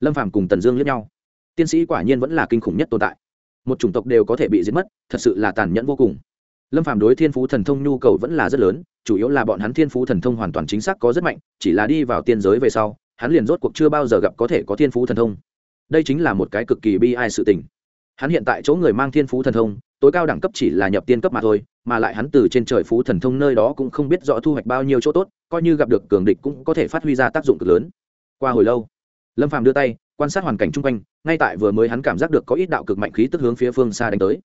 Lâm phàm cùng tần dương lẫn nhau. Tiên sĩ quả nhiên vẫn là kinh khủng nhất tồn tại. Một chủng tộc đều có thể bị giết mất, thật sự là tàn nhẫn vô cùng. Lâm phàm đối thiên phú thần thông nhu cầu vẫn là rất lớn chủ yếu là bọn hắn thiên phú thần thông hoàn toàn chính xác có rất mạnh, chỉ là đi vào tiên giới về sau, hắn liền rốt cuộc chưa bao giờ gặp có thể có thiên phú thần thông. Đây chính là một cái cực kỳ bi ai sự tình. Hắn hiện tại chỗ người mang thiên phú thần thông, tối cao đẳng cấp chỉ là nhập tiên cấp mà thôi, mà lại hắn từ trên trời phú thần thông nơi đó cũng không biết rõ thu hoạch bao nhiêu chỗ tốt, coi như gặp được cường địch cũng có thể phát huy ra tác dụng cực lớn. Qua hồi lâu, lâm phàm đưa tay, quan sát hoàn cảnh chung quanh, ngay tại vừa mới hắn cảm giác được có ít đạo cực mạnh khí tức hướng phía phương xa đánh tới.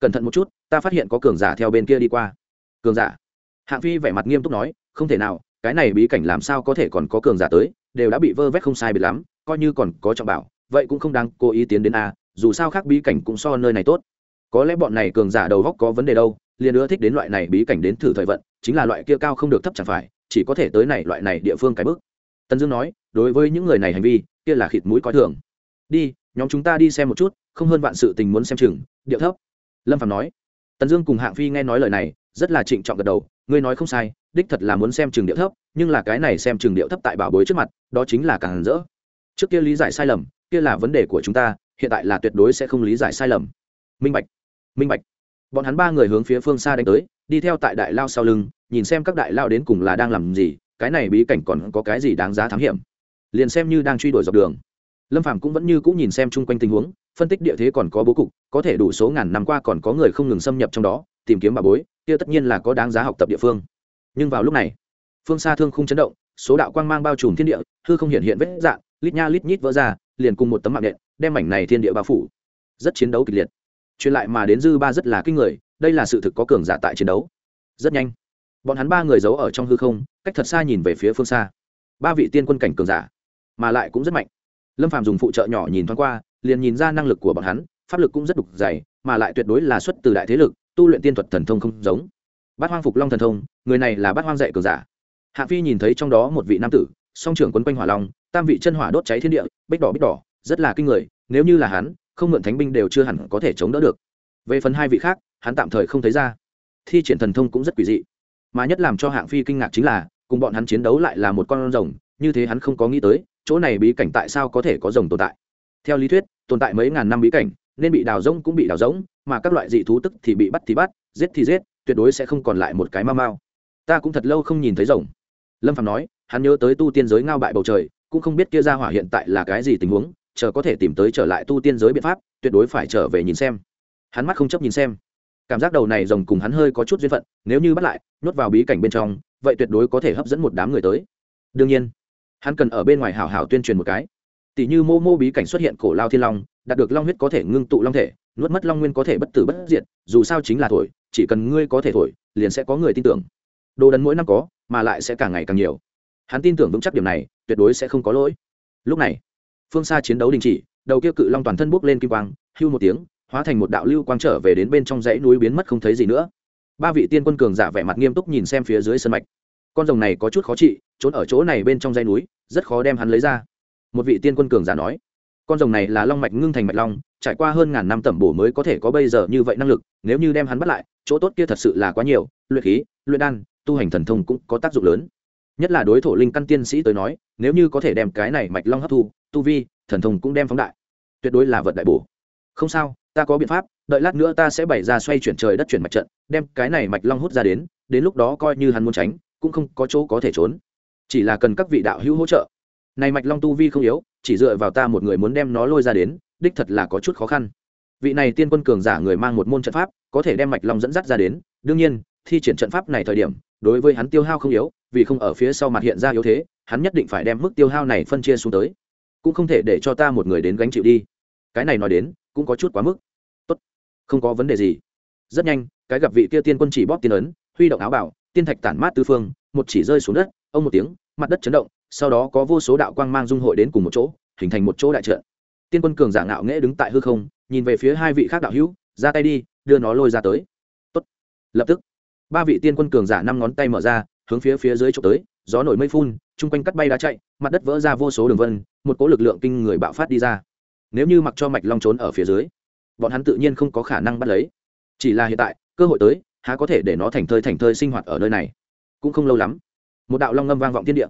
Cẩn thận một chút, ta phát hiện có cường giả theo bên kia đi qua. Cường giả? Hạng phi vẻ mặt nghiêm túc nói, không thể nào, cái này bí cảnh làm sao có thể còn có cường giả tới, đều đã bị vơ vét không sai biệt lắm, coi như còn có trọng bảo, vậy cũng không đáng cố ý tiến đến a, dù sao khác bí cảnh cũng so nơi này tốt. Có lẽ bọn này cường giả đầu góc có vấn đề đâu, liền ưa thích đến loại này bí cảnh đến thử thời vận, chính là loại kia cao không được thấp chẳng phải, chỉ có thể tới này loại này địa phương cái bước. Tân dương nói, đối với những người này hành vi, kia là khịt mũi coi thường. Đi, nhóm chúng ta đi xem một chút, không hơn vạn sự tình muốn xem chừng, điệu thấp. Lâm phạm nói. Tần dương cùng hạng phi nghe nói lời này, rất là trịnh trọng gật đầu ngươi nói không sai, đích thật là muốn xem trường điệu thấp, nhưng là cái này xem trường điệu thấp tại bảo bối trước mặt, đó chính là càng rỡ. Trước kia lý giải sai lầm, kia là vấn đề của chúng ta, hiện tại là tuyệt đối sẽ không lý giải sai lầm. Minh bạch minh bạch. Bọn hắn ba người hướng phía phương xa đánh tới, đi theo tại đại lao sau lưng, nhìn xem các đại lao đến cùng là đang làm gì, cái này bí cảnh còn có cái gì đáng giá thám hiểm. Liền xem như đang truy đuổi dọc đường. Lâm phàm cũng vẫn như cũng nhìn xem chung quanh tình huống, phân tích địa thế còn có bố cục, có thể đủ số ngàn năm qua còn có người không ngừng xâm nhập trong đó, tìm kiếm bà bối kia tất nhiên là có đáng giá học tập địa phương. Nhưng vào lúc này, phương xa thương không chấn động, số đạo quang mang bao trùm thiên địa, hư không hiện hiện vết dạng, lít nha lít nhít vỡ ra, liền cùng một tấm mạng nện, đem mảnh này thiên địa bao phủ. Rất chiến đấu kịch liệt. Truyền lại mà đến dư ba rất là kinh người, đây là sự thực có cường giả tại chiến đấu. Rất nhanh, bọn hắn ba người giấu ở trong hư không, cách thật xa nhìn về phía phương xa. Ba vị tiên quân cảnh cường giả, mà lại cũng rất mạnh. Lâm phàm dùng phụ trợ nhỏ nhìn thoáng qua, liền nhìn ra năng lực của bọn hắn, pháp lực cũng rất đục dày, mà lại tuyệt đối là xuất từ đại thế lực tu luyện tiên thuật thần thông không giống. Bát hoang phục long thần thông, người này là bát hoang dạy cường giả. Hạ phi nhìn thấy trong đó một vị nam tử, song trưởng quấn quanh hỏa long, tam vị chân hỏa đốt cháy thiên địa, bích đỏ bích đỏ, rất là kinh người, nếu như là hắn, không mượn thánh binh đều chưa hẳn có thể chống đỡ được. Về phần hai vị khác, hắn tạm thời không thấy ra. Thi triển thần thông cũng rất quỷ dị. Mà nhất làm cho hạng phi kinh ngạc chính là, cùng bọn hắn chiến đấu lại là một con rồng, như thế hắn không có nghĩ tới, chỗ này bí cảnh tại sao có thể có rồng tồn tại. Theo lý thuyết, tồn tại mấy ngàn năm bí cảnh nên bị đào rỗng cũng bị đào rỗng, mà các loại dị thú tức thì bị bắt thì bắt, giết thì giết, tuyệt đối sẽ không còn lại một cái mau mau ta cũng thật lâu không nhìn thấy rồng. Lâm phạm nói, hắn nhớ tới tu tiên giới ngao bại bầu trời, cũng không biết kia ra hỏa hiện tại là cái gì tình huống, chờ có thể tìm tới trở lại tu tiên giới biện pháp, tuyệt đối phải trở về nhìn xem. Hắn mắt không chấp nhìn xem. Cảm giác đầu này rồng cùng hắn hơi có chút duyên phận, nếu như bắt lại, nhốt vào bí cảnh bên trong, vậy tuyệt đối có thể hấp dẫn một đám người tới. Đương nhiên, hắn cần ở bên ngoài hảo hảo tuyên truyền một cái. Tỷ như mô mô bí cảnh xuất hiện cổ lao thiên long đạt được long huyết có thể ngưng tụ long thể, nuốt mất long nguyên có thể bất tử bất diệt, dù sao chính là thổi, chỉ cần ngươi có thể thổi, liền sẽ có người tin tưởng. Đồ đần mỗi năm có, mà lại sẽ càng ngày càng nhiều. Hắn tin tưởng vững chắc điểm này, tuyệt đối sẽ không có lỗi. Lúc này, phương xa chiến đấu đình chỉ, đầu kia cự long toàn thân bốc lên kim quang, hưu một tiếng, hóa thành một đạo lưu quang trở về đến bên trong dãy núi biến mất không thấy gì nữa. Ba vị tiên quân cường giả vẻ mặt nghiêm túc nhìn xem phía dưới sân mạch. Con rồng này có chút khó trị, trốn ở chỗ này bên trong dãy núi, rất khó đem hắn lấy ra. Một vị tiên quân cường giả nói con rồng này là long mạch ngưng thành mạch long, trải qua hơn ngàn năm tẩm bổ mới có thể có bây giờ như vậy năng lực, nếu như đem hắn bắt lại, chỗ tốt kia thật sự là quá nhiều, luyện khí, luyện đan, tu hành thần thông cũng có tác dụng lớn. Nhất là đối thổ linh căn tiên sĩ tới nói, nếu như có thể đem cái này mạch long hấp thu, tu vi, thần thông cũng đem phóng đại. Tuyệt đối là vật đại bổ. Không sao, ta có biện pháp, đợi lát nữa ta sẽ bày ra xoay chuyển trời đất chuyển mạch trận, đem cái này mạch long hút ra đến đến lúc đó coi như hắn muốn tránh, cũng không có chỗ có thể trốn. Chỉ là cần các vị đạo hữu hỗ trợ. Này mạch long tu vi không yếu chỉ dựa vào ta một người muốn đem nó lôi ra đến, đích thật là có chút khó khăn. Vị này tiên quân cường giả người mang một môn trận pháp, có thể đem mạch long dẫn dắt ra đến, đương nhiên, thi triển trận pháp này thời điểm, đối với hắn tiêu hao không yếu, vì không ở phía sau mặt hiện ra yếu thế, hắn nhất định phải đem mức tiêu hao này phân chia xuống tới. Cũng không thể để cho ta một người đến gánh chịu đi. Cái này nói đến, cũng có chút quá mức. Tốt, không có vấn đề gì. Rất nhanh, cái gặp vị kia tiên quân chỉ bóp tiên ấn, huy động áo bảo, tiên thạch tản mát tư phương, một chỉ rơi xuống đất, ông một tiếng, mặt đất chấn động sau đó có vô số đạo quang mang dung hội đến cùng một chỗ, hình thành một chỗ đại trận. Tiên quân cường giả ngạo nghễ đứng tại hư không, nhìn về phía hai vị khác đạo hữu, ra tay đi, đưa nó lôi ra tới. Tốt. lập tức, ba vị tiên quân cường giả năm ngón tay mở ra, hướng phía phía dưới trộm tới, gió nổi mây phun, chung quanh cắt bay đá chạy, mặt đất vỡ ra vô số đường vân, một cỗ lực lượng kinh người bạo phát đi ra. Nếu như mặc cho mạch long trốn ở phía dưới, bọn hắn tự nhiên không có khả năng bắt lấy. Chỉ là hiện tại, cơ hội tới, há có thể để nó thành thơi thành thơi sinh hoạt ở nơi này? Cũng không lâu lắm, một đạo long ngâm vang vọng thiên địa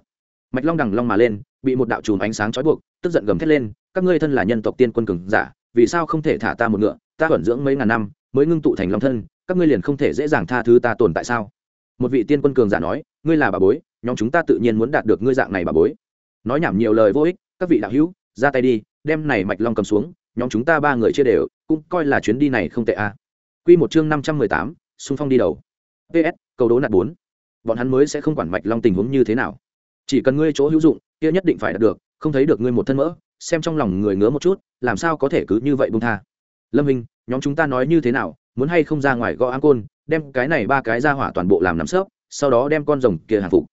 mạch long đằng long mà lên, bị một đạo chùm ánh sáng trói buộc, tức giận gầm thét lên, các ngươi thân là nhân tộc tiên quân cường giả, vì sao không thể thả ta một ngựa? Ta thuận dưỡng mấy ngàn năm, mới ngưng tụ thành long thân, các ngươi liền không thể dễ dàng tha thứ ta tồn tại sao? Một vị tiên quân cường giả nói, ngươi là bà bối, nhóm chúng ta tự nhiên muốn đạt được ngươi dạng này bà bối. Nói nhảm nhiều lời vô ích, các vị đạo hữu, ra tay đi, đem này mạch long cầm xuống, nhóm chúng ta ba người chia đều, cũng coi là chuyến đi này không tệ a. À. Quy một chương năm trăm mười tám, xung phong đi đầu. Ps cầu đố nạt bốn. Bọn hắn mới sẽ không quản mạch long tình huống như thế nào chỉ cần ngươi chỗ hữu dụng, kia nhất định phải đạt được, không thấy được ngươi một thân mỡ, xem trong lòng người ngứa một chút, làm sao có thể cứ như vậy bung tha. Lâm hình nhóm chúng ta nói như thế nào, muốn hay không ra ngoài gõ an côn, đem cái này ba cái ra hỏa toàn bộ làm nắm sớp sau đó đem con rồng kia hàng phục.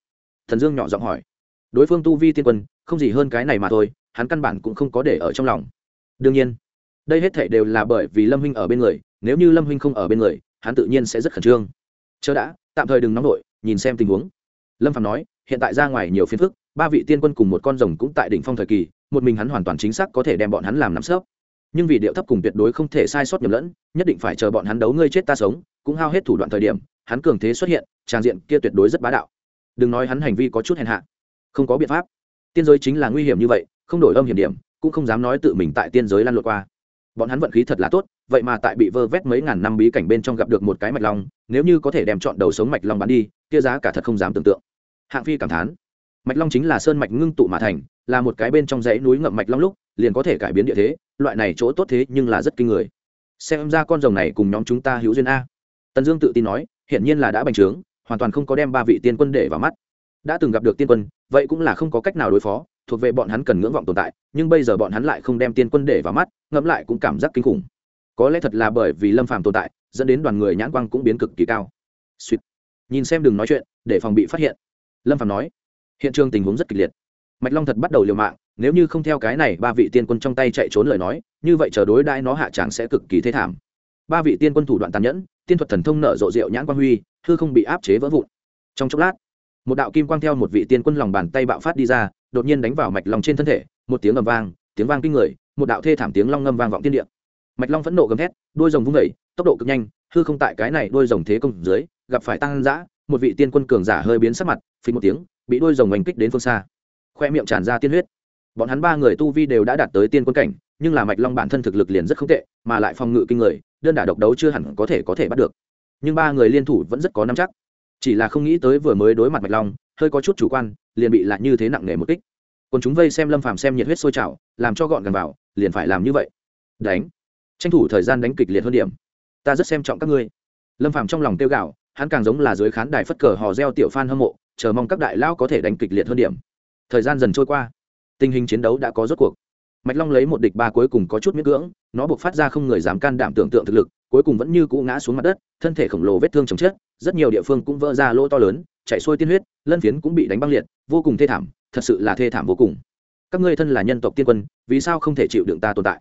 Thần dương nhỏ giọng hỏi. Đối phương tu vi tiên quân, không gì hơn cái này mà thôi, hắn căn bản cũng không có để ở trong lòng. Đương nhiên, đây hết thể đều là bởi vì lâm huynh ở bên người, nếu như lâm huynh không ở bên người, hắn tự nhiên sẽ rất khẩn trương. Chớ đã, tạm thời đừng nóng nổi nhìn xem tình huống. Lâm phạm nói hiện tại ra ngoài nhiều phiến phức, ba vị tiên quân cùng một con rồng cũng tại đỉnh phong thời kỳ, một mình hắn hoàn toàn chính xác có thể đem bọn hắn làm nắm sớp nhưng vì điệu thấp cùng tuyệt đối không thể sai sót nhầm lẫn, nhất định phải chờ bọn hắn đấu ngươi chết ta sống, cũng hao hết thủ đoạn thời điểm, hắn cường thế xuất hiện, trang diện kia tuyệt đối rất bá đạo. Đừng nói hắn hành vi có chút hèn hạ. Không có biện pháp. Tiên giới chính là nguy hiểm như vậy, không đổi âm hiểm điểm, cũng không dám nói tự mình tại tiên giới lan lộn qua. Bọn hắn vận khí thật là tốt, vậy mà tại bị vơ vét mấy ngàn năm bí cảnh bên trong gặp được một cái mạch long, nếu như có thể đem chọn đầu sống mạch long bán đi, kia giá cả thật không dám tưởng tượng hạng phi cảm thán, mạch long chính là sơn mạch ngưng tụ mà thành, là một cái bên trong dãy núi ngậm mạch long lúc, liền có thể cải biến địa thế, loại này chỗ tốt thế nhưng là rất kinh người. Xem ra con rồng này cùng nhóm chúng ta hữu duyên a. Tần dương tự tin nói, hiển nhiên là đã bành trướng, hoàn toàn không có đem ba vị tiên quân để vào mắt. Đã từng gặp được tiên quân, vậy cũng là không có cách nào đối phó, thuộc về bọn hắn cần ngưỡng vọng tồn tại, nhưng bây giờ bọn hắn lại không đem tiên quân để vào mắt, ngẫm lại cũng cảm giác kinh khủng. Có lẽ thật là bởi vì lâm phàm tồn tại, dẫn đến đoàn người nhãn quang cũng biến cực kỳ cao. Sweet. nhìn xem đừng nói chuyện, để phòng bị phát hiện lâm Phạm nói, hiện trường tình huống rất kịch liệt. Mạch long thật bắt đầu liều mạng, nếu như không theo cái này, ba vị tiên quân trong tay chạy trốn lời nói, như vậy chờ đối đãi nó hạ tràng sẽ cực kỳ thế thảm. Ba vị tiên quân thủ đoạn tàn nhẫn, tiên thuật thần thông nở rộ rượu nhãn quang huy, hư không bị áp chế vỡ vụn. Trong chốc lát, một đạo kim quang theo một vị tiên quân lòng bàn tay bạo phát đi ra, đột nhiên đánh vào mạch long trên thân thể, một tiếng ầm vang, tiếng vang kinh người, một đạo thê thảm tiếng long ngâm vang vọng tiên địa. Mạch long phẫn nộ gầm thét đuôi rồng vung vẩy tốc độ cực nhanh, hư không tại cái này đuôi rồng thế công dưới, gặp phải tăng dã một vị tiên quân cường giả hơi biến sắc mặt, phình một tiếng, bị đôi rồng oanh kích đến phương xa. Khoe miệng tràn ra tiên huyết. Bọn hắn ba người tu vi đều đã đạt tới tiên quân cảnh, nhưng là mạch long bản thân thực lực liền rất không tệ, mà lại phòng ngự kinh người, đơn đả độc đấu chưa hẳn có thể có thể bắt được. Nhưng ba người liên thủ vẫn rất có năm chắc. Chỉ là không nghĩ tới vừa mới đối mặt mạch long, hơi có chút chủ quan, liền bị lại như thế nặng nề một kích. Còn chúng vây xem lâm phàm xem nhiệt huyết sôi trào, làm cho gọn gần vào, liền phải làm như vậy. Đánh. Tranh thủ thời gian đánh kịch liệt hơn điểm. Ta rất xem trọng các ngươi. Lâm phàm trong lòng tiêu gạo hắn càng giống là dưới khán đài phất cờ hò reo tiểu fan hâm mộ, chờ mong các đại lao có thể đánh kịch liệt hơn điểm. Thời gian dần trôi qua, tình hình chiến đấu đã có rốt cuộc. Mạch long lấy một địch ba cuối cùng có chút miễn cưỡng, nó buộc phát ra không người dám can đảm tưởng tượng thực lực, cuối cùng vẫn như cũ ngã xuống mặt đất, thân thể khổng lồ vết thương chồng chết, rất nhiều địa phương cũng vỡ ra lỗ to lớn chạy xuôi tiên huyết, lân phiến cũng bị đánh băng liệt, vô cùng thê thảm, thật sự là thê thảm vô cùng. Các ngươi thân là nhân tộc tiên quân, vì sao không thể chịu đựng ta tồn tại?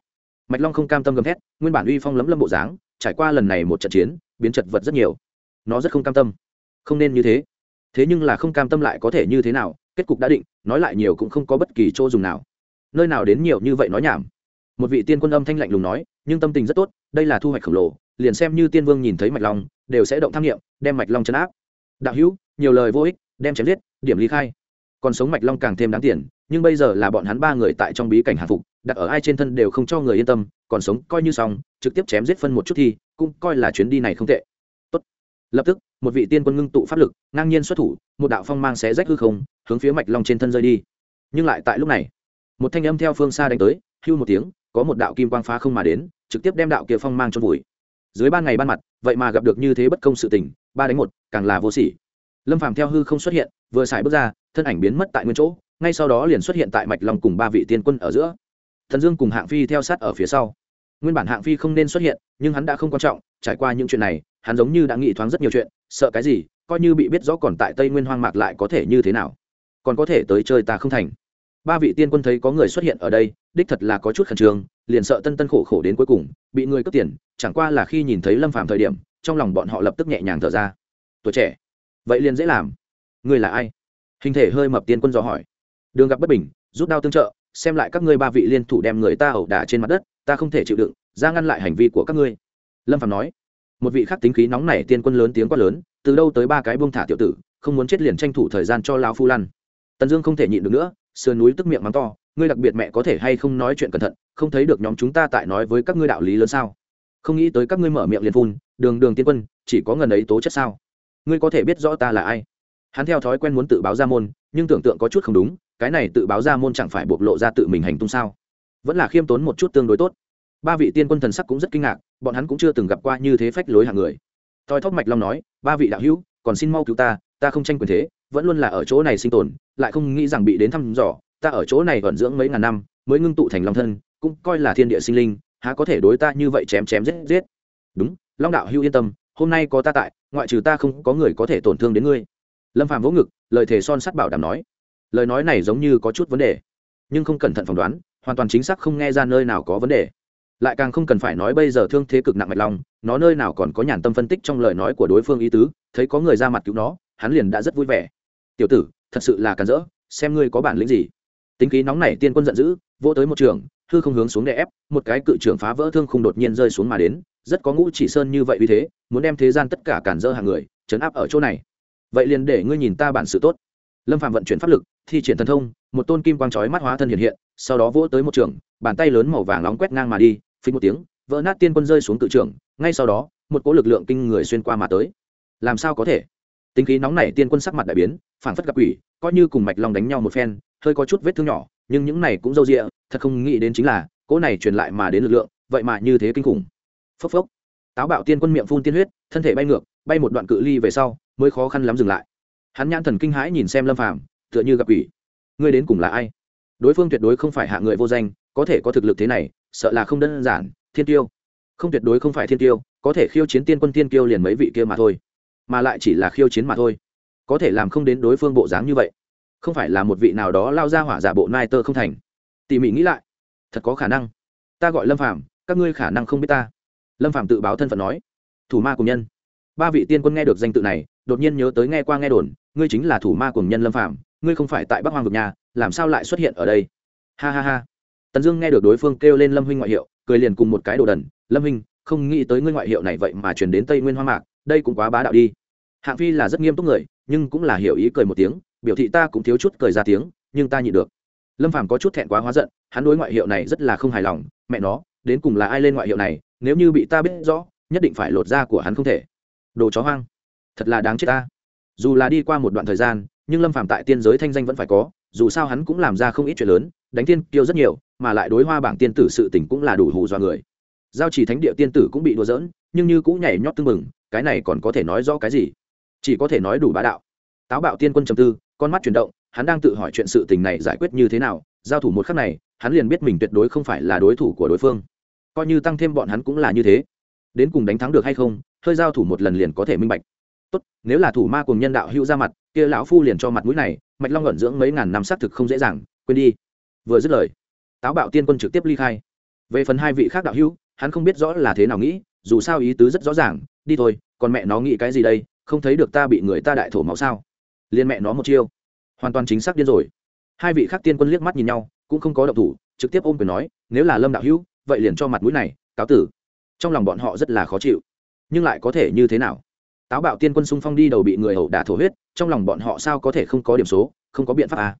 Mạch long không cam tâm gầm thét, nguyên bản uy phong lấm lâm bộ dáng, trải qua lần này một trận chiến, biến chật vật rất nhiều nó rất không cam tâm. Không nên như thế. Thế nhưng là không cam tâm lại có thể như thế nào, kết cục đã định, nói lại nhiều cũng không có bất kỳ chỗ dùng nào. Nơi nào đến nhiều như vậy nói nhảm. Một vị tiên quân âm thanh lạnh lùng nói, nhưng tâm tình rất tốt, đây là thu hoạch khổng lồ, liền xem như tiên vương nhìn thấy mạch long, đều sẽ động tham nghiệm đem mạch long chấn áp. Đạo hữu, nhiều lời vô ích, đem chém giết, điểm ly khai. Còn sống mạch long càng thêm đáng tiền, nhưng bây giờ là bọn hắn ba người tại trong bí cảnh hạ phục, đặt ở ai trên thân đều không cho người yên tâm, còn sống coi như xong, trực tiếp chém giết phân một chút thì, cũng coi là chuyến đi này không tệ lập tức, một vị tiên quân ngưng tụ pháp lực, ngang nhiên xuất thủ, một đạo phong mang xé rách hư không, hướng phía mạch long trên thân rơi đi. Nhưng lại tại lúc này, một thanh âm theo phương xa đánh tới, hưu một tiếng, có một đạo kim quang phá không mà đến, trực tiếp đem đạo kia phong mang cho vùi. Dưới ban ngày ban mặt, vậy mà gặp được như thế bất công sự tình, ba đánh một, càng là vô sỉ. Lâm phàm theo hư không xuất hiện, vừa xài bước ra, thân ảnh biến mất tại nguyên chỗ, ngay sau đó liền xuất hiện tại mạch long cùng ba vị tiên quân ở giữa. Thần dương cùng hạng phi theo sát ở phía sau nguyên bản hạng phi không nên xuất hiện, nhưng hắn đã không quan trọng, trải qua những chuyện này, hắn giống như đã nghĩ thoáng rất nhiều chuyện, sợ cái gì, coi như bị biết rõ còn tại tây nguyên hoang mạc lại có thể như thế nào. Còn có thể tới chơi ta không thành. Ba vị tiên quân thấy có người xuất hiện ở đây, đích thật là có chút khẩn trương, liền sợ tân tân khổ khổ đến cuối cùng, bị người cướp tiền, chẳng qua là khi nhìn thấy lâm phàm thời điểm, trong lòng bọn họ lập tức nhẹ nhàng thở ra. Tuổi trẻ, vậy liền dễ làm. Người là ai? Hình thể hơi mập tiên quân dò hỏi. Đường gặp bất bình, rút đao tương trợ, xem lại các ngươi ba vị liên thủ đem người ta ẩu đả trên mặt đất ta không thể chịu đựng, ra ngăn lại hành vi của các ngươi. Lâm phạm nói. Một vị khác tính khí nóng nảy tiên quân lớn tiếng quát lớn, từ đâu tới ba cái buông thả tiểu tử, không muốn chết liền tranh thủ thời gian cho lao phu lăn. Tần dương không thể nhịn được nữa, sườn núi tức miệng mắng to, ngươi đặc biệt mẹ có thể hay không nói chuyện cẩn thận, không thấy được nhóm chúng ta tại nói với các ngươi đạo lý lớn sao? Không nghĩ tới các ngươi mở miệng liền phun, đường đường tiên quân, chỉ có ngần ấy tố chất sao? Ngươi có thể biết rõ ta là ai? Hắn theo thói quen muốn tự báo ra môn, nhưng tưởng tượng có chút không đúng, cái này tự báo ra môn chẳng phải bộc lộ ra tự mình hành tung sao? Vẫn là khiêm tốn một chút tương đối tốt. Ba vị tiên quân thần sắc cũng rất kinh ngạc, bọn hắn cũng chưa từng gặp qua như thế phách lối hàng người. Thoi thóp mạch long nói, ba vị đạo hữu, còn xin mau cứu ta ta không tranh quyền thế, vẫn luôn là ở chỗ này sinh tồn, lại không nghĩ rằng bị đến thăm dò, ta ở chỗ này vận dưỡng mấy ngàn năm, mới ngưng tụ thành long thân, cũng coi là thiên địa sinh linh, há có thể đối ta như vậy chém chém giết giết? Đúng, long đạo hữu yên tâm, hôm nay có ta tại, ngoại trừ ta không có người có thể tổn thương đến ngươi. Lâm phàm vỗ ngực, lời thề son sắt bảo đảm nói. Lời nói này giống như có chút vấn đề, nhưng không cẩn thận phỏng đoán hoàn toàn chính xác không nghe ra nơi nào có vấn đề. Lại càng không cần phải nói bây giờ thương thế cực nặng mạch lòng nó nơi nào còn có nhàn tâm phân tích trong lời nói của đối phương ý tứ, thấy có người ra mặt cứu nó, hắn liền đã rất vui vẻ. Tiểu tử, thật sự là càn rỡ, xem ngươi có bản lĩnh gì. Tính khí nóng nảy tiên quân giận dữ, vỗ tới một trường thư không hướng xuống đè ép, một cái cự trưởng phá vỡ thương không đột nhiên rơi xuống mà đến, rất có ngũ chỉ sơn như vậy vì thế, muốn đem thế gian tất cả cản dỡ hàng người chấn áp ở chỗ này. Vậy liền để ngươi nhìn ta bản sự tốt lâm phạm vận chuyển pháp lực, thi triển thần thông, một tôn kim quang trói mắt hóa thân hiện hiện, sau đó vỗ tới một trường, bàn tay lớn màu vàng nóng quét ngang mà đi phí một tiếng, vỡ nát tiên quân rơi xuống tự trường. ngay sau đó, một cỗ lực lượng kinh người xuyên qua mà tới. Làm sao có thể? Tính khí nóng này tiên quân sắc mặt đại biến phản phất gặp quỷ, coi như cùng mạch long đánh nhau một phen, hơi có chút vết thương nhỏ, nhưng những này cũng d â u d ị a thật không nghĩ đến chính là, cỗ này truyền lại mà đến lực lượng, vậy mà như thế kinh khủng. Phốc phốc. Táo bạo tiên quân miệng phun tiên huyết, thân thể bay ngược, bay một đoạn cự ly về sau, mới khó khăn lắm dừng lại hắn nhãn thần kinh hãi nhìn xem lâm phàm, tựa như gặp quỷ. Ngươi đến cùng là ai? Đối phương tuyệt đối không phải hạ người vô danh, có thể có thực lực thế này, sợ là không đơn giản, thiên tiêu. Không tuyệt đối không phải thiên tiêu, có thể khiêu chiến tiên quân tiên tiêu liền mấy vị kia mà thôi. Mà lại chỉ là khiêu chiến mà thôi. Có thể làm không đến đối phương bộ dáng như vậy. Không phải là một vị nào đó lao ra hỏa giả bộ nai tơ không thành. Tỉ mỉ nghĩ lại. Thật có khả năng. Ta gọi lâm phàm, các ngươi khả năng không biết ta. Lâm phàm tự báo thân phận nói. Thủ ma cùng nhân ba vị tiên quân nghe được danh tự này đột nhiên nhớ tới nghe qua nghe đồn ngươi chính là thủ ma cùng nhân lâm Phạm, ngươi không phải tại bắc hoàng vực nhà làm sao lại xuất hiện ở đây? Ha ha ha. Tần dương nghe được đối phương kêu lên lâm huynh ngoại hiệu cười liền cùng một cái đồ đần lâm huynh không nghĩ tới ngươi ngoại hiệu này vậy mà chuyển đến tây nguyên hoa mạc đây cũng quá bá đạo đi. Hạng phi là rất nghiêm túc người nhưng cũng là hiểu ý cười một tiếng biểu thị ta cũng thiếu chút cười ra tiếng nhưng ta nhịn được. Lâm phàm có chút thẹn quá hóa giận hắn đối ngoại hiệu này rất là không hài lòng mẹ nó đến cùng là ai lên ngoại hiệu này nếu như bị ta biết rõ nhất định phải lột da của hắn không thể đồ chó hoang. Thật là đáng chết ta. Dù là đi qua một đoạn thời gian, nhưng lâm phạm tại tiên giới thanh danh vẫn phải có, dù sao hắn cũng làm ra không ít chuyện lớn, đánh tiên kiêu rất nhiều, mà lại đối hoa bảng tiên tử sự tình cũng là đủ hù do người. Giao chỉ thánh địa tiên tử cũng bị đùa giỡn, nhưng như cũng nhảy nhót tưng mừng cái này còn có thể nói rõ cái gì? Chỉ có thể nói đủ bá đạo. Táo bạo tiên quân trầm tư, con mắt chuyển động, hắn đang tự hỏi chuyện sự tình này giải quyết như thế nào, giao thủ một khắc này, hắn liền biết mình tuyệt đối không phải là đối thủ của đối phương. Coi như tăng thêm bọn hắn cũng là như thế đến cùng đánh thắng được hay không, hơi giao thủ một lần liền có thể minh bạch. Tốt, nếu là thủ ma cùng nhân đạo hữu ra mặt, kia lão phu liền cho mặt mũi này, mạch long ẩn dưỡng mấy ngàn năm xác thực không dễ dàng, quên đi. Vừa dứt lời, táo bạo tiên quân trực tiếp ly khai. Về phần hai vị khác đạo hữu, hắn không biết rõ là thế nào nghĩ, dù sao ý tứ rất rõ ràng, đi thôi, còn mẹ nó nghĩ cái gì đây, không thấy được ta bị người ta đại thổ máu sao. Liên mẹ nó một chiêu. Hoàn toàn chính xác điên rồi. Hai vị khác tiên quân liếc mắt nhìn nhau, cũng không có động thủ, trực tiếp ôm quyền nói, nếu là lâm đạo hữu, vậy liền cho mặt mũi này, cáo tử trong lòng bọn họ rất là khó chịu. Nhưng lại có thể như thế nào? Táo bạo tiên quân xung phong đi đầu bị người ẩu đả thổ huyết, trong lòng bọn họ sao có thể không có điểm số, không có biện pháp à.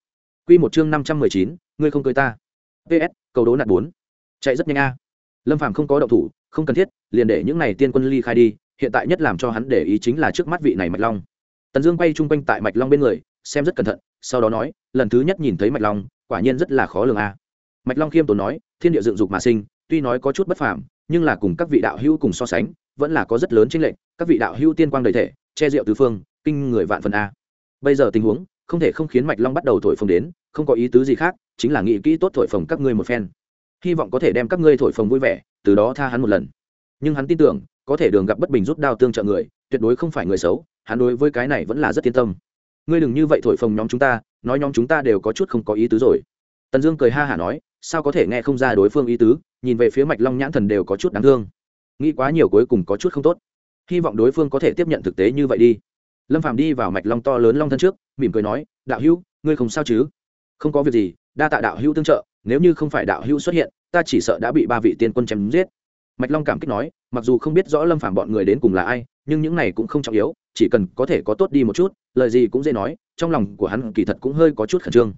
q một chương năm trăm mười chín, ngươi không cười ta. Ps cầu đố nạt bốn. Chạy rất nhanh a. Lâm phàm không có động thủ, không cần thiết, liền để những n à y tiên quân ly khai đi, hiện tại nhất làm cho hắn để ý chính là trước mắt vị này mạch long. Tần dương quay chung quanh tại mạch long bên người, xem rất cẩn thận, sau đó nói, lần thứ nhất nhìn thấy mạch long, quả nhiên rất là khó lường a. Mạch long khiêm tốn nói, thiên địa dựng dục mà sinh tuy nói có chút bất phàm, nhưng là cùng các vị đạo hữu cùng so sánh, vẫn là có rất lớn chênh lệch, các vị đạo hữu tiên quang đầy thể, che rượu tứ phương, kinh người vạn phần a. Bây giờ tình huống, không thể không khiến mạch long bắt đầu thổi phồng đến, không có ý tứ gì khác, chính là nghĩ kỹ tốt thổi phồng các ngươi một phen. Hy vọng có thể đem các ngươi thổi phồng vui vẻ, từ đó tha hắn một lần. Nhưng hắn tin tưởng, có thể đường gặp bất bình rút đao tương trợ người, tuyệt đối không phải người xấu, hắn đối với cái này vẫn là rất yên tâm. Ngươi đừng như vậy thổi phồng nhóm chúng ta, nói nhóm chúng ta đều có chút không có ý tứ rồi. Tần dương cười ha hả nói sao có thể nghe không ra đối phương ý tứ, nhìn về phía mạch long nhãn thần đều có chút đáng thương. Nghĩ quá nhiều cuối cùng có chút không tốt. Hy vọng đối phương có thể tiếp nhận thực tế như vậy đi. Lâm phạm đi vào mạch long to lớn long thân trước, mỉm cười nói, đạo hữu, ngươi không sao chứ? Không có việc gì, đa tạ đạo hữu tương trợ, nếu như không phải đạo hữu xuất hiện, ta chỉ sợ đã bị ba vị tiên quân chém giết. Mạch long cảm kích nói, mặc dù không biết rõ lâm phạm bọn người đến cùng là ai, nhưng những này cũng không trọng yếu, chỉ cần có thể có tốt đi một chút, lời gì cũng dễ nói, trong lòng của hắn kỳ thật cũng hơi có chút khẩn trương.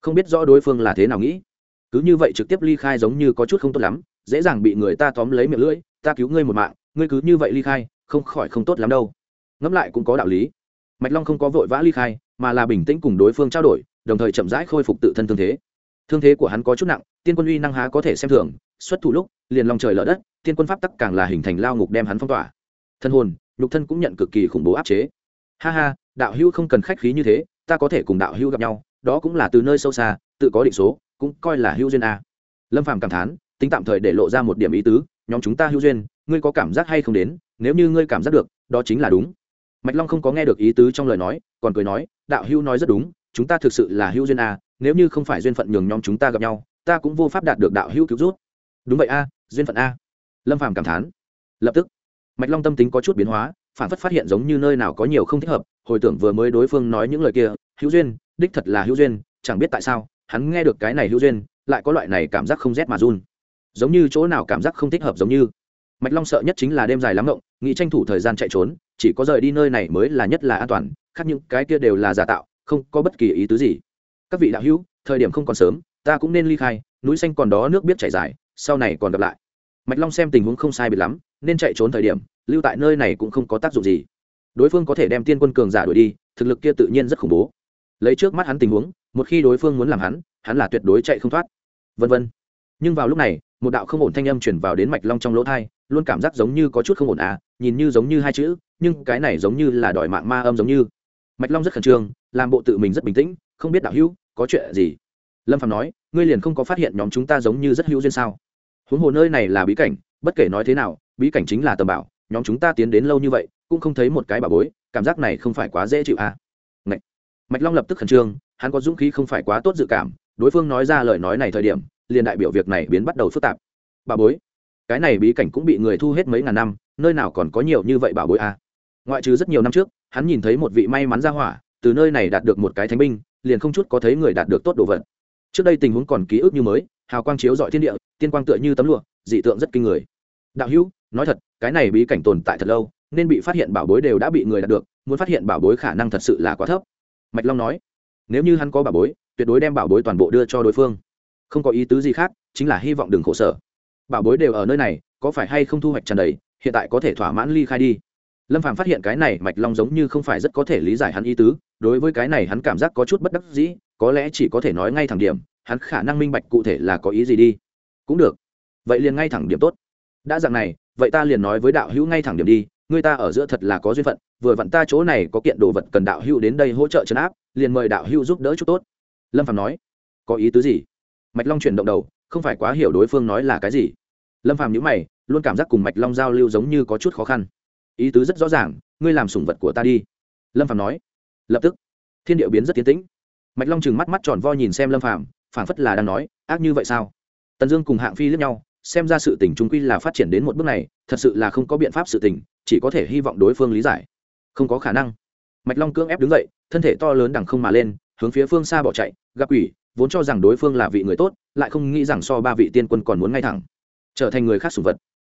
Không biết rõ đối phương là thế nào nghĩ cứ như vậy trực tiếp ly khai giống như có chút không tốt lắm, dễ dàng bị người ta tóm lấy miệng lưỡi, ta cứu ngươi một mạng, ngươi cứ như vậy ly khai, không khỏi không tốt lắm đâu. Ngẫm lại cũng có đạo lý. Mạch long không có vội vã ly khai, mà là bình tĩnh cùng đối phương trao đổi, đồng thời chậm rãi khôi phục tự thân thương thế. Thương thế của hắn có chút nặng, tiên quân uy năng há có thể xem thường, xuất thủ lúc, liền lòng trời lở đất, tiên quân pháp tắc càng là hình thành lao ngục đem hắn phong tỏa. Thân hồn, nhục thân cũng nhận cực kỳ khủng bố áp chế. Ha ha, đạo hữu không cần khách khí như thế, ta có thể cùng đạo hữu gặp nhau, đó cũng là từ nơi sâu xa, tự có định số cũng coi là hữu duyên a. Lâm phàm cảm thán, tính tạm thời để lộ ra một điểm ý tứ, nhóm chúng ta hữu duyên, ngươi có cảm giác hay không đến, nếu như ngươi cảm giác được, đó chính là đúng. Mạch long không có nghe được ý tứ trong lời nói, còn cười nói, đạo hữu nói rất đúng, chúng ta thực sự là hữu duyên a, nếu như không phải duyên phận nhường nhóm chúng ta gặp nhau, ta cũng vô pháp đạt được đạo hữu cứu rút đúng vậy a, duyên phận a. Lâm phàm cảm thán. Lập tức, mạch long tâm tính có chút biến hóa, phản phất phát hiện giống như nơi nào có nhiều không thích hợp, hồi tưởng vừa mới đối phương nói những lời kia, hữu duyên, đích thật là hữu duyên, chẳng biết tại sao hắn nghe được cái này hữu duyên, lại có loại này cảm giác không rét mà run. Giống như chỗ nào cảm giác không thích hợp giống như. Mạch long sợ nhất chính là đêm dài lắm ngộng, nghĩ tranh thủ thời gian chạy trốn, chỉ có rời đi nơi này mới là nhất là an toàn, khác những cái kia đều là giả tạo, không có bất kỳ ý tứ gì. Các vị đạo hữu, thời điểm không còn sớm, ta cũng nên ly khai, núi xanh còn đó nước biết chảy dài, sau này còn gặp lại. Mạch long xem tình huống không sai biệt lắm, nên chạy trốn thời điểm, lưu tại nơi này cũng không có tác dụng gì. Đối phương có thể đem tiên quân cường giả đuổi đi, thực lực kia tự nhiên rất khủng bố. Lấy trước mắt hắn tình huống một khi đối phương muốn làm hắn hắn là tuyệt đối chạy không thoát. Vân vân. Nhưng vào lúc này, một đạo không ổn thanh âm chuyển vào đến mạch long trong lỗ thai, luôn cảm giác giống như có chút không ổn à nhìn như giống như hai chữ, nhưng cái này giống như là đòi mạng ma âm giống như. Mạch long rất khẩn trương, làm bộ tự mình rất bình tĩnh, không biết đạo hữu, có chuyện gì? Lâm phạm nói, ngươi liền không có phát hiện nhóm chúng ta giống như rất hữu duyên sao? Huống hồ nơi này là bí cảnh, bất kể nói thế nào, bí cảnh chính là tầm bảo, nhóm chúng ta tiến đến lâu như vậy, cũng không thấy một cái bà bối, cảm giác này không phải quá dễ chịu à. Ngậy. mạch long lập tức khẩn trương hắn có dũng khí không phải quá tốt dự cảm, đối phương nói ra lời nói này thời điểm, liền đại biểu việc này biến bắt đầu phức tạp. Bà bối, cái này bí cảnh cũng bị người thu hết mấy ngàn năm, nơi nào còn có nhiều như vậy bà bối à. ngoại trừ rất nhiều năm trước, hắn nhìn thấy một vị may mắn ra hỏa, từ nơi này đạt được một cái thánh binh, liền không chút có thấy người đạt được tốt đồ vật. Trước đây tình huống còn ký ức như mới, hào quang chiếu dọi thiên địa, tiên quang tựa như tấm lụa, dị tượng rất kinh người. Đạo hữu, nói thật, cái này bí cảnh tồn tại thật lâu, nên bị phát hiện bảo bối đều đã bị người đạt được, muốn phát hiện bảo bối khả năng thật sự là quá thấp. Mạch long nói nếu như hắn có bảo bối, tuyệt đối đem bảo bối toàn bộ đưa cho đối phương. Không có ý tứ gì khác, chính là hy vọng đừng khổ sở. Bảo bối đều ở nơi này, có phải hay không thu hoạch tràn đầy, hiện tại có thể thỏa mãn ly khai đi. Lâm phàm phát hiện cái này mạch long giống như không phải rất có thể lý giải hắn ý tứ, đối với cái này hắn cảm giác có chút bất đắc dĩ, có lẽ chỉ có thể nói ngay thẳng điểm, hắn khả năng minh bạch cụ thể là có ý gì đi. Cũng được. Vậy liền ngay thẳng điểm tốt. Đã dạng này, vậy ta liền nói với đạo hữu ngay thẳng điểm đi người ta ở giữa thật là có duyên phận, vừa vặn ta chỗ này có kiện đồ vật cần đạo hữu đến đây hỗ trợ chấn áp, liền mời đạo hữu giúp đỡ chút tốt. Lâm phạm nói. Có ý tứ gì? Mạch long chuyển động đầu, không phải quá hiểu đối phương nói là cái gì. Lâm phạm nhữ mày, luôn cảm giác cùng mạch long giao lưu giống như có chút khó khăn. Ý tứ rất rõ ràng, ngươi làm sủng vật của ta đi. Lâm phạm nói. Lập tức, thiên điệu biến rất tiến tĩnh. Mạch long chừng mắt mắt tròn vo nhìn xem lâm phạm phảng phất là đang nói, ác như vậy sao? Tần dương cùng hạng phi lướt nhau, xem ra sự tình chúng quy là phát triển đến một bước này, thật sự là không có biện pháp sự tình chỉ có thể hy vọng đối phương lý giải. Không có khả năng. Mạch long cưỡng ép đứng dậy, thân thể to lớn đằng không mà lên, hướng phía phương xa bỏ chạy, gặp quỷ, vốn cho rằng đối phương là vị người tốt, lại không nghĩ rằng so ba vị tiên quân còn muốn ngay thẳng. Trở thành người khác sủng vật.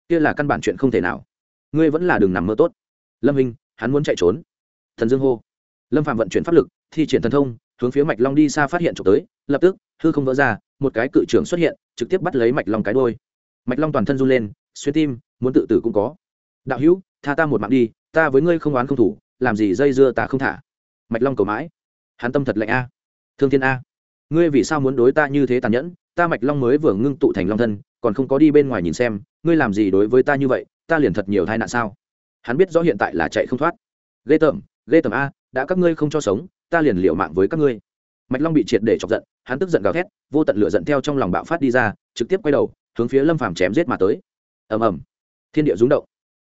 Kia là căn bản chuyện không thể nào. Ngươi vẫn là đường nằm mơ tốt. Lâm hình hắn muốn chạy trốn. Thần dương hô. Lâm phạm vận chuyển pháp lực, thi triển thần thông, hướng phía mạch long đi xa phát hiện trộm tới, lập tức, hư không vỡ ra, một cái cự trưởng xuất hiện, trực tiếp bắt lấy mạch long cái đôi mạch long toàn thân run lên, xuyên tim, muốn tự tử cũng có. Đạo hữu tha ta một mạng đi, ta với ngươi không oán không thủ, làm gì dây dưa ta không thả. Mạch long cầu mãi. Hắn tâm thật lạnh a. Thương thiên a. Ngươi vì sao muốn đối ta như thế tàn nhẫn? Ta mạch long mới vừa ngưng tụ thành long thân, còn không có đi bên ngoài nhìn xem, ngươi làm gì đối với ta như vậy? Ta liền thật nhiều tai nạn sao? Hắn biết rõ hiện tại là chạy không thoát. Ghê tởm ghê tởm a, đã các ngươi không cho sống, ta liền liệu mạng với các ngươi. Mạch long bị triệt để chọc giận, hắn tức giận gào thét, vô tận lửa giận theo trong lòng bạo phát đi ra, trực tiếp quay đầu, hướng phía lâm phàm chém giết mà tới. Ầm ầm. Thiên địa rúng động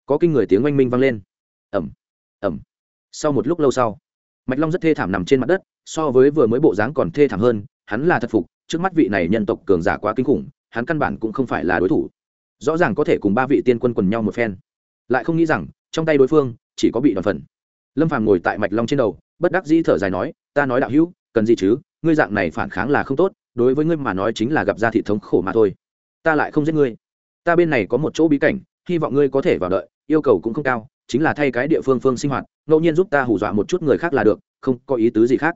có kinh người tiếng oanh minh vang lên. Ầm ầm. Sau một lúc lâu sau, mạch long rất thê thảm nằm trên mặt đất, so với vừa mới bộ dáng còn thê thảm hơn, hắn là thật phục, trước mắt vị này nhân tộc cường giả quá kinh khủng, hắn căn bản cũng không phải là đối thủ. Rõ ràng có thể cùng ba vị tiên quân quần nhau một phen. Lại không nghĩ rằng, trong tay đối phương, chỉ có bị đoàn phần. Lâm phàm ngồi tại mạch long trên đầu, bất đắc dĩ thở dài nói, ta nói đạo hữu, cần gì chứ? Ngươi dạng này phản kháng là không tốt, đối với ngươi mà nói chính là gặp ra thị thống khổ mà thôi. Ta lại không giết ngươi. Ta bên này có một chỗ bí cảnh, hy vọng ngươi có thể vào đợi yêu cầu cũng không cao, chính là thay cái địa phương phương sinh hoạt, ngẫu nhiên giúp ta hù dọa một chút người khác là được, không có ý tứ gì khác.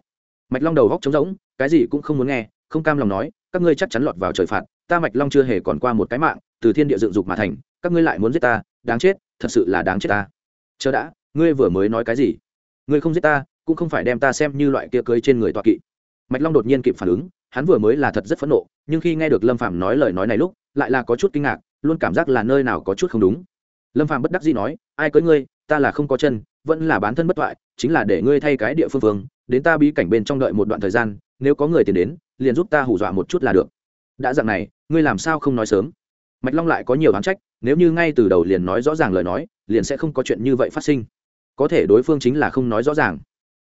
Mạch long đầu góc trống rỗng, cái gì cũng không muốn nghe, không cam lòng nói, các ngươi chắc chắn lọt vào trời phạt, ta mạch long chưa hề còn qua một cái mạng, từ thiên địa dựng dục mà thành, các ngươi lại muốn giết ta, đáng chết, thật sự là đáng chết ta. Chờ đã, ngươi vừa mới nói cái gì? Ngươi không giết ta, cũng không phải đem ta xem như loại kia cưới trên người tọa kỵ. Mạch long đột nhiên kịp phản ứng, hắn vừa mới là thật rất phẫn nộ, nhưng khi nghe được lâm phạm nói lời nói này lúc, lại là có chút kinh ngạc, luôn cảm giác là nơi nào có chút không đúng lâm phạm bất đắc dĩ nói, ai cưới ngươi, ta là không có chân, vẫn là bán thân bất thoại, chính là để ngươi thay cái địa phương phương đến ta bí cảnh bên trong đợi một đoạn thời gian, nếu có người tiền đến, liền giúp ta hù dọa một chút là được. Đã dặn này, ngươi làm sao không nói sớm? Mạch long lại có nhiều oán trách, nếu như ngay từ đầu liền nói rõ ràng lời nói, liền sẽ không có chuyện như vậy phát sinh. Có thể đối phương chính là không nói rõ ràng.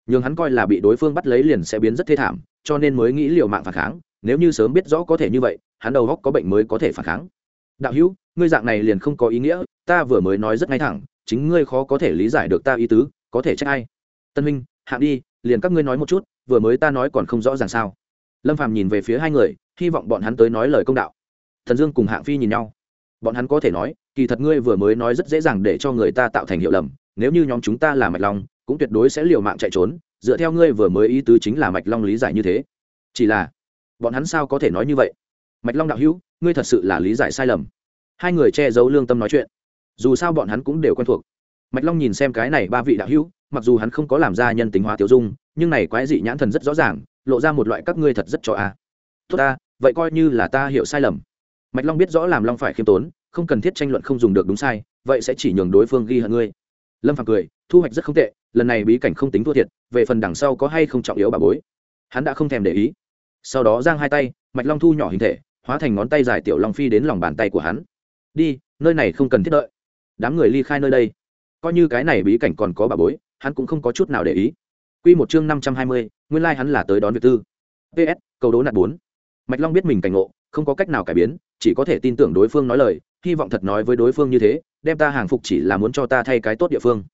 Nhưng hắn coi là bị đối phương bắt lấy liền sẽ biến rất thê thảm, cho nên mới nghĩ liều mạng phản kháng, nếu như sớm biết rõ có thể như vậy, hắn đầu góc có bệnh mới có thể phản kháng. Đạo hữu, ngươi dạng này liền không có ý nghĩa ta vừa mới nói rất ngay thẳng, chính ngươi khó có thể lý giải được ta ý tứ, có thể trách ai? Tân minh hạng đi, liền các ngươi nói một chút, vừa mới ta nói còn không rõ ràng sao? Lâm phàm nhìn về phía hai người, hy vọng bọn hắn tới nói lời công đạo. Thần dương cùng hạng phi nhìn nhau. Bọn hắn có thể nói, kỳ thật ngươi vừa mới nói rất dễ dàng để cho người ta tạo thành hiệu lầm, nếu như nhóm chúng ta là mạch long, cũng tuyệt đối sẽ liều mạng chạy trốn, dựa theo ngươi vừa mới ý tứ chính là mạch long lý giải như thế. Chỉ là, bọn hắn sao có thể nói như vậy? Mạch long đạo hữu, ngươi thật sự là lý giải sai lầm. Hai người che giấu lương tâm nói chuyện dù sao bọn hắn cũng đều quen thuộc. Mạch long nhìn xem cái này ba vị đạo hữu, mặc dù hắn không có làm ra nhân tính hóa tiêu dung, nhưng này quái dị nhãn thần rất rõ ràng, lộ ra một loại các ngươi thật rất cho a. Tốt ta, vậy coi như là ta hiểu sai lầm. Mạch long biết rõ làm long phải khiêm tốn, không cần thiết tranh luận không dùng được đúng sai, vậy sẽ chỉ nhường đối phương ghi hận ngươi. Lâm phàm cười, thu hoạch rất không tệ, lần này bí cảnh không tính thua thiệt, về phần đằng sau có hay không trọng yếu bà bối. Hắn đã không thèm để ý. Sau đó giang hai tay, mạch long thu nhỏ hình thể, hóa thành ngón tay dài tiểu long phi đến lòng bàn tay của hắn. Đi, nơi này không cần thiết đợi đám người ly khai nơi đây. Coi như cái này bí cảnh còn có bà bối, hắn cũng không có chút nào để ý. Q một chương năm trăm hai mươi, nguyên lai、like、hắn là tới đón việc tư. Ps cầu đố nạt bốn. Mạch long biết mình cảnh ngộ, không có cách nào cải biến, chỉ có thể tin tưởng đối phương nói lời, hy vọng thật nói với đối phương như thế, đem ta hàng phục chỉ là muốn cho ta thay cái tốt địa phương.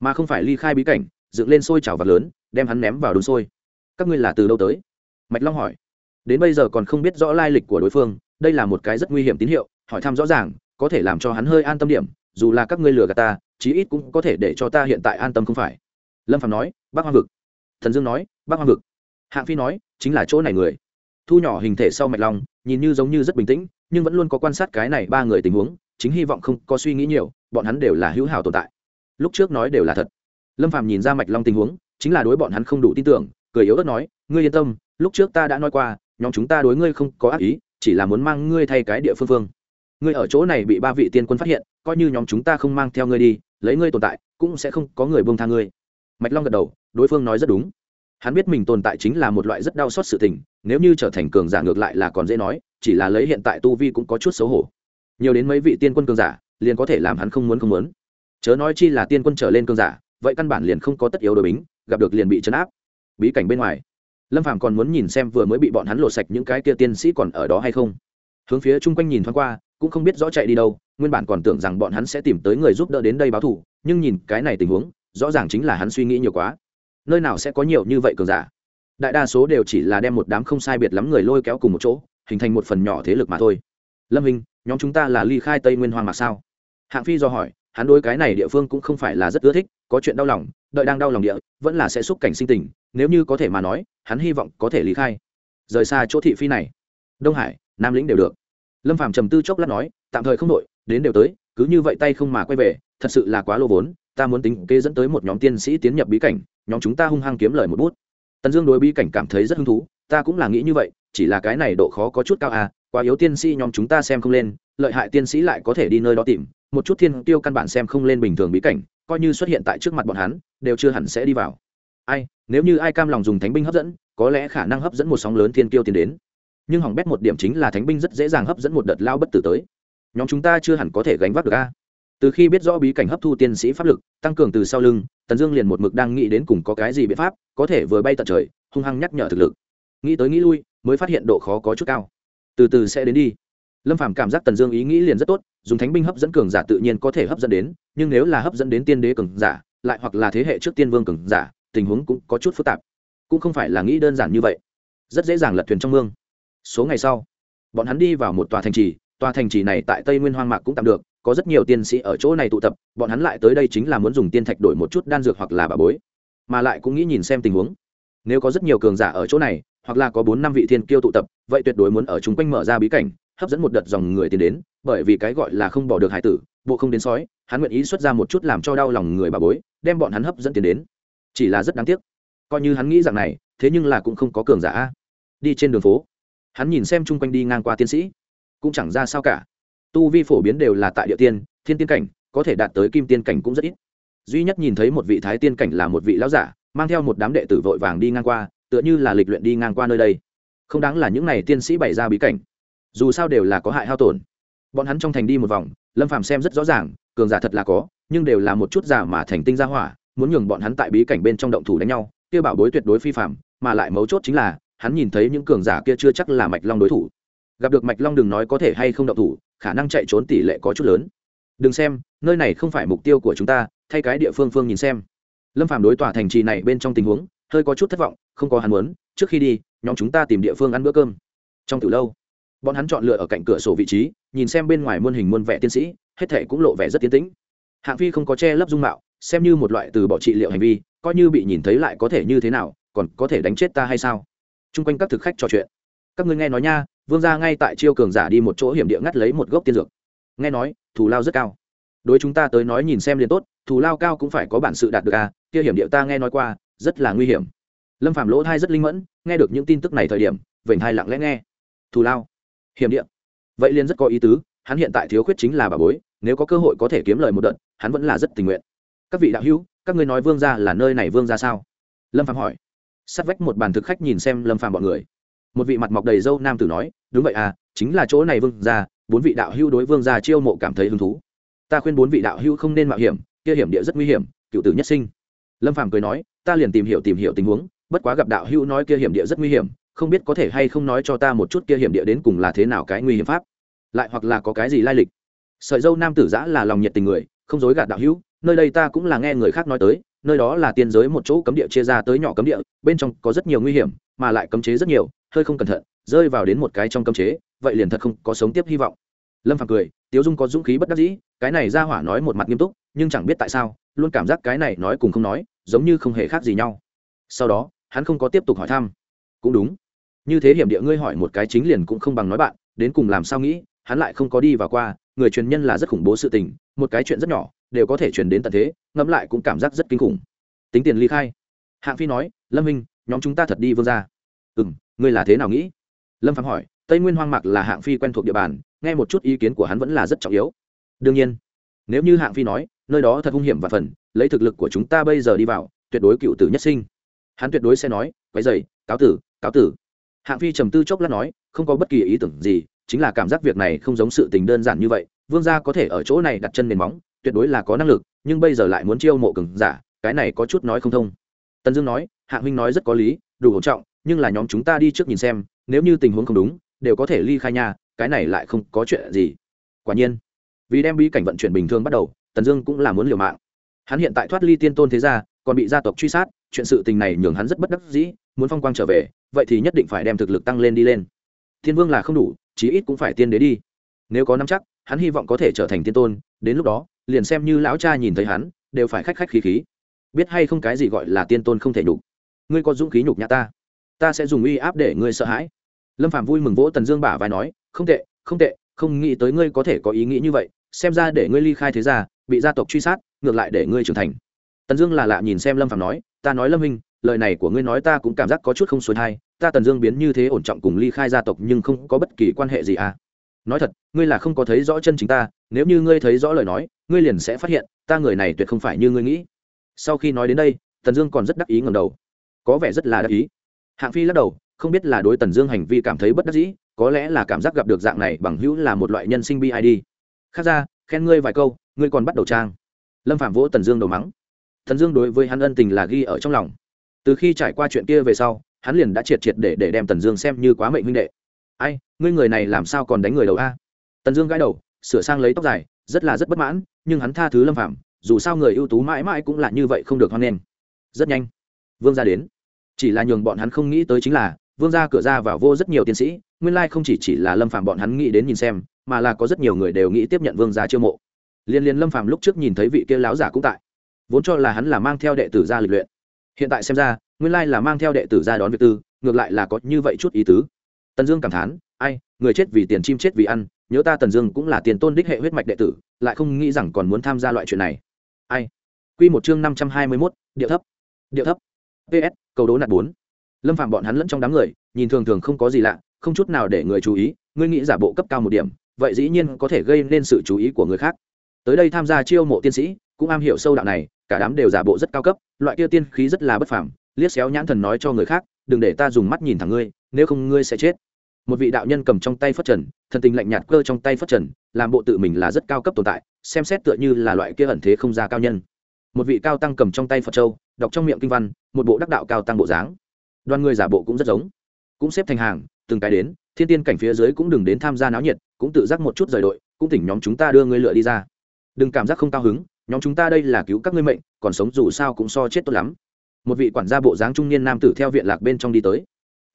Mà không phải ly khai bí cảnh, dựng lên sôi chảo vật lớn, đem hắn ném vào đun sôi các ngươi là từ đâu tới? Mạch long hỏi. Đến bây giờ còn không biết rõ lai lịch của đối phương, đây là một cái rất nguy hiểm tín hiệu, hỏi thăm rõ ràng, có thể làm cho hắn hơi an tâm điểm dù là các ngươi lừa gạt ta, chí ít cũng có thể để cho ta hiện tại an tâm không phải. Lâm phạm nói, bác hoang vực. Thần dương nói, bác hoang vực. Hạng phi nói, chính là chỗ này người. Thu nhỏ hình thể sau mạch long nhìn như giống như rất bình tĩnh, nhưng vẫn luôn có quan sát cái này ba người tình huống, chính hy vọng không có suy nghĩ nhiều, bọn hắn đều là hữu hảo tồn tại. Lúc trước nói đều là thật. Lâm phạm nhìn ra mạch long tình huống, chính là đối bọn hắn không đủ tin tưởng, cười yếu ớt nói, ngươi yên tâm, lúc trước ta đã nói qua, nhóm chúng ta đối ngươi không có ác ý, chỉ là muốn mang ngươi thay cái địa phương phương ngươi ở chỗ này bị ba vị tiên quân phát hiện, coi như nhóm chúng ta không mang theo ngươi đi, lấy ngươi tồn tại, cũng sẽ không có người buông tha ngươi. Mạch long gật đầu, đối phương nói rất đúng. Hắn biết mình tồn tại chính là một loại rất đau xót sự tình, nếu như trở thành cường giả ngược lại là còn dễ nói, chỉ là lấy hiện tại tu vi cũng có chút xấu hổ. Nhiều đến mấy vị tiên quân cường giả, liền có thể làm hắn không muốn không muốn. Chớ nói chi là tiên quân trở lên cường giả, vậy căn bản liền không có tất yếu đội bính, gặp được liền bị chấn áp. Bí cảnh bên ngoài, lâm phàm còn muốn nhìn xem vừa mới bị bọn hắn lột sạch những cái kia tiên sĩ còn ở đó hay không. Hướng phía chung quanh nhìn thoáng qua cũng không biết rõ chạy đi đâu, nguyên bản còn tưởng rằng bọn hắn sẽ tìm tới người giúp đỡ đến đây báo thù, nhưng nhìn cái này tình huống, rõ ràng chính là hắn suy nghĩ nhiều quá. Nơi nào sẽ có nhiều như vậy cường giả? Đại đa số đều chỉ là đem một đám không sai biệt lắm người lôi kéo cùng một chỗ, hình thành một phần nhỏ thế lực mà thôi. Lâm hình nhóm chúng ta là ly khai tây nguyên hoang mạc sao? Hạng phi do hỏi, hắn đối cái này địa phương cũng không phải là rất ưa thích, có chuyện đau lòng, đợi đang đau lòng địa, vẫn là sẽ xúc cảnh sinh tình, nếu như có thể mà nói, hắn hy vọng có thể lý khai. Rời xa chỗ thị phi này. Đông hải, nam lĩnh đều được lâm phàm trầm tư chốc lát nói, tạm thời không đội, đến đều tới, cứ như vậy tay không mà quay về, thật sự là quá lô vốn, ta muốn tính kế dẫn tới một nhóm tiên sĩ tiến nhập bí cảnh, nhóm chúng ta hung hăng kiếm lời một bút. Tần dương đối bí cảnh cảm thấy rất hứng thú, ta cũng là nghĩ như vậy, chỉ là cái này độ khó có chút cao à quá yếu tiên sĩ nhóm chúng ta xem không lên, lợi hại tiên sĩ lại có thể đi nơi đó tìm, một chút thiên tiêu căn bản xem không lên bình thường bí cảnh, coi như xuất hiện tại trước mặt bọn hắn, đều chưa hẳn sẽ đi vào. Ai, nếu như ai cam lòng dùng thánh binh hấp dẫn, có lẽ khả năng hấp dẫn một sóng lớn thiên tiêu tiến đến nhưng hỏng bét một điểm chính là thánh binh rất dễ dàng hấp dẫn một đợt lao bất tử tới. Nhóm chúng ta chưa hẳn có thể gánh vác được a. Từ khi biết rõ bí cảnh hấp thu tiên sĩ pháp lực, tăng cường từ sau lưng, tần dương liền một mực đang nghĩ đến cùng có cái gì biện pháp có thể vừa bay tận trời, hung hăng nhắc nhở thực lực. Nghĩ tới nghĩ lui, mới phát hiện độ khó có chút cao. Từ từ sẽ đến đi. Lâm phàm cảm giác tần dương ý nghĩ liền rất tốt, dùng thánh binh hấp dẫn cường giả tự nhiên có thể hấp dẫn đến, nhưng nếu là hấp dẫn đến tiên đế cường giả, lại hoặc là thế hệ trước tiên vương cường giả, tình huống cũng có chút phức tạp. Cũng không phải là nghĩ đơn giản như vậy. Rất dễ dàng lật thuyền trong mương số ngày sau, bọn hắn đi vào một tòa thành trì, tòa thành trì này tại tây nguyên hoang mạc cũng tạm được, có rất nhiều tiên sĩ ở chỗ này tụ tập, bọn hắn lại tới đây chính là muốn dùng tiên thạch đổi một chút đan dược hoặc là bà bối. Mà lại cũng nghĩ nhìn xem tình huống. Nếu có rất nhiều cường giả ở chỗ này, hoặc là có bốn năm vị thiên kiêu tụ tập, vậy tuyệt đối muốn ở chung quanh mở ra bí cảnh, hấp dẫn một đợt dòng người tiến đến, bởi vì cái gọi là không bỏ được hải tử, bộ không đến sói, hắn nguyện ý xuất ra một chút làm cho đau lòng người bà bối, đem bọn hắn hấp dẫn tiến đến. Chỉ là rất đáng tiếc. Coi như hắn nghĩ rằng này, thế nhưng là cũng không có cường giả. Đi trên đường phố hắn nhìn xem chung quanh đi ngang qua tiến sĩ, cũng chẳng ra sao cả. Tu vi phổ biến đều là tại địa tiên, thiên tiên cảnh, có thể đạt tới kim tiên cảnh cũng rất ít. Duy nhất nhìn thấy một vị thái tiên cảnh là một vị lão giả, mang theo một đám đệ tử vội vàng đi ngang qua, tựa như là lịch luyện đi ngang qua nơi đây. Không đáng là những n à y tiên sĩ bày ra bí cảnh. Dù sao đều là có hại hao tổn. Bọn hắn trong thành đi một vòng, lâm phàm xem rất rõ ràng, cường giả thật là có, nhưng đều là một chút giả mà thành tinh ra hỏa, muốn nhường bọn hắn tại bí cảnh bên trong động thủ đánh nhau, kia bảo bối tuyệt đối phi phạm mà lại mấu chốt chính là hắn nhìn thấy những cường giả kia chưa chắc là mạch long đối thủ. Gặp được mạch long đừng nói có thể hay không động thủ, khả năng chạy trốn tỷ lệ có chút lớn. Đừng xem, nơi này không phải mục tiêu của chúng ta, thay cái địa phương phương nhìn xem. Lâm Phạm đối tòa thành trì này bên trong tình huống, hơi có chút thất vọng, không có hắn muốn, trước khi đi, nhóm chúng ta tìm địa phương ăn bữa cơm. Trong từ lâu, bọn hắn chọn lựa ở cạnh cửa sổ vị trí, nhìn xem bên ngoài muôn hình muôn vẻ tiến sĩ, hết thể cũng lộ vẻ rất tiến tĩnh. Hạng phi không có che lấp dung mạo, xem như một loại từ bỏ trị liệu hành vi, coi như bị nhìn thấy lại có thể như thế nào, còn có thể đánh chết ta hay sao? Chung quanh các thực khách trò chuyện. Các ngươi nghe nói nha, vương gia ngay tại chiêu cường giả đi một chỗ hiểm địa ngắt lấy một gốc tiên dược. Nghe nói, thù lao rất cao. Đối chúng ta tới nói nhìn xem liền tốt, thù lao cao cũng phải có bản sự đạt được à kia hiểm địa ta nghe nói qua, rất là nguy hiểm. Lâm phạm lỗ thai rất linh mẫn, nghe được những tin tức này thời điểm, vểnh hai lặng lẽ nghe. Thù lao. Hiểm địa. Vậy liền rất có ý tứ, hắn hiện tại thiếu khuyết chính là bà bối, nếu có cơ hội có thể kiếm lời một đợt, hắn vẫn là rất tình nguyện. Các vị đạo hữu, các ngươi nói vương gia là nơi này vương gia sao? Lâm phạm hỏi sát vách một bàn thực khách nhìn xem lâm phàm bọn người. Một vị mặt mọc đầy râu nam tử nói, đúng vậy à chính là chỗ này vương gia, bốn vị đạo hưu đối vương gia chiêu mộ cảm thấy hứng thú. Ta khuyên bốn vị đạo hưu không nên mạo hiểm, kia hiểm địa rất nguy hiểm, cựu tử nhất sinh. Lâm phàm cười nói, ta liền tìm hiểu tìm hiểu tình huống, bất quá gặp đạo hưu nói kia hiểm địa rất nguy hiểm, không biết có thể hay không nói cho ta một chút kia hiểm địa đến cùng là thế nào cái nguy hiểm pháp. Lại hoặc là có cái gì lai lịch. Sợi dâu nam tử giã là lòng nhiệt tình người, không dối gạt đạo hữu, nơi đây ta cũng là nghe người khác nói tới nơi đó là tiên giới một chỗ cấm địa chia ra tới nhỏ cấm địa, bên trong có rất nhiều nguy hiểm, mà lại cấm chế rất nhiều, hơi không cẩn thận, rơi vào đến một cái trong cấm chế, vậy liền thật không có sống tiếp hy vọng. Lâm phàm cười, tiếu dung có dũng khí bất đắc dĩ, cái này ra hỏa nói một mặt nghiêm túc, nhưng chẳng biết tại sao, luôn cảm giác cái này nói cùng không nói, giống như không hề khác gì nhau. Sau đó, hắn không có tiếp tục hỏi thăm. Cũng đúng. Như thế hiểm địa ngươi hỏi một cái chính liền cũng không bằng nói bạn, đến cùng làm sao nghĩ, hắn lại không có đi và qua, người truyền nhân là rất khủng bố sự tình, một cái chuyện rất nhỏ đều có thể truyền đến tận thế, ngẫm lại cũng cảm giác rất kinh khủng. Tính tiền ly khai. Hạng phi nói, lâm minh nhóm chúng ta thật đi vương ra ừ m ngươi là thế nào nghĩ? Lâm phạm hỏi, tây nguyên hoang mạc là hạng phi quen thuộc địa bàn, nghe một chút ý kiến của hắn vẫn là rất trọng yếu. Đương nhiên. Nếu như hạng phi nói, nơi đó thật hung hiểm và phần, lấy thực lực của chúng ta bây giờ đi vào, tuyệt đối cựu tử nhất sinh. Hắn tuyệt đối sẽ nói, quấy dày cáo tử cáo tử. Hạng phi trầm tư chốc lát nói, không có bất kỳ ý tưởng gì, chính là cảm giác việc này không giống sự tình đơn giản như vậy, vương gia có thể ở chỗ này đặt chân nền móng tuyệt đối là có năng lực, nhưng bây giờ lại muốn chiêu mộ cường giả, cái này có chút nói không thông. Tần dương nói, hạ huynh nói rất có lý, đủ hỗ trọng, nhưng là nhóm chúng ta đi trước nhìn xem, nếu như tình huống không đúng, đều có thể ly khai nhà cái này lại không có chuyện gì. Quả nhiên, vì đem bí cảnh vận chuyển bình thường bắt đầu, tần dương cũng là muốn liều mạng. Hắn hiện tại thoát ly tiên tôn thế gia, còn bị gia tộc truy sát, chuyện sự tình này nhường hắn rất bất đắc dĩ, muốn phong quang trở về, vậy thì nhất định phải đem thực lực tăng lên đi lên. Thiên vương là không đủ, chí ít cũng phải tiên đế đi. Nếu có nắm chắc, hắn hy vọng có thể trở thành tiên tôn, đến lúc đó liền xem như lão cha nhìn thấy hắn, đều phải khách khách khí khí. Biết hay không cái gì gọi là tiên tôn không thể nhục. Ngươi có dũng khí nhục nhã ta ta sẽ dùng uy áp để ngươi sợ hãi. Lâm phạm vui mừng vỗ tần dương bả vai nói, không tệ không tệ, không nghĩ tới ngươi có thể có ý nghĩ như vậy, xem ra để ngươi ly khai thế gia, bị gia tộc truy sát, ngược lại để ngươi trưởng thành. Tần dương là lạ nhìn xem lâm phạm nói, ta nói lâm minh, lời này của ngươi nói ta cũng cảm giác có chút không xuôi thai, ta tần dương biến như thế ổn trọng cùng ly khai gia tộc nhưng không có bất kỳ quan hệ gì à nói thật, ngươi là không có thấy rõ chân chính ta, nếu như ngươi thấy rõ lời nói, ngươi liền sẽ phát hiện, ta người này tuyệt không phải như ngươi nghĩ. Sau khi nói đến đây, tần dương còn rất đắc ý ngầm đầu. Có vẻ rất là đắc ý. Hạng phi lắc đầu, không biết là đối tần dương hành vi cảm thấy bất đắc dĩ, có lẽ là cảm giác gặp được dạng này bằng hữu là một loại nhân sinh bi khác ra, khen ngươi vài câu, ngươi còn bắt đầu trang. Lâm phạm vỗ tần dương đầu mắng. Tần dương đối với hắn ân tình là ghi ở trong lòng. Từ khi trải qua chuyện kia về sau, hắn liền đã triệt triệt để để đem tần dương xem như quá mệnh huynh đệ ai, ngươi người này làm sao còn đánh người đầu a? Tần dương gãi đầu, sửa sang lấy tóc dài, rất là rất bất mãn, nhưng hắn tha thứ lâm phạm dù sao người ưu tú mãi mãi cũng là như vậy không được hoan nghênh. Rất nhanh, vương gia đến. Chỉ là nhường bọn hắn không nghĩ tới chính là, vương gia cửa ra vào vô rất nhiều tiến sĩ, nguyên lai không chỉ chỉ là lâm phạm bọn hắn nghĩ đến nhìn xem, mà là có rất nhiều người đều nghĩ tiếp nhận vương gia chiêu mộ. Liên liên lâm phạm lúc trước nhìn thấy vị kia láo giả cũng tại. Vốn cho là hắn là mang theo đệ tử ra lịch luyện. Hiện tại xem ra, nguyên lai là mang theo đệ tử ra đón việc tư, ngược lại là có như vậy chút ý tứ tần dương cảm thán, ai, người chết vì tiền, chim chết vì ăn, nhớ ta tần dương cũng là tiền tôn đích hệ huyết mạch đệ tử, lại không nghĩ rằng còn muốn tham gia loại chuyện này. Ai? Q một chương năm trăm hai mươi mốt, điệu thấp. Điệu thấp. Ps cầu đố nạt bốn. Lâm phạm bọn hắn lẫn trong đám người, nhìn thường thường không có gì lạ, không chút nào để người chú ý, ngươi nghĩ giả bộ cấp cao một điểm, vậy dĩ nhiên có thể gây nên sự chú ý của người khác. Tới đây tham gia chiêu mộ tiên sĩ, cũng am hiểu sâu đạo này, cả đám đều giả bộ rất cao cấp, loại kia tiên khí rất là bất phàm, liếc xéo nhãn thần nói cho người khác, đừng để ta dùng mắt nhìn thẳng ngươi, nếu không ngươi sẽ chết một vị đạo nhân cầm trong tay phất trần, thần tình lạnh nhạt cơ trong tay phất trần, làm bộ tự mình là rất cao cấp tồn tại, xem xét tựa như là loại kia ẩn thế không ra cao nhân. Một vị cao tăng cầm trong tay phật châu, đọc trong miệng kinh văn, một bộ đắc đạo cao tăng bộ dáng. Đoàn người giả bộ cũng rất giống. Cũng xếp thành hàng, từng cái đến, thiên tiên cảnh phía dưới cũng đừng đến tham gia náo nhiệt, cũng tự giác một chút rời đội, cũng tỉnh nhóm chúng ta đưa ngươi lựa đi ra. Đừng cảm giác không cao hứng, nhóm chúng ta đây là cứu các ngươi mệnh, còn sống dù sao cũng so chết tốt lắm. Một vị quản gia bộ dáng trung niên nam tử theo viện lạc bên trong đi tới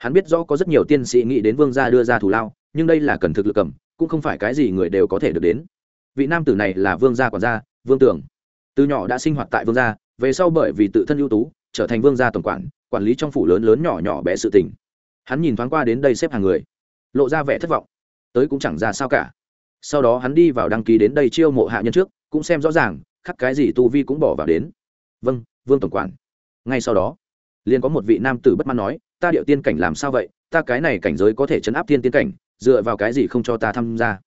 hắn biết rõ có rất nhiều tiên sĩ nghĩ đến vương gia đưa ra thủ lao, nhưng đây là cần thực lực cầm, cũng không phải cái gì người đều có thể được đến. Vị nam tử này là vương gia quản gia, vương tưởng từ nhỏ đã sinh hoạt tại vương gia, về sau bởi vì tự thân ưu tú, trở thành vương gia tổng quản quản lý trong phủ lớn lớn nhỏ nhỏ bé sự tình. Hắn nhìn thoáng qua đến đây xếp hàng người, lộ ra vẻ thất vọng. Tới cũng chẳng ra sao cả. Sau đó hắn đi vào đăng ký đến đây chiêu mộ hạ nhân trước, cũng xem rõ ràng, khắc cái gì tu vi cũng bỏ vào đến. Vâng vương tổng quản. Ngay sau đó, liền có một vị nam tử bất mãn nói ta điệu tiên cảnh làm sao vậy? Ta cái này cảnh giới có thể chấn áp tiên tiên cảnh, dựa vào cái gì không cho ta tham gia?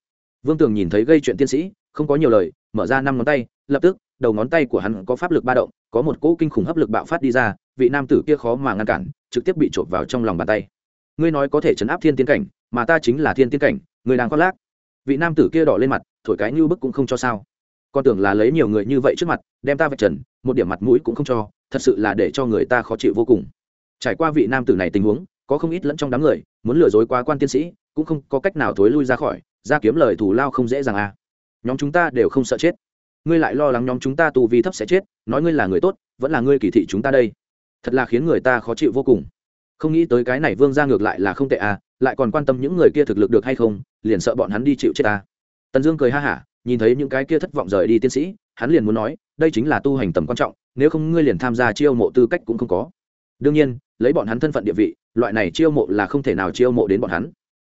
Vương tường nhìn thấy gây chuyện tiên sĩ, không có nhiều lời, mở ra năm ngón tay, lập tức, đầu ngón tay của hắn có pháp lực ba động, có một cỗ kinh khủng hấp lực bạo phát đi ra, vị nam tử kia khó mà ngăn cản, trực tiếp bị trộm vào trong lòng bàn tay. Ngươi nói có thể chấn áp thiên tiên cảnh, mà ta chính là thiên tiên cảnh người đang khoác lác. Vị nam tử kia đỏ lên mặt, thổi cái như bức cũng không cho sao. Con tưởng là lấy nhiều người như vậy trước mặt, đem ta vạch trần, một điểm mặt mũi cũng không cho, thật sự là để cho người ta khó chịu vô cùng trải qua vị nam tử này tình huống, có không ít lẫn trong đám người, muốn lừa dối quá quan tiên sĩ, cũng không có cách nào thối lui ra khỏi, ra kiếm lời thủ lao không dễ dàng à. Nhóm chúng ta đều không sợ chết. Ngươi lại lo lắng nhóm chúng ta tu vi thấp sẽ chết, nói ngươi là người tốt, vẫn là ngươi kỳ thị chúng ta đây. Thật là khiến người ta khó chịu vô cùng. Không nghĩ tới cái này vương ra ngược lại là không tệ à lại còn quan tâm những người kia thực lực được hay không, liền sợ bọn hắn đi chịu chết ta tần dương cười ha hả, nhìn thấy những cái kia thất vọng rời đi tiến sĩ, hắn liền muốn nói, đây chính là tu hành tầm quan trọng, nếu không ngươi liền tham gia chiêu mộ tư cách cũng không có đương nhiên, lấy bọn hắn thân phận địa vị, loại này chiêu mộ là không thể nào chiêu mộ đến bọn hắn.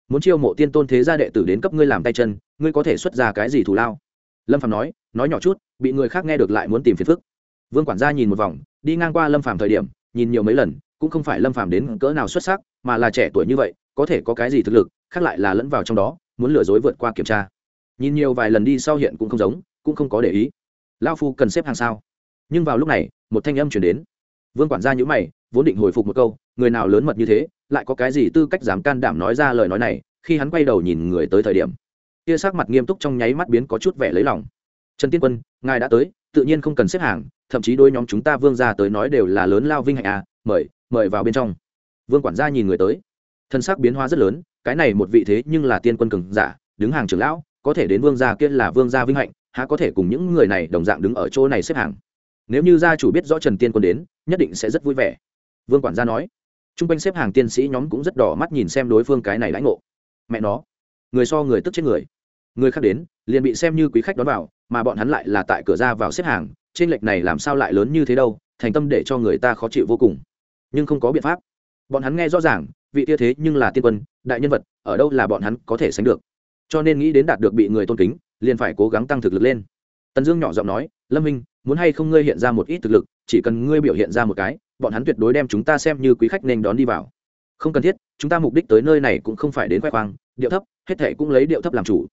Muốn chiêu mộ tiên tôn thế gia đệ tử đến cấp ngươi làm tay chân, ngươi có thể xuất ra cái gì thù lao? Lâm phạm nói nói nhỏ chút, bị người khác nghe được lại muốn tìm phiền phức. Vương quản gia nhìn một vòng, đi ngang qua lâm phạm thời điểm, nhìn nhiều mấy lần, cũng không phải lâm phàm đến cỡ nào xuất sắc, mà là trẻ tuổi như vậy, có thể có cái gì thực lực, khác lại là lẫn vào trong đó, muốn lừa dối vượt qua kiểm tra. Nhìn nhiều vài lần đi sau hiện cũng không giống, cũng không có để ý. Lao phu cần xếp hàng sao? Nhưng vào lúc này, một thanh âm chuyển đến vương quản gia nhữ mày, vốn định hồi phục một câu, người nào lớn mật như thế, lại có cái gì tư cách dám can đảm nói ra lời nói này, khi hắn quay đầu nhìn người tới thời điểm. Kia sắc mặt nghiêm túc trong nháy mắt biến có chút vẻ lấy lòng. Trần tiên quân, ngài đã tới, tự nhiên không cần xếp hàng, thậm chí đôi nhóm chúng ta vương gia tới nói đều là lớn lao vinh hạnh à mời mời vào bên trong. Vương quản gia nhìn người tới. Thân sắc biến hóa rất lớn, cái này một vị thế nhưng là tiên quân cường giả, đứng hàng trưởng lão, có thể đến vương gia kia là vương gia vinh hạnh, há có thể cùng những người này đồng dạng đứng ở chỗ này xếp hàng nếu như gia chủ biết rõ trần tiên quân đến, nhất định sẽ rất vui vẻ. Vương quản gia nói. T r u n g quanh xếp hàng tiên sĩ nhóm cũng rất đỏ mắt nhìn xem đối phương cái này lãnh ngộ. Mẹ nó. Người so người tức chết người. Người khác đến, liền bị xem như quý khách đón vào, mà bọn hắn lại là tại cửa ra vào xếp hàng, trên lệch này làm sao lại lớn như thế đâu, thành tâm để cho người ta khó chịu vô cùng. Nhưng không có biện pháp. Bọn hắn nghe rõ ràng, vị tia thế nhưng là tiên quân, đại nhân vật, ở đâu là bọn hắn có thể sánh được. Cho nên nghĩ đến đạt được bị người tôn kính, liền phải cố gắng tăng thực lực lên tần dương nhỏ giọng nói, lâm minh, muốn hay không ngươi hiện ra một ít thực lực, chỉ cần ngươi biểu hiện ra một cái, bọn hắn tuyệt đối đem chúng ta xem như quý khách nên đón đi vào. Không cần thiết, chúng ta mục đích tới nơi này cũng không phải đến khoe khoang, điệu thấp, hết thệ cũng lấy điệu thấp làm chủ.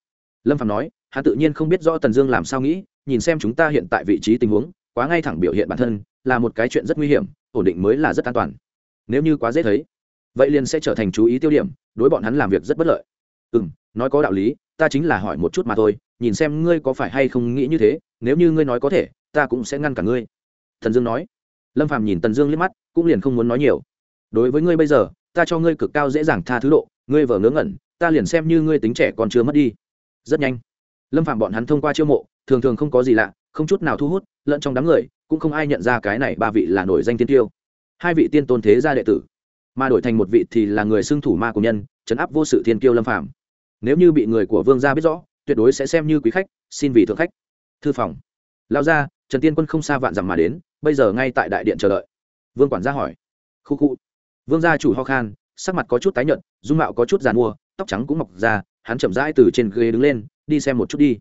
Lâm phạm nói, hắn tự nhiên không biết rõ tần dương làm sao nghĩ, nhìn xem chúng ta hiện tại vị trí tình huống, quá ngay thẳng biểu hiện bản thân, là một cái chuyện rất nguy hiểm, ổn định mới là rất an toàn. Nếu như quá dễ thấy, vậy liền sẽ trở thành chú ý tiêu điểm, đối bọn hắn làm việc rất bất lợi. Ừ m nói có đạo lý, ta chính là hỏi một chút mà thôi nhìn xem ngươi có phải hay không nghĩ như thế, nếu như ngươi nói có thể, ta cũng sẽ ngăn cả ngươi. Thần dương nói. Lâm phàm nhìn tần dương liếc mắt, cũng liền không muốn nói nhiều. Đối với ngươi bây giờ, ta cho ngươi cực cao dễ dàng tha thứ độ, ngươi vờ ngớ ngẩn, ta liền xem như ngươi tính trẻ còn chưa mất đi. Rất nhanh, lâm phạm bọn hắn thông qua chiêu mộ, thường thường không có gì lạ, không chút nào thu hút, lẫn trong đám người, cũng không ai nhận ra cái này ba vị là nổi danh tiên tiêu. Hai vị tiên tôn thế gia đệ tử, mà đổi thành một vị thì là người xưng thủ ma của nhân, trấn áp vô sự thiên kiêu lâm phạm nếu như bị người của vương gia biết rõ tuyệt đối sẽ xem như quý khách, xin vì thượng khách. Thư phòng. Lao ra, trần tiên quân không xa vạn dặm mà đến, bây giờ ngay tại đại điện chờ đợi. Vương quản gia hỏi. Khu khu. Vương gia chủ ho khan, sắc mặt có chút tái nhợt, dung mạo có chút giàn mua tóc trắng cũng mọc ra, hắn chậm rãi từ trên ghế đứng lên, đi xem một chút đi.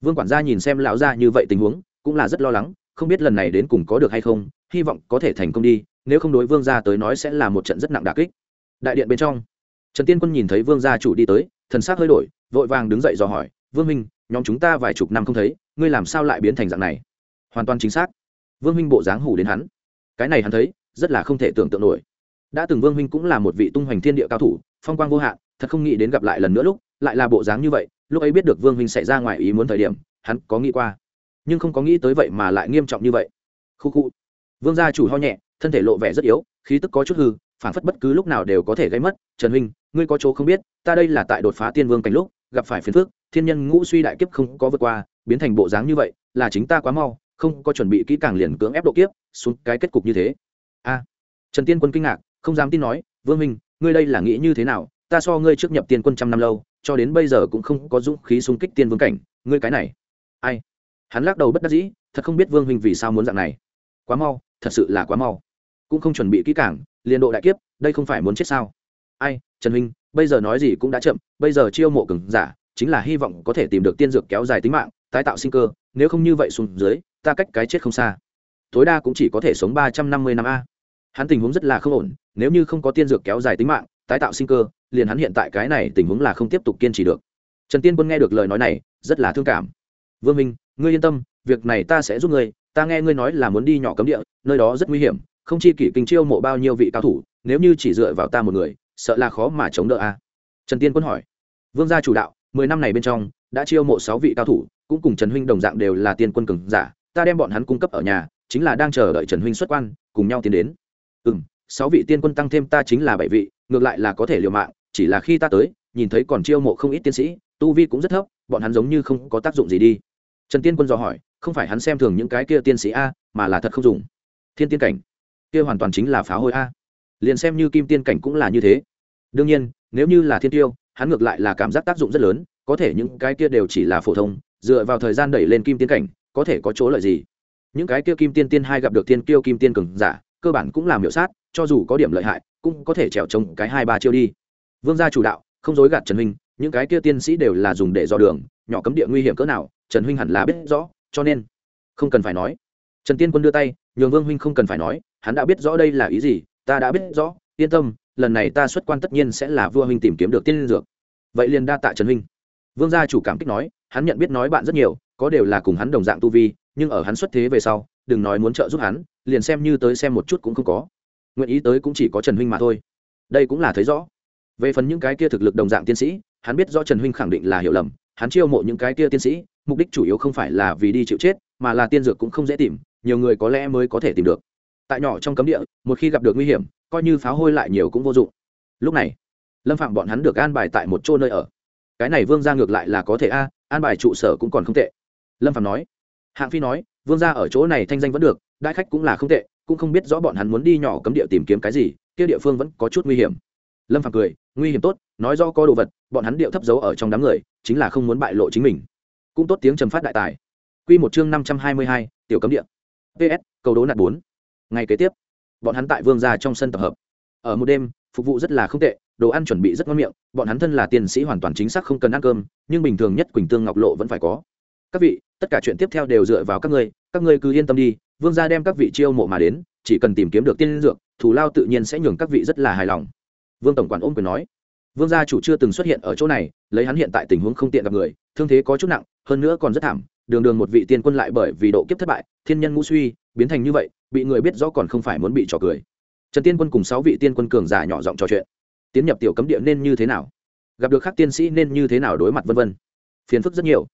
Vương quản gia nhìn xem lão gia như vậy tình huống, cũng là rất lo lắng, không biết lần này đến cùng có được hay không, hy vọng có thể thành công đi, nếu không đối vương gia tới nói sẽ là một trận rất nặng đà kích. Đại điện bên trong, trần tiên quân nhìn thấy vương gia chủ đi tới, thần sắc hơi đổi, vội vàng đứng dậy dò hỏi vương minh, nhóm chúng ta vài chục năm không thấy, ngươi làm sao lại biến thành dạng này? Hoàn toàn chính xác. Vương minh bộ dáng hủ đến hắn. Cái này hắn thấy, rất là không thể tưởng tượng nổi. Đã từng vương minh cũng là một vị tung hoành thiên địa cao thủ, phong quang vô hạn, thật không nghĩ đến gặp lại lần nữa lúc, lại là bộ dáng như vậy, lúc ấy biết được vương minh xảy ra ngoài ý muốn thời điểm, hắn có nghĩ qua. Nhưng không có nghĩ tới vậy mà lại nghiêm trọng như vậy. Khu khu. Vương gia chủ ho nhẹ, thân thể lộ vẻ rất yếu, khí tức có chút hư phản phất bất cứ lúc nào đều có thể gây mất. Trần huynh, ngươi có chỗ không biết, ta đây là tại đột phá tiên vương cảnh lúc, gặp phải phiền phước thiên nhân ngũ suy đại kiếp không có vượt qua, biến thành bộ dáng như vậy, là chính ta quá mau, không có chuẩn bị kỹ càng liền cưỡng ép độ kiếp, xuống cái kết cục như thế. A. Trần tiên quân kinh ngạc, không dám tin nói, vương minh, ngươi đây là nghĩ như thế nào? Ta so ngươi trước nhập tiên quân trăm năm lâu, cho đến bây giờ cũng không có dũng khí xung kích tiên vương cảnh, ngươi cái này. Ai? Hắn lắc đầu bất đắc dĩ, thật không biết vương minh vì sao muốn dạng này. Quá mau, thật sự là quá mau. Cũng không chuẩn bị kỹ càng, liền độ đại kiếp, đây không phải muốn chết sao? Ai? Trần huynh bây giờ nói gì cũng đã chậm, bây giờ chiêu mộ cường giả chính là hy vọng có thể tìm được tiên dược kéo dài tính mạng, tái tạo sinh cơ, nếu không như vậy xuống dưới, ta cách cái chết không xa. Tối đa cũng chỉ có thể sống ba trăm năm mươi năm a. Hắn tình huống rất là không ổn, nếu như không có tiên dược kéo dài tính mạng, tái tạo sinh cơ, liền hắn hiện tại cái này tình huống là không tiếp tục kiên trì được. Trần tiên quân nghe được lời nói này, rất là thương cảm. Vương minh, ngươi yên tâm, việc này ta sẽ giúp ngươi, ta nghe ngươi nói là muốn đi nhỏ cấm địa, nơi đó rất nguy hiểm, không chi kỷ kinh chiêu mộ bao nhiêu vị cao thủ, nếu như chỉ dựa vào ta một người, sợ là khó mà chống đỡ a. Trần tiên quân hỏi. Vương gia chủ đạo mười năm này bên trong, đã chiêu mộ sáu vị cao thủ, cũng cùng trần huynh đồng dạng đều là tiên quân cường giả, ta đem bọn hắn cung cấp ở nhà, chính là đang chờ đợi trần huynh xuất quan, cùng nhau tiến đến. Ừ m sáu vị tiên quân tăng thêm ta chính là bảy vị, ngược lại là có thể liều mạng, chỉ là khi ta tới, nhìn thấy còn chiêu mộ không ít tiên sĩ, tu vi cũng rất thấp, bọn hắn giống như không có tác dụng gì đi. Trần tiên quân dò hỏi, không phải hắn xem thường những cái kia tiên sĩ a, mà là thật không dùng. Thiên tiên cảnh, kia hoàn toàn chính là phá hôi a. Liền xem như kim tiên cảnh cũng là như thế. Đương nhiên, nếu như là thiên tiêu hắn ngược lại là cảm giác tác dụng rất lớn, có thể những cái kia đều chỉ là phổ thông, dựa vào thời gian đẩy lên kim tiên cảnh, có thể có chỗ lợi gì? Những cái kia kim tiên tiên hai gặp được tiên kiêu kim tiên cường giả, cơ bản cũng làm hiệu sát, cho dù có điểm lợi hại, cũng có thể trèo trông cái hai ba chiêu đi. Vương gia chủ đạo, không dối gạt trần huynh, những cái kia tiên sĩ đều là dùng để dò đường, nhỏ cấm địa nguy hiểm cỡ nào, trần huynh hẳn là biết rõ, cho nên không cần phải nói. Trần tiên quân đưa tay, nhường vương huynh không cần phải nói, hắn đã biết rõ đây là ý gì, ta đã biết rõ, yên tâm lần này ta xuất quan tất nhiên sẽ là vua huynh tìm kiếm được tiên dược. Vậy liền đa tạ trần huynh. Vương gia chủ cảm kích nói, hắn nhận biết nói bạn rất nhiều, có đều là cùng hắn đồng dạng tu vi, nhưng ở hắn xuất thế về sau, đừng nói muốn trợ giúp hắn, liền xem như tới xem một chút cũng không có. Nguyện ý tới cũng chỉ có trần huynh mà thôi. Đây cũng là thấy rõ. Về phần những cái kia thực lực đồng dạng tiên sĩ, hắn biết rõ trần huynh khẳng định là hiểu lầm, hắn chiêu mộ những cái kia tiên sĩ, mục đích chủ yếu không phải là vì đi chịu chết, mà là tiên dược cũng không dễ tìm, nhiều người có lẽ mới có thể tìm được tại nhỏ trong cấm địa, một khi gặp được nguy hiểm, coi như pháo hôi lại nhiều cũng vô dụng. Lúc này, lâm phạm bọn hắn được an bài tại một chỗ nơi ở. Cái này vương ra ngược lại là có thể a, an bài trụ sở cũng còn không tệ. Lâm phạm nói. Hạng phi nói, vương ra ở chỗ này thanh danh vẫn được, đại khách cũng là không tệ, cũng không biết rõ bọn hắn muốn đi nhỏ cấm địa tìm kiếm cái gì, kia địa phương vẫn có chút nguy hiểm. Lâm phạm cười, nguy hiểm tốt, nói do có đồ vật, bọn hắn điệu thấp giấu ở trong đám người, chính là không muốn bại lộ chính mình. Cũng tốt tiếng trầm phát đại tài. Q một chương năm trăm hai mươi hai, tiểu cấm địa. Ps cầu đố nạt bốn ngày kế tiếp, bọn hắn tại vương gia trong sân tập hợp. Ở một đêm, phục vụ rất là không tệ, đồ ăn chuẩn bị rất ngon miệng, bọn hắn thân là tiền sĩ hoàn toàn chính xác không cần ăn cơm, nhưng bình thường nhất quỳnh tương ngọc lộ vẫn phải có. Các vị, tất cả chuyện tiếp theo đều dựa vào các ngươi các ngươi cứ yên tâm đi, vương gia đem các vị chiêu mộ mà đến, chỉ cần tìm kiếm được tiên dược, thù lao tự nhiên sẽ nhường các vị rất là hài lòng. Vương tổng quản ôm quyền nói. Vương gia chủ chưa từng xuất hiện ở chỗ này, lấy hắn hiện tại tình huống không tiện gặp người, thương thế có chút nặng, hơn nữa còn rất thảm đường đường một vị tiên quân lại bởi vì độ kiếp thất bại, thiên nhân ngũ suy, biến thành như vậy, bị người biết rõ còn không phải muốn bị trò cười. Trần tiên quân cùng sáu vị tiên quân cường giả nhỏ giọng trò chuyện. Tiến nhập tiểu cấm địa nên như thế nào? Gặp được các tiên sĩ nên như thế nào đối mặt vân vân? Phiền phức rất nhiều.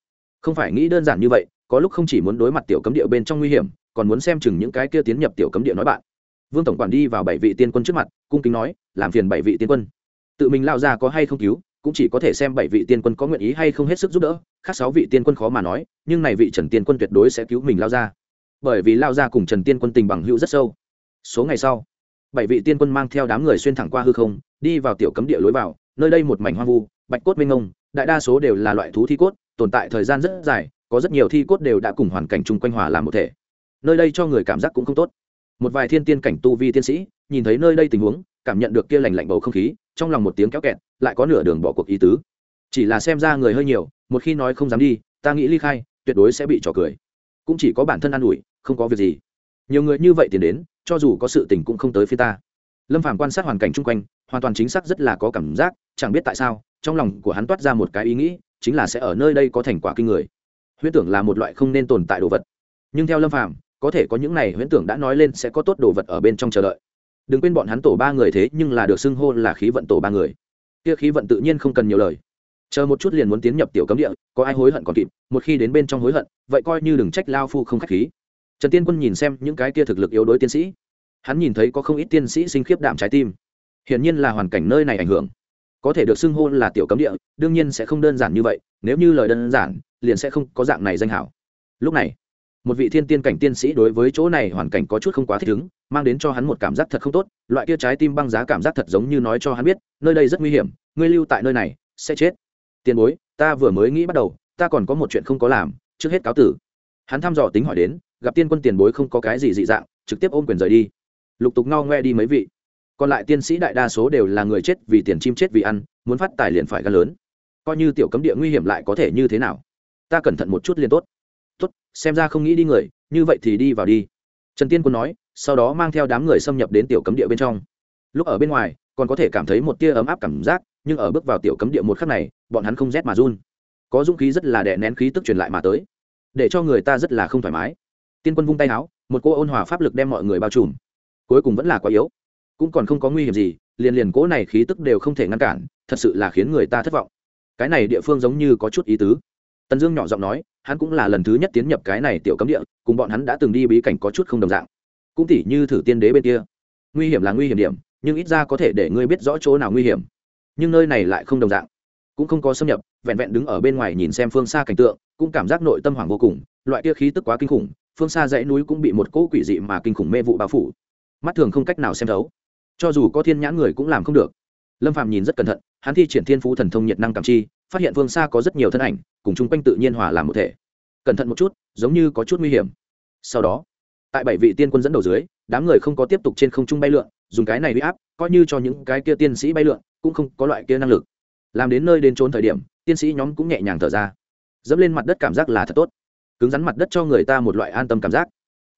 Không phải nghĩ đơn giản như vậy, có lúc không chỉ muốn đối mặt tiểu cấm địa bên trong nguy hiểm, còn muốn xem chừng những cái kia tiến nhập tiểu cấm địa nói bạn. Vương tổng quản đi vào bảy vị tiên quân trước mặt, cung kính nói, làm phiền bảy vị tiên quân. Tự mình lao ra có hay không cứu? Cũng chỉ có thể xem bảy vị tiên quân có nguyện ý hay không hết sức giúp đỡ, khác sáu vị tiên quân khó mà nói, nhưng này vị trần tiên quân tuyệt đối sẽ cứu mình lao ra. Bởi vì lao ra cùng trần tiên quân tình bằng hữu rất sâu. Số ngày sau, bảy vị tiên quân mang theo đám người xuyên thẳng qua hư không, đi vào tiểu cấm địa lối vào, nơi đây một mảnh hoang vu, bạch cốt minh ông đại đa số đều là loại thú thi cốt, tồn tại thời gian rất dài, có rất nhiều thi cốt đều đã cùng hoàn cảnh chung quanh hòa làm một thể. Nơi đây cho người cảm giác cũng không tốt. Một vài thiên tiên cảnh tu vi tiên sĩ, nhìn thấy nơi đây tình huống, cảm nhận được kia lành lạnh bầu không khí trong lòng một tiếng kéo kẹt, lại có nửa đường bỏ cuộc ý tứ. Chỉ là xem ra người hơi nhiều, một khi nói không dám đi, ta nghĩ ly khai, tuyệt đối sẽ bị trò cười. Cũng chỉ có bản thân an ủi, không có việc gì. Nhiều người như vậy tiền đến, cho dù có sự tình cũng không tới phía ta. Lâm phàm quan sát hoàn cảnh chung quanh, hoàn toàn chính xác rất là có cảm giác, chẳng biết tại sao, trong lòng của hắn toát ra một cái ý nghĩ, chính là sẽ ở nơi đây có thành quả kinh người. Huyễn tưởng là một loại không nên tồn tại đồ vật. Nhưng theo lâm phàm, có thể có những này huyễn tưởng đã nói lên sẽ có tốt đồ vật ở bên trong chờ đợi đừng quên bọn hắn tổ ba người thế nhưng là được xưng hô là khí vận tổ ba người. Kia khí vận tự nhiên không cần nhiều lời. Chờ một chút liền muốn tiến nhập tiểu cấm địa, có ai hối hận còn kịp, một khi đến bên trong hối hận, vậy coi như đừng trách lao phu không khách khí. Trần tiên quân nhìn xem những cái kia thực lực yếu đối tiến sĩ. Hắn nhìn thấy có không ít tiên sĩ sinh khiếp đạm trái tim. Hiển nhiên là hoàn cảnh nơi này ảnh hưởng. Có thể được xưng hô là tiểu cấm địa, đương nhiên sẽ không đơn giản như vậy, nếu như lời đơn giản, liền sẽ không có dạng này danh hảo. Lúc này một vị thiên tiên cảnh tiên sĩ đối với chỗ này hoàn cảnh có chút không quá thích ứng, mang đến cho hắn một cảm giác thật không tốt, loại kia trái tim băng giá cảm giác thật giống như nói cho hắn biết, nơi đây rất nguy hiểm, ngươi lưu tại nơi này, sẽ chết. Tiền bối, ta vừa mới nghĩ bắt đầu, ta còn có một chuyện không có làm, trước hết cáo tử. Hắn thăm dò tính hỏi đến, gặp tiên quân tiền bối không có cái gì dị dạng, trực tiếp ôm quyền rời đi. Lục tục ngao ngoe đi mấy vị. Còn lại tiên sĩ đại đa số đều là người chết vì tiền chim chết vì ăn, muốn phát tài liền phải gan lớn. Coi như tiểu cấm địa nguy hiểm lại có thể như thế nào? Ta cẩn thận một chút liền tốt tốt xem ra không nghĩ đi người, như vậy thì đi vào đi. Trần tiên quân nói, sau đó mang theo đám người xâm nhập đến tiểu cấm địa bên trong. Lúc ở bên ngoài, còn có thể cảm thấy một tia ấm áp cảm giác, nhưng ở bước vào tiểu cấm địa một khắc này, bọn hắn không rét mà run. Có dũng khí rất là đè nén khí tức truyền lại mà tới, để cho người ta rất là không thoải mái. Tiên quân vung tay áo, một cô ôn hòa pháp lực đem mọi người bao trùm. Cuối cùng vẫn là quá yếu, cũng còn không có nguy hiểm gì, liền liền cỗ này khí tức đều không thể ngăn cản, thật sự là khiến người ta thất vọng. Cái này địa phương giống như có chút ý tứ. Tần dương nhỏ giọng nói hắn cũng là lần thứ nhất tiến nhập cái này tiểu cấm địa, cùng bọn hắn đã từng đi bí cảnh có chút không đồng dạng. Cũng tỉ như thử tiên đế bên kia. Nguy hiểm là nguy hiểm điểm, nhưng ít ra có thể để ngươi biết rõ chỗ nào nguy hiểm. Nhưng nơi này lại không đồng dạng. Cũng không có xâm nhập, vẹn vẹn đứng ở bên ngoài nhìn xem phương xa cảnh tượng, cũng cảm giác nội tâm hoảng vô cùng, loại kia khí tức quá kinh khủng, phương xa dãy núi cũng bị một cỗ quỷ dị mà kinh khủng mê vụ bao phủ. Mắt thường không cách nào xem thấu. Cho dù có thiên nhãn người cũng làm không được. Lâm phạm nhìn rất cẩn thận, hắn thi triển thiên phú thần thông nhiệt năng cảm chi, phát hiện phương xa có rất nhiều thân ảnh cùng chung quanh tự nhiên hòa làm một thể. Cẩn thận một chút, giống như có chút nguy hiểm. Sau đó, tại bảy vị tiên quân dẫn đầu dưới, đám người không có tiếp tục trên không trung bay lượn, dùng cái này huy áp, coi như cho những cái kia tiên sĩ bay lượn, cũng không có loại kia năng lực. Làm đến nơi đến trốn thời điểm, tiên sĩ nhóm cũng nhẹ nhàng thở ra. Dẫm lên mặt đất cảm giác là thật tốt. Cứng rắn mặt đất cho người ta một loại an tâm cảm giác.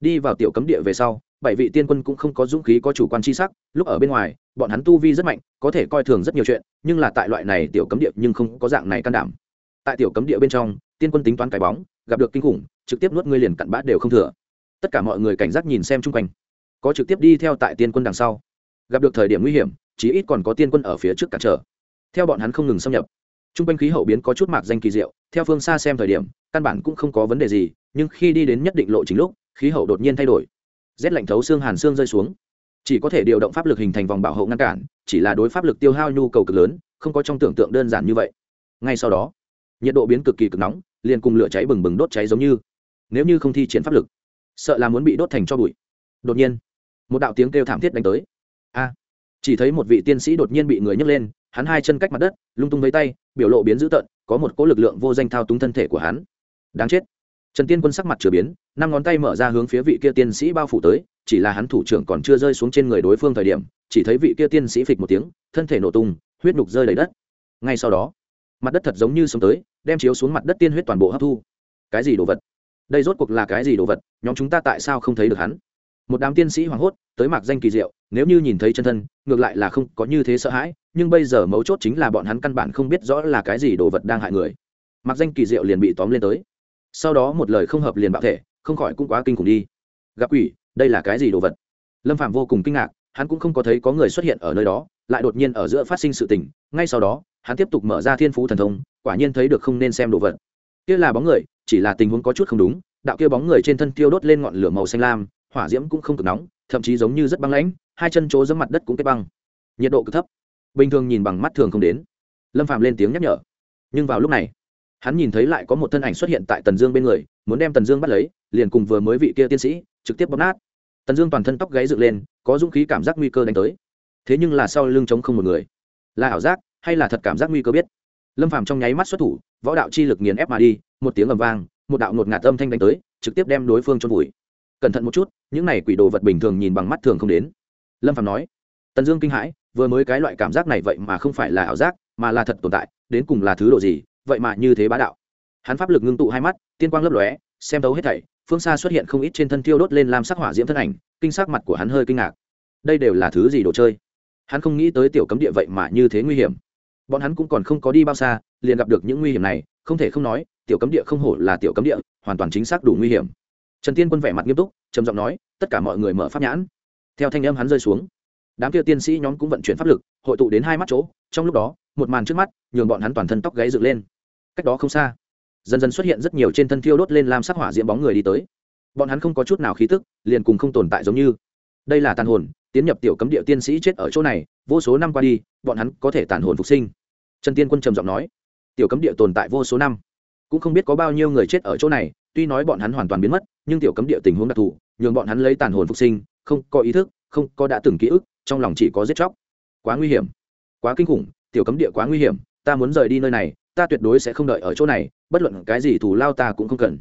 Đi vào tiểu cấm địa về sau, bảy vị tiên quân cũng không có dũng khí, có chủ quan chi sắc, lúc ở bên ngoài, bọn hắn tu vi rất mạnh, có thể coi thường rất nhiều chuyện, nhưng là tại loại này tiểu cấm địa nhưng không có dạng này can đảm tại tiểu cấm địa bên trong, tiên quân tính toán cái bóng, gặp được kinh khủng, trực tiếp nuốt ngươi liền cặn bát đều không thừa. Tất cả mọi người cảnh giác nhìn xem chung quanh. Có trực tiếp đi theo tại tiên quân đằng sau. Gặp được thời điểm nguy hiểm, chí ít còn có tiên quân ở phía trước cản trở. Theo bọn hắn không ngừng xâm nhập. Chung quanh khí hậu biến có chút mạc danh kỳ diệu, theo phương xa xem thời điểm, căn bản cũng không có vấn đề gì, nhưng khi đi đến nhất định lộ chính lúc, khí hậu đột nhiên thay đổi. Rét lạnh thấu xương hàn xương rơi xuống. Chỉ có thể điều động pháp lực hình thành vòng bảo hộ ngăn cản, chỉ là đối pháp lực tiêu hao nhu cầu cực lớn, không có trong tưởng tượng đơn giản như vậy. Ngay sau đó nhiệt độ biến cực kỳ cực nóng, liền cùng lửa cháy bừng bừng đốt cháy giống như. Nếu như không thi triển pháp lực, sợ là muốn bị đốt thành cho bụi. Đột nhiên, một đạo tiếng kêu thảm thiết đánh tới. A! Chỉ thấy một vị tiên sĩ đột nhiên bị người nhấc lên, hắn hai chân cách mặt đất, lung tung với tay, biểu lộ biến dữ tợn, có một cỗ lực lượng vô danh thao túng thân thể của hắn. Đáng chết! Trần tiên quân sắc mặt chửa biến, năm ngón tay mở ra hướng phía vị kia tiên sĩ bao phủ tới, chỉ là hắn thủ trưởng còn chưa rơi xuống trên người đối phương thời điểm, chỉ thấy vị kia tiên sĩ phịch một tiếng, thân thể nổ tung, huyết nhục rơi đầy đất. Ngay sau đó mặt đất thật giống như sống tới, đem chiếu xuống mặt đất tiên huyết toàn bộ hấp thu. Cái gì đồ vật? Đây rốt cuộc là cái gì đồ vật? Nhóm chúng ta tại sao không thấy được hắn? Một đám tiên sĩ hoảng hốt, tới mạc danh kỳ diệu, nếu như nhìn thấy chân thân, ngược lại là không có như thế sợ hãi, nhưng bây giờ mấu chốt chính là bọn hắn căn bản không biết rõ là cái gì đồ vật đang hại người. Mạc danh kỳ diệu liền bị tóm lên tới. Sau đó một lời không hợp liền bạo thể, không khỏi cũng quá kinh khủng đi. Gặp quỷ, đây là cái gì đồ vật? Lâm phạm vô cùng kinh ngạc, hắn cũng không có thấy có người xuất hiện ở nơi đó, lại đột nhiên ở giữa phát sinh sự tình, ngay sau đó hắn tiếp tục mở ra thiên phú thần thông, quả nhiên thấy được không nên xem đồ vật. Kia là bóng người, chỉ là tình huống có chút không đúng, đạo kia bóng người trên thân tiêu đốt lên ngọn lửa màu xanh lam, hỏa diễm cũng không cực nóng, thậm chí giống như rất băng lãnh, hai chân chỗ dẫm mặt đất cũng kết băng. Nhiệt độ cực thấp. Bình thường nhìn bằng mắt thường không đến. Lâm phạm lên tiếng nhắc nhở. Nhưng vào lúc này, hắn nhìn thấy lại có một thân ảnh xuất hiện tại tần dương bên người, muốn đem tần dương bắt lấy, liền cùng vừa mới vị kia tiên sĩ trực tiếp bóp nát. Tần dương toàn thân tóc gáy dựng lên, có dũng khí cảm giác nguy cơ đánh tới. Thế nhưng là sau lưng trống không một người. Là ảo giác hay là thật cảm giác nguy cơ biết. Lâm phàm trong nháy mắt xuất thủ, võ đạo chi lực nghiền ép mà đi, một tiếng ầm vang, một đạo ngột ngạt âm thanh đánh tới, trực tiếp đem đối phương trôn vùi. Cẩn thận một chút, những này quỷ đồ vật bình thường nhìn bằng mắt thường không đến. Lâm phàm nói, tần dương kinh hãi, vừa mới cái loại cảm giác này vậy mà không phải là ảo giác, mà là thật tồn tại, đến cùng là thứ đồ gì, vậy mà như thế bá đạo. Hắn pháp lực ngưng tụ hai mắt, tiên quang lấp lóe, xem thấu hết thảy, phương xa xuất hiện không ít trên thân tiêu đốt lên làm sắc hỏa diễm thân ảnh, kinh sắc mặt của hắn hơi kinh ngạc. Đây đều là thứ gì đồ chơi? Hắn không nghĩ tới tiểu cấm địa vậy mà như thế nguy hiểm bọn hắn cũng còn không có đi bao xa, liền gặp được những nguy hiểm này, không thể không nói, tiểu cấm địa không hổ là tiểu cấm địa, hoàn toàn chính xác đủ nguy hiểm. Trần tiên quân vẻ mặt nghiêm túc, trầm giọng nói, tất cả mọi người mở pháp nhãn. Theo thanh âm hắn rơi xuống, đám kia tiên sĩ nhóm cũng vận chuyển pháp lực, hội tụ đến hai mắt chỗ, trong lúc đó, một màn trước mắt, nhường bọn hắn toàn thân tóc gáy dựng lên. Cách đó không xa, dần dần xuất hiện rất nhiều trên thân thiêu đốt lên làm sắc hỏa diễm bóng người đi tới. Bọn hắn không có chút nào khí tức, liền cùng không tồn tại giống như. Đây là tàn hồn, tiến nhập tiểu cấm địa tiên sĩ chết ở chỗ này, vô số năm qua đi, bọn hắn có thể tàn hồn phục sinh trần tiên quân trầm giọng nói, tiểu cấm địa tồn tại vô số năm, cũng không biết có bao nhiêu người chết ở chỗ này, tuy nói bọn hắn hoàn toàn biến mất, nhưng tiểu cấm địa tình huống đặc thù, nhường bọn hắn lấy tàn hồn phục sinh, không có ý thức, không có đã từng ký ức, trong lòng chỉ có giết chóc. Quá nguy hiểm, quá kinh khủng, tiểu cấm địa quá nguy hiểm, ta muốn rời đi nơi này, ta tuyệt đối sẽ không đợi ở chỗ này, bất luận cái gì thù lao ta cũng không cần.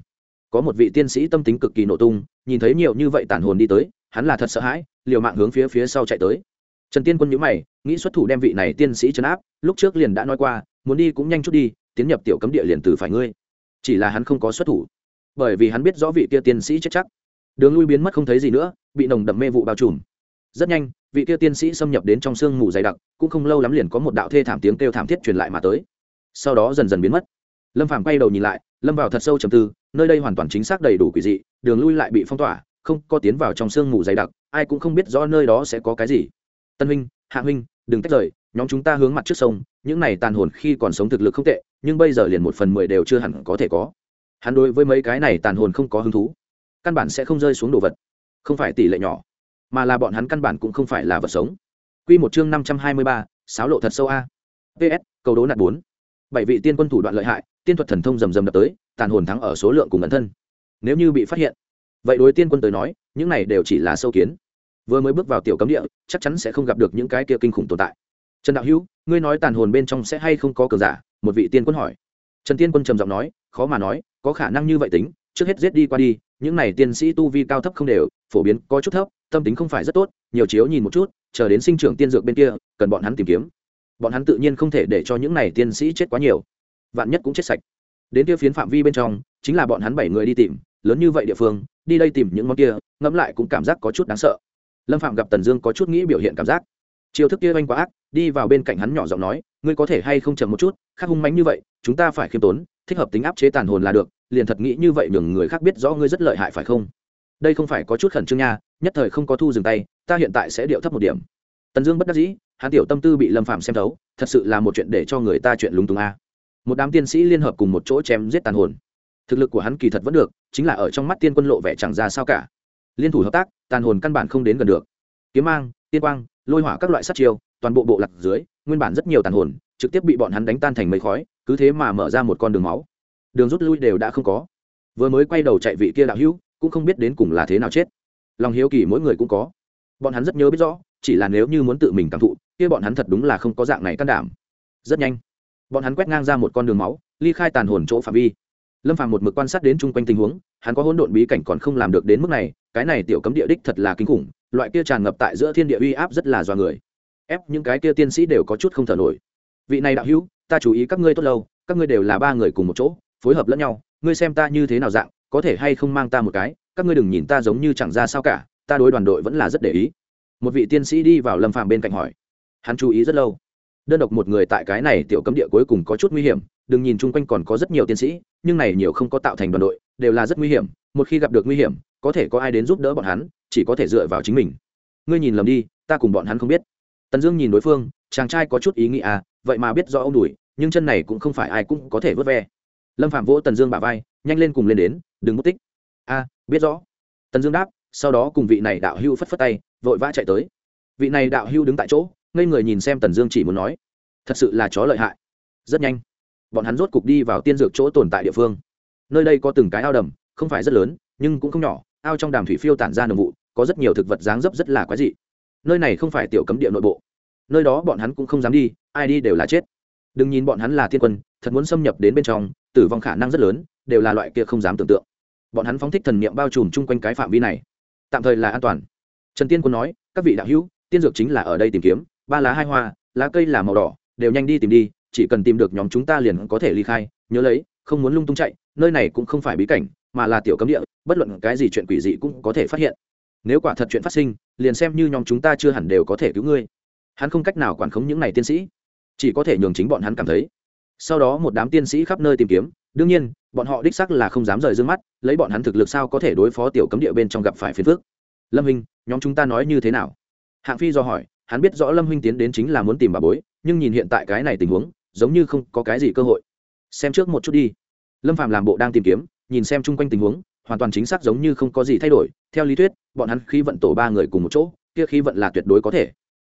Có một vị tiên sĩ tâm tính cực kỳ nổ tung, nhìn thấy nhiều như vậy tàn hồn đi tới, hắn là thật sợ hãi, liều mạng hướng phía phía sau chạy tới trần tiên quân nhữ mày, nghĩ xuất thủ đem vị này tiên sĩ trấn áp, lúc trước liền đã nói qua, muốn đi cũng nhanh chút đi, tiến nhập tiểu cấm địa liền từ phải ngươi. Chỉ là hắn không có xuất thủ, bởi vì hắn biết rõ vị kia tiên sĩ chết chắc. Đường lui biến mất không thấy gì nữa, bị nồng đậm mê vụ bao trùm. Rất nhanh, vị kia tiên sĩ xâm nhập đến trong sương mù dày đặc, cũng không lâu lắm liền có một đạo thê thảm tiếng kêu thảm thiết truyền lại mà tới. Sau đó dần dần biến mất. Lâm phàm quay đầu nhìn lại, lâm vào thật sâu trầm tư, nơi đây hoàn toàn chính xác đầy đủ quỷ dị, đường lui lại bị phong tỏa, không có tiến vào trong sương mù dày đặc, ai cũng không biết rõ nơi đó sẽ có cái gì tân huynh hạ huynh đừng tách rời nhóm chúng ta hướng mặt trước sông những này tàn hồn khi còn sống thực lực không tệ nhưng bây giờ liền một phần mười đều chưa hẳn có thể có hắn đối với mấy cái này tàn hồn không có hứng thú căn bản sẽ không rơi xuống đồ vật không phải tỷ lệ nhỏ mà là bọn hắn căn bản cũng không phải là vật sống Quy một chương năm trăm hai mươi ba, sáo lộ thật sâu a. PS, cầu đố nạt bốn. Bảy vị tiên quân thủ đoạn lợi hại, tiên thuật thần thông rầm rầm đập tới, tàn hồn thắng ở số lượng cùng ẩn thân. Nếu như bị phát hiện, vậy đối tiên quân tới nói, những này đều chỉ là sâu kiến. Vừa mới bước vào tiểu cấm địa, chắc chắn sẽ không gặp được những cái kia kinh khủng tồn tại. Trần đạo hữu, ngươi nói tàn hồn bên trong sẽ hay không có cờ giả? Một vị tiên quân hỏi. Trần Tiên Quân trầm giọng nói, khó mà nói, có khả năng như vậy tính, trước hết giết đi qua đi, những này tiên sĩ tu vi cao thấp không đều, phổ biến có chút thấp, tâm tính không phải rất tốt, nhiều chiếu nhìn một chút, chờ đến sinh trưởng tiên dược bên kia, cần bọn hắn tìm kiếm. Bọn hắn tự nhiên không thể để cho những này tiên sĩ chết quá nhiều, vạn nhất cũng chết sạch. Đến kia phiến phạm vi bên trong, chính là bọn hắn bảy người đi tìm, lớn như vậy địa phương, đi đây tìm những món kia ngẫm lại cũng cảm giác có chút đáng sợ lâm phạm gặp tần dương có chút nghĩ biểu hiện cảm giác chiêu thức kia oanh quá ác, đi vào bên cạnh hắn nhỏ giọng nói, ngươi có thể hay không chậm một chút khác hung mánh như vậy, chúng ta phải khiêm tốn, thích hợp tính áp chế tàn hồn là được, liền thật nghĩ như vậy nhường người khác biết rõ ngươi rất lợi hại phải không? Đây không phải có chút khẩn trương nha, nhất thời không có thu dừng tay, ta hiện tại sẽ điệu thấp một điểm. Tần dương bất đắc dĩ, hắn tiểu tâm tư bị lâm phạm xem thấu, thật sự là một chuyện để cho người ta chuyện lúng túng a. Một đám tiên sĩ liên hợp cùng một chỗ chém giết tàn hồn. Thực lực của hắn kỳ thật vẫn được, chính là ở trong mắt tiên quân lộ vẻ chẳng ra sao cả. Liên thủ hợp tác tàn hồn căn bản không đến gần được. Kiếm mang, tiên quang, lôi hỏa các loại sát chiêu, toàn bộ bộ lạc dưới, nguyên bản rất nhiều tàn hồn, trực tiếp bị bọn hắn đánh tan thành mấy khói, cứ thế mà mở ra một con đường máu. Đường rút lui đều đã không có. Vừa mới quay đầu chạy vị kia đạo hữu, cũng không biết đến cùng là thế nào chết. Lòng hiếu kỳ mỗi người cũng có. Bọn hắn rất nhớ biết rõ, chỉ là nếu như muốn tự mình cảm thụ, kia bọn hắn thật đúng là không có dạng này can đảm. Rất nhanh, bọn hắn quét ngang ra một con đường máu, ly khai tàn hồn chỗ phạm vi. Lâm phàm một mực quan sát đến chung quanh tình huống hắn có hỗn độn bí cảnh còn không làm được đến mức này, cái này tiểu cấm địa đích thật là kinh khủng, loại kia tràn ngập tại giữa thiên địa uy áp rất là do người. Ép những cái kia tiên sĩ đều có chút không thở nổi. Vị này đạo hữu, ta chú ý các ngươi tốt lâu, các ngươi đều là ba người cùng một chỗ, phối hợp lẫn nhau, ngươi xem ta như thế nào dạng, có thể hay không mang ta một cái, các ngươi đừng nhìn ta giống như chẳng ra sao cả, ta đối đoàn đội vẫn là rất để ý. Một vị tiên sĩ đi vào lâm phàm bên cạnh hỏi. Hắn chú ý rất lâu. Đơn độc một người tại cái này tiểu cấm địa cuối cùng có chút nguy hiểm đừng nhìn chung quanh còn có rất nhiều tiên sĩ, nhưng này nhiều không có tạo thành đoàn đội, đều là rất nguy hiểm, một khi gặp được nguy hiểm, có thể có ai đến giúp đỡ bọn hắn, chỉ có thể dựa vào chính mình. Ngươi nhìn lầm đi, ta cùng bọn hắn không biết. Tần dương nhìn đối phương, chàng trai có chút ý nghĩ à vậy mà biết rõ ông đùi, nhưng chân này cũng không phải ai cũng có thể vớt ve. Lâm phạm vỗ tần dương bả vai, nhanh lên cùng lên đến, đừng mất tích. A biết rõ. Tần dương đáp, sau đó cùng vị này đạo hưu phất phất tay, vội vã chạy tới. Vị này đạo hưu đứng tại chỗ, ngây người nhìn xem tần dương chỉ muốn nói, thật sự là chó lợi hại. Rất nhanh bọn hắn rốt cục đi vào tiên dược chỗ tồn tại địa phương. Nơi đây có từng cái ao đầm, không phải rất lớn, nhưng cũng không nhỏ, ao trong đàm thủy phiêu tản ra nồng vụ, có rất nhiều thực vật dáng dấp rất là quái dị. Nơi này không phải tiểu cấm địa nội bộ. Nơi đó bọn hắn cũng không dám đi, ai đi đều là chết. Đừng nhìn bọn hắn là thiên quân, thật muốn xâm nhập đến bên trong, tử vong khả năng rất lớn, đều là loại kia không dám tưởng tượng. Bọn hắn phóng thích thần niệm bao trùm chung quanh cái phạm vi này. Tạm thời là an toàn. Trần tiên quân nói, các vị đạo hữu, tiên dược chính là ở đây tìm kiếm, ba lá hai hoa, lá cây là màu đỏ, đều nhanh đi tìm đi chỉ cần tìm được nhóm chúng ta liền có thể ly khai, nhớ lấy, không muốn lung tung chạy, nơi này cũng không phải bí cảnh, mà là tiểu cấm địa, bất luận cái gì chuyện quỷ dị cũng có thể phát hiện. Nếu quả thật chuyện phát sinh, liền xem như nhóm chúng ta chưa hẳn đều có thể cứu ngươi. Hắn không cách nào quản khống những này tiên sĩ, chỉ có thể nhường chính bọn hắn cảm thấy. Sau đó một đám tiên sĩ khắp nơi tìm kiếm, đương nhiên, bọn họ đích sắc là không dám rời d ư ơ n g mắt, lấy bọn hắn thực lực sao có thể đối phó tiểu cấm địa bên trong gặp phải phiền phước lâm huynh nhóm chúng ta nói như thế nào? Hạng phi do hỏi, hắn biết rõ lâm huynh tiến đến chính là muốn tìm bà bối, nhưng nhìn hiện tại cái này tình huống giống như không có cái gì cơ hội. Xem trước một chút đi. Lâm phạm làm bộ đang tìm kiếm, nhìn xem chung quanh tình huống, hoàn toàn chính xác giống như không có gì thay đổi. Theo lý thuyết, bọn hắn khí vận tổ ba người cùng một chỗ, kia khí vận là tuyệt đối có thể.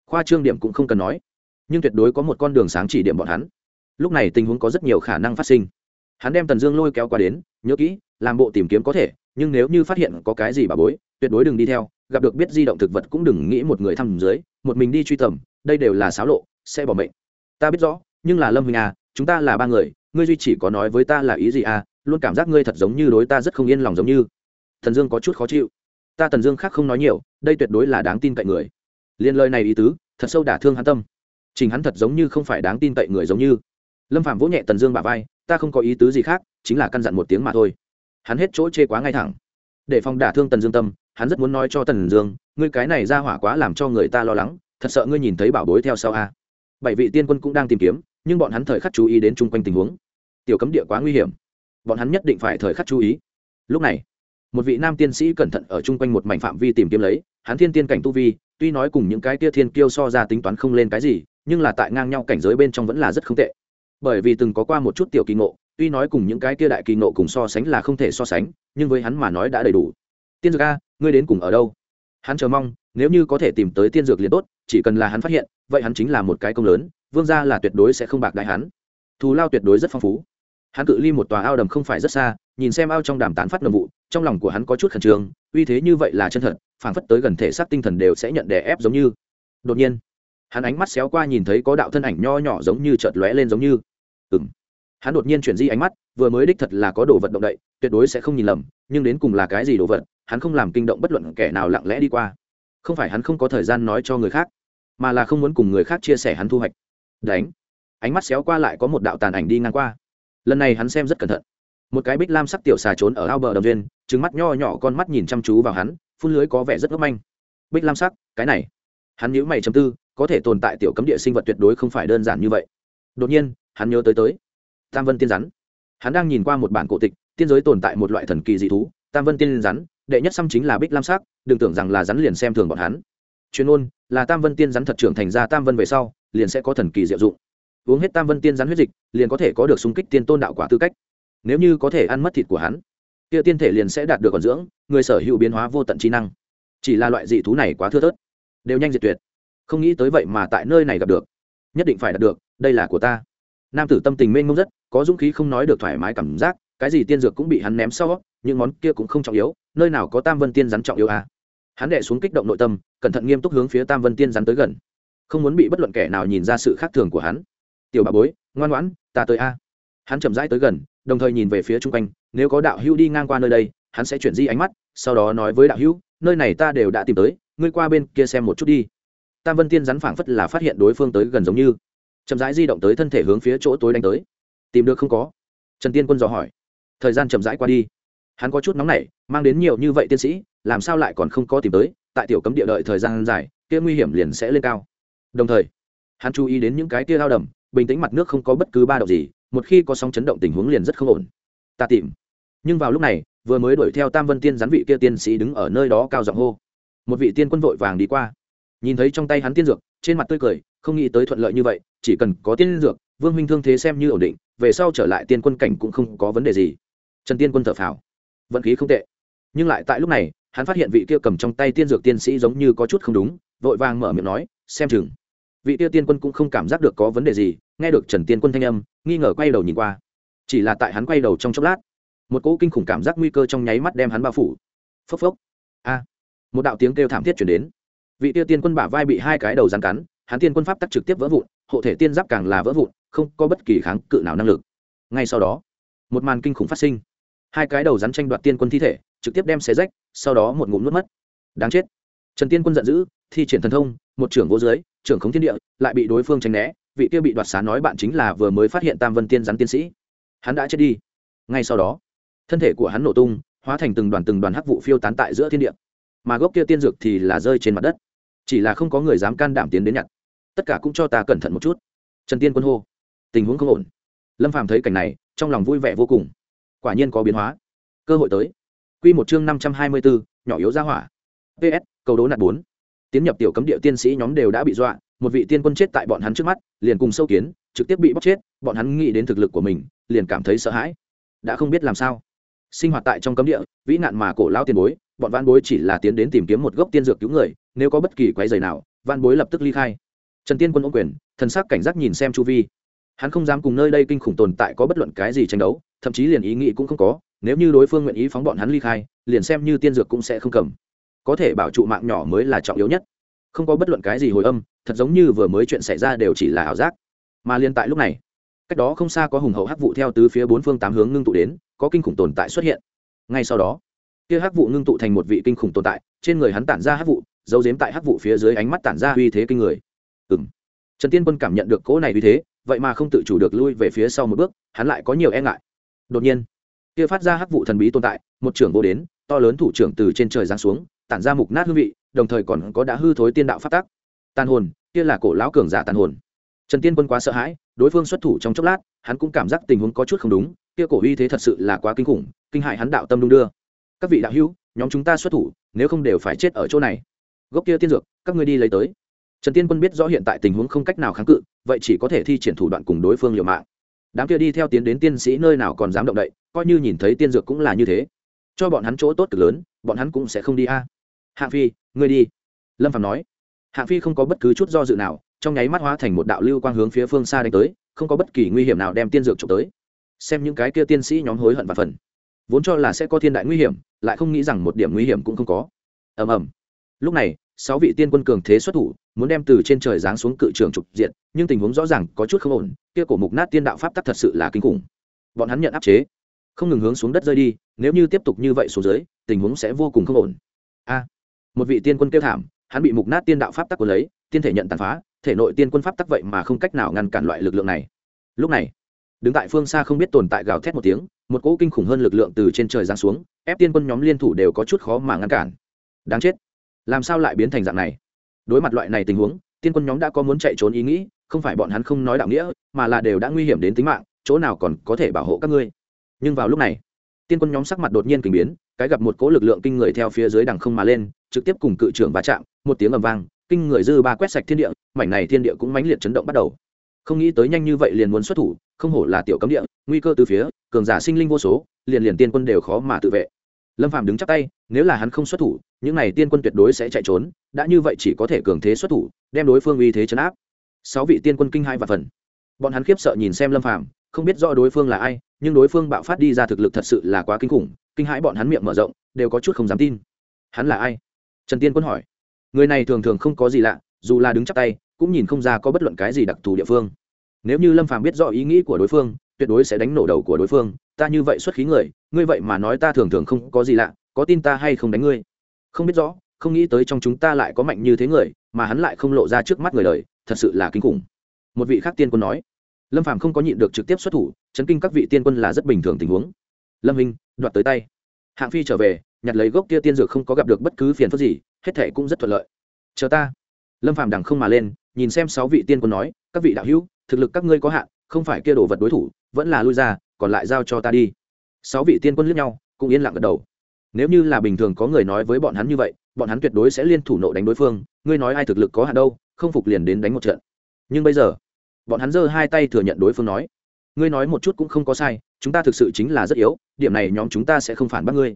Khoa trương điểm cũng không cần nói, nhưng tuyệt đối có một con đường sáng chỉ điểm bọn hắn. Lúc này tình huống có rất nhiều khả năng phát sinh. Hắn đem tần dương lôi kéo qua đến, nhớ kỹ, làm bộ tìm kiếm có thể, nhưng nếu như phát hiện có cái gì bà bối, tuyệt đối đừng đi theo, gặp được biết di động thực vật cũng đừng nghĩ một người thăm dưới, một mình đi truy tầm, đây đều là xáo lộ, sẽ bỏ mệnh. Ta biết rõ nhưng là lâm huynh à chúng ta là ba người, ngươi duy chỉ có nói với ta là ý gì à luôn cảm giác ngươi thật giống như đối ta rất không yên lòng giống như. Thần dương có chút khó chịu. Ta tần dương khác không nói nhiều, đây tuyệt đối là đáng tin cậy người. Liên lời này ý tứ, thật sâu đả thương hắn tâm. Trình hắn thật giống như không phải đáng tin cậy người giống như. Lâm phạm vỗ nhẹ tần dương bà vai, ta không có ý tứ gì khác, chính là căn dặn một tiếng mà thôi. Hắn hết chỗ chê quá ngay thẳng. Để phòng đả thương tần dương tâm, hắn rất muốn nói cho tần dương, ngươi cái này ra hỏa quá làm cho người ta lo lắng, thật sợ ngươi nhìn thấy bảo bối theo sau a bảy vị tiên quân cũng đang tìm kiếm nhưng bọn hắn thời khắc chú ý đến chung quanh tình huống. Tiểu cấm địa quá nguy hiểm. Bọn hắn nhất định phải thời khắc chú ý. Lúc này, một vị nam tiên sĩ cẩn thận ở chung quanh một mảnh phạm vi tìm kiếm lấy, hắn thiên tiên cảnh tu vi, tuy nói cùng những cái tia thiên kiêu so ra tính toán không lên cái gì, nhưng là tại ngang nhau cảnh giới bên trong vẫn là rất không tệ. Bởi vì từng có qua một chút tiểu kỳ ngộ, tuy nói cùng những cái tia đại kỳ ngộ cùng so sánh là không thể so sánh, nhưng với hắn mà nói đã đầy đủ. Tiên dược a, ngươi đến cùng ở đâu? Hắn chờ mong, nếu như có thể tìm tới tiên dược liền tốt, chỉ cần là hắn phát hiện, vậy hắn chính là một cái công lớn vương gia là tuyệt đối sẽ không bạc đại hắn. Thù lao tuyệt đối rất phong phú. Hắn cự ly một tòa ao đầm không phải rất xa, nhìn xem ao trong đàm tán phát nồng vụ, trong lòng của hắn có chút khẩn trương, uy thế như vậy là chân thật, phảng phất tới gần thể xác tinh thần đều sẽ nhận đè ép giống như. Đột nhiên, hắn ánh mắt xéo qua nhìn thấy có đạo thân ảnh nho nhỏ giống như chợt lóe lên giống như. Ừng hắn đột nhiên chuyển di ánh mắt, vừa mới đích thật là có đồ vật động đậy, tuyệt đối sẽ không nhìn lầm, nhưng đến cùng là cái gì đồ vật, hắn không làm kinh động bất luận kẻ nào lặng lẽ đi qua. Không phải hắn không có thời gian nói cho người khác, mà là không muốn cùng người khác chia sẻ hắn thu hoạch đánh. Ánh mắt xéo qua lại có một đạo tàn ảnh đi ngang qua. Lần này hắn xem rất cẩn thận. Một cái bích lam sắc tiểu xà trốn ở ao bờ đầm duyên trứng mắt nho nhỏ con mắt nhìn chăm chú vào hắn, phun lưới có vẻ rất ngốc manh. Bích lam sắc, cái này. Hắn nhíu mày chấm tư, có thể tồn tại tiểu cấm địa sinh vật tuyệt đối không phải đơn giản như vậy. Đột nhiên, hắn nhớ tới tới. Tam vân tiên rắn. Hắn đang nhìn qua một bản cổ tịch, tiên giới tồn tại một loại thần kỳ dị thú, tam vân tiên rắn, đệ nhất xăm chính là bích lam sắc, đừng tưởng rằng là rắn liền xem thường bọn hắn. Chuyên ôn là tam vân tiên rắn thật trưởng thành ra tam vân về sau liền sẽ có thần kỳ diệu dụng. Uống hết tam vân tiên rắn huyết dịch, liền có thể có được xung kích tiên tôn đạo quả tư cách. Nếu như có thể ăn mất thịt của hắn, kia tiên thể liền sẽ đạt được còn dưỡng, người sở hữu biến hóa vô tận trí năng. Chỉ là loại dị thú này quá thưa thớt, đều nhanh diệt tuyệt. Không nghĩ tới vậy mà tại nơi này gặp được. Nhất định phải đạt được, đây là của ta. Nam tử tâm tình mênh mông rất, có dũng khí không nói được thoải mái cảm giác, cái gì tiên dược cũng bị hắn ném sau, những món kia cũng không trọng yếu, nơi nào có tam vân tiên rắn trọng yếu à. hắn đệ xuống kích động nội tâm, cẩn thận nghiêm túc hướng phía tam vân tiên rắn tới gần không muốn bị bất luận kẻ nào nhìn ra sự khác thường của hắn. Tiểu bà bối, ngoan ngoãn, ta tới a. Hắn chậm rãi tới gần, đồng thời nhìn về phía chung quanh, nếu có đạo hữu đi ngang qua nơi đây, hắn sẽ chuyển di ánh mắt, sau đó nói với đạo hữu, nơi này ta đều đã tìm tới, ngươi qua bên kia xem một chút đi. Tam vân tiên rắn phảng phất là phát hiện đối phương tới gần giống như, chậm rãi di động tới thân thể hướng phía chỗ tối đánh tới. Tìm được không có? Trần tiên quân dò hỏi. Thời gian chậm rãi qua đi. Hắn có chút nóng nảy, mang đến nhiều như vậy tiên sĩ, làm sao lại còn không có tìm tới, tại tiểu cấm địa đợi thời gian dài, kia nguy hiểm liền sẽ lên cao đồng thời, hắn chú ý đến những cái tia lao đầm, bình tĩnh mặt nước không có bất cứ ba động gì, một khi có sóng chấn động tình huống liền rất không ổn. Ta tìm. Nhưng vào lúc này, vừa mới đuổi theo tam vân tiên gián vị kia tiên sĩ đứng ở nơi đó cao giọng hô. Một vị tiên quân vội vàng đi qua. Nhìn thấy trong tay hắn tiên dược, trên mặt tươi cười, không nghĩ tới thuận lợi như vậy, chỉ cần có tiên dược, vương minh thương thế xem như ổn định, về sau trở lại tiên quân cảnh cũng không có vấn đề gì. Trần tiên quân thở phào. Vận khí không tệ. Nhưng lại tại lúc này, hắn phát hiện vị kia cầm trong tay tiên dược tiên sĩ giống như có chút không đúng, vội vàng mở miệng nói, xem chừng vị tiêu tiên quân cũng không cảm giác được có vấn đề gì, nghe được trần tiên quân thanh âm, nghi ngờ quay đầu nhìn qua. Chỉ là tại hắn quay đầu trong chốc lát, một cỗ kinh khủng cảm giác nguy cơ trong nháy mắt đem hắn bao phủ. Phốc phốc. A. Một đạo tiếng kêu thảm thiết chuyển đến. Vị tiêu tiên quân bả vai bị hai cái đầu rắn cắn, hắn tiên quân pháp tắc trực tiếp vỡ vụn, hộ thể tiên giáp càng là vỡ vụn, không có bất kỳ kháng cự nào năng lực. Ngay sau đó, một màn kinh khủng phát sinh. Hai cái đầu rắn tranh đoạt tiên quân thi thể, trực tiếp đem xé rách, sau đó một ngụm nuốt mất. Đáng chết. Trần tiên quân giận dữ, thi triển thần thông, một trưởng vô dưới trưởng khống thiên địa, lại bị đối phương tránh né, vị kia bị đoạt xá nói bạn chính là vừa mới phát hiện tam vân tiên rắn tiên sĩ. Hắn đã chết đi. Ngay sau đó, thân thể của hắn nổ tung, hóa thành từng đoàn từng đoàn hắc vụ phiêu tán tại giữa thiên địa. Mà gốc kia tiên dược thì là rơi trên mặt đất. Chỉ là không có người dám can đảm tiến đến nhặt. Tất cả cũng cho ta cẩn thận một chút. Trần tiên quân hô. Tình huống không ổn. Lâm phàm thấy cảnh này, trong lòng vui vẻ vô cùng. Quả nhiên có biến hóa. Cơ hội tới. Quy một chương năm trăm hai mươi bốn, nhỏ yếu ra hỏa. Ps cầu đố nạt bốn tiến nhập tiểu cấm địa tiên sĩ nhóm đều đã bị dọa, một vị tiên quân chết tại bọn hắn trước mắt, liền cùng sâu kiến, trực tiếp bị bóc chết, bọn hắn nghĩ đến thực lực của mình, liền cảm thấy sợ hãi. Đã không biết làm sao. Sinh hoạt tại trong cấm địa, vĩ nạn mà cổ lao tiền bối, bọn văn bối chỉ là tiến đến tìm kiếm một gốc tiên dược cứu người, nếu có bất kỳ quái dày nào văn bối lập tức ly khai. Trần tiên quân ô quyền, thần sắc cảnh giác nhìn xem chu vi. Hắn không dám cùng nơi đây kinh khủng tồn tại có bất luận cái gì tranh đấu, thậm chí liền ý nghĩ cũng không có, nếu như đối phương nguyện ý phóng bọn hắn ly khai, liền xem như tiên dược cũng sẽ không cầm có thể bảo trụ mạng nhỏ mới là trọng yếu nhất. Không có bất luận cái gì hồi âm, thật giống như vừa mới chuyện xảy ra đều chỉ là ảo giác. Mà liên tại lúc này, cách đó không xa có hùng hậu hắc vụ theo tứ phía bốn phương tám hướng ngưng tụ đến, có kinh khủng tồn tại xuất hiện. Ngay sau đó, kia hắc vụ ngưng tụ thành một vị kinh khủng tồn tại, trên người hắn tản ra hắc vụ, giấu giếm tại hắc vụ phía dưới ánh mắt tản ra uy thế kinh người. Ừ m trần tiên quân cảm nhận được cỗ này uy thế, vậy mà không tự chủ được lui về phía sau một bước, hắn lại có nhiều e ngại. Đột nhiên, kia phát ra hắc vụ thần bí tồn tại, một trưởng vô đến, to lớn thủ trưởng từ trên trời giáng xuống tản ra mục nát hương vị, đồng thời còn có đã hư thối tiên đạo phát tác tàn hồn, kia là cổ lão cường giả tàn hồn. Trần tiên quân quá sợ hãi, đối phương xuất thủ trong chốc lát, hắn cũng cảm giác tình huống có chút không đúng, kia cổ uy thế thật sự là quá kinh khủng, kinh hại hắn đạo tâm đung đưa. Các vị đạo hữu, nhóm chúng ta xuất thủ, nếu không đều phải chết ở chỗ này. Gốc kia tiên dược, các ngươi đi lấy tới. Trần tiên quân biết rõ hiện tại tình huống không cách nào kháng cự, vậy chỉ có thể thi triển thủ đoạn cùng đối phương liều mạng. Đám kia đi theo tiến đến tiên sĩ nơi nào còn dám động đậy, coi như nhìn thấy tiên dược cũng là như thế. Cho bọn hắn chỗ tốt cực lớn, bọn hắn cũng sẽ không đi a hạng phi, ngươi đi. Lâm phạm nói. Hạng phi không có bất cứ chút do dự nào, trong nháy mắt hóa thành một đạo lưu quang hướng phía phương xa đánh tới, không có bất kỳ nguy hiểm nào đem tiên dược trộm tới. Xem những cái kia tiên sĩ nhóm hối hận và phần. Vốn cho là sẽ có thiên đại nguy hiểm, lại không nghĩ rằng một điểm nguy hiểm cũng không có. Ầm ầm. Lúc này, sáu vị tiên quân cường thế xuất thủ, muốn đem từ trên trời giáng xuống cự trường trục diện nhưng tình huống rõ ràng có chút không ổn, kia cổ mục nát tiên đạo pháp tắc thật sự là kinh khủng. Bọn hắn nhận áp chế. Không ngừng hướng xuống đất rơi đi, nếu như tiếp tục như vậy xuống dưới, tình huống sẽ vô cùng không ổn. A một vị tiên quân kêu thảm, hắn bị mục nát tiên đạo pháp tắc của lấy, tiên thể nhận tàn phá, thể nội tiên quân pháp tắc vậy mà không cách nào ngăn cản loại lực lượng này. Lúc này, đứng tại phương xa không biết tồn tại gào thét một tiếng, một cỗ kinh khủng hơn lực lượng từ trên trời giáng xuống, ép tiên quân nhóm liên thủ đều có chút khó mà ngăn cản. Đáng chết. Làm sao lại biến thành dạng này? Đối mặt loại này tình huống, tiên quân nhóm đã có muốn chạy trốn ý nghĩ, không phải bọn hắn không nói đạo nghĩa, mà là đều đã nguy hiểm đến tính mạng, chỗ nào còn có thể bảo hộ các ngươi. Nhưng vào lúc này, tiên quân nhóm sắc mặt đột nhiên kinh biến, cái gặp một cỗ lực lượng kinh người theo phía dưới đằng không mà lên trực tiếp cùng cự trưởng va chạm, một tiếng ầm vang, kinh người dư ba quét sạch thiên địa, mảnh này thiên địa cũng mãnh liệt chấn động bắt đầu. Không nghĩ tới nhanh như vậy liền muốn xuất thủ, không hổ là tiểu cấm địa, nguy cơ từ phía, cường giả sinh linh vô số, liền liền tiên quân đều khó mà tự vệ. Lâm phàm đứng chắp tay, nếu là hắn không xuất thủ, những này tiên quân tuyệt đối sẽ chạy trốn, đã như vậy chỉ có thể cường thế xuất thủ, đem đối phương uy thế chấn áp. Sáu vị tiên quân kinh hai và phần. Bọn hắn khiếp sợ nhìn xem lâm phàm, không biết rõ đối phương là ai, nhưng đối phương bạo phát đi ra thực lực thật sự là quá kinh khủng, kinh hãi bọn hắn miệng mở rộng, đều có chút không dám tin. Hắn là ai? Trần tiên quân hỏi. Người này thường thường không có gì lạ, dù là đứng chắp tay, cũng nhìn không ra có bất luận cái gì đặc thù địa phương. Nếu như lâm phàm biết rõ ý nghĩ của đối phương, tuyệt đối sẽ đánh nổ đầu của đối phương. Ta như vậy xuất khí người, ngươi vậy mà nói ta thường thường không có gì lạ, có tin ta hay không đánh ngươi? Không biết rõ, không nghĩ tới trong chúng ta lại có mạnh như thế người, mà hắn lại không lộ ra trước mắt người đời, thật sự là kinh khủng. Một vị khác tiên quân nói. Lâm phàm không có nhịn được trực tiếp xuất thủ, chấn kinh các vị tiên quân là rất bình thường tình huống. Lâm hình, đoạt tới tay hạng phi trở về, nhặt lấy gốc kia tiên dược không có gặp được bất cứ phiền phức gì, hết thệ cũng rất thuận lợi. Chờ ta. Lâm phàm đằng không mà lên, nhìn xem sáu vị tiên quân nói, các vị đạo hữu, thực lực các ngươi có hạn, không phải kia đồ vật đối thủ, vẫn là lui ra, còn lại giao cho ta đi. Sáu vị tiên quân liếc nhau, cũng yên lặng gật đầu. Nếu như là bình thường có người nói với bọn hắn như vậy, bọn hắn tuyệt đối sẽ liên thủ nộ đánh đối phương, ngươi nói ai thực lực có hạn đâu, không phục liền đến đánh một trận. Nhưng bây giờ, bọn hắn giơ hai tay thừa nhận đối phương nói, ngươi nói một chút cũng không có sai chúng ta thực sự chính là rất yếu, điểm này nhóm chúng ta sẽ không phản bác ngươi.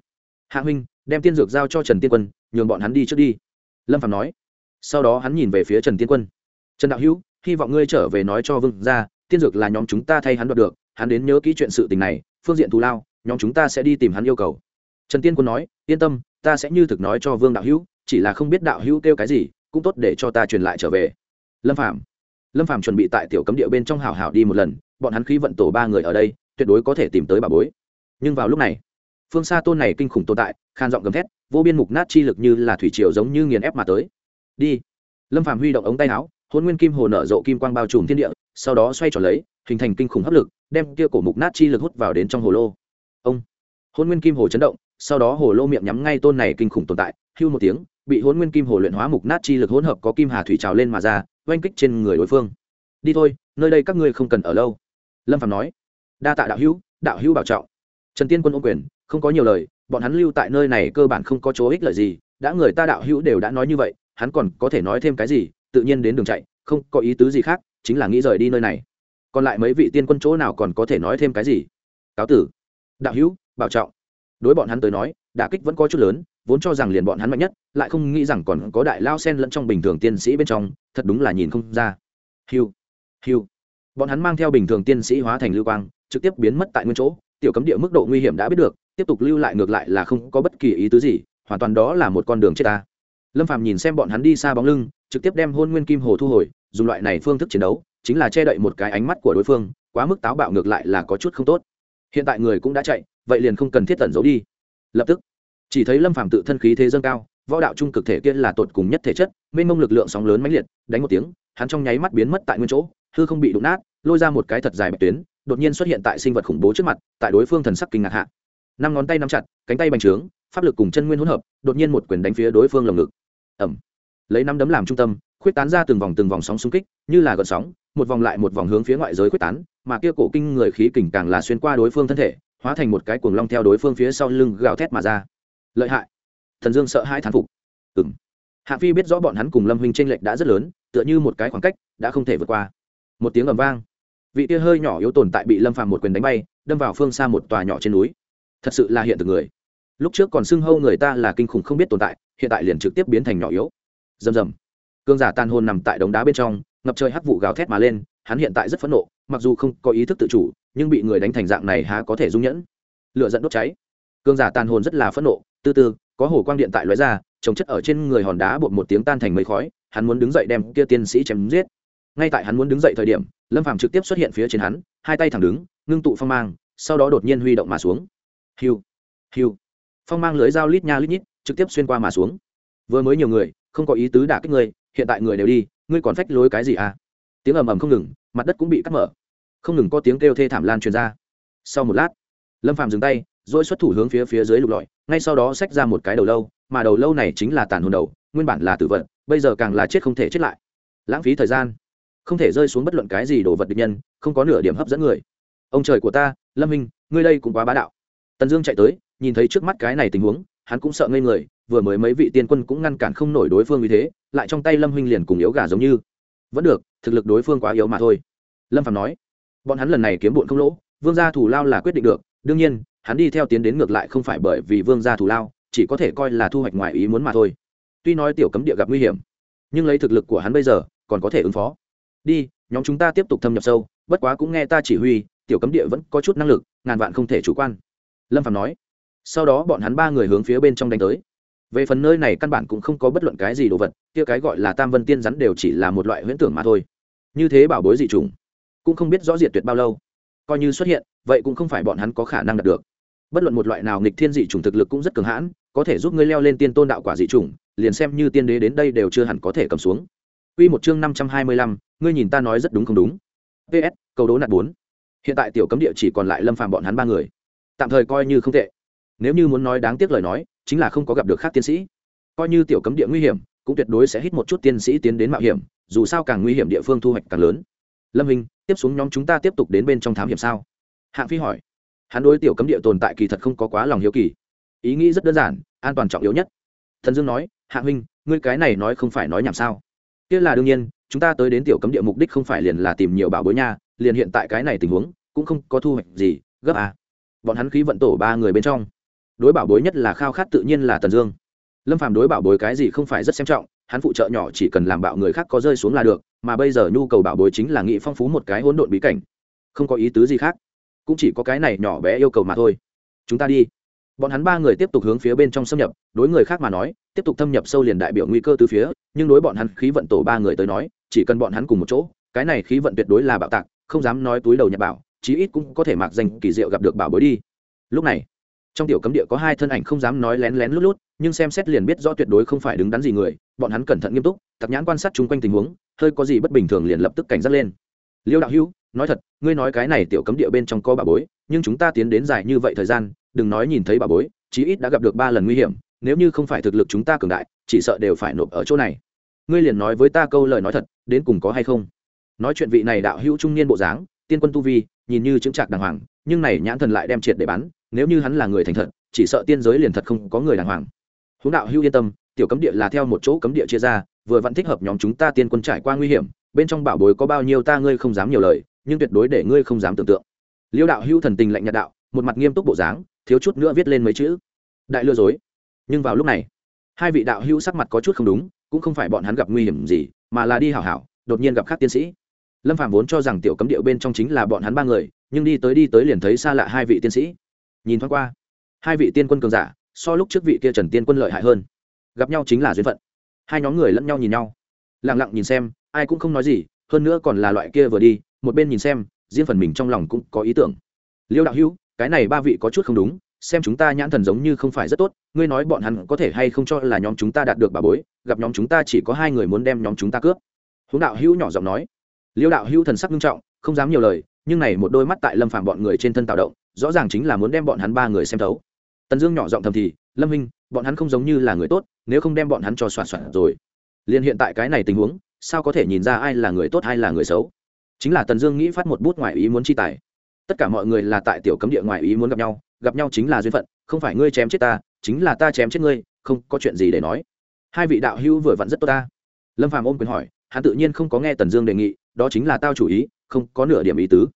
Hạ huynh, đem tiên dược giao cho trần tiên quân, nhường bọn hắn đi trước đi. Lâm phạm nói. Sau đó hắn nhìn về phía trần tiên quân. Trần đạo hữu, hy vọng ngươi trở về nói cho vương ra tiên dược là nhóm chúng ta thay hắn đoạt được, hắn đến nhớ kỹ chuyện sự tình này, phương diện thù lao, nhóm chúng ta sẽ đi tìm hắn yêu cầu. Trần tiên quân nói, yên tâm, ta sẽ như thực nói cho vương đạo hữu, chỉ là không biết đạo hữu kêu cái gì, cũng tốt để cho ta truyền lại trở về. Lâm phạm lâm phạm chuẩn bị tại tiểu cấm địa bên trong hào hào đi một lần, bọn hắn khí vận tổ ba người ở đây tuyệt đối có thể tìm tới bà bối. Nhưng vào lúc này, phương xa tôn này kinh khủng tồn tại, khan giọng gầm thét, vô biên mục nát chi lực như là thủy triều giống như nghiền ép mà tới. Đi. Lâm phạm huy động ống tay áo, hôn nguyên kim hồ nở rộ kim quang bao trùm thiên địa, sau đó xoay trở lấy, hình thành kinh khủng hấp lực, đem kia cổ mục nát chi lực hút vào đến trong hồ lô. Ông. Hôn nguyên kim hồ chấn động, sau đó hồ lô miệng nhắm ngay tôn này kinh khủng tồn tại, hưu một tiếng, bị hôn nguyên kim hồ luyện hóa mục nát chi lực hỗn hợp có kim hà thủy trào lên mà ra, oanh kích trên người đối phương. Đi thôi, nơi đây các ngươi không cần ở lâu. Lâm phạm nói đa tạ đạo hữu đạo hữu bảo trọng. Trần tiên quân ô quyền, không có nhiều lời, bọn hắn lưu tại nơi này cơ bản không có chỗ ích lợi gì, đã người ta đạo hữu đều đã nói như vậy, hắn còn có thể nói thêm cái gì, tự nhiên đến đường chạy, không có ý tứ gì khác, chính là nghĩ rời đi nơi này. Còn lại mấy vị tiên quân chỗ nào còn có thể nói thêm cái gì? Cáo tử. Đạo hữu, bảo trọng. Đối bọn hắn tới nói, đả kích vẫn có chút lớn, vốn cho rằng liền bọn hắn mạnh nhất, lại không nghĩ rằng còn có đại lao sen lẫn trong bình thường tiên sĩ bên trong, thật đúng là nhìn không ra. Hiu hiu bọn hắn mang theo bình thường tiên sĩ hóa thành lưu quang trực tiếp biến mất tại nguyên chỗ, tiểu cấm địa mức độ nguy hiểm đã biết được, tiếp tục lưu lại ngược lại là không có bất kỳ ý tứ gì, hoàn toàn đó là một con đường chết ta. Lâm phàm nhìn xem bọn hắn đi xa bóng lưng, trực tiếp đem hôn nguyên kim hồ thu hồi, dùng loại này phương thức chiến đấu, chính là che đậy một cái ánh mắt của đối phương, quá mức táo bạo ngược lại là có chút không tốt. Hiện tại người cũng đã chạy, vậy liền không cần thiết tẩn giấu đi. Lập tức, chỉ thấy lâm phàm tự thân khí thế dâng cao, võ đạo trung cực thể kia là tột cùng nhất thể chất, mênh mông lực lượng sóng lớn mãnh liệt, đánh một tiếng, hắn trong nháy mắt biến mất tại nguyên chỗ, hư không bị đụng nát, lôi ra một cái thật dài bạch tuyến đột nhiên xuất hiện tại sinh vật khủng bố trước mặt, tại đối phương thần sắc kinh ngạc hạ. Năm ngón tay nắm chặt, cánh tay bành trướng, pháp lực cùng chân nguyên hỗn hợp, đột nhiên một quyền đánh phía đối phương lồng ngực. Ẩm lấy năm đấm làm trung tâm, khuyết tán ra từng vòng từng vòng sóng xung kích, như là gợn sóng, một vòng lại một vòng hướng phía ngoại giới khuyết tán, mà kia cổ kinh người khí kình càng là xuyên qua đối phương thân thể, hóa thành một cái cuồng long theo đối phương phía sau lưng gào thét mà ra. Lợi hại. Thần dương sợ hai thán phục. Ừng hạ phi biết rõ bọn hắn cùng lâm huynh tranh lệch đã rất lớn, tựa như một cái khoảng cách, đã không thể vượt qua. Một tiếng ầm vang vị tia hơi nhỏ yếu tồn tại bị lâm phàm một quyền đánh bay, đâm vào phương xa một tòa nhỏ trên núi. Thật sự là hiện thực người. Lúc trước còn xưng hâu người ta là kinh khủng không biết tồn tại, hiện tại liền trực tiếp biến thành nhỏ yếu. Rầm rầm. Cương giả tan hồn nằm tại đống đá bên trong, ngập trời hắc vụ gào thét mà lên, hắn hiện tại rất phẫn nộ, mặc dù không có ý thức tự chủ, nhưng bị người đánh thành dạng này há có thể dung nhẫn. Lựa dẫn đốt cháy. Cương giả tàn hồn rất là phẫn nộ tư tư có hồ quang điện tại lóe ra trồng chất ở trên người hòn đá bột một tiếng tan thành mấy khói, hắn muốn đứng dậy đem kia tiên sĩ chém giết ngay tại hắn muốn đứng dậy thời điểm, lâm phàm trực tiếp xuất hiện phía trên hắn, hai tay thẳng đứng, ngưng tụ phong mang, sau đó đột nhiên huy động mà xuống. Hiu hiu. Phong mang lưới dao lít nha lít nhít, trực tiếp xuyên qua mà xuống. Vừa mới nhiều người, không có ý tứ đả kích ngươi hiện tại người đều đi, ngươi còn phách lối cái gì à? Tiếng ầm ầm không ngừng, mặt đất cũng bị cắt mở. Không ngừng có tiếng kêu thê thảm lan truyền ra. Sau một lát, lâm phàm dừng tay, rồi xuất thủ hướng phía phía dưới lục lọi, ngay sau đó xách ra một cái đầu lâu, mà đầu lâu này chính là tàn hồn đầu, nguyên bản là tử vận bây giờ càng là chết không thể chết lại. Lãng phí thời gian không thể rơi xuống bất luận cái gì đồ vật địch nhân, không có nửa điểm hấp dẫn người. Ông trời của ta, lâm minh, ngươi đây cũng quá bá đạo. Tần dương chạy tới, nhìn thấy trước mắt cái này tình huống, hắn cũng sợ ngây người, vừa mới mấy vị tiên quân cũng ngăn cản không nổi đối phương như thế, lại trong tay lâm huynh liền cùng yếu gà giống như. Vẫn được, thực lực đối phương quá yếu mà thôi. Lâm phạm nói, bọn hắn lần này kiếm bụn không lỗ, vương gia thủ lao là quyết định được, đương nhiên, hắn đi theo tiến đến ngược lại không phải bởi vì vương gia thủ lao, chỉ có thể coi là thu hoạch ngoài ý muốn mà thôi. Tuy nói tiểu cấm địa gặp nguy hiểm, nhưng lấy thực lực của hắn bây giờ, còn có thể ứng phó đi, nhóm chúng ta tiếp tục thâm nhập sâu, bất quá cũng nghe ta chỉ huy, tiểu cấm địa vẫn có chút năng lực, ngàn vạn không thể chủ quan. Lâm phạm nói. Sau đó bọn hắn ba người hướng phía bên trong đánh tới. Về phần nơi này căn bản cũng không có bất luận cái gì đồ vật, kia cái gọi là tam vân tiên rắn đều chỉ là một loại huyễn tưởng mà thôi. Như thế bảo bối dị trùng cũng không biết rõ diệt tuyệt bao lâu. Coi như xuất hiện, vậy cũng không phải bọn hắn có khả năng đạt được. Bất luận một loại nào nghịch thiên dị trùng thực lực cũng rất cường hãn, có thể giúp ngươi leo lên tiên tôn đạo quả dị trùng liền xem như tiên đế đến đây đều chưa hẳn có thể cầm xuống. Quy một chương năm trăm hai mươi lăm, ngươi nhìn ta nói rất đúng không đúng. PS, câu đố nạt bốn. Hiện tại tiểu cấm địa chỉ còn lại Lâm Phàm bọn hắn ba người. Tạm thời coi như không tệ. Nếu như muốn nói đáng tiếc lời nói, chính là không có gặp được khác tiên sĩ. Coi như tiểu cấm địa nguy hiểm, cũng tuyệt đối sẽ hít một chút tiên sĩ tiến đến mạo hiểm, dù sao càng nguy hiểm địa phương thu hoạch càng lớn. Lâm Hinh, tiếp xuống nhóm chúng ta tiếp tục đến bên trong thám hiểm sao? Hạng Phi hỏi. Hắn đối tiểu cấm địa tồn tại kỳ thật không có quá lòng hiếu kỳ. Ý nghĩ rất đơn giản, an toàn trọng yếu nhất. Thần Dương nói, Hạng huynh, ngươi cái này nói không phải nói nhảm sao? Kia là đương nhiên, chúng ta tới đến tiểu cấm địa mục đích không phải liền là tìm nhiều bảo bối nha, liền hiện tại cái này tình huống, cũng không có thu hoạch gì, gấp à. bọn hắn khí vận tổ ba người bên trong. Đối bảo bối nhất là khao khát tự nhiên là tần dương. Lâm phàm đối bảo bối cái gì không phải rất xem trọng, hắn phụ trợ nhỏ chỉ cần làm bạo người khác có rơi xuống là được, mà bây giờ nhu cầu bảo bối chính là nghị phong phú một cái hỗn độn bí cảnh. Không có ý tứ gì khác. Cũng chỉ có cái này nhỏ bé yêu cầu mà thôi. Chúng ta đi bọn hắn ba người tiếp tục hướng phía bên trong xâm nhập, đối người khác mà nói, tiếp tục thâm nhập sâu liền đại biểu nguy cơ từ phía, nhưng đối bọn hắn khí vận tổ ba người tới nói, chỉ cần bọn hắn cùng một chỗ, cái này khí vận tuyệt đối là bạo tạc, không dám nói túi đầu nhật bảo, chí ít cũng có thể mặc danh kỳ diệu gặp được bảo bối đi. Lúc này, trong tiểu cấm địa có hai thân ảnh không dám nói lén lén lút lút, nhưng xem xét liền biết rõ tuyệt đối không phải đứng đắn gì người, bọn hắn cẩn thận nghiêm túc, tập nhãn quan sát chung quanh tình huống, hơi có gì bất bình thường liền lập tức cảnh giác lên. Liêu đạo hữu, nói thật, ngươi nói cái này tiểu cấm địa bên trong có bà bối, nhưng chúng ta tiến đến dài như vậy thời gian đừng nói nhìn thấy bà bối, chí ít đã gặp được ba lần nguy hiểm, nếu như không phải thực lực chúng ta cường đại, chỉ sợ đều phải nộp ở chỗ này. Ngươi liền nói với ta câu lời nói thật, đến cùng có hay không? Nói chuyện vị này đạo hữu trung niên bộ dáng, tiên quân tu vi, nhìn như chứng trạc đàng hoàng, nhưng này nhãn thần lại đem triệt để bắn, nếu như hắn là người thành thật, chỉ sợ tiên giới liền thật không có người đàng hoàng. Huống đạo hữu yên tâm, tiểu cấm địa là theo một chỗ cấm địa chia ra, vừa vẫn thích hợp nhóm chúng ta tiên quân trải qua nguy hiểm, bên trong bảo bối có bao nhiêu ta ngươi không dám nhiều lời, nhưng tuyệt đối để ngươi không dám tưởng tượng. Liêu đạo hữu thần tình lạnh nhạt đạo một mặt nghiêm túc bộ dáng, thiếu chút nữa viết lên mấy chữ. Đại lừa dối. Nhưng vào lúc này, hai vị đạo hữu sắc mặt có chút không đúng, cũng không phải bọn hắn gặp nguy hiểm gì, mà là đi hảo hảo, đột nhiên gặp khác tiên sĩ. Lâm phạm vốn cho rằng tiểu cấm điệu bên trong chính là bọn hắn ba người, nhưng đi tới đi tới liền thấy xa lạ hai vị tiên sĩ. Nhìn thoáng qua, hai vị tiên quân cường giả, so lúc trước vị kia trần tiên quân lợi hại hơn. Gặp nhau chính là duyên phận. Hai nhóm người lẫn nhau nhìn nhau. Lẳng lặng nhìn xem, ai cũng không nói gì, hơn nữa còn là loại kia vừa đi, một bên nhìn xem, riêng phần mình trong lòng cũng có ý tưởng. Liêu đạo hữu cái này ba vị có chút không đúng, xem chúng ta nhãn thần giống như không phải rất tốt, ngươi nói bọn hắn có thể hay không cho là nhóm chúng ta đạt được bà bối, gặp nhóm chúng ta chỉ có hai người muốn đem nhóm chúng ta cướp. Hướng đạo hữu nhỏ giọng nói. Liêu đạo hữu thần sắc nghiêm trọng, không dám nhiều lời, nhưng này một đôi mắt tại lâm phàm bọn người trên thân tạo động, rõ ràng chính là muốn đem bọn hắn ba người xem thấu. Tần dương nhỏ giọng thầm thì, lâm minh bọn hắn không giống như là người tốt, nếu không đem bọn hắn cho soạn soạn rồi. Liền hiện tại cái này tình huống, sao có thể nhìn ra ai là người tốt hay là người xấu? Chính là tần dương nghĩ phát một bút ngoại ý muốn chi tài tất cả mọi người là tại tiểu cấm địa ngoài ý muốn gặp nhau gặp nhau chính là duyên phận, không phải ngươi chém chết ta, chính là ta chém chết ngươi, không có chuyện gì để nói. Hai vị đạo hữu vừa vặn rất tốt ta. Lâm phàm ôm quyền hỏi, hắn tự nhiên không có nghe tần dương đề nghị, đó chính là tao chủ ý, không có nửa điểm ý tứ.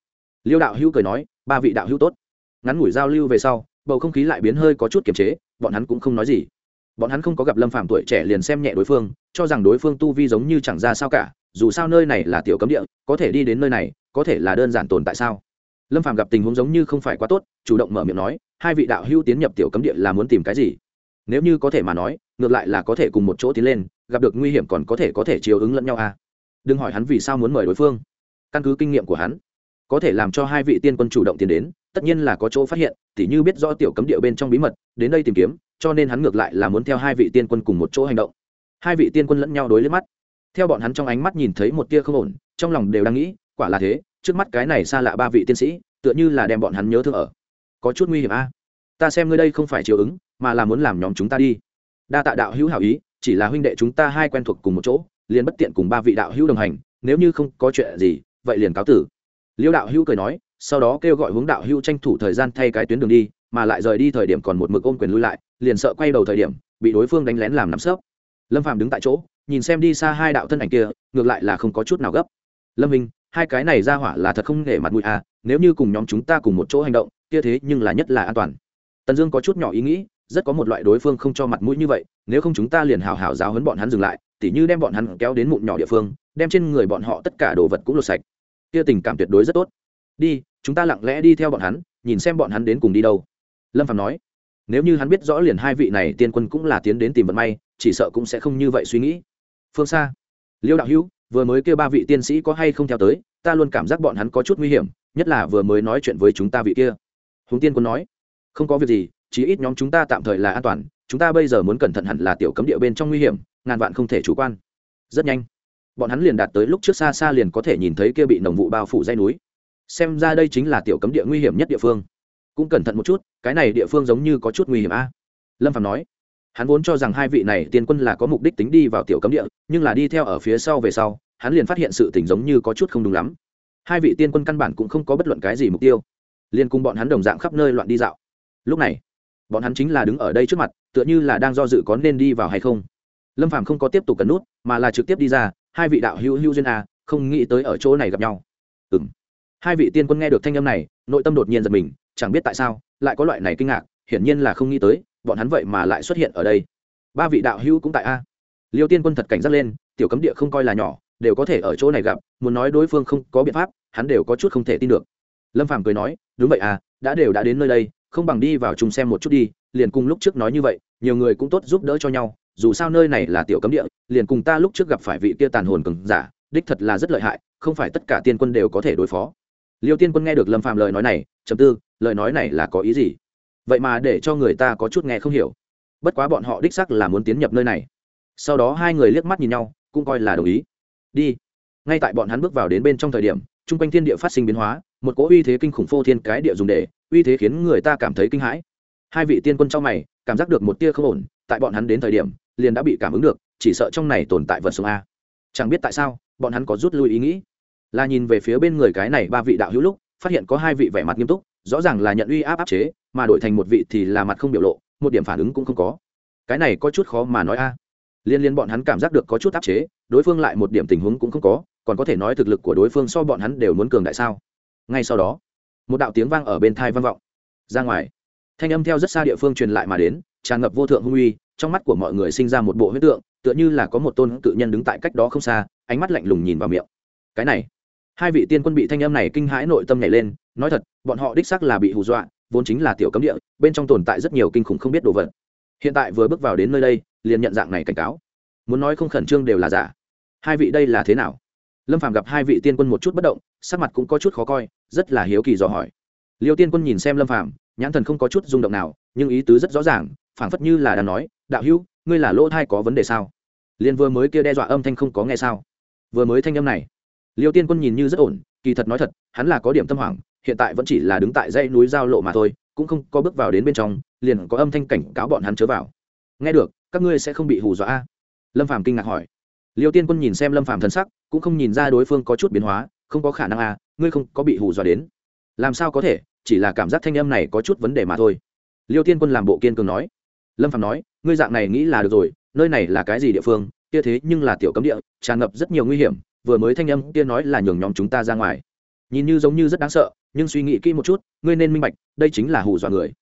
Liêu đạo hữu cười nói, ba vị đạo hữu tốt. Ngắn ngủi giao lưu về sau, bầu không khí lại biến hơi có chút kiềm chế, bọn hắn cũng không nói gì. Bọn hắn không có gặp lâm phàm tuổi trẻ liền xem nhẹ đối phương, cho rằng đối phương tu vi giống như chẳng ra sao cả, dù sao nơi này là tiểu cấm địa, có thể đi đến nơi này, có thể là đơn giản tồn tại sao? Lâm phàm gặp tình huống giống như không phải quá tốt, chủ động mở miệng nói, hai vị đạo hữu tiến nhập tiểu cấm địa là muốn tìm cái gì? Nếu như có thể mà nói, ngược lại là có thể cùng một chỗ tiến lên, gặp được nguy hiểm còn có thể có thể chiều ứng lẫn nhau à? Đừng hỏi hắn vì sao muốn mời đối phương. Căn cứ kinh nghiệm của hắn, có thể làm cho hai vị tiên quân chủ động tiến đến, tất nhiên là có chỗ phát hiện, tỉ như biết rõ tiểu cấm địa bên trong bí mật, đến đây tìm kiếm, cho nên hắn ngược lại là muốn theo hai vị tiên quân cùng một chỗ hành động. Hai vị tiên quân lẫn nhau đối lên mắt. Theo bọn hắn trong ánh mắt nhìn thấy một tia không ổn, trong lòng đều đang nghĩ, quả là thế trước mắt cái này xa lạ ba vị tiên sĩ, tựa như là đem bọn hắn nhớ thương ở. Có chút nguy hiểm a. Ta xem ngươi đây không phải chiều ứng, mà là muốn làm nhóm chúng ta đi. Đa tạ đạo hữu hảo ý, chỉ là huynh đệ chúng ta hai quen thuộc cùng một chỗ, liền bất tiện cùng ba vị đạo hữu đồng hành, nếu như không có chuyện gì, vậy liền cáo tử. Liêu đạo hữu cười nói, sau đó kêu gọi hướng đạo hữu tranh thủ thời gian thay cái tuyến đường đi, mà lại rời đi thời điểm còn một mực ôm quyền lui lại, liền sợ quay đầu thời điểm, bị đối phương đánh lén làm nắm sấp. Lâm phạm đứng tại chỗ, nhìn xem đi xa hai đạo thân ảnh kia, ngược lại là không có chút nào gấp. Lâm minh hai cái này ra hỏa là thật không để mặt mũi à nếu như cùng nhóm chúng ta cùng một chỗ hành động, kia thế nhưng là nhất là an toàn. Tần dương có chút nhỏ ý nghĩ, rất có một loại đối phương không cho mặt mũi như vậy, nếu không chúng ta liền hào hào giáo hấn bọn hắn dừng lại, tỉ như đem bọn hắn kéo đến mụn nhỏ địa phương, đem trên người bọn họ tất cả đồ vật cũng lột sạch. Kia tình cảm tuyệt đối rất tốt. Đi, chúng ta lặng lẽ đi theo bọn hắn, nhìn xem bọn hắn đến cùng đi đâu. Lâm phạm nói. Nếu như hắn biết rõ liền hai vị này tiên quân cũng là tiến đến tìm vận may, chỉ sợ cũng sẽ không như vậy suy nghĩ. Phương xa. Liêu đạo hữu vừa mới kêu ba vị tiên sĩ có hay không theo tới, ta luôn cảm giác bọn hắn có chút nguy hiểm, nhất là vừa mới nói chuyện với chúng ta vị kia. Húng tiên quân nói. Không có việc gì, chí ít nhóm chúng ta tạm thời là an toàn, chúng ta bây giờ muốn cẩn thận hẳn là tiểu cấm địa bên trong nguy hiểm, ngàn vạn không thể chủ quan. Rất nhanh, bọn hắn liền đạt tới lúc trước xa xa liền có thể nhìn thấy kia bị nồng vụ bao phủ dây núi. Xem ra đây chính là tiểu cấm địa nguy hiểm nhất địa phương. Cũng cẩn thận một chút, cái này địa phương giống như có chút nguy hiểm a. Lâm phạm nói. Hắn vốn cho rằng hai vị này tiên quân là có mục đích tính đi vào tiểu cấm địa, nhưng là đi theo ở phía sau về sau hắn liền phát hiện sự tình giống như có chút không đúng lắm. Hai vị tiên quân căn bản cũng không có bất luận cái gì mục tiêu. Liền cùng bọn hắn đồng dạng khắp nơi loạn đi dạo. Lúc này, bọn hắn chính là đứng ở đây trước mặt, tựa như là đang do dự có nên đi vào hay không. Lâm phàm không có tiếp tục cần nút, mà là trực tiếp đi ra, hai vị đạo hữu hữu duyên a không nghĩ tới ở chỗ này gặp nhau. Ừ m hai vị tiên quân nghe được thanh âm này, nội tâm đột nhiên giật mình, chẳng biết tại sao, lại có loại này kinh ngạc, hiển nhiên là không nghĩ tới, bọn hắn vậy mà lại xuất hiện ở đây. Ba vị đạo hữu cũng tại a. Liêu tiên quân thật cảnh giác lên, tiểu cấm địa không coi là nhỏ đều có thể ở chỗ này gặp, muốn nói đối phương không có biện pháp, hắn đều có chút không thể tin được. Lâm phàm cười nói, đúng vậy à đã đều đã đến nơi đây, không bằng đi vào chung xem một chút đi, liền cùng lúc trước nói như vậy, nhiều người cũng tốt giúp đỡ cho nhau, dù sao nơi này là tiểu cấm địa, liền cùng ta lúc trước gặp phải vị kia tàn hồn cường giả, đích thật là rất lợi hại, không phải tất cả tiên quân đều có thể đối phó. Liêu tiên quân nghe được lâm phàm lời nói này chấm tư, lời nói này là có ý gì? Vậy mà để cho người ta có chút nghe không hiểu. Bất quá bọn họ đích sắc là muốn tiến nhập nơi này. Sau đó hai người liếc mắt nhìn nhau, cũng coi là đồng ý đi. Ngay tại bọn hắn bước vào đến bên trong thời điểm, chung quanh thiên địa phát sinh biến hóa, một cỗ uy thế kinh khủng phô thiên cái địa dùng để, uy thế khiến người ta cảm thấy kinh hãi. Hai vị tiên quân trong mày, cảm giác được một tia không ổn, tại bọn hắn đến thời điểm, liền đã bị cảm ứng được, chỉ sợ trong này tồn tại vật sống a. Chẳng biết tại sao, bọn hắn có rút lui ý nghĩ. Là nhìn về phía bên người cái này ba vị đạo hữu lúc, phát hiện có hai vị vẻ mặt nghiêm túc, rõ ràng là nhận uy áp áp chế, mà đổi thành một vị thì là mặt không biểu lộ, một điểm phản ứng cũng không có. Cái này có chút khó mà nói a liên liên bọn hắn cảm giác được có chút áp chế, đối phương lại một điểm tình huống cũng không có, còn có thể nói thực lực của đối phương so bọn hắn đều muốn cường đại sao? Ngay sau đó, một đạo tiếng vang ở bên thai vang vọng. Ra ngoài, thanh âm theo rất xa địa phương truyền lại mà đến, tràn ngập vô thượng hung uy, trong mắt của mọi người sinh ra một bộ huyết tượng, tựa như là có một tôn tự nhân đứng tại cách đó không xa, ánh mắt lạnh lùng nhìn vào miệng. Cái này, hai vị tiên quân bị thanh âm này kinh hãi nội tâm nhảy lên, nói thật, bọn họ đích xác là bị hù dọa, vốn chính là tiểu cấm địa, bên trong tồn tại rất nhiều kinh khủng không biết đồ vật hiện tại vừa bước vào đến nơi đây, liền nhận dạng này cảnh cáo. Muốn nói không khẩn trương đều là giả. Hai vị đây là thế nào? Lâm phàm gặp hai vị tiên quân một chút bất động, sắc mặt cũng có chút khó coi, rất là hiếu kỳ dò hỏi. Liêu tiên quân nhìn xem lâm phàm, nhãn thần không có chút rung động nào, nhưng ý tứ rất rõ ràng, phảng phất như là đang nói, đạo hữu, ngươi là lỗ thai có vấn đề sao? Liền vừa mới kia đe dọa âm thanh không có nghe sao? Vừa mới thanh âm này, liêu tiên quân nhìn như rất ổn, kỳ thật nói thật, hắn là có điểm tâm hoảng, hiện tại vẫn chỉ là đứng tại dãy núi giao lộ mà thôi cũng không có bước vào đến bên trong, liền có âm thanh cảnh cáo bọn hắn chớ vào. Nghe được, các ngươi sẽ không bị hù dọa a? Lâm phàm kinh ngạc hỏi. Liêu tiên quân nhìn xem lâm phàm thân sắc, cũng không nhìn ra đối phương có chút biến hóa, không có khả năng à? ngươi không có bị hù dọa đến. Làm sao có thể, chỉ là cảm giác thanh âm này có chút vấn đề mà thôi. Liêu tiên quân làm bộ kiên cường nói. Lâm phàm nói, ngươi dạng này nghĩ là được rồi, nơi này là cái gì địa phương, kia thế nhưng là tiểu cấm địa, tràn ngập rất nhiều nguy hiểm, vừa mới thanh âm kia nói là nhường nhóm chúng ta ra ngoài. Nhìn như giống như rất đáng sợ nhưng suy nghĩ kỹ một chút, ngươi nên minh bạch, đây chính là hù dọa người.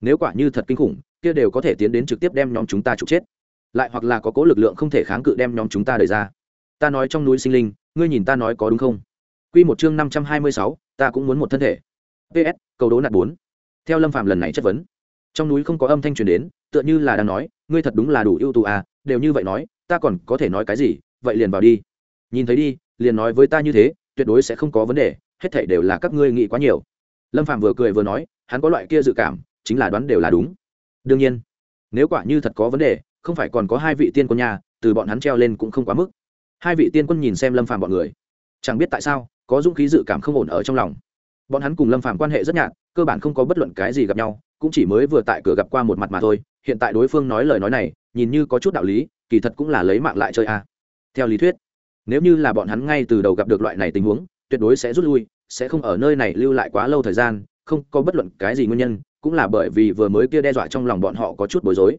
Nếu quả như thật kinh khủng, kia đều có thể tiến đến trực tiếp đem nhóm chúng ta trục chết. Lại hoặc là có cố lực lượng không thể kháng cự đem nhóm chúng ta đẩy ra. Ta nói trong núi sinh linh, ngươi nhìn ta nói có đúng không? Q một chương năm trăm hai mươi sáu, ta cũng muốn một thân thể. Ps cầu đố nạt bốn. Theo lâm phạm lần này chất vấn, trong núi không có âm thanh truyền đến, tựa như là đang nói, ngươi thật đúng là đủ ưu tú à đều như vậy nói, ta còn có thể nói cái gì, vậy liền vào đi. Nhìn thấy đi, liền nói với ta như thế, tuyệt đối sẽ không có vấn đề hết thảy đều là các ngươi nghĩ quá nhiều. Lâm phạm vừa cười vừa nói, hắn có loại kia dự cảm, chính là đoán đều là đúng. Đương nhiên, nếu quả như thật có vấn đề, không phải còn có hai vị tiên quân nhà, từ bọn hắn treo lên cũng không quá mức. Hai vị tiên quân nhìn xem lâm Phạm bọn người, chẳng biết tại sao, có dũng khí dự cảm không ổn ở trong lòng. Bọn hắn cùng lâm Phạm quan hệ rất nhạt, cơ bản không có bất luận cái gì gặp nhau, cũng chỉ mới vừa tại cửa gặp qua một mặt mà thôi, hiện tại đối phương nói lời nói này, nhìn như có chút đạo lý, kỳ thật cũng là lấy mạng lại chơi a theo lý thuyết, nếu như là bọn hắn ngay từ đầu gặp được loại này tình huống tuyệt đối sẽ rút lui, sẽ không ở nơi này lưu lại quá lâu thời gian, không có bất luận cái gì nguyên nhân, cũng là bởi vì vừa mới kia đe dọa trong lòng bọn họ có chút bối rối.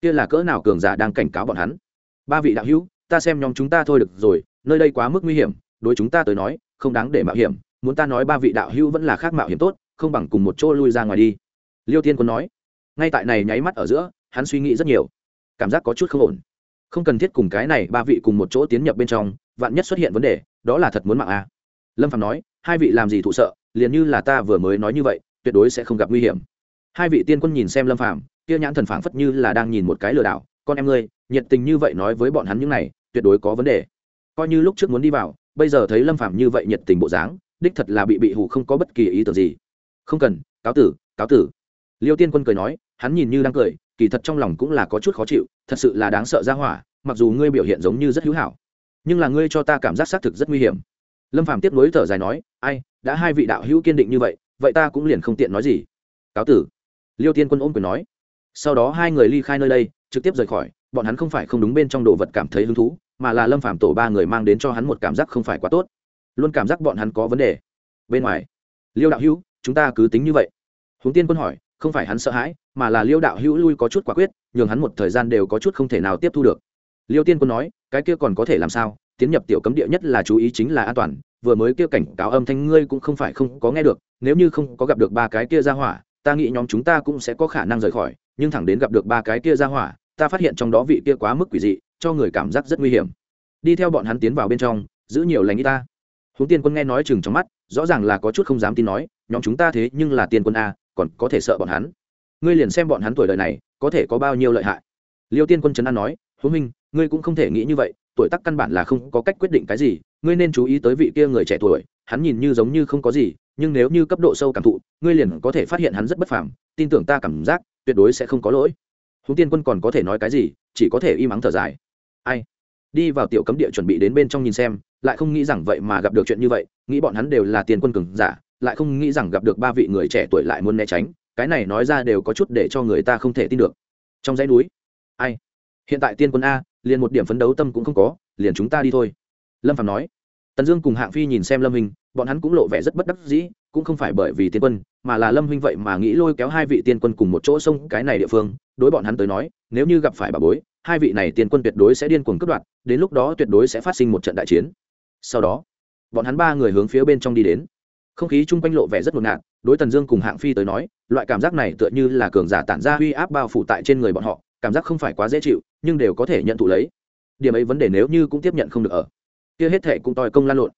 Kia là cỡ nào cường giả đang cảnh cáo bọn hắn? Ba vị đạo hữu, ta xem nhóm chúng ta thôi được rồi, nơi đây quá mức nguy hiểm, đối chúng ta tới nói, không đáng để mạo hiểm, muốn ta nói ba vị đạo hữu vẫn là khác mạo hiểm tốt, không bằng cùng một chỗ lui ra ngoài đi. Liêu tiên quân nói. Ngay tại này nháy mắt ở giữa, hắn suy nghĩ rất nhiều. Cảm giác có chút không ổn. Không cần thiết cùng cái này ba vị cùng một chỗ tiến nhập bên trong, vạn nhất xuất hiện vấn đề, đó là thật muốn mạng a à lâm phạm nói, hai vị làm gì thụ sợ, liền như là ta vừa mới nói như vậy, tuyệt đối sẽ không gặp nguy hiểm. Hai vị tiên quân nhìn xem lâm phạm kia nhãn thần phảng phất như là đang nhìn một cái lừa đảo, con em ngươi, nhiệt tình như vậy nói với bọn hắn những này, tuyệt đối có vấn đề. Coi như lúc trước muốn đi vào, bây giờ thấy lâm phạm như vậy nhiệt tình bộ dáng, đích thật là bị bị hủ không có bất kỳ ý tưởng gì. Không cần, cáo tử cáo tử. Liêu tiên quân cười nói, hắn nhìn như đang cười, kỳ thật trong lòng cũng là có chút khó chịu, thật sự là đáng sợ ra hỏa, mặc dù ngươi biểu hiện giống như rất hữu hảo, nhưng là ngươi cho ta cảm giác xác thực rất nguy hiểm lâm phàm tiếp nối thở dài nói, ai, đã hai vị đạo hữu kiên định như vậy vậy ta cũng liền không tiện nói gì. Cáo tử. Liêu tiên quân ôm quyền nói, sau đó hai người ly khai nơi đây, trực tiếp rời khỏi, bọn hắn không phải không đúng bên trong đồ vật cảm thấy hứng thú, mà là lâm phàm tổ ba người mang đến cho hắn một cảm giác không phải quá tốt. Luôn cảm giác bọn hắn có vấn đề. Bên ngoài, liêu đạo hữu, chúng ta cứ tính như vậy. Huống tiên quân hỏi, không phải hắn sợ hãi, mà là liêu đạo hữu lui có chút quả quyết, nhường hắn một thời gian đều có chút không thể nào tiếp thu được. Liêu tiên quân nói, cái kia còn có thể làm sao? Tiến nhập tiểu cấm địa nhất là chú ý chính là an toàn, vừa mới kia cảnh cáo âm thanh ngươi cũng không phải không có nghe được, nếu như không có gặp được ba cái kia ra hỏa, ta nghĩ nhóm chúng ta cũng sẽ có khả năng rời khỏi, nhưng thẳng đến gặp được ba cái kia ra hỏa, ta phát hiện trong đó vị kia quá mức quỷ dị, cho người cảm giác rất nguy hiểm. Đi theo bọn hắn tiến vào bên trong, giữ nhiều lành y ta. Huống tiên quân nghe nói chừng trong mắt, rõ ràng là có chút không dám tin nói, nhóm chúng ta thế nhưng là tiên quân a, còn có thể sợ bọn hắn. Ngươi liền xem bọn hắn tuổi đời này, có thể có bao nhiêu lợi hại. Liêu tiên quân trấn an nói, huống minh ngươi cũng không thể nghĩ như vậy tuổi tác căn bản là không có cách quyết định cái gì, ngươi nên chú ý tới vị kia người trẻ tuổi, hắn nhìn như giống như không có gì, nhưng nếu như cấp độ sâu cảm thụ, ngươi liền có thể phát hiện hắn rất bất phàm, tin tưởng ta cảm giác, tuyệt đối sẽ không có lỗi. Húng tiên quân còn có thể nói cái gì, chỉ có thể im ắng thở dài. Ai? Đi vào tiểu cấm địa chuẩn bị đến bên trong nhìn xem, lại không nghĩ rằng vậy mà gặp được chuyện như vậy, nghĩ bọn hắn đều là tiền quân cường giả, lại không nghĩ rằng gặp được ba vị người trẻ tuổi lại muốn né tránh, cái này nói ra đều có chút để cho người ta không thể tin được. Trong dãy núi, ai? Hiện tại tiên quân a liền một điểm phấn đấu tâm cũng không có liền chúng ta đi thôi. Lâm phạm nói. Tần dương cùng hạng phi nhìn xem lâm Minh, bọn hắn cũng lộ vẻ rất bất đắc dĩ cũng không phải bởi vì tiên quân mà là lâm huynh vậy mà nghĩ lôi kéo hai vị tiên quân cùng một chỗ sông cái này địa phương đối bọn hắn tới nói nếu như gặp phải bà bối hai vị này tiên quân tuyệt đối sẽ điên cuồng cướp đoạt đến lúc đó tuyệt đối sẽ phát sinh một trận đại chiến. Sau đó bọn hắn ba người hướng phía bên trong đi đến. Không khí chung quanh lộ vẻ rất ngột ngạt đối tần dương cùng hạng phi tới nói loại cảm giác này tựa như là cường giả tản ra uy áp bao phủ tại trên người bọn họ cảm giác không phải quá dễ chịu, nhưng đều có thể nhận thụ lấy. Điểm ấy vấn đề nếu như cũng tiếp nhận không được ở. Kia hết thệ cũng tòi công lan lộn.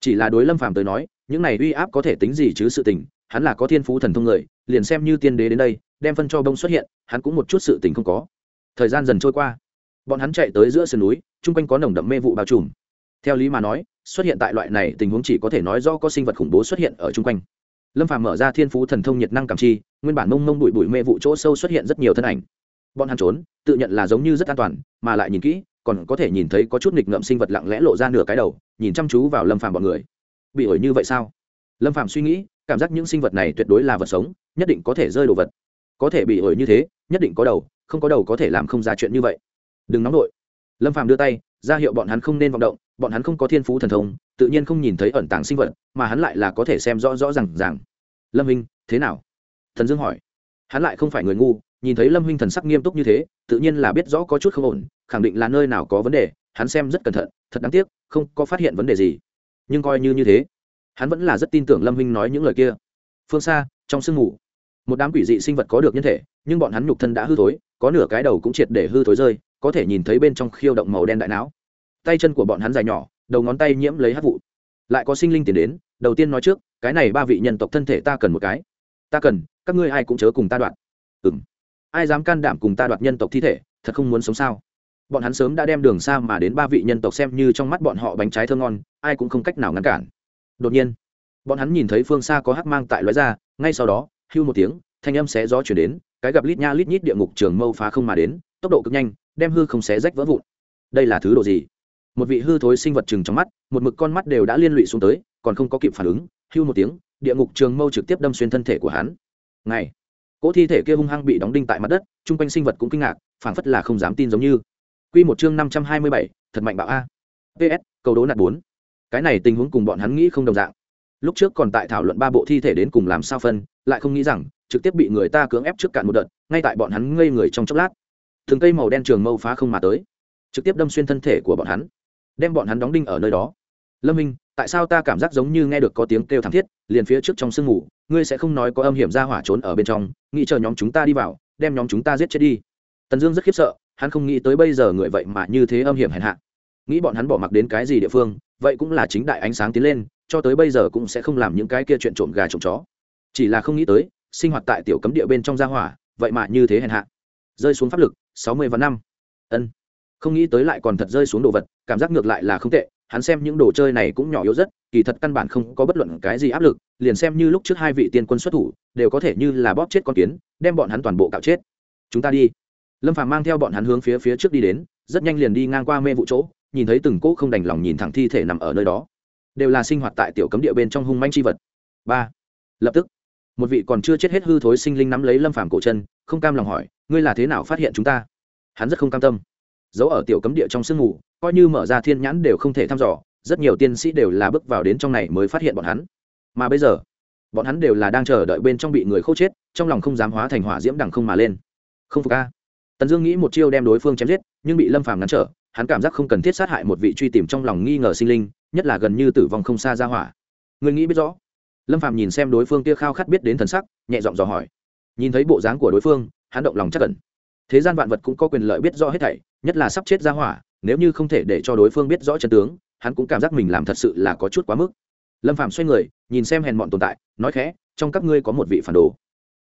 Chỉ là đối lâm phàm tới nói, những này uy áp có thể tính gì chứ sự tình, hắn là có thiên phú thần thông người, liền xem như tiên đế đến đây, đem phân cho bông xuất hiện, hắn cũng một chút sự tình không có. Thời gian dần trôi qua. Bọn hắn chạy tới giữa sườn núi, chung quanh có nồng đậm mê vụ bao trùm. Theo lý mà nói, xuất hiện tại loại này tình huống chỉ có thể nói do có sinh vật khủng bố xuất hiện ở chung quanh. Lâm phàm mở ra thiên phú thần thông nhiệt năng cảm chi, nguyên bản mông mông bụi bụi mê vụ chỗ sâu xuất hiện rất nhiều thân ảnh bọn hắn trốn, tự nhận là giống như rất an toàn, mà lại nhìn kỹ, còn có thể nhìn thấy có chút nghịch ngợm sinh vật lặng lẽ lộ ra nửa cái đầu, nhìn chăm chú vào lâm phàm bọn người. Bị ổi như vậy sao? Lâm phàm suy nghĩ, cảm giác những sinh vật này tuyệt đối là vật sống, nhất định có thể rơi đồ vật. Có thể bị ổi như thế, nhất định có đầu, không có đầu có thể làm không ra chuyện như vậy. Đừng nóng nổi lâm phàm đưa tay, ra hiệu bọn hắn không nên vọng động, bọn hắn không có thiên phú thần thông, tự nhiên không nhìn thấy ẩn tàng sinh vật, mà hắn lại là có thể xem rõ rõ r à n g ràng. Lâm hình thế nào? Thần dương hỏi. Hắn lại không phải người ngu nhìn thấy lâm huynh thần sắc nghiêm túc như thế, tự nhiên là biết rõ có chút không ổn, khẳng định là nơi nào có vấn đề, hắn xem rất cẩn thận, thật đáng tiếc, không có phát hiện vấn đề gì. Nhưng coi như như thế, hắn vẫn là rất tin tưởng lâm huynh nói những lời kia. Phương xa, trong sương mù, một đám quỷ dị sinh vật có được nhân thể, nhưng bọn hắn nhục thân đã hư thối, có nửa cái đầu cũng triệt để hư thối rơi, có thể nhìn thấy bên trong khiêu động màu đen đại não. Tay chân của bọn hắn dài nhỏ, đầu ngón tay nhiễm lấy hát vụ. Lại có sinh linh tiền đến, đầu tiên nói trước, cái này ba vị nhân tộc thân thể ta cần một cái. Ta cần, các ngươi ai cũng chớ cùng ta đoạn. Ừng ai dám can đảm cùng ta đoạt nhân tộc thi thể, thật không muốn sống sao? Bọn hắn sớm đã đem đường xa mà đến ba vị nhân tộc xem như trong mắt bọn họ bánh trái thơ ngon, ai cũng không cách nào ngăn cản. Đột nhiên, bọn hắn nhìn thấy phương xa có hắc mang tại lóe ra, ngay sau đó, hưu một tiếng, thanh âm xé gió chuyển đến, cái gặp lít nha lít nhít địa ngục trường mâu phá không mà đến, tốc độ cực nhanh, đem hư không xé rách vỡ vụn. Đây là thứ độ gì? Một vị hư thối sinh vật chừng trong mắt, một mực con mắt đều đã liên lụy xuống tới, còn không có kịp phản ứng, hưu một tiếng, địa ngục trường mâu trực tiếp đâm xuyên thân thể của hắn. Ngày cỗ thi thể kia hung hăng bị đóng đinh tại mặt đất chung quanh sinh vật cũng kinh ngạc phảng phất là không dám tin giống như Quy một chương năm trăm hai mươi bảy, thật mạnh bạo a. PS, câu đố nạt bốn. Cái này tình huống cùng bọn hắn nghĩ không đồng dạng. Lúc trước còn tại thảo luận ba bộ thi thể đến cùng làm sao phân, lại không nghĩ rằng trực tiếp bị người ta cưỡng ép trước cạn một đợt, ngay tại bọn hắn ngây người trong chốc lát. thường cây màu đen trường mâu phá không mà tới, trực tiếp đâm xuyên thân thể của bọn hắn, đem bọn hắn đóng đinh ở nơi đó. Lâm Minh, tại sao ta cảm giác giống như nghe được có tiếng kêu thảm thiết, liền phía trước trong sương ngủ, ngươi sẽ không nói có âm hiểm ra hỏa trốn ở bên trong, nghĩ chờ nhóm chúng ta đi vào, đem nhóm chúng ta giết chết đi. Tần Dương rất khiếp sợ, hắn không nghĩ tới bây giờ người vậy mà như thế âm hiểm hèn hạ. Nghĩ bọn hắn bỏ mặc đến cái gì địa phương vậy cũng là chính đại ánh sáng tiến lên cho tới bây giờ cũng sẽ không làm những cái kia chuyện trộm gà trộm chó. Chỉ là không nghĩ tới sinh hoạt tại tiểu cấm địa bên trong gia hỏa vậy mà như thế hèn hạ. Rơi xuống pháp lực sáu mươi và năm. Ân. Không nghĩ tới lại còn thật rơi xuống đồ vật cảm giác ngược lại là không tệ hắn xem những đồ chơi này cũng nhỏ yếu rất, kỳ thật căn bản không có bất luận cái gì áp lực, liền xem như lúc trước hai vị tiên quân xuất thủ, đều có thể như là bóp chết con kiến, đem bọn hắn toàn bộ cạo chết. Chúng ta đi. Lâm phàm mang theo bọn hắn hướng phía phía trước đi đến, rất nhanh liền đi ngang qua mê vụ chỗ, nhìn thấy từng cỗ không đành lòng nhìn thẳng thi thể nằm ở nơi đó. Đều là sinh hoạt tại tiểu cấm địa bên trong hung manh chi vật. Ba. Lập tức, một vị còn chưa chết hết hư thối sinh linh nắm lấy lâm phàm cổ chân, không cam lòng hỏi, ngươi là thế nào phát hiện chúng ta? Hắn rất không cam tâm giấu ở tiểu cấm địa trong sương mù, coi như mở ra thiên nhãn đều không thể thăm dò, rất nhiều tiên sĩ đều là bước vào đến trong này mới phát hiện bọn hắn. Mà bây giờ, bọn hắn đều là đang chờ đợi bên trong bị người khô chết, trong lòng không dám hóa thành hỏa diễm đằng không mà lên. Không phục a. Tần dương nghĩ một chiêu đem đối phương chém giết, nhưng bị lâm phàm ngăn trở, hắn cảm giác không cần thiết sát hại một vị truy tìm trong lòng nghi ngờ sinh linh, nhất là gần như tử vong không xa ra hỏa. Người nghĩ biết rõ. Lâm phàm nhìn xem đối phương kia khao khát biết đến thần sắc, nhẹ giọng dò hỏi. Nhìn thấy bộ dáng của đối phương, hắn động lòng chắc cẩn thế gian vạn vật cũng có quyền lợi biết rõ hết thảy, nhất là sắp chết ra hỏa, nếu như không thể để cho đối phương biết rõ chân tướng, hắn cũng cảm giác mình làm thật sự là có chút quá mức. Lâm phàm xoay người, nhìn xem hèn mọn tồn tại, nói khẽ, trong các ngươi có một vị phản đồ.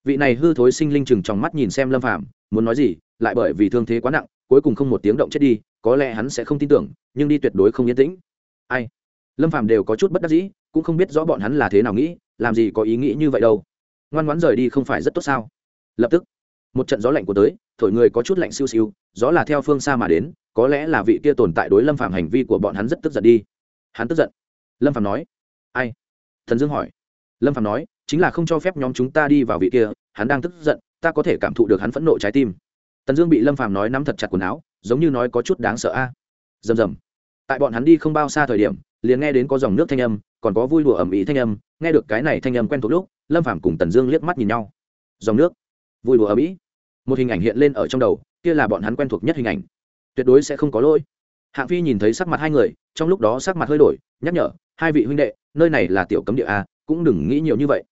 Vị này hư thối sinh linh chừng trong mắt nhìn xem lâm phàm, muốn nói gì, lại bởi vì thương thế quá nặng, cuối cùng không một tiếng động chết đi, có lẽ hắn sẽ không tin tưởng, nhưng đi tuyệt đối không yên tĩnh. Ai? Lâm phàm đều có chút bất đắc dĩ, cũng không biết rõ bọn hắn là thế nào nghĩ, làm gì có ý nghĩ như vậy đâu. Ngoan ngoãn rời đi không phải rất tốt sao? Lập tức, một trận gió lạnh của tới thổi người có chút lạnh siêu siêu, gió là theo phương xa mà đến, có lẽ là vị kia tồn tại đối lâm phàm hành vi của bọn hắn rất tức giận đi. Hắn tức giận. Lâm phàm nói. Ai? Thần dương hỏi. Lâm phàm nói, chính là không cho phép nhóm chúng ta đi vào vị kia, hắn đang tức giận, ta có thể cảm thụ được hắn phẫn nộ trái tim. Tần dương bị lâm phàm nói nắm thật chặt quần áo, giống như nói có chút đáng sợ a. À. rầm rầm. Tại bọn hắn đi không bao xa thời điểm, liền nghe đến có dòng nước thanh âm, còn có vui đùa ẩm ý thanh âm, nghe được cái này thanh âm quen thuộc lúc, lâm phàm cùng tần dương liếc mắt nhìn nhau. Dòng nước. Vui đùa ẩm ý một hình ảnh hiện lên ở trong đầu, kia là bọn hắn quen thuộc nhất hình ảnh. Tuyệt đối sẽ không có lỗi. Hạng phi nhìn thấy sắc mặt hai người, trong lúc đó sắc mặt hơi đổi, nhắc nhở, hai vị huynh đệ, nơi này là tiểu cấm địa à? cũng đừng nghĩ nhiều như vậy.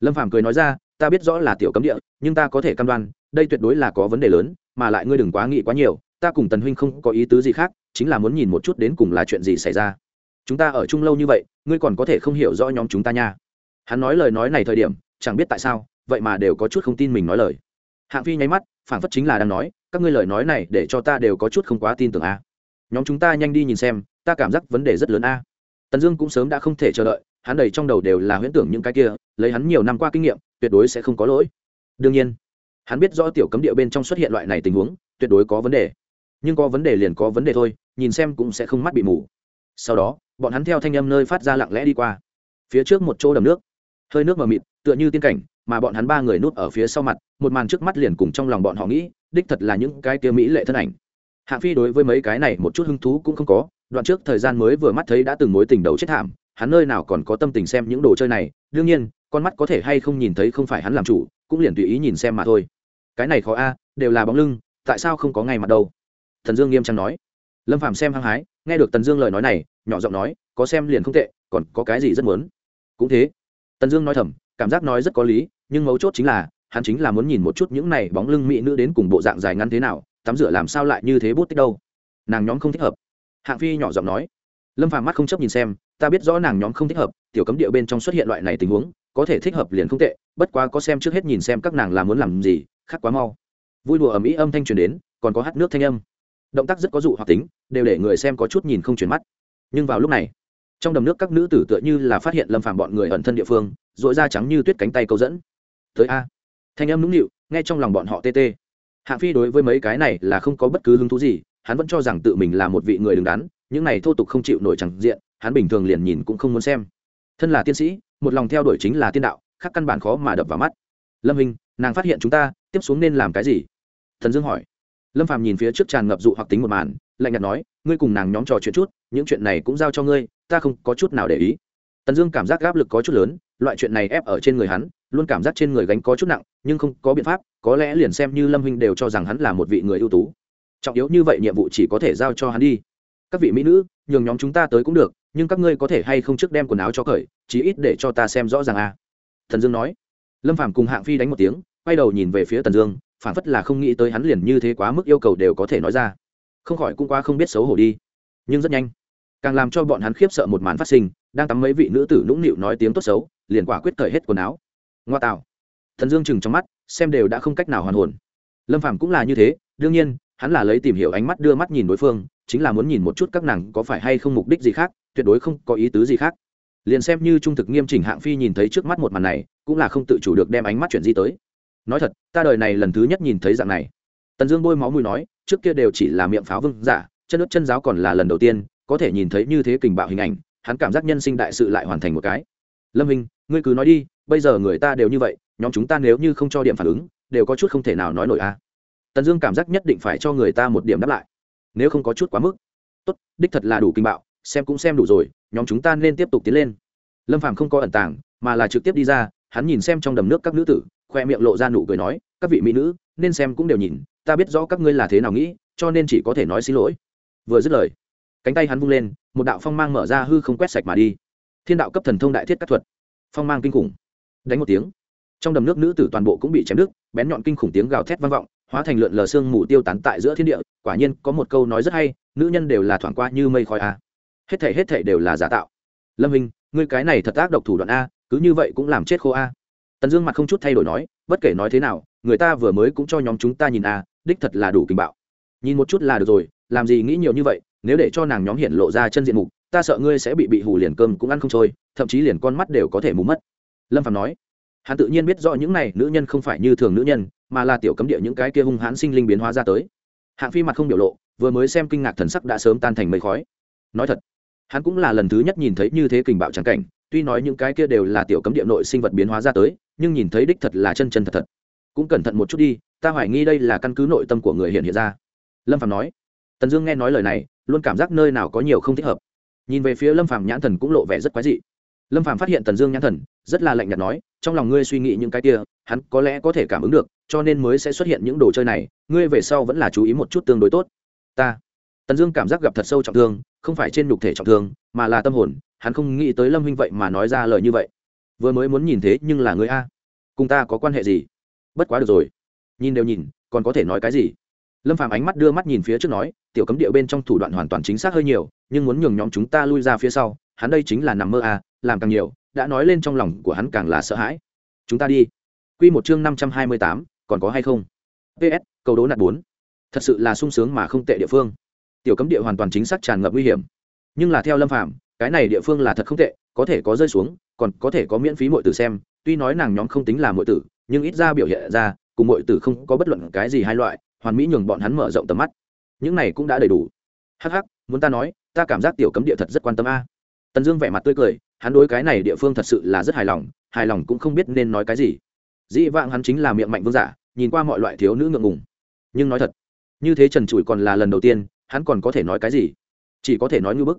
Lâm phàm cười nói ra, ta biết rõ là tiểu cấm địa, nhưng ta có thể cam đoan, đây tuyệt đối là có vấn đề lớn, mà lại ngươi đừng quá nghĩ quá nhiều, ta cùng tần huynh không có ý tứ gì khác, chính là muốn nhìn một chút đến cùng là chuyện gì xảy ra. Chúng ta ở chung lâu như vậy, ngươi còn có thể không hiểu rõ nhóm chúng ta nha. Hắn nói lời nói này thời điểm, chẳng biết tại sao, vậy mà đều có chút không tin mình nói lời hạng phi nháy mắt phản phất chính là đang nói, các ngươi lời nói này để cho ta đều có chút không quá tin tưởng a. Nhóm chúng ta nhanh đi nhìn xem, ta cảm giác vấn đề rất lớn a. Tần dương cũng sớm đã không thể chờ đợi, hắn đầy trong đầu đều là huyễn tưởng những cái kia, lấy hắn nhiều năm qua kinh nghiệm, tuyệt đối sẽ không có lỗi. Đương nhiên, hắn biết rõ tiểu cấm địa bên trong xuất hiện loại này tình huống, tuyệt đối có vấn đề. Nhưng có vấn đề liền có vấn đề thôi, nhìn xem cũng sẽ không mắt bị mù. Sau đó, bọn hắn theo thanh âm nơi phát ra lặng lẽ đi qua. Phía trước một chỗ đầm nước. Hơi nước mờ mịt, tựa như tiên cảnh mà bọn hắn ba người núp ở phía sau mặt, một màn trước mắt liền cùng trong lòng bọn họ nghĩ, đích thật là những cái kia mỹ lệ thân ảnh. Hạng phi đối với mấy cái này một chút hứng thú cũng không có, đoạn trước thời gian mới vừa mắt thấy đã từng mối tình đầu chết thảm, hắn nơi nào còn có tâm tình xem những đồ chơi này, đương nhiên, con mắt có thể hay không nhìn thấy không phải hắn làm chủ, cũng liền tùy ý nhìn xem mà thôi. Cái này khó a, đều là bóng lưng, tại sao không có ngày mặt đâu? Thần dương nghiêm trang nói. Lâm phạm xem hăng hái, nghe được tần dương lời nói này, nhỏ giọng nói, có xem liền không tệ, còn có cái gì rất muốn? Cũng thế. Tần dương nói thầm, cảm giác nói rất có lý nhưng mấu chốt chính là, hắn chính là muốn nhìn một chút những này bóng lưng mỹ nữ đến cùng bộ dạng dài ngắn thế nào, tắm rửa làm sao lại như thế bút tích đâu. Nàng nhóm không thích hợp. Hạng phi nhỏ giọng nói. Lâm phàm mắt không chấp nhìn xem, ta biết rõ nàng nhóm không thích hợp, tiểu cấm địa bên trong xuất hiện loại này tình huống, có thể thích hợp liền không tệ, bất quá có xem trước hết nhìn xem các nàng là muốn làm gì khác quá mau. Vui đùa ở mỹ âm thanh truyền đến, còn có hát nước thanh âm. Động tác rất có dụ hoặc tính, đều để người xem có chút nhìn không chuyển mắt. Nhưng vào lúc này, trong đầm nước các nữ tử tựa như là phát hiện lâm phàm bọn người ẩn thân địa phương dội da trắng như tuyết cánh tay câu dẫn tới a. Thanh âm nũng nịu, nghe trong lòng bọn họ tê tê. Hạng phi đối với mấy cái này là không có bất cứ hứng thú gì, hắn vẫn cho rằng tự mình là một vị người đứng đắn, những này thô tục không chịu nổi chẳng diện, hắn bình thường liền nhìn cũng không muốn xem. Thân là tiên sĩ, một lòng theo đuổi chính là tiên đạo, khác căn bản khó mà đập vào mắt. Lâm hình, nàng phát hiện chúng ta, tiếp xuống nên làm cái gì? Thần dương hỏi. Lâm phàm nhìn phía trước tràn ngập dụ hoặc tính một màn, lạnh nhạt nói, ngươi cùng nàng nhóm trò chuyện chút, những chuyện này cũng giao cho ngươi, ta không có chút nào để ý. Tần dương cảm giác áp lực có chút lớn, loại chuyện này ép ở trên người hắn luôn cảm giác trên người gánh có chút nặng, nhưng không có biện pháp, có lẽ liền xem như lâm huynh đều cho rằng hắn là một vị người ưu tú. Trọng yếu như vậy nhiệm vụ chỉ có thể giao cho hắn đi. Các vị mỹ nữ, nhường nhóm chúng ta tới cũng được, nhưng các ngươi có thể hay không trước đem quần áo cho cởi, chí ít để cho ta xem rõ ràng à. thần dương nói. Lâm phàm cùng hạng phi đánh một tiếng, quay đầu nhìn về phía tần dương phản phất là không nghĩ tới hắn liền như thế quá mức yêu cầu đều có thể nói ra. Không khỏi cũng qua không biết xấu hổ đi. Nhưng rất nhanh, càng làm cho bọn hắn khiếp sợ một màn phát sinh, đang tắm mấy vị nữ tử nũng nịu nói tiếng tốt xấu, liền quả quyết cởi hết quần áo ngoa tạo thần dương chừng trong mắt, xem đều đã không cách nào hoàn hồn. Lâm phàm cũng là như thế, đương nhiên, hắn là lấy tìm hiểu ánh mắt đưa mắt nhìn đối phương, chính là muốn nhìn một chút các nàng có phải hay không mục đích gì khác, tuyệt đối không có ý tứ gì khác. Liền xem như trung thực nghiêm chỉnh hạng phi nhìn thấy trước mắt một màn này, cũng là không tự chủ được đem ánh mắt chuyển di tới. Nói thật, ta đời này lần thứ nhất nhìn thấy dạng này. Tần dương bôi máu mùi nói, trước kia đều chỉ là miệng pháo vương giả, chân ướt chân giáo còn là lần đầu tiên, có thể nhìn thấy như thế kình bạo hình ảnh, hắn cảm giác nhân sinh đại sự lại hoàn thành một cái. Lâm hình ngươi cứ nói đi, bây giờ người ta đều như vậy, nhóm chúng ta nếu như không cho điểm phản ứng, đều có chút không thể nào nói nổi a. À. tần dương cảm giác nhất định phải cho người ta một điểm đáp lại. Nếu không có chút quá mức. Tốt, đích thật là đủ kinh bạo, xem cũng xem đủ rồi, nhóm chúng ta nên tiếp tục tiến lên. Lâm phàm không có ẩn tàng, mà là trực tiếp đi ra, hắn nhìn xem trong đầm nước các nữ tử, khoe miệng lộ ra nụ cười nói, các vị mỹ nữ, nên xem cũng đều nhìn, ta biết rõ các ngươi là thế nào nghĩ, cho nên chỉ có thể nói xin lỗi. Vừa dứt lời, cánh tay hắn vung lên, một đạo phong mang mở ra hư không quét sạch mà đi. Thiên đạo cấp thần thông đại thiết các thuật phong mang kinh khủng. Đánh một tiếng, trong đầm nước nữ tử toàn bộ cũng bị chém đứt, bén nhọn kinh khủng tiếng gào thét vang vọng, hóa thành lượn lờ xương mù tiêu tán tại giữa thiên địa, quả nhiên có một câu nói rất hay, nữ nhân đều là thoảng qua như mây khói a. Hết thể hết thể đều là giả tạo. Lâm hình, ngươi cái này thật ác độc thủ đoạn a, cứ như vậy cũng làm chết khô a. Tần dương mặt không chút thay đổi nói, bất kể nói thế nào, người ta vừa mới cũng cho nhóm chúng ta nhìn a, đích thật là đủ kinh bạo. Nhìn một chút là được rồi, làm gì nghĩ nhiều như vậy, nếu để cho nàng nhóm hiện lộ ra chân diện mục ta sợ ngươi sẽ bị bị hù liền cơm cũng ăn không trôi, thậm chí liền con mắt đều có thể mù mất. Lâm phạm nói. Hắn tự nhiên biết rõ những này nữ nhân không phải như thường nữ nhân, mà là tiểu cấm địa những cái kia hung hãn sinh linh biến hóa ra tới. Hạng phi mặt không biểu lộ, vừa mới xem kinh ngạc thần sắc đã sớm tan thành mây khói. Nói thật, hắn cũng là lần thứ nhất nhìn thấy như thế kình bạo trắng cảnh, tuy nói những cái kia đều là tiểu cấm địa nội sinh vật biến hóa ra tới, nhưng nhìn thấy đích thật là chân chân thật thật. Cũng cẩn thận một chút đi, ta hoài nghi đây là căn cứ nội tâm của người hiện hiện ra. Lâm phạm nói. Tần dương nghe nói lời này, luôn cảm giác nơi nào có nhiều không thích hợp nhìn về phía lâm phàm nhãn thần cũng lộ vẻ rất quái dị. Lâm phàm phát hiện tần dương nhãn thần, rất là lạnh nhạt nói, trong lòng ngươi suy nghĩ những cái kia, hắn có lẽ có thể cảm ứng được, cho nên mới sẽ xuất hiện những đồ chơi này, ngươi về sau vẫn là chú ý một chút tương đối tốt. Ta. Tần dương cảm giác gặp thật sâu trọng thương, không phải trên nhục thể trọng thương, mà là tâm hồn, hắn không nghĩ tới lâm huynh vậy mà nói ra lời như vậy. Vừa mới muốn nhìn thế nhưng là ngươi a. Cùng ta có quan hệ gì? Bất quá được rồi. Nhìn đều nhìn, còn có thể nói cái gì? Lâm phàm ánh mắt đưa mắt nhìn phía trước nói, tiểu cấm địa bên trong thủ đoạn hoàn toàn chính xác hơi nhiều, nhưng muốn nhường nhóm chúng ta lui ra phía sau, hắn đây chính là nằm mơ à? làm càng nhiều, đã nói lên trong lòng của hắn càng là sợ hãi. Chúng ta đi. Quy một chương năm trăm hai mươi tám, còn có hay không? Ps câu đố nạt bốn. Thật sự là sung sướng mà không tệ địa phương. Tiểu cấm địa hoàn toàn chính xác tràn ngập nguy hiểm. Nhưng là theo lâm phạm cái này địa phương là thật không tệ, có thể có rơi xuống, còn có thể có miễn phí mọi tử xem, tuy nói nàng nhóm không tính là mọi tử, nhưng ít ra biểu hiện ra, cùng mọi tử không có bất luận cái gì hai loại hoàn mỹ nhường bọn hắn mở rộng tầm mắt. Những này cũng đã đầy đủ. Hh muốn ta nói, ta cảm giác tiểu cấm địa thật rất quan tâm a. Tần dương vẻ mặt tươi cười, hắn đối cái này địa phương thật sự là rất hài lòng hài lòng cũng không biết nên nói cái gì. Dĩ vãng hắn chính là miệng mạnh vương giả, nhìn qua mọi loại thiếu nữ ngượng ngùng. Nhưng nói thật, như thế trần trụi còn là lần đầu tiên, hắn còn có thể nói cái gì? Chỉ có thể nói như bức.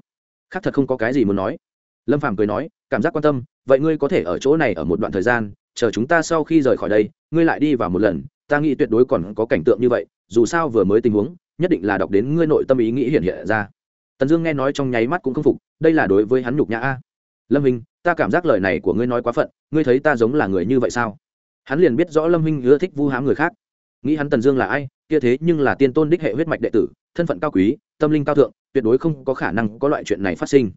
Khác thật không có cái gì muốn nói. Lâm phàm cười nói, cảm giác quan tâm, vậy ngươi có thể ở chỗ này ở một đoạn thời gian, chờ chúng ta sau khi rời khỏi đây, ngươi lại đi vào một lần ta nghĩ tuyệt đối còn có cảnh tượng như vậy, dù sao vừa mới tình huống, nhất định là đọc đến ngươi nội tâm ý nghĩ hiện hiện ra. Tần dương nghe nói trong nháy mắt cũng không phục, đây là đối với hắn nhục nhã a. Lâm hình ta cảm giác lời này của ngươi nói quá phận, ngươi thấy ta giống là người như vậy sao? Hắn liền biết rõ lâm hình ưa thích vu hám người khác. Nghĩ hắn tần dương là ai, kia thế nhưng là tiên tôn đích hệ huyết mạch đệ tử, thân phận cao quý, tâm linh cao thượng, tuyệt đối không có khả năng có loại chuyện này phát sinh.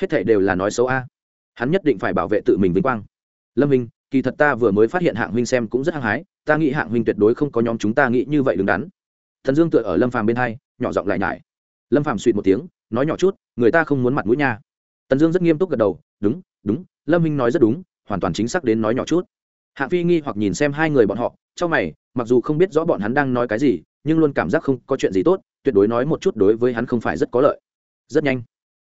Hết thảy đều là nói xấu a. Hắn nhất định phải bảo vệ tự mình vinh quang. Lâm hình kỳ thật ta vừa mới phát hiện hạng huynh xem cũng rất hăng hái ta nghĩ hạng huynh tuyệt đối không có nhóm chúng ta nghĩ như vậy đứng đắn. Thần dương tựa ở lâm phàm bên hai, nhỏ giọng lại nhải. Lâm phàm suỵt một tiếng, nói nhỏ chút, người ta không muốn mặt mũi nha. Tần dương rất nghiêm túc gật đầu, đúng đúng, lâm huynh nói rất đúng, hoàn toàn chính xác đến nói nhỏ chút. Hạng phi nghi hoặc nhìn xem hai người bọn họ, trong mày, mặc dù không biết rõ bọn hắn đang nói cái gì, nhưng luôn cảm giác không có chuyện gì tốt, tuyệt đối nói một chút đối với hắn không phải rất có lợi. Rất nhanh,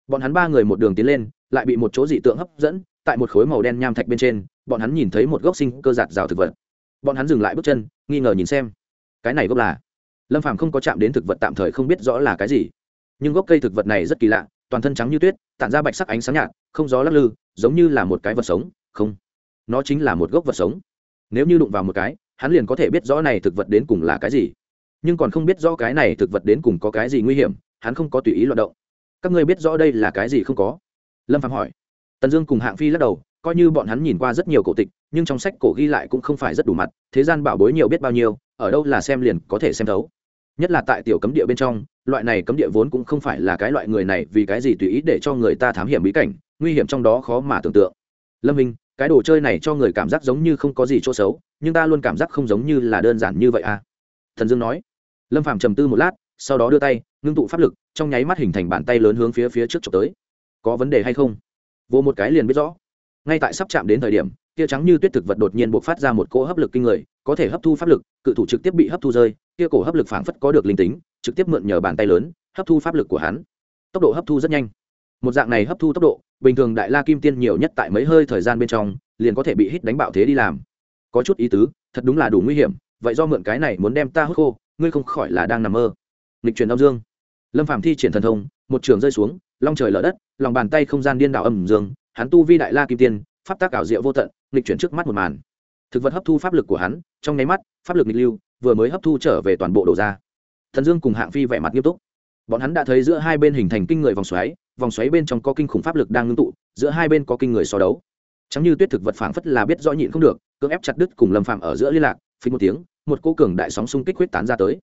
bọn hắn ba người một đường tiến lên, lại bị một chỗ dị tượng hấp dẫn, tại một khối màu đen nham thạch bên trên, bọn hắn nhìn thấy một gốc sinh cơ giạt rào thực vật bọn hắn dừng lại bước chân, nghi ngờ nhìn xem. Cái này gốc là? Lâm phàm không có chạm đến thực vật tạm thời không biết rõ là cái gì. Nhưng gốc cây thực vật này rất kỳ lạ, toàn thân trắng như tuyết, tản ra bạch sắc ánh sáng nhạt, không gió lắc lư, giống như là một cái vật sống, không. Nó chính là một gốc vật sống. Nếu như đụng vào một cái, hắn liền có thể biết rõ này thực vật đến cùng là cái gì. Nhưng còn không biết rõ cái này thực vật đến cùng có cái gì nguy hiểm, hắn không có tùy ý loạt động. Các ngươi biết rõ đây là cái gì không có? Lâm phạm hỏi. Tần dương cùng hạng phi lắc đầu coi như bọn hắn nhìn qua rất nhiều cổ tịch, nhưng trong sách cổ ghi lại cũng không phải rất đủ mặt, thế gian bảo bối nhiều biết bao nhiêu, ở đâu là xem liền có thể xem thấu. Nhất là tại tiểu cấm địa bên trong, loại này cấm địa vốn cũng không phải là cái loại người này vì cái gì tùy ý để cho người ta thám hiểm bí cảnh, nguy hiểm trong đó khó mà tưởng tượng. Lâm minh, cái đồ chơi này cho người cảm giác giống như không có gì chỗ xấu, nhưng ta luôn cảm giác không giống như là đơn giản như vậy à? Thần dương nói. Lâm phàm trầm tư một lát, sau đó đưa tay, ngưng tụ pháp lực, trong nháy mắt hình thành bàn tay lớn hướng phía phía trước trộm tới. Có vấn đề hay không? Vô một cái liền biết rõ ngay tại sắp chạm đến thời điểm kia trắng như tuyết thực vật đột nhiên buộc phát ra một cỗ hấp lực kinh người, có thể hấp thu pháp lực, cự thủ trực tiếp bị hấp thu rơi kia cổ hấp lực phảng phất có được linh tính, trực tiếp mượn nhờ bàn tay lớn, hấp thu pháp lực của hắn. Tốc độ hấp thu rất nhanh. Một dạng này hấp thu tốc độ, bình thường đại la kim tiên nhiều nhất tại mấy hơi thời gian bên trong, liền có thể bị hít đánh bạo thế đi làm. Có chút ý tứ, thật đúng là đủ nguy hiểm, vậy do mượn cái này muốn đem ta hút khô, ngươi không khỏi là đang nằm mơ. Lịch truyền âm dương. Lâm phạm thi triển thần thông, một trường rơi xuống, long trời lở đất, lòng bàn tay không gian điên đảo âm dương hắn tu vi đại la kim tiên, pháp tác ảo diệu vô tận lịch chuyển trước mắt một màn. Thực vật hấp thu pháp lực của hắn, trong nháy mắt, pháp lực nghịch lưu, vừa mới hấp thu trở về toàn bộ đổ ra thần dương cùng hạng phi vẻ mặt nghiêm túc. Bọn hắn đã thấy giữa hai bên hình thành kinh người vòng xoáy vòng xoáy bên trong có kinh khủng pháp lực đang ngưng tụ, giữa hai bên có kinh người so đấu. Chẳng như tuyết thực vật phảng phất là biết rõ nhịn không được, cưỡng ép chặt đứt cùng lâm phạm ở giữa liên lạc phí một tiếng, một cô cường đại sóng xung kích huyết tán ra tới.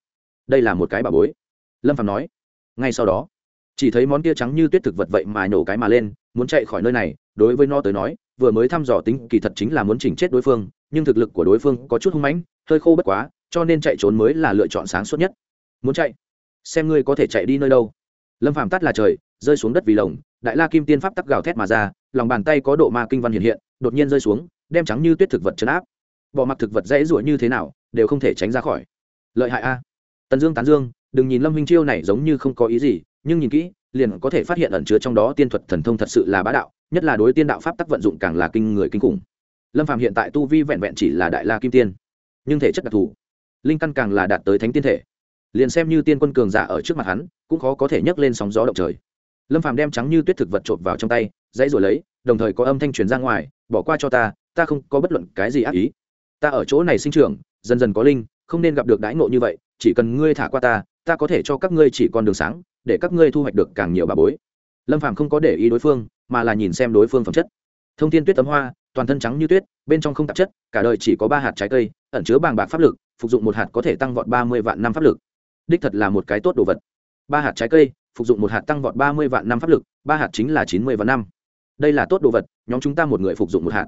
Đây là một cái bà bối. Lâm phạm nói, ngay sau đó chỉ thấy món kia trắng như tuyết thực vật vậy mà nổ cái mà lên, muốn chạy khỏi nơi này, đối với nó tới nói, vừa mới thăm dò tính kỳ thật chính là muốn chỉnh chết đối phương, nhưng thực lực của đối phương có chút hung mãnh, hơi khô bất quá, cho nên chạy trốn mới là lựa chọn sáng suốt nhất. Muốn chạy? Xem ngươi có thể chạy đi nơi đâu. Lâm phàm tắt là trời, rơi xuống đất vì lồng, đại la kim tiên pháp tắc gào thét mà ra, lòng bàn tay có độ ma kinh văn hiện hiện, đột nhiên rơi xuống, đem trắng như tuyết thực vật chấn áp. Bỏ mặc thực vật dễ ruổi như thế nào, đều không thể tránh ra khỏi. Lợi hại a. Tần dương tán dương, đừng nhìn lâm minh chiêu này giống như không có ý gì nhưng nhìn kỹ, liền có thể phát hiện ẩn chứa trong đó tiên thuật thần thông thật sự là bá đạo, nhất là đối tiên đạo pháp tắc vận dụng càng là kinh người kinh khủng. Lâm phàm hiện tại tu vi vẹn vẹn chỉ là đại la kim tiên, nhưng thể chất đặc thù, linh căn càng là đạt tới thánh tiên thể. Liền xem như tiên quân cường giả ở trước mặt hắn, cũng khó có thể nhấc lên sóng gió động trời. Lâm phàm đem trắng như tuyết thực vật trộm vào trong tay, dãy rồi lấy, đồng thời có âm thanh truyền ra ngoài, bỏ qua cho ta ta không có bất luận cái gì ác ý. Ta ở chỗ này sinh trưởng, dần dần có linh, không nên gặp được đãi ngộ như vậy, chỉ cần ngươi thả qua ta ta có thể cho các ngươi chỉ con đường sáng để các ngươi thu hoạch được càng nhiều bà bối. Lâm phàm không có để ý đối phương, mà là nhìn xem đối phương phẩm chất. Thông thiên tuyết tấm hoa, toàn thân trắng như tuyết, bên trong không tạp chất, cả đời chỉ có ba hạt trái cây, ẩn chứa bàng bạc pháp lực, phục dụng một hạt có thể tăng vọt ba mươi vạn năm pháp lực. Đích thật là một cái tốt đồ vật. Ba hạt trái cây, phục dụng một hạt tăng vọt ba mươi vạn năm pháp lực, ba hạt chính là chín mươi vạn năm. Đây là tốt đồ vật, nhóm chúng ta một người phục dụng một hạt.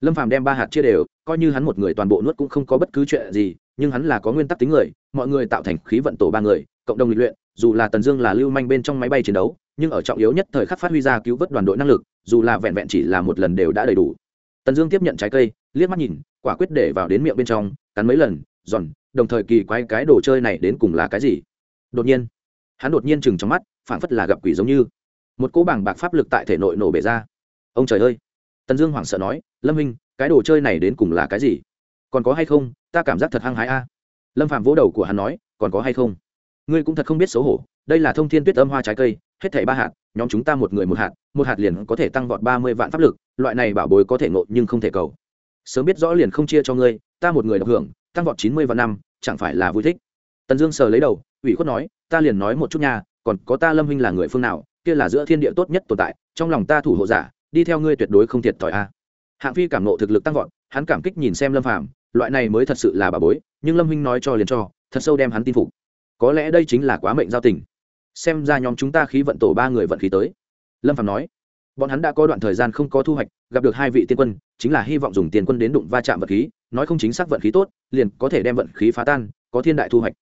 Lâm phàm đem ba hạt chia đều, coi như hắn một người toàn bộ nuốt cũng không có bất cứ chuyện gì, nhưng hắn là có nguyên tắc tính người, mọi người tạo thành khí vận tổ ba người, cộng đồng lịch luyện dù là tần dương là lưu manh bên trong máy bay chiến đấu, nhưng ở trọng yếu nhất thời khắc phát huy ra cứu vớt đoàn đội năng lực, dù là vẹn vẹn chỉ là một lần đều đã đầy đủ. Tần dương tiếp nhận trái cây, liếc mắt nhìn, quả quyết để vào đến miệng bên trong, cắn mấy lần, giòn, đồng thời kỳ quái cái đồ chơi này đến cùng là cái gì? Đột nhiên, hắn đột nhiên chừng trong mắt, phảng phất là gặp quỷ giống như. Một cỗ bảng bạc pháp lực tại thể nội nổ bể ra. Ông trời ơi! Tần dương hoảng sợ nói, lâm minh cái đồ chơi này đến cùng là cái gì? Còn có hay không? Ta cảm giác thật hăng hái a. Lâm phạm vỗ đầu của hắn nói, còn có hay không? Ngươi cũng thật không biết xấu hổ, đây là thông thiên tuyết âm hoa trái cây, hết thảy ba hạt, nhóm chúng ta một người một hạt một hạt liền có thể tăng vọt ba mươi vạn pháp lực, loại này bảo bối có thể ngộ nhưng không thể cầu. Sớm biết rõ liền không chia cho ngươi, ta một người được hưởng, tăng vọt chín mươi vạn năm, chẳng phải là vui thích? Tần dương sờ lấy đầu, ủy khuất nói, ta liền nói một chút nha, còn có ta lâm huynh là người phương nào, kia là giữa thiên địa tốt nhất tồn tại, trong lòng ta thủ hộ giả, đi theo ngươi tuyệt đối không thiệt thòi a. Hạng phi cảm nộ thực lực tăng vọt, hắn cảm kích nhìn xem lâm phàm, loại này mới thật sự là bà bối, nhưng lâm huynh nói cho liền cho, thật sâu đem hắn tin phục có lẽ đây chính là quá mệnh giao tình. Xem ra nhóm chúng ta khí vận tổ ba người vận khí tới. Lâm phàm nói, bọn hắn đã có đoạn thời gian không có thu hoạch, gặp được hai vị tiên quân, chính là hy vọng dùng tiền quân đến đụng va chạm vật khí, nói không chính xác vận khí tốt, liền có thể đem vận khí phá tan, có thiên đại thu hoạch.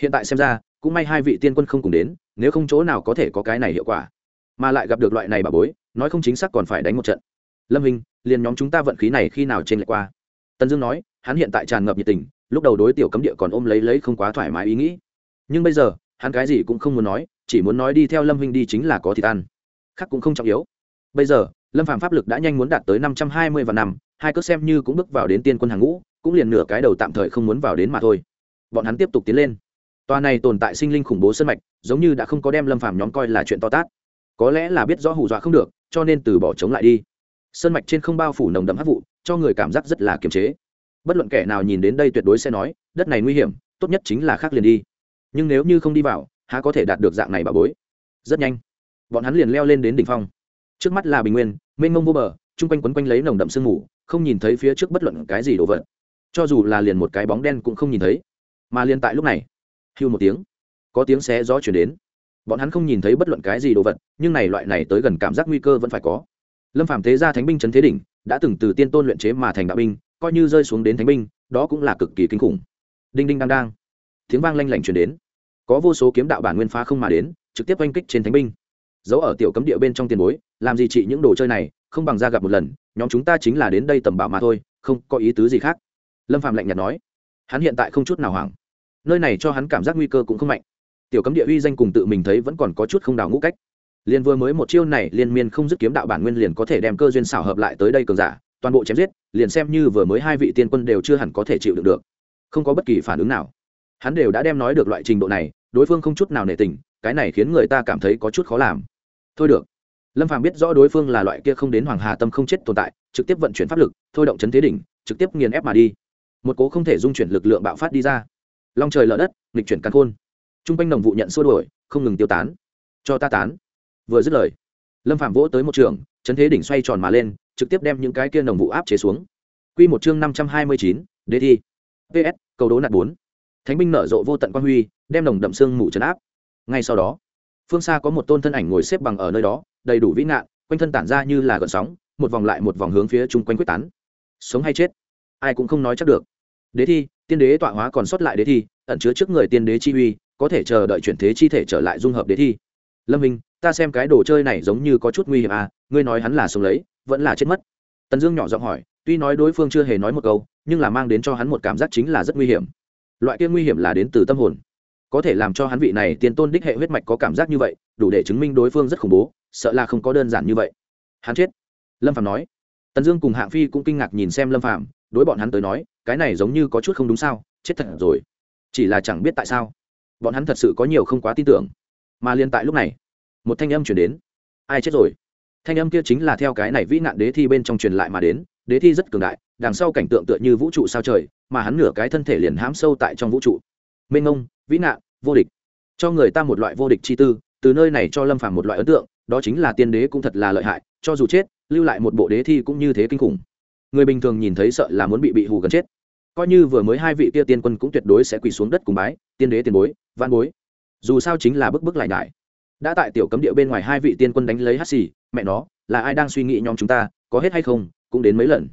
Hiện tại xem ra, cũng may hai vị tiên quân không cùng đến, nếu không chỗ nào có thể có cái này hiệu quả. Mà lại gặp được loại này bà bối, nói không chính xác còn phải đánh một trận. Lâm hình, liền nhóm chúng ta vận khí này khi nào trên lệch qua? Tần dương nói, hắn hiện tại tràn ngập nhiệt tình, lúc đầu đối tiểu cấm địa còn ôm lấy lấy không quá thoải mái ý nghĩ nhưng bây giờ, hắn cái gì cũng không muốn nói, chỉ muốn nói đi theo lâm huynh đi chính là có thịt ăn. Khác cũng không trọng yếu. Bây giờ, lâm phạm pháp lực đã nhanh muốn đạt tới năm trăm hai mươi vạn năm, hai cước xem như cũng bước vào đến tiên quân hàng ngũ, cũng liền nửa cái đầu tạm thời không muốn vào đến mà thôi. Bọn hắn tiếp tục tiến lên. Tòa này tồn tại sinh linh khủng bố sân mạch, giống như đã không có đem lâm phàm nhóm coi là chuyện to tát. Có lẽ là biết rõ hù dọa không được, cho nên từ bỏ chống lại đi. Sân mạch trên không bao phủ nồng đậm hấp vụ, cho người cảm giác rất là kiềm chế. Bất luận kẻ nào nhìn đến đây tuyệt đối sẽ nói, đất này nguy hiểm, tốt nhất chính là khác liền đi nhưng nếu như không đi vào, há có thể đạt được dạng này bà bối? Rất nhanh. Bọn hắn liền leo lên đến đỉnh phong. Trước mắt là bình nguyên, mênh mông vô bờ, chung quanh quấn quanh lấy nồng đậm sương mù, không nhìn thấy phía trước bất luận cái gì đồ vật. Cho dù là liền một cái bóng đen cũng không nhìn thấy. Mà liền tại lúc này, hưu một tiếng. Có tiếng xé gió chuyển đến. Bọn hắn không nhìn thấy bất luận cái gì đồ vật, nhưng này loại này tới gần cảm giác nguy cơ vẫn phải có. Lâm phạm thế gia thánh binh trấn thế đỉnh, đã từng từ tiên tôn luyện chế mà thành đạo binh, coi như rơi xuống đến thánh binh, đó cũng là cực kỳ kinh khủng. Đinh đinh đang đang. Tiếng vang lanh lảnh chuyển đến có vô số kiếm đạo bản nguyên phá không mà đến, trực tiếp oanh kích trên thánh binh. Giấu ở tiểu cấm địa bên trong tiền bối, làm gì trị những đồ chơi này, không bằng ra gặp một lần, nhóm chúng ta chính là đến đây tầm bảo mà thôi, không có ý tứ gì khác. Lâm phạm lạnh nhạt nói. Hắn hiện tại không chút nào hoảng. Nơi này cho hắn cảm giác nguy cơ cũng không mạnh. Tiểu cấm địa uy danh cùng tự mình thấy vẫn còn có chút không đào ngũ cách. Liền vừa mới một chiêu này, liên miên không dứt kiếm đạo bản nguyên liền có thể đem cơ duyên xảo hợp lại tới đây cường giả, toàn bộ chém giết, liền xem như vừa mới hai vị tiên quân đều chưa hẳn có thể chịu đựng được. Không có bất kỳ phản ứng nào hắn đều đã đem nói được loại trình độ này, đối phương không chút nào nể tình, cái này khiến người ta cảm thấy có chút khó làm. Thôi được. Lâm phàm biết rõ đối phương là loại kia không đến hoàng hà tâm không chết tồn tại, trực tiếp vận chuyển pháp lực, thôi động chấn thế đỉnh, trực tiếp nghiền ép mà đi. Một cố không thể dung chuyển lực lượng bạo phát đi ra. Long trời lở đất, nghịch chuyển căn khôn. T r u n g quanh đồng vụ nhận xua đổi không ngừng tiêu tán. Cho ta tán. Vừa dứt lời, lâm phạm vỗ tới một trường, chấn thế đỉnh xoay tròn mà lên, trực tiếp đem những cái kia đồng vụ áp chế xuống. Q một chương năm trăm hai mươi chín đề thi. Ps cầu đố nạt bốn thánh binh nở rộ vô tận quan huy, đem nồng đậm sương mù trấn áp. Ngay sau đó, phương xa có một tôn thân ảnh ngồi xếp bằng ở nơi đó, đầy đủ vĩ nạn quanh thân tản ra như là gợn sóng, một vòng lại một vòng hướng phía chung quanh quyết tán. Sống hay chết? Ai cũng không nói chắc được. Đế thi, tiên đế tọa hóa còn sót lại đế thi, ẩn chứa trước người tiên đế chi uy, có thể chờ đợi chuyển thế chi thể trở lại dung hợp đế thi. Lâm minh, ta xem cái đồ chơi này giống như có chút nguy hiểm à ngươi nói hắn là sống lấy, vẫn là chết mất. Tần dương nhỏ giọng hỏi, tuy nói đối phương chưa hề nói một câu, nhưng là mang đến cho hắn một cảm giác chính là rất nguy hiểm loại kia nguy hiểm là đến từ tâm hồn. Có thể làm cho hắn vị này tiên tôn đích hệ huyết mạch có cảm giác như vậy, đủ để chứng minh đối phương rất khủng bố, sợ là không có đơn giản như vậy. Hắn chết. Lâm phạm nói. Tần dương cùng hạng phi cũng kinh ngạc nhìn xem lâm phạm đối bọn hắn tới nói, cái này giống như có chút không đúng sao, chết thật rồi. Chỉ là chẳng biết tại sao, bọn hắn thật sự có nhiều không quá tin tưởng. Mà liên tại lúc này, một thanh âm chuyển đến. Ai chết rồi? Thanh âm kia chính là theo cái này vĩ nạn đế thi bên trong truyền lại mà đến đế thi rất cường đại đằng sau cảnh tượng tựa như vũ trụ sao trời mà hắn nửa cái thân thể liền hãm sâu tại trong vũ trụ. Mênh ngông vĩ nạn vô địch. Cho người ta một loại vô địch chi tư từ nơi này cho lâm phàm một loại ấn tượng đó chính là tiên đế cũng thật là lợi hại cho dù chết lưu lại một bộ đế thi cũng như thế kinh khủng. Người bình thường nhìn thấy sợ là muốn bị bị hù gần chết. Coi như vừa mới hai vị kia tiên quân cũng tuyệt đối sẽ quỳ xuống đất cùng bái tiên đế tiền bối văn bối. Dù sao chính là bức bức lại ngại, đã tại tiểu cấm địa bên ngoài hai vị tiên quân đánh lấy hắt xì mẹ nó là ai đang suy nghĩ nhóm chúng ta có hết hay không cũng đến mấy lần.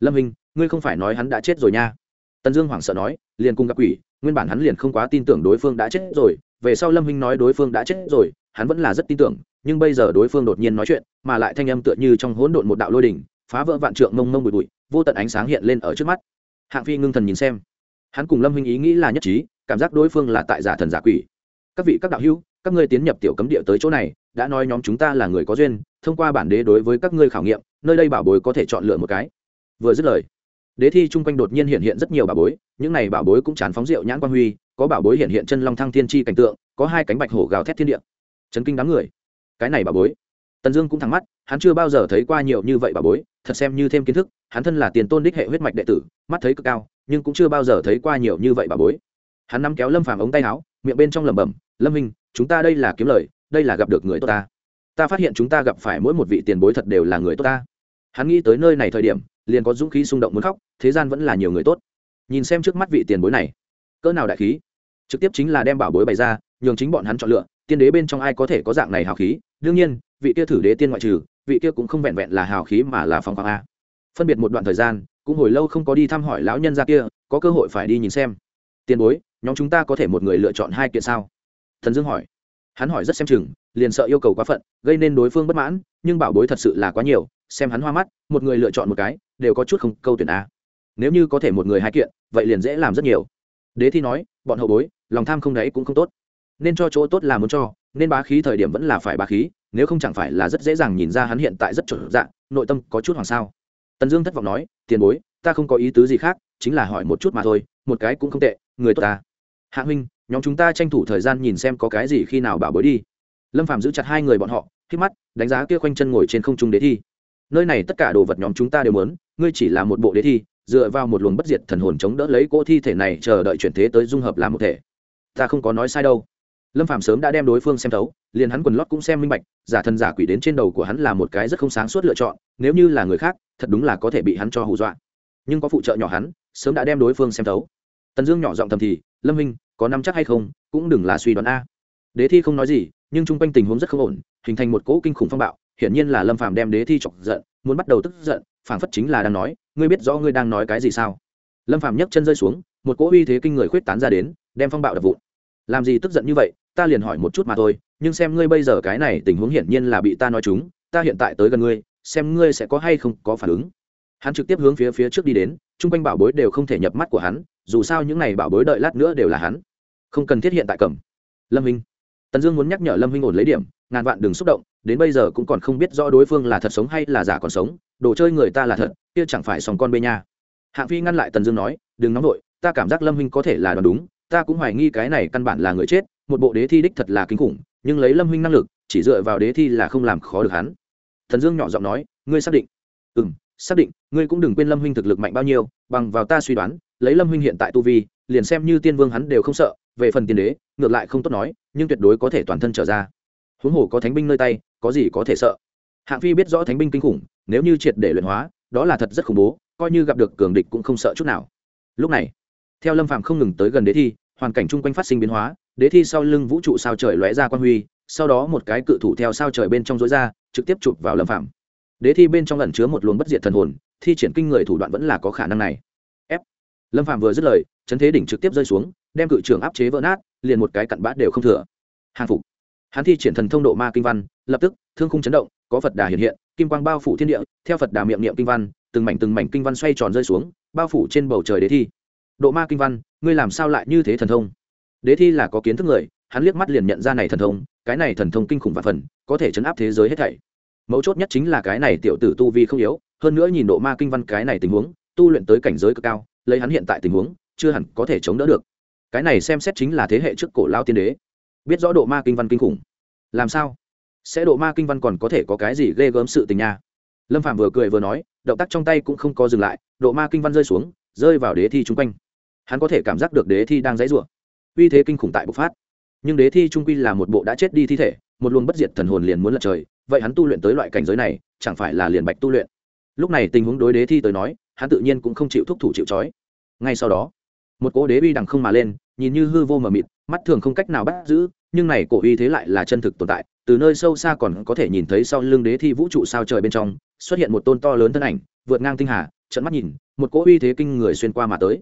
Lâm hình ngươi không phải nói hắn đã chết rồi nha. Tần dương hoảng sợ nói, liền cùng gặp quỷ, nguyên bản hắn liền không quá tin tưởng đối phương đã chết rồi, về sau lâm hình nói đối phương đã chết rồi, hắn vẫn là rất tin tưởng, nhưng bây giờ đối phương đột nhiên nói chuyện, mà lại thanh âm tựa như trong hỗn độn một đạo lôi đỉnh, phá vỡ vạn trượng mông mông bụi bụi, vô tận ánh sáng hiện lên ở trước mắt. Hạng phi ngưng thần nhìn xem. Hắn cùng lâm hình ý nghĩ là nhất trí, cảm giác đối phương là tại giả thần giả quỷ. Các vị, các đạo hữu, các ngươi tiến nhập tiểu cấm địa tới chỗ này đã nói nhóm chúng ta là người có duyên, thông qua bản đế đối với các ngươi khảo nghiệm, nơi đây bảo bối có thể chọn lựa một cái. Vừa dứt lời, đế thi chung quanh đột nhiên hiện hiện rất nhiều bảo bối, những này bảo bối cũng chán phóng rượu nhãn quan huy, có bảo bối hiện hiện chân long thăng thiên chi cảnh tượng, có hai cánh bạch hổ gào thét thiên địa. Chấn kinh đám người. Cái này bảo bối. Tần dương cũng thẳng mắt, hắn chưa bao giờ thấy qua nhiều như vậy bảo bối, thật xem như thêm kiến thức, hắn thân là tiền tôn đích hệ huyết mạch đệ tử, mắt thấy cực cao, nhưng cũng chưa bao giờ thấy qua nhiều như vậy bảo bối. Hắn nắm kéo lâm phàm ống tay áo, miệng bên trong lẩm bẩm, lâm minh, chúng ta đây là kiếm lời đây là gặp được người tốt ta. Ta phát hiện chúng ta gặp phải mỗi một vị tiền bối thật đều là người tốt ta. Hắn nghĩ tới nơi này thời điểm, liền có dũng khí xung động muốn khóc, thế gian vẫn là nhiều người tốt. Nhìn xem trước mắt vị tiền bối này, cỡ nào đại khí. Trực tiếp chính là đem bảo bối bày ra, nhường chính bọn hắn chọn lựa, tiên đế bên trong ai có thể có dạng này hào khí. Đương nhiên, vị kia thử đế tiên ngoại trừ, vị kia cũng không vẹn vẹn là hào khí mà là phong khoáng a. Phân biệt một đoạn thời gian, cũng hồi lâu không có đi thăm hỏi lão nhân ra kia, có cơ hội phải đi nhìn xem. Tiền bối, nhóm chúng ta có thể một người lựa chọn hai kiện sao? Thần dương hỏi hắn hỏi rất xem chừng, liền sợ yêu cầu quá phận, gây nên đối phương bất mãn, nhưng bảo bối thật sự là quá nhiều, xem hắn hoa mắt, một người lựa chọn một cái, đều có chút không câu tuyển a. Nếu như có thể một người hai kiện, vậy liền dễ làm rất nhiều. Đế thi nói, bọn hậu bối, lòng tham không đấy cũng không tốt. Nên cho chỗ tốt là muốn cho, nên bá khí thời điểm vẫn là phải bá khí, nếu không chẳng phải là rất dễ dàng nhìn ra hắn hiện tại rất chuẩn dạng nội tâm có chút hoàng sao. Tần dương thất vọng nói, tiền bối, ta không có ý tứ gì khác, chính là hỏi một chút mà thôi, một cái cũng không tệ, người tốt ta. Hạ huynh nhóm chúng ta tranh thủ thời gian nhìn xem có cái gì khi nào bảo bối đi. Lâm phạm giữ chặt hai người bọn họ khi mắt, đánh giá kia khoanh chân ngồi trên không trung đế thi. Nơi này tất cả đồ vật nhóm chúng ta đều muốn, ngươi chỉ là một bộ đế thi, dựa vào một luồng bất diệt thần hồn chống đỡ lấy cỗ thi thể này chờ đợi chuyển thế tới dung hợp làm một thể. Ta không có nói sai đâu. Lâm phạm sớm đã đem đối phương xem thấu, liền hắn quần lót cũng xem minh bạch, giả thần giả quỷ đến trên đầu của hắn là một cái rất không sáng suốt lựa chọn, nếu như là người khác, thật đúng là có thể bị hắn cho hù dọa. Nhưng có phụ trợ nhỏ hắn, sớm đã đem đối phương xem thấu tần dương nhỏ giọng thầm thì, lâm minh có nắm chắc hay không? Cũng đừng là suy đoán a. Đế thi không nói gì, nhưng chung quanh tình huống rất không ổn, hình thành một cỗ kinh khủng phong bạo, hiển nhiên là lâm phàm đem đế thi chọc giận, muốn bắt đầu tức giận, phảng phất chính là đang nói, ngươi biết rõ ngươi đang nói cái gì sao? Lâm phàm nhấc chân rơi xuống, một cỗ uy thế kinh người khuyết tán ra đến, đem phong bạo đập vụn. Làm gì tức giận như vậy? Ta liền hỏi một chút mà thôi, nhưng xem ngươi bây giờ cái này tình huống hiển nhiên là bị ta nói chúng, ta hiện tại tới gần ngươi, xem ngươi sẽ có hay không có phản ứng. Hắn trực tiếp hướng phía phía trước đi đến chung quanh bảo bối đều không thể nhập mắt của hắn, dù sao những n à y bảo bối đợi lát nữa đều là hắn. Không cần thiết hiện tại cầm. Lâm hinh. Tần dương muốn nhắc nhở lâm hinh ổn lấy điểm, ngàn vạn đừng xúc động, đến bây giờ cũng còn không biết rõ đối phương là thật sống hay là giả còn sống, đồ chơi người ta là thật, kia chẳng phải sòng con bê nha. Hạng phi ngăn lại tần dương nói, đừng nóng vội, ta cảm giác lâm hinh có thể là đoán đúng, ta cũng hoài nghi cái này căn bản là người chết, một bộ đế thi đích thật là kinh khủng, nhưng lấy lâm huynh năng lực, chỉ dựa vào đế thi là không làm khó được hắn. Thần dương nhỏ giọng nói, ngươi xác định? Ừ m xác định, ngươi cũng đừng quên lâm huynh thực lực mạnh bao nhiêu, bằng vào ta suy đoán, lấy lâm huynh hiện tại tu vi, liền xem như tiên vương hắn đều không sợ, về phần tiên đế, ngược lại không tốt nói, nhưng tuyệt đối có thể toàn thân trở ra. Huống hồ có thánh binh nơi tay, có gì có thể sợ? Hạng phi biết rõ thánh binh kinh khủng, nếu như triệt để luyện hóa, đó là thật rất khủng bố, coi như gặp được cường địch cũng không sợ chút nào. Lúc này, theo lâm phạm không ngừng tới gần đế thi, hoàn cảnh chung quanh phát sinh biến hóa, đế thi sau lưng vũ trụ sao trời lóe ra quan huy, sau đó một cái cự thủ theo sao trời bên trong rối ra, trực tiếp chụp vào lâm phạm đế thi bên trong ẩn chứa một luồng bất diệt thần hồn, thi triển kinh người thủ đoạn vẫn là có khả năng này. Ép. Lâm phạm vừa dứt lời, chấn thế đỉnh trực tiếp rơi xuống, đem cự trưởng áp chế vỡ nát, liền một cái cặn bát đều không thừa. Hàng phục. Hắn thi triển thần thông độ ma kinh văn, lập tức, thương khung chấn động, có phật đà hiện hiện, kim quang bao phủ thiên địa, theo phật đà miệng niệm kinh văn, từng mảnh từng mảnh kinh văn xoay tròn rơi xuống, bao phủ trên bầu trời đế thi. Độ ma kinh văn, ngươi làm sao lại như thế thần thông? Đế thi là có kiến thức người, hắn liếc mắt liền nhận ra này thần thông, cái này thần thông kinh khủng và phần, có thể chấn áp thế giới hết thảy mấu chốt nhất chính là cái này tiểu tử tu vi không yếu, hơn nữa nhìn độ ma kinh văn cái này tình huống, tu luyện tới cảnh giới cực cao, lấy hắn hiện tại tình huống, chưa hẳn có thể chống đỡ được. Cái này xem xét chính là thế hệ trước cổ lao tiên đế. Biết rõ độ ma kinh văn kinh khủng. Làm sao? Sẽ độ ma kinh văn còn có thể có cái gì ghê gớm sự tình nha? Lâm phạm vừa cười vừa nói, động tác trong tay cũng không có dừng lại, độ ma kinh văn rơi xuống, rơi vào đế thi chung quanh. Hắn có thể cảm giác được đế thi đang dãy rủa. Uy thế kinh khủng tại bộc phát. Nhưng đế thi trung quy là một bộ đã chết đi thi thể, một luồng bất diệt thần hồn liền muốn lật trời vậy hắn tu luyện tới loại cảnh giới này, chẳng phải là liền bạch tu luyện? Lúc này tình huống đối đế thi tới nói, hắn tự nhiên cũng không chịu thúc thủ chịu trói. Ngay sau đó, một cỗ đế uy đằng không mà lên, nhìn như hư vô mờ mịt, mắt thường không cách nào bắt giữ, nhưng này cổ uy thế lại là chân thực tồn tại, từ nơi sâu xa còn có thể nhìn thấy sau lưng đế thi vũ trụ sao trời bên trong, xuất hiện một tôn to lớn thân ảnh, vượt ngang tinh hà trận mắt nhìn, một cỗ uy thế kinh người xuyên qua mà tới.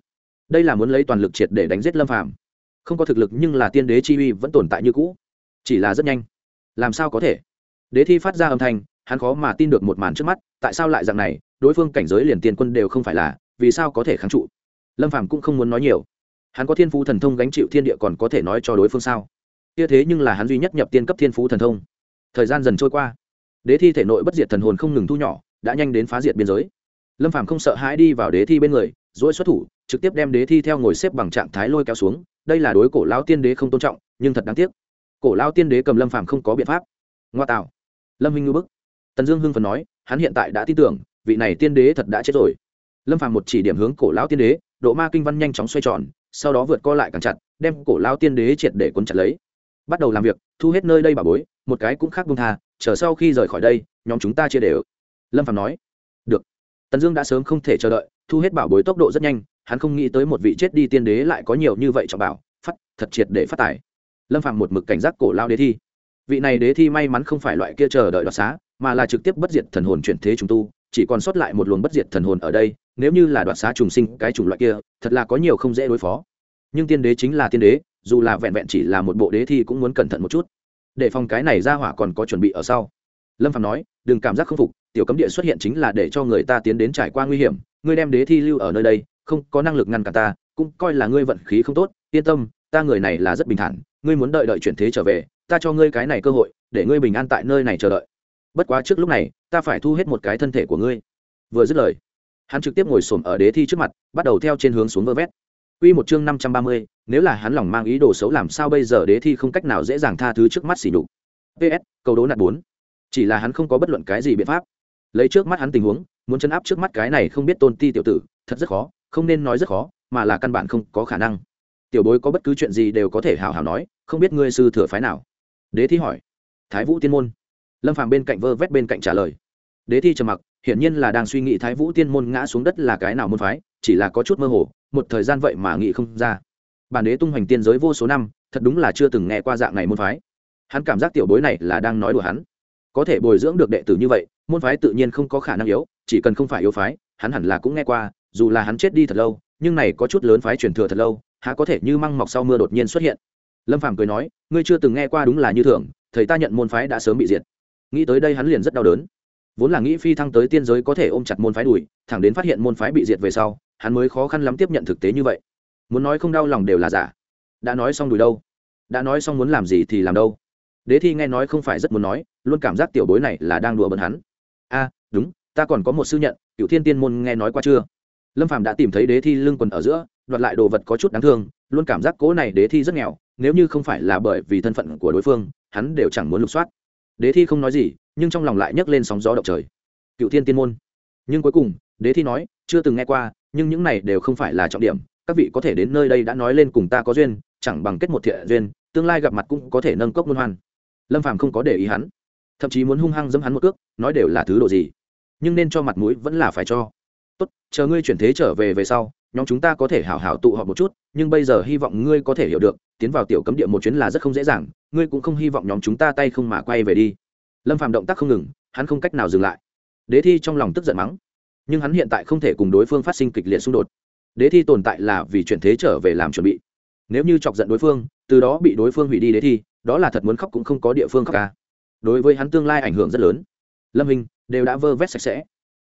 Đây là muốn lấy toàn lực triệt để đánh giết lâm phàm. Không có thực lực nhưng là tiên đế chi uy vẫn tồn tại như cũ. Chỉ là rất nhanh. Làm sao có thể? Đế thi phát ra âm thanh, hắn khó mà tin được một màn trước mắt, tại sao lại dạng này, đối phương cảnh giới liền tiền quân đều không phải là, vì sao có thể kháng trụ? Lâm phàm cũng không muốn nói nhiều. Hắn có thiên phú thần thông gánh chịu thiên địa còn có thể nói cho đối phương sao? Kia thế nhưng là hắn duy nhất nhập tiên cấp thiên phú thần thông. Thời gian dần trôi qua. Đế thi thể nội bất diệt thần hồn không ngừng thu nhỏ, đã nhanh đến phá diệt biên giới. Lâm phàm không sợ hãi đi vào đế thi bên người dỗi xuất thủ, trực tiếp đem đế thi theo ngồi xếp bằng trạng thái lôi kéo xuống. Đây là đối cổ lao tiên đế không tôn trọng, nhưng thật đáng tiếc. Cổ lao tiên đế cầm lâm phàm không có biện pháp. Ngoa tạo lâm Minh ngư bức. Tần dương hưng phần nói, hắn hiện tại đã tin tưởng, vị này tiên đế thật đã chết rồi. Lâm phàm một chỉ điểm hướng cổ lão tiên đế, độ ma kinh văn nhanh chóng xoay tròn, sau đó vượt co lại càng chặt, đem cổ lao tiên đế triệt để cuốn chặt lấy. Bắt đầu làm việc, thu hết nơi đây bà bối, một cái cũng khác bung tha, chờ sau khi rời khỏi đây, nhóm chúng ta chia đều. Lâm phàm nói, được. Tần dương đã sớm không thể chờ đợi, thu hết bảo bối tốc độ rất nhanh, hắn không nghĩ tới một vị chết đi tiên đế lại có nhiều như vậy cho bảo, phát, thật triệt để phát tài. Lâm phàm một mực cảnh giác cổ lao đế thi vị này đế thi may mắn không phải loại kia chờ đợi đoạt xá, mà là trực tiếp bất diệt thần hồn chuyển thế trùng tu, chỉ còn sót lại một luồng bất diệt thần hồn ở đây, nếu như là đoạt xá trùng sinh cái chủng loại kia, thật là có nhiều không dễ đối phó. Nhưng tiên đế chính là tiên đế, dù là vẹn vẹn chỉ là một bộ đế thi cũng muốn cẩn thận một chút. Để phòng cái này ra hỏa còn có chuẩn bị ở sau. Lâm phạm nói, đừng cảm giác k phục, tiểu cấm địa xuất hiện chính là để cho người ta tiến đến trải qua nguy hiểm, ngươi đem đế thi lưu ở nơi đây, không có năng lực ngăn cả ta, cũng coi là ngươi vận khí không tốt, yên tâm, ta người này là rất bình thản, ngươi muốn đợi đợi chuyển thế trở về ta cho ngươi cái này cơ hội để ngươi bình an tại nơi này chờ đợi bất quá trước lúc này ta phải thu hết một cái thân thể của ngươi vừa dứt lời hắn trực tiếp ngồi xổm ở đế thi trước mặt bắt đầu theo trên hướng xuống vơ vét Quy một chương năm trăm ba mươi, nếu là hắn lòng mang ý đồ xấu làm sao bây giờ đế thi không cách nào dễ dàng tha thứ trước mắt xỉ nhục. PS, câu đố nạt bốn, Chỉ là hắn không có bất luận cái gì biện pháp. Lấy trước mắt hắn tình huống, muốn chấn áp trước mắt cái này không biết tôn ti tiểu tử, thật rất khó, không nên nói rất khó, mà là căn bản không có khả năng. Tiểu bối có bất cứ chuyện gì đều có thể hào hào nói, không biết ngươi sư thừa phái nào. Đế thi hỏi. Thái Vũ Tiên môn. Lâm Phàm bên cạnh vơ vét bên cạnh trả lời. Đế thi trầm mặc, hiển nhiên là đang suy nghĩ Thái Vũ Tiên môn ngã xuống đất là cái nào môn phái, chỉ là có chút mơ hồ, một thời gian vậy mà nghĩ không ra bản đế tung hoành tiên giới vô số năm thật đúng là chưa từng nghe qua dạng này môn phái hắn cảm giác tiểu bối này là đang nói đùa hắn có thể bồi dưỡng được đệ tử như vậy môn phái tự nhiên không có khả năng yếu chỉ cần không phải yếu phái hắn hẳn là cũng nghe qua dù là hắn chết đi thật lâu nhưng này có chút lớn phái truyền thừa thật lâu há có thể như măng mọc sau mưa đột nhiên xuất hiện lâm phàm cười nói, ngươi chưa từng nghe qua đúng là như thường, thầy ta nhận môn phái đã sớm bị diệt. Nghĩ tới đây hắn liền rất đau đớn. Vốn là nghĩ phi thăng tới tiên giới có thể ôm chặt môn phái đùi thẳng đến phát hiện môn phái bị diệt về sau, hắn mới khó khăn lắm tiếp nhận thực tế như vậy. Muốn nói không đau lòng đều là giả. Đã nói xong đùi đâu? Đã nói xong muốn làm gì thì làm đâu? Đế thi nghe nói không phải rất muốn nói, luôn cảm giác tiểu bối này là đang đùa bận hắn. A, đúng, ta còn có một sư nhận cựu thiên tiên môn nghe nói qua chưa? Lâm phàm đã tìm thấy đế thi lưng quần ở giữa đoạt lại đồ vật có chút đáng thương, luôn cảm giác cố này đế thi rất nghèo, nếu như không phải là bởi vì thân phận của đối phương, hắn đều chẳng muốn lục soát. Đế thi không nói gì, nhưng trong lòng lại nhấc lên sóng gió động trời. Cựu thiên tiên môn. Nhưng cuối cùng, đế thi nói, chưa từng nghe qua, nhưng những này đều không phải là trọng điểm, các vị có thể đến nơi đây đã nói lên cùng ta có duyên, chẳng bằng kết một thiện duyên, tương lai gặp mặt cũng có thể nâng cốc luân hoan. Lâm phàm không có để ý hắn, thậm chí muốn hung hăng dẫm hắn một cước, nói đều là thứ độ gì. Nhưng nên cho mặt mũi vẫn là phải cho. Tốt, chờ ngươi chuyển thế trở về về sau nhóm chúng ta có thể hảo hảo tụ họp một chút, nhưng bây giờ hy vọng ngươi có thể hiểu được, tiến vào tiểu cấm địa một chuyến là rất không dễ dàng, ngươi cũng không hy vọng nhóm chúng ta tay không mà quay về đi. Lâm phàm động tác không ngừng, hắn không cách nào dừng lại. Đế thi trong lòng tức giận mắng, nhưng hắn hiện tại không thể cùng đối phương phát sinh kịch liệt xung đột. Đế thi tồn tại là vì chuyển thế trở về làm chuẩn bị. Nếu như chọc giận đối phương, từ đó bị đối phương hủy đi đế thi, đó là thật muốn khóc cũng không có địa phương khóc ca đối với hắn tương lai ảnh hưởng rất lớn. Lâm hình, đều đã vơ vét sạch sẽ.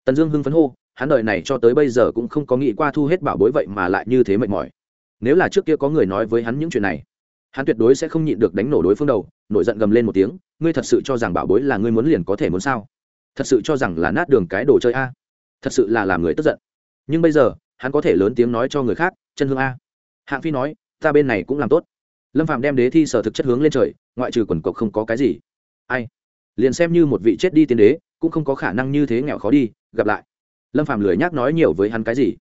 Tần dương hưng phấn hô hắn đời này cho tới bây giờ cũng không có nghĩ qua thu hết bảo bối vậy mà lại như thế mệt mỏi. Nếu là trước kia có người nói với hắn những chuyện này, hắn tuyệt đối sẽ không nhịn được đánh nổ đối phương đầu, nổi giận gầm lên một tiếng, ngươi thật sự cho rằng bảo bối là ngươi muốn liền có thể muốn sao? Thật sự cho rằng là nát đường cái đồ chơi a? Thật sự là làm người tức giận. Nhưng bây giờ, hắn có thể lớn tiếng nói cho người khác, chân hương a. Hạng phi nói, ta bên này cũng làm tốt. Lâm phạm đem đế thi sở thực chất hướng lên trời, ngoại trừ quần cộc không có cái gì. Ai? Liền xem như một vị chết đi tiên đế, cũng không có khả năng như thế nghèo khó đi, gặp lại lâm phạm lười nhác nói nhiều với hắn cái gì?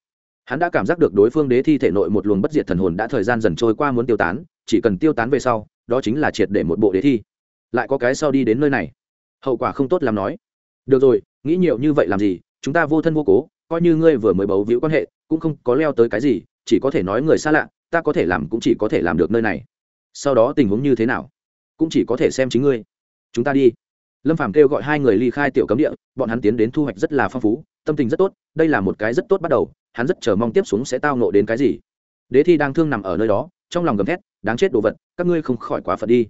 Hắn đã cảm giác được đối phương đế thi thể nội một luồng bất diệt thần hồn đã thời gian dần trôi qua muốn tiêu tán, chỉ cần tiêu tán về sau, đó chính là triệt để một bộ đế thi. Lại có cái sau đi đến nơi này. Hậu quả không tốt làm nói. Được rồi, nghĩ nhiều như vậy làm gì? Chúng ta vô thân vô cố, coi như ngươi vừa mới bấu víu quan hệ, cũng không có leo tới cái gì, chỉ có thể nói người xa lạ, ta có thể làm cũng chỉ có thể làm được nơi này. Sau đó tình huống như thế nào? Cũng chỉ có thể xem chính ngươi. Chúng ta đi lâm phàm kêu gọi hai người ly khai tiểu cấm địa, bọn hắn tiến đến thu hoạch rất là phong phú, tâm tình rất tốt, đây là một cái rất tốt bắt đầu, hắn rất chờ mong tiếp xuống sẽ tao nộ đến cái gì. Đế thi đang thương nằm ở nơi đó, trong lòng gầm thét, đáng chết đồ vật, các ngươi không khỏi quá phật đi.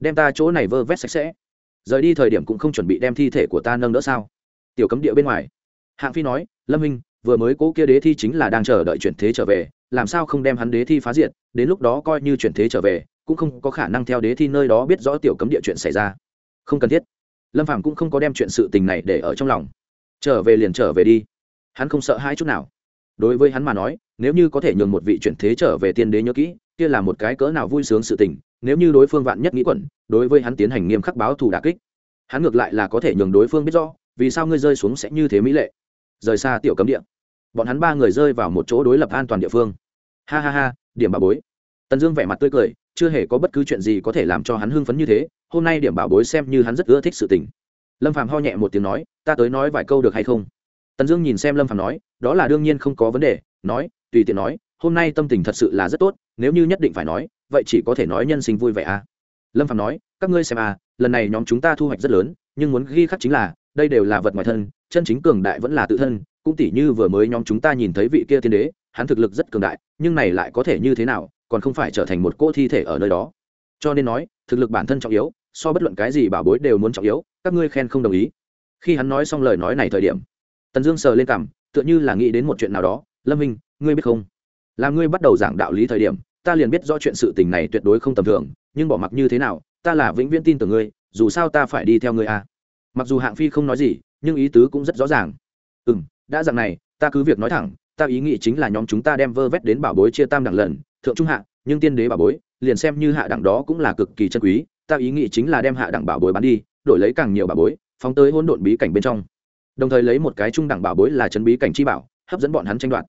Đem ta chỗ này vơ vét sạch sẽ. Rời đi thời điểm cũng không chuẩn bị đem thi thể của ta nâng đỡ sao? Tiểu cấm địa bên ngoài. Hạng phi nói, lâm minh, vừa mới cố kia đế thi chính là đang chờ đợi chuyển thế trở về, làm sao không đem hắn đế thi phá diệt, đến lúc đó coi như chuyển thế trở về, cũng không có khả năng theo đế thi nơi đó biết rõ tiểu cấm địa chuyện xảy ra. Không cần thiết lâm phạm cũng không có đem chuyện sự tình này để ở trong lòng. Trở về liền trở về đi. Hắn không sợ hai chút nào. Đối với hắn mà nói, nếu như có thể nhường một vị chuyển thế trở về tiên đế nhớ kỹ, kia là một cái cỡ nào vui sướng sự tình, nếu như đối phương vạn nhất nghĩ quẩn, đối với hắn tiến hành nghiêm khắc báo thù đà kích. Hắn ngược lại là có thể nhường đối phương biết rõ, vì sao ngươi rơi xuống sẽ như thế mỹ lệ. Rời xa tiểu cấm địa. Bọn hắn ba người rơi vào một chỗ đối lập an toàn địa phương. Ha ha ha, điểm bà bối. Tần dương vẻ mặt tươi cười, chưa hề có bất cứ chuyện gì có thể làm cho hắn hưng phấn như thế hôm nay điểm bảo bối xem như hắn rất ưa thích sự tình. Lâm phàm ho nhẹ một tiếng nói, ta tới nói vài câu được hay không? Tần dương nhìn xem lâm phàm nói, đó là đương nhiên không có vấn đề, nói, tùy tiện nói, hôm nay tâm tình thật sự là rất tốt, nếu như nhất định phải nói, vậy chỉ có thể nói nhân sinh vui vẻ à. Lâm phàm nói, các ngươi xem à lần này nhóm chúng ta thu hoạch rất lớn, nhưng muốn ghi khắc chính là, đây đều là vật ngoài thân, chân chính cường đại vẫn là tự thân, cũng tỉ như vừa mới nhóm chúng ta nhìn thấy vị kia tiên đế, hắn thực lực rất cường đại, nhưng này lại có thể như thế nào, còn không phải trở thành một cỗ thi thể ở nơi đó. Cho nên nói, thực lực bản thân trọng yếu so bất luận cái gì bảo bối đều muốn trọng yếu, các ngươi khen không đồng ý. Khi hắn nói xong lời nói này thời điểm, tần dương sờ lên cằm, tựa như là nghĩ đến một chuyện nào đó, lâm minh, ngươi biết không? Là ngươi bắt đầu giảng đạo lý thời điểm, ta liền biết rõ chuyện sự tình này tuyệt đối không tầm thường, nhưng bỏ mặc như thế nào, ta là vĩnh viễn tin tưởng ngươi, dù sao ta phải đi theo ngươi à. mặc dù hạng phi không nói gì, nhưng ý tứ cũng rất rõ ràng. Ừ m đã dặn này, ta cứ việc nói thẳng, ta ý nghĩ chính là nhóm chúng ta đem vơ vét đến bảo bối chia tam đẳng lần, thượng trung hạ, nhưng tiên đế bảo bối, liền xem như hạ đẳng đó cũng là cực kỳ chân quý ta ý nghĩ chính là đem hạ đẳng bảo bối bán đi, đổi lấy càng nhiều bảo bối, phóng tới hỗn độn bí cảnh bên trong. Đồng thời lấy một cái trung đẳng bảo bối là chấn bí cảnh chi bảo, hấp dẫn bọn hắn tranh đoạt.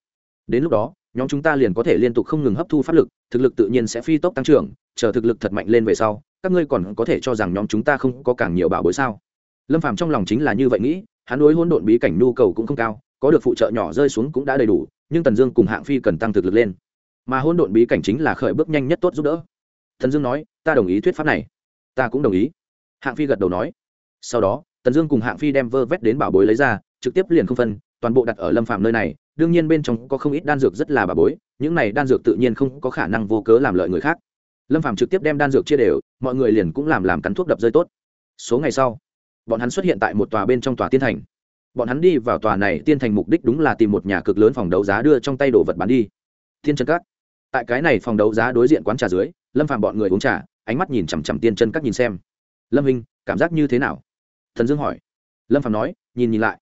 Đến lúc đó, nhóm chúng ta liền có thể liên tục không ngừng hấp thu pháp lực, thực lực tự nhiên sẽ phi tốc tăng trưởng, chờ thực lực thật mạnh lên về sau, các ngươi còn có thể cho rằng nhóm chúng ta không có càng nhiều bảo bối sao? Lâm phàm trong lòng chính là như vậy nghĩ, hắn đối hỗn độn bí cảnh nhu cầu cũng không cao, có được phụ trợ nhỏ rơi xuống cũng đã đầy đủ, nhưng tần dương cùng hạng phi cần tăng thực lực lên. Mà hỗn độn bí cảnh chính là khởi bước nhanh nhất tốt giúp đỡ. Tần dương nói, ta đồng ý thuyết pháp này ta cũng đồng ý. Hạng phi gật đầu nói. Sau đó, tần dương cùng hạng phi đem vơ vét đến bảo bối lấy ra, trực tiếp liền không phân, toàn bộ đặt ở lâm phạm nơi này. Đương nhiên bên trong có không ít đan dược rất là bà bối, những này đan dược tự nhiên không có khả năng vô cớ làm lợi người khác. Lâm phạm trực tiếp đem đan dược chia đều, mọi người liền cũng làm làm cắn thuốc đập rơi tốt. Số ngày sau, bọn hắn xuất hiện tại một tòa bên trong tòa tiên thành. Bọn hắn đi vào tòa này tiên thành mục đích đúng là tìm một nhà cực lớn phòng đấu giá đưa trong tay đồ vật bán đi. Tiên chân các. Tại cái này phòng đấu giá đối diện quán trà dưới, lâm phạm bọn người uống trà ánh mắt nhìn chằm chằm tiên chân các nhìn xem. Lâm hình cảm giác như thế nào? Thần dương hỏi. Lâm phạm nói, nhìn nhìn lại.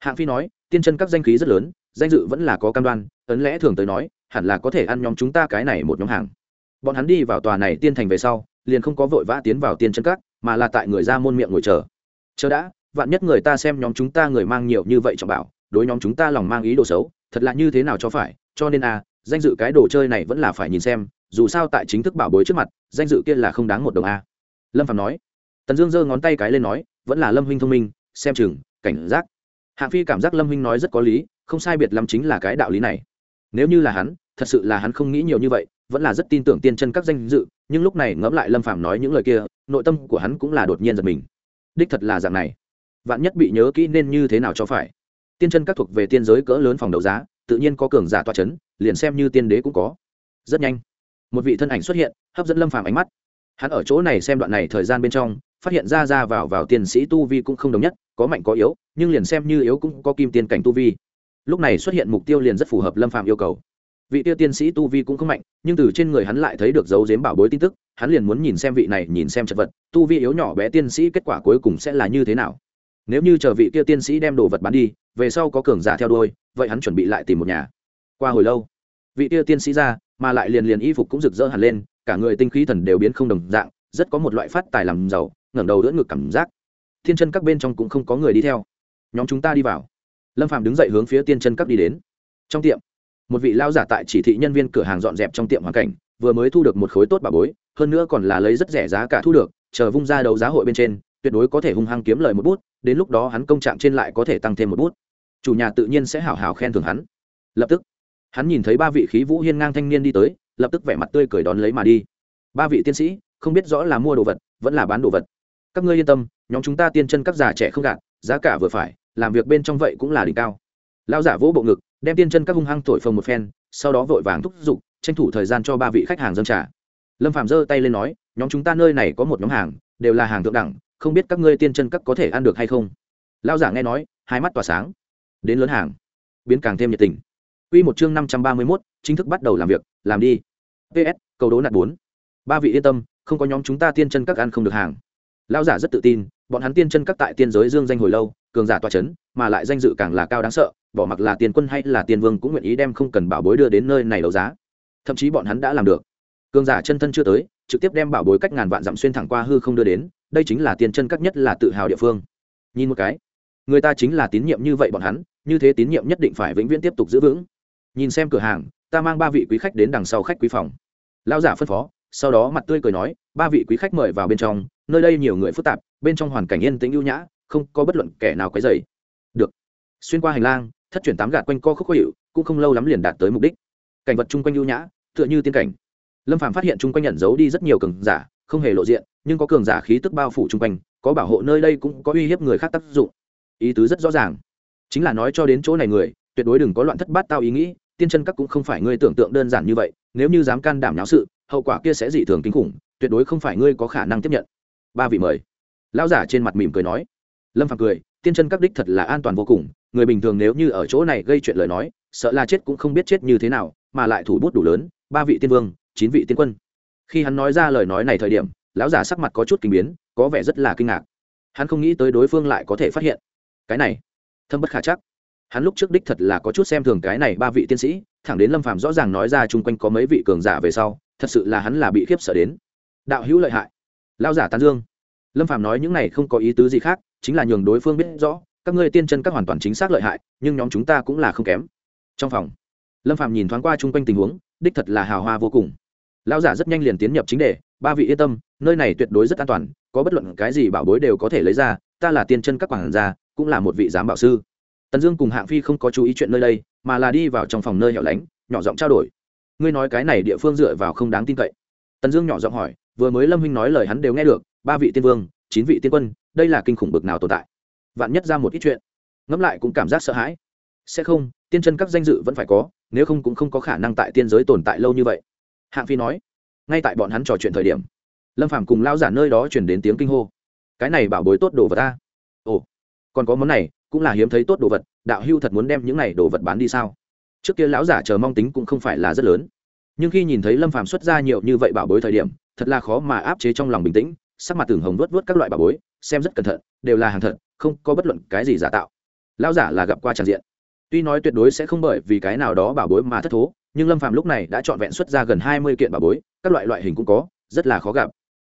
Hạng phi nói, tiên chân các danh khí rất lớn, danh dự vẫn là có cam đoan, ấn lẽ thường tới nói, hẳn là có thể ăn nhóm chúng ta cái này một nhóm hàng. Bọn hắn đi vào tòa này tiên thành về sau, liền không có vội vã tiến vào tiên chân các, mà là tại người ra môn miệng ngồi chờ. Chờ đã, vạn nhất người ta xem nhóm chúng ta người mang nhiều như vậy trọng bảo, đối nhóm chúng ta lòng mang ý đồ xấu, thật là như thế nào cho phải, cho nên a danh dự cái đồ chơi này vẫn là phải nhìn xem dù sao tại chính thức bảo bối trước mặt, danh dự kia là không đáng một đồng a. Lâm phạm nói. Tần dương giơ ngón tay cái lên nói, vẫn là lâm huynh thông minh, xem chừng, cảnh giác. Hạng phi cảm giác lâm huynh nói rất có lý, không sai biệt lắm chính là cái đạo lý này. Nếu như là hắn, thật sự là hắn không nghĩ nhiều như vậy, vẫn là rất tin tưởng tiên chân các danh dự, nhưng lúc này ngẫm lại lâm phạm nói những lời kia, nội tâm của hắn cũng là đột nhiên giật mình. Đích thật là dạng này. Vạn nhất bị nhớ kỹ nên như thế nào cho phải. Tiên chân các thuộc về tiên giới cỡ lớn phòng đấu giá, tự nhiên có cường giả toa c h ấ n liền xem như tiên đế cũng có. Rất nhanh một vị thân ảnh xuất hiện, hấp dẫn lâm phàm ánh mắt. Hắn ở chỗ này xem đoạn này thời gian bên trong, phát hiện ra ra vào vào tiên sĩ tu vi cũng không đồng nhất, có mạnh có yếu, nhưng liền xem như yếu cũng có kim tiên cảnh tu vi. Lúc này xuất hiện mục tiêu liền rất phù hợp lâm phàm yêu cầu. Vị tiêu tiên sĩ tu vi cũng không mạnh, nhưng từ trên người hắn lại thấy được dấu dếm bảo bối tin tức, hắn liền muốn nhìn xem vị này, nhìn xem chật vật, tu vi yếu nhỏ bé tiên sĩ kết quả cuối cùng sẽ là như thế nào. Nếu như chờ vị kia tiên sĩ đem đồ vật bán đi, về sau có cường giả theo đuôi, vậy hắn chuẩn bị lại tìm một nhà. Qua hồi lâu, vị kia tiên sĩ ra mà lại liền liền y phục cũng rực rỡ hẳn lên, cả người tinh khí thần đều biến không đồng dạng, rất có một loại phát tài làm giàu, ngẩng đầu đỡ ngực cảm giác. Thiên chân các bên trong cũng không có người đi theo. Nhóm chúng ta đi vào. Lâm phạm đứng dậy hướng phía tiên chân các đi đến. Trong tiệm, một vị lao giả tại chỉ thị nhân viên cửa hàng dọn dẹp trong tiệm hoàn cảnh, vừa mới thu được một khối tốt bà bối, hơn nữa còn là lấy rất rẻ giá cả thu được, chờ vung ra đấu giá hội bên trên, tuyệt đối có thể hung hăng kiếm lời một bút, đến lúc đó hắn công trạng trên lại có thể tăng thêm một bút. Chủ nhà tự nhiên sẽ hào hào khen thưởng hắn. Lập tức hắn nhìn thấy ba vị khí vũ hiên ngang thanh niên đi tới, lập tức vẻ mặt tươi cười đón lấy mà đi. Ba vị tiên sĩ, không biết rõ là mua đồ vật, vẫn là bán đồ vật. Các ngươi yên tâm, nhóm chúng ta tiên chân các già trẻ không gạt, giá cả vừa phải, làm việc bên trong vậy cũng là đỉnh cao. Lao giả vỗ bộ ngực, đem tiên chân các hung hăng thổi phồng một phen, sau đó vội vàng thúc giục, tranh thủ thời gian cho ba vị khách hàng dân trả lâm phạm giơ tay lên nói, nhóm chúng ta nơi này có một nhóm hàng, đều là hàng thượng đẳng, không biết các ngươi tiên chân các có thể ăn được hay không? Lao giả nghe nói, hai mắt tỏa sáng. Đến lớn hàng. Biến càng thêm nhiệt tình. Quy một chương năm trăm ba mươi 531, chính thức bắt đầu làm việc, làm đi. PS, cầu đố nạt bốn. Ba vị yên tâm, không có nhóm chúng ta tiên chân các ăn không được hàng. Lão giả rất tự tin, bọn hắn tiên chân các tại tiên giới dương danh hồi lâu, cường giả tọa chấn, mà lại danh dự càng là cao đáng sợ, bỏ mặc là tiên quân hay là tiên vương cũng nguyện ý đem không cần bảo bối đưa đến nơi này đấu giá. Thậm chí bọn hắn đã làm được. Cường giả chân thân chưa tới, trực tiếp đem bảo bối cách ngàn vạn dặm xuyên thẳng qua hư không đưa đến, đây chính là tiên chân các nhất là tự hào địa phương. Nhìn một cái, người ta chính là tín nhiệm như vậy bọn hắn, như thế tín nhiệm nhất định phải vĩnh viễn tiếp tục giữ vững nhìn xem cửa hàng, ta mang ba vị quý khách đến đằng sau khách quý phòng. Lão giả phân phó, sau đó mặt tươi cười nói, ba vị quý khách mời vào bên trong, nơi đây nhiều người phức tạp, bên trong hoàn cảnh yên tĩnh ưu nhã, không có bất luận kẻ nào quấy dày được. Xuyên qua hành lang, thất chuyển tám gạt quanh co khúc khó hiệu, cũng không lâu lắm liền đạt tới mục đích. Cảnh vật chung quanh ưu nhã, tựa như tiên cảnh. Lâm phạm phát hiện chung quanh nhận giấu đi rất nhiều cường giả, không hề lộ diện, nhưng có cường giả khí tức bao phủ chung quanh, có bảo hộ nơi đây cũng có uy hiếp người khác tác dụng. Ý tứ rất rõ ràng. Chính là nói cho đến chỗ này người, tuyệt đối đừng có loạn thất bát tao ý nghĩ tiên chân các cũng không phải ngươi tưởng tượng đơn giản như vậy, nếu như dám can đảm náo sự, hậu quả kia sẽ dị thường kinh khủng, tuyệt đối không phải ngươi có khả năng tiếp nhận. Ba vị mời. Lão giả trên mặt mỉm cười nói. Lâm phàm cười, tiên chân các đích thật là an toàn vô cùng, người bình thường nếu như ở chỗ này gây chuyện lời nói, sợ là chết cũng không biết chết như thế nào, mà lại thủ bút đủ lớn, ba vị tiên vương, chín vị tiên quân. Khi hắn nói ra lời nói này thời điểm, lão giả sắc mặt có chút kinh biến, có vẻ rất là kinh ngạc. Hắn không nghĩ tới đối phương lại có thể phát hiện. Cái này, thâm bất khả chắc hắn lúc trước đích thật là có chút xem thường cái này ba vị tiên sĩ, thẳng đến lâm phàm rõ ràng nói ra chung quanh có mấy vị cường giả về sau, thật sự là hắn là bị khiếp sợ đến. Đạo hữu lợi hại. Lao giả tán dương. Lâm phàm nói những này không có ý tứ gì khác, chính là nhường đối phương biết rõ, các ngươi tiên chân các hoàn toàn chính xác lợi hại, nhưng nhóm chúng ta cũng là không kém. Trong phòng, lâm phàm nhìn thoáng qua chung quanh tình huống, đích thật là hào hoa vô cùng. Lão giả rất nhanh liền tiến nhập chính đề, ba vị yên tâm, nơi này tuyệt đối rất an toàn, có bất luận cái gì bảo bối đều có thể lấy ra, ta là tiên chân các quản gia, cũng là một vị giám bảo sư tần dương cùng hạng phi không có chú ý chuyện nơi đây, mà là đi vào trong phòng nơi hẻo lánh, nhỏ giọng trao đổi. Ngươi nói cái này địa phương dựa vào không đáng tin cậy. Tần dương nhỏ giọng hỏi, vừa mới lâm huynh nói lời hắn đều nghe được, ba vị tiên vương, chín vị tiên quân, đây là kinh khủng bực nào tồn tại? Vạn nhất ra một ít chuyện, ngẫm lại cũng cảm giác sợ hãi. Sẽ không, tiên chân các danh dự vẫn phải có, nếu không cũng không có khả năng tại tiên giới tồn tại lâu như vậy. Hạng phi nói, ngay tại bọn hắn trò chuyện thời điểm, lâm phàm cùng lao giả nơi đó chuyển đến tiếng kinh hô. Cái này bảo bối tốt đồ vào ta. Ồ, còn có món này cũng là hiếm thấy tốt đồ vật, đạo hưu thật muốn đem những này đồ vật bán đi sao? Trước kia lão giả chờ mong tính cũng không phải là rất lớn. Nhưng khi nhìn thấy lâm phàm xuất ra nhiều như vậy bảo bối thời điểm, thật là khó mà áp chế trong lòng bình tĩnh, sắc mặt tưởng hồng vớt vớt các loại bảo bối, xem rất cẩn thận, đều là hàng thật, không có bất luận cái gì giả tạo. Lão giả là gặp qua tràn diện. Tuy nói tuyệt đối sẽ không bởi vì cái nào đó bảo bối mà thất thố, nhưng lâm phàm lúc này đã trọn vẹn xuất ra gần hai mươi kiện bảo bối, các loại loại hình cũng có, rất là khó gặp.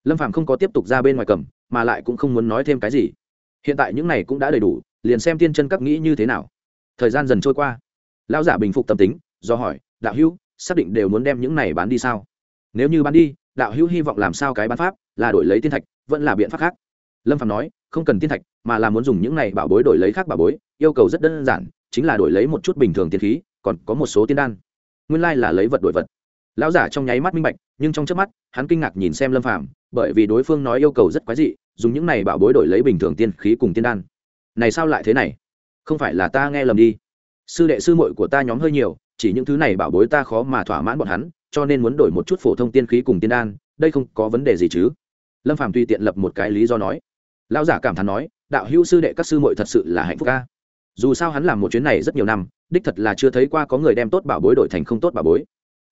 Lâm phàm không có tiếp tục ra bên ngoài cầm, mà lại cũng không muốn nói thêm cái gì. Hiện tại những này cũng đã đầy đủ liền xem tiên chân các nghĩ như thế nào. Thời gian dần trôi qua. Lão giả bình phục tâm tính, do hỏi, đạo hữu, xác định đều muốn đem những này bán đi sao? Nếu như bán đi, đạo hữu hy vọng làm sao cái bán pháp, là đổi lấy tiên thạch, vẫn là biện pháp khác. Lâm phạm nói, không cần tiên thạch, mà là muốn dùng những này bảo bối đổi lấy khác bảo bối, yêu cầu rất đơn giản, chính là đổi lấy một chút bình thường tiên khí, còn có một số tiên đan. Nguyên lai là lấy vật đổi vật. Lão giả trong nháy mắt minh bạch, nhưng trong trước mắt, hắn kinh ngạc nhìn xem lâm phạm bởi vì đối phương nói yêu cầu rất quái dị, dùng những này bảo bối đổi lấy bình thường tiên khí cùng tiên đan này sao lại thế này? Không phải là ta nghe lầm đi. Sư đệ sư muội của ta nhóm hơi nhiều, chỉ những thứ này bảo bối ta khó mà thỏa mãn bọn hắn, cho nên muốn đổi một chút phổ thông tiên khí cùng tiên đan, đây không có vấn đề gì chứ? Lâm phàm tùy tiện lập một cái lý do nói. Lão giả cảm thán nói, đạo hữu sư đệ các sư muội thật sự là hạnh phúc ca dù sao hắn làm một chuyến này rất nhiều năm, đích thật là chưa thấy qua có người đem tốt bảo bối đổi thành không tốt bảo bối.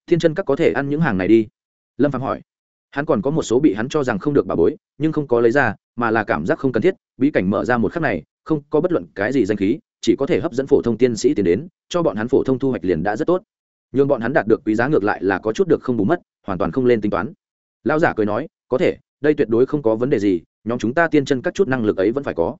Thiên chân các có thể ăn những hàng này đi. Lâm phàm hỏi hắn còn có một số bị hắn cho rằng không được bảo bối, nhưng không có lấy ra, mà là cảm giác không cần thiết, bí cảnh mở ra một khắc này, không có bất luận cái gì danh khí, chỉ có thể hấp dẫn phổ thông tiên sĩ tiến đến, cho bọn hắn phổ thông thu hoạch liền đã rất tốt. Nhưng bọn hắn đạt được quý giá ngược lại là có chút được không bù mất, hoàn toàn không lên tính toán. Lão giả cười nói, có thể, đây tuyệt đối không có vấn đề gì, nhóm chúng ta tiên chân các chút năng lực ấy vẫn phải có.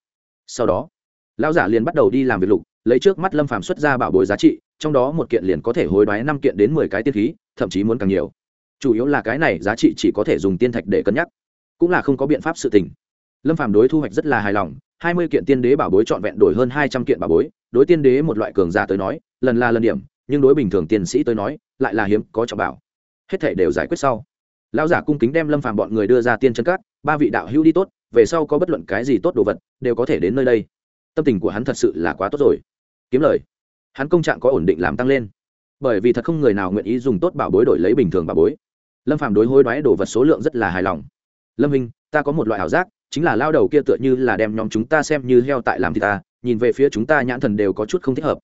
Sau đó, lão giả liền bắt đầu đi làm việc lục, lấy trước mắt lâm phàm xuất ra bảo bối giá trị, trong đó một kiện liền có thể hối đoái năm kiện đến mười cái tiên khí, thậm chí muốn càng nhiều chủ yếu là cái này giá trị chỉ có thể dùng tiên thạch để cân nhắc, cũng là không có biện pháp sự tình. Lâm phàm đối thu hoạch rất là hài lòng, hai mươi kiện tiên đế bảo bối trọn vẹn đổi hơn hai trăm kiện bảo bối, đối tiên đế một loại cường giả tới nói, lần là lần điểm, nhưng đối bình thường tiên sĩ tới nói, lại là hiếm có trọng bảo. Hết thể đều giải quyết sau. Lão giả cung kính đem lâm phàm bọn người đưa ra tiên chân cát ba vị đạo hữu đi tốt, về sau có bất luận cái gì tốt đồ vật, đều có thể đến nơi đây. Tâm tình của hắn thật sự là quá tốt rồi. Kiếm lời. Hắn công trạng có ổn định làm tăng lên. Bởi vì thật không người nào nguyện ý dùng tốt bảo bối đổi lấy bình thường bảo bối lâm phàm đối hối đoái đồ vật số lượng rất là hài lòng. Lâm hình ta có một loại ảo giác, chính là lao đầu kia tựa như là đem nhóm chúng ta xem như heo tại làm thì ta, nhìn về phía chúng ta nhãn thần đều có chút không thích hợp.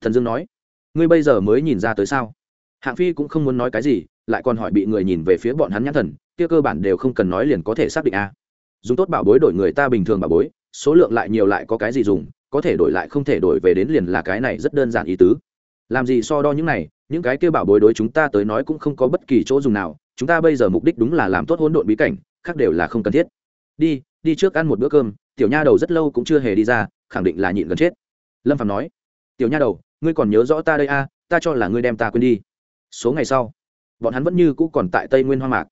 Thần dương nói, ngươi bây giờ mới nhìn ra tới sao? Hạng phi cũng không muốn nói cái gì, lại còn hỏi bị người nhìn về phía bọn hắn nhãn thần, kia cơ bản đều không cần nói liền có thể xác định a. Dùng tốt bảo bối đổi người ta bình thường bảo bối, số lượng lại nhiều lại có cái gì dùng, có thể đổi lại không thể đổi về đến liền là cái này rất đơn giản ý tứ. Làm gì so đo những này, những cái kia bảo bối đối chúng ta tới nói cũng không có bất kỳ chỗ dùng nào chúng ta bây giờ mục đích đúng là làm tốt hỗn độn bí cảnh khác đều là không cần thiết. Đi đi trước ăn một bữa cơm tiểu nha đầu rất lâu cũng chưa hề đi ra khẳng định là nhịn gần chết. Lâm phạm nói. Tiểu nha đầu ngươi còn nhớ rõ ta đây a à, ta cho là ngươi đem ta quên đi. Số ngày sau bọn hắn vẫn như cũ còn tại tây nguyên hoa mạc.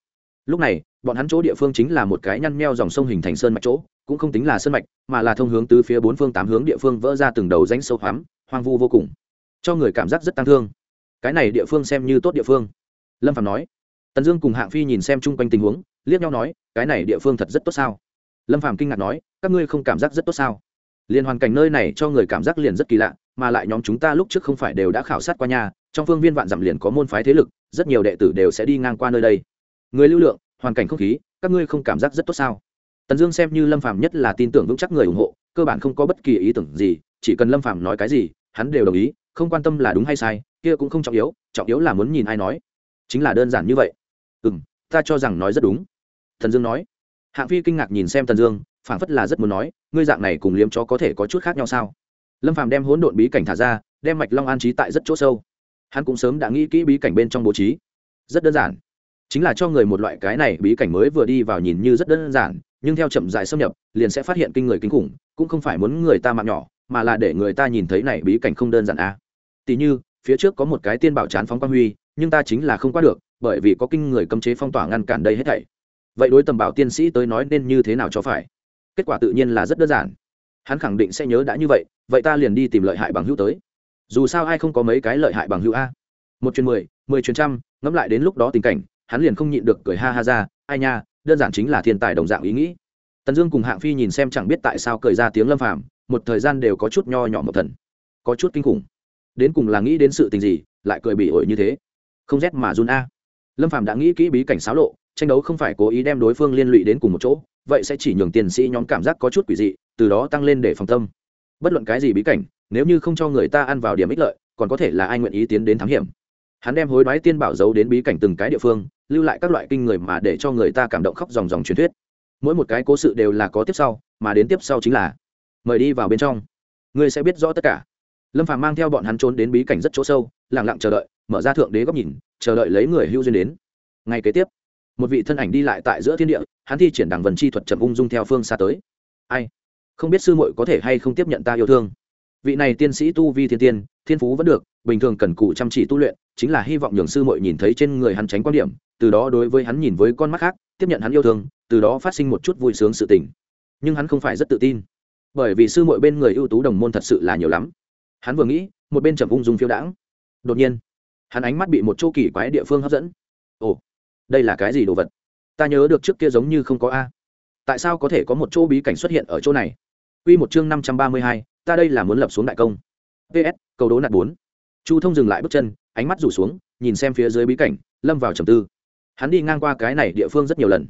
Lúc này bọn hắn chỗ địa phương chính là một cái nhăn meo dòng sông hình thành sơn mạch chỗ cũng không tính là sơn mạch mà là thông hướng từ phía bốn phương tám hướng địa phương vỡ ra từng đầu rãnh sâu hoắm hoang vu vô cùng cho người cảm giác rất tăng thương. Cái này địa phương xem như tốt địa phương. Lâm phạm nói tần dương cùng hạng phi nhìn xem chung quanh tình huống, liếc nhau nói, cái này địa phương thật rất tốt sao? Lâm phàm kinh ngạc nói, các ngươi không cảm giác rất tốt sao? Liên hoàn cảnh nơi này cho người cảm giác liền rất kỳ lạ, mà lại nhóm chúng ta lúc trước không phải đều đã khảo sát qua nhà, trong phương viên vạn dặm liền có môn phái thế lực, rất nhiều đệ tử đều sẽ đi ngang qua nơi đây. Người lưu lượng, hoàn cảnh không khí, các ngươi không cảm giác rất tốt sao? Tần dương xem như lâm phàm nhất là tin tưởng vững chắc người ủng hộ, cơ bản không có bất kỳ ý tưởng gì, chỉ cần lâm phàm nói cái gì, hắn đều đồng ý, không quan tâm là đúng hay sai, kia cũng không trọng yếu trọng yếu là muốn nhìn ai nói. Chính là đơn giản như vậy ừ m ta cho rằng nói rất đúng. Thần dương nói. Hạng phi kinh ngạc nhìn xem Thần dương, phảng phất là rất muốn nói, ngươi dạng này cùng liếm chó có thể có chút khác nhau sao? Lâm phàm đem hỗn độn bí cảnh thả ra, đem mạch long an trí tại rất chỗ sâu. Hắn cũng sớm đã nghĩ kỹ bí cảnh bên trong bố trí. Rất đơn giản. Chính là cho người một loại cái này bí cảnh mới vừa đi vào nhìn như rất đơn giản, nhưng theo chậm dài xâm nhập, liền sẽ phát hiện kinh người kinh khủng, cũng không phải muốn người ta mạng nhỏ, mà là để người ta nhìn thấy này bí cảnh không đơn giản a à. tỷ như, phía trước có một cái tiên bảo chán phóng quang huy, nhưng ta chính là không qua được bởi vì có kinh người cấm chế phong tỏa ngăn cản đây hết thảy. Vậy đối tầm bảo tiên sĩ tới nói nên như thế nào cho phải? Kết quả tự nhiên là rất đơn giản. Hắn khẳng định sẽ nhớ đã như vậy vậy ta liền đi tìm lợi hại bằng hữu tới. Dù sao ai không có mấy cái lợi hại bằng hữu a? Một chuyến mười mười chuyến trăm, ngẫm lại đến lúc đó tình cảnh, hắn liền không nhịn được cười ha ha ra, ai nha, đơn giản chính là thiên tài đồng dạng ý nghĩ. Tần dương cùng hạng phi nhìn xem chẳng biết tại sao cười ra tiếng lâm phàm, một thời gian đều có chút nho nhỏ một thần. Có chút kinh khủng. Đến cùng là nghĩ đến sự tình gì, lại cười bị ổi như thế. Không rét mà run a lâm phàm đã nghĩ kỹ bí cảnh xáo lộ, tranh đấu không phải cố ý đem đối phương liên lụy đến cùng một chỗ, vậy sẽ chỉ nhường tiền sĩ nhóm cảm giác có chút quỷ dị, từ đó tăng lên để phòng tâm. Bất luận cái gì bí cảnh, nếu như không cho người ta ăn vào điểm ích lợi, còn có thể là ai nguyện ý tiến đến thám hiểm. Hắn đem hối đoái tiên bảo giấu đến bí cảnh từng cái địa phương, lưu lại các loại kinh người mà để cho người ta cảm động khóc dòng dòng truyền thuyết. Mỗi một cái cố sự đều là có tiếp sau, mà đến tiếp sau chính là, mời đi vào bên trong. Ngươi sẽ biết rõ tất cả. Lâm phàm mang theo bọn hắn trốn đến bí cảnh rất chỗ sâu lẳng lặng chờ đợi, mở ra thượng đế góc nhìn chờ đợi lấy người hưu duyên đến. Ngay kế tiếp, một vị thân ảnh đi lại tại giữa thiên địa, hắn thi triển đằng vần chi thuật chậm ung dung theo phương xa tới. Ai? Không biết sư muội có thể hay không tiếp nhận ta yêu thương. Vị này tiên sĩ tu vi thiên tiên, thiên phú vẫn được, bình thường cần cụ chăm chỉ tu luyện, chính là hy vọng nhường sư muội nhìn thấy trên người hắn tránh quan điểm, từ đó đối với hắn nhìn với con mắt khác, tiếp nhận hắn yêu thương, từ đó phát sinh một chút vui sướng sự tình. Nhưng hắn không phải rất tự tin, bởi vì sư muội bên người ưu tú đồng môn thật sự là nhiều lắm. Hắn vừa nghĩ, một bên trầm ung dung phiêu đãng. Đột nhiên hắn ánh mắt bị một chỗ kỳ quái địa phương hấp dẫn ồ đây là cái gì đồ vật ta nhớ được trước kia giống như không có a tại sao có thể có một chỗ bí cảnh xuất hiện ở chỗ này q một chương năm trăm ba mươi hai, ta đây là muốn lập xuống đại công. PS, cầu đố nạt bốn. Chu Thông dừng lại bước chân, ánh mắt rủ xuống, nhìn xem phía dưới bí cảnh, lâm vào trầm tư. Hắn đi ngang qua cái này địa phương rất nhiều lần.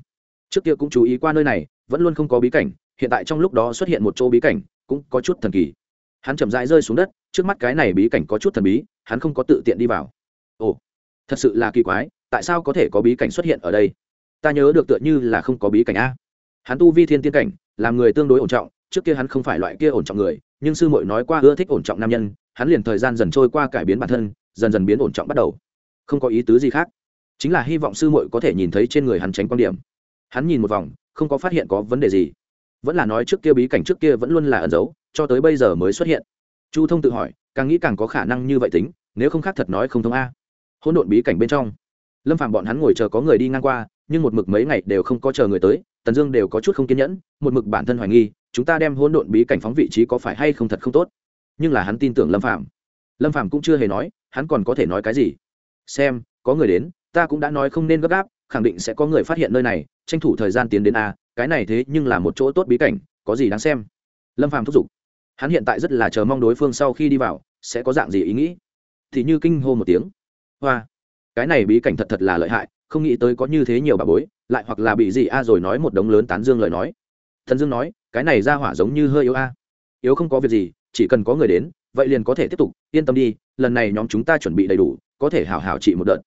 Trước kia cũng chú ý qua nơi này, vẫn luôn không có bí cảnh, hiện tại trong lúc đó xuất hiện một chỗ bí cảnh, cũng có chút thần kỳ. Hắn chậm rãi rơi xuống đất, trước mắt cái này bí cảnh có chút thần bí, hắn không có tự tiện đi vào. Ồ, thật sự là kỳ quái, tại sao có thể có bí cảnh xuất hiện ở đây? Ta nhớ được tựa như là không có bí cảnh a. Hắn tu vi thiên tiên cảnh, làm người tương đối ổn trọng, trước kia hắn không phải loại kia ổn trọng người nhưng sư muội nói qua ưa thích ổn trọng nam nhân hắn liền thời gian dần trôi qua cải biến bản thân dần dần biến ổn trọng bắt đầu. Không có ý tứ gì khác. Chính là hy vọng sư muội có thể nhìn thấy trên người hắn tránh quan điểm. Hắn nhìn một vòng không có phát hiện có vấn đề gì. Vẫn là nói trước kia bí cảnh trước kia vẫn luôn là ẩn giấu cho tới bây giờ mới xuất hiện. Chu thông tự hỏi càng nghĩ càng có khả năng như vậy tính nếu không khác thật nói không thông a hỗn độn bí cảnh bên trong. Lâm phạm bọn hắn ngồi chờ có người đi ngang qua, nhưng một mực mấy ngày đều không có chờ người tới, tần dương đều có chút không kiên nhẫn, một mực bản thân hoài nghi, chúng ta đem hỗn độn bí cảnh phóng vị trí có phải hay không thật không tốt. Nhưng là hắn tin tưởng lâm phạm lâm phạm cũng chưa hề nói, hắn còn có thể nói cái gì? Xem, có người đến, ta cũng đã nói không nên gấp gáp, khẳng định sẽ có người phát hiện nơi này, tranh thủ thời gian tiến đến a, cái này thế nhưng là một chỗ tốt bí cảnh, có gì đáng xem? Lâm phạm thúc giục. Hắn hiện tại rất là chờ mong đối phương sau khi đi vào, sẽ có dạng gì ý nghĩ? Thì như kinh hô một tiếng hoa. Cái này bí cảnh thật thật là lợi hại, không nghĩ tới có như thế nhiều bà bối, lại hoặc là bị gì a rồi nói một đống lớn tán dương lời nói. Thần dương nói, cái này ra hỏa giống như hơi yếu a. Yếu không có việc gì, chỉ cần có người đến, vậy liền có thể tiếp tục, yên tâm đi, lần này nhóm chúng ta chuẩn bị đầy đủ, có thể hảo hảo trị một đợt.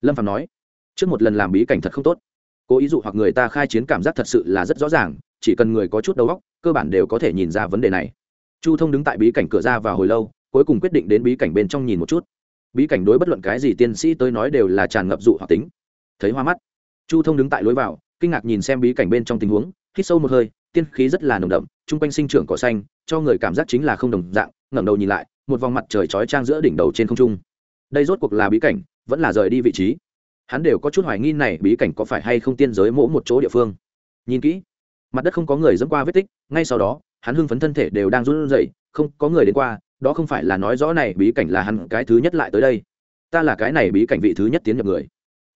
Lâm phạm nói, trước một lần làm bí cảnh thật không tốt. Cố ý dụ hoặc người ta khai chiến cảm giác thật sự là rất rõ ràng, chỉ cần người có chút đầu óc, cơ bản đều có thể nhìn ra vấn đề này. Chu thông đứng tại bí cảnh cửa ra vào hồi lâu, cuối cùng quyết định đến bí cảnh bên trong nhìn một chút bí cảnh đối bất luận cái gì tiên sĩ tới nói đều là tràn ngập dụ hoặc tính. Thấy hoa mắt, chu thông đứng tại lối vào, kinh ngạc nhìn xem bí cảnh bên trong tình huống, hít sâu một hơi, tiên khí rất là nồng đậm, chung quanh sinh trưởng cỏ xanh, cho người cảm giác chính là không đồng dạng, ngẩng đầu nhìn lại, một vòng mặt trời chói trang giữa đỉnh đầu trên không trung. Đây rốt cuộc là bí cảnh, vẫn là rời đi vị trí. Hắn đều có chút hoài nghi này bí cảnh có phải hay không tiên giới mỗ một chỗ địa phương. Nhìn kỹ, mặt đất không có người dẫm qua vết tích, ngay sau đó, hắn hưng phấn thân thể đều đang run rẩy, không có người đến qua đó không phải là nói rõ này bí cảnh là hắn cái thứ nhất lại tới đây. Ta là cái này bí cảnh vị thứ nhất tiến nhập người.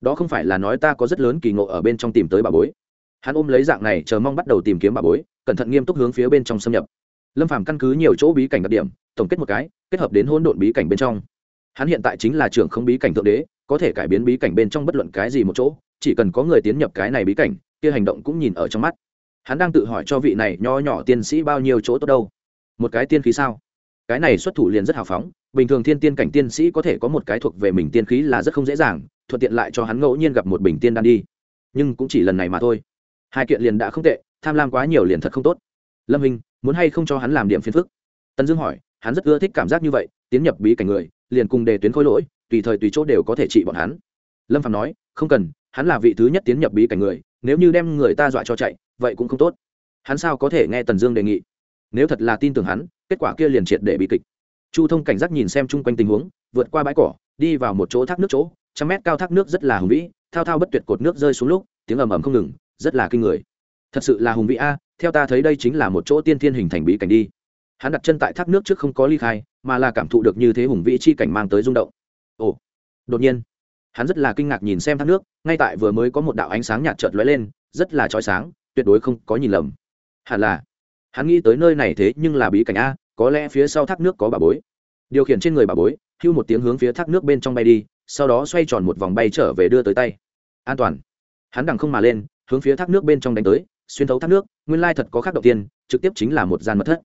Đó không phải là nói ta có rất lớn kỳ ngộ ở bên trong tìm tới bà bối. Hắn ôm lấy dạng này, chờ mong bắt đầu tìm kiếm bà bối, cẩn thận nghiêm túc hướng phía bên trong xâm nhập. Lâm phàm căn cứ nhiều chỗ bí cảnh đặc điểm, tổng kết một cái, kết hợp đến hỗn độn bí cảnh bên trong. Hắn hiện tại chính là trưởng không bí cảnh thượng đế, có thể cải biến bí cảnh bên trong bất luận cái gì một chỗ, chỉ cần có người tiến nhập cái này bí cảnh, kia hành động cũng nhìn ở trong mắt. Hắn đang tự hỏi cho vị này nho nhỏ tiên sĩ bao nhiêu chỗ tốt đâu. Một cái tiên khí sao? Cái này xuất thủ liền rất hào phóng, bình thường thiên tiên cảnh tiên sĩ có thể có một cái thuộc về mình tiên khí là rất không dễ dàng, thuận tiện lại cho hắn ngẫu nhiên gặp một bình tiên đan đi. Nhưng cũng chỉ lần này mà thôi. Hai kiện liền đã không tệ, tham lam quá nhiều liền thật không tốt. Lâm hình muốn hay không cho hắn làm điểm phiền phức? Tân dương hỏi, hắn rất ưa thích cảm giác như vậy, tiến nhập bí cảnh người, liền cùng đề tuyến khối lỗi, tùy thời tùy chỗ đều có thể trị bọn hắn. Lâm phạm nói, không cần, hắn là vị thứ nhất tiến nhập bí cảnh người, nếu như đem người ta dọa cho chạy, vậy cũng không tốt. Hắn sao có thể nghe tần dương đề nghị? Nếu thật là tin tưởng hắn kết quả kia liền triệt để bị kịch. Chu thông cảnh giác nhìn xem chung quanh tình huống, vượt qua bãi cỏ, đi vào một chỗ thác nước chỗ, trăm mét cao thác nước rất là hùng vĩ, thao thao bất tuyệt cột nước rơi xuống lúc, tiếng ầm ầm không ngừng, rất là kinh người. Thật sự là hùng vĩ a, theo ta thấy đây chính là một chỗ tiên thiên hình thành bí cảnh đi. Hắn đặt chân tại thác nước trước không có ly khai, mà là cảm thụ được như thế hùng vĩ chi cảnh mang tới rung động. Ồ, đột nhiên, hắn rất là kinh ngạc nhìn xem thác nước, ngay tại vừa mới có một đạo ánh sáng nhạt chợt lóe lên, rất là trói sáng, tuyệt đối không có nhìn lầm. Hẳn là hắn nghĩ tới nơi này thế nhưng là bí cảnh a, có lẽ phía sau thác nước có bà bối. Điều khiển trên người bà bối, hưu một tiếng hướng phía thác nước bên trong bay đi, sau đó xoay tròn một vòng bay trở về đưa tới tay. An toàn. Hắn đằng không mà lên, hướng phía thác nước bên trong đánh tới, xuyên thấu thác nước, nguyên lai thật có khác đầu tiên, trực tiếp chính là một gian mật thất.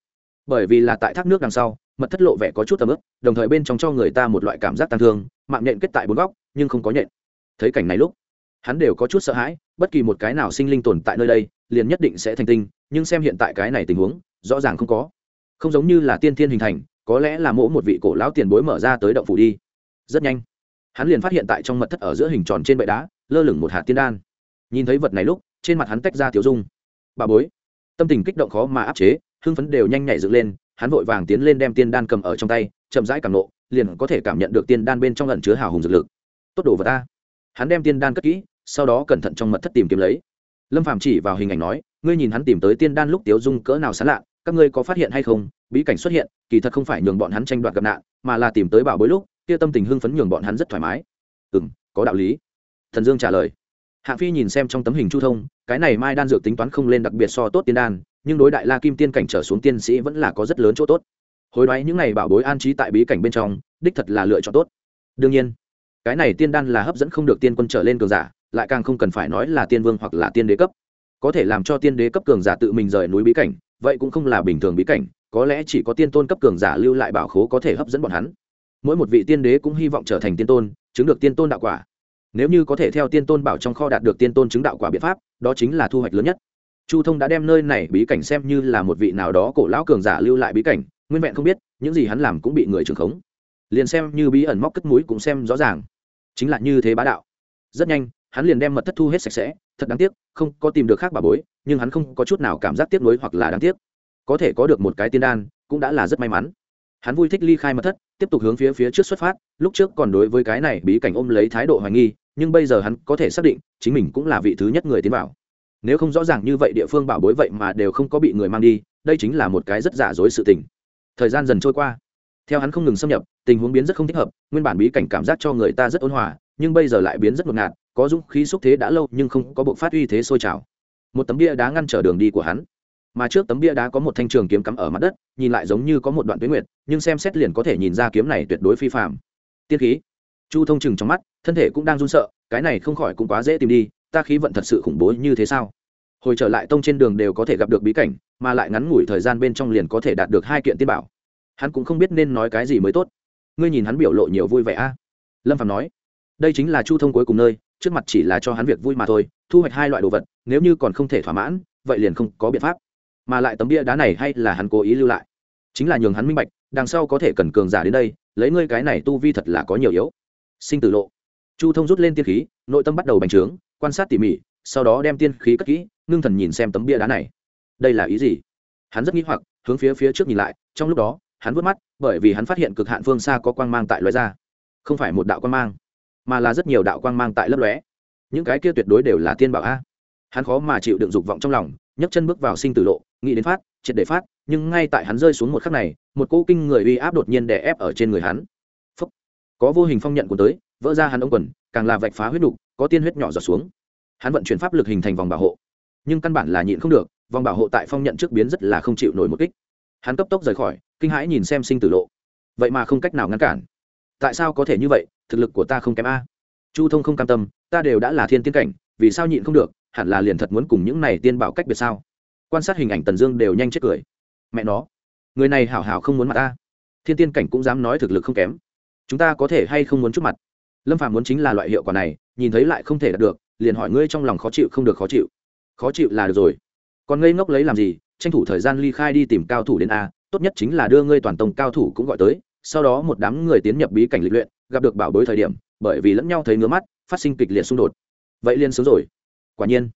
Bởi vì là tại thác nước đằng sau, mật thất lộ vẻ có chút tầm ướp đồng thời bên trong cho người ta một loại cảm giác tàn thương, mạng nhện kết tại bốn góc, nhưng không có nhện. Thấy cảnh này lúc, hắn đều có chút sợ hãi, bất kỳ một cái nào sinh linh tồn tại nơi đây, liền nhất định sẽ thành tinh nhưng xem hiện tại cái này tình huống, rõ ràng không có. Không giống như là tiên thiên hình thành, có lẽ là mỗi một vị cổ lão tiền bối mở ra tới động phủ đi. Rất nhanh, hắn liền phát hiện tại trong mật thất ở giữa hình tròn trên bệ đá, lơ lửng một hạt tiên đan. Nhìn thấy vật này lúc, trên mặt hắn tách ra tiểu dung. Bà bối, tâm tình kích động khó mà áp chế, hưng phấn đều nhanh nhảy dựng lên, hắn vội vàng tiến lên đem tiên đan cầm ở trong tay, chậm rãi cảm nộ, liền có thể cảm nhận được tiên đan bên trong lần chứa hào hùng dược lực. Tốt đồ vật ta. Hắn đem tiên đan cất kỹ, sau đó cẩn thận trong mật thất tìm kiếm lấy. Lâm phàm chỉ vào hình ảnh nói ngươi nhìn hắn tìm tới tiên đan lúc tiếu dung cỡ nào sán lạ, các ngươi có phát hiện hay không? Bí cảnh xuất hiện, kỳ thật không phải nhường bọn hắn tranh đoạt gặp nạn, mà là tìm tới bảo bối lúc, kia tâm tình hưng phấn nhường bọn hắn rất thoải mái. Ừ m có đạo lý. Thần dương trả lời. Hạ phi nhìn xem trong tấm hình chu thông, cái này mai đan dược tính toán không lên đặc biệt so tốt tiên đan, nhưng đối đại la kim tiên cảnh trở xuống tiên sĩ vẫn là có rất lớn chỗ tốt. Hối đoái những n à y bảo bối an trí tại bí cảnh bên trong, đích thật là lựa chọn tốt. Đương nhiên, cái này tiên đan là hấp dẫn không được tiên quân trở lên cường giả, lại càng không cần phải nói là tiên vương hoặc là tiên đế cấp có thể làm cho tiên đế cấp cường giả tự mình rời núi bí cảnh, vậy cũng không là bình thường bí cảnh, có lẽ chỉ có tiên tôn cấp cường giả lưu lại bảo khố có thể hấp dẫn bọn hắn. Mỗi một vị tiên đế cũng hy vọng trở thành tiên tôn, chứng được tiên tôn đạo quả. Nếu như có thể theo tiên tôn bảo trong kho đạt được tiên tôn chứng đạo quả biện pháp, đó chính là thu hoạch lớn nhất. Chu thông đã đem nơi này bí cảnh xem như là một vị nào đó cổ lão cường giả lưu lại bí cảnh, nguyên vẹn không biết, những gì hắn làm cũng bị người trưởng khống. Liền xem như bí ẩn móc cất mũi cũng xem rõ ràng. Chính là như thế bá đạo. Rất nhanh, hắn liền đem mật thất thu hết sạch sẽ thật đáng tiếc, không có tìm được khác bà bối, nhưng hắn không có chút nào cảm giác tiếc nuối hoặc là đáng tiếc. Có thể có được một cái tiên đan, cũng đã là rất may mắn. Hắn vui thích ly khai mật thất, tiếp tục hướng phía phía trước xuất phát, lúc trước còn đối với cái này bí cảnh ôm lấy thái độ hoài nghi, nhưng bây giờ hắn có thể xác định, chính mình cũng là vị thứ nhất người tiến vào. Nếu không rõ ràng như vậy địa phương bảo bối vậy mà đều không có bị người mang đi, đây chính là một cái rất giả dối sự tình. Thời gian dần trôi qua. Theo hắn không ngừng xâm nhập, tình huống biến rất không thích hợp, nguyên bản bí cảnh cảm giác cho người ta rất ôn hòa, nhưng bây giờ lại biến rất ngột ngạt có dũng khí xúc thế đã lâu nhưng không có bộ phát uy thế sôi trào. Một tấm bia đá ngăn trở đường đi của hắn. Mà trước tấm bia đá có một thanh trường kiếm cắm ở mặt đất, nhìn lại giống như có một đoạn tuyến nguyệt, nhưng xem xét liền có thể nhìn ra kiếm này tuyệt đối phi phạm tiên khí. Chu thông chừng trong mắt, thân thể cũng đang run sợ, cái này không khỏi cũng quá dễ tìm đi, ta khí vận thật sự khủng bố như thế sao? Hồi trở lại tông trên đường đều có thể gặp được bí cảnh, mà lại ngắn ngủi thời gian bên trong liền có thể đạt được hai kiện tiên bảo. Hắn cũng không biết nên nói cái gì mới tốt. Ngươi nhìn hắn biểu lộ nhiều vui vẻ a. Lâm phạm nói, đây chính là chu thông cuối cùng nơi trước mặt chỉ là cho hắn việc vui mà thôi, thu hoạch hai loại đồ vật, nếu như còn không thể thỏa mãn, vậy liền không có biện pháp. Mà lại tấm bia đá này hay là hắn cố ý lưu lại. Chính là nhường hắn minh bạch, đằng sau có thể cần cường giả đến đây, lấy ngươi cái này tu vi thật là có nhiều yếu. Sinh tử lộ. Chu thông rút lên tiên khí, nội tâm bắt đầu bành trướng, quan sát tỉ mỉ, sau đó đem tiên khí cất kỹ, ngưng thần nhìn xem tấm bia đá này. Đây là ý gì? Hắn rất nghĩ hoặc, hướng phía phía trước nhìn lại, trong lúc đó, hắn vớt mắt, bởi vì hắn phát hiện cực hạn phương xa có quang mang tại loại ra. Không phải một đạo quang mang mà là rất nhiều đạo quang mang tại lấp lóe. Những cái kia tuyệt đối đều là tiên bảo a. Hắn khó mà chịu đựng dục vọng trong lòng, nhấc chân bước vào sinh tử lộ, nghĩ đến phát, triệt để phát, nhưng ngay tại hắn rơi xuống một khắc này, một cỗ kinh người uy áp đột nhiên đè ép ở trên người hắn. Phúc. có vô hình phong nhận của tới, vỡ ra hắn ống quần, càng là vạch phá huyết đục có tiên huyết nhỏ giọt xuống. Hắn vận chuyển pháp lực hình thành vòng bảo hộ. Nhưng căn bản là nhịn không được, vòng bảo hộ tại phong nhận trước biến rất là không chịu nổi một kích. Hắn cấp tốc rời khỏi, kinh hãi nhìn xem sinh tử lộ. Vậy mà không cách nào ngăn cản tại sao có thể như vậy, thực lực của ta không kém a. Chu thông không cam tâm, ta đều đã là thiên tiên cảnh, vì sao nhịn không được, hẳn là liền thật muốn cùng những này tiên bảo cách biệt sao? Quan sát hình ảnh tần dương đều nhanh chết cười. Mẹ nó, người này hảo hảo không muốn mặt ta. Thiên tiên cảnh cũng dám nói thực lực không kém. Chúng ta có thể hay không muốn chút mặt? Lâm phạm muốn chính là loại hiệu quả này, nhìn thấy lại không thể đạt được, liền hỏi ngươi trong lòng khó chịu không được khó chịu. Khó chịu là được rồi. Còn ngây ngốc lấy làm gì? Tranh thủ thời gian ly khai đi tìm cao thủ đến a, tốt nhất chính là đưa ngươi toàn tông cao thủ cũng gọi tới sau đó một đám người tiến nhập bí cảnh lịch luyện, gặp được bảo bối thời điểm, bởi vì lẫn nhau thấy ngứa mắt, phát sinh kịch liệt xung đột. Vậy liên sướng rồi. Quả nhiên,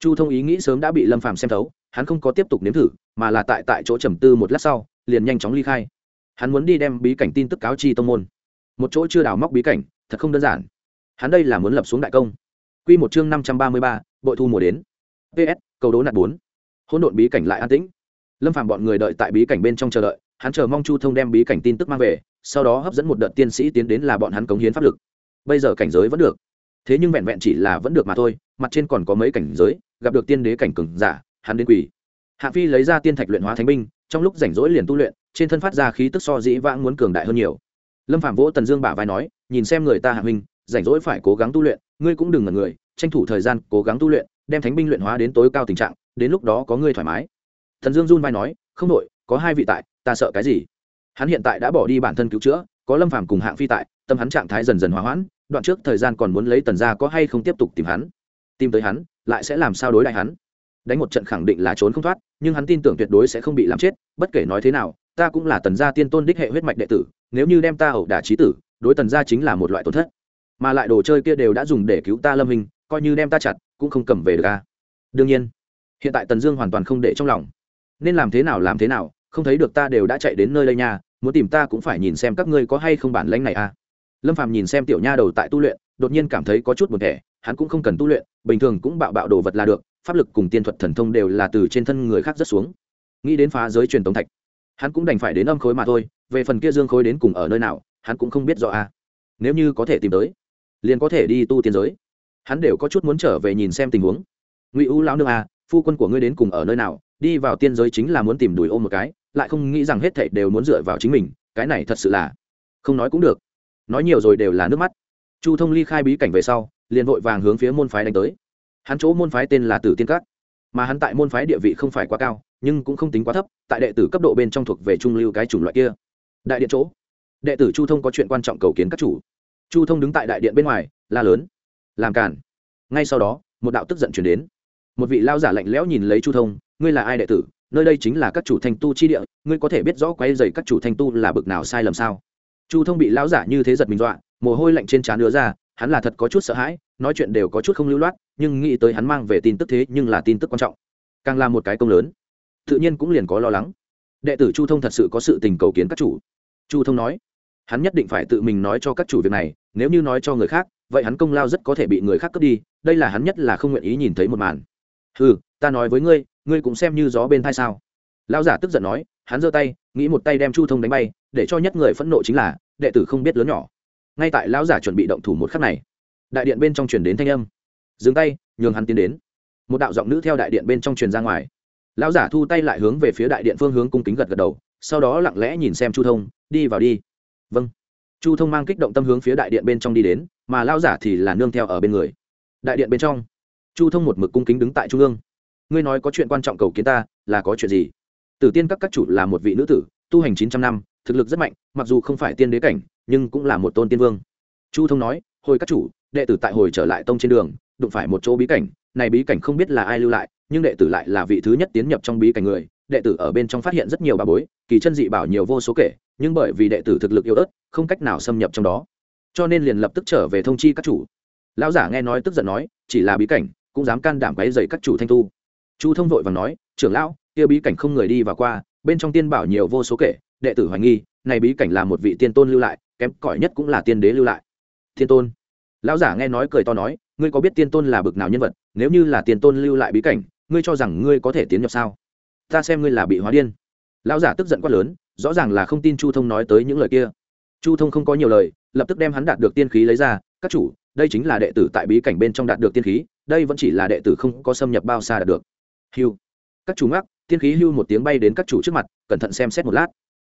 chu thông ý nghĩ sớm đã bị lâm phàm xem thấu, hắn không có tiếp tục nếm thử, mà là tại tại chỗ trầm tư một lát sau, liền nhanh chóng ly khai. Hắn muốn đi đem bí cảnh tin tức cáo chi tông môn. Một chỗ chưa đào móc bí cảnh, thật không đơn giản. Hắn đây là muốn lập xuống đại công. Q một chương năm trăm ba mươi ba, bội thu mùa đến. Ps cầu đố nạt bốn. Hỗn độn bí cảnh lại an tĩnh. Lâm phàm bọn người đợi tại bí cảnh bên trong chờ đợi hắn chờ mong chu thông đem bí cảnh tin tức mang về, sau đó hấp dẫn một đợt tiên sĩ tiến đến là bọn hắn cống hiến pháp lực. Bây giờ cảnh giới vẫn được. Thế nhưng vẹn vẹn chỉ là vẫn được mà thôi, mặt trên còn có mấy cảnh giới, gặp được tiên đế cảnh cường giả, hắn đến quỳ. Hạ phi lấy ra tiên thạch luyện hóa thánh binh, trong lúc rảnh rỗi liền tu luyện, trên thân phát ra khí tức so dĩ vãng muốn cường đại hơn nhiều. Lâm phạm vỗ tần dương bả vai nói, nhìn xem người ta hạ minh, rảnh rỗi phải cố gắng tu luyện, ngươi cũng đừng ngần người, tranh thủ thời gian cố gắng tu luyện, đem thánh binh luyện hóa đến tối cao tình trạng, đến lúc đó có ngươi thoải mái. Thần dương run vai nói, không đội có hai vị tại, ta sợ cái gì? Hắn hiện tại đã bỏ đi bản thân cứu chữa, có lâm phàm cùng hạng phi tại, tâm hắn trạng thái dần dần hòa hoãn, đoạn trước thời gian còn muốn lấy tần ra có hay không tiếp tục tìm hắn? Tìm tới hắn, lại sẽ làm sao đối lại hắn? Đánh một trận khẳng định là trốn không thoát, nhưng hắn tin tưởng tuyệt đối sẽ không bị làm chết, bất kể nói thế nào, ta cũng là tần gia tiên tôn đích hệ huyết mạch đệ tử, nếu như đem ta ẩu đả trí tử, đối tần gia chính là một loại tổn thất. Mà lại đồ chơi kia đều đã dùng để cứu ta lâm hình coi như đem ta chặt, cũng không cầm về được ca đương nhiên, hiện tại tần dương hoàn toàn không để trong lòng nên làm thế nào làm thế nào, không thấy được ta đều đã chạy đến nơi đây nha, muốn tìm ta cũng phải nhìn xem các ngươi có hay không bản lãnh này a lâm phàm nhìn xem tiểu nha đầu tại tu luyện, đột nhiên cảm thấy có chút buồn thẻ, hắn cũng không cần tu luyện, bình thường cũng bạo bạo đồ vật là được, pháp lực cùng tiên thuật thần thông đều là từ trên thân người khác rất xuống. Nghĩ đến phá giới truyền tống thạch, hắn cũng đành phải đến âm khối mà thôi, về phần kia dương khối đến cùng ở nơi nào, hắn cũng không biết rõ a nếu như có thể tìm tới, liền có thể đi tu tiên giới. Hắn đều có chút muốn trở về nhìn xem tình huống. Ngụy u lão nương a phu quân của ngươi đến cùng ở nơi nào đi vào tiên giới chính là muốn tìm đùi ôm một cái, lại không nghĩ rằng hết thảy đều muốn dựa vào chính mình, cái này thật sự là không nói cũng được. Nói nhiều rồi đều là nước mắt. Chu thông ly khai bí cảnh về sau, liền vội vàng hướng phía môn phái đánh tới. Hắn chỗ môn phái tên là tử tiên các. Mà hắn tại môn phái địa vị không phải quá cao, nhưng cũng không tính quá thấp, tại đệ tử cấp độ bên trong thuộc về trung lưu cái chủng loại kia. Đại điện chỗ, đệ tử chu thông có chuyện quan trọng cầu kiến các chủ. Chu thông đứng tại đại điện bên ngoài, la lớn, làm cản ngay sau đó, một đạo tức giận chuyển đến. Một vị lao giả lạnh lẽo nhìn lấy chu thông ngươi là ai đệ tử, nơi đây chính là các chủ thanh tu chi địa, ngươi có thể biết rõ quay dày các chủ thanh tu là bực nào sai lầm sao? Chu thông bị lão giả như thế giật mình dọa, mồ hôi lạnh trên trán đứa ra, hắn là thật có chút sợ hãi, nói chuyện đều có chút không lưu loát, nhưng nghĩ tới hắn mang về tin tức thế nhưng là tin tức quan trọng. Càng là một cái công lớn, tự nhiên cũng liền có lo lắng. Đệ tử chu thông thật sự có sự tình cầu kiến các chủ. Chu thông nói, hắn nhất định phải tự mình nói cho các chủ việc này, nếu như nói cho người khác, vậy hắn công lao rất có thể bị người khác cướp đi, đây là hắn nhất là không nguyện ý nhìn thấy một màn. Ừ ta nói với ngươi ngươi cũng xem như gió bên thai sao? Lão giả tức giận nói, hắn giơ tay, nghĩ một tay đem chu thông đánh bay, để cho nhất người phẫn nộ chính là, đệ tử không biết lớn nhỏ. Ngay tại lão giả chuẩn bị động thủ một khắc này, đại điện bên trong truyền đến thanh âm. Dừng tay, nhường hắn tiến đến. Một đạo giọng nữ theo đại điện bên trong truyền ra ngoài. Lão giả thu tay lại hướng về phía đại điện phương hướng cung kính gật gật đầu, sau đó lặng lẽ nhìn xem chu thông, đi vào đi. Vâng. Chu thông mang kích động tâm hướng phía đại điện bên trong đi đến, mà lão giả thì là nương theo ở bên người. Đại điện bên trong, chu thông một mực cung kính đứng tại trung ương ngươi nói có chuyện quan trọng cầu kiến ta, là có chuyện gì? Tử tiên các các chủ là một vị nữ tử, tu hành chín trăm năm, thực lực rất mạnh, mặc dù không phải tiên đế cảnh, nhưng cũng là một tôn tiên vương. Chu thông nói, hồi các chủ, đệ tử tại hồi trở lại tông trên đường, đụng phải một chỗ bí cảnh, này bí cảnh không biết là ai lưu lại, nhưng đệ tử lại là vị thứ nhất tiến nhập trong bí cảnh người. Đệ tử ở bên trong phát hiện rất nhiều bà bối, kỳ chân dị bảo nhiều vô số kể, nhưng bởi vì đệ tử thực lực yếu ớt, không cách nào xâm nhập trong đó. Cho nên liền lập tức trở về thông chi các chủ. Lão giả nghe nói tức giận nói, chỉ là bí cảnh, cũng dám can đảm quấy dày các chủ thanh tu chu thông vội và nói, trưởng lão, kia bí cảnh không người đi và qua, bên trong tiên bảo nhiều vô số kể, đệ tử hoài nghi, này bí cảnh là một vị tiên tôn lưu lại, kém cỏi nhất cũng là tiên đế lưu lại. Thiên tôn? Lão giả nghe nói cười to nói, ngươi có biết tiên tôn là bực nào nhân vật, nếu như là tiên tôn lưu lại bí cảnh, ngươi cho rằng ngươi có thể tiến nhập sao? Ta xem ngươi là bị hóa điên. Lão giả tức giận quá lớn, rõ ràng là không tin chu thông nói tới những lời kia. Chu thông không có nhiều lời, lập tức đem hắn đạt được tiên khí lấy ra, các chủ, đây chính là đệ tử tại bí cảnh bên trong đạt được tiên khí, đây vẫn chỉ là đệ tử không có xâm nhập bao xa đạt được. Hưu, các chủ ngắc tiên khí hưu một tiếng bay đến các chủ trước mặt cẩn thận xem xét một lát.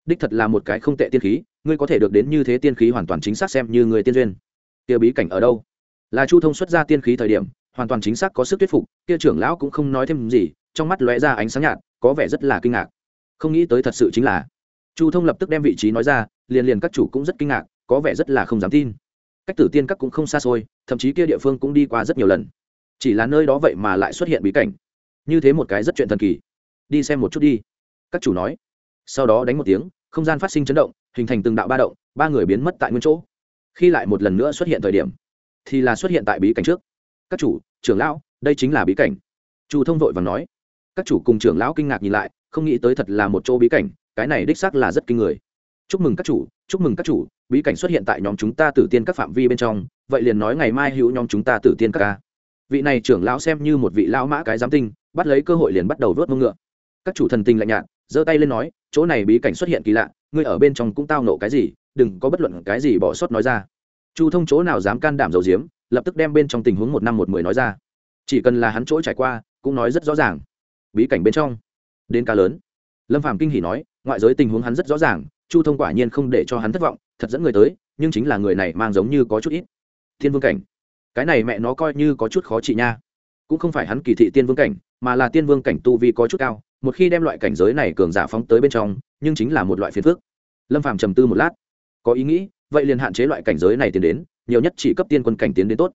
Đích thật là một cái không tệ tiên khí ngươi có thể được đến như thế tiên khí hoàn toàn chính xác xem như người tiên duyên. Kia bí cảnh ở đâu? Là chu thông xuất ra tiên khí thời điểm hoàn toàn chính xác có sức thuyết phục kia trưởng lão cũng không nói thêm gì trong mắt lóe ra ánh sáng nhạt có vẻ rất là kinh ngạc. Không nghĩ tới thật sự chính là. Chu thông lập tức đem vị trí nói ra liền liền các chủ cũng rất kinh ngạc có vẻ rất là không dám tin. Cách tử tiên các cũng không xa xôi thậm chí kia địa phương cũng đi qua rất nhiều lần. Chỉ là nơi đó vậy mà lại xuất hiện bí cảnh như thế một cái rất chuyện thần kỳ. Đi xem một chút đi. Các chủ nói. Sau đó đánh một tiếng, không gian phát sinh chấn động, hình thành từng đạo ba động, ba người biến mất tại nguyên chỗ. Khi lại một lần nữa xuất hiện thời điểm, thì là xuất hiện tại bí cảnh trước. Các chủ, trưởng lão, đây chính là bí cảnh. Chu thông vội và nói. Các chủ cùng trưởng lão kinh ngạc nhìn lại, không nghĩ tới thật là một chỗ bí cảnh, cái này đích xác là rất kinh người. Chúc mừng các chủ, chúc mừng các chủ, bí cảnh xuất hiện tại nhóm chúng ta tử tiên các phạm vi bên trong, vậy liền nói ngày mai hữu nhóm chúng ta tử tiên các ca. Vị này trưởng lão xem như một vị lão mã cái giám tinh bắt lấy cơ hội liền bắt đầu vớt mông ngựa. Các chủ thần tình lạnh nhạt, giơ tay lên nói, chỗ này bí cảnh xuất hiện kỳ lạ, ngươi ở bên trong cũng tao nộ cái gì, đừng có bất luận cái gì bỏ sót nói ra. Chu thông chỗ nào dám can đảm dầu diếm lập tức đem bên trong tình huống một năm một mười nói ra. Chỉ cần là hắn chỗ trải qua, cũng nói rất rõ ràng. Bí cảnh bên trong, đến ca lớn. Lâm phạm kinh hỉ nói, ngoại giới tình huống hắn rất rõ ràng, chu thông quả nhiên không để cho hắn thất vọng, thật dẫn người tới, nhưng chính là người này mang giống như có chút ít. Thiên vương cảnh, cái này mẹ nó coi như có chút khó trị nha cũng không phải hắn kỳ thị tiên vương cảnh, mà là tiên vương cảnh tu vi có chút cao, một khi đem loại cảnh giới này cường giả phóng tới bên trong, nhưng chính là một loại phiền phức. Lâm phàm trầm tư một lát, có ý nghĩ, vậy liền hạn chế loại cảnh giới này tiến đến, nhiều nhất chỉ cấp tiên quân cảnh tiến đến tốt.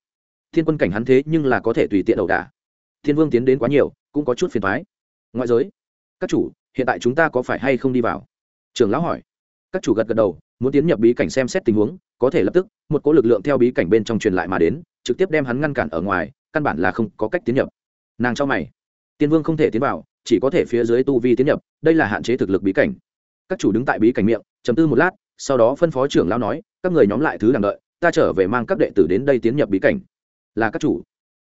Thiên quân cảnh hắn thế nhưng là có thể tùy tiện ẩu đả. Thiên vương tiến đến quá nhiều, cũng có chút phiền thoái ngoại giới, các chủ, hiện tại chúng ta có phải hay không đi vào? Trường lão hỏi. Các chủ gật gật đầu, muốn tiến nhập bí cảnh xem xét tình huống, có thể lập tức, một cỗ lực lượng theo bí cảnh bên trong truyền lại mà đến, trực tiếp đem hắn ngăn cản ở ngoài căn bản là không có cách tiến nhập. Nàng cho mày. Tiên vương không thể tiến vào, chỉ có thể phía dưới tu vi tiến nhập, đây là hạn chế thực lực bí cảnh. Các chủ đứng tại bí cảnh miệng chấm tư một lát, sau đó phân phó trưởng lão nói, các người nhóm lại thứ đang đợi, ta trở về mang các đệ tử đến đây tiến nhập bí cảnh. Là các chủ.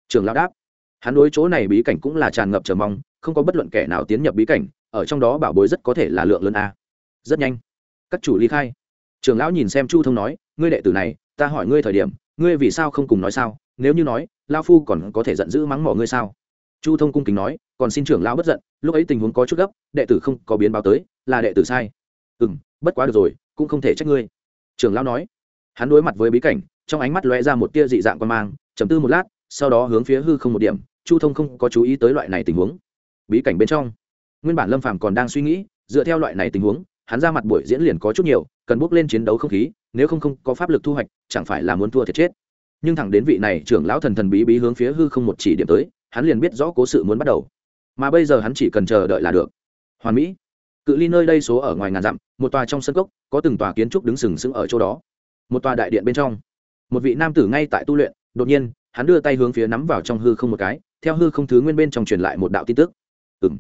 Trưởng lão đáp. Hắn đối chỗ này bí cảnh cũng là tràn ngập chờ mong, không có bất luận kẻ nào tiến nhập bí cảnh, ở trong đó bảo bối rất có thể là lượng lớn a. Rất nhanh. Các chủ ly khai. Trưởng lão nhìn xem chu thông nói, ngươi đệ tử này, ta hỏi ngươi thời điểm, ngươi vì sao không cùng nói sao? Nếu như nói lao phu còn có thể giận dữ mắng mỏ ngươi sao? Chu thông cung kính nói, còn xin trưởng lão bất giận, lúc ấy tình huống có chút gấp, đệ tử không có biến báo tới, là đệ tử sai. Ừ m bất quá được rồi, cũng không thể trách ngươi. Trưởng lão nói. Hắn đối mặt với bí cảnh, trong ánh mắt lóe ra một tia dị dạng quan mang chấm tư một lát, sau đó hướng phía hư không một điểm, chu thông không có chú ý tới loại này tình huống. Bí cảnh bên trong. Nguyên bản lâm phàm còn đang suy nghĩ, dựa theo loại này tình huống, hắn ra mặt buổi diễn liền có chút nhiều, cần bước lên chiến đấu không khí, nếu không không có pháp lực thu hoạch, chẳng phải là muốn thua thiệt chết nhưng thẳng đến vị này trưởng lão thần thần bí bí hướng phía hư không một chỉ điểm tới, hắn liền biết rõ cố sự muốn bắt đầu. Mà bây giờ hắn chỉ cần chờ đợi là được. Hoàn mỹ, cự ly nơi đây số ở ngoài ngàn dặm, một tòa trong sân cốc, có từng tòa kiến trúc đứng sừng sững ở chỗ đó. Một tòa đại điện bên trong, một vị nam tử ngay tại tu luyện, đột nhiên, hắn đưa tay hướng phía nắm vào trong hư không một cái, theo hư không thứ nguyên bên trong truyền lại một đạo tin tức. Ừ m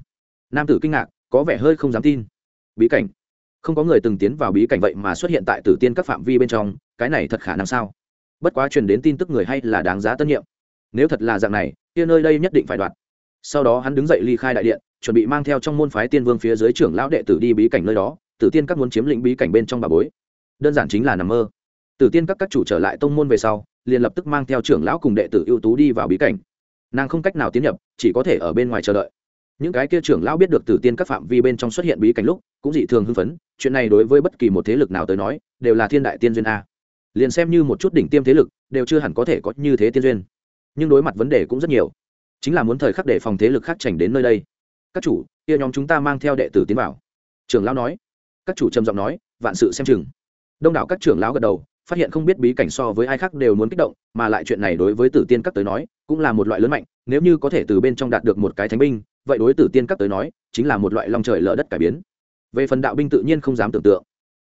nam tử kinh ngạc, có vẻ hơi không dám tin. Bí cảnh. Không có người từng tiến vào bí cảnh vậy mà xuất hiện tại tử tiên các phạm vi bên trong, cái này thật khả năng sao? Bất quá truyền đến tin tức người hay là đáng giá tân nhiệm. Nếu thật là dạng này, kia nơi đây nhất định phải đoạt. Sau đó hắn đứng dậy ly khai đại điện, chuẩn bị mang theo trong môn phái tiên vương phía dưới trưởng lão đệ tử đi bí cảnh nơi đó, tử tiên các muốn chiếm lĩnh bí cảnh bên trong bà bối. Đơn giản chính là nằm mơ. Tử tiên các các chủ trở lại tông môn về sau, liền lập tức mang theo trưởng lão cùng đệ tử ưu tú đi vào bí cảnh. Nàng không cách nào tiến nhập, chỉ có thể ở bên ngoài chờ đợi. Những cái kia trưởng lão biết được tử tiên các phạm vi bên trong xuất hiện bí cảnh lúc, cũng dị thường hưng phấn, chuyện này đối với bất kỳ một thế lực nào tới nói, đều là thiên đại tiên duyên a liền xem như một chút đỉnh tiêm thế lực, đều chưa hẳn có thể có như thế tiên duyên. Nhưng đối mặt vấn đề cũng rất nhiều. Chính là muốn thời khắc để phòng thế lực khác chảnh đến nơi đây. Các chủ, kia nhóm chúng ta mang theo đệ tử tiến vào. Trưởng lão nói. Các chủ trầm giọng nói, vạn sự xem chừng. Đông đảo các trưởng lão gật đầu, phát hiện không biết bí cảnh so với ai khác đều muốn kích động, mà lại chuyện này đối với tử tiên các tới nói, cũng là một loại lớn mạnh. Nếu như có thể từ bên trong đạt được một cái thánh binh, vậy đối tử tiên các tới nói, chính là một loại lòng trời lỡ đất cải biến. Về phần đạo binh tự nhiên không dám tưởng tượng.